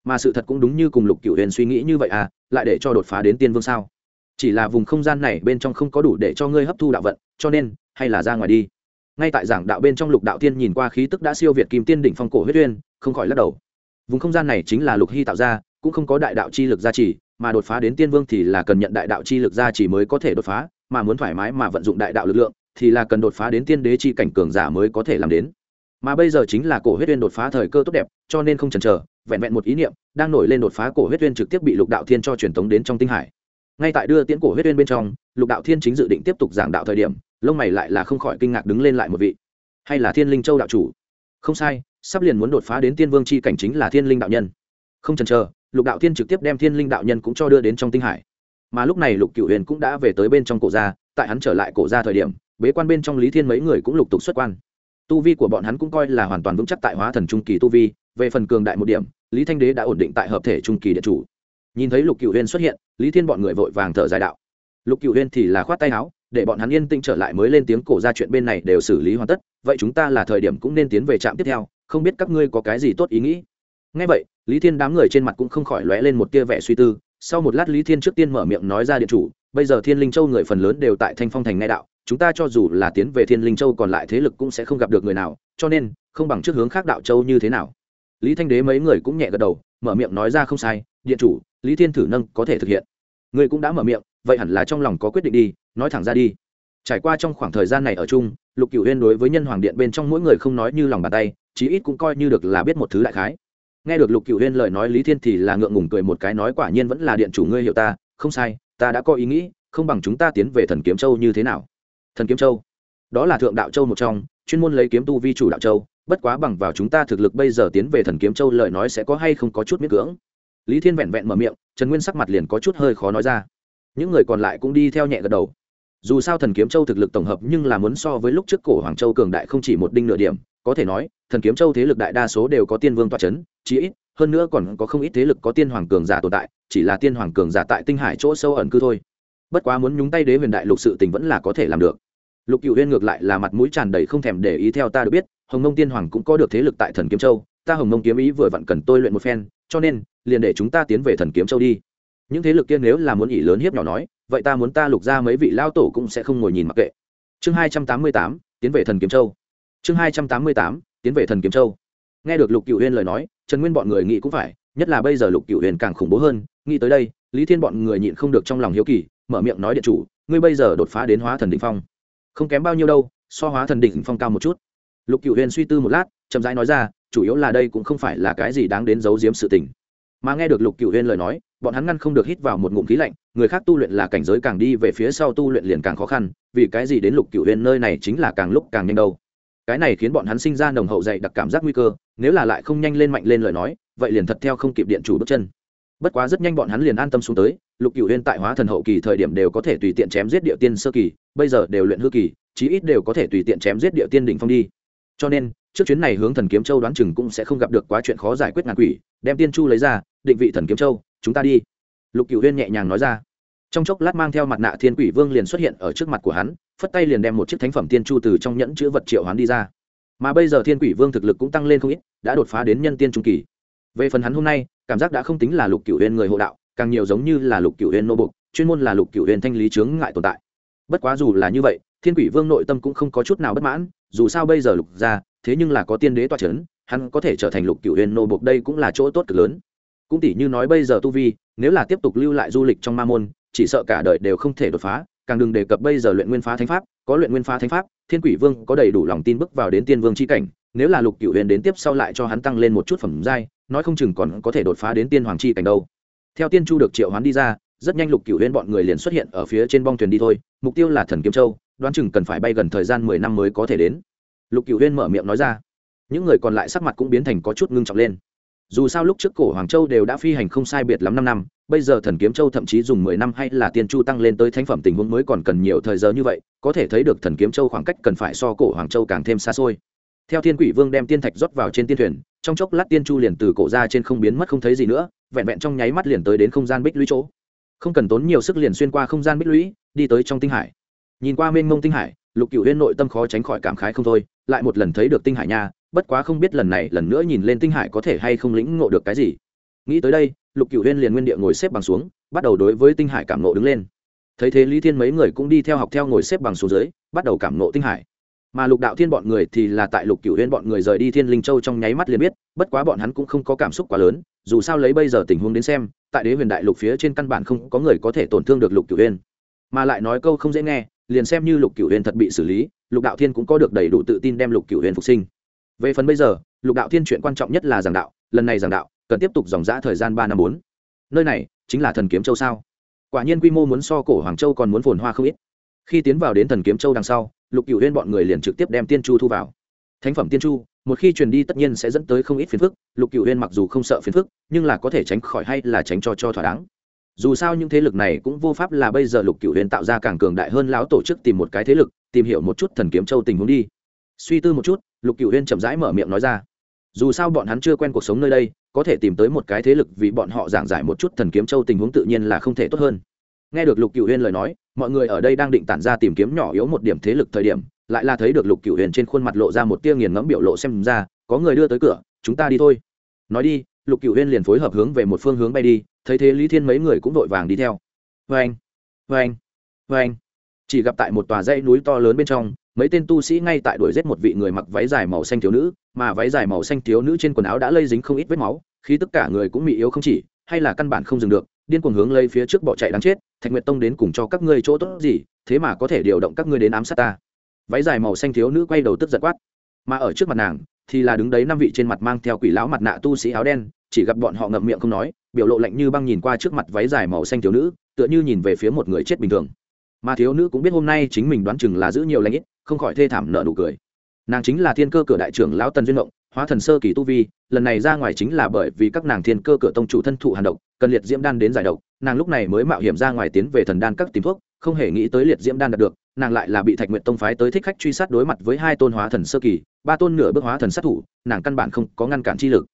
Mà sự thật cũng đúng như cùng lục cựu huyền suy nghĩ như vậy à lại để cho đột phá đến tiên vương sao? Chỉ là vùng không gian này bên trong không có đủ để cho ngươi hấp thu đạo vận, cho nên, hay là ra ngoài đi ngay tại giảng đạo bên trong lục đạo tiên nhìn qua khí tức đã siêu việt kim tiên đỉnh phong cổ huyết uyên, không khỏi lắc đầu. Vùng không gian này chính là lục hy tạo ra, cũng không có đại đạo chi lực gia trì, mà đột phá đến tiên vương thì là cần nhận đại đạo chi lực gia trì mới có thể đột phá, mà muốn thoải mái mà vận dụng đại đạo lực lượng thì là cần đột phá đến tiên đế chi cảnh cường giả mới có thể làm đến. Mà bây giờ chính là cổ huyết uyên đột phá thời cơ tốt đẹp, cho nên không chần chờ, vẹn vẹn một ý niệm, đang nổi lên đột phá cổ huyết uyên trực tiếp bị lục đạo thiên cho truyền tống đến trong tinh hải. Ngay tại đưa tiễn cổ huyết uyên bên trong, lục đạo thiên chính dự định tiếp tục giảng đạo thời điểm lông mày lại là không khỏi kinh ngạc đứng lên lại một vị. Hay là thiên linh châu đạo chủ? Không sai, sắp liền muốn đột phá đến tiên vương chi cảnh chính là thiên linh đạo nhân. Không chần chờ, lục đạo thiên trực tiếp đem thiên linh đạo nhân cũng cho đưa đến trong tinh hải. Mà lúc này lục cửu huyền cũng đã về tới bên trong cổ gia, tại hắn trở lại cổ gia thời điểm, bế quan bên trong lý thiên mấy người cũng lục tục xuất quan. Tu vi của bọn hắn cũng coi là hoàn toàn vững chắc tại hóa thần trung kỳ tu vi, về phần cường đại một điểm, lý thanh đế đã ổn định tại hợp thể trung kỳ điện chủ. Nhìn thấy lục cửu huyền xuất hiện, lý thiên bọn người vội vàng thở dài đạo. Lục cửu huyền thì là khoát tay áo để bọn hắn yên tĩnh trở lại mới lên tiếng cổ ra chuyện bên này đều xử lý hoàn tất, vậy chúng ta là thời điểm cũng nên tiến về trạm tiếp theo, không biết các ngươi có cái gì tốt ý nghĩ. Ngay vậy, lý thiên đám người trên mặt cũng không khỏi lóe lên một tia vẻ suy tư, sau một lát lý thiên trước tiên mở miệng nói ra điện chủ, bây giờ thiên linh châu người phần lớn đều tại thanh phong thành nghe đạo, chúng ta cho dù là tiến về thiên linh châu còn lại thế lực cũng sẽ không gặp được người nào, cho nên, không bằng trước hướng khác đạo châu như thế nào. Lý thanh đế mấy người cũng nhẹ gật đầu, mở miệng nói ra không sai, điện chủ, lý thiên thử nâng có thể thực hiện. Người cũng đã mở miệng, vậy hẳn là trong lòng có quyết định đi nói thẳng ra đi. Trải qua trong khoảng thời gian này ở chung, lục cửu huyên đối với nhân hoàng điện bên trong mỗi người không nói như lòng bàn tay, chí ít cũng coi như được là biết một thứ đại khái. Nghe được lục cựu huyên lời nói lý thiên thì là ngượng ngùng cười một cái nói quả nhiên vẫn là điện chủ ngươi hiệu ta, không sai, ta đã có ý nghĩ, không bằng chúng ta tiến về thần kiếm châu như thế nào? Thần kiếm châu? Đó là thượng đạo châu một trong, chuyên môn lấy kiếm tu vi chủ đạo châu, bất quá bằng vào chúng ta thực lực bây giờ tiến về thần kiếm châu lời nói sẽ có hay không có chút miễn cưỡng. Lý thiên vẹn vẹn mở miệng, trần nguyên sắc mặt liền có chút hơi khó nói ra. Những người còn lại cũng đi theo nhẹ gật đầu dù sao thần kiếm châu thực lực tổng hợp nhưng là muốn so với lúc trước cổ hoàng châu cường đại không chỉ một đinh nửa điểm, có thể nói, thần kiếm châu thế lực đại đa số đều có tiên vương toa c h ấ n chí ít, hơn nữa còn có không ít thế lực có tiên hoàng cường giả tồn tại, chỉ là tiên hoàng cường giả tại tinh hải chỗ sâu ẩn cư thôi. Bất quá muốn nhúng tay đế huyền đại lục sự tình vẫn là có thể làm được. Lục cựu huyên ngược lại là mặt mũi tràn đầy không thèm để ý theo ta được biết, hồng mông tiên hoàng cũng có được thế lực tại thần kiếm châu, ta hồng mông kiếm ý vừa vặn cần tôi luyện một phen, cho nên, liền để chúng ta tiến về thần kiếm châu đi những thế lực kia nếu là muốn ỉ lớn hiếp nhỏ nói, vậy ta muốn ta lục ra mấy vị lao tổ cũng sẽ không ngồi nhìn mặc kệ. Chương hai trăm tám mươi tám, tiến về thần kiếm châu. Chương hai trăm tám mươi tám, tiến về thần kiếm châu. Nghe được lục cựu huyên lời nói, trần nguyên bọn người nghĩ cũng phải, nhất là bây giờ lục cựu huyền càng khủng bố hơn, nghĩ tới đây, lý thiên bọn người nhịn không được trong lòng hiếu kỳ, mở miệng nói điện chủ, ngươi bây giờ đột phá đến hóa thần đ ỉ n h phong. Không kém bao nhiêu đâu, so hóa thần đỉnh phong cao một chút. Lục cựu huyền suy tư một lát, chậm rãi nói ra, chủ yếu là đây cũng không phải là cái gì đáng đến giấu giếm sự tình. Mà nghe được lục cựu huyền lời nói bọn hắn ngăn không được hít vào một ngụm khí lạnh, người khác tu luyện là cảnh giới càng đi về phía sau tu luyện liền càng khó khăn, vì cái gì đến lục cựu huyền nơi này chính là càng lúc càng nhanh đâu. Cái này khiến bọn hắn sinh ra nồng hậu dày đặc cảm giác nguy cơ, nếu là lại không nhanh lên mạnh lên lời nói, vậy liền thật theo không kịp điện chủ bước chân. Bất quá rất nhanh bọn hắn liền an tâm xuống tới, lục cựu huyên tại hóa thần hậu kỳ thời điểm đều có thể tùy tiện chém giết địa tiên sơ kỳ, bây giờ đều luyện hư kỳ, chí ít đều có thể tùy tiện chém giết địa tiên đỉnh phong đi. Cho nên, trước chuyến này hướng thần kiếm châu đoán chừng cũng sẽ không gặp được quá chuyện khó giải quyết ngàn quỷ, đem tiên chu lấy ra định vị thần kiếm châu, chúng ta đi. Lục cựu huyên nhẹ nhàng nói ra. Trong chốc lát mang theo mặt nạ thiên quỷ vương liền xuất hiện ở trước mặt của hắn, phất tay liền đem một chiếc thánh phẩm tiên chu từ trong nhẫn chữ vật triệu hắn đi ra. Mà bây giờ thiên quỷ vương thực lực cũng tăng lên không ít, đã đột phá đến nhân tiên trung kỳ. Về phần hắn hôm nay, cảm giác đã không tính là lục cửu huyên người hộ đạo, càng nhiều giống như là lục cửu huyên nô bục chuyên môn là lục cửu huyên thanh lý chướng ngại tồn tại. Bất quá dù là như vậy, thiên quỷ vương nội tâm cũng không có chút nào bất mãn, dù sao bây giờ lục ra thế nhưng là có tiên đế toa c h ấ n hắn có thể trở thành lục cửu huyên nô bục đây cũng là chỗ tốt cực lớn cũng tỷ như nói bây giờ tu vi, nếu là tiếp tục lưu lại du lịch trong ma môn, chỉ sợ cả đời đều không thể đột phá. Càng đừng đề cập bây giờ luyện nguyên phá thánh pháp, có luyện nguyên phá thánh pháp, thiên quỷ vương có đầy đủ lòng tin bước vào đến tiên vương c h i cảnh. Nếu là lục cựu huyền đến tiếp sau lại cho hắn tăng lên một chút phẩm giai, nói không chừng còn có thể đột phá đến tiên hoàng chi cảnh đâu. Theo tiên chu được triệu hoán đi ra, rất nhanh lục cựu huyền bọn người liền xuất hiện ở phía trên bong thuyền đi thôi. Mục tiêu là thần kiếm châu, đoán chừng cần phải bay gần thời gian mười năm mới có thể đến. Lục cựu huyền mở miệng nói ra. Những người còn lại sắc mặt cũng biến thành có chút ngưng trọng lên dù sao lúc trước cổ hoàng châu đều đã phi hành không sai biệt lắm năm năm, bây giờ thần kiếm châu thậm chí dùng mười năm hay là tiên chu tăng lên tới thánh phẩm tình huống mới còn cần nhiều thời giờ như vậy, có thể thấy được thần kiếm châu khoảng cách cần phải so cổ hoàng châu càng thêm xa xôi. Theo thiên quỷ vương đem tiên thạch rót vào trên tiên thuyền, trong chốc lát tiên chu liền từ cổ ra trên không biến mất không thấy gì nữa, vẹn vẹn trong nháy mắt liền tới đến không gian bích lũy chỗ. Không cần tốn nhiều sức liền xuyên qua không gian bích lũy, đi tới trong tinh hải. Nhìn qua mênh mông tinh hải, lục cựu huyên nội tâm khó tránh khỏi cảm khái không thôi lại một lần thấy được tinh hải nha, bất quá không biết lần này lần nữa nhìn lên tinh hải có thể hay không lĩnh ngộ được cái gì. Nghĩ tới đây, lục cựu huyên liền nguyên địa ngồi xếp bằng xuống, bắt đầu đối với tinh hải cảm nộ đứng lên. Thấy thế lý thiên mấy người cũng đi theo học theo ngồi xếp bằng xuống dưới, bắt đầu cảm nộ tinh hải. Mà lục đạo thiên bọn người thì là tại lục cựu huyên bọn người rời đi thiên linh châu trong nháy mắt liền biết, bất quá bọn hắn cũng không có cảm xúc quá lớn, dù sao lấy bây giờ tình huống đến xem, tại đế huyền đại lục phía trên căn bản không có người có thể tổn thương được lục cựu huyên mà lại nói câu không dễ nghe liền xem như lục cửu huyền thật bị xử lý, lục đạo thiên cũng có được đầy đủ tự tin đem lục cửu huyền phục sinh. Về phần bây giờ, lục đạo thiên chuyện quan trọng nhất là giảng đạo, lần này giảng đạo, cần tiếp tục dòng giã thời gian ba năm bốn. Nơi này chính là thần kiếm châu sao? Quả nhiên quy mô muốn so cổ hoàng châu còn muốn phồn hoa không ít. Khi tiến vào đến thần kiếm châu đằng sau, lục cửu huyên bọn người liền trực tiếp đem tiên chu thu vào. Thánh phẩm tiên chu, một khi truyền đi tất nhiên sẽ dẫn tới không ít phiền phức, lục cửu huyên mặc dù không sợ phiền phức, nhưng là có thể tránh khỏi hay là tránh cho cho thỏa đáng dù sao những thế lực này cũng vô pháp là bây giờ lục cựu huyền tạo ra càng cường đại hơn lão tổ chức tìm một cái thế lực, tìm hiểu một chút thần kiếm châu tình huống đi. Suy tư một chút, lục cựu huyền chậm rãi mở miệng nói ra. Dù sao bọn hắn chưa quen cuộc sống nơi đây, có thể tìm tới một cái thế lực vì bọn họ giảng giải một chút thần kiếm châu tình huống tự nhiên là không thể tốt hơn. Nghe được lục cựu huyền lời nói, mọi người ở đây đang định tản ra tìm kiếm nhỏ yếu một điểm thế lực thời điểm, lại là thấy được lục cựu huyền trên khuôn mặt lộ ra một tia nghiền ngẫm biểu lộ xem ra, có người đưa tới cửa, chúng ta đi thôi. Nói đi lục cựu huyên liền phối hợp hướng về một phương hướng bay đi, thấy thế lý thiên mấy người cũng vội vàng đi theo. Vê anh vê anh vê anh chỉ gặp tại một tòa dãy núi to lớn bên trong, mấy tên tu sĩ ngay tại đuổi giết một vị người mặc váy dài màu xanh thiếu nữ, mà váy dài màu xanh thiếu nữ trên quần áo đã lây dính không ít vết máu khi tất cả người cũng bị yếu không chỉ, hay là căn bản không dừng được, điên cuồng hướng lấy phía trước bỏ chạy đáng chết, thạch nguyệt tông đến cùng cho các ngươi chỗ tốt gì, thế mà có thể điều động các ngươi đến ám sát ta. Váy dài màu xanh thiếu nữ quay đầu tức giật quát, mà ở trước mặt nàng thì là đứng đấy năm vị trên mặt mang theo quỷ lão mặt nạ tu sĩ áo đen chỉ gặp bọn họ ngậm miệng không nói, biểu lộ lạnh như băng nhìn qua trước mặt váy dài màu xanh thiếu nữ, tựa như nhìn về phía một người chết bình thường. Mà thiếu nữ cũng biết hôm nay chính mình đoán chừng là giữ nhiều lãnh ít, không khỏi thê thảm nợ nụ cười. Nàng chính là thiên cơ cửa đại trưởng lão tần duyên động hóa thần sơ kỳ tu vi, lần này ra ngoài chính là bởi vì các nàng thiên cơ cửa tông chủ thân thụ hàn độc, cần liệt diễm đan đến giải độc, nàng lúc này mới mạo hiểm ra ngoài tiến về thần đan các tìm thuốc, không hề nghĩ tới liệt diễm đan đạt được, nàng lại là bị thạch nguyện tông phái tới thích khách truy sát đối mặt với hai tôn hóa thần sơ kỳ, ba tôn nửa bước hóa thần sát thủ, nàng căn bản không có ngăn cản chi lực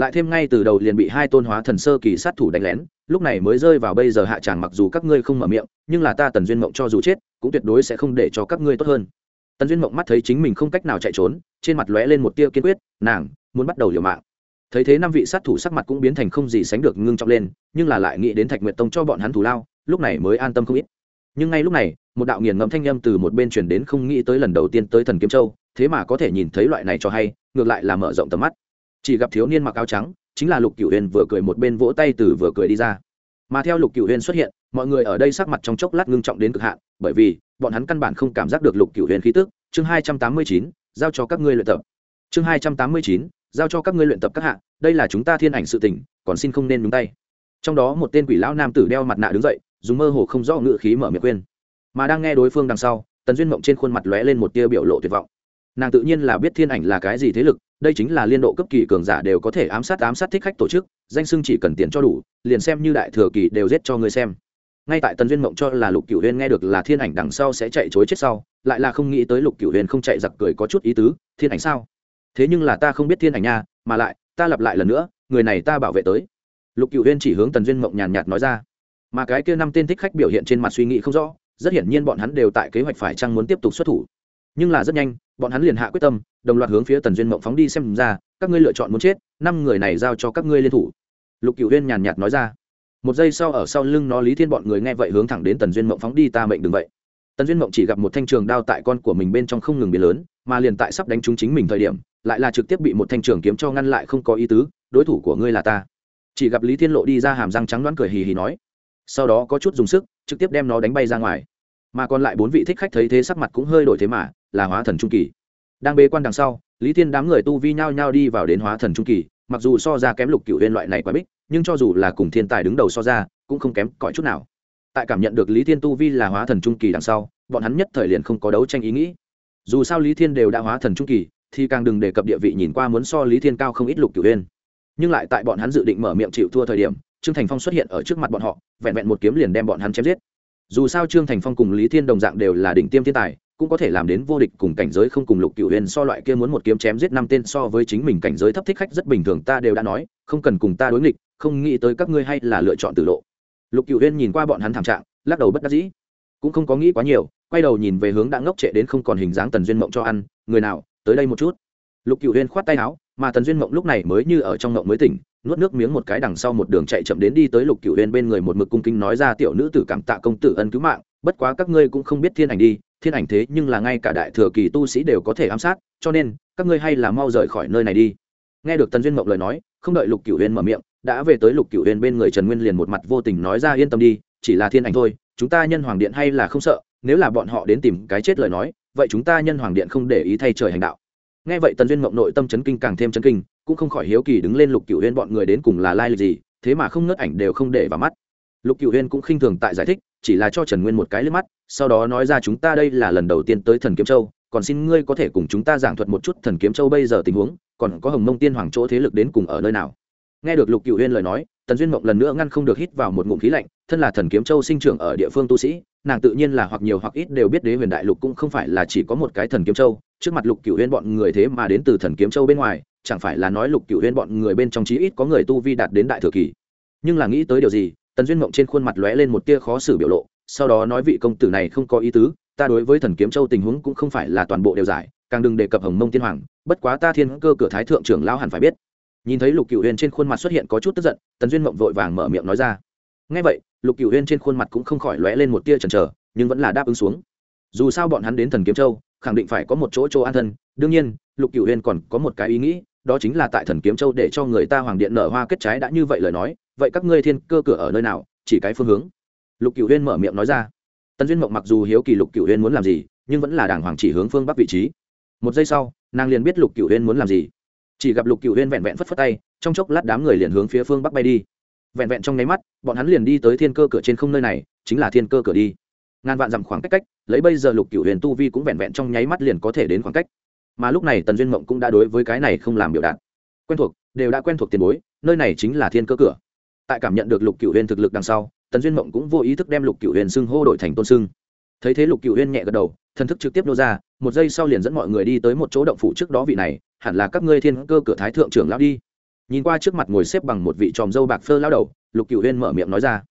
lại thêm ngay từ đầu liền bị hai tôn hóa thần sơ kỳ sát thủ đánh lén, lúc này mới rơi vào bây giờ hạ tràng mặc dù các ngươi không mở miệng, nhưng là ta tần duyên mộng cho dù chết, cũng tuyệt đối sẽ không để cho các ngươi tốt hơn. Tần duyên mộng mắt thấy chính mình không cách nào chạy trốn, trên mặt lóe lên một tia kiên quyết, nàng, muốn bắt đầu liều mạng. Thấy thế năm vị sát thủ sắc mặt cũng biến thành không gì sánh được ngưng trọng lên, nhưng là lại nghĩ đến thạch nguyệt tông cho bọn hắn thủ lao, lúc này mới an tâm không ít. Nhưng ngay lúc này, một đạo nghiền ngẫm thanh â m từ một bên chuyển đến không nghĩ tới lần đầu tiên tới thần kiếm châu, thế mà có thể nhìn thấy loại này cho hay, ngược lại là mở rộng tầm mắt chỉ gặp thiếu niên mặc áo trắng, chính là lục cửu huyền vừa cười một bên vỗ tay từ vừa cười đi ra. Mà theo lục cửu huyền xuất hiện, mọi người ở đây sắc mặt trong chốc lát ngưng trọng đến cực hạn, bởi vì, bọn hắn căn bản không cảm giác được lục cửu huyền khí tức. Chương hai trăm tám mươi chín, giao cho các ngươi luyện tập. Chương hai trăm tám mươi chín, giao cho các ngươi luyện tập các hạ, đây là chúng ta thiên ảnh sự tình, còn xin không nên nhúng tay. Trong đó một tên quỷ lão nam tử đeo mặt nạ đứng dậy, dùng mơ hồ không rõ ngự khí mở miệng khuyên. Mà đang nghe đối phương đằng sau, tần duyên mộng trên khuôn mặt lóe lên một tia biểu lộ tuyệt vọng. Nàng tự nhiên là biết thiên ảnh là cái gì thế lực đây chính là liên độ cấp kỳ cường giả đều có thể ám sát ám sát thích khách tổ chức, danh sưng chỉ cần tiền cho đủ, liền xem như đại thừa kỳ đều giết cho người xem. Ngay tại tần duyên mộng cho là lục cửu huyên nghe được là thiên ảnh đằng sau sẽ chạy chối chết sau, lại là không nghĩ tới lục cửu huyên không chạy giặc cười có chút ý tứ, thiên ảnh sao? Thế nhưng là ta không biết thiên ảnh nha, mà lại, ta lặp lại lần nữa, người này ta bảo vệ tới. Lục cửu huyên chỉ hướng tần duyên mộng nhàn nhạt nói ra. Mà cái kia năm tên thích khách biểu hiện trên mặt suy nghĩ không rõ, rất hiển nhiên bọn hắn đều tại kế hoạch phải chăng muốn tiếp tục xuất thủ. Nhưng là rất nhanh bọn hắn liền hạ quyết tâm, đồng loạt hướng phía tần duyên mộng phóng đi xem ra, các ngươi lựa chọn muốn chết, năm người này giao cho các ngươi liên thủ. Lục cựu huyên nhàn nhạt nói ra. Một giây sau ở sau lưng nó lý thiên bọn người nghe vậy hướng thẳng đến tần duyên mộng phóng đi, ta mệnh đừng vậy. Tần duyên mộng chỉ gặp một thanh trường đao tại con của mình bên trong không ngừng biến lớn, mà liền tại sắp đánh trúng chính mình thời điểm, lại là trực tiếp bị một thanh trường kiếm cho ngăn lại không có ý tứ, đối thủ của ngươi là ta. Chỉ gặp lý thiên lộ đi ra hàm răng trắng đoán cười hì hì nói. Sau đó có chút dùng sức, trực tiếp đem nó đánh bay ra ngoài. Mà còn lại bốn vị thích khách thấy thế sắc mặt cũng hơi đổi thế mà là hóa thần trung kỳ. Đang bế quan đằng sau, lý thiên đám người tu vi nhao nhao đi vào đến hóa thần trung kỳ, mặc dù so ra kém lục cựu huyên loại này quá bích, nhưng cho dù là cùng thiên tài đứng đầu so ra, cũng không kém cỏi chút nào. Tại cảm nhận được lý thiên tu vi là hóa thần trung kỳ đằng sau, bọn hắn nhất thời liền không có đấu tranh ý nghĩ. Dù sao lý thiên đều đã hóa thần trung kỳ, thì càng đừng đề cập địa vị nhìn qua muốn so lý thiên cao không ít lục cửu huyên nhưng lại tại bọn hắn dự định mở miệng chịu thua thời điểm, trương thành phong xuất hiện ở trước mặt bọn họ, vẹn vẹn một kiếm liền đem bọn hắn chém giết. Dù sao trương thành phong cùng lý thiên đồng dạng đều là đỉnh tiêm thiên tài cũng có thể làm đến vô địch cùng cảnh giới không cùng lục cựu huyền so loại kia muốn một kiếm chém giết năm tên so với chính mình cảnh giới thấp thích khách rất bình thường, ta đều đã nói, không cần cùng ta đối nghịch, không nghĩ tới các ngươi hay là lựa chọn tử lộ. Lục cựu huyền nhìn qua bọn hắn thảm trạng, lắc đầu bất đắc dĩ. Cũng không có nghĩ quá nhiều, quay đầu nhìn về hướng đã ngốc trệ đến không còn hình dáng tần duyên mộng cho ăn, người nào, tới đây một chút. Lục cựu huyền khoát tay áo, mà tần duyên mộng lúc này mới như ở trong mộng mới tỉnh, nuốt nước miếng một cái đằng sau một đường chạy chậm đến đi tới lục cựu huyền bên người một mực cung kinh nói ra tiểu nữ tử cảm tạ công tử ân cứu mạng, bất quá các ngươi cũng không biết thiên ảnh đi thiên ảnh thế nhưng là ngay cả đại thừa kỳ tu sĩ đều có thể ám sát, cho nên, các ngươi hay là mau rời khỏi nơi này đi. Nghe được tần duyên mộng lời nói, không đợi lục Cửu huyền mở miệng, đã về tới lục Cửu huyền bên người trần nguyên liền một mặt vô tình nói ra, yên tâm đi, chỉ là thiên ảnh thôi, chúng ta nhân hoàng điện hay là không sợ, nếu là bọn họ đến tìm cái chết lời nói, vậy chúng ta nhân hoàng điện không để ý thay trời hành đạo. Nghe vậy tần duyên mộng nội tâm chấn kinh càng thêm chấn kinh, cũng không khỏi hiếu kỳ đứng lên lục Cửu huyên bọn người đến cùng là lai lịch gì, thế mà không ngớt ảnh đều không để vào mắt. Lục Cửu huyên cũng khinh thường tại giải thích, chỉ là cho trần nguyên một cái lên mắt sau đó nói ra chúng ta đây là lần đầu tiên tới thần kiếm châu, còn xin ngươi có thể cùng chúng ta giảng thuật một chút thần kiếm châu bây giờ tình huống, còn có hồng mông tiên hoàng chỗ thế lực đến cùng ở nơi nào. Nghe được lục cựu huyên lời nói, tần duyên mộng lần nữa ngăn không được hít vào một ngụm khí lạnh, thân là thần kiếm châu sinh trưởng ở địa phương tu sĩ, nàng tự nhiên là hoặc nhiều hoặc ít đều biết đế huyền đại lục cũng không phải là chỉ có một cái thần kiếm châu, trước mặt lục cựu huyên bọn người thế mà đến từ thần kiếm châu bên ngoài, chẳng phải là nói lục cựu huyên bọn người bên trong chí ít có người tu vi đạt đến đại thừa kỳ. Nhưng là nghĩ tới điều gì, tần duyên mộng trên khuôn mặt lóe lên một tia khó xử biểu lộ sau đó nói vị công tử này không có ý tứ, ta đối với thần kiếm châu tình huống cũng không phải là toàn bộ đều giải, càng đừng đề cập hồng mông tiên hoàng, bất quá ta thiên cơ cửa thái thượng trưởng lão hẳn phải biết. Nhìn thấy lục cựu huyền trên khuôn mặt xuất hiện có chút tức giận, tần duyên mộng vội vàng mở miệng nói ra. Ngay vậy, lục cựu huyền trên khuôn mặt cũng không khỏi lóe lên một tia chần chờ, nhưng vẫn là đáp ứng xuống. Dù sao bọn hắn đến thần kiếm châu, khẳng định phải có một chỗ chỗ an thân, đương nhiên, lục cựu huyền còn có một cái ý nghĩ, đó chính là tại thần kiếm châu để cho người ta hoàng điện nở hoa kết trái đã như vậy lời nói, vậy các ngươi thiên cơ cửa ở nơi nào, chỉ cái phương hướng lục cựu Huyên mở miệng nói ra. Tần duyên mộng mặc dù hiếu kỳ lục cựu Huyên muốn làm gì, nhưng vẫn là đàng hoàng chỉ hướng phương bắc vị trí. Một giây sau, nàng liền biết lục cựu Huyên muốn làm gì. Chỉ gặp lục cựu Huyên vẹn vẹn phất phất tay, trong chốc lát đám người liền hướng phía phương bắc bay đi. Vẹn vẹn trong nháy mắt, bọn hắn liền đi tới thiên cơ cửa trên không nơi này, chính là thiên cơ cửa đi. Ngàn vạn dặm khoảng cách cách, lấy bây giờ lục cựu huyền tu vi cũng vẹn vẹn trong nháy mắt liền có thể đến khoảng cách. Mà lúc này tần duyên mộng cũng đã đối với cái này không làm biểu đạt. Quen thuộc, đều đã quen thuộc tiền bối, nơi này chính là thiên cơ cửa. Tại cảm nhận được lục cựu huyền thực lực đằng sau tần duyên mộng cũng vô ý thức đem lục cựu huyền xưng hô đổi thành tôn xưng. Thấy thế lục cựu huyền nhẹ gật đầu, thần thức trực tiếp nô ra, một giây sau liền dẫn mọi người đi tới một chỗ động phủ trước đó vị này, hẳn là các ngươi thiên cơ cửa thái thượng trưởng lão đi. Nhìn qua trước mặt ngồi xếp bằng một vị tròm dâu bạc phơ lao đầu, lục cựu huyền mở miệng nói ra.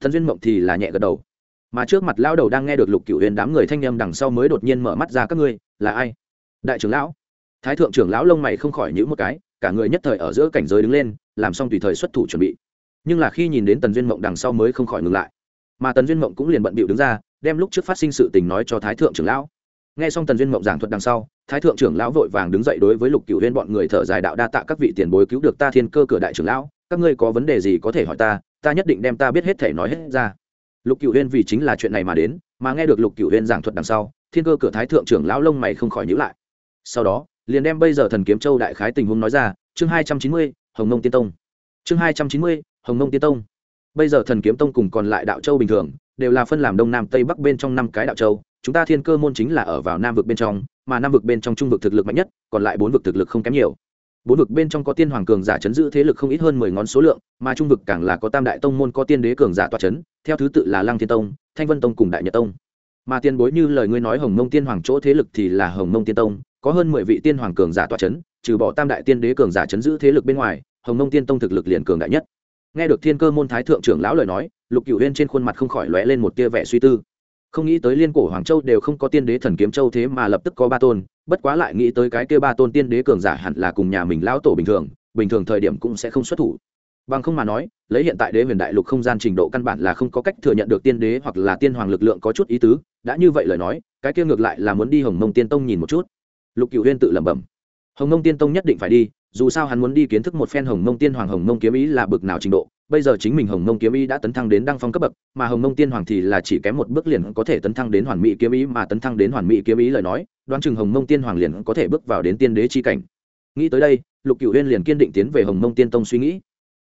Thần duyên mộng thì là nhẹ gật đầu. Mà trước mặt lao đầu đang nghe được lục cựu huyền đám người thanh â đằng sau mới đột nhiên mở mắt ra, các ngươi, là ai? Đại trưởng lão. Thái thượng trưởng lão lông mày không khỏi nhữ một cái, cả người nhất thời ở giữa cảnh giới đứng lên, làm xong tùy thời xuất thủ chuẩn bị nhưng là khi nhìn đến tần duyên mộng đằng sau mới không khỏi ngừng lại mà tần duyên mộng cũng liền bận bịu đứng ra đem lúc trước phát sinh sự tình nói cho thái thượng trưởng lão nghe xong tần duyên mộng giảng thuật đằng sau thái thượng trưởng lão vội vàng đứng dậy đối với lục cửu huyên bọn người thở dài đạo đa tạ các vị tiền bối cứu được ta thiên cơ cửa đại trưởng lão các ngươi có vấn đề gì có thể hỏi ta ta nhất định đem ta biết hết thể nói hết ra lục cửu huyên vì chính là chuyện này mà đến mà nghe được lục cửu huyên giảng thuật đằng sau thiên cơ cửa thái thượng trưởng lão lông mày không khỏi nhữ lại sau đó liền đem bây giờ thần kiếm châu đại khái tình huống nói ra chương hai trăm chín mươi hồng nông tiên tông chương hai trăm chín mươi hồng nông tiên tông. Bây giờ thần kiếm tông cùng còn lại đạo châu bình thường, đều là phân làm đông nam tây bắc bên trong năm cái đạo châu, chúng ta thiên cơ môn chính là ở vào nam vực bên trong, mà nam vực bên trong trung vực thực lực mạnh nhất, còn lại bốn vực thực lực không kém nhiều. Bốn vực bên trong có tiên hoàng cường giả chấn giữ thế lực không ít hơn mười ngón số lượng, mà trung vực càng là có tam đại tông môn có tiên đế cường giả toa chấn, theo thứ tự là lăng thiên tông, thanh vân tông cùng đại nhật tông. Mà tiên bối như lời ngươi nói hồng mông tiên hoàng chỗ thế lực thì là hồng mông tiên tông, có hơn mười vị tiên hoàng cường giả toa chấn, trừ bỏ tam đại tiên đế cường giả chấn giữ thế lực bên ngoài, hồng mông tiên tông thực lực liền cường đại nhất nghe được thiên cơ môn thái thượng trưởng lão lời nói, lục cửu huyên trên khuôn mặt không khỏi lóe lên một tia vẻ suy tư. Không nghĩ tới liên cổ hoàng châu đều không có tiên đế thần kiếm châu thế mà lập tức có ba tôn, bất quá lại nghĩ tới cái kia ba tôn tiên đế cường giả hẳn là cùng nhà mình lão tổ bình thường bình thường thời điểm cũng sẽ không xuất thủ. Bằng không mà nói, lấy hiện tại đế huyền đại lục không gian trình độ căn bản là không có cách thừa nhận được tiên đế hoặc là tiên hoàng lực lượng có chút ý tứ, đã như vậy lời nói, cái kia ngược lại là muốn đi hồng mông tiên tông nhìn một chút. Lục cựu huyên tự lẩm bẩm. Hồng mông tiên tông nhất định phải đi dù sao hắn muốn đi kiến thức một phen hồng mông tiên hoàng, hồng mông kiếm ý là bực nào trình độ, bây giờ chính mình hồng mông kiếm ý đã tấn thăng đến đăng phong cấp bậc, mà hồng mông tiên hoàng thì là chỉ kém một bước liền có thể tấn thăng đến hoàn mỹ kiếm ý, mà tấn thăng đến hoàn mỹ kiếm ý lời nói, đoán chừng hồng mông tiên hoàng liền có thể bước vào đến tiên đế chi cảnh. Nghĩ tới đây, lục cựu huyên liền kiên định tiến về hồng mông tiên tông suy nghĩ.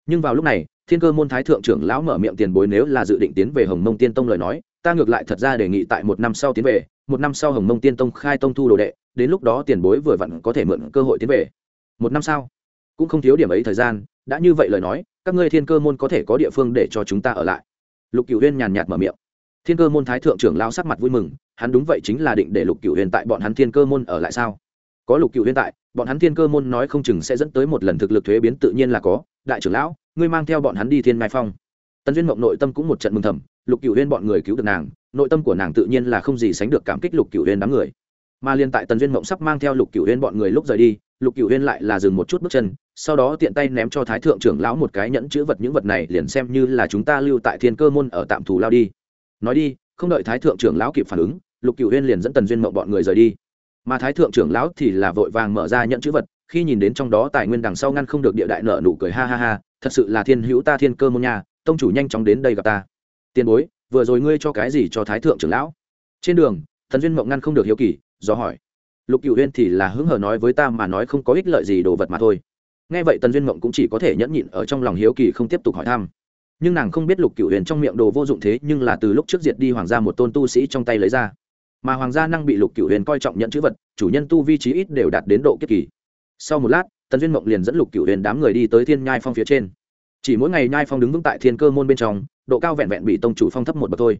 Nhưng vào lúc này, thiên cơ môn thái thượng trưởng lão mở miệng tiền bối nếu là dự định tiến về hồng mông tiên tông lời nói, ta ngược lại thật ra đề nghị tại một năm sau tiến về, một năm sau hồng mông tiên tông khai tông thu đồ đệ, đến lúc đó tiền bối vừa vặn có thể mượn cơ hội tiến về một năm sau cũng không thiếu điểm ấy thời gian, đã như vậy lời nói, các ngươi thiên cơ môn có thể có địa phương để cho chúng ta ở lại. Lục cựu huyên nhàn nhạt mở miệng. Thiên cơ môn thái thượng trưởng lao sắc mặt vui mừng, hắn đúng vậy chính là định để lục cựu huyên tại bọn hắn thiên cơ môn ở lại sao? Có lục cựu huyên tại, bọn hắn thiên cơ môn nói không chừng sẽ dẫn tới một lần thực lực thuế biến tự nhiên là có. Đại trưởng lão, ngươi mang theo bọn hắn đi thiên mai phong. Tân duyên mộng nội tâm cũng một trận mừng thầm, lục cựu huyên bọn người cứu được nàng, nội tâm của nàng tự nhiên là không gì sánh được cảm kích lục cựu huyên đám người. Mà liên tại tần duyên mộng sắp mang theo lục cựu huyên bọn người lúc rời đi lục cựu huyên lại là dừng một chút bước chân, sau đó tiện tay ném cho thái thượng trưởng lão một cái nhẫn chữ vật những vật này liền xem như là chúng ta lưu tại thiên cơ môn ở tạm thù lao đi. Nói đi, không đợi thái thượng trưởng lão kịp phản ứng, lục cựu huyên liền dẫn tần duyên mộng bọn người rời đi. Mà thái thượng trưởng lão thì là vội vàng mở ra nhẫn chữ vật, khi nhìn đến trong đó tài nguyên đằng sau ngăn không được địa đại nợ nụ cười ha ha ha, thật sự là thiên hữu ta thiên cơ môn nhà tông chủ nhanh chóng đến đây gặp ta. Tiền bối, vừa rồi ngươi cho cái gì cho thái thượng trưởng lão? Trên đường thần duyên mộng ngăn không được hiếu kỳ, do hỏi lục cựu huyên thì là hứng hờ nói với ta mà nói không có ích lợi gì đồ vật mà thôi. Nghe vậy tần duyên mộng cũng chỉ có thể nhẫn nhịn ở trong lòng hiếu kỳ không tiếp tục hỏi thăm. Nhưng nàng không biết lục cựu huyền trong miệng đồ vô dụng thế nhưng là từ lúc trước diệt đi hoàng gia một tôn tu sĩ trong tay lấy ra. Mà hoàng gia năng bị lục cựu huyền coi trọng nhận chữ vật, chủ nhân tu vi trí ít đều đạt đến độ kiếp kỳ. Sau một lát, tần duyên mộng liền dẫn lục cựu huyền đám người đi tới thiên nhai phong phía trên. Chỉ mỗi ngày nhai phong đứng vững tại thiên cơ môn bên trong, độ cao vẹn vẹn bị tông chủ phong thấp một bậc thôi.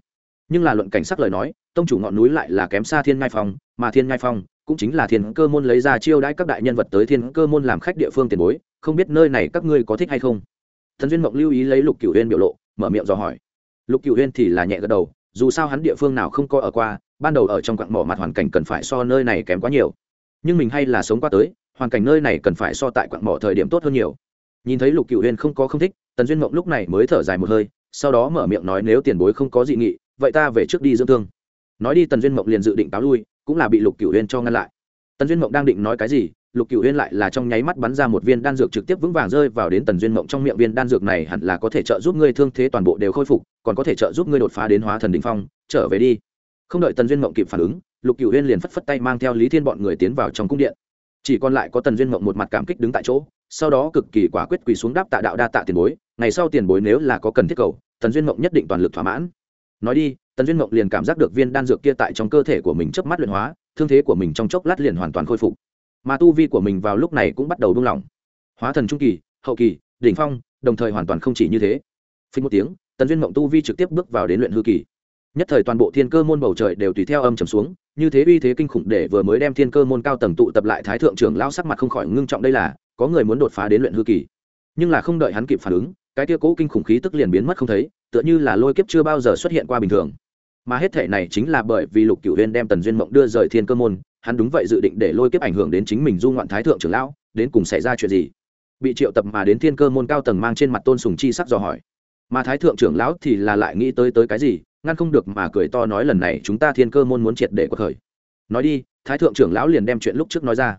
Nhưng là luận cảnh sắc lời nói, tông chủ ngọn núi lại là kém xa thiên nhai phong, mà thiên nhai phong cũng chính là thiên cơ môn lấy ra chiêu đãi các đại nhân vật tới thiên cơ môn làm khách địa phương tiền bối, không biết nơi này các ngươi có thích hay không? Thần duyên mộng lưu ý lấy lục cửu huyên biểu lộ, mở miệng dò hỏi. Lục cửu huyên thì là nhẹ gật đầu, dù sao hắn địa phương nào không có ở qua, ban đầu ở trong quặng mỏ mặt hoàn cảnh cần phải so nơi này kém quá nhiều. Nhưng mình hay là sống qua tới, hoàn cảnh nơi này cần phải so tại quặng mỏ thời điểm tốt hơn nhiều. Nhìn thấy lục cửu huyên không có không thích, tần duyên mộng lúc này mới thở dài một hơi, sau đó mở miệng nói nếu tiền bối không có dị nghị, vậy ta về trước đi dưỡng thương. Nói đi tần duyên mộng liền dự định cáo lui cũng là bị lục cửu huyên cho ngăn lại. Tần duyên mộng đang định nói cái gì, lục cửu huyên lại là trong nháy mắt bắn ra một viên đan dược trực tiếp vững vàng rơi vào đến tần duyên mộng trong miệng. Viên đan dược này hẳn là có thể trợ giúp ngươi thương thế toàn bộ đều khôi phục, còn có thể trợ giúp ngươi đột phá đến hóa thần đình phong. Trở về đi. Không đợi tần duyên mộng kịp phản ứng, lục cửu huyên liền phất phất tay mang theo lý thiên bọn người tiến vào trong cung điện. Chỉ còn lại có tần duyên mộng một mặt cảm kích đứng tại chỗ, sau đó cực kỳ quả quyết quỳ xuống đáp tạ đạo đa tạ tiền bối. Ngày sau tiền bối nếu là có cần thiết cầu, tần duyên mộng nhất định toàn lực thỏa mãn. Nói đi tần duyên mộng liền cảm giác được viên đan dược kia tại trong cơ thể của mình chớp mắt luyện hóa, thương thế của mình trong chốc lát liền hoàn toàn khôi phục. Mà tu vi của mình vào lúc này cũng bắt đầu buông lỏng. Hóa thần trung kỳ, hậu kỳ, đỉnh phong, đồng thời hoàn toàn không chỉ như thế. Phí một tiếng, tần duyên mộng tu vi trực tiếp bước vào đến luyện hư kỳ. Nhất thời toàn bộ thiên cơ môn bầu trời đều tùy theo âm trầm xuống, như thế uy thế kinh khủng để vừa mới đem thiên cơ môn cao tầng tụ tập lại thái thượng trưởng lao sắc mặt không khỏi ngưng trọng đây là, có người muốn đột phá đến luyện hư kỳ. Nhưng là không đợi hắn kịp phản ứng, cái tia cố kinh khủng khí tức liền biến mất không thấy, tựa như là lôi kiếp chưa bao giờ xuất hiện qua bình thường mà hết thể này chính là bởi vì lục cửu huyên đem tần duyên mộng đưa rời thiên cơ môn, hắn đúng vậy dự định để lôi kiếp ảnh hưởng đến chính mình du ngoạn thái thượng trưởng lão, đến cùng xảy ra chuyện gì? Bị triệu tập mà đến thiên cơ môn cao tầng mang trên mặt tôn sùng chi sắc dò hỏi. Mà thái thượng trưởng lão thì là lại nghĩ tới tới cái gì, ngăn không được mà cười to nói lần này chúng ta thiên cơ môn muốn triệt để cuộc khởi. Nói đi, thái thượng trưởng lão liền đem chuyện lúc trước nói ra.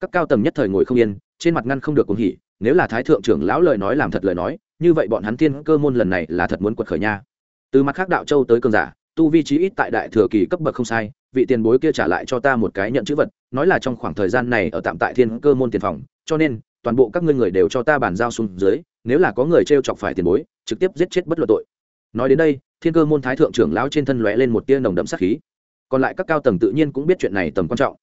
Các cao tầng nhất thời ngồi không yên, trên mặt ngăn không được cuồng hỉ, nếu là thái thượng trưởng lão lời nói làm thật lời nói, như vậy bọn hắn thiên cơ môn lần này là thật muốn quật khởi nha. Từ mặt khác đạo châu tới cường giả tu vi trí ít tại đại thừa kỳ cấp bậc không sai, vị tiền bối kia trả lại cho ta một cái nhận chữ vật, nói là trong khoảng thời gian này ở tạm tại thiên cơ môn tiền phòng, cho nên, toàn bộ các ngươi người đều cho ta bàn giao xuống dưới, nếu là có người t r e o chọc phải tiền bối, trực tiếp giết chết bất luận tội. Nói đến đây, thiên cơ môn thái thượng trưởng lão trên thân lóe lên một tia nồng đậm sát khí. Còn lại các cao tầng tự nhiên cũng biết chuyện này tầm quan trọng.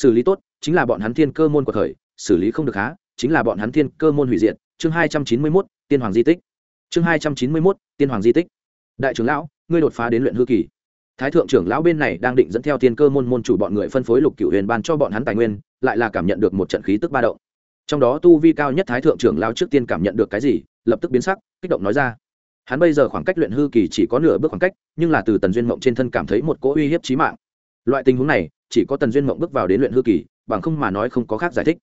Xử lý tốt, chính là bọn hắn thiên cơ môn của thời, xử lý không được há, chính là bọn hắn thiên cơ môn hủy diệt. Chương hai trăm chín mươi mốt, tiên hoàng di tích. Chương hai trăm chín mươi mốt, tiên hoàng di tích. Đại trưởng lão ngươi đột phá đến luyện hư kỳ. Thái thượng trưởng lão bên này đang định dẫn theo thiên cơ môn môn chủ bọn người phân phối lục cựu huyền ban cho bọn hắn tài nguyên, lại là cảm nhận được một trận khí tức ba động. Trong đó tu vi cao nhất thái thượng trưởng lão trước tiên cảm nhận được cái gì, lập tức biến sắc, kích động nói ra. Hắn bây giờ khoảng cách luyện hư kỳ chỉ có nửa bước khoảng cách, nhưng là từ tần duyên mộng trên thân cảm thấy một cỗ uy hiếp chí mạng. Loại tình huống này, chỉ có tần duyên mộng bước vào đến luyện hư kỳ, bằng không mà nói không có khác giải thích.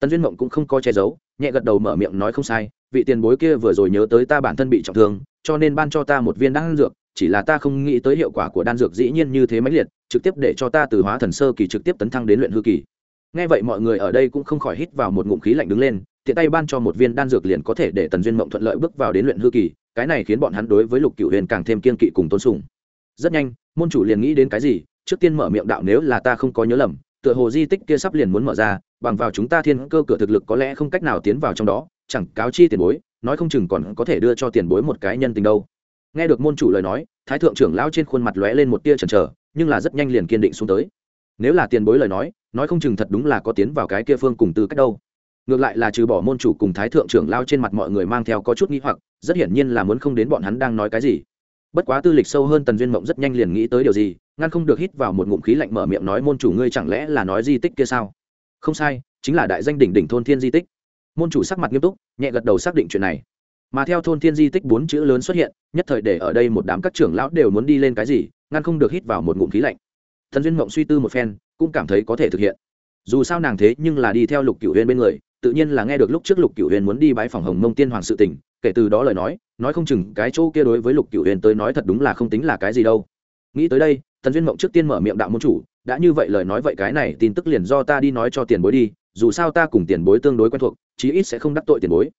Tần duyên mộng cũng không có che giấu, nhẹ gật đầu mở miệng nói không sai, vị tiền bối kia vừa rồi nhớ tới ta bản thân bị trọng thương, cho nên ban cho ta một viên đan dược chỉ là ta không nghĩ tới hiệu quả của đan dược dĩ nhiên như thế mãnh liệt, trực tiếp để cho ta từ hóa thần sơ kỳ trực tiếp tấn thăng đến luyện hư kỳ. Nghe vậy mọi người ở đây cũng không khỏi hít vào một ngụm khí lạnh đứng lên, tiện tay ban cho một viên đan dược liền có thể để tần duyên mộng thuận lợi bước vào đến luyện hư kỳ, cái này khiến bọn hắn đối với lục cựu huyền càng thêm kiên kỵ cùng tôn sùng. Rất nhanh, môn chủ liền nghĩ đến cái gì, trước tiên mở miệng đạo nếu là ta không có nhớ lầm, tựa hồ di tích kia sắp liền muốn mở ra, bằng vào chúng ta thiên cơ cửa thực lực có lẽ không cách nào tiến vào trong đó, chẳng cáo chi tiền bối, nói không chừng còn có thể đưa cho tiền bối một cái nhân tình đâu nghe được môn chủ lời nói, thái thượng trưởng lão trên khuôn mặt lóe lên một tia chần chờ, nhưng là rất nhanh liền kiên định xuống tới. Nếu là tiền bối lời nói nói không chừng thật đúng là có tiến vào cái kia phương cùng tư cách đâu. Ngược lại là trừ bỏ môn chủ cùng thái thượng trưởng lao trên mặt mọi người mang theo có chút nghĩ hoặc, rất hiển nhiên là muốn không đến bọn hắn đang nói cái gì. Bất quá tư lịch sâu hơn tần duyên mộng rất nhanh liền nghĩ tới điều gì, ngăn không được hít vào một ngụm khí lạnh mở miệng nói, môn chủ ngươi chẳng lẽ là nói di tích kia sao? Không sai, chính là đại danh đỉnh đỉnh thôn thiên di tích. Môn chủ sắc mặt nghiêm túc, nhẹ gật đầu xác định chuyện này mà theo thôn thiên di tích bốn chữ lớn xuất hiện, nhất thời để ở đây một đám các trưởng lão đều muốn đi lên cái gì, ngăn không được hít vào một ngụm khí lạnh. Thần duyên mộng suy tư một phen, cũng cảm thấy có thể thực hiện. Dù sao nàng thế nhưng là đi theo lục cửu huyền bên người, tự nhiên là nghe được lúc trước lục cửu huyền muốn đi bái phòng hồng mông tiên hoàng sự tình, kể từ đó lời nói nói không chừng cái chỗ kia đối với lục cửu huyền tới nói thật đúng là không tính là cái gì đâu. Nghĩ tới đây, thần duyên mộng trước tiên mở miệng đạo môn chủ, đã như vậy lời nói vậy cái này tin tức liền do ta đi nói cho tiền bối đi, dù sao ta cùng tiền bối tương đối quen thuộc, chí ít sẽ không đắc tội tiền bối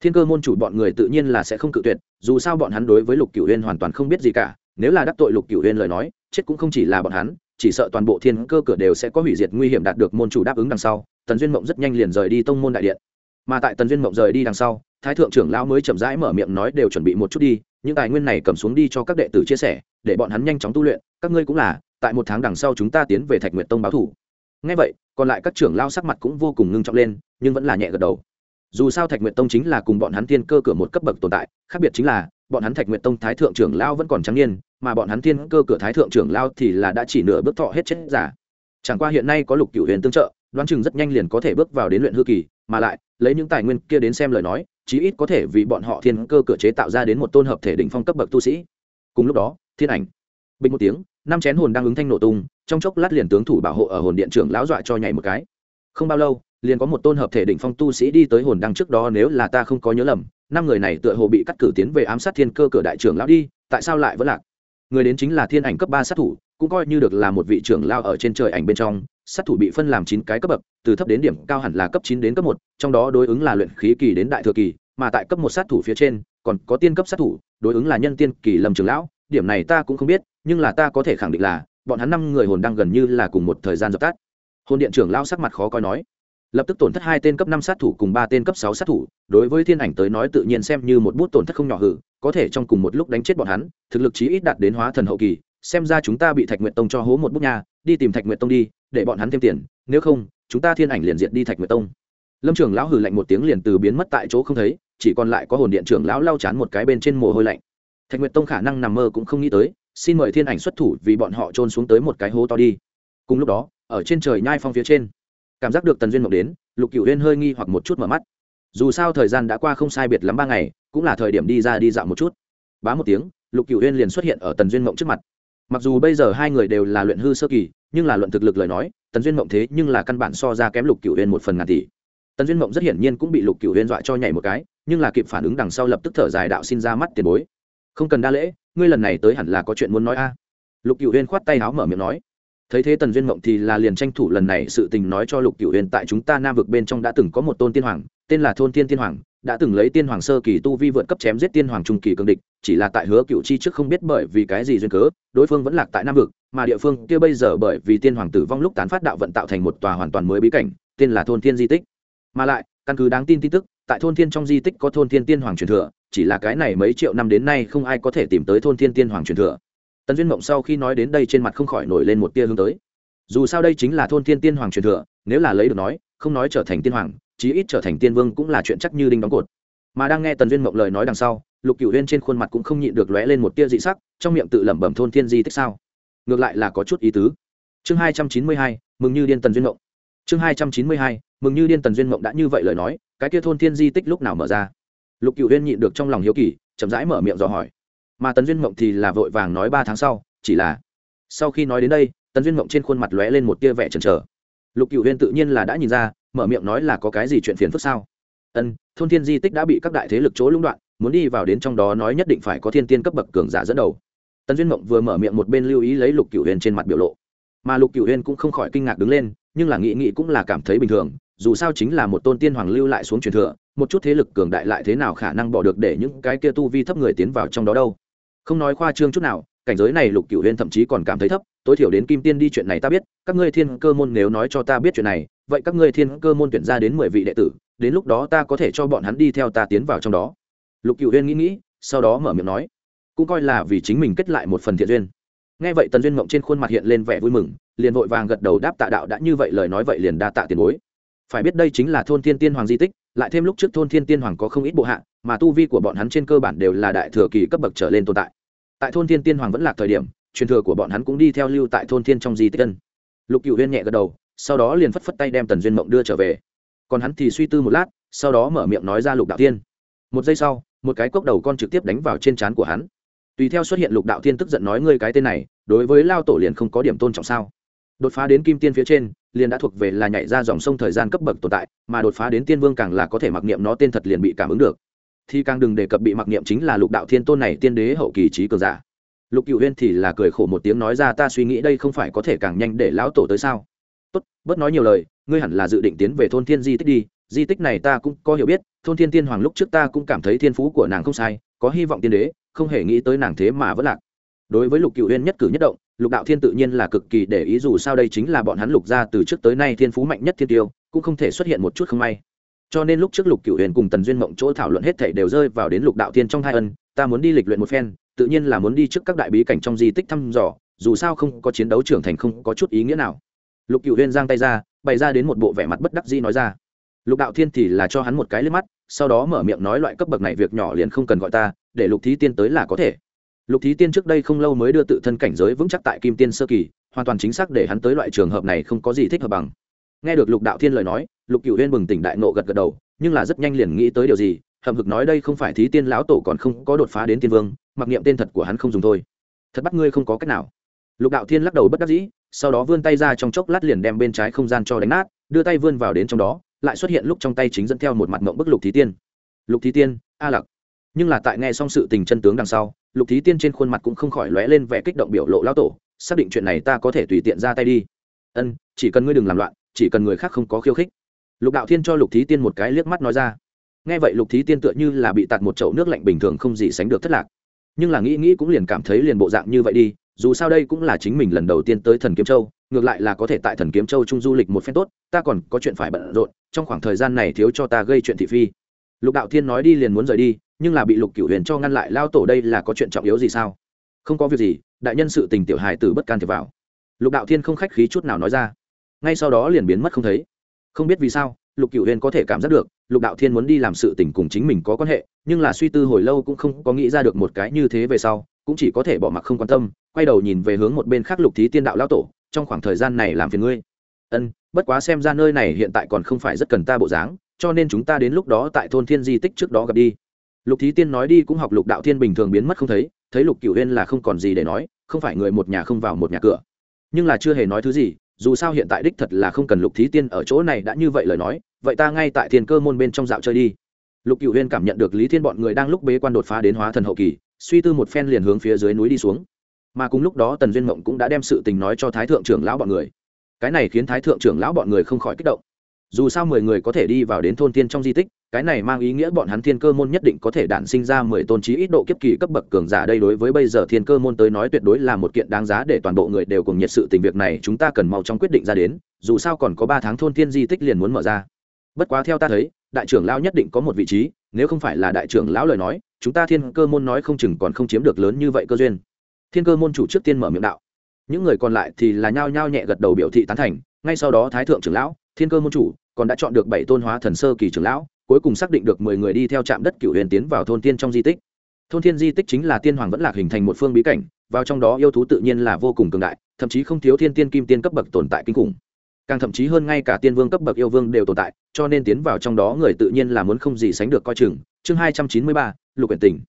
thiên cơ môn chủ bọn người tự nhiên là sẽ không cự tuyệt, dù sao bọn hắn đối với lục cửu huyên hoàn toàn không biết gì cả, nếu là đắc tội lục cửu huyên lời nói, chết cũng không chỉ là bọn hắn, chỉ sợ toàn bộ thiên cơ cửa đều sẽ có hủy diệt nguy hiểm đạt được môn chủ đáp ứng đằng sau, tần duyên mộng rất nhanh liền rời đi tông môn đại điện. Mà tại tần duyên mộng rời đi đằng sau, thái thượng trưởng lão mới chậm rãi mở miệng nói đều chuẩn bị một chút đi, những tài nguyên này cầm xuống đi cho các đệ tử chia sẻ, để bọn hắn nhanh chóng tu luyện, các ngươi cũng là, tại một tháng đằng sau chúng ta tiến về thạch nguyệt tông báo thủ. Ngay vậy, còn lại các trưởng lao sắc mặt cũng vô cùng ngưng trọng lên, nhưng vẫn là nhẹ gật đầu dù sao thạch nguyệt tông chính là cùng bọn hắn thiên cơ cửa một cấp bậc tồn tại, khác biệt chính là, bọn hắn thạch nguyệt tông thái thượng trưởng lao vẫn còn trắng niên, mà bọn hắn thiên cơ cửa thái thượng trưởng lao thì là đã chỉ nửa bước thọ hết chết giả. Chẳng qua hiện nay có lục cửu huyền tương trợ, đoán chừng rất nhanh liền có thể bước vào đến luyện hư kỳ, mà lại, lấy những tài nguyên kia đến xem lời nói, chí ít có thể vì bọn họ thiên cơ cửa chế tạo ra đến một tôn hợp thể đỉnh phong cấp bậc tu sĩ. Cùng lúc đó, thiên ảnh. Bình một tiếng, năm chén hồn đang ứng thanh nổ tung, trong chốc lát liền tướng thủ bảo hộ ở hồn điện trưởng lão dọa cho nhảy một cái. Không bao lâu liền có một tôn hợp thể đỉnh phong tu sĩ đi tới hồn đăng trước đó nếu là ta không có nhớ lầm, năm người này tựa hồ bị cắt cử tiến về ám sát thiên cơ cửa đại trưởng lão đi, tại sao lại vẫn lạc? Người đến chính là thiên ảnh cấp ba sát thủ, cũng coi như được là một vị trưởng lao ở trên trời ảnh bên trong, sát thủ bị phân làm chín cái cấp bậc, từ thấp đến điểm cao hẳn là cấp chín đến cấp một, trong đó đối ứng là luyện khí kỳ đến đại thừa kỳ, mà tại cấp một sát thủ phía trên, còn có tiên cấp sát thủ, đối ứng là nhân tiên kỳ lâm trưởng lão, điểm này ta cũng không biết, nhưng là ta có thể khẳng định là, bọn hắn năm người hồn đang gần như là cùng một thời gian dập tắt. Hồn điện trưởng lao sắc mặt khó coi nói lập tức tổn thất hai tên cấp năm sát thủ cùng ba tên cấp sáu sát thủ, đối với thiên ảnh tới nói tự nhiên xem như một bút tổn thất không nhỏ hử, có thể trong cùng một lúc đánh chết bọn hắn, thực lực chí ít đạt đến hóa thần hậu kỳ, xem ra chúng ta bị thạch nguyệt tông cho hố một bút nha, đi tìm thạch nguyệt tông đi, để bọn hắn thêm tiền, nếu không, chúng ta thiên ảnh liền diện đi thạch nguyệt tông. Lâm trường lão hử lạnh một tiếng liền từ biến mất tại chỗ không thấy, chỉ còn lại có hồn điện trưởng lão lau chán một cái bên trên mồ hôi lạnh. Thạch nguyệt tông khả năng nằm mơ cũng không nghĩ tới, xin mời thiên ảnh xuất thủ vì bọn họ trôn xuống tới một cái hố to đi. Cùng lúc đó, ở trên trời nhai phong phía trên cảm giác được tần duyên mộng đến, lục cựu huyên hơi nghi hoặc một chút mở mắt. Dù sao thời gian đã qua không sai biệt lắm ba ngày, cũng là thời điểm đi ra đi dạo một chút. Bá một tiếng, lục cựu huyên liền xuất hiện ở tần duyên mộng trước mặt. Mặc dù bây giờ hai người đều là luyện hư sơ kỳ, nhưng là luận thực lực lời nói, tần duyên mộng thế nhưng là căn bản so ra kém lục cựu huyên một phần ngàn tỷ. Tần duyên mộng rất hiển nhiên cũng bị lục cựu huyên dọa cho nhảy một cái, nhưng là kịp phản ứng đằng sau lập tức thở dài đạo xin ra mắt tiền bối. Không cần đa lễ, ngươi lần này tới hẳn là có chuyện muốn nói a. Lục cựu huyên khoát tay áo mở miệng nói thấy thế tần duyên mộng thì là liền tranh thủ lần này sự tình nói cho lục cựu huyền tại chúng ta nam vực bên trong đã từng có một tôn tiên hoàng, tên là thôn tiên tiên hoàng, đã từng lấy tiên hoàng sơ kỳ tu vi vượt cấp chém giết tiên hoàng trung kỳ cương địch, chỉ là tại hứa cựu chi trước không biết bởi vì cái gì duyên cớ, đối phương vẫn lạc tại nam vực, mà địa phương kia bây giờ bởi vì tiên hoàng tử vong lúc tán phát đạo vận tạo thành một tòa hoàn toàn mới bí cảnh, tên là thôn thiên di tích. Mà lại, căn cứ đáng tin tin tức, tại thôn thiên trong di tích có thôn thiên tiên hoàng truyền thừa, chỉ là cái này mấy triệu năm đến nay không ai có thể tìm tới thôn thiên tiên hoàng truyền thừa tần duyên mộng sau khi nói đến đây trên mặt không khỏi nổi lên một tia hướng tới. Dù sao đây chính là thôn thiên tiên hoàng truyền thừa, nếu là lấy được nói, không nói trở thành tiên hoàng, chí ít trở thành tiên vương cũng là chuyện chắc như đinh đóng cột. Mà đang nghe tần duyên mộng lời nói đằng sau, lục cựu huyên trên khuôn mặt cũng không nhịn được lóe lên một tia dị sắc, trong miệng tự lẩm bẩm thôn thiên di tích sao? Ngược lại là có chút ý tứ. Chương hai trăm chín mươi hai, mừng như điên tần duyên mộng. Chương hai trăm chín mươi hai, mừng như điên tần duyên mộng đã như vậy lời nói, cái kia thôn thiên di tích lúc nào mở ra? Lục cựu huyên nhịn được trong lòng hiếu kỳ, chậm rãi mở miệng dò hỏi mà tần duyên mộng thì là vội vàng nói ba tháng sau, chỉ là sau khi nói đến đây, tần duyên mộng trên khuôn mặt lóe lên một tia vẻ chần chờ. Lục cựu huyên tự nhiên là đã nhìn ra, mở miệng nói là có cái gì chuyện phiền phức sao? Ân, thôn thiên di tích đã bị các đại thế lực chỗ lũng đoạn, muốn đi vào đến trong đó nói nhất định phải có thiên tiên cấp bậc cường giả dẫn đầu. Tần duyên mộng vừa mở miệng một bên lưu ý lấy lục cựu huyên trên mặt biểu lộ. Mà lục cựu huyên cũng không khỏi kinh ngạc đứng lên, nhưng là nghĩ nghĩ cũng là cảm thấy bình thường, dù sao chính là một tôn tiên hoàng lưu lại xuống truyền thừa, một chút thế lực cường đại lại thế nào khả năng bỏ được để những cái kia tu vi thấp người tiến vào trong đó đâu? Không nói khoa trương chút nào, cảnh giới này lục cựu huyên thậm chí còn cảm thấy thấp, tối thiểu đến kim tiên đi chuyện này ta biết, các ngươi thiên cơ môn nếu nói cho ta biết chuyện này, vậy các ngươi thiên cơ môn tuyển ra đến mười vị đệ tử, đến lúc đó ta có thể cho bọn hắn đi theo ta tiến vào trong đó. Lục cựu huyên nghĩ nghĩ, sau đó mở miệng nói, cũng coi là vì chính mình kết lại một phần thiện duyên. Nghe vậy tần duyên mộng trên khuôn mặt hiện lên vẻ vui mừng, liền vội vàng gật đầu đáp tạ đạo đã như vậy lời nói vậy liền đa tạ tiền bối. Phải biết đây chính là thôn thiên tiên hoàng di tích, lại thêm lúc trước thôn thiên tiên hoàng có không ít bộ hạ, mà tu vi của bọn hắn trên cơ bản đều là đại thừa kỳ cấp bậc trở lên tồn tại tại thôn thiên tiên hoàng vẫn là thời điểm, truyền thừa của bọn hắn cũng đi theo lưu tại thôn thiên trong di tích ân. Lục cựu huyên nhẹ gật đầu, sau đó liền phất phất tay đem tần duyên mộng đưa trở về. Còn hắn thì suy tư một lát, sau đó mở miệng nói ra lục đạo tiên một giây sau, một cái cốc đầu con trực tiếp đánh vào trên trán của hắn. Tùy theo xuất hiện lục đạo tiên tức giận nói ngươi cái tên này, đối với lao tổ liền không có điểm tôn trọng sao? Đột phá đến kim tiên phía trên, liền đã thuộc về là nhảy ra dòng sông thời gian cấp bậc tồn tại, mà đột phá đến tiên vương càng là có thể mặc niệm nó tên thật liền bị cảm ứng được thì càng đừng đề cập bị mặc niệm chính là lục đạo thiên tôn này tiên đế hậu kỳ trí cường giả. Lục cựu huyên thì là cười khổ một tiếng nói ra, ta suy nghĩ đây không phải có thể càng nhanh để lão tổ tới sao? Tốt, bớt nói nhiều lời, ngươi hẳn là dự định tiến về thôn thiên di tích đi, di tích này ta cũng có hiểu biết, thôn thiên tiên hoàng lúc trước ta cũng cảm thấy thiên phú của nàng không sai, có hy vọng tiên đế, không hề nghĩ tới nàng thế mà vẫn lạc. Đối với lục cựu huyên nhất cử nhất động, lục đạo thiên tự nhiên là cực kỳ để ý dù sao đây chính là bọn hắn lục ra từ trước tới nay thiên phú mạnh nhất thiên tiêu, cũng không thể xuất hiện một chút không may cho nên lúc trước lục cựu huyền cùng tần duyên mộng chỗ thảo luận hết thể đều rơi vào đến lục đạo thiên trong hai ân, ta muốn đi lịch luyện một phen, tự nhiên là muốn đi trước các đại bí cảnh trong di tích thăm dò, dù sao không có chiến đấu trưởng thành không có chút ý nghĩa nào. Lục cựu huyền giang tay ra, bày ra đến một bộ vẻ mặt bất đắc dĩ nói ra. Lục đạo thiên thì là cho hắn một cái lên mắt, sau đó mở miệng nói loại cấp bậc này việc nhỏ liền không cần gọi ta, để lục thí tiên tới là có thể. Lục thí tiên trước đây không lâu mới đưa tự thân cảnh giới vững chắc tại kim tiên sơ kỳ, hoàn toàn chính xác để hắn tới loại trường hợp này không có gì thích hợp bằng. Nghe được lục đạo thiên lời nói lục cựu huyên bừng tỉnh đại nộ gật gật đầu, nhưng là rất nhanh liền nghĩ tới điều gì, hậm hực nói đây không phải thí tiên lão tổ còn không có đột phá đến tiên vương, mặc niệm tên thật của hắn không dùng thôi. Thật bắt ngươi không có cách nào. Lục đạo thiên lắc đầu bất đắc dĩ, sau đó vươn tay ra trong chốc lát liền đem bên trái không gian cho đánh nát, đưa tay vươn vào đến trong đó, lại xuất hiện lúc trong tay chính dẫn theo một mặt mộng bức lục thí tiên. Lục thí tiên, a lặc. Nhưng là tại nghe xong sự tình chân tướng đằng sau, lục thí tiên trên khuôn mặt cũng không khỏi lóe lên vẻ kích động biểu lộ lao tổ, xác định chuyện này ta có thể tùy tiện ra tay đi. Ân, chỉ cần ngươi đừng làm loạn, chỉ cần người khác không có khiêu khích lục đạo thiên cho lục thí tiên một cái liếc mắt nói ra. Nghe vậy lục thí tiên tựa như là bị tạt một chậu nước lạnh bình thường không gì sánh được thất lạc. Nhưng là nghĩ nghĩ cũng liền cảm thấy liền bộ dạng như vậy đi, dù sao đây cũng là chính mình lần đầu tiên tới thần kiếm châu, ngược lại là có thể tại thần kiếm châu trung du lịch một phen tốt, ta còn có chuyện phải bận rộn, trong khoảng thời gian này thiếu cho ta gây chuyện thị phi. Lục đạo thiên nói đi liền muốn rời đi, nhưng là bị lục cửu huyền cho ngăn lại lao tổ đây là có chuyện trọng yếu gì sao? Không có việc gì, đại nhân sự tình tiểu hài tử bất can thiệp vào. Lục đạo thiên không khách khí chút nào nói ra. Ngay sau đó liền biến mất không thấy không biết vì sao, lục cựu huyền có thể cảm giác được, lục đạo thiên muốn đi làm sự tình cùng chính mình có quan hệ, nhưng là suy tư hồi lâu cũng không có nghĩ ra được một cái như thế về sau, cũng chỉ có thể bỏ mặc không quan tâm, quay đầu nhìn về hướng một bên khác lục thí tiên đạo lão tổ, trong khoảng thời gian này làm phiền ngươi. Ân, bất quá xem ra nơi này hiện tại còn không phải rất cần ta bộ dáng, cho nên chúng ta đến lúc đó tại thôn thiên di tích trước đó gặp đi. Lục thí tiên nói đi cũng học lục đạo thiên bình thường biến mất không thấy thấy lục cựu huyên là không còn gì để nói, không phải người một nhà không vào một nhà cửa. Nhưng là chưa hề nói thứ gì dù sao hiện tại đích thật là không cần lục thí tiên ở chỗ này đã như vậy lời nói, vậy ta ngay tại thiên cơ môn bên trong dạo chơi đi. Lục cựu huyên cảm nhận được lý thiên bọn người đang lúc bế quan đột phá đến hóa thần hậu kỳ, suy tư một phen liền hướng phía dưới núi đi xuống. Mà cùng lúc đó tần duyên mộng cũng đã đem sự tình nói cho thái thượng trưởng lão bọn người. Cái này khiến thái thượng trưởng lão bọn người không khỏi kích động. Dù sao mười người có thể đi vào đến thôn tiên trong di tích cái này mang ý nghĩa bọn hắn thiên cơ môn nhất định có thể đản sinh ra mười tôn trí ít độ kiếp kỳ cấp bậc cường giả đây đối với bây giờ thiên cơ môn tới nói tuyệt đối là một kiện đáng giá để toàn bộ người đều cùng nhiệt sự tình việc này chúng ta cần mau chóng quyết định ra đến, dù sao còn có ba tháng thôn thiên di tích liền muốn mở ra. Bất quá theo ta thấy, đại trưởng lão nhất định có một vị trí, nếu không phải là đại trưởng lão lời nói, chúng ta thiên cơ môn nói không chừng còn không chiếm được lớn như vậy cơ duyên. Thiên cơ môn chủ trước tiên mở miệng đạo. Những người còn lại thì là nhao nhao nhẹ gật đầu biểu thị tán thành, ngay sau đó thái thượng trưởng lão, thiên cơ môn chủ, còn đã chọn được bảy tôn hóa thần sơ kỳ trưởng lão cuối cùng xác định được mười người đi theo trạm đất cửu huyền tiến vào thôn tiên trong di tích. Thôn thiên di tích chính là tiên hoàng vẫn lạc hình thành một phương bí cảnh, vào trong đó yêu thú tự nhiên là vô cùng cường đại, thậm chí không thiếu thiên tiên kim tiên cấp bậc tồn tại kinh khủng. Càng thậm chí hơn ngay cả tiên vương cấp bậc yêu vương đều tồn tại, cho nên tiến vào trong đó người tự nhiên là muốn không gì sánh được coi chừng. Chương hai trăm chín mươi ba, lục uyển tình.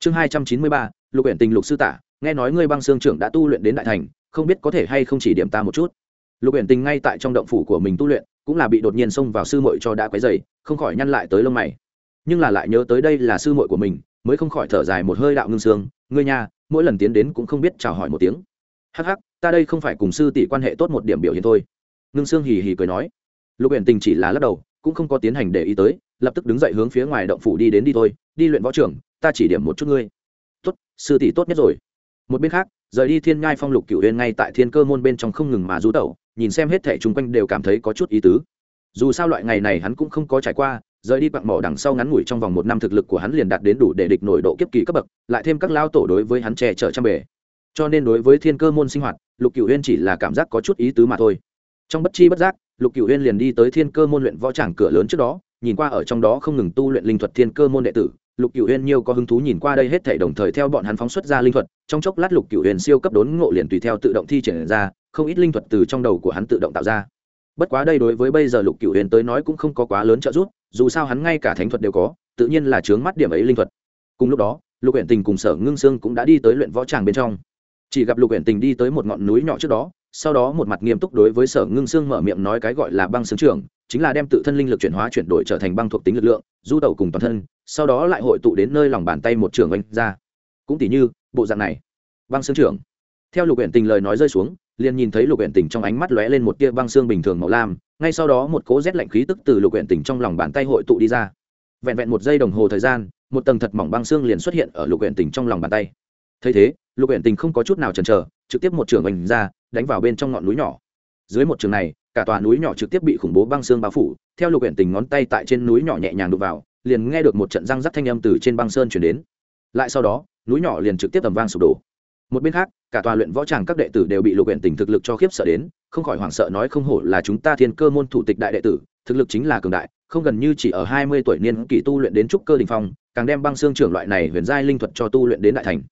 Chương hai trăm chín mươi ba, lục uyển tình lục sư tả, nghe nói ngươi băng xương trưởng đã tu luyện đến đại thành, không biết có thể hay không chỉ điểm ta một chút. Lục uyển tình ngay tại trong động phủ của mình tu luyện, cũng là bị đột nhiên xông vào sư muội cho đã quấy dày không khỏi nhăn lại tới lông mày. Nhưng là lại nhớ tới đây là sư muội của mình, mới không khỏi thở dài một hơi đạo ngưng xương ngươi nhà mỗi lần tiến đến cũng không biết chào hỏi một tiếng. Hắc hắc, ta đây không phải cùng sư tỷ quan hệ tốt một điểm biểu hiện thôi. Ngưng xương hì hì cười nói. Lục huyện tình chỉ là lắc đầu, cũng không có tiến hành để ý tới, lập tức đứng dậy hướng phía ngoài động phủ đi đến đi thôi. Đi luyện võ trưởng, ta chỉ điểm một chút ngươi. Tốt, sư tỷ tốt nhất rồi. Một bên khác, rời đi thiên ngai phong lục cửu huyền ngay tại thiên cơ môn bên trong không ngừng mà rú tẩu, nhìn xem hết thẻ chung quanh đều cảm thấy có chút ý tứ dù sao loại ngày này hắn cũng không có trải qua, rời đi quặng mỏ đằng sau ngắn ngủi trong vòng một năm thực lực của hắn liền đạt đến đủ để địch nổi độ kiếp kỳ cấp bậc, lại thêm các lao tổ đối với hắn che chở trăm bề. Cho nên đối với thiên cơ môn sinh hoạt, lục cửu huyên chỉ là cảm giác có chút ý tứ mà thôi. Trong bất chi bất giác, lục cửu huyên liền đi tới thiên cơ môn luyện võ tràng cửa lớn trước đó, nhìn qua ở trong đó không ngừng tu luyện linh thuật thiên cơ môn đệ tử, lục cửu huyên nhiều có hứng thú nhìn qua đây hết thể đồng thời theo bọn hắn phóng xuất ra linh thuật, trong chốc lát lục cửu huyên siêu cấp đốn ngộ liền tùy theo tự động thi triển ra, không ít linh thuật từ trong đầu của hắn tự động tạo ra bất quá đây đối với bây giờ lục cửu huyền tới nói cũng không có quá lớn trợ giúp, dù sao hắn ngay cả thánh thuật đều có, tự nhiên là chướng mắt điểm ấy linh thuật. Cùng lúc đó, lục huyện tình cùng sở ngưng sương cũng đã đi tới luyện võ tràng bên trong. Chỉ gặp lục huyện tình đi tới một ngọn núi nhỏ trước đó, sau đó một mặt nghiêm túc đối với sở ngưng sương mở miệng nói cái gọi là băng xương trưởng, chính là đem tự thân linh lực chuyển hóa chuyển đổi trở thành băng thuộc tính lực lượng, du tẩu cùng toàn thân, sau đó lại hội tụ đến nơi lòng bàn tay một trường oanh ra. Cũng tỉ như, bộ dạng này. Băng xương trưởng. Theo lục huyện tình lời nói rơi xuống liền nhìn thấy lục huyện tình trong ánh mắt lóe lên một tia băng xương bình thường màu lam, ngay sau đó một cố rét lạnh khí tức từ lục huyện tình trong lòng bàn tay hội tụ đi ra. Vẹn vẹn một giây đồng hồ thời gian, một tầng thật mỏng băng xương liền xuất hiện ở lục huyện tình trong lòng bàn tay. Thấy thế, lục huyện tình không có chút nào chần chờ, trực tiếp một trường oanh ra, đánh vào bên trong ngọn núi nhỏ. Dưới một trường này, cả tòa núi nhỏ trực tiếp bị khủng bố băng xương bao phủ, theo lục huyện tình ngón tay tại trên núi nhỏ nhẹ nhàng đục vào, liền nghe được một trận răng rắc thanh âm từ trên băng sơn chuyển đến. Lại sau đó, núi nhỏ liền trực tiếp tầm vang sụp đổ một bên khác, cả tòa luyện võ tràng các đệ tử đều bị lục huyện tỉnh thực lực cho khiếp sợ đến, không khỏi hoảng sợ nói không hổ là chúng ta thiên cơ môn thủ tịch đại đệ tử, thực lực chính là cường đại, không gần như chỉ ở hai mươi tuổi niên kỷ tu luyện đến trúc cơ đình phong, càng đem băng xương trưởng loại này huyền giai linh thuật cho tu luyện đến đại thành.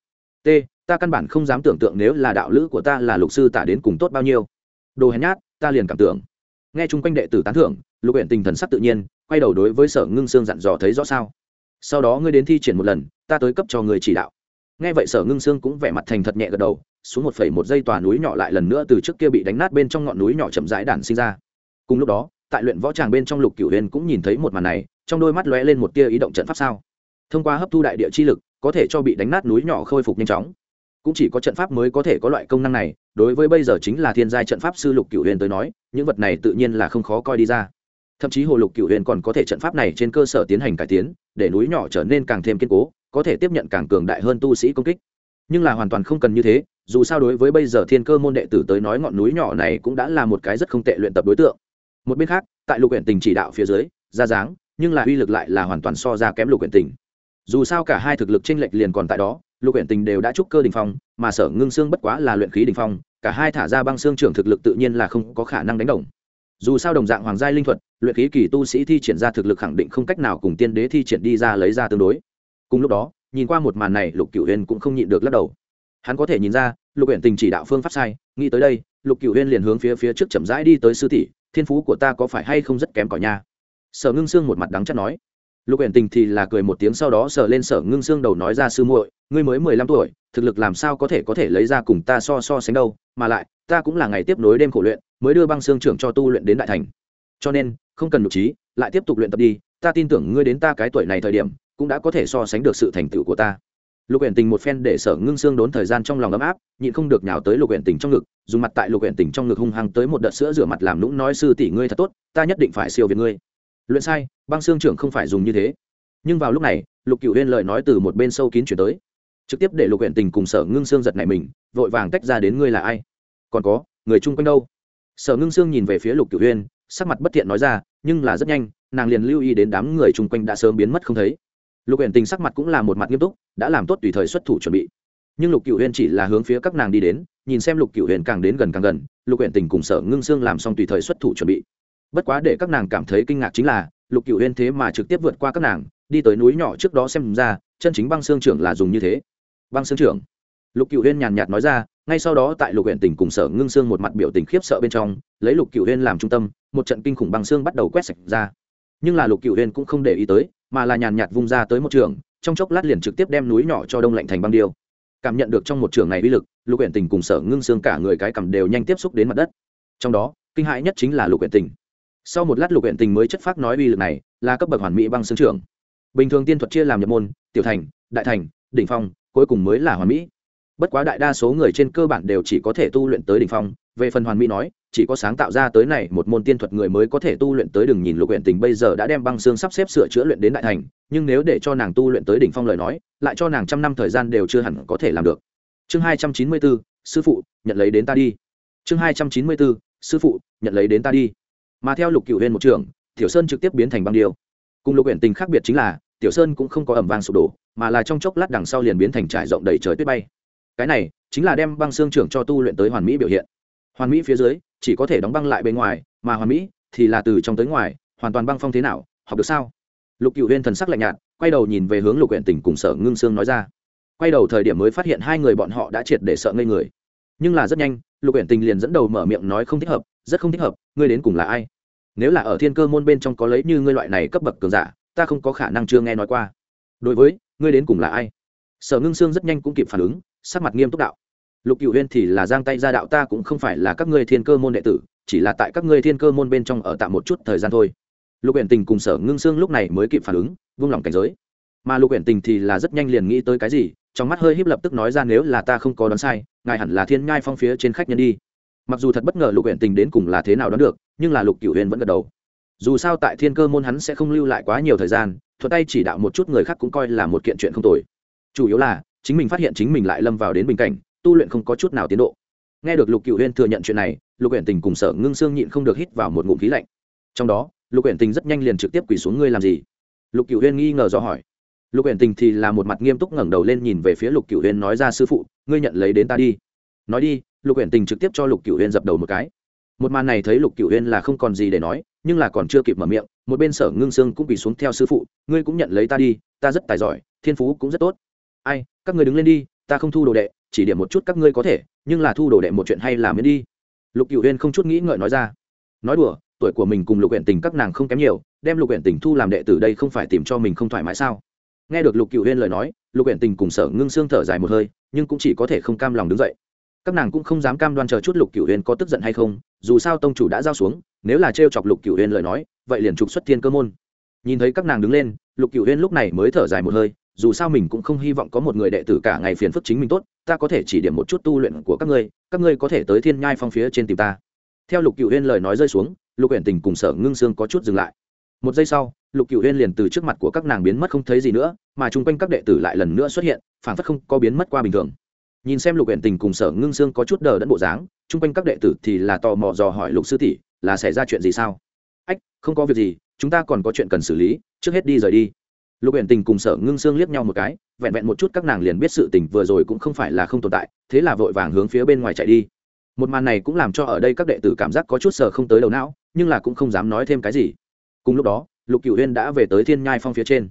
T, ta căn bản không dám tưởng tượng nếu là đạo lữ của ta là lục sư tả đến cùng tốt bao nhiêu. Đồ hèn nhát, ta liền cảm tưởng. Nghe chung quanh đệ tử tán thưởng, lục huyện tình thần sắc tự nhiên, quay đầu đối với sở ngưng sương dặn dò thấy rõ sao. Sau đó ngươi đến thi triển một lần, ta tới cấp cho người chỉ đạo nghe vậy sở ngưng sương cũng vẻ mặt thành thật nhẹ gật đầu, xuống một phẩy một giây tòa núi nhỏ lại lần nữa từ trước kia bị đánh nát bên trong ngọn núi nhỏ chậm rãi đản sinh ra. Cùng lúc đó, tại luyện võ tràng bên trong lục cửu huyền cũng nhìn thấy một màn này, trong đôi mắt lóe lên một tia ý động trận pháp sao. Thông qua hấp thu đại địa chi lực, có thể cho bị đánh nát núi nhỏ khôi phục nhanh chóng. Cũng chỉ có trận pháp mới có thể có loại công năng này, đối với bây giờ chính là thiên giai trận pháp sư lục cửu huyền tới nói, những vật này tự nhiên là không khó coi đi ra. Thậm chí hồ lục cửu huyền còn có thể trận pháp này trên cơ sở tiến hành cải tiến, để núi nhỏ trở nên càng thêm kiên cố có thể tiếp nhận càng cường đại hơn tu sĩ công kích. Nhưng là hoàn toàn không cần như thế, dù sao đối với bây giờ thiên cơ môn đệ tử tới nói ngọn núi nhỏ này cũng đã là một cái rất không tệ luyện tập đối tượng. Một bên khác, tại lục huyện tình chỉ đạo phía dưới, ra dáng, nhưng là uy lực lại là hoàn toàn so ra kém lục huyện tình. Dù sao cả hai thực lực tranh lệch liền còn tại đó, lục huyện tình đều đã trúc cơ đình phong, mà sở ngưng xương bất quá là luyện khí đình phong, cả hai thả ra băng xương trưởng thực lực tự nhiên là không có khả năng đánh đồng. Dù sao đồng dạng hoàng gia linh thuật, luyện khí kỳ tu sĩ thi triển ra thực lực khẳng định không cách nào cùng tiên đế thi triển đi ra lấy ra tương đối cùng lúc đó, nhìn qua một màn này, lục cửu huyên cũng không nhịn được lắc đầu. Hắn có thể nhìn ra, lục huyện tình chỉ đạo phương pháp sai, nghĩ tới đây, lục cửu huyên liền hướng phía phía trước chậm rãi đi tới sư tỷ, thiên phú của ta có phải hay không rất kém cỏi nha? Sở ngưng xương một mặt đắng chắc nói. Lục huyện tình thì là cười một tiếng sau đó sờ lên sở ngưng xương đầu nói ra, sư muội, ngươi mới mười lăm tuổi, thực lực làm sao có thể có thể lấy ra cùng ta so so sánh đâu, mà lại, ta cũng là ngày tiếp nối đêm khổ luyện, mới đưa băng xương trưởng cho tu luyện đến đại thành. Cho nên, không cần nhục trí, lại tiếp tục luyện tập đi, ta tin tưởng ngươi đến ta cái tuổi này thời điểm cũng đã có thể so sánh được sự thành tựu của ta. Lục huyện tình một phen để sở ngưng xương đốn thời gian trong lòng ấm áp, nhịn không được nhào tới lục huyện tình trong ngực, dùng mặt tại lục huyện tình trong ngực hung hăng tới một đợt sữa rửa mặt làm lũng nói, sư tỷ ngươi thật tốt, ta nhất định phải siêu việt ngươi. Luyện sai, băng xương trưởng không phải dùng như thế. Nhưng vào lúc này, lục cựu huyên lời nói từ một bên sâu kín chuyển tới. Trực tiếp để lục huyện tình cùng sở ngưng xương giật này mình, vội vàng tách ra đến ngươi là ai? Còn có, người chung quanh đâu? Sở ngưng xương nhìn về phía lục cựu huyên, sắc mặt bất thiện nói ra, nhưng là rất nhanh, nàng liền lưu ý đến đám người chung quanh đã sớm biến mất không thấy lục huyện tình sắc mặt cũng là một mặt nghiêm túc, đã làm tốt tùy thời xuất thủ chuẩn bị. Nhưng lục cựu huyền chỉ là hướng phía các nàng đi đến, nhìn xem lục cựu huyền càng đến gần càng gần, lục huyện tình cùng sở ngưng xương làm xong tùy thời xuất thủ chuẩn bị. Bất quá để các nàng cảm thấy kinh ngạc chính là, lục cựu huyền thế mà trực tiếp vượt qua các nàng, đi tới núi nhỏ trước đó xem ra, chân chính băng xương trưởng là dùng như thế. Băng xương trưởng. Lục cựu huyền nhàn nhạt nói ra, ngay sau đó tại lục huyện tỉnh cùng sở ngưng xương một mặt biểu tình khiếp sợ bên trong, lấy lục cựu huyên làm trung tâm, một trận kinh khủng băng xương bắt đầu quét sạch ra. Nhưng là lục cựu huyên cũng không để ý tới mà là nhàn nhạt vung ra tới một trường, trong chốc lát liền trực tiếp đem núi nhỏ cho đông lạnh thành băng điêu. Cảm nhận được trong một trường này uy lực, lục huyện tình cùng sở ngưng xương cả người cái cầm đều nhanh tiếp xúc đến mặt đất. Trong đó, kinh hãi nhất chính là lục huyện tình. Sau một lát lục huyện tình mới chất phác nói uy lực này là cấp bậc hoàn mỹ băng xương trưởng. Bình thường tiên thuật chia làm nhập môn, tiểu thành, đại thành, đỉnh phong, cuối cùng mới là hoàn mỹ bất quá đại đa số người trên cơ bản đều chỉ có thể tu luyện tới đỉnh phong. Về phần hoàn mỹ nói, chỉ có sáng tạo ra tới này một môn tiên thuật người mới có thể tu luyện tới đừng nhìn lục huyện tình bây giờ đã đem băng xương sắp xếp sửa chữa luyện đến đại thành, nhưng nếu để cho nàng tu luyện tới đỉnh phong lời nói, lại cho nàng trăm năm thời gian đều chưa hẳn có thể làm được. Chương hai trăm chín mươi bốn, sư phụ, nhận lấy đến ta đi. Chương hai trăm chín mươi bốn, sư phụ, nhận lấy đến ta đi. Mà theo lục cựu huyên một trường, tiểu sơn trực tiếp biến thành băng điêu. Cùng lục huyện tình khác biệt chính là, tiểu sơn cũng không có ẩm vang sụp đổ, mà là trong chốc lát đằng sau liền biến thành trải rộng đầy trời tuyết bay cái này chính là đem băng xương trưởng cho tu luyện tới hoàn mỹ biểu hiện. Hoàn mỹ phía dưới, chỉ có thể đóng băng lại bên ngoài, mà hoàn mỹ thì là từ trong tới ngoài, hoàn toàn băng phong thế nào, học được sao? Lục cựu huyên thần sắc lạnh nhạt, quay đầu nhìn về hướng lục huyện tỉnh cùng sở ngưng sương nói ra. Quay đầu thời điểm mới phát hiện hai người bọn họ đã triệt để sợ ngây người. Nhưng là rất nhanh, lục huyện tình liền dẫn đầu mở miệng nói không thích hợp, rất không thích hợp, ngươi đến cùng là ai? Nếu là ở thiên cơ môn bên trong có lấy như ngươi loại này cấp bậc cường giả, ta không có khả năng chưa nghe nói qua. Đối với, ngươi đến cùng là ai? Sở ngưng sương rất nhanh cũng kịp phản ứng sắc mặt nghiêm túc đạo. Lục cựu huyên thì là giang tay ra đạo, ta cũng không phải là các ngươi thiên cơ môn đệ tử, chỉ là tại các ngươi thiên cơ môn bên trong ở tạm một chút thời gian thôi. Lục huyện tình cùng sở ngưng sương lúc này mới kịp phản ứng, vung lòng cảnh giới. Mà lục huyện tình thì là rất nhanh liền nghĩ tới cái gì, trong mắt hơi híp lập tức nói ra nếu là ta không có đoán sai, ngài hẳn là thiên nhai phong phía trên khách nhân đi. Mặc dù thật bất ngờ lục huyện tình đến cùng là thế nào đoán được, nhưng là lục cựu huyền vẫn gật đầu. Dù sao tại thiên cơ môn hắn sẽ không lưu lại quá nhiều thời gian thuật tay chỉ đạo một chút người khác cũng coi là một kiện chuyện không tồi. Chủ yếu là chính mình phát hiện chính mình lại lâm vào đến bình cảnh, tu luyện không có chút nào tiến độ. Nghe được lục cựu huyên thừa nhận chuyện này, lục huyện tình cùng sở ngưng sương nhịn không được hít vào một ngụm khí lạnh. Trong đó, lục huyện tình rất nhanh liền trực tiếp quỳ xuống, ngươi làm gì? Lục cựu huyên nghi ngờ do hỏi. Lục huyện tình thì là một mặt nghiêm túc ngẩng đầu lên nhìn về phía lục cựu huyên nói ra, sư phụ, ngươi nhận lấy đến ta đi. Nói đi. Lục huyện tình trực tiếp cho lục cựu huyên dập đầu một cái. Một màn này thấy lục cựu huyên là không còn gì để nói, nhưng là còn chưa kịp mở miệng, một bên sở ngưng sương cũng quỳ xuống, theo sư phụ, ngươi cũng nhận lấy ta đi, ta rất tài giỏi, thiên phú cũng rất tốt ai, các ngươi đứng lên đi, ta không thu đồ đệ, chỉ điểm một chút các ngươi có thể, nhưng là thu đồ đệ một chuyện hay làm miễn đi. Lục cựu huyên không chút nghĩ ngợi nói ra. Nói đùa, tuổi của mình cùng lục huyện tình các nàng không kém nhiều, đem lục huyện tình thu làm đệ tử đây không phải tìm cho mình không thoải mái sao? Nghe được lục cựu huyên lời nói, lục huyện tình cùng sở ngưng xương thở dài một hơi, nhưng cũng chỉ có thể không cam lòng đứng dậy. Các nàng cũng không dám cam đoan chờ chút lục cựu huyên có tức giận hay không, dù sao tông chủ đã giao xuống, nếu là trêu chọc lục cựu huyên lời nói, vậy liền trục xuất thiên cơ môn. Nhìn thấy các nàng đứng lên, lục cựu huyên lúc này mới thở dài một hơi dù sao mình cũng không hy vọng có một người đệ tử cả ngày phiền phức chính mình tốt, ta có thể chỉ điểm một chút tu luyện của các ngươi các ngươi có thể tới thiên nhai phong phía trên tìm ta. Theo lục cựu huyên lời nói rơi xuống, lục huyện tình cùng sở ngưng sương có chút dừng lại. Một giây sau, lục cựu huyên liền từ trước mặt của các nàng biến mất không thấy gì nữa, mà chung quanh các đệ tử lại lần nữa xuất hiện phản phất không có biến mất qua bình thường. Nhìn xem lục huyện tình cùng sở ngưng sương có chút đờ đẫn bộ dáng, chung quanh các đệ tử thì là tò mò dò hỏi lục sư tỷ, là xảy ra chuyện gì sao? Ách, không có việc gì, chúng ta còn có chuyện cần xử lý, trước hết đi rời đi lục huyện tình cùng sở ngưng xương liếc nhau một cái, vẹn vẹn một chút các nàng liền biết sự tình vừa rồi cũng không phải là không tồn tại, thế là vội vàng hướng phía bên ngoài chạy đi. Một màn này cũng làm cho ở đây các đệ tử cảm giác có chút sở không tới đầu não, nhưng là cũng không dám nói thêm cái gì. Cùng lúc đó, lục cựu huyên đã về tới thiên nhai phong phía trên.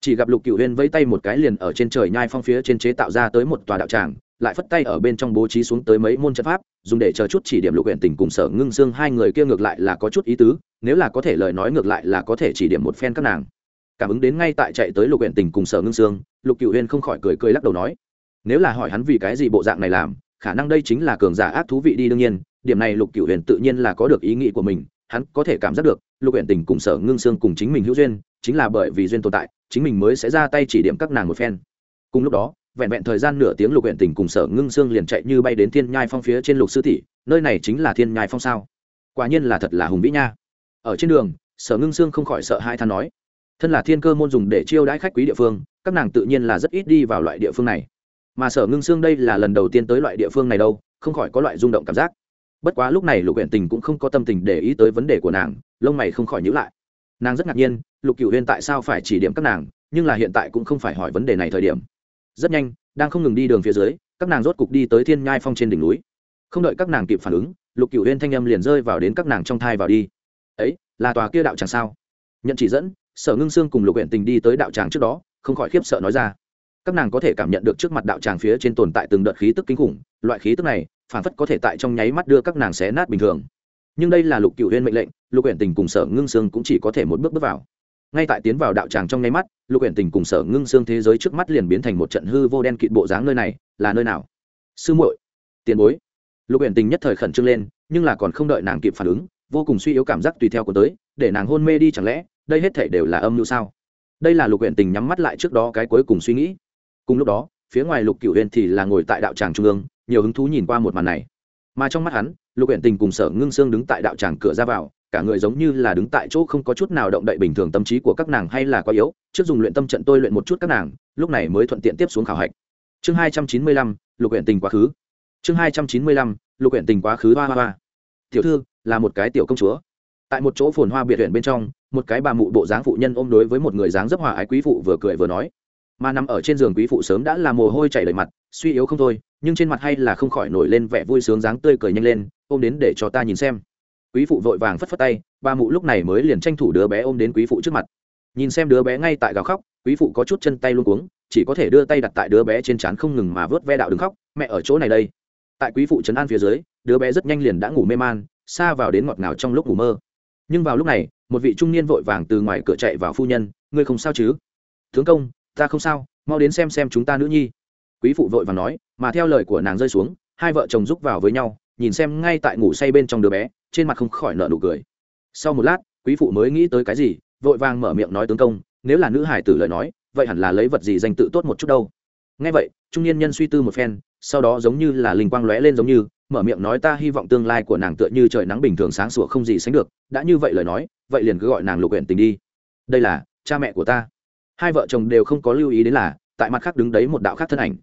Chỉ gặp lục cựu huyên vẫy tay một cái liền ở trên trời nhai phong phía trên chế tạo ra tới một tòa đạo tràng, lại phất tay ở bên trong bố trí xuống tới mấy môn trận pháp, dùng để chờ chút chỉ điểm lục huyện tình cùng sở ngưng xương hai người kia ngược lại là có chút ý tứ, nếu là có thể lời nói ngược lại là có thể chỉ điểm một phen các nàng cảm ứng đến ngay tại chạy tới lục huyện tình cùng sở ngưng sương, lục cựu huyên không khỏi cười cười lắc đầu nói, nếu là hỏi hắn vì cái gì bộ dạng này làm, khả năng đây chính là cường giả ác thú vị đi đương nhiên, điểm này lục cựu huyền tự nhiên là có được ý nghĩ của mình, hắn có thể cảm giác được, lục huyện tình cùng sở ngưng sương cùng chính mình hữu duyên, chính là bởi vì duyên tồn tại, chính mình mới sẽ ra tay chỉ điểm các nàng một phen. Cùng lúc đó, vẹn vẹn thời gian nửa tiếng lục huyện tình cùng sở ngưng sương liền chạy như bay đến thiên nhai phong phía trên lục sư thị nơi này chính là thiên nhai phong sao? Quả nhiên là thật là hùng vĩ nha. Ở trên đường, sở ngưng sương không khỏi sợ hai than nói thân là thiên cơ môn dùng để chiêu đãi khách quý địa phương, các nàng tự nhiên là rất ít đi vào loại địa phương này. Mà sở ngưng xương đây là lần đầu tiên tới loại địa phương này đâu, không khỏi có loại rung động cảm giác. Bất quá lúc này lục huyện tình cũng không có tâm tình để ý tới vấn đề của nàng, lông mày không khỏi nhữ lại. Nàng rất ngạc nhiên, lục cựu huyên tại sao phải chỉ điểm các nàng, nhưng là hiện tại cũng không phải hỏi vấn đề này thời điểm. Rất nhanh, đang không ngừng đi đường phía dưới, các nàng rốt cục đi tới thiên nhai phong trên đỉnh núi. Không đợi các nàng kịp phản ứng, lục cựu huyên thanh âm liền rơi vào đến các nàng trong thai vào đi. Ấy, là tòa kia đạo chẳng sao? Nhận chỉ dẫn sở ngưng sương cùng lục huyện tình đi tới đạo tràng trước đó, không khỏi khiếp sợ nói ra. Các nàng có thể cảm nhận được trước mặt đạo tràng phía trên tồn tại từng đợt khí tức kinh khủng, loại khí tức này phản phất có thể tại trong nháy mắt đưa các nàng xé nát bình thường. Nhưng đây là lục cựu huyên mệnh lệnh, lục huyện tình cùng sở ngưng sương cũng chỉ có thể một bước bước vào. Ngay tại tiến vào đạo tràng trong nháy mắt, lục huyện tình cùng sở ngưng sương thế giới trước mắt liền biến thành một trận hư vô đen kịt bộ dáng nơi này, là nơi nào? Sư muội, tiền bối. Lục huyện tình nhất thời khẩn trương lên, nhưng là còn không đợi nàng kịp phản ứng, vô cùng suy yếu cảm giác tùy theo của tới, để nàng hôn mê đi chẳng lẽ đây hết thể đều là âm mưu sao? Đây là lục huyện tình nhắm mắt lại trước đó cái cuối cùng suy nghĩ. Cùng lúc đó, phía ngoài lục cựu huyền thì là ngồi tại đạo tràng trung ương, nhiều hứng thú nhìn qua một màn này. Mà trong mắt hắn, lục huyện tình cùng sở ngưng sương đứng tại đạo tràng cửa ra vào, cả người giống như là đứng tại chỗ không có chút nào động đậy bình thường tâm trí của các nàng hay là quá yếu, trước dùng luyện tâm trận tôi luyện một chút các nàng, lúc này mới thuận tiện tiếp xuống khảo hạch. Chương hai trăm chín mươi lăm, lục huyện tình quá khứ. Chương hai trăm chín mươi lăm, lục huyện tình quá khứ, hoa hoa hoa. Tiểu thư, là một cái tiểu công chúa. Tại một chỗ phồn hoa biệt huyện bên trong một cái bà mụ bộ dáng phụ nhân ôm đối với một người dáng dấp hòa ái quý phụ vừa cười vừa nói. Mà nằm ở trên giường quý phụ sớm đã là mồ hôi chảy đầy mặt, suy yếu không thôi, nhưng trên mặt hay là không khỏi nổi lên vẻ vui sướng dáng tươi cười nhanh lên, ôm đến để cho ta nhìn xem. Quý phụ vội vàng phất phất tay, bà mụ lúc này mới liền tranh thủ đứa bé ôm đến quý phụ trước mặt. Nhìn xem đứa bé ngay tại gào khóc, quý phụ có chút chân tay luôn cuống, chỉ có thể đưa tay đặt tại đứa bé trên trán không ngừng mà vớt ve đạo đứng khóc, mẹ ở chỗ này đây. Tại quý phụ trấn an phía dưới, đứa bé rất nhanh liền đã ngủ mê man, xa vào đến ngọt ngào trong lúc ngủ mơ. Nhưng vào lúc này một vị trung niên vội vàng từ ngoài cửa chạy vào phu nhân, ngươi không sao chứ? Tướng công, ta không sao, mau đến xem xem chúng ta nữ nhi. Quý phụ vội vàng nói, mà theo lời của nàng rơi xuống, hai vợ chồng rúc vào với nhau, nhìn xem ngay tại ngủ say bên trong đứa bé, trên mặt không khỏi nợ nụ cười. Sau một lát, quý phụ mới nghĩ tới cái gì, vội vàng mở miệng nói, tướng công, nếu là nữ hải tử lời nói, vậy hẳn là lấy vật gì danh tự tốt một chút đâu? Ngay vậy trung niên nhân suy tư một phen, sau đó giống như là linh quang lóe lên giống như, mở miệng nói ta hy vọng tương lai của nàng tựa như trời nắng bình thường sáng sủa không gì sánh được, đã như vậy lời nói, vậy liền cứ gọi nàng lục huyện tình đi. Đây là cha mẹ của ta. Hai vợ chồng đều không có lưu ý đến là, tại mặt khác đứng đấy một đạo khác thân ảnh.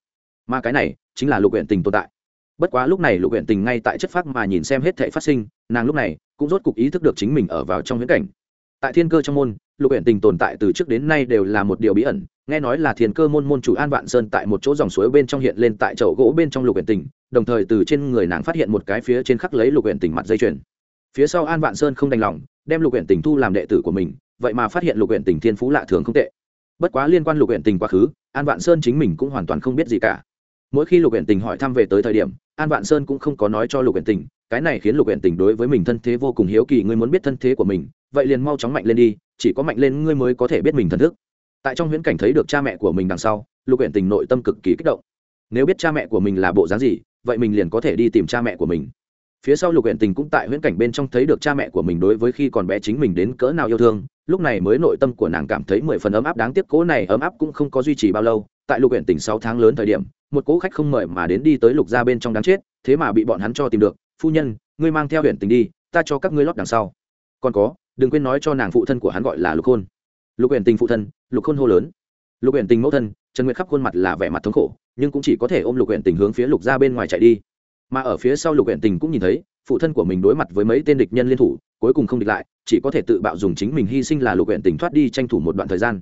Mà cái này, chính là lục huyện tình tồn tại. Bất quá lúc này lục huyện tình ngay tại chất phác mà nhìn xem hết thể phát sinh, nàng lúc này cũng rốt cục ý thức được chính mình ở vào trong viễn cảnh tại thiên cơ trong môn, lục huyện tình tồn tại từ trước đến nay đều là một điều bí ẩn. Nghe nói là thiên cơ môn môn chủ an vạn sơn tại một chỗ dòng suối bên trong hiện lên tại chậu gỗ bên trong lục huyện tình, đồng thời từ trên người nàng phát hiện một cái phía trên khắc lấy lục huyện tình mặt dây chuyền. Phía sau an vạn sơn không đành lòng, đem lục huyện tình thu làm đệ tử của mình, vậy mà phát hiện lục huyện tình thiên phú lạ thường không tệ. Bất quá liên quan lục huyện tình quá khứ, an vạn sơn chính mình cũng hoàn toàn không biết gì cả. Mỗi khi lục huyện tình hỏi thăm về tới thời điểm, an vạn sơn cũng không có nói cho lục huyện tình, cái này khiến lục huyện tình đối với mình thân thế vô cùng hiếu kỳ, ngươi muốn biết thân thế của mình vậy liền mau chóng mạnh lên đi, chỉ có mạnh lên ngươi mới có thể biết mình thần thức. Tại trong huyễn cảnh thấy được cha mẹ của mình đằng sau, lục huyện tình nội tâm cực kỳ kích động. Nếu biết cha mẹ của mình là bộ dáng gì, vậy mình liền có thể đi tìm cha mẹ của mình. Phía sau lục huyện tình cũng tại huyễn cảnh bên trong thấy được cha mẹ của mình đối với khi còn bé chính mình đến cỡ nào yêu thương, lúc này mới nội tâm của nàng cảm thấy mười phần ấm áp đáng tiếc cố này ấm áp cũng không có duy trì bao lâu. Tại lục huyện tỉnh sáu tháng lớn thời điểm, một cố khách không mời mà đến đi tới lục ra bên trong đáng chết, thế mà bị bọn hắn cho tìm được. Phu nhân, ngươi mang theo huyện tình đi, ta cho các ngươi lót đằng sau. Còn có đừng quên nói cho nàng phụ thân của hắn gọi là lục khôn. Lục huyện tình phụ thân, lục khôn hô lớn. Lục huyện tình mẫu thân, trần nguyệt khắp khuôn mặt là vẻ mặt thống khổ, nhưng cũng chỉ có thể ôm lục huyện tình hướng phía lục ra bên ngoài chạy đi. Mà ở phía sau lục huyện tình cũng nhìn thấy, phụ thân của mình đối mặt với mấy tên địch nhân liên thủ, cuối cùng không địch lại, chỉ có thể tự bạo dùng chính mình hy sinh là lục huyện tình thoát đi tranh thủ một đoạn thời gian.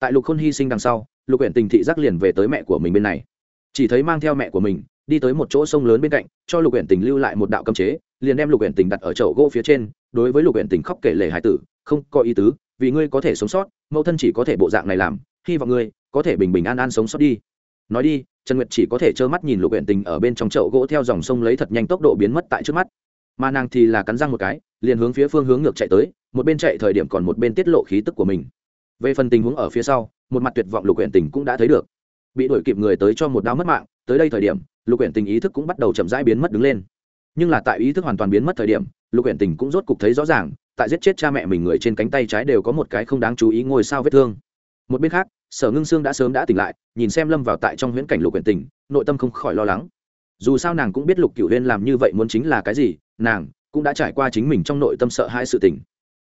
Tại lục khôn hy sinh đằng sau, lục huyện tình thị giác liền về tới mẹ của mình bên này. Chỉ thấy mang theo mẹ của mình đi tới một chỗ sông lớn bên cạnh, cho lục huyện tình lưu lại một đạo cấm chế, liền đem lục huyện tình đặt ở chậu gỗ phía trên, đối với lục huyện tình khóc kể lể hải tử, không có ý tứ, vì ngươi có thể sống sót, mẫu thân chỉ có thể bộ dạng này làm, hy vọng ngươi có thể bình bình an an sống sót đi. Nói đi, trần nguyệt chỉ có thể trơ mắt nhìn lục huyện tình ở bên trong chậu gỗ theo dòng sông lấy thật nhanh tốc độ biến mất tại trước mắt. Mà nàng thì là cắn răng một cái, liền hướng phía phương hướng ngược chạy tới, một bên chạy thời điểm còn một bên tiết lộ khí tức của mình. Về phần tình huống ở phía sau, một mặt tuyệt vọng lục huyện tình cũng đã thấy được. Bị đuổi kịp người tới cho một đau mất mạng, tới đây thời điểm lục huyện tình ý thức cũng bắt đầu chậm rãi biến mất đứng lên. Nhưng là tại ý thức hoàn toàn biến mất thời điểm, lục huyện tình cũng rốt cục thấy rõ ràng, tại giết chết cha mẹ mình người trên cánh tay trái đều có một cái không đáng chú ý ngôi sao vết thương. Một bên khác, sở ngưng sương đã sớm đã tỉnh lại, nhìn xem lâm vào tại trong huyễn cảnh lục quyển tình, nội tâm không khỏi lo lắng. Dù sao nàng cũng biết lục cửu huyên làm như vậy muốn chính là cái gì, nàng cũng đã trải qua chính mình trong nội tâm sợ hai sự tình.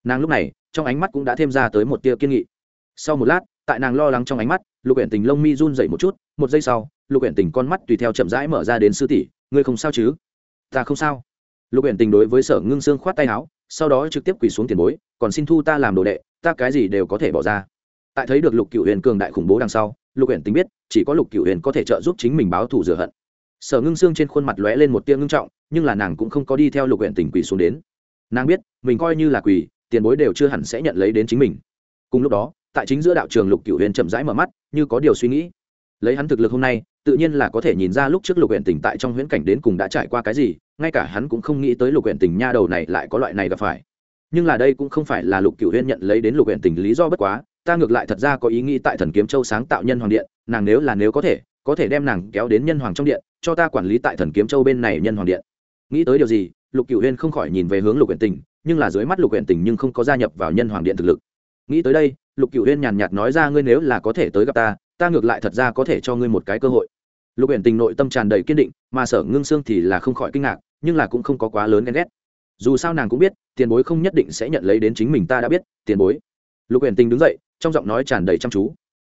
Nàng lúc này, trong ánh mắt cũng đã thêm ra tới một tia kiên nghị. Sau một lát, tại nàng lo lắng trong ánh mắt lục Uyển tình lông mi run dậy một chút, một giây sau, lục Uyển tình con mắt tùy theo chậm rãi mở ra đến sư tỷ, ngươi không sao chứ? Ta không sao. Lục Uyển tình đối với sở ngưng sương khoát tay áo, sau đó trực tiếp quỳ xuống tiền bối, còn xin thu ta làm đồ đệ, ta cái gì đều có thể bỏ ra. Tại thấy được lục cựu huyền cường đại khủng bố đằng sau, lục Uyển tình biết, chỉ có lục cựu huyền có thể trợ giúp chính mình báo thù rửa hận. Sở ngưng Sương trên khuôn mặt lóe lên một tia ngưng trọng, nhưng là nàng cũng không có đi theo lục Uyển tình quỳ xuống đến. Nàng biết, mình coi như là quỳ, tiền bối đều chưa hẳn sẽ nhận lấy đến chính mình. Cùng lúc đó tại chính giữa đạo trường lục cựu huyền chậm rãi mở mắt, như có điều suy nghĩ. Lấy hắn thực lực hôm nay, tự nhiên là có thể nhìn ra lúc trước lục huyện tỉnh tại trong huyễn cảnh đến cùng đã trải qua cái gì, ngay cả hắn cũng không nghĩ tới lục huyện tỉnh nha đầu này lại có loại này gặp phải. Nhưng là đây cũng không phải là lục cựu huyên nhận lấy đến lục huyện tỉnh lý do bất quá, ta ngược lại thật ra có ý nghĩ tại thần kiếm châu sáng tạo nhân hoàng điện, nàng nếu là nếu có thể có thể đem nàng kéo đến nhân hoàng trong điện, cho ta quản lý tại thần kiếm châu bên này nhân hoàng điện. Nghĩ tới điều gì, lục cựu huyên không khỏi nhìn về hướng lục huyện tỉnh, nhưng là dưới mắt lục huyện tỉnh nhưng không có gia nhập vào nhân hoàng điện thực lực. Nghĩ tới đây lục cựu huyên nhàn nhạt nói ra, ngươi nếu là có thể tới gặp ta ta ngược lại thật ra có thể cho ngươi một cái cơ hội. Lục Uyển tình nội tâm tràn đầy kiên định, mà sở ngưng xương thì là không khỏi kinh ngạc, nhưng là cũng không có quá lớn ghen ghét. Dù sao nàng cũng biết, tiền bối không nhất định sẽ nhận lấy đến chính mình ta đã biết, tiền bối. Lục Uyển tình đứng dậy, trong giọng nói tràn đầy chăm chú.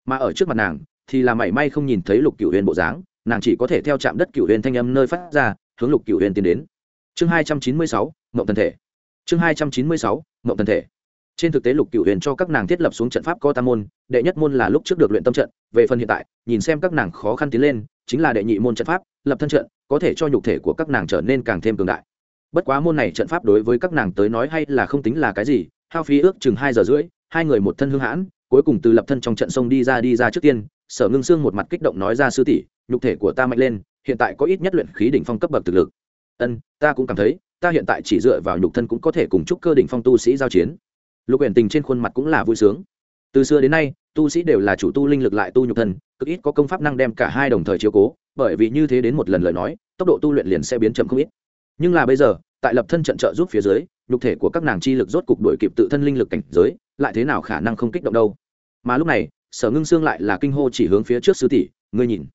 Mà ở trước mặt nàng, thì là mảy may không nhìn thấy lục cựu huyền bộ dáng, nàng chỉ có thể theo chạm đất cựu huyền thanh âm nơi phát ra, hướng lục cựu huyền tiến đến. Chương hai trăm chín mươi sáu mộng thân thể. Chương hai trăm chín mươi sáu mộng thân thể trên thực tế lục cựu huyền cho các nàng thiết lập xuống trận pháp có tam môn, đệ nhất môn là lúc trước được luyện tâm trận, về phần hiện tại, nhìn xem các nàng khó khăn tiến lên, chính là đệ nhị môn trận pháp, lập thân trận, có thể cho nhục thể của các nàng trở nên càng thêm cường đại. Bất quá môn này trận pháp đối với các nàng tới nói hay là không tính là cái gì, hao phí ước chừng hai giờ rưỡi, hai người một thân hương hãn, cuối cùng từ lập thân trong trận sông đi ra đi ra trước tiên, sở ngưng xương một mặt kích động nói ra, sư tỷ, nhục thể của ta mạnh lên, hiện tại có ít nhất luyện khí đỉnh phong cấp bậc thực lực. Ân, ta cũng cảm thấy, ta hiện tại chỉ dựa vào nhục thân cũng có thể cùng chúc cơ đỉnh phong tu sĩ giao chiến lục Uyển tình trên khuôn mặt cũng là vui sướng. Từ xưa đến nay, tu sĩ đều là chủ tu linh lực lại tu nhục thân, cực ít có công pháp năng đem cả hai đồng thời chiếu cố, bởi vì như thế đến một lần lời nói, tốc độ tu luyện liền sẽ biến chậm không ít. Nhưng là bây giờ, tại lập thân trận trợ giúp phía dưới, nhục thể của các nàng chi lực rốt cục đổi kịp tự thân linh lực cảnh giới, lại thế nào khả năng không kích động đâu? Mà lúc này, sở ngưng xương lại là kinh hô chỉ hướng phía trước sư tỷ, ngươi nhìn.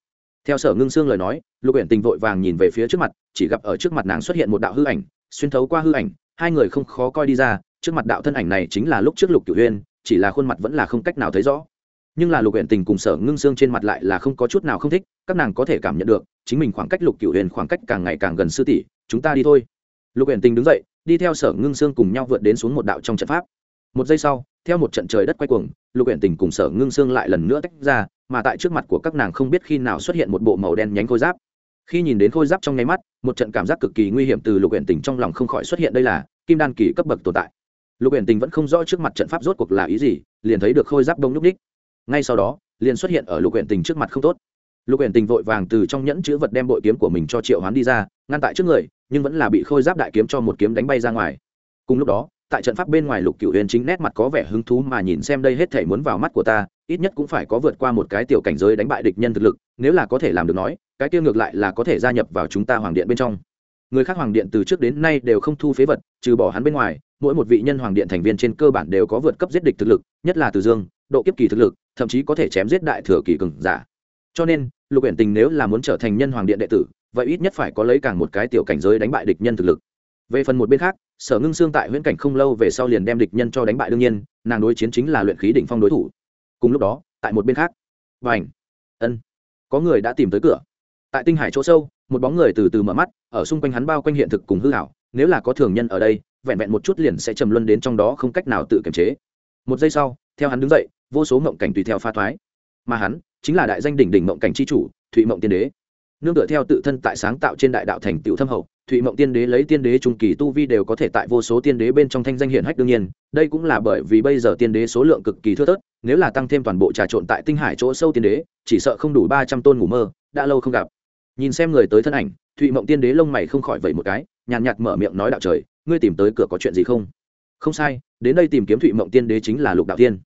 Theo sở ngưng xương lời nói, lục Uyển tình vội vàng nhìn về phía trước mặt, chỉ gặp ở trước mặt nàng xuất hiện một đạo hư ảnh, xuyên thấu qua hư ảnh, hai người không khó coi đi ra trước mặt đạo thân ảnh này chính là lúc trước lục cửu huyên, chỉ là khuôn mặt vẫn là không cách nào thấy rõ. Nhưng là lục huyện tình cùng sở ngưng xương trên mặt lại là không có chút nào không thích, các nàng có thể cảm nhận được, chính mình khoảng cách lục cửu huyền khoảng cách càng ngày càng gần sư tỷ, chúng ta đi thôi. Lục huyện tình đứng dậy, đi theo sở ngưng xương cùng nhau vượt đến xuống một đạo trong trận pháp. Một giây sau, theo một trận trời đất quay cuồng, lục huyện tình cùng sở ngưng xương lại lần nữa tách ra, mà tại trước mặt của các nàng không biết khi nào xuất hiện một bộ màu đen nhánh khôi giáp. Khi nhìn đến khôi giáp trong nháy mắt, một trận cảm giác cực kỳ nguy hiểm từ lục huyện tình trong lòng không khỏi xuất hiện đây là kim đan kỳ cấp bậc tồn tại lục Uyển tình vẫn không rõ trước mặt trận pháp rốt cuộc là ý gì, liền thấy được khôi giáp đông nhúc ních ngay sau đó, liền xuất hiện ở lục Uyển tình trước mặt không tốt. Lục Uyển tình vội vàng từ trong nhẫn chữ vật đem bội kiếm của mình cho triệu hoán đi ra, ngăn tại trước người, nhưng vẫn là bị khôi giáp đại kiếm cho một kiếm đánh bay ra ngoài. Cùng lúc đó, tại trận pháp bên ngoài lục cựu huyền chính nét mặt có vẻ hứng thú mà nhìn xem đây hết thể muốn vào mắt của ta, ít nhất cũng phải có vượt qua một cái tiểu cảnh giới đánh bại địch nhân thực lực, nếu là có thể làm được nói, cái tiêu ngược lại là có thể gia nhập vào chúng ta hoàng điện bên trong. Người khác hoàng điện từ trước đến nay đều không thu phế vật, trừ bỏ hắn bên ngoài mỗi một vị nhân hoàng điện thành viên trên cơ bản đều có vượt cấp giết địch thực lực, nhất là từ dương, độ kiếp kỳ thực lực, thậm chí có thể chém giết đại thừa kỳ cường giả. Cho nên, lục uyển tình nếu là muốn trở thành nhân hoàng điện đệ tử, vậy ít nhất phải có lấy càng một cái tiểu cảnh giới đánh bại địch nhân thực lực. Về phần một bên khác, sở ngưng xương tại huyễn cảnh không lâu về sau liền đem địch nhân cho đánh bại đương nhiên, nàng đối chiến chính là luyện khí đỉnh phong đối thủ. Cùng lúc đó, tại một bên khác và ảnh ân, có người đã tìm tới cửa. Tại tinh hải chỗ sâu, một bóng người từ từ mở mắt, ở xung quanh hắn bao quanh hiện thực cùng hư hảo nếu là có thường nhân ở đây vẹn vẹn một chút liền sẽ trầm luân đến trong đó không cách nào tự kiềm chế. Một giây sau, theo hắn đứng dậy, vô số mộng cảnh tùy theo pha thoái. Mà hắn, chính là đại danh đỉnh đỉnh mộng cảnh chi chủ, thụy mộng tiên đế. Nương tựa theo tự thân tại sáng tạo trên đại đạo thành tựu thâm hậu, thụy mộng tiên đế lấy tiên đế trung kỳ tu vi đều có thể tại vô số tiên đế bên trong thanh danh hiển hách đương nhiên, đây cũng là bởi vì bây giờ tiên đế số lượng cực kỳ thưa thớt, nếu là tăng thêm toàn bộ trà trộn tại tinh hải chỗ sâu tiên đế, chỉ sợ không đủ ba trăm tôn ngủ mơ, đã lâu không gặp. Nhìn xem người tới thân ảnh, thụy mộng tiên đế lông mày không khỏi vẩy một cái, nhàn nhạt mở miệng nói đạo trời ngươi tìm tới cửa có chuyện gì không? Không sai, đến đây tìm kiếm thụy mộng tiên đế chính là lục đạo thiên.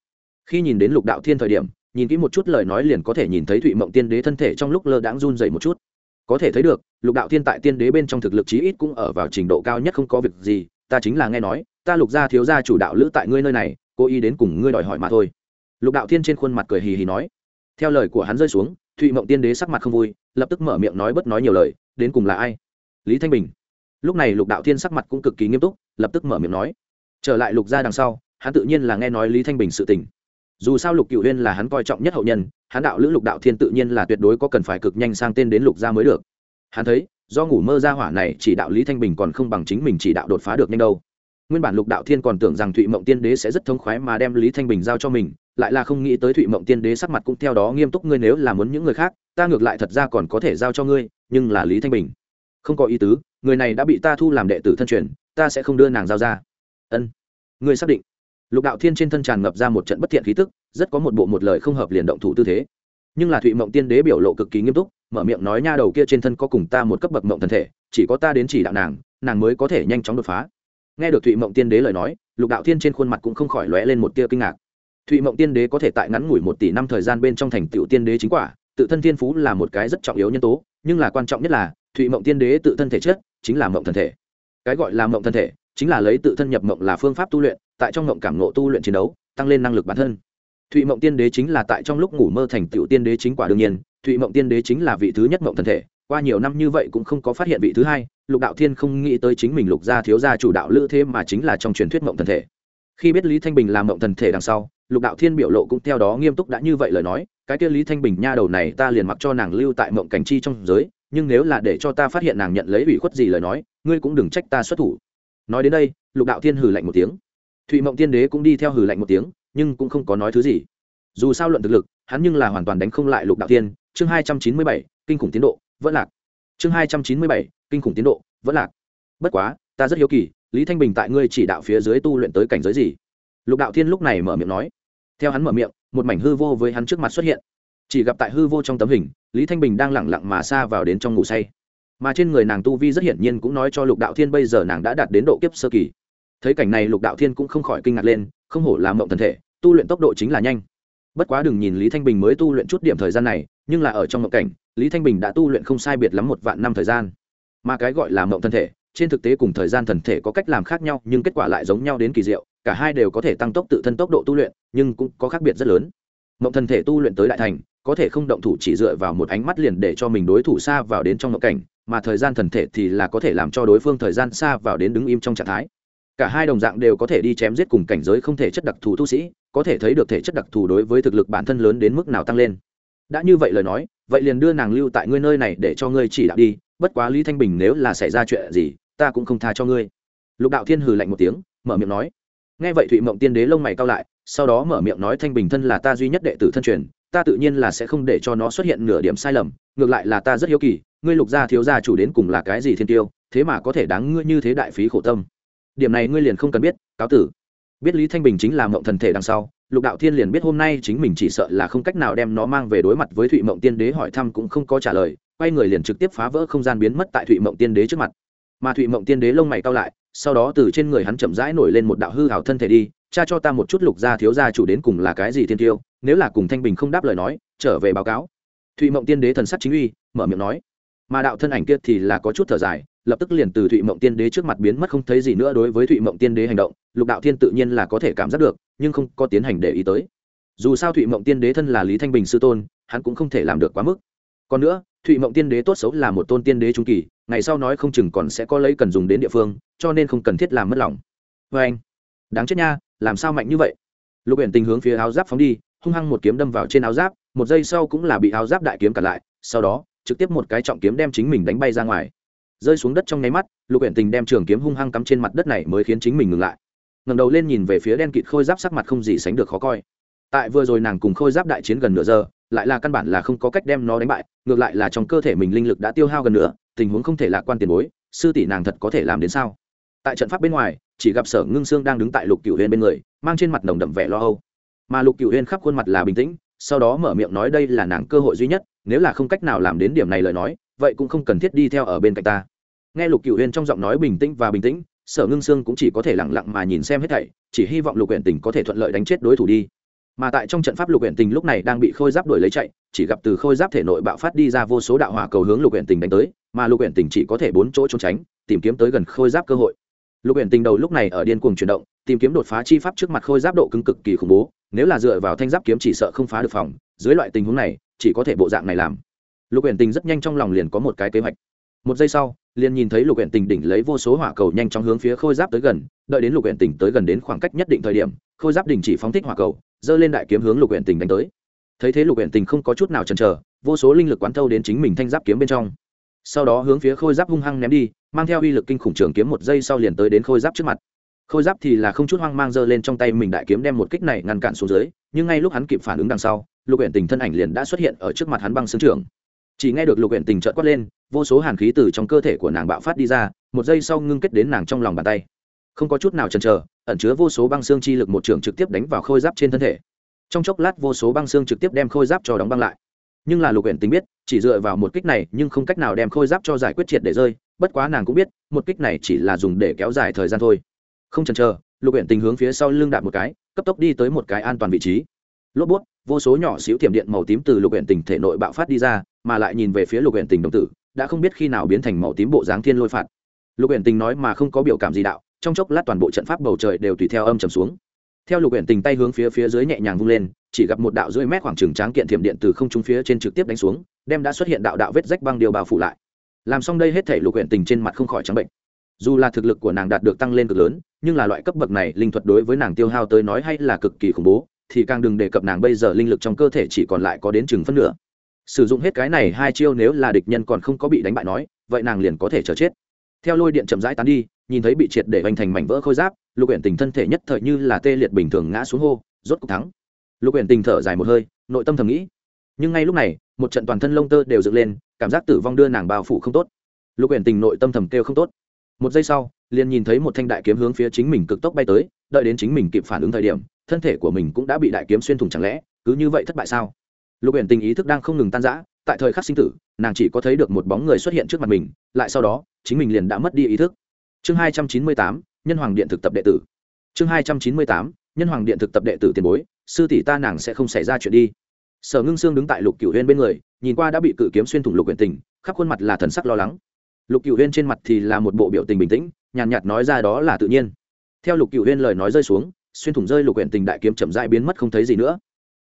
Khi nhìn đến lục đạo thiên thời điểm, nhìn kỹ một chút lời nói liền có thể nhìn thấy thụy mộng tiên đế thân thể trong lúc lơ đãng run dậy một chút. Có thể thấy được, lục đạo thiên tại tiên đế bên trong thực lực chí ít cũng ở vào trình độ cao nhất không có việc gì, ta chính là nghe nói, ta lục gia thiếu gia chủ đạo lữ tại ngươi nơi này, cố ý đến cùng ngươi đòi hỏi mà thôi. Lục đạo thiên trên khuôn mặt cười hì hì nói. Theo lời của hắn rơi xuống, thụy mộng tiên đế sắc mặt không vui, lập tức mở miệng nói bất nói nhiều lời, đến cùng là ai? Lý thanh bình lúc này lục đạo thiên sắc mặt cũng cực kỳ nghiêm túc, lập tức mở miệng nói. Trở lại lục gia đằng sau, hắn tự nhiên là nghe nói lý thanh bình sự tình. Dù sao lục cựu huyên là hắn coi trọng nhất hậu nhân, hắn đạo lữ lục đạo thiên tự nhiên là tuyệt đối có cần phải cực nhanh sang tên đến lục gia mới được. Hắn thấy, do ngủ mơ ra hỏa này chỉ đạo lý thanh bình còn không bằng chính mình chỉ đạo đột phá được nhanh đâu. Nguyên bản lục đạo thiên còn tưởng rằng thụy mộng tiên đế sẽ rất thông khoái mà đem lý thanh bình giao cho mình, lại là không nghĩ tới thụy mộng tiên đế sắc mặt cũng theo đó nghiêm túc, ngươi nếu là muốn những người khác, ta ngược lại thật ra còn có thể giao cho ngươi, nhưng là lý thanh bình. Không có ý tứ người này đã bị ta thu làm đệ tử thân truyền, ta sẽ không đưa nàng giao ra. Ân. Ngươi xác định. Lục đạo thiên trên thân tràn ngập ra một trận bất thiện khí tức, rất có một bộ một lời không hợp liền động thủ tư thế. Nhưng là thụy mộng tiên đế biểu lộ cực kỳ nghiêm túc, mở miệng nói nha đầu kia trên thân có cùng ta một cấp bậc mộng thân thể, chỉ có ta đến chỉ đạo nàng nàng mới có thể nhanh chóng đột phá. Nghe được thụy mộng tiên đế lời nói, lục đạo thiên trên khuôn mặt cũng không khỏi lóe lên một tia kinh ngạc. Thụy mộng tiên đế có thể tại ngắn ngủi một tỷ năm thời gian bên trong thành tựu tiên đế chính quả, tự thân thiên phú là một cái rất trọng yếu nhân tố, nhưng là quan trọng nhất là thụy mộng tiên đế tự thân thể chất, chính là mộng thần thể. Cái gọi là mộng thần thể, chính là lấy tự thân nhập mộng là phương pháp tu luyện, tại trong mộng cảm nộ tu luyện chiến đấu, tăng lên năng lực bản thân. Thụy mộng tiên đế chính là tại trong lúc ngủ mơ thành tựu tiên đế chính quả đương nhiên, thụy mộng tiên đế chính là vị thứ nhất mộng thần thể, qua nhiều năm như vậy cũng không có phát hiện vị thứ hai, lục đạo thiên không nghĩ tới chính mình lục gia thiếu gia chủ đạo lữ thế mà chính là trong truyền thuyết mộng thần thể. Khi biết lý thanh bình làm mộng thần thể đằng sau, lục đạo thiên biểu lộ cũng theo đó nghiêm túc đã như vậy lời nói, cái kia lý thanh bình nha đầu này ta liền mặc cho nàng lưu tại mộng cảnh chi trong giới nhưng nếu là để cho ta phát hiện nàng nhận lấy ủy khuất gì lời nói, ngươi cũng đừng trách ta xuất thủ. Nói đến đây, lục đạo thiên hừ lạnh một tiếng. Thụy mộng tiên đế cũng đi theo hừ lạnh một tiếng, nhưng cũng không có nói thứ gì. Dù sao luận thực lực, hắn nhưng là hoàn toàn đánh không lại lục đạo thiên. Chương hai trăm chín mươi bảy, kinh khủng tiến độ, vẫn lạc. Chương hai trăm chín mươi bảy, kinh khủng tiến độ, vẫn lạc. Bất quá, ta rất hiếu kỳ, lý thanh bình tại ngươi chỉ đạo phía dưới tu luyện tới cảnh giới gì? Lục đạo thiên lúc này mở miệng nói. Theo hắn mở miệng, một mảnh hư vô với hắn trước mặt xuất hiện chỉ gặp tại hư vô trong tấm hình, lý thanh bình đang lẳng lặng mà xa vào đến trong ngủ say. Mà trên người nàng tu vi rất hiển nhiên cũng nói cho lục đạo thiên bây giờ nàng đã đạt đến độ kiếp sơ kỳ. Thấy cảnh này lục đạo thiên cũng không khỏi kinh ngạc lên, không hổ làm mộng thần thể, tu luyện tốc độ chính là nhanh. Bất quá đừng nhìn lý thanh bình mới tu luyện chút điểm thời gian này, nhưng là ở trong mộng cảnh, lý thanh bình đã tu luyện không sai biệt lắm một vạn năm thời gian. Mà cái gọi là mộng thần thể, trên thực tế cùng thời gian thần thể có cách làm khác nhau, nhưng kết quả lại giống nhau đến kỳ diệu, cả hai đều có thể tăng tốc tự thân tốc độ tu luyện, nhưng cũng có khác biệt rất lớn. Mộng thần thể tu luyện tới đại thành có thể không động thủ chỉ dựa vào một ánh mắt liền để cho mình đối thủ xa vào đến trong ngộ cảnh, mà thời gian thần thể thì là có thể làm cho đối phương thời gian xa vào đến đứng im trong trạng thái. Cả hai đồng dạng đều có thể đi chém giết cùng cảnh giới không thể chất đặc thù tu sĩ, có thể thấy được thể chất đặc thù đối với thực lực bản thân lớn đến mức nào tăng lên. Đã như vậy lời nói, vậy liền đưa nàng lưu tại ngươi nơi này để cho ngươi chỉ đạo đi, bất quá lý thanh bình nếu là xảy ra chuyện gì, ta cũng không tha cho ngươi. Lục đạo thiên hừ lạnh một tiếng, mở miệng nói. Nghe vậy thụy mộng tiên đế lông mày cao lại, sau đó mở miệng nói thanh bình thân là ta duy nhất đệ tử thân truyền ta tự nhiên là sẽ không để cho nó xuất hiện nửa điểm sai lầm, ngược lại là ta rất hiếu kỳ, ngươi lục gia thiếu gia chủ đến cùng là cái gì thiên tiêu, thế mà có thể đáng ngươi như thế đại phí khổ tâm. Điểm này ngươi liền không cần biết, cáo tử. Biết lý thanh bình chính là mộng thần thể đằng sau, lục đạo thiên liền biết hôm nay chính mình chỉ sợ là không cách nào đem nó mang về đối mặt với thụy mộng tiên đế hỏi thăm cũng không có trả lời, quay người liền trực tiếp phá vỡ không gian biến mất tại thụy mộng tiên đế trước mặt. Mà thụy mộng tiên đế lông mày cao lại, sau đó từ trên người hắn chậm rãi nổi lên một đạo hư hào thân thể đi cha cho ta một chút lục gia thiếu gia chủ đến cùng là cái gì thiên tiêu, nếu là cùng thanh bình không đáp lời nói, trở về báo cáo. Thụy mộng tiên đế thần sắc chính uy, mở miệng nói. Mà đạo thân ảnh kia thì là có chút thở dài, lập tức liền từ thụy mộng tiên đế trước mặt biến mất không thấy gì nữa đối với thụy mộng tiên đế hành động, lục đạo thiên tự nhiên là có thể cảm giác được, nhưng không có tiến hành để ý tới. Dù sao thụy mộng tiên đế thân là lý thanh bình sư tôn, hắn cũng không thể làm được quá mức. Còn nữa, thụy mộng tiên đế tốt xấu là một tôn tiên đế trung kỳ, ngày sau nói không chừng còn sẽ có lấy cần dùng đến địa phương, cho nên không cần thiết làm mất lòng. Vê anh đáng chết nha làm sao mạnh như vậy? Lục Uyển tình hướng phía áo giáp phóng đi hung hăng một kiếm đâm vào trên áo giáp một giây sau cũng là bị áo giáp đại kiếm cản lại sau đó trực tiếp một cái trọng kiếm đem chính mình đánh bay ra ngoài. Rơi xuống đất trong nháy mắt lục Uyển tình đem trường kiếm hung hăng cắm trên mặt đất này mới khiến chính mình ngừng lại. Ngẩng đầu lên nhìn về phía đen kịt khôi giáp sắc mặt không gì sánh được khó coi. Tại vừa rồi nàng cùng khôi giáp đại chiến gần nửa giờ lại là căn bản là không có cách đem nó đánh bại ngược lại là trong cơ thể mình linh lực đã tiêu hao gần nửa, tình huống không thể lạc quan tiền bối sư tỷ nàng thật có thể làm đến sao? Tại trận pháp bên ngoài chỉ gặp sở ngưng sương đang đứng tại lục cửu huyên bên người, mang trên mặt nồng đậm vẻ lo âu. Mà lục cửu huyên khắp khuôn mặt là bình tĩnh, sau đó mở miệng nói đây là nàng cơ hội duy nhất, nếu là không cách nào làm đến điểm này lời nói, vậy cũng không cần thiết đi theo ở bên cạnh ta. Nghe lục cửu huyên trong giọng nói bình tĩnh và bình tĩnh, sở ngưng sương cũng chỉ có thể lẳng lặng mà nhìn xem hết thảy, chỉ hy vọng lục huyện tình có thể thuận lợi đánh chết đối thủ đi. Mà tại trong trận pháp lục huyện tình lúc này đang bị khôi giáp đuổi lấy chạy, chỉ gặp từ khôi giáp thể nội bạo phát đi ra vô số đạo hỏa cầu hướng lục huyện tình đánh tới, mà lục huyện tình chỉ có thể bốn chỗ trốn tránh, tìm kiếm tới gần khôi giáp cơ hội lục huyện tình đầu lúc này ở điên cuồng chuyển động, tìm kiếm đột phá chi pháp trước mặt khôi giáp độ cứng cực kỳ khủng bố, nếu là dựa vào thanh giáp kiếm chỉ sợ không phá được phòng, dưới loại tình huống này, chỉ có thể bộ dạng này làm. Lục huyện tình rất nhanh trong lòng liền có một cái kế hoạch. Một giây sau, liền nhìn thấy lục huyện tình đỉnh lấy vô số hỏa cầu nhanh chóng hướng phía khôi giáp tới gần, đợi đến lục huyện tình tới gần đến khoảng cách nhất định thời điểm, khôi giáp đình chỉ phóng thích hỏa cầu dơ lên đại kiếm hướng lục huyện tình đánh tới. Thấy thế lục huyện tình không có chút nào chần chờ, vô số linh lực quán thâu đến chính mình thanh giáp kiếm bên trong. Sau đó hướng phía khôi giáp hung hăng ném đi mang theo uy lực kinh khủng trường kiếm một giây sau liền tới đến khôi giáp trước mặt. Khôi giáp thì là không chút hoang mang giơ lên trong tay mình đại kiếm đem một kích này ngăn cản xuống dưới, nhưng ngay lúc hắn kịp phản ứng đằng sau, lục huyện tình thân ảnh liền đã xuất hiện ở trước mặt hắn băng xương trường. Chỉ nghe được lục huyện tình trợt quát lên, vô số hàn khí từ trong cơ thể của nàng bạo phát đi ra, một giây sau ngưng kết đến nàng trong lòng bàn tay. Không có chút nào chần chờ, ẩn chứa vô số băng xương chi lực một trường trực tiếp đánh vào khôi giáp trên thân thể. Trong chốc lát vô số băng xương trực tiếp đem khôi giáp cho đóng băng lại. Nhưng là lục huyện tình biết, chỉ dựa vào một kích này nhưng không cách nào đem khôi giáp cho giải quyết triệt để rơi bất quá nàng cũng biết, một kích này chỉ là dùng để kéo dài thời gian thôi. Không chần chờ, lục huyện tình hướng phía sau lưng đạp một cái, cấp tốc đi tới một cái an toàn vị trí. Lốp bút, vô số nhỏ xíu thiểm điện màu tím từ lục huyện tình thể nội bạo phát đi ra, mà lại nhìn về phía lục huyện tình đồng tử, đã không biết khi nào biến thành màu tím bộ dáng thiên lôi phạt. Lục huyện tình nói mà không có biểu cảm gì đạo, trong chốc lát toàn bộ trận pháp bầu trời đều tùy theo âm trầm xuống. Theo lục huyện tình tay hướng phía phía dưới nhẹ nhàng vung lên, chỉ gặp một đạo rưỡi mét khoảng trừng tráng kiện thiểm điện từ không trung phía trên trực tiếp đánh xuống, đem đã xuất hiện đạo đạo vết rách băng điều bao phủ lại làm xong đây hết thể lục huyện tình trên mặt không khỏi trắng bệnh. Dù là thực lực của nàng đạt được tăng lên cực lớn, nhưng là loại cấp bậc này, linh thuật đối với nàng tiêu hao tới nói hay là cực kỳ khủng bố, thì càng đừng đề cập nàng bây giờ linh lực trong cơ thể chỉ còn lại có đến chừng phân nửa. Sử dụng hết cái này hai chiêu nếu là địch nhân còn không có bị đánh bại nói, vậy nàng liền có thể chờ chết. Theo lôi điện chậm rãi tán đi, nhìn thấy bị triệt để hoành thành mảnh vỡ khôi giáp, lục huyện tình thân thể nhất thời như là tê liệt bình thường ngã xuống hô, rốt cuộc thắng. Lục huyện tình thở dài một hơi, nội tâm thầm nghĩ. Nhưng ngay lúc này một trận toàn thân lông tơ đều dựng lên, cảm giác tử vong đưa nàng bao phủ không tốt. Lục uyển tình nội tâm thầm kêu không tốt. Một giây sau, liền nhìn thấy một thanh đại kiếm hướng phía chính mình cực tốc bay tới, đợi đến chính mình kịp phản ứng thời điểm, thân thể của mình cũng đã bị đại kiếm xuyên thủng chẳng lẽ, cứ như vậy thất bại sao? Lục uyển tình ý thức đang không ngừng tan rã, tại thời khắc sinh tử, nàng chỉ có thấy được một bóng người xuất hiện trước mặt mình, lại sau đó, chính mình liền đã mất đi ý thức. Chương hai trăm chín mươi tám, nhân hoàng điện thực tập đệ tử. Chương hai trăm chín mươi tám, nhân hoàng điện thực tập đệ tử tiền bối, sư tỷ ta nàng sẽ không xảy ra chuyện đi sở ngưng sương đứng tại lục cửu huyên bên người, nhìn qua đã bị cự kiếm xuyên thủng lục huyện tình, khắp khuôn mặt là thần sắc lo lắng. Lục cửu huyên trên mặt thì là một bộ biểu tình bình tĩnh, nhàn nhạt nói ra đó là tự nhiên. Theo lục cửu huyên lời nói rơi xuống, xuyên thủng rơi lục huyện tình đại kiếm chậm rãi biến mất không thấy gì nữa.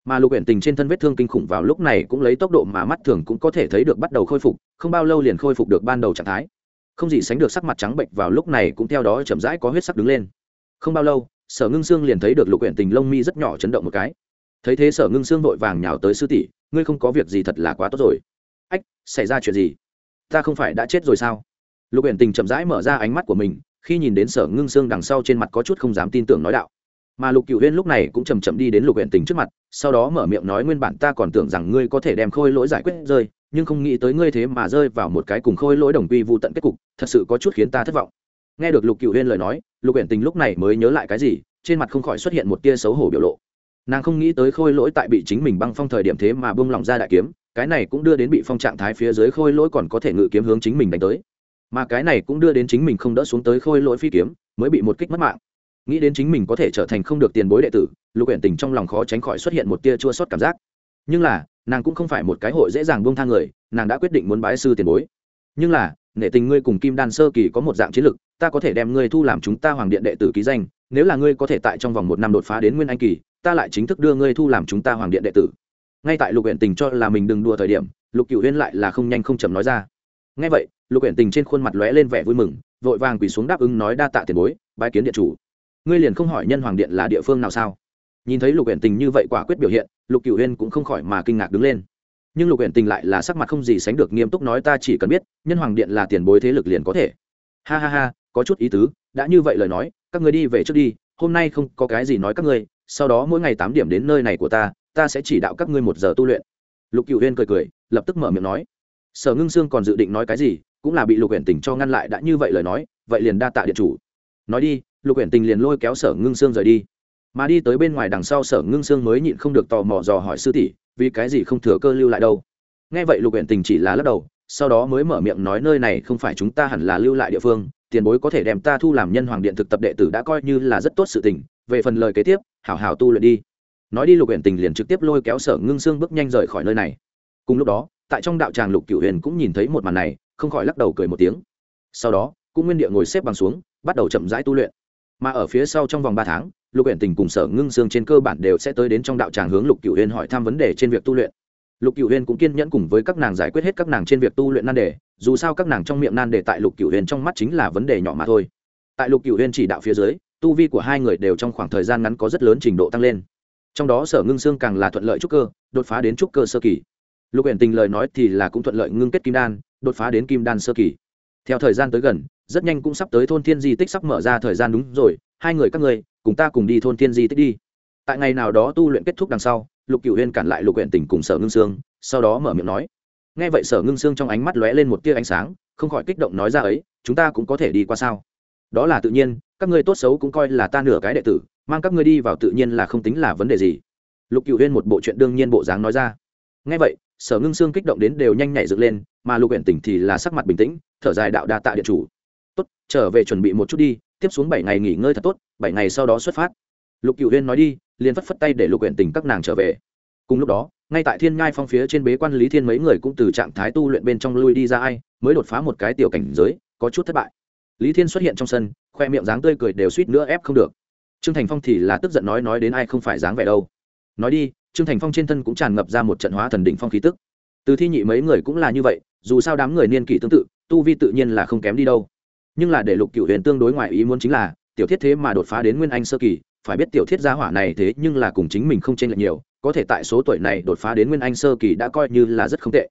Mà lục huyện tình trên thân vết thương kinh khủng vào lúc này cũng lấy tốc độ mà mắt thường cũng có thể thấy được bắt đầu khôi phục, không bao lâu liền khôi phục được ban đầu trạng thái. Không gì sánh được sắc mặt trắng bệnh vào lúc này cũng theo đó chậm rãi có huyết sắc đứng lên. Không bao lâu, sở ngưng sương liền thấy được lục huyện tình lông mi rất nhỏ chấn động một cái thấy thế sở ngưng xương vội vàng nhào tới sư tỷ, ngươi không có việc gì thật là quá tốt rồi. Ách, xảy ra chuyện gì? Ta không phải đã chết rồi sao? Lục Uyển tình chậm rãi mở ra ánh mắt của mình, khi nhìn đến sở ngưng xương đằng sau trên mặt có chút không dám tin tưởng nói đạo. Mà lục cựu huyên lúc này cũng chầm chậm đi đến lục huyện tình trước mặt, sau đó mở miệng nói, nguyên bản ta còn tưởng rằng ngươi có thể đem khôi lỗi giải quyết rơi, nhưng không nghĩ tới ngươi thế mà rơi vào một cái cùng khôi lỗi đồng quy vụ tận kết cục, thật sự có chút khiến ta thất vọng. Nghe được lục cựu huyên lời nói, lục huyện tình lúc này mới nhớ lại cái gì, trên mặt không khỏi xuất hiện một tia xấu hổ biểu lộ nàng không nghĩ tới khôi lỗi tại bị chính mình băng phong thời điểm thế mà bông lỏng ra đại kiếm, cái này cũng đưa đến bị phong trạng thái phía dưới khôi lỗi còn có thể ngự kiếm hướng chính mình đánh tới. Mà cái này cũng đưa đến chính mình không đỡ xuống tới khôi lỗi phi kiếm, mới bị một kích mất mạng. Nghĩ đến chính mình có thể trở thành không được tiền bối đệ tử, lục huyện tình trong lòng khó tránh khỏi xuất hiện một tia chua sót cảm giác. Nhưng là, nàng cũng không phải một cái hội dễ dàng buông thang người, nàng đã quyết định muốn bái sư tiền bối. Nhưng là, nể tình ngươi cùng kim đan sơ kỳ có một dạng chiến lực, ta có thể đem ngươi thu làm chúng ta hoàng điện đệ tử ký danh, nếu là ngươi có thể tại trong vòng một năm đột phá đến nguyên anh kỳ ta lại chính thức đưa ngươi thu làm chúng ta hoàng điện đệ tử. Ngay tại lục huyện tình cho là mình đừng đùa thời điểm, lục cựu huyên lại là không nhanh không chậm nói ra. Ngay vậy, lục huyện tình trên khuôn mặt lóe lên vẻ vui mừng, vội vàng quỳ xuống đáp ứng nói đa tạ tiền bối, bái kiến điện chủ. Ngươi liền không hỏi nhân hoàng điện là địa phương nào sao? Nhìn thấy lục huyện tình như vậy quả quyết biểu hiện, lục cựu huyên cũng không khỏi mà kinh ngạc đứng lên. Nhưng lục huyện tình lại là sắc mặt không gì sánh được nghiêm túc nói ta chỉ cần biết, nhân hoàng điện là tiền bối thế lực liền có thể. Ha ha ha, có chút ý tứ, đã như vậy lời nói, các người đi về trước đi, hôm nay không có cái gì nói các ngươi sau đó mỗi ngày tám điểm đến nơi này của ta ta sẽ chỉ đạo các ngươi một giờ tu luyện. Lục cựu huyên cười cười, lập tức mở miệng nói. Sở ngưng sương còn dự định nói cái gì, cũng là bị lục huyện tình cho ngăn lại đã như vậy lời nói, vậy liền đa tạ điện chủ. Nói đi, lục huyện tình liền lôi kéo sở ngưng sương rời đi. Mà đi tới bên ngoài đằng sau sở ngưng sương mới nhịn không được tò mò dò hỏi sư tỷ, vì cái gì không thừa cơ lưu lại đâu? Nghe vậy lục huyện tình chỉ là lắc đầu, sau đó mới mở miệng nói nơi này không phải chúng ta hẳn là lưu lại địa phương, tiền bối có thể đem ta thu làm nhân hoàng điện thực tập đệ tử đã coi như là rất tốt sự tình. Về phần lời kế tiếp hảo hảo tu luyện đi. Nói đi lục huyện tình liền trực tiếp lôi kéo sở ngưng xương bước nhanh rời khỏi nơi này. Cùng lúc đó, tại trong đạo tràng lục cửu huyền cũng nhìn thấy một màn này, không khỏi lắc đầu cười một tiếng. Sau đó, cũng nguyên địa ngồi xếp bằng xuống, bắt đầu chậm rãi tu luyện. Mà ở phía sau trong vòng ba tháng, lục huyện tình cùng sở ngưng xương trên cơ bản đều sẽ tới đến trong đạo tràng hướng lục cửu huyền hỏi thăm vấn đề trên việc tu luyện. Lục cửu huyền cũng kiên nhẫn cùng với các nàng giải quyết hết các nàng trên việc tu luyện nan đề, dù sao các nàng trong miệng nan đề tại lục cửu huyền trong mắt chính là vấn đề nhỏ mà thôi. Tại lục cửu huyền chỉ đạo phía dưới tu vi của hai người đều trong khoảng thời gian ngắn có rất lớn trình độ tăng lên. Trong đó sở ngưng sương càng là thuận lợi trúc cơ, đột phá đến trúc cơ sơ kỳ. Lục uyển tình lời nói thì là cũng thuận lợi ngưng kết kim đan, đột phá đến kim đan sơ kỳ. Theo thời gian tới gần, rất nhanh cũng sắp tới thôn thiên di tích sắp mở ra thời gian đúng rồi, hai người các ngươi, cùng ta cùng đi thôn thiên di tích đi. Tại ngày nào đó tu luyện kết thúc đằng sau, lục cựu huyên cản lại lục huyện tỉnh cùng sở ngưng sương, sau đó mở miệng nói. Nghe vậy sở ngưng sương trong ánh mắt lóe lên một tia ánh sáng, không khỏi kích động nói ra ấy, chúng ta cũng có thể đi qua sao? Đó là tự nhiên, các ngươi tốt xấu cũng coi là ta nửa cái đệ tử, mang các ngươi đi vào tự nhiên là không tính là vấn đề gì. Lục cựu huyên một bộ chuyện đương nhiên bộ dáng nói ra. Nghe vậy, sở ngưng xương kích động đến đều nhanh nhảy dựng lên, mà lục huyện tỉnh thì là sắc mặt bình tĩnh, thở dài đạo đa tạ điện chủ. Tốt, trở về chuẩn bị một chút đi, tiếp xuống bảy ngày nghỉ ngơi thật tốt, bảy ngày sau đó xuất phát. Lục cựu huyên nói đi, liền phất phất tay để lục huyện tỉnh các nàng trở về. Cùng lúc đó, ngay tại thiên ngai phong phía trên bế quan lý thiên mấy người cũng từ trạng thái tu luyện bên trong lui đi ra ai, mới đột phá một cái tiểu cảnh giới, có chút thất bại lý thiên xuất hiện trong sân, khoe miệng dáng tươi cười đều suýt nữa ép không được. Trương thành phong thì là tức giận nói nói đến ai không phải dáng vẻ đâu. Nói đi, trương thành phong trên thân cũng tràn ngập ra một trận hóa thần đỉnh phong khí tức. Từ thi nhị mấy người cũng là như vậy, dù sao đám người niên kỷ tương tự, tu vi tự nhiên là không kém đi đâu. Nhưng là để lục cựu huyền tương đối ngoại ý muốn chính là, tiểu thiết thế mà đột phá đến nguyên anh sơ kỳ, phải biết tiểu thiết gia hỏa này thế nhưng là cùng chính mình không chênh lệch nhiều, có thể tại số tuổi này đột phá đến nguyên anh sơ kỳ đã coi như là rất không tệ.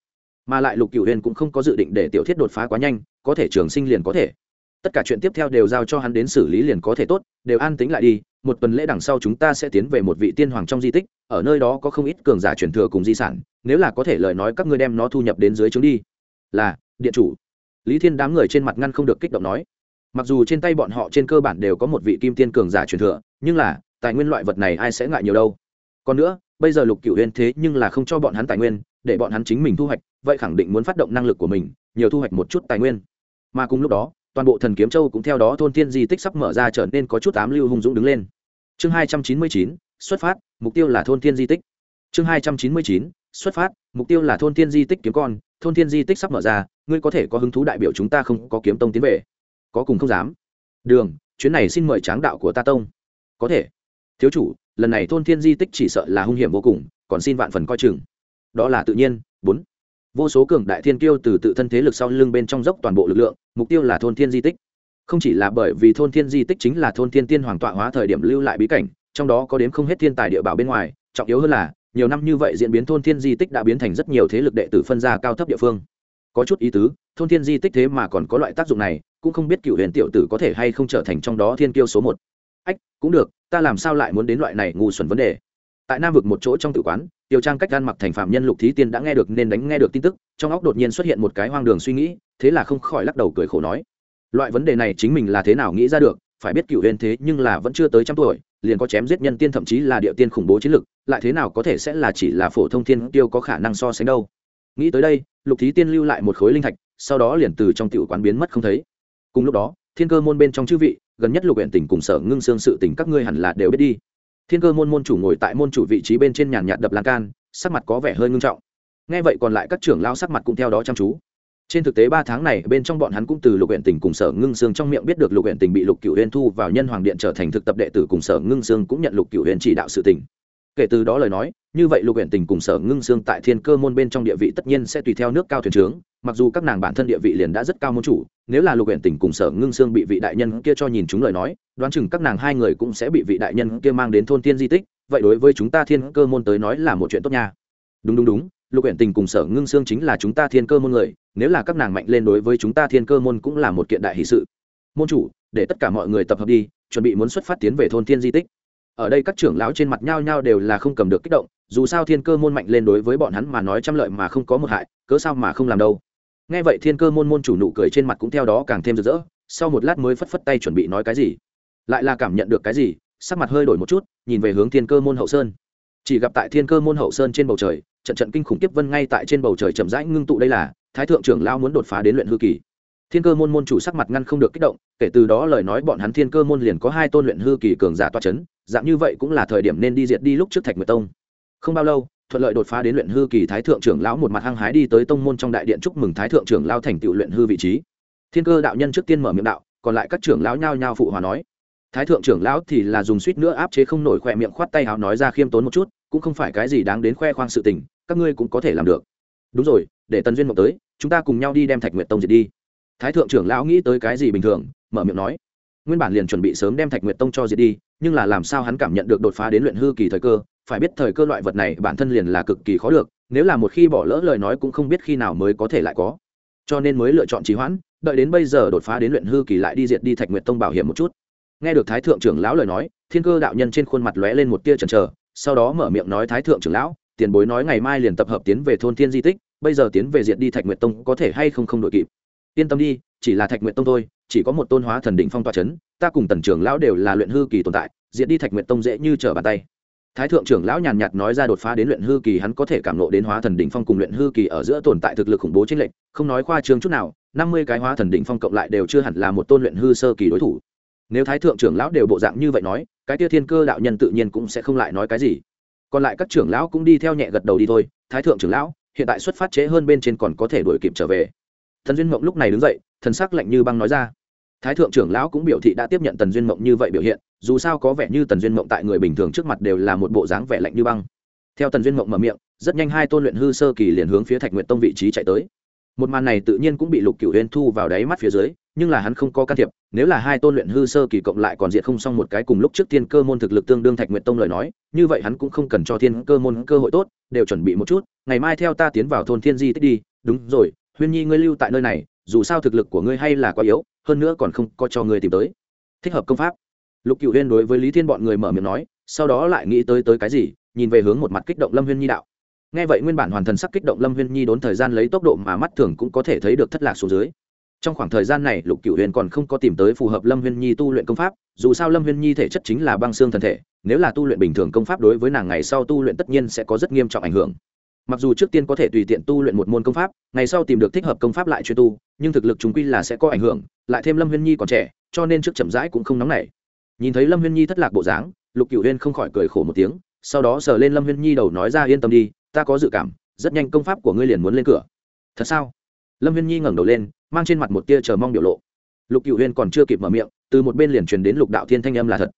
Mà lại lục cựu huyền cũng không có dự định để tiểu thiết đột phá quá nhanh, có thể trường sinh liền có thể tất cả chuyện tiếp theo đều giao cho hắn đến xử lý liền có thể tốt, đều an tính lại đi, một tuần lễ đằng sau chúng ta sẽ tiến về một vị tiên hoàng trong di tích, ở nơi đó có không ít cường giả truyền thừa cùng di sản, nếu là có thể lời nói các ngươi đem nó thu nhập đến dưới chúng đi. Là, điện chủ. Lý thiên đám người trên mặt ngăn không được kích động nói. Mặc dù trên tay bọn họ trên cơ bản đều có một vị kim tiên cường giả truyền thừa, nhưng là, tài nguyên loại vật này ai sẽ ngại nhiều đâu. Còn nữa, bây giờ lục cửu huyên thế nhưng là không cho bọn hắn tài nguyên, để bọn hắn chính mình thu hoạch, vậy khẳng định muốn phát động năng lực của mình, nhiều thu hoạch một chút tài nguyên. Mà cùng lúc đó toàn bộ thần kiếm châu cũng theo đó thôn thiên di tích sắp mở ra trở nên có chút ám lưu hung dũng đứng lên. Chương hai trăm chín mươi chín, xuất phát, mục tiêu là thôn thiên di tích. Chương hai trăm chín mươi chín, xuất phát, mục tiêu là thôn thiên di tích kiếm con, thôn thiên di tích sắp mở ra, ngươi có thể có hứng thú đại biểu chúng ta không? Có kiếm tông tiến về. Có cùng không dám. Đường, chuyến này xin mời tráng đạo của ta tông. Có thể. Thiếu chủ, lần này thôn thiên di tích chỉ sợ là hung hiểm vô cùng, còn xin vạn phần coi chừng. Đó là tự nhiên. Bốn vô số cường đại thiên kiêu từ tự thân thế lực sau lưng bên trong dốc toàn bộ lực lượng, mục tiêu là thôn thiên di tích. Không chỉ là bởi vì thôn thiên di tích chính là thôn thiên tiên hoàng tọa hóa thời điểm lưu lại bí cảnh, trong đó có đến không hết thiên tài địa bảo bên ngoài, trọng yếu hơn là, nhiều năm như vậy diễn biến thôn thiên di tích đã biến thành rất nhiều thế lực đệ tử phân ra cao thấp địa phương. Có chút ý tứ, thôn thiên di tích thế mà còn có loại tác dụng này, cũng không biết cựu huyền tiểu tử có thể hay không trở thành trong đó thiên kiêu số một. Ách, cũng được, ta làm sao lại muốn đến loại này ngu xuẩn vấn đề? Tại nam vực một chỗ trong tử quán tiêu trang cách gan mặc thành phạm nhân lục thí tiên đã nghe được nên đánh nghe được tin tức, trong óc đột nhiên xuất hiện một cái hoang đường suy nghĩ, thế là không khỏi lắc đầu cười khổ nói. Loại vấn đề này chính mình là thế nào nghĩ ra được, phải biết cựu huyền thế nhưng là vẫn chưa tới trăm tuổi, liền có chém giết nhân tiên thậm chí là địa tiên khủng bố chiến lực, lại thế nào có thể sẽ là chỉ là phổ thông thiên tiêu có khả năng so sánh đâu. Nghĩ tới đây, lục thí tiên lưu lại một khối linh thạch, sau đó liền từ trong tiểu quán biến mất không thấy. Cùng lúc đó, thiên cơ môn bên trong chư vị, gần nhất lục huyện tỉnh cùng sở ngưng xương sự tỉnh các ngươi hẳn là đều biết đi thiên cơ môn môn chủ ngồi tại môn chủ vị trí bên trên nhàn nhạt đập lan can, sắc mặt có vẻ hơi ngưng trọng nghe vậy còn lại các trưởng lao sắc mặt cũng theo đó chăm chú trên thực tế ba tháng này, bên trong bọn hắn cũng từ lục huyện tình cùng sở ngưng sương trong miệng biết được lục huyện tình bị lục cựu huyền thu vào nhân hoàng điện trở thành thực tập đệ tử cùng sở ngưng sương cũng nhận lục cựu huyền chỉ đạo sự tình kể từ đó lời nói, như vậy lục huyện tình cùng sở ngưng xương tại thiên cơ môn bên trong địa vị tất nhiên sẽ tùy theo nước cao thuyền trướng, mặc dù các nàng bản thân địa vị liền đã rất cao môn chủ, nếu là lục huyện tình cùng sở ngưng xương bị vị đại nhân kia cho nhìn chúng lời nói, đoán chừng các nàng hai người cũng sẽ bị vị đại nhân kia mang đến thôn thiên di tích, vậy đối với chúng ta thiên cơ môn tới nói là một chuyện tốt nha. Đúng đúng đúng, lục huyện tình cùng sở ngưng xương chính là chúng ta thiên cơ môn người, nếu là các nàng mạnh lên đối với chúng ta thiên cơ môn cũng là một kiện đại hì sự. Môn chủ, để tất cả mọi người tập hợp đi, chuẩn bị muốn xuất phát tiến về thôn thiên di tích ở đây các trưởng lão trên mặt nhao nhao đều là không cầm được kích động, dù sao thiên cơ môn mạnh lên đối với bọn hắn mà nói trăm lợi mà không có một hại, cớ sao mà không làm đâu. Nghe vậy thiên cơ môn môn chủ nụ cười trên mặt cũng theo đó càng thêm rực rỡ, sau một lát mới phất phất tay chuẩn bị nói cái gì. Lại là cảm nhận được cái gì, sắc mặt hơi đổi một chút, nhìn về hướng thiên cơ môn hậu sơn. Chỉ gặp tại thiên cơ môn hậu sơn trên bầu trời, trận trận kinh khủng tiếp vân ngay tại trên bầu trời chậm rãi ngưng tụ đây là, thái thượng trưởng lao muốn đột phá đến luyện hư kỳ thiên cơ môn môn chủ sắc mặt ngăn không được kích động, kể từ đó lời nói bọn hắn thiên cơ môn liền có hai tôn luyện hư kỳ cường giả toa c h ấ n dạng như vậy cũng là thời điểm nên đi diệt đi lúc trước thạch nguyệt tông. Không bao lâu, thuận lợi đột phá đến luyện hư kỳ thái thượng trưởng lão một mặt hăng hái đi tới tông môn trong đại điện chúc mừng thái thượng trưởng lao thành tựu luyện hư vị trí. Thiên cơ đạo nhân trước tiên mở miệng đạo, còn lại các trưởng lão nhao nhao phụ hòa nói. Thái thượng trưởng lão thì là dùng suýt nữa áp chế không nổi khoe miệng khoát tay áo nói ra khiêm tốn một chút, cũng không phải cái gì đáng đến khoe khoang sự tình, các ngươi cũng có thể làm được. Đúng rồi, để tần duyên mộng tới, chúng ta cùng nhau đi đem thạch nguyệt tông diệt đi thái thượng trưởng lão nghĩ tới cái gì bình thường, mở miệng nói, nguyên bản liền chuẩn bị sớm đem thạch nguyệt tông cho diệt đi, nhưng là làm sao hắn cảm nhận được đột phá đến luyện hư kỳ thời cơ, phải biết thời cơ loại vật này bản thân liền là cực kỳ khó được, nếu là một khi bỏ lỡ lời nói cũng không biết khi nào mới có thể lại có. Cho nên mới lựa chọn trì hoãn, đợi đến bây giờ đột phá đến luyện hư kỳ lại đi diệt đi thạch nguyệt tông bảo hiểm một chút. Nghe được thái thượng trưởng lão lời nói, thiên cơ đạo nhân trên khuôn mặt lóe lên một tia chần chờ, sau đó mở miệng nói thái thượng trưởng lão, tiền bối nói ngày mai liền tập hợp tiến về thôn thiên di tích, bây giờ tiến về diệt đi thạch nguyệt tông có thể hay không không đội kịp yên tâm đi, chỉ là thạch nguyệt tông thôi, chỉ có một tôn hóa thần đỉnh phong toa c h ấ n ta cùng tần trưởng lão đều là luyện hư kỳ tồn tại, diệt đi thạch nguyệt tông dễ như trở bàn tay. Thái thượng trưởng lão nhàn nhạt nói ra đột phá đến luyện hư kỳ, hắn có thể cảm lộ đến hóa thần đỉnh phong cùng luyện hư kỳ ở giữa tồn tại thực lực khủng bố trên lệnh không nói khoa trương chút nào, năm mươi cái hóa thần đỉnh phong cộng lại đều chưa hẳn là một tôn luyện hư sơ kỳ đối thủ. Nếu thái thượng trưởng lão đều bộ dạng như vậy nói, cái tia thiên cơ đạo nhân tự nhiên cũng sẽ không lại nói cái gì. Còn lại các trưởng lão cũng đi theo nhẹ gật đầu đi thôi. Thái thượng trưởng lão, hiện tại xuất phát chế hơn bên trên còn có thể đuổi kịp trở về thần duyên mộng lúc này đứng dậy, thần sắc lạnh như băng nói ra. Thái thượng trưởng lão cũng biểu thị đã tiếp nhận tần duyên mộng như vậy biểu hiện, dù sao có vẻ như tần duyên mộng tại người bình thường trước mặt đều là một bộ dáng vẻ lạnh như băng. Theo tần duyên mộng mở miệng, rất nhanh hai tôn luyện hư sơ kỳ liền hướng phía thạch nguyện tông vị trí chạy tới. Một màn này tự nhiên cũng bị lục cửu huyên thu vào đáy mắt phía dưới, nhưng là hắn không có can thiệp, nếu là hai tôn luyện hư sơ kỳ cộng lại còn diện không xong một cái cùng lúc trước thiên cơ môn thực lực tương đương thạch nguyện tông lời nói, như vậy hắn cũng không cần cho thiên cơ môn cơ hội tốt, đều chuẩn bị một chút, ngày mai theo ta tiến vào thôn thiên di tích đi, đúng rồi huyên nhi, ngươi lưu tại nơi này, dù sao thực lực của ngươi hay là quá yếu, hơn nữa còn không có cho ngươi tìm tới. Thích hợp công pháp. Lục cựu huyên đối với lý thiên bọn người mở miệng nói, sau đó lại nghĩ tới tới cái gì, nhìn về hướng một mặt kích động lâm huyên nhi đạo. Nghe vậy nguyên bản hoàn thần sắc kích động lâm huyên nhi đốn thời gian lấy tốc độ mà mắt thường cũng có thể thấy được thất lạc xuống dưới. Trong khoảng thời gian này, lục cựu huyền còn không có tìm tới phù hợp lâm huyên nhi tu luyện công pháp, dù sao lâm huyên nhi thể chất chính là băng xương thần thể, nếu là tu luyện bình thường công pháp đối với nàng ngày sau tu luyện tất nhiên sẽ có rất nghiêm trọng ảnh hưởng mặc dù trước tiên có thể tùy tiện tu luyện một môn công pháp, ngày sau tìm được thích hợp công pháp lại chuyên tu, nhưng thực lực chúng quy là sẽ có ảnh hưởng, lại thêm lâm huyên nhi còn trẻ, cho nên trước chậm rãi cũng không nóng nảy. Nhìn thấy lâm huyên nhi thất lạc bộ dáng, lục cựu huyên không khỏi cười khổ một tiếng, sau đó sờ lên lâm huyên nhi đầu nói ra, yên tâm đi, ta có dự cảm, rất nhanh công pháp của ngươi liền muốn lên cửa. Thật sao? Lâm huyên nhi ngẩng đầu lên, mang trên mặt một tia chờ mong biểu lộ. Lục cựu huyên còn chưa kịp mở miệng, từ một bên liền truyền đến lục đạo thiên thanh âm là thật.